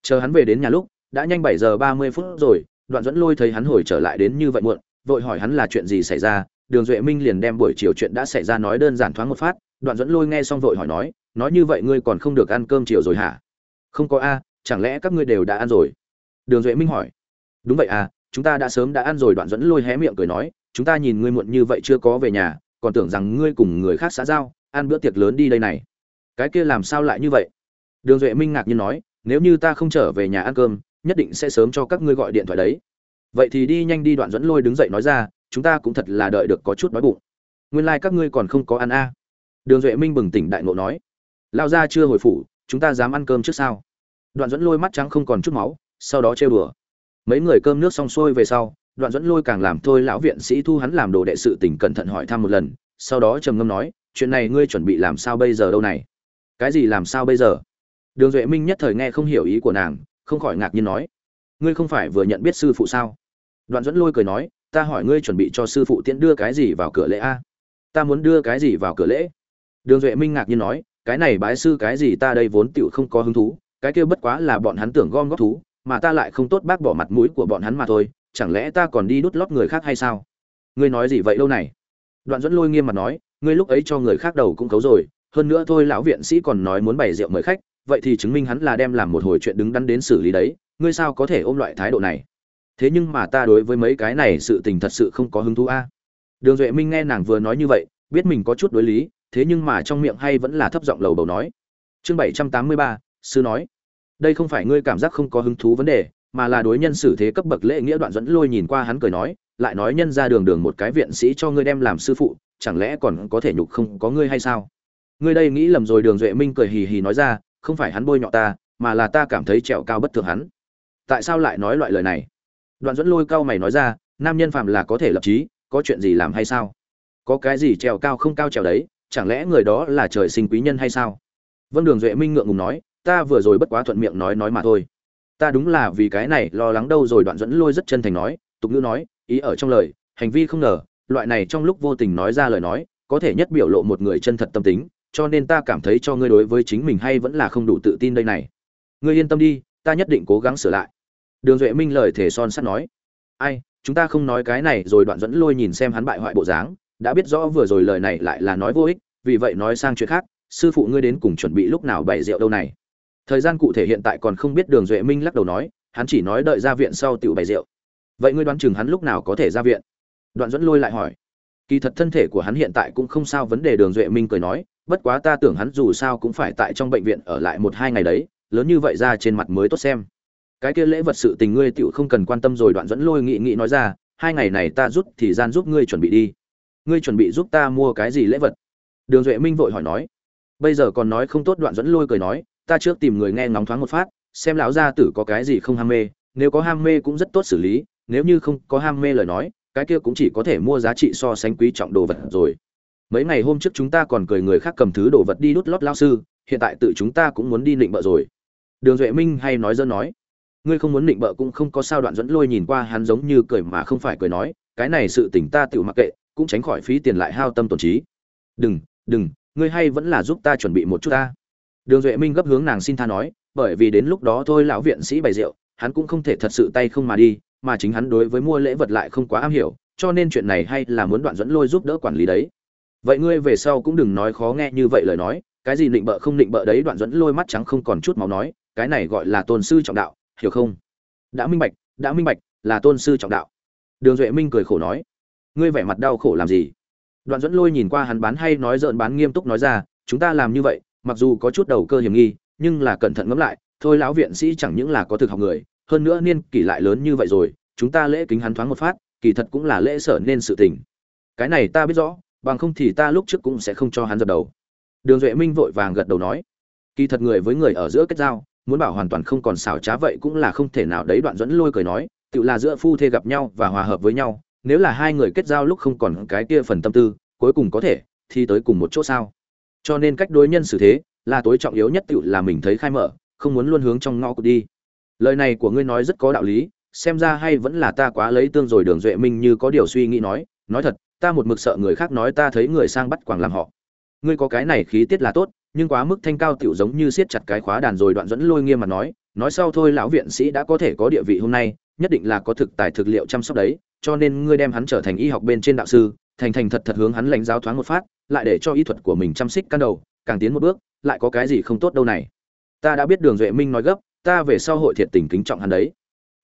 Chờ hắn về đến nhà lúc, đã nhanh bảy giờ ba mươi phút rồi, đoạn dẫn lôi thấy hắn hồi trở lại đến như vậy muộn, vội hỏi hắn là chuyện gì xảy ra, đường duệ minh liền đem buổi chiều chuyện đã xảy ra nói đơn giản thoáng một phát, đoạn dẫn lôi nghe xong vội hỏi nói nói như vậy ngươi còn không được ăn cơm chiều rồi hả? Không có a, chẳng lẽ các ngươi đều đã ăn rồi? Đường duệ minh hỏi. Đúng vậy à chúng ta đã sớm đã ăn rồi, đoạn dẫn lôi hé miệng cười nói chúng ta nhìn ngươi muộn như vậy chưa có về nhà, còn tưởng rằng ngươi cùng người khác xã giao, ăn bữa tiệc lớn đi đây này. Cái kia làm sao lại như vậy? Đường duệ minh ngạc nhiên nói, nếu như ta không trở về nhà ăn cơm, nhất định sẽ sớm cho các ngươi gọi điện thoại đấy. Vậy thì đi nhanh đi đoạn dẫn lôi đứng dậy nói ra, chúng ta cũng thật là đợi được có chút đói bụng. Nguyên lai、like、các ngươi còn không có ăn a. À. đường duệ minh bừng tỉnh đại ngộ nói, lao ra chưa hồi phủ, chúng ta dám ăn cơm trước sao? Đoạn dẫn lôi mắt trắng không còn chút máu, sau đó trêu đùa. Mấy người cơm nước xong xuôi về sau đoạn dẫn lôi càng làm thôi lão viện sĩ thu hắn làm đồ đệ sự tình cẩn thận hỏi thăm một lần, sau đó trầm ngâm nói, chuyện này ngươi chuẩn bị làm sao bây giờ đâu này? Cái gì làm sao bây giờ? Đường duệ minh nhất thời nghe không hiểu ý của nàng, không khỏi ngạc nhiên nói, ngươi không phải vừa nhận biết sư phụ sao? Đoạn dẫn lôi cười nói, ta hỏi ngươi chuẩn bị cho sư phụ tiễn đưa cái gì vào cửa lễ a? Ta muốn đưa cái gì vào cửa lễ? Đường duệ minh ngạc nhiên nói, cái này bái sư cái gì ta đây vốn tựu không có hứng thú, cái kia bất quá là bọn hắn tưởng gom góp thú, mà ta lại không tốt bác bỏ mặt mũi của bọn hắn mà thôi chẳng lẽ ta còn đi đút lót người khác hay sao? Ngươi nói gì vậy lâu này? Đoạn dẫn lôi nghiêm mặt nói, ngươi lúc ấy cho người khác đầu cũng cấu rồi, hơn nữa thôi lão viện sĩ còn nói muốn bày rượu mời khách, vậy thì chứng minh hắn là đem làm một hồi chuyện đứng đắn đến xử lý đấy, ngươi sao có thể ôm loại thái độ này? Thế nhưng mà ta đối với mấy cái này sự tình thật sự không có hứng thú a. Đường duệ minh nghe nàng vừa nói như vậy, biết mình có chút đối lý, thế nhưng mà trong miệng hay vẫn là thấp giọng lầu bầu nói. Chương bảy trăm tám mươi ba, sư nói. Đây không phải ngươi cảm giác không có hứng thú vấn đề mà là đối nhân xử thế cấp bậc lễ nghĩa đoạn dẫn lôi nhìn qua hắn cười nói, lại nói nhân ra đường đường một cái viện sĩ cho ngươi đem làm sư phụ, chẳng lẽ còn có thể nhục không có ngươi hay sao? Ngươi đây nghĩ lầm rồi, đường duệ minh cười hì hì nói ra, không phải hắn bôi nhọ ta, mà là ta cảm thấy trèo cao bất thường hắn. Tại sao lại nói loại lời này? Đoạn dẫn lôi cao mày nói ra, nam nhân phạm là có thể lập trí, có chuyện gì làm hay sao? Có cái gì trèo cao không cao trèo đấy, chẳng lẽ người đó là trời sinh quý nhân hay sao? Vâng đường duệ minh ngượng ngùng nói, ta vừa rồi bất quá thuận miệng nói nói mà thôi ta đúng là vì cái này lo lắng đâu rồi, đoạn dẫn lôi rất chân thành nói, tục ngữ nói, ý ở trong lời, hành vi không ngờ, loại này trong lúc vô tình nói ra lời nói, có thể nhất biểu lộ một người chân thật tâm tính, cho nên ta cảm thấy cho ngươi đối với chính mình hay vẫn là không đủ tự tin đây này. Ngươi yên tâm đi, ta nhất định cố gắng sửa lại. Đường duệ minh lời thể son sắt nói. Ai, chúng ta không nói cái này rồi, đoạn dẫn lôi nhìn xem hắn bại hoại bộ dáng, đã biết rõ vừa rồi lời này lại là nói vô ích, vì vậy nói sang chuyện khác, sư phụ ngươi đến cùng chuẩn bị lúc nào bày rượu đâu này thời gian cụ thể hiện tại còn không biết đường duệ minh lắc đầu nói, hắn chỉ nói đợi ra viện sau tiểu bày rượu. Vậy ngươi đoán chừng hắn lúc nào có thể ra viện? Đoạn dẫn lôi lại hỏi. Kỳ thật thân thể của hắn hiện tại cũng không sao, vấn đề đường duệ minh cười nói, bất quá ta tưởng hắn dù sao cũng phải tại trong bệnh viện ở lại một hai ngày đấy, lớn như vậy ra trên mặt mới tốt xem. Cái kia lễ vật sự tình ngươi tựu không cần quan tâm rồi, đoạn dẫn lôi nghị nghị nói ra, hai ngày này ta rút thì gian giúp ngươi chuẩn bị đi. Ngươi chuẩn bị giúp ta mua cái gì lễ vật? Đường duệ minh vội hỏi nói. Bây giờ còn nói không tốt, đoạn dẫn lôi cười nói ta trước tìm người nghe ngóng thoáng một phát, xem lão gia tử có cái gì không ham mê, nếu có ham mê cũng rất tốt xử lý, nếu như không có ham mê lời nói, cái kia cũng chỉ có thể mua giá trị so sánh quý trọng đồ vật rồi. Mấy ngày hôm trước chúng ta còn cười người khác cầm thứ đồ vật đi đút lót lao sư, hiện tại tự chúng ta cũng muốn đi định bợ rồi. Đường duệ minh hay nói dân nói, ngươi không muốn định bợ cũng không có sao đoạn dẫn lôi nhìn qua hắn giống như cười mà không phải cười nói, cái này sự tỉnh ta tự mặc kệ, cũng tránh khỏi phí tiền lại hao tâm tổn trí. Đừng đừng, ngươi hay vẫn là giúp ta chuẩn bị một chút ta đường duệ minh gấp hướng nàng xin tha nói, bởi vì đến lúc đó thôi lão viện sĩ bày rượu, hắn cũng không thể thật sự tay không mà đi, mà chính hắn đối với mua lễ vật lại không quá am hiểu, cho nên chuyện này hay là muốn đoạn dẫn lôi giúp đỡ quản lý đấy. Vậy ngươi về sau cũng đừng nói khó nghe như vậy lời nói, cái gì định bợ không định bợ đấy đoạn dẫn lôi mắt trắng không còn chút máu nói, cái này gọi là tôn sư trọng đạo, hiểu không? Đã minh bạch, đã minh bạch, là tôn sư trọng đạo. Đường duệ minh cười khổ nói, ngươi vẻ mặt đau khổ làm gì? Đoạn dẫn lôi nhìn qua hắn bán hay nói dợn bán nghiêm túc nói ra, chúng ta làm như vậy mặc dù có chút đầu cơ hiểm nghi, nhưng là cẩn thận ngẫm lại, thôi lão viện sĩ chẳng những là có thực học người, hơn nữa niên kỷ lại lớn như vậy rồi, chúng ta lễ kính hắn thoáng một phát, kỳ thật cũng là lễ sở nên sự tình. Cái này ta biết rõ, bằng không thì ta lúc trước cũng sẽ không cho hắn dập đầu. Đường duệ minh vội vàng gật đầu nói, kỳ thật người với người ở giữa kết giao, muốn bảo hoàn toàn không còn xảo trá vậy cũng là không thể nào đấy, đoạn dẫn lôi cười nói, tự là giữa phu thê gặp nhau và hòa hợp với nhau, nếu là hai người kết giao lúc không còn cái kia phần tâm tư, cuối cùng có thể, thì tới cùng một chỗ sao? Cho nên cách đối nhân xử thế là tối trọng yếu nhất tự là mình thấy khai mở, không muốn luôn hướng trong ngõ cụt đi. Lời này của ngươi nói rất có đạo lý, xem ra hay vẫn là ta quá lấy tương rồi đường duệ minh như có điều suy nghĩ nói nói thật, ta một mực sợ người khác nói ta thấy người sang bắt quàng làm họ. Ngươi có cái này khí tiết là tốt, nhưng quá mức thanh cao tiểu giống như siết chặt cái khóa đàn rồi đoạn dẫn lôi nghiêm mà nói nói sau thôi lão viện sĩ đã có thể có địa vị hôm nay, nhất định là có thực tài thực liệu chăm sóc đấy, cho nên ngươi đem hắn trở thành y học bên trên đạo sư thành thành thật thật hướng hắn lãnh giáo thoáng một phát, lại để cho y thuật của mình chăm xích căn đầu, càng tiến một bước, lại có cái gì không tốt đâu này. Ta đã biết đường duệ minh nói gấp, ta về sau hội thiệt tình kính trọng hắn đấy.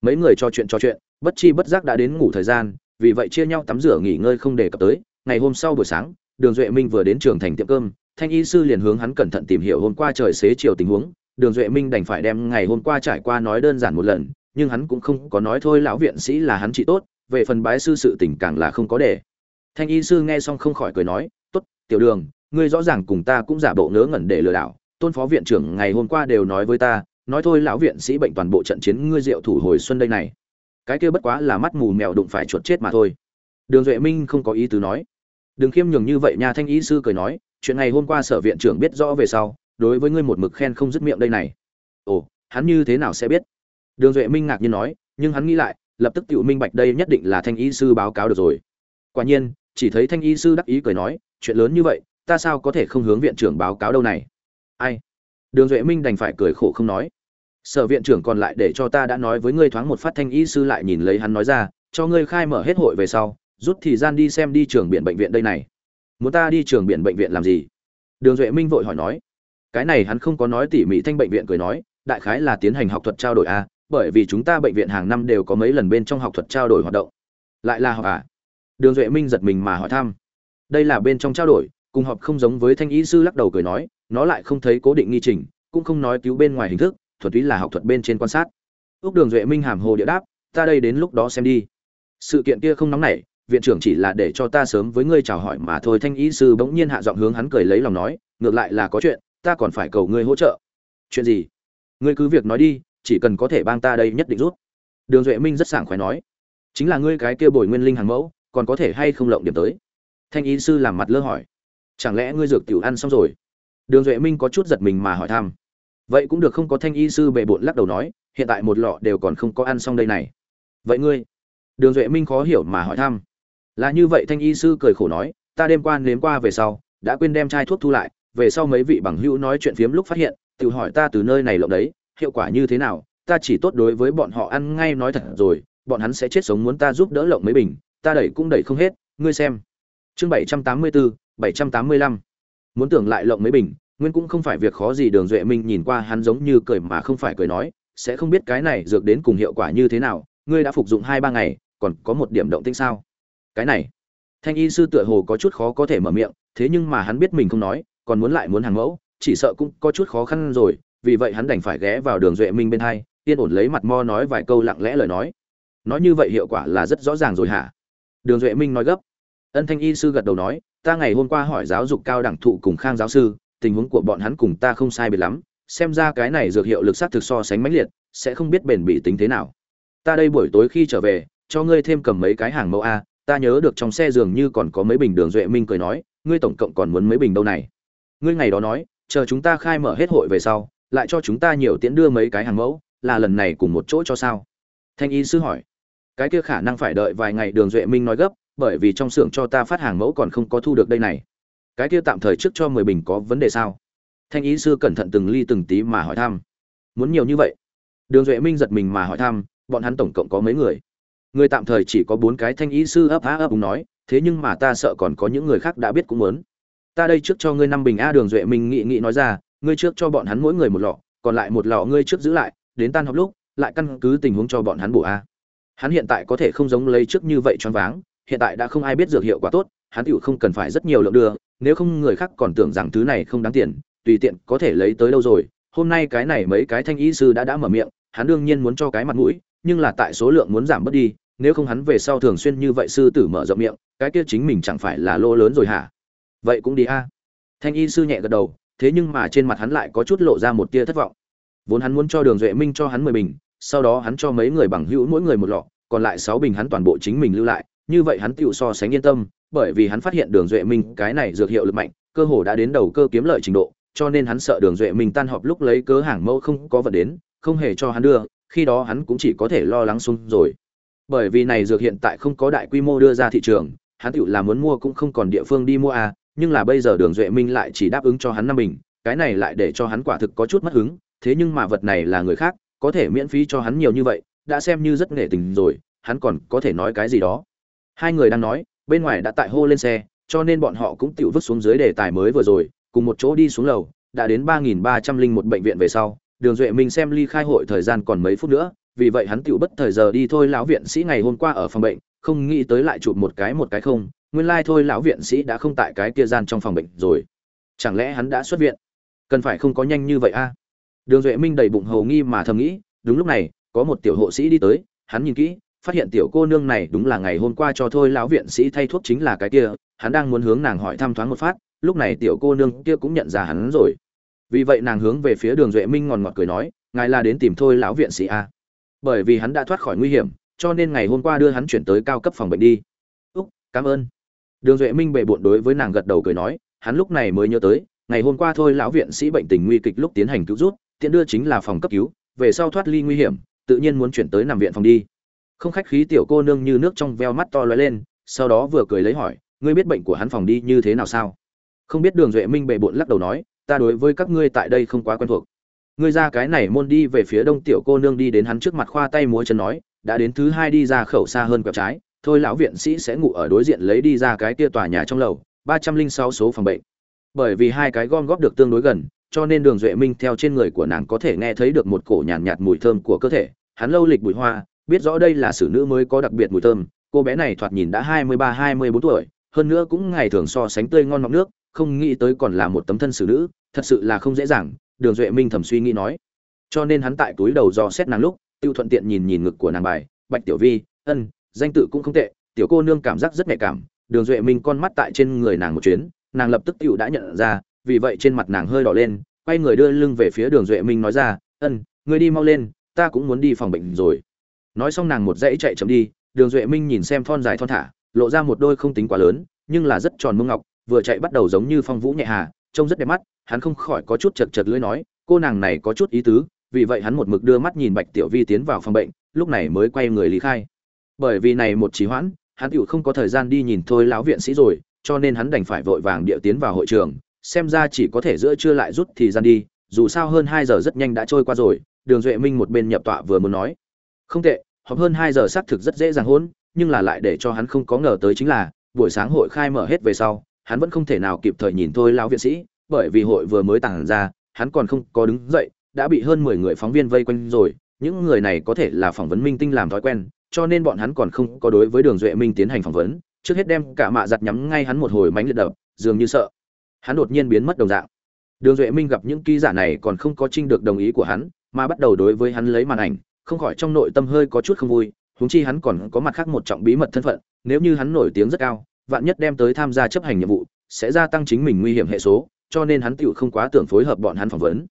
Mấy người trò chuyện trò chuyện, bất chi bất giác đã đến ngủ thời gian, vì vậy chia nhau tắm rửa nghỉ ngơi không để cập tới. Ngày hôm sau buổi sáng, đường duệ minh vừa đến trường thành tiệm cơm, thanh y sư liền hướng hắn cẩn thận tìm hiểu hôm qua trời xế chiều tình huống. Đường duệ minh đành phải đem ngày hôm qua trải qua nói đơn giản một lần, nhưng hắn cũng không có nói thôi lão viện sĩ là hắn trị tốt, về phần bái sư sự tình càng là không có để thanh y sư nghe xong không khỏi cười nói, tốt, tiểu đường, ngươi rõ ràng cùng ta cũng giả bộ ngớ ngẩn để lừa đảo. Tôn phó viện trưởng ngày hôm qua đều nói với ta, nói thôi lão viện sĩ bệnh toàn bộ trận chiến ngươi diệu thủ hồi xuân đây này. Cái kia bất quá là mắt mù mèo đụng phải chuột chết mà thôi. Đường duệ minh không có ý tứ nói. Đừng khiêm nhường như vậy nha, thanh y sư cười nói, chuyện ngày hôm qua sở viện trưởng biết rõ về sau, đối với ngươi một mực khen không dứt miệng đây này. Ồ, hắn như thế nào sẽ biết? Đường duệ minh ngạc nhiên nói, nhưng hắn nghĩ lại, lập tức tự minh bạch đây nhất định là thanh y sư báo cáo được rồi. Quả nhiên chỉ thấy thanh y sư đắc ý cười nói, chuyện lớn như vậy, ta sao có thể không hướng viện trưởng báo cáo đâu này? Ai? Đường duệ minh đành phải cười khổ không nói. Sở viện trưởng còn lại để cho ta đã nói với ngươi thoáng một phát thanh y sư lại nhìn lấy hắn nói ra, cho ngươi khai mở hết hội về sau, rút thì gian đi xem đi trường biển bệnh viện đây này. Muốn ta đi trường biển bệnh viện làm gì? Đường duệ minh vội hỏi nói. Cái này hắn không có nói tỉ mỉ thanh bệnh viện cười nói, đại khái là tiến hành học thuật trao đổi a bởi vì chúng ta bệnh viện hàng năm đều có mấy lần bên trong học thuật trao đổi hoạt động. Lại là học à? Đường duệ minh giật mình mà hỏi thăm. Đây là bên trong trao đổi, cùng họp không giống với thanh ý sư lắc đầu cười nói, nó lại không thấy cố định nghi trình, cũng không nói cứu bên ngoài hình thức thuật túy là học thuật bên trên quan sát. Ước đường duệ minh hàm hồ địa đáp, ta đây đến lúc đó xem đi. Sự kiện kia không nóng nảy, viện trưởng chỉ là để cho ta sớm với ngươi chào hỏi mà thôi. Thanh ý sư bỗng nhiên hạ giọng hướng hắn cười lấy lòng nói, ngược lại là có chuyện, ta còn phải cầu ngươi hỗ trợ. Chuyện gì? Ngươi cứ việc nói đi, chỉ cần có thể bang ta đây nhất định rút. Đường duệ minh rất sảng khoái nói, chính là ngươi cái kia bồi nguyên linh hàng mẫu còn có thể hay không lộng điểm tới? Thanh y sư làm mặt lơ hỏi. Chẳng lẽ ngươi dược tiểu ăn xong rồi? Đường duệ minh có chút giật mình mà hỏi thăm. Vậy cũng được không có thanh y sư bệ bộn lắc đầu nói, hiện tại một lọ đều còn không có ăn xong đây này. Vậy ngươi? Đường duệ minh khó hiểu mà hỏi thăm. Là như vậy thanh y sư cười khổ nói, ta đêm qua nếm qua về sau, đã quên đem chai thuốc thu lại, về sau mấy vị bằng hữu nói chuyện phiếm lúc phát hiện, tự hỏi ta từ nơi này lộng đấy, hiệu quả như thế nào, ta chỉ tốt đối với bọn họ ăn ngay nói thật rồi, bọn hắn sẽ chết sống muốn ta giúp đỡ lộng mấy bình ta đẩy cũng đẩy không hết, ngươi xem. Chương bảy trăm tám mươi bốn bảy trăm tám mươi lăm. Muốn tưởng lại lộng mấy bình, nguyên cũng không phải việc khó gì đường duệ minh nhìn qua hắn giống như cười mà không phải cười nói, sẽ không biết cái này dược đến cùng hiệu quả như thế nào, ngươi đã phục dụng hai ba ngày, còn có một điểm động tĩnh sao? Cái này, thanh y sư tựa hồ có chút khó có thể mở miệng, thế nhưng mà hắn biết mình không nói, còn muốn lại muốn hàng mẫu, chỉ sợ cũng có chút khó khăn rồi, vì vậy hắn đành phải ghé vào đường duệ minh bên hai, yên ổn lấy mặt mo nói vài câu lặng lẽ lời nói. Nói như vậy hiệu quả là rất rõ ràng rồi hả? Đường duệ minh nói gấp. Ân thanh y sư gật đầu nói, ta ngày hôm qua hỏi giáo dục cao đẳng thụ cùng khang giáo sư, tình huống của bọn hắn cùng ta không sai biệt lắm, xem ra cái này dược hiệu lực sát thực so sánh mãnh liệt, sẽ không biết bền bỉ tính thế nào. Ta đây buổi tối khi trở về, cho ngươi thêm cầm mấy cái hàng mẫu a, ta nhớ được trong xe dường như còn có mấy bình. Đường duệ minh cười nói, ngươi tổng cộng còn muốn mấy bình đâu này? Ngươi ngày đó nói, chờ chúng ta khai mở hết hội về sau, lại cho chúng ta nhiều tiễn đưa mấy cái hàng mẫu, là lần này cùng một chỗ cho sao? Thanh y sư hỏi cái kia khả năng phải đợi vài ngày đường duệ minh nói gấp, bởi vì trong xưởng cho ta phát hàng mẫu còn không có thu được đây này. Cái kia tạm thời trước cho mười bình có vấn đề sao? Thanh ý sư cẩn thận từng ly từng tí mà hỏi thăm. Muốn nhiều như vậy? Đường duệ minh giật mình mà hỏi thăm, bọn hắn tổng cộng có mấy người? Người tạm thời chỉ có bốn cái thanh ý sư ấp á ấp úng nói, thế nhưng mà ta sợ còn có những người khác đã biết cũng muốn. Ta đây trước cho ngươi năm bình a đường duệ minh nghị nghị nói ra, ngươi trước cho bọn hắn mỗi người một lọ, còn lại một lọ ngươi trước giữ lại, đến tan học lúc, lại căn cứ tình huống cho bọn hắn bổ a hắn hiện tại có thể không giống lấy trước như vậy choáng váng, hiện tại đã không ai biết dược hiệu quả tốt, hắn tựu không cần phải rất nhiều lượng đưa, nếu không người khác còn tưởng rằng thứ này không đáng tiền, tùy tiện có thể lấy tới đâu rồi. Hôm nay cái này mấy cái thanh y sư đã đã mở miệng, hắn đương nhiên muốn cho cái mặt mũi, nhưng là tại số lượng muốn giảm bớt đi, nếu không hắn về sau thường xuyên như vậy sư tử mở rộng miệng, cái kia chính mình chẳng phải là lô lớn rồi hả? Vậy cũng đi a. Thanh y sư nhẹ gật đầu, thế nhưng mà trên mặt hắn lại có chút lộ ra một tia thất vọng. Vốn hắn muốn cho đường duệ minh cho hắn mười bình, sau đó hắn cho mấy người bằng hữu mỗi người một lọ còn lại sáu bình hắn toàn bộ chính mình lưu lại, như vậy hắn tựu so sánh yên tâm, bởi vì hắn phát hiện đường duệ minh cái này dược hiệu lực mạnh, cơ hồ đã đến đầu cơ kiếm lợi trình độ, cho nên hắn sợ đường duệ minh tan họp lúc lấy cớ hàng mẫu không có vật đến, không hề cho hắn đưa, khi đó hắn cũng chỉ có thể lo lắng xung rồi. Bởi vì này dược hiện tại không có đại quy mô đưa ra thị trường, hắn tựu là muốn mua cũng không còn địa phương đi mua à nhưng là bây giờ đường duệ minh lại chỉ đáp ứng cho hắn năm bình, cái này lại để cho hắn quả thực có chút mất hứng, thế nhưng mà vật này là người khác, có thể miễn phí cho hắn nhiều như vậy đã xem như rất nghệ tình rồi, hắn còn có thể nói cái gì đó. Hai người đang nói, bên ngoài đã tại hô lên xe, cho nên bọn họ cũng tự vứt xuống dưới đề tài mới vừa rồi, cùng một chỗ đi xuống lầu, đã đến ba nghìn ba trăm linh một bệnh viện về sau, đường duệ minh xem ly khai hội thời gian còn mấy phút nữa, vì vậy hắn tự bất thời giờ đi thôi lão viện sĩ ngày hôm qua ở phòng bệnh, không nghĩ tới lại chụp một cái một cái không, nguyên lai thôi lão viện sĩ đã không tại cái kia gian trong phòng bệnh rồi. Chẳng lẽ hắn đã xuất viện? Cần phải không có nhanh như vậy a? Đường duệ minh đầy bụng hầu nghi mà thầm nghĩ, đúng lúc này có một tiểu hộ sĩ đi tới, hắn nhìn kỹ, phát hiện tiểu cô nương này đúng là ngày hôm qua cho thôi lão viện sĩ thay thuốc chính là cái kia, hắn đang muốn hướng nàng hỏi thăm thoáng một phát, lúc này tiểu cô nương kia cũng nhận ra hắn rồi. Vì vậy nàng hướng về phía đường duệ minh ngòn ngọt cười nói, ngài là đến tìm thôi lão viện sĩ a bởi vì hắn đã thoát khỏi nguy hiểm, cho nên ngày hôm qua đưa hắn chuyển tới cao cấp phòng bệnh đi. Úc, cảm ơn. Đường duệ minh bệ bộn đối với nàng gật đầu cười nói, hắn lúc này mới nhớ tới, ngày hôm qua thôi lão viện sĩ bệnh tình nguy kịch lúc tiến hành cứu rút, tiện đưa chính là phòng cấp cứu, về sau thoát ly nguy hiểm tự nhiên muốn chuyển tới nằm viện phòng đi. Không khách khí tiểu cô nương như nước trong veo mắt to lóe lên, sau đó vừa cười lấy hỏi, ngươi biết bệnh của hắn phòng đi như thế nào sao? Không biết đường duệ minh bệ bộn lắc đầu nói, ta đối với các ngươi tại đây không quá quen thuộc. Ngươi ra cái này môn đi về phía đông tiểu cô nương đi đến hắn trước mặt khoa tay múa chân nói, đã đến thứ hai đi ra khẩu xa hơn quẹo trái, thôi lão viện sĩ sẽ ngủ ở đối diện lấy đi ra cái kia tòa nhà trong lầu, ba trăm linh sáu số phòng bệnh. Bởi vì hai cái gom góp được tương đối gần cho nên đường duệ minh theo trên người của nàng có thể nghe thấy được một cổ nhàn nhạt, nhạt mùi thơm của cơ thể. Hắn lâu lịch bụi hoa biết rõ đây là xử nữ mới có đặc biệt mùi thơm. Cô bé này thoạt nhìn đã hai mươi ba hai mươi bốn tuổi hơn nữa cũng ngày thường so sánh tươi ngon ngọc nước không nghĩ tới còn là một tấm thân xử nữ thật sự là không dễ dàng đường duệ minh thầm suy nghĩ nói. Cho nên hắn tại túi đầu do xét nàng lúc tiêu thuận tiện nhìn nhìn ngực của nàng bài bạch tiểu vi ân danh tự cũng không tệ tiểu cô nương cảm giác rất nhạy cảm. Đường duệ minh con mắt tại trên người nàng một chuyến nàng lập tức tiêu đã nhận ra vì vậy trên mặt nàng hơi đỏ lên, quay người đưa lưng về phía đường duệ minh nói ra, ân, ngươi đi mau lên, ta cũng muốn đi phòng bệnh rồi. Nói xong nàng một dãy chạy chậm đi, đường duệ minh nhìn xem thon dài thon thả, lộ ra một đôi không tính quá lớn, nhưng là rất tròn mông ngọc, vừa chạy bắt đầu giống như phong vũ nhẹ hà, trông rất đẹp mắt, hắn không khỏi có chút chật chật lưỡi nói, cô nàng này có chút ý tứ, vì vậy hắn một mực đưa mắt nhìn bạch tiểu vi tiến vào phòng bệnh, lúc này mới quay người lý khai. Bởi vì này một trí hoãn, hắn tựu không có thời gian đi nhìn thôi lão viện sĩ rồi, cho nên hắn đành phải vội vàng địa tiến vào hội trường xem ra chỉ có thể giữa trưa lại rút thì gian đi, dù sao hơn hai giờ rất nhanh đã trôi qua rồi, đường duệ minh một bên nhập tọa vừa muốn nói. Không tệ, họp hơn hai giờ xác thực rất dễ dàng hôn nhưng là lại để cho hắn không có ngờ tới chính là, buổi sáng hội khai mở hết về sau, hắn vẫn không thể nào kịp thời nhìn thôi lão viện sĩ, bởi vì hội vừa mới tàng ra, hắn còn không có đứng dậy, đã bị hơn mười người phóng viên vây quanh rồi, những người này có thể là phỏng vấn minh tinh làm thói quen, cho nên bọn hắn còn không có đối với đường duệ minh tiến hành phỏng vấn, trước hết đem cả mạ giặt nhắm ngay hắn một hồi mánh liệt đập, dường như sợ hắn đột nhiên biến mất đồng dạng. Đường duệ minh gặp những ký giả này còn không có trinh được đồng ý của hắn, mà bắt đầu đối với hắn lấy màn ảnh, không khỏi trong nội tâm hơi có chút không vui, huống chi hắn còn có mặt khác một trọng bí mật thân phận, nếu như hắn nổi tiếng rất cao, vạn nhất đem tới tham gia chấp hành nhiệm vụ, sẽ gia tăng chính mình nguy hiểm hệ số, cho nên hắn tựu không quá tưởng phối hợp bọn hắn phỏng vấn.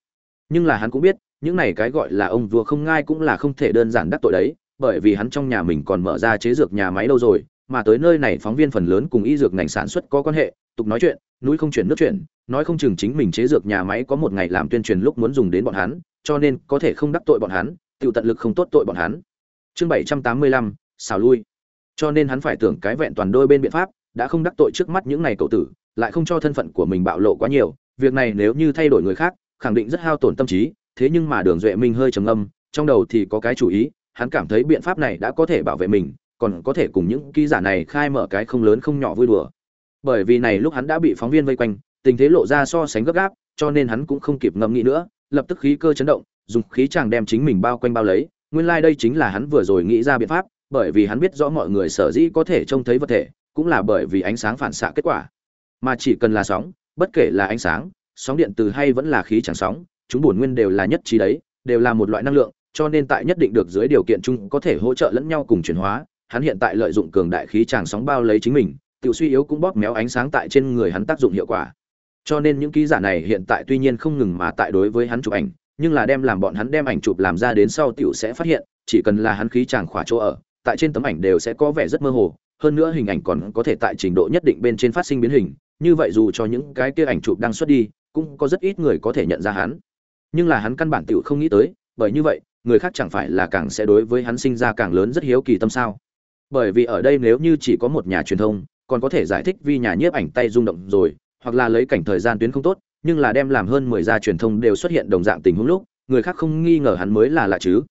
Nhưng là hắn cũng biết, những này cái gọi là ông vua không ngai cũng là không thể đơn giản đắc tội đấy, bởi vì hắn trong nhà mình còn mở ra chế dược nhà máy lâu rồi, mà tới nơi này phóng viên phần lớn cùng y dược ngành sản xuất có quan hệ tục nói chuyện, núi không chuyển nước chuyển, nói không chừng chính mình chế dược nhà máy có một ngày làm tuyên truyền lúc muốn dùng đến bọn hắn, cho nên có thể không đắc tội bọn hắn tự tận lực không tốt tội bọn hắn. Chương bảy trăm tám mươi lăm, xào lui. Cho nên hắn phải tưởng cái vẹn toàn đôi bên biện pháp, đã không đắc tội trước mắt những này cậu tử, lại không cho thân phận của mình bạo lộ quá nhiều, việc này nếu như thay đổi người khác, khẳng định rất hao tổn tâm trí, thế nhưng mà đường duệ minh hơi trầm âm trong đầu thì có cái chủ ý, hắn cảm thấy biện pháp này đã có thể bảo vệ mình, còn có thể cùng những ký giả này khai mở cái không lớn không nhỏ vui đùa bởi vì này lúc hắn đã bị phóng viên vây quanh, tình thế lộ ra so sánh gấp gáp, cho nên hắn cũng không kịp ngẫm nghĩ nữa, lập tức khí cơ chấn động, dùng khí chàng đem chính mình bao quanh bao lấy. Nguyên lai like đây chính là hắn vừa rồi nghĩ ra biện pháp, bởi vì hắn biết rõ mọi người sở dĩ có thể trông thấy vật thể, cũng là bởi vì ánh sáng phản xạ kết quả. Mà chỉ cần là sóng, bất kể là ánh sáng, sóng điện từ hay vẫn là khí chẳng sóng, chúng bổn nguyên đều là nhất trí đấy, đều là một loại năng lượng, cho nên tại nhất định được dưới điều kiện chung có thể hỗ trợ lẫn nhau cùng chuyển hóa, hắn hiện tại lợi dụng cường đại khí tràng sóng bao lấy chính mình tiểu suy yếu cũng bóp méo ánh sáng tại trên người hắn tác dụng hiệu quả. Cho nên những ký giả này hiện tại tuy nhiên không ngừng mà tại đối với hắn chụp ảnh, nhưng là đem làm bọn hắn đem ảnh chụp làm ra đến sau tiểu sẽ phát hiện, chỉ cần là hắn khí tràng khỏa chỗ ở, tại trên tấm ảnh đều sẽ có vẻ rất mơ hồ, hơn nữa hình ảnh còn có thể tại trình độ nhất định bên trên phát sinh biến hình, như vậy dù cho những cái kia ảnh chụp đang xuất đi, cũng có rất ít người có thể nhận ra hắn. Nhưng là hắn căn bản tiểu không nghĩ tới, bởi như vậy, người khác chẳng phải là càng sẽ đối với hắn sinh ra càng lớn rất hiếu kỳ tâm sao? Bởi vì ở đây nếu như chỉ có một nhà truyền thông còn có thể giải thích vì nhà nhiếp ảnh tay rung động rồi, hoặc là lấy cảnh thời gian tuyến không tốt, nhưng là đem làm hơn mười gia truyền thông đều xuất hiện đồng dạng tình huống lúc, người khác không nghi ngờ hắn mới là lạ chứ.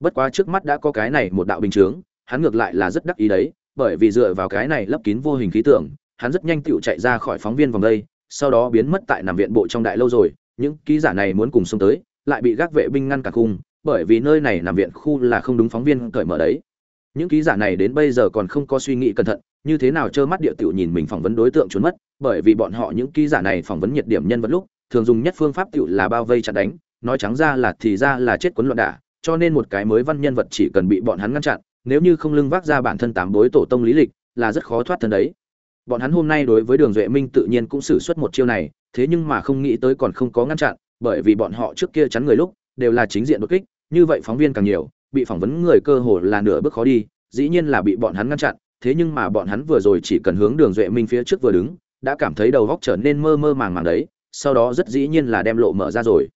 Bất quá trước mắt đã có cái này một đạo bình chứng hắn ngược lại là rất đắc ý đấy, bởi vì dựa vào cái này lấp kín vô hình khí tượng, hắn rất nhanh tựu chạy ra khỏi phóng viên vòng đây, sau đó biến mất tại nằm viện bộ trong đại lâu rồi, những ký giả này muốn cùng xông tới, lại bị gác vệ binh ngăn cả khung, bởi vì nơi này nằm viện khu là không đúng phóng viên cởi mở đấy. Những ký giả này đến bây giờ còn không có suy nghĩ cẩn thận như thế nào trơ mắt địa tiểu nhìn mình phỏng vấn đối tượng trốn mất, bởi vì bọn họ những ký giả này phỏng vấn nhiệt điểm nhân vật lúc, thường dùng nhất phương pháp tiểu là bao vây chặn đánh, nói trắng ra là thì ra là chết quấn loạn đả, cho nên một cái mới văn nhân vật chỉ cần bị bọn hắn ngăn chặn, nếu như không lưng vác ra bản thân tám bối tổ tông lý lịch, là rất khó thoát thân đấy. Bọn hắn hôm nay đối với đường duệ minh tự nhiên cũng sử xuất một chiêu này, thế nhưng mà không nghĩ tới còn không có ngăn chặn, bởi vì bọn họ trước kia chắn người lúc, đều là chính diện đột kích, như vậy phóng viên càng nhiều, bị phỏng vấn người cơ hồ là nửa bước khó đi, dĩ nhiên là bị bọn hắn ngăn chặn thế nhưng mà bọn hắn vừa rồi chỉ cần hướng đường duệ minh phía trước vừa đứng, đã cảm thấy đầu góc trở nên mơ mơ màng màng đấy, sau đó rất dĩ nhiên là đem lộ mở ra rồi.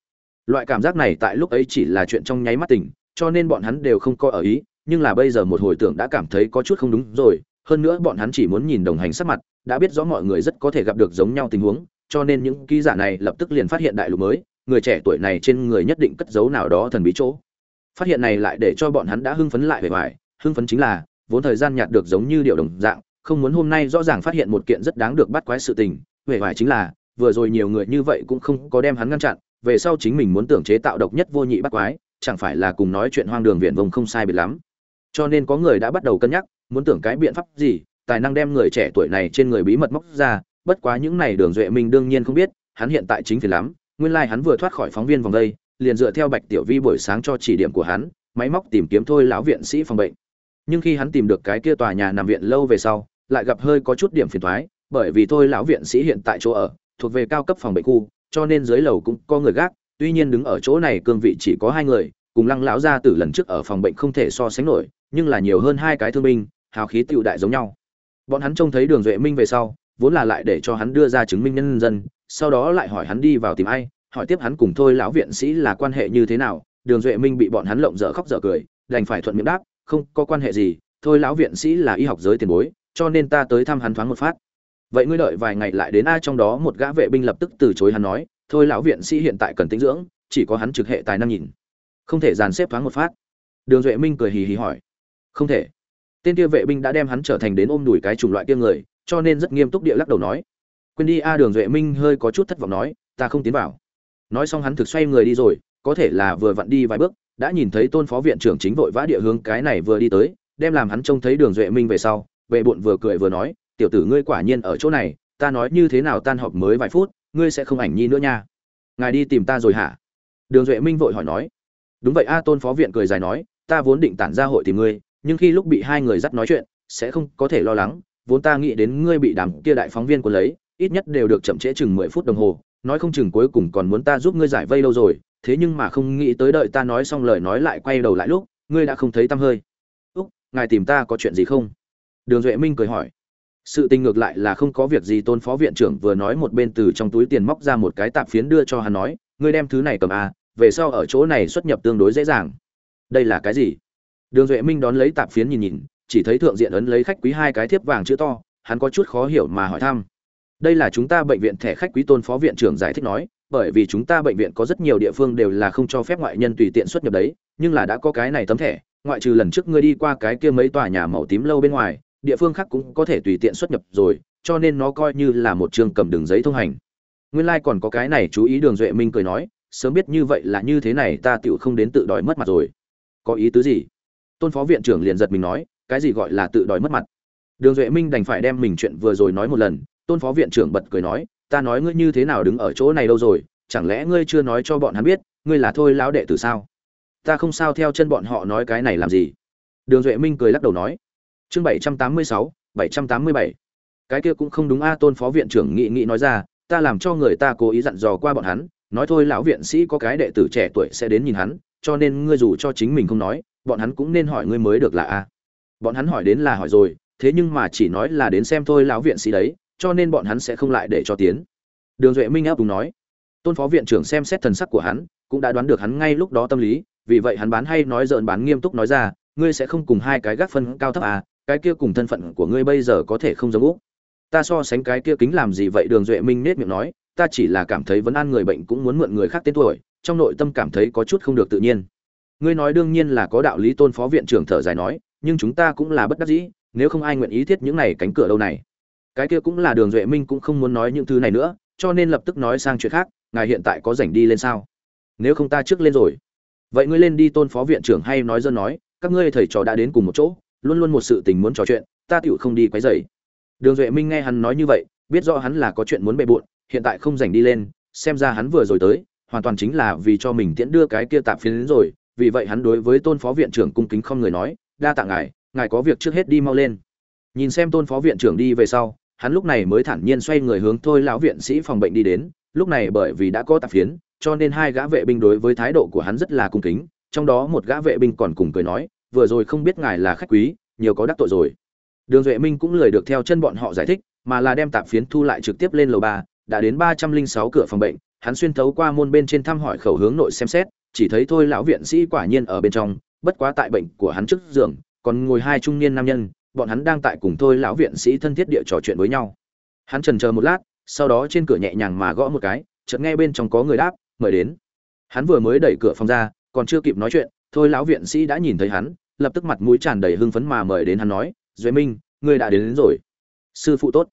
Loại cảm giác này tại lúc ấy chỉ là chuyện trong nháy mắt tỉnh, cho nên bọn hắn đều không coi ở ý, nhưng là bây giờ một hồi tưởng đã cảm thấy có chút không đúng rồi, hơn nữa bọn hắn chỉ muốn nhìn đồng hành sắc mặt, đã biết rõ mọi người rất có thể gặp được giống nhau tình huống, cho nên những ký giả này lập tức liền phát hiện đại lục mới, người trẻ tuổi này trên người nhất định cất giấu nào đó thần bí chỗ. Phát hiện này lại để cho bọn hắn đã hưng phấn lại về ngoài hưng phấn chính là vốn thời gian nhạt được giống như điệu đồng dạng, không muốn hôm nay rõ ràng phát hiện một kiện rất đáng được bắt quái sự tình. Về ngoài chính là, vừa rồi nhiều người như vậy cũng không có đem hắn ngăn chặn, về sau chính mình muốn tưởng chế tạo độc nhất vô nhị bắt quái, chẳng phải là cùng nói chuyện hoang đường viện vông không sai biệt lắm. Cho nên có người đã bắt đầu cân nhắc, muốn tưởng cái biện pháp gì, tài năng đem người trẻ tuổi này trên người bí mật móc ra, bất quá những này đường duệ minh đương nhiên không biết, hắn hiện tại chính phiền lắm, nguyên lai hắn vừa thoát khỏi phóng viên vòng đây, liền dựa theo bạch tiểu vi buổi sáng cho chỉ điểm của hắn, máy móc tìm kiếm thôi lão viện sĩ phòng bệnh nhưng khi hắn tìm được cái kia tòa nhà nằm viện lâu về sau, lại gặp hơi có chút điểm phiền thoái bởi vì thôi lão viện sĩ hiện tại chỗ ở, thuộc về cao cấp phòng bệnh khu, cho nên dưới lầu cũng có người gác, tuy nhiên đứng ở chỗ này cương vị chỉ có hai người, cùng lăng lão ra từ lần trước ở phòng bệnh không thể so sánh nổi, nhưng là nhiều hơn hai cái thương binh, hào khí tựu đại giống nhau. Bọn hắn trông thấy đường duệ minh về sau, vốn là lại để cho hắn đưa ra chứng minh nhân dân, sau đó lại hỏi hắn đi vào tìm ai, hỏi tiếp hắn cùng thôi lão viện sĩ là quan hệ như thế nào, đường duệ minh bị bọn hắn lộng dở khóc dở cười, đành phải thuận miệng đáp không có quan hệ gì, thôi lão viện sĩ là y học giới tiền bối, cho nên ta tới thăm hắn thoáng một phát. Vậy ngươi đợi vài ngày lại đến a trong đó một gã vệ binh lập tức từ chối hắn nói, thôi lão viện sĩ hiện tại cần tĩnh dưỡng, chỉ có hắn trực hệ tài năng nhìn. Không thể dàn xếp thoáng một phát. Đường duệ minh cười hì hì hỏi. Không thể. Tên kia vệ binh đã đem hắn trở thành đến ôm đùi cái chủng loại kia người, cho nên rất nghiêm túc địa lắc đầu nói. Quên đi a, đường duệ minh hơi có chút thất vọng nói, ta không tiến vào. Nói xong hắn thực xoay người đi rồi, có thể là vừa vặn đi vài bước đã nhìn thấy tôn phó viện trưởng chính vội vã địa hướng cái này vừa đi tới, đem làm hắn trông thấy đường duệ minh về sau vệ bụn vừa cười vừa nói, tiểu tử ngươi quả nhiên ở chỗ này, ta nói như thế nào tan họp mới vài phút, ngươi sẽ không ảnh nhi nữa nha. Ngài đi tìm ta rồi hả? Đường duệ minh vội hỏi nói. Đúng vậy a, tôn phó viện cười dài nói, ta vốn định tản ra hội tìm ngươi, nhưng khi lúc bị hai người dắt nói chuyện, sẽ không có thể lo lắng, vốn ta nghĩ đến ngươi bị đám kia đại phóng viên của lấy, ít nhất đều được chậm trễ chừng mười phút đồng hồ, nói không chừng cuối cùng còn muốn ta giúp ngươi giải vây lâu rồi thế nhưng mà không nghĩ tới đợi ta nói xong lời nói lại quay đầu lại lúc, ngươi đã không thấy tăm hơi. Úc, ngài tìm ta có chuyện gì không? Đường duệ minh cười hỏi. Sự tình ngược lại là không có việc gì, tôn phó viện trưởng vừa nói một bên từ trong túi tiền móc ra một cái tạp phiến đưa cho hắn nói, ngươi đem thứ này cầm à về sau ở chỗ này xuất nhập tương đối dễ dàng. Đây là cái gì? Đường duệ minh đón lấy tạp phiến nhìn nhìn, chỉ thấy thượng diện ấn lấy khách quý hai cái thiếp vàng chữ to, hắn có chút khó hiểu mà hỏi thăm. Đây là chúng ta bệnh viện thẻ khách quý tôn phó viện trưởng giải thích nói bởi vì chúng ta bệnh viện có rất nhiều địa phương đều là không cho phép ngoại nhân tùy tiện xuất nhập đấy, nhưng là đã có cái này tấm thẻ, ngoại trừ lần trước ngươi đi qua cái kia mấy tòa nhà màu tím lâu bên ngoài, địa phương khác cũng có thể tùy tiện xuất nhập rồi, cho nên nó coi như là một trường cầm đường giấy thông hành. Nguyên lai còn có cái này chú ý đường duệ minh cười nói, sớm biết như vậy là như thế này, ta tiểu không đến tự đòi mất mặt rồi. Có ý tứ gì? Tôn phó viện trưởng liền giật mình nói, cái gì gọi là tự đòi mất mặt? Đường duệ minh đành phải đem mình chuyện vừa rồi nói một lần, tôn phó viện trưởng bật cười nói ta nói ngươi như thế nào đứng ở chỗ này đâu rồi, chẳng lẽ ngươi chưa nói cho bọn hắn biết, ngươi là thôi lão đệ tử sao? Ta không sao theo chân bọn họ nói cái này làm gì? Đường duệ minh cười lắc đầu nói. Chương bảy trăm tám mươi sáu, bảy trăm tám mươi bảy. Cái kia cũng không đúng a, tôn phó viện trưởng nghị nghị nói ra, ta làm cho người ta cố ý dặn dò qua bọn hắn, nói thôi lão viện sĩ có cái đệ tử trẻ tuổi sẽ đến nhìn hắn, cho nên ngươi dù cho chính mình không nói, bọn hắn cũng nên hỏi ngươi mới được là a. Bọn hắn hỏi đến là hỏi rồi, thế nhưng mà chỉ nói là đến xem thôi lão viện sĩ đấy cho nên bọn hắn sẽ không lại để cho tiến. Đường duệ minh áp đúng nói, tôn phó viện trưởng xem xét thần sắc của hắn, cũng đã đoán được hắn ngay lúc đó tâm lý, vì vậy hắn bán hay nói dợn bán nghiêm túc nói ra, ngươi sẽ không cùng hai cái gác phân cao thấp à cái kia cùng thân phận của ngươi bây giờ có thể không giống úc. Ta so sánh cái kia kính làm gì vậy? Đường duệ minh nết miệng nói, ta chỉ là cảm thấy vấn an người bệnh cũng muốn mượn người khác tên tuổi, trong nội tâm cảm thấy có chút không được tự nhiên. Ngươi nói đương nhiên là có đạo lý, tôn phó viện trưởng thở dài nói, nhưng chúng ta cũng là bất đắc dĩ, nếu không ai nguyện ý thiết những này cánh cửa đâu này cái kia cũng là đường duệ minh cũng không muốn nói những thứ này nữa, cho nên lập tức nói sang chuyện khác, ngài hiện tại có rảnh đi lên sao? Nếu không ta trước lên rồi. Vậy ngươi lên đi tôn phó viện trưởng hay nói dân nói, các ngươi thầy trò đã đến cùng một chỗ, luôn luôn một sự tình muốn trò chuyện, ta tựu không đi quấy rầy. Đường duệ minh nghe hắn nói như vậy, biết rõ hắn là có chuyện muốn bề bộn, hiện tại không rảnh đi lên, xem ra hắn vừa rồi tới, hoàn toàn chính là vì cho mình tiễn đưa cái kia tạp phiến đến rồi, vì vậy hắn đối với tôn phó viện trưởng cung kính không người nói, đa tạ ngài ngài có việc trước hết đi mau lên. Nhìn xem tôn phó viện trưởng đi về sau hắn lúc này mới thản nhiên xoay người hướng thôi lão viện sĩ phòng bệnh đi đến, lúc này bởi vì đã có tạp phiến, cho nên hai gã vệ binh đối với thái độ của hắn rất là cung kính, trong đó một gã vệ binh còn cùng cười nói, vừa rồi không biết ngài là khách quý, nhiều có đắc tội rồi. Đường duệ minh cũng lười được theo chân bọn họ giải thích, mà là đem tạp phiến thu lại trực tiếp lên lầu ba, đã đến ba trăm linh sáu cửa phòng bệnh, hắn xuyên thấu qua môn bên trên thăm hỏi khẩu hướng nội xem xét, chỉ thấy thôi lão viện sĩ quả nhiên ở bên trong, bất quá tại bệnh của hắn trước giường, còn ngồi hai trung niên nam nhân bọn hắn đang tại cùng thôi lão viện sĩ thân thiết địa trò chuyện với nhau. Hắn trần chờ một lát sau đó trên cửa nhẹ nhàng mà gõ một cái chợt nghe bên trong có người đáp mời đến. Hắn vừa mới đẩy cửa phòng ra còn chưa kịp nói chuyện thôi lão viện sĩ đã nhìn thấy hắn lập tức mặt mũi tràn đầy hưng phấn mà mời đến hắn nói duệ minh ngươi đã đến, đến rồi. Sư phụ tốt.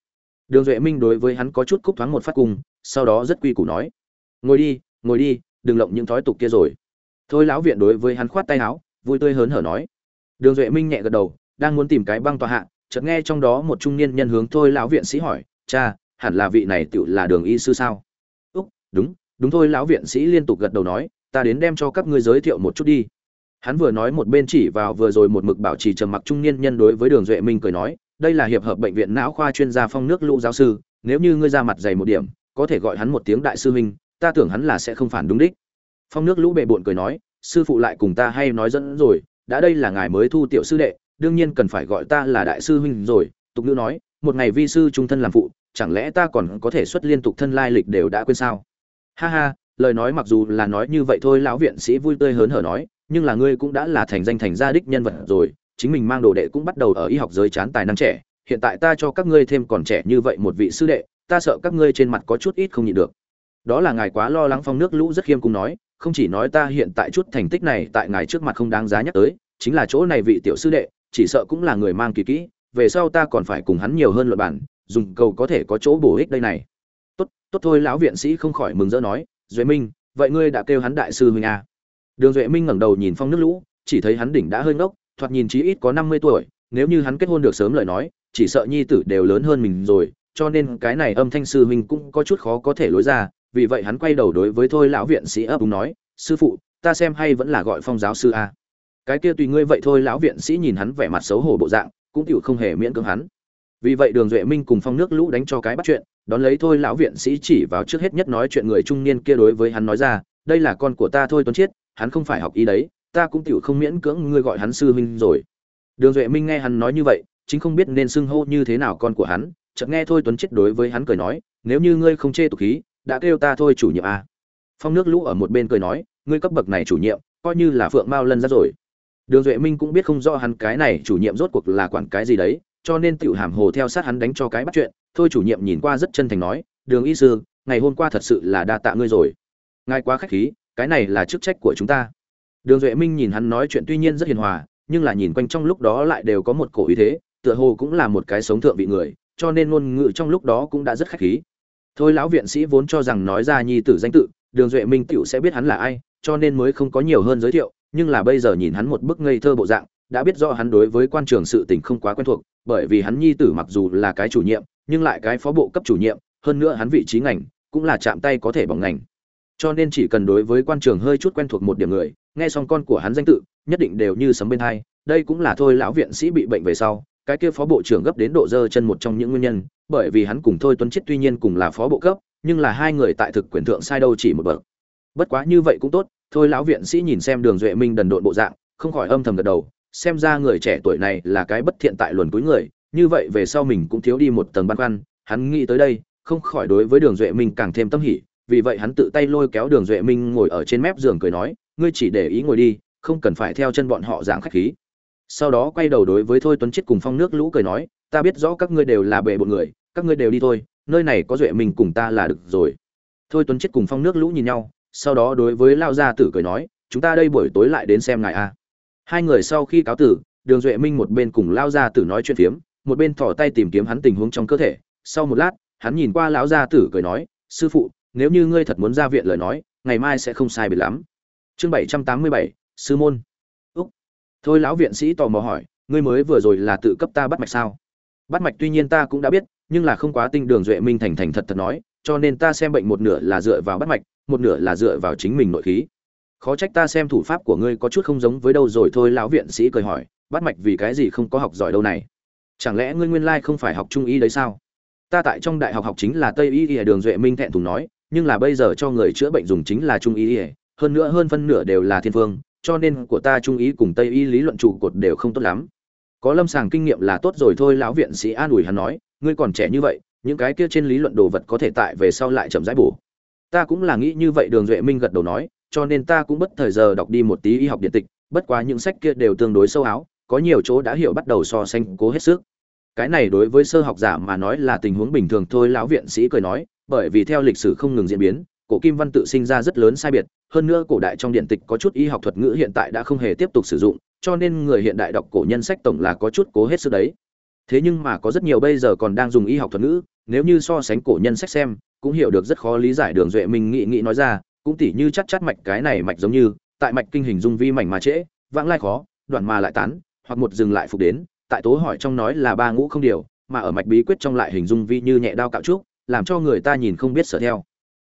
Đường duệ minh đối với hắn có chút cúc thoáng một phát cùng sau đó rất quy củ nói ngồi đi ngồi đi đừng lộng những thói tục kia rồi. Thôi lão viện đối với hắn khoát tay áo vui tươi hớn hở nói. Đường duệ minh nhẹ gật đầu đang muốn tìm cái băng tòa hạ, chợt nghe trong đó một trung niên nhân hướng thôi lão viện sĩ hỏi, cha, hẳn là vị này tựu là đường y sư sao? Úc, đúng đúng thôi. Lão viện sĩ liên tục gật đầu nói, ta đến đem cho các ngươi giới thiệu một chút đi. Hắn vừa nói một bên chỉ vào vừa rồi một mực bảo trì trầm mặc trung niên nhân đối với đường duệ minh cười nói, đây là hiệp hợp bệnh viện não khoa chuyên gia phong nước lũ giáo sư, nếu như ngươi ra mặt dày một điểm, có thể gọi hắn một tiếng đại sư huynh, ta tưởng hắn là sẽ không phản đúng đích. Phong nước lũ bệ bộn cười nói, sư phụ lại cùng ta hay nói dẫn rồi, đã đây là ngài mới thu tiểu sư đệ đương nhiên cần phải gọi ta là đại sư huynh rồi, tục ngữ nói, một ngày vi sư trung thân làm phụ, chẳng lẽ ta còn có thể xuất liên tục thân lai lịch đều đã quên sao? Ha ha, lời nói mặc dù là nói như vậy thôi, lão viện sĩ vui tươi hớn hở nói, nhưng là ngươi cũng đã là thành danh thành gia đích nhân vật rồi, chính mình mang đồ đệ cũng bắt đầu ở y học giới chán tài năng trẻ, hiện tại ta cho các ngươi thêm còn trẻ như vậy một vị sư đệ, ta sợ các ngươi trên mặt có chút ít không nhịn được. Đó là ngài quá lo lắng phong nước lũ rất khiêm cung nói, không chỉ nói ta hiện tại chút thành tích này tại ngài trước mặt không đáng giá nhắc tới, chính là chỗ này vị tiểu sư đệ chỉ sợ cũng là người mang kỳ kỹ, về sau ta còn phải cùng hắn nhiều hơn luật bản dùng cầu có thể có chỗ bổ ích đây này tốt tốt thôi, lão viện sĩ không khỏi mừng rỡ nói, duệ minh, vậy ngươi đã kêu hắn đại sư huynh à. đường duệ minh ngẩng đầu nhìn phong nước lũ, chỉ thấy hắn đỉnh đã hơi ngốc, thoạt nhìn chí ít có năm mươi tuổi, nếu như hắn kết hôn được sớm lời nói, chỉ sợ nhi tử đều lớn hơn mình rồi, cho nên cái này âm thanh sư huynh cũng có chút khó có thể lối ra, vì vậy hắn quay đầu đối với thôi lão viện sĩ ấp úng nói, sư phụ, ta xem hay vẫn là gọi phong giáo sư a cái kia tùy ngươi vậy thôi, lão viện sĩ nhìn hắn vẻ mặt xấu hổ bộ dạng, cũng tựu không hề miễn cưỡng hắn. Vì vậy đường duệ minh cùng phong nước lũ đánh cho cái bắt chuyện, đón lấy thôi, lão viện sĩ chỉ vào trước hết nhất nói chuyện người trung niên kia đối với hắn nói ra, đây là con của ta thôi, tuấn chiết, hắn không phải học y đấy, ta cũng tựu không miễn cưỡng ngươi gọi hắn sư huynh rồi. Đường duệ minh nghe hắn nói như vậy, chính không biết nên xưng hô như thế nào con của hắn, chợt nghe thôi, tuấn chiết đối với hắn cười nói, nếu như ngươi không chê tục khí, đã kêu ta thôi, chủ nhiệm a. Phong nước lũ ở một bên cười nói, ngươi cấp bậc này chủ nhiệm, coi như là phượng mao lân ra rồi đường duệ minh cũng biết không rõ hắn cái này chủ nhiệm rốt cuộc là quản cái gì đấy, cho nên tiểu hàm hồ theo sát hắn đánh cho cái bắt chuyện. Thôi chủ nhiệm nhìn qua rất chân thành nói, đường y sư, ngày hôm qua thật sự là đa tạ ngươi rồi. Ngài quá khách khí, cái này là chức trách của chúng ta. Đường duệ minh nhìn hắn nói chuyện tuy nhiên rất hiền hòa, nhưng là nhìn quanh trong lúc đó lại đều có một cổ ý thế, tựa hồ cũng là một cái sống thượng vị người, cho nên ngôn ngữ trong lúc đó cũng đã rất khách khí. Thôi lão viện sĩ vốn cho rằng nói ra nhi tử danh tự, đường duệ minh tiểu sẽ biết hắn là ai, cho nên mới không có nhiều hơn giới thiệu nhưng là bây giờ nhìn hắn một bức ngây thơ bộ dạng, đã biết rõ hắn đối với quan trường sự tình không quá quen thuộc, bởi vì hắn nhi tử mặc dù là cái chủ nhiệm, nhưng lại cái phó bộ cấp chủ nhiệm, hơn nữa hắn vị trí ngành cũng là chạm tay có thể bằng ngành. Cho nên chỉ cần đối với quan trường hơi chút quen thuộc một điểm người, nghe xong con của hắn danh tự, nhất định đều như sấm bên hai, đây cũng là thôi lão viện sĩ bị bệnh về sau, cái kia phó bộ trưởng gấp đến độ dơ chân một trong những nguyên nhân, bởi vì hắn cùng thôi tuấn chết tuy nhiên cùng là phó bộ cấp, nhưng là hai người tại thực quyền thượng sai đâu chỉ một bậc. Bất quá như vậy cũng tốt thôi lão viện sĩ nhìn xem đường duệ minh đần độn bộ dạng, không khỏi âm thầm gật đầu, xem ra người trẻ tuổi này là cái bất thiện tại luồn túi người, như vậy về sau mình cũng thiếu đi một tầng băn khoăn, hắn nghĩ tới đây, không khỏi đối với đường duệ minh càng thêm tâm hỉ, vì vậy hắn tự tay lôi kéo đường duệ minh ngồi ở trên mép giường cười nói, ngươi chỉ để ý ngồi đi, không cần phải theo chân bọn họ giảng khách khí. Sau đó quay đầu đối với thôi tuấn chết cùng phong nước lũ cười nói, ta biết rõ các ngươi đều là bệ một người, các ngươi đều đi thôi, nơi này có duệ minh cùng ta là được rồi. Thôi tuấn chết cùng phong nước lũ nhìn nhau sau đó đối với lao gia tử cười nói, chúng ta đây buổi tối lại đến xem ngài a hai người sau khi cáo tử, đường duệ minh một bên cùng lao gia tử nói chuyện phiếm, một bên thỏ tay tìm kiếm hắn tình huống trong cơ thể. Sau một lát, hắn nhìn qua lão gia tử cười nói, sư phụ, nếu như ngươi thật muốn ra viện lời nói, ngày mai sẽ không sai biệt lắm. Chương bảy trăm tám mươi bảy, sư môn. Úc. Thôi lão viện sĩ tò mò hỏi, ngươi mới vừa rồi là tự cấp ta bắt mạch sao? Bắt mạch tuy nhiên ta cũng đã biết, nhưng là không quá tinh đường duệ minh thành thành thật thật nói, cho nên ta xem bệnh một nửa là dựa vào bắt mạch một nửa là dựa vào chính mình nội khí. Khó trách ta xem thủ pháp của ngươi có chút không giống với đâu rồi thôi, lão viện sĩ cười hỏi, bắt mạch vì cái gì không có học giỏi đâu này? Chẳng lẽ ngươi nguyên lai không phải học trung y đấy sao? Ta tại trong đại học học chính là tây y y, đường duệ minh thẹn thùng nói, nhưng là bây giờ cho người chữa bệnh dùng chính là trung y y, hơn nữa hơn phân nửa đều là thiên phương cho nên của ta trung y cùng tây y lý luận trụ cột đều không tốt lắm. Có lâm sàng kinh nghiệm là tốt rồi thôi, lão viện sĩ an ủi hắn nói, ngươi còn trẻ như vậy, những cái kia trên lý luận đồ vật có thể tại về sau lại chậm rãi bổ ta cũng là nghĩ như vậy, đường duệ minh gật đầu nói, cho nên ta cũng bất thời giờ đọc đi một tí y học điện tịch, bất quá những sách kia đều tương đối sâu áo, có nhiều chỗ đã hiểu bắt đầu so sánh cố hết sức. Cái này đối với sơ học giả mà nói là tình huống bình thường thôi, lão viện sĩ cười nói, bởi vì theo lịch sử không ngừng diễn biến, cổ kim văn tự sinh ra rất lớn sai biệt, hơn nữa cổ đại trong điện tịch có chút y học thuật ngữ hiện tại đã không hề tiếp tục sử dụng, cho nên người hiện đại đọc cổ nhân sách tổng là có chút cố hết sức đấy. Thế nhưng mà có rất nhiều bây giờ còn đang dùng y học thuật ngữ, nếu như so sánh cổ nhân sách xem cũng hiểu được rất khó lý giải đường duệ minh nghĩ nghĩ nói ra, cũng tỉ như chắc chắc mạch cái này mạch giống như, tại mạch kinh hình dung vi mảnh mà trễ, vãng lai khó, đoạn mà lại tán, hoặc một dừng lại phục đến, tại tố hỏi trong nói là ba ngũ không điều, mà ở mạch bí quyết trong lại hình dung vi như nhẹ đao cạo trúc, làm cho người ta nhìn không biết sở theo.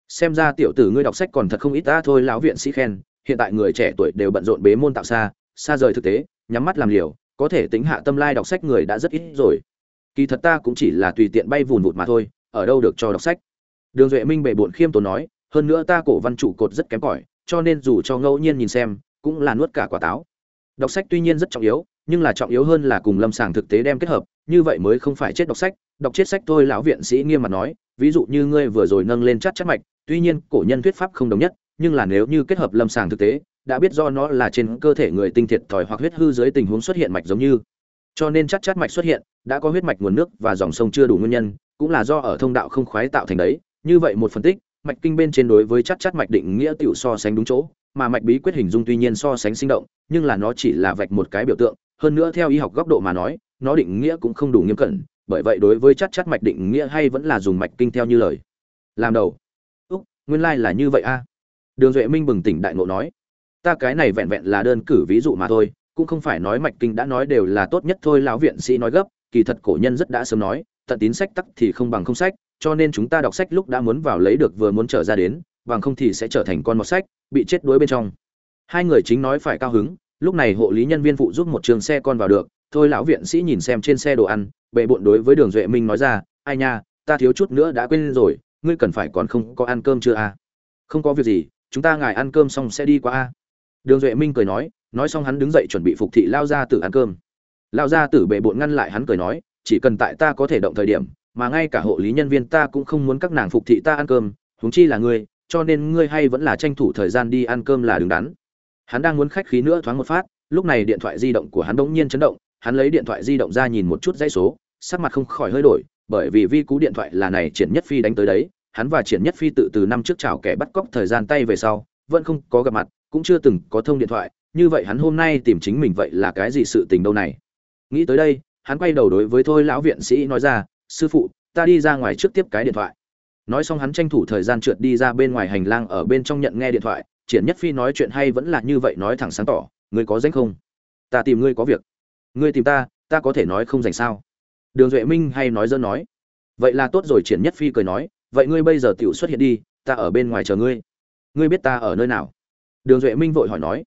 Xem ra tiểu tử ngươi đọc sách còn thật không ít ta thôi lão viện sĩ khen, hiện tại người trẻ tuổi đều bận rộn bế môn tạo xa xa rời thực tế, nhắm mắt làm liều, có thể tính hạ tâm lai đọc sách người đã rất ít rồi. Kỳ thật ta cũng chỉ là tùy tiện bay vùn vụt mà thôi, ở đâu được cho đọc sách đường duệ minh bệ bộn khiêm tốn nói, hơn nữa ta cổ văn trụ cột rất kém cỏi, cho nên dù cho ngẫu nhiên nhìn xem, cũng là nuốt cả quả táo. Đọc sách tuy nhiên rất trọng yếu, nhưng là trọng yếu hơn là cùng lâm sàng thực tế đem kết hợp, như vậy mới không phải chết đọc sách. Đọc chết sách thôi lão viện sĩ nghiêm mặt nói, ví dụ như ngươi vừa rồi nâng lên chắc chắc mạch, tuy nhiên cổ nhân thuyết pháp không đồng nhất, nhưng là nếu như kết hợp lâm sàng thực tế, đã biết do nó là trên cơ thể người tinh thiệt thòi hoặc huyết hư dưới tình huống xuất hiện mạch giống như. Cho nên chắc chắc mạch xuất hiện, đã có huyết mạch nguồn nước và dòng sông chưa đủ nguyên nhân, cũng là do ở thông đạo không khoái tạo thành đấy như vậy một phân tích, mạch kinh bên trên đối với chắc chắc mạch định nghĩa tiểu so sánh đúng chỗ, mà mạch bí quyết hình dung tuy nhiên so sánh sinh động, nhưng là nó chỉ là vạch một cái biểu tượng. Hơn nữa theo y học góc độ mà nói, nó định nghĩa cũng không đủ nghiêm cẩn, bởi vậy đối với chắc chắc mạch định nghĩa hay vẫn là dùng mạch kinh theo như lời. Làm đầu. Úc, nguyên lai là như vậy a. Đường duệ minh bừng tỉnh đại ngộ nói, ta cái này vẹn vẹn là đơn cử ví dụ mà thôi, cũng không phải nói mạch kinh đã nói đều là tốt nhất thôi, lão viện sĩ nói gấp, kỳ thật cổ nhân rất đã sớm nói, tận tín sách tắc thì không bằng không sách cho nên chúng ta đọc sách lúc đã muốn vào lấy được vừa muốn trở ra đến, bằng không thì sẽ trở thành con mọt sách, bị chết đuối bên trong. Hai người chính nói phải cao hứng, lúc này hộ lý nhân viên phụ giúp một trường xe con vào được, thôi lão viện sĩ nhìn xem trên xe đồ ăn bệ bộn đối với đường duệ minh nói ra, ai nha, ta thiếu chút nữa đã quên rồi, ngươi cần phải còn không có ăn cơm chưa à? không có việc gì, chúng ta ngài ăn cơm xong sẽ đi qua a. Đường duệ minh cười nói nói xong hắn đứng dậy chuẩn bị phục thị lao ra tử ăn cơm. Lao ra tử bệ bộn ngăn lại hắn cười nói, chỉ cần tại ta có thể động thời điểm mà ngay cả hộ lý nhân viên ta cũng không muốn các nàng phục thị ta ăn cơm, huống chi là ngươi, cho nên ngươi hay vẫn là tranh thủ thời gian đi ăn cơm là đứng đắn. Hắn đang muốn khách khí nữa thoáng một phát, lúc này điện thoại di động của hắn bỗng nhiên chấn động, hắn lấy điện thoại di động ra nhìn một chút dãy số, sắc mặt không khỏi hơi đổi, bởi vì vi cú điện thoại là này triển nhất phi đánh tới đấy, hắn và triển nhất phi tự từ năm trước chào kẻ bắt cóc thời gian tay về sau, vẫn không có gặp mặt, cũng chưa từng có thông điện thoại, như vậy hắn hôm nay tìm chính mình vậy là cái gì sự tình đâu này? Nghĩ tới đây, hắn quay đầu đối với thôi lão viện sĩ nói ra sư phụ, ta đi ra ngoài trước tiếp cái điện thoại. Nói xong hắn tranh thủ thời gian trượt đi ra bên ngoài hành lang ở bên trong nhận nghe điện thoại, triển nhất phi nói chuyện hay vẫn là như vậy nói thẳng sáng tỏ, ngươi có danh không? Ta tìm ngươi có việc. Ngươi tìm ta ta có thể nói không dành sao? Đường duệ minh hay nói dơ nói. Vậy là tốt rồi, triển nhất phi cười nói. Vậy ngươi bây giờ tiểu xuất hiện đi, ta ở bên ngoài chờ ngươi. Ngươi biết ta ở nơi nào? Đường duệ minh vội hỏi nói.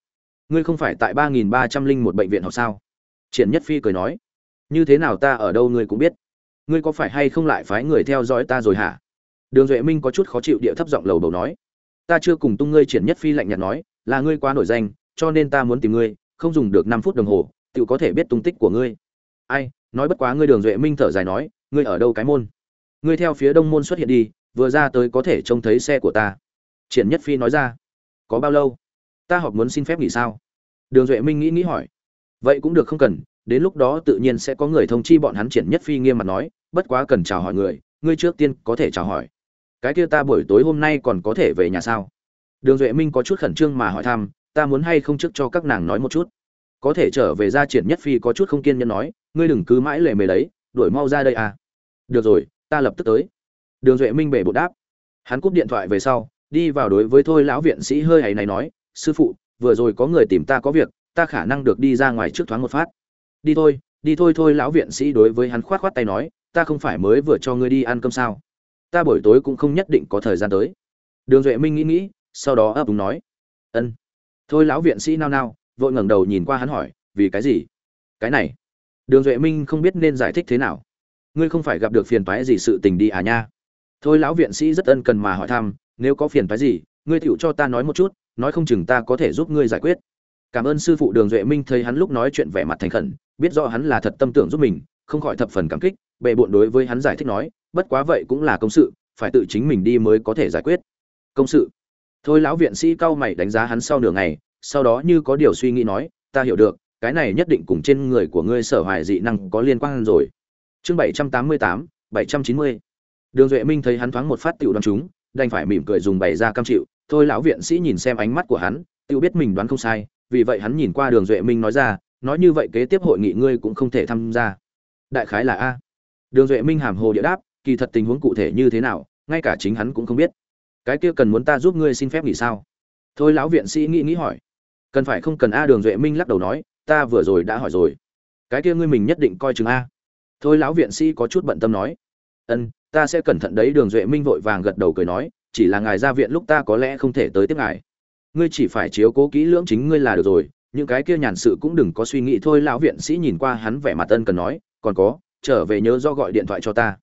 Ngươi không phải tại ba nghìn ba trăm linh một bệnh viện học sao? Triển nhất phi cười nói. Như thế nào ta ở đâu ngươi cũng biết ngươi có phải hay không lại phái người theo dõi ta rồi hả? Đường duệ minh có chút khó chịu địa thấp giọng lầu bầu nói. Ta chưa cùng tung ngươi triển nhất phi lạnh nhạt nói, là ngươi quá nổi danh, cho nên ta muốn tìm ngươi, không dùng được năm phút đồng hồ, tự có thể biết tung tích của ngươi. Ai, nói bất quá ngươi đường duệ minh thở dài nói, ngươi ở đâu cái môn? Ngươi theo phía đông môn xuất hiện đi, vừa ra tới có thể trông thấy xe của ta. Triển nhất phi nói ra. Có bao lâu? Ta họp muốn xin phép nghỉ sao? Đường duệ minh nghĩ nghĩ hỏi. Vậy cũng được không cần đến lúc đó tự nhiên sẽ có người thông chi bọn hắn triển nhất phi nghiêm mặt nói, bất quá cần chào hỏi người, ngươi trước tiên có thể chào hỏi. Cái kia ta buổi tối hôm nay còn có thể về nhà sao? Đường duệ minh có chút khẩn trương mà hỏi thăm, ta muốn hay không trước cho các nàng nói một chút? Có thể trở về ra triển nhất phi có chút không kiên nhẫn nói, ngươi đừng cứ mãi lề mề đấy, đuổi mau ra đây à. Được rồi, ta lập tức tới. Đường duệ minh bể bộ đáp. Hắn cúp điện thoại về sau, đi vào đối với thôi lão viện sĩ hơi hay này nói, sư phụ, vừa rồi có người tìm ta có việc, ta khả năng được đi ra ngoài trước thoáng một phát đi thôi đi thôi thôi lão viện sĩ đối với hắn khoát khoát tay nói, ta không phải mới vừa cho ngươi đi ăn cơm sao? Ta buổi tối cũng không nhất định có thời gian tới. Đường duệ minh nghĩ nghĩ, sau đó ấp úng nói, ân. Thôi lão viện sĩ nao nao, vội ngẩng đầu nhìn qua hắn hỏi, vì cái gì? Cái này. Đường duệ minh không biết nên giải thích thế nào. Ngươi không phải gặp được phiền toái gì sự tình đi à nha? Thôi lão viện sĩ rất ân cần mà hỏi thăm, nếu có phiền toái gì, ngươi tựu cho ta nói một chút, nói không chừng ta có thể giúp ngươi giải quyết. Cảm ơn sư phụ đường duệ minh thấy hắn lúc nói chuyện vẻ mặt thành khẩn biết rõ hắn là thật tâm tưởng giúp mình, không khỏi thập phần cảm kích, bệ bộn đối với hắn giải thích nói, bất quá vậy cũng là công sự, phải tự chính mình đi mới có thể giải quyết. Công sự? Thôi lão viện sĩ cao mày đánh giá hắn sau nửa ngày, sau đó như có điều suy nghĩ nói, ta hiểu được, cái này nhất định cùng trên người của ngươi sở hoài dị năng có liên quan rồi. Chương bảy trăm tám mươi tám, bảy trăm chín mươi. Đường duệ minh thấy hắn thoáng một phát tiểu đoán chúng, đành phải mỉm cười dùng bày ra cam chịu. Thôi lão viện sĩ nhìn xem ánh mắt của hắn, tiểu biết mình đoán không sai, vì vậy hắn nhìn qua đường duệ minh nói ra nói như vậy kế tiếp hội nghị ngươi cũng không thể tham gia. Đại khái là a. Đường duệ minh hàm hồ địa đáp, kỳ thật tình huống cụ thể như thế nào, ngay cả chính hắn cũng không biết. Cái kia cần muốn ta giúp ngươi xin phép nghỉ sao? Thôi lão viện sĩ nghĩ nghĩ hỏi. Cần phải không cần a, đường duệ minh lắc đầu nói, ta vừa rồi đã hỏi rồi. Cái kia ngươi mình nhất định coi chừng a. Thôi lão viện sĩ có chút bận tâm nói. Ân, ta sẽ cẩn thận đấy, đường duệ minh vội vàng gật đầu cười nói, chỉ là ngài ra viện lúc ta có lẽ không thể tới tiếp ngài. Ngươi chỉ phải chiếu cố kỹ lưỡng chính ngươi là được rồi những cái kia nhàn sự cũng đừng có suy nghĩ thôi, lão viện sĩ nhìn qua hắn vẻ mặt ân cần nói, còn có, trở về nhớ do gọi điện thoại cho ta.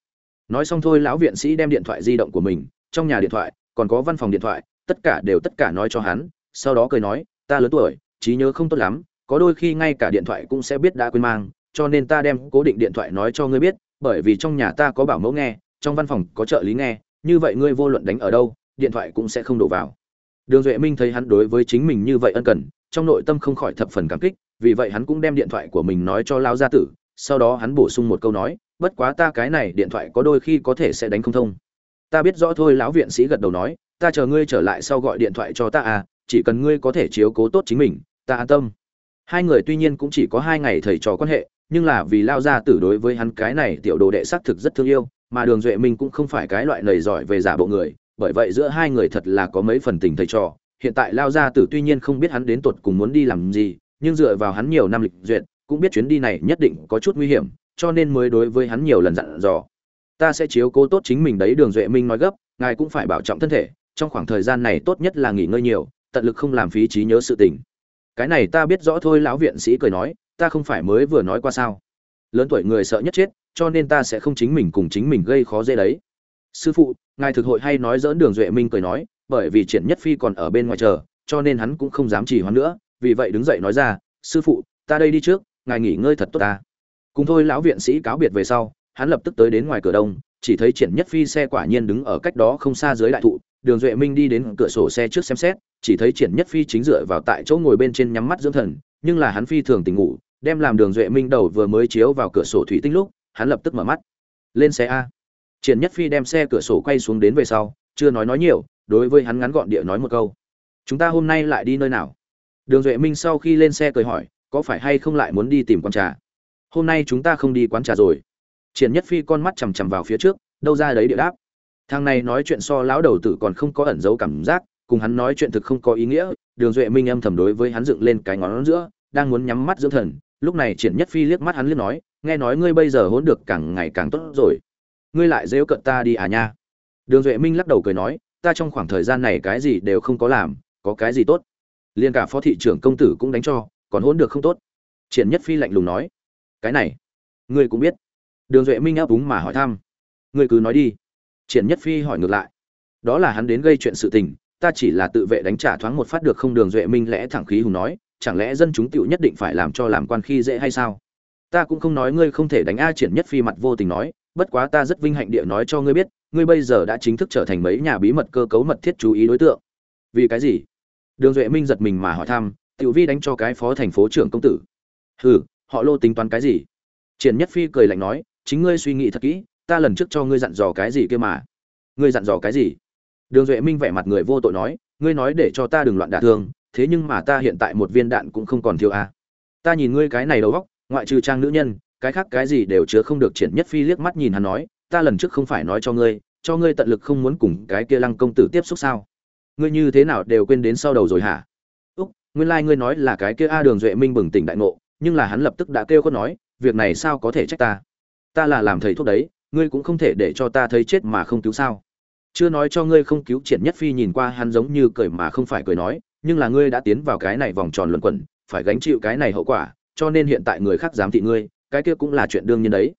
Nói xong thôi, lão viện sĩ đem điện thoại di động của mình, trong nhà điện thoại, còn có văn phòng điện thoại, tất cả đều tất cả nói cho hắn, sau đó cười nói, ta lớn tuổi, trí nhớ không tốt lắm, có đôi khi ngay cả điện thoại cũng sẽ biết đã quên mang, cho nên ta đem cố định điện thoại nói cho ngươi biết, bởi vì trong nhà ta có bảo mẫu nghe, trong văn phòng có trợ lý nghe, như vậy ngươi vô luận đánh ở đâu, điện thoại cũng sẽ không đổ vào. Đường duệ minh thấy hắn đối với chính mình như vậy ân cần trong nội tâm không khỏi thập phần cảm kích, vì vậy hắn cũng đem điện thoại của mình nói cho lao gia tử, sau đó hắn bổ sung một câu nói, bất quá ta cái này điện thoại có đôi khi có thể sẽ đánh không thông. Ta biết rõ thôi, lão viện sĩ gật đầu nói, ta chờ ngươi trở lại sau gọi điện thoại cho ta à chỉ cần ngươi có thể chiếu cố tốt chính mình, ta an tâm. Hai người tuy nhiên cũng chỉ có hai ngày thầy trò quan hệ, nhưng là vì lao gia tử đối với hắn cái này tiểu đồ đệ xác thực rất thương yêu, mà đường duệ minh cũng không phải cái loại nầy giỏi về giả bộ người, bởi vậy giữa hai người thật là có mấy phần tình thầy trò hiện tại lao gia tử tuy nhiên không biết hắn đến tột cùng muốn đi làm gì, nhưng dựa vào hắn nhiều năm lịch duyệt, cũng biết chuyến đi này nhất định có chút nguy hiểm, cho nên mới đối với hắn nhiều lần dặn dò. Ta sẽ chiếu cố tốt chính mình đấy, đường duệ minh nói gấp, ngài cũng phải bảo trọng thân thể, trong khoảng thời gian này tốt nhất là nghỉ ngơi nhiều, tận lực không làm phí trí nhớ sự tình. Cái này ta biết rõ thôi, lão viện sĩ cười nói, ta không phải mới vừa nói qua sao? Lớn tuổi người sợ nhất chết, cho nên ta sẽ không chính mình cùng chính mình gây khó dễ đấy. Sư phụ, ngài thực hội hay nói dỡn đường duệ minh cười nói bởi vì triển nhất phi còn ở bên ngoài chờ, cho nên hắn cũng không dám chỉ hoãn nữa, vì vậy đứng dậy nói ra, sư phụ, ta đây đi trước, ngài nghỉ ngơi thật tốt ta. Cùng thôi, lão viện sĩ cáo biệt về sau, hắn lập tức tới đến ngoài cửa đông, chỉ thấy triển nhất phi xe quả nhiên đứng ở cách đó không xa dưới đại thụ, đường duệ minh đi đến cửa sổ xe trước xem xét, chỉ thấy triển nhất phi chính dựa vào tại chỗ ngồi bên trên nhắm mắt dưỡng thần, nhưng là hắn phi thường tỉnh ngủ, đem làm đường duệ minh đầu vừa mới chiếu vào cửa sổ thủy tinh lúc, hắn lập tức mở mắt. Lên xe a. Triển nhất phi đem xe cửa sổ quay xuống đến về sau, chưa nói nói nhiều đối với hắn ngắn gọn địa nói một câu. Chúng ta hôm nay lại đi nơi nào? Đường duệ minh sau khi lên xe cười hỏi, có phải hay không lại muốn đi tìm quán trà? Hôm nay chúng ta không đi quán trà rồi. Triển nhất phi con mắt chằm chằm vào phía trước, đâu ra đấy địa đáp. Thằng này nói chuyện so lão đầu tử còn không có ẩn giấu cảm giác, cùng hắn nói chuyện thực không có ý nghĩa. Đường duệ minh âm thầm đối với hắn dựng lên cái ngón giữa, đang muốn nhắm mắt dưỡng thần. Lúc này triển nhất phi liếc mắt hắn liếc nói, nghe nói ngươi bây giờ hỗn được càng ngày càng tốt rồi. Ngươi lại dễu cận ta đi à nha? Đường duệ minh lắc đầu cười nói ta trong khoảng thời gian này cái gì đều không có làm, có cái gì tốt? Liền cả phó thị trưởng công tử cũng đánh cho, còn hỗn được không tốt? Triển nhất phi lạnh lùng nói. Cái này, ngươi cũng biết. Đường duệ minh ấp úng mà hỏi thăm. Ngươi cứ nói đi. Triển nhất phi hỏi ngược lại. Đó là hắn đến gây chuyện sự tình, ta chỉ là tự vệ đánh trả thoáng một phát được không đường duệ minh lẽ thẳng khí hùng nói, chẳng lẽ dân chúng tựu nhất định phải làm cho làm quan khi dễ hay sao? Ta cũng không nói ngươi không thể đánh a triển nhất phi mặt vô tình nói, bất quá ta rất vinh hạnh địa nói cho ngươi biết ngươi bây giờ đã chính thức trở thành mấy nhà bí mật cơ cấu mật thiết chú ý đối tượng. Vì cái gì? Đường duệ minh giật mình mà hỏi thăm, tiểu vi đánh cho cái phó thành phố trưởng công tử. Hừ, họ lô tính toán cái gì? Triển nhất phi cười lạnh nói, chính ngươi suy nghĩ thật kỹ, ta lần trước cho ngươi dặn dò cái gì kia mà. Ngươi dặn dò cái gì? Đường duệ minh vẻ mặt người vô tội nói, ngươi nói để cho ta đừng loạn đả thương, thế nhưng mà ta hiện tại một viên đạn cũng không còn thiếu a à. ta nhìn ngươi cái này đầu góc ngoại trừ trang nữ nhân, cái khác cái gì đều chứa không được. Triển nhất phi liếc mắt nhìn hắn nói ta lần trước không phải nói cho ngươi cho ngươi tận lực không muốn cùng cái kia lăng công tử tiếp xúc sao? Ngươi như thế nào đều quên đến sau đầu rồi hả? Úc, nguyên lai、like、ngươi nói là cái kia a đường duệ minh bừng tỉnh đại ngộ, nhưng là hắn lập tức đã kêu có nói, việc này sao có thể trách ta? Ta là làm thầy thuốc đấy, ngươi cũng không thể để cho ta thấy chết mà không cứu sao? Chưa nói cho ngươi không cứu triển nhất phi nhìn qua hắn giống như cười mà không phải cười nói, nhưng là ngươi đã tiến vào cái này vòng tròn luẩn quẩn, phải gánh chịu cái này hậu quả, cho nên hiện tại người khác dám thị ngươi, cái kia cũng là chuyện đương nhiên đấy.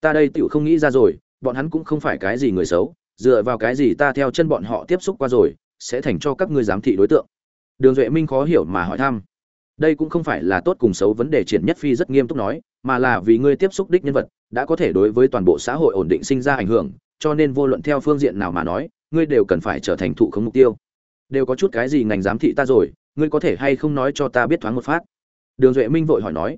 Ta đây tựu không nghĩ ra rồi bọn hắn cũng không phải cái gì người xấu, dựa vào cái gì ta theo chân bọn họ tiếp xúc qua rồi, sẽ thành cho các ngươi giám thị đối tượng. Đường duệ minh khó hiểu mà hỏi thăm. Đây cũng không phải là tốt cùng xấu vấn đề triển nhất phi rất nghiêm túc nói, mà là vì ngươi tiếp xúc đích nhân vật, đã có thể đối với toàn bộ xã hội ổn định sinh ra ảnh hưởng, cho nên vô luận theo phương diện nào mà nói, ngươi đều cần phải trở thành thụ không mục tiêu. Đều có chút cái gì ngành giám thị ta rồi, ngươi có thể hay không nói cho ta biết thoáng một phát? Đường duệ minh vội hỏi nói.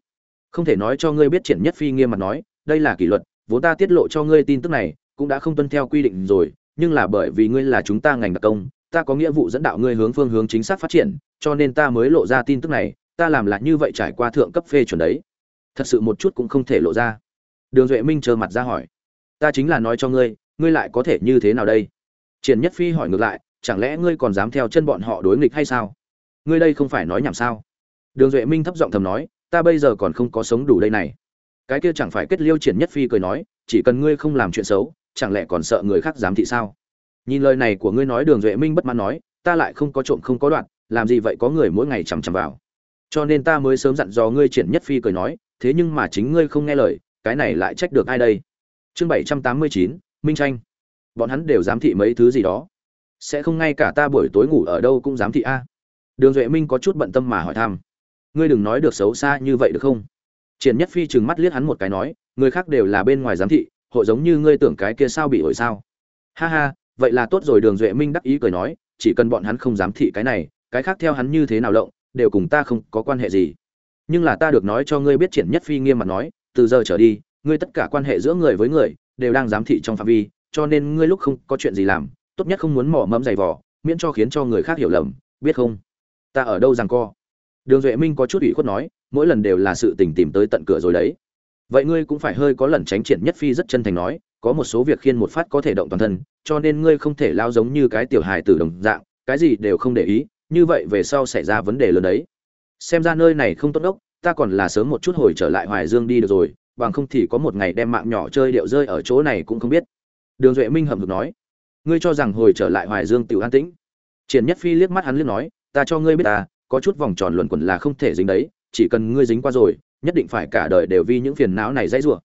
Không thể nói cho ngươi biết triển nhất phi nghiêm mặt nói, đây là kỷ luật vốn ta tiết lộ cho ngươi tin tức này, cũng đã không tuân theo quy định rồi, nhưng là bởi vì ngươi là chúng ta ngành đặc công, ta có nghĩa vụ dẫn đạo ngươi hướng phương hướng chính xác phát triển, cho nên ta mới lộ ra tin tức này, ta làm là như vậy trải qua thượng cấp phê chuẩn đấy. Thật sự một chút cũng không thể lộ ra. Đường duệ minh trơ mặt ra hỏi. Ta chính là nói cho ngươi ngươi lại có thể như thế nào đây? Triển nhất phi hỏi ngược lại, chẳng lẽ ngươi còn dám theo chân bọn họ đối nghịch hay sao? Ngươi đây không phải nói nhảm sao? Đường duệ minh thấp giọng thầm nói, ta bây giờ còn không có sống đủ đây này cái kia chẳng phải kết liêu triển nhất phi cười nói, chỉ cần ngươi không làm chuyện xấu, chẳng lẽ còn sợ người khác dám thị sao? Nhìn lời này của ngươi nói đường duệ minh bất mãn nói, ta lại không có trộm không có đoạn, làm gì vậy có người mỗi ngày chằm chằm vào. Cho nên ta mới sớm dặn dò ngươi triển nhất phi cười nói, thế nhưng mà chính ngươi không nghe lời, cái này lại trách được ai đây? Chương bảy trăm tám mươi chín, minh tranh. Bọn hắn đều giám thị mấy thứ gì đó? Sẽ không ngay cả ta buổi tối ngủ ở đâu cũng giám thị a? Đường duệ minh có chút bận tâm mà hỏi thăm. Ngươi đừng nói được xấu xa như vậy được không? Triển nhất phi trừng mắt liếc hắn một cái nói, người khác đều là bên ngoài giám thị, hội giống như ngươi tưởng cái kia sao bị ổi sao. Ha ha, vậy là tốt rồi, đường duệ minh đắc ý cười nói, chỉ cần bọn hắn không giám thị cái này, cái khác theo hắn như thế nào lộng đều cùng ta không có quan hệ gì. Nhưng là ta được nói cho ngươi biết, triển nhất phi nghiêm mặt nói, từ giờ trở đi, ngươi tất cả quan hệ giữa người với người, đều đang giám thị trong phạm vi, cho nên ngươi lúc không có chuyện gì làm, tốt nhất không muốn mỏ mẫm giày vò, miễn cho khiến cho người khác hiểu lầm, biết không? Ta ở đâu rằng co? Đường duệ minh có chút ủy khuất nói, mỗi lần đều là sự tình tìm tới tận cửa rồi đấy. Vậy ngươi cũng phải hơi có lần tránh triển nhất phi rất chân thành nói, có một số việc khiên một phát có thể động toàn thân, cho nên ngươi không thể lao giống như cái tiểu hài tử đồng dạng, cái gì đều không để ý, như vậy về sau xảy ra vấn đề lớn đấy. Xem ra nơi này không tốt ốc ta còn là sớm một chút hồi trở lại hoài dương đi được rồi, bằng không thì có một ngày đem mạng nhỏ chơi điệu rơi ở chỗ này cũng không biết. Đường duệ minh hầm hực nói, ngươi cho rằng hồi trở lại hoài dương tiểu an tĩnh. Triển nhất phi liếc mắt hắn liếc nói, ta cho ngươi biết ta có chút vòng tròn luẩn quẩn là không thể dính đấy, chỉ cần ngươi dính qua rồi, nhất định phải cả đời đều vì những phiền não này dãy rủa.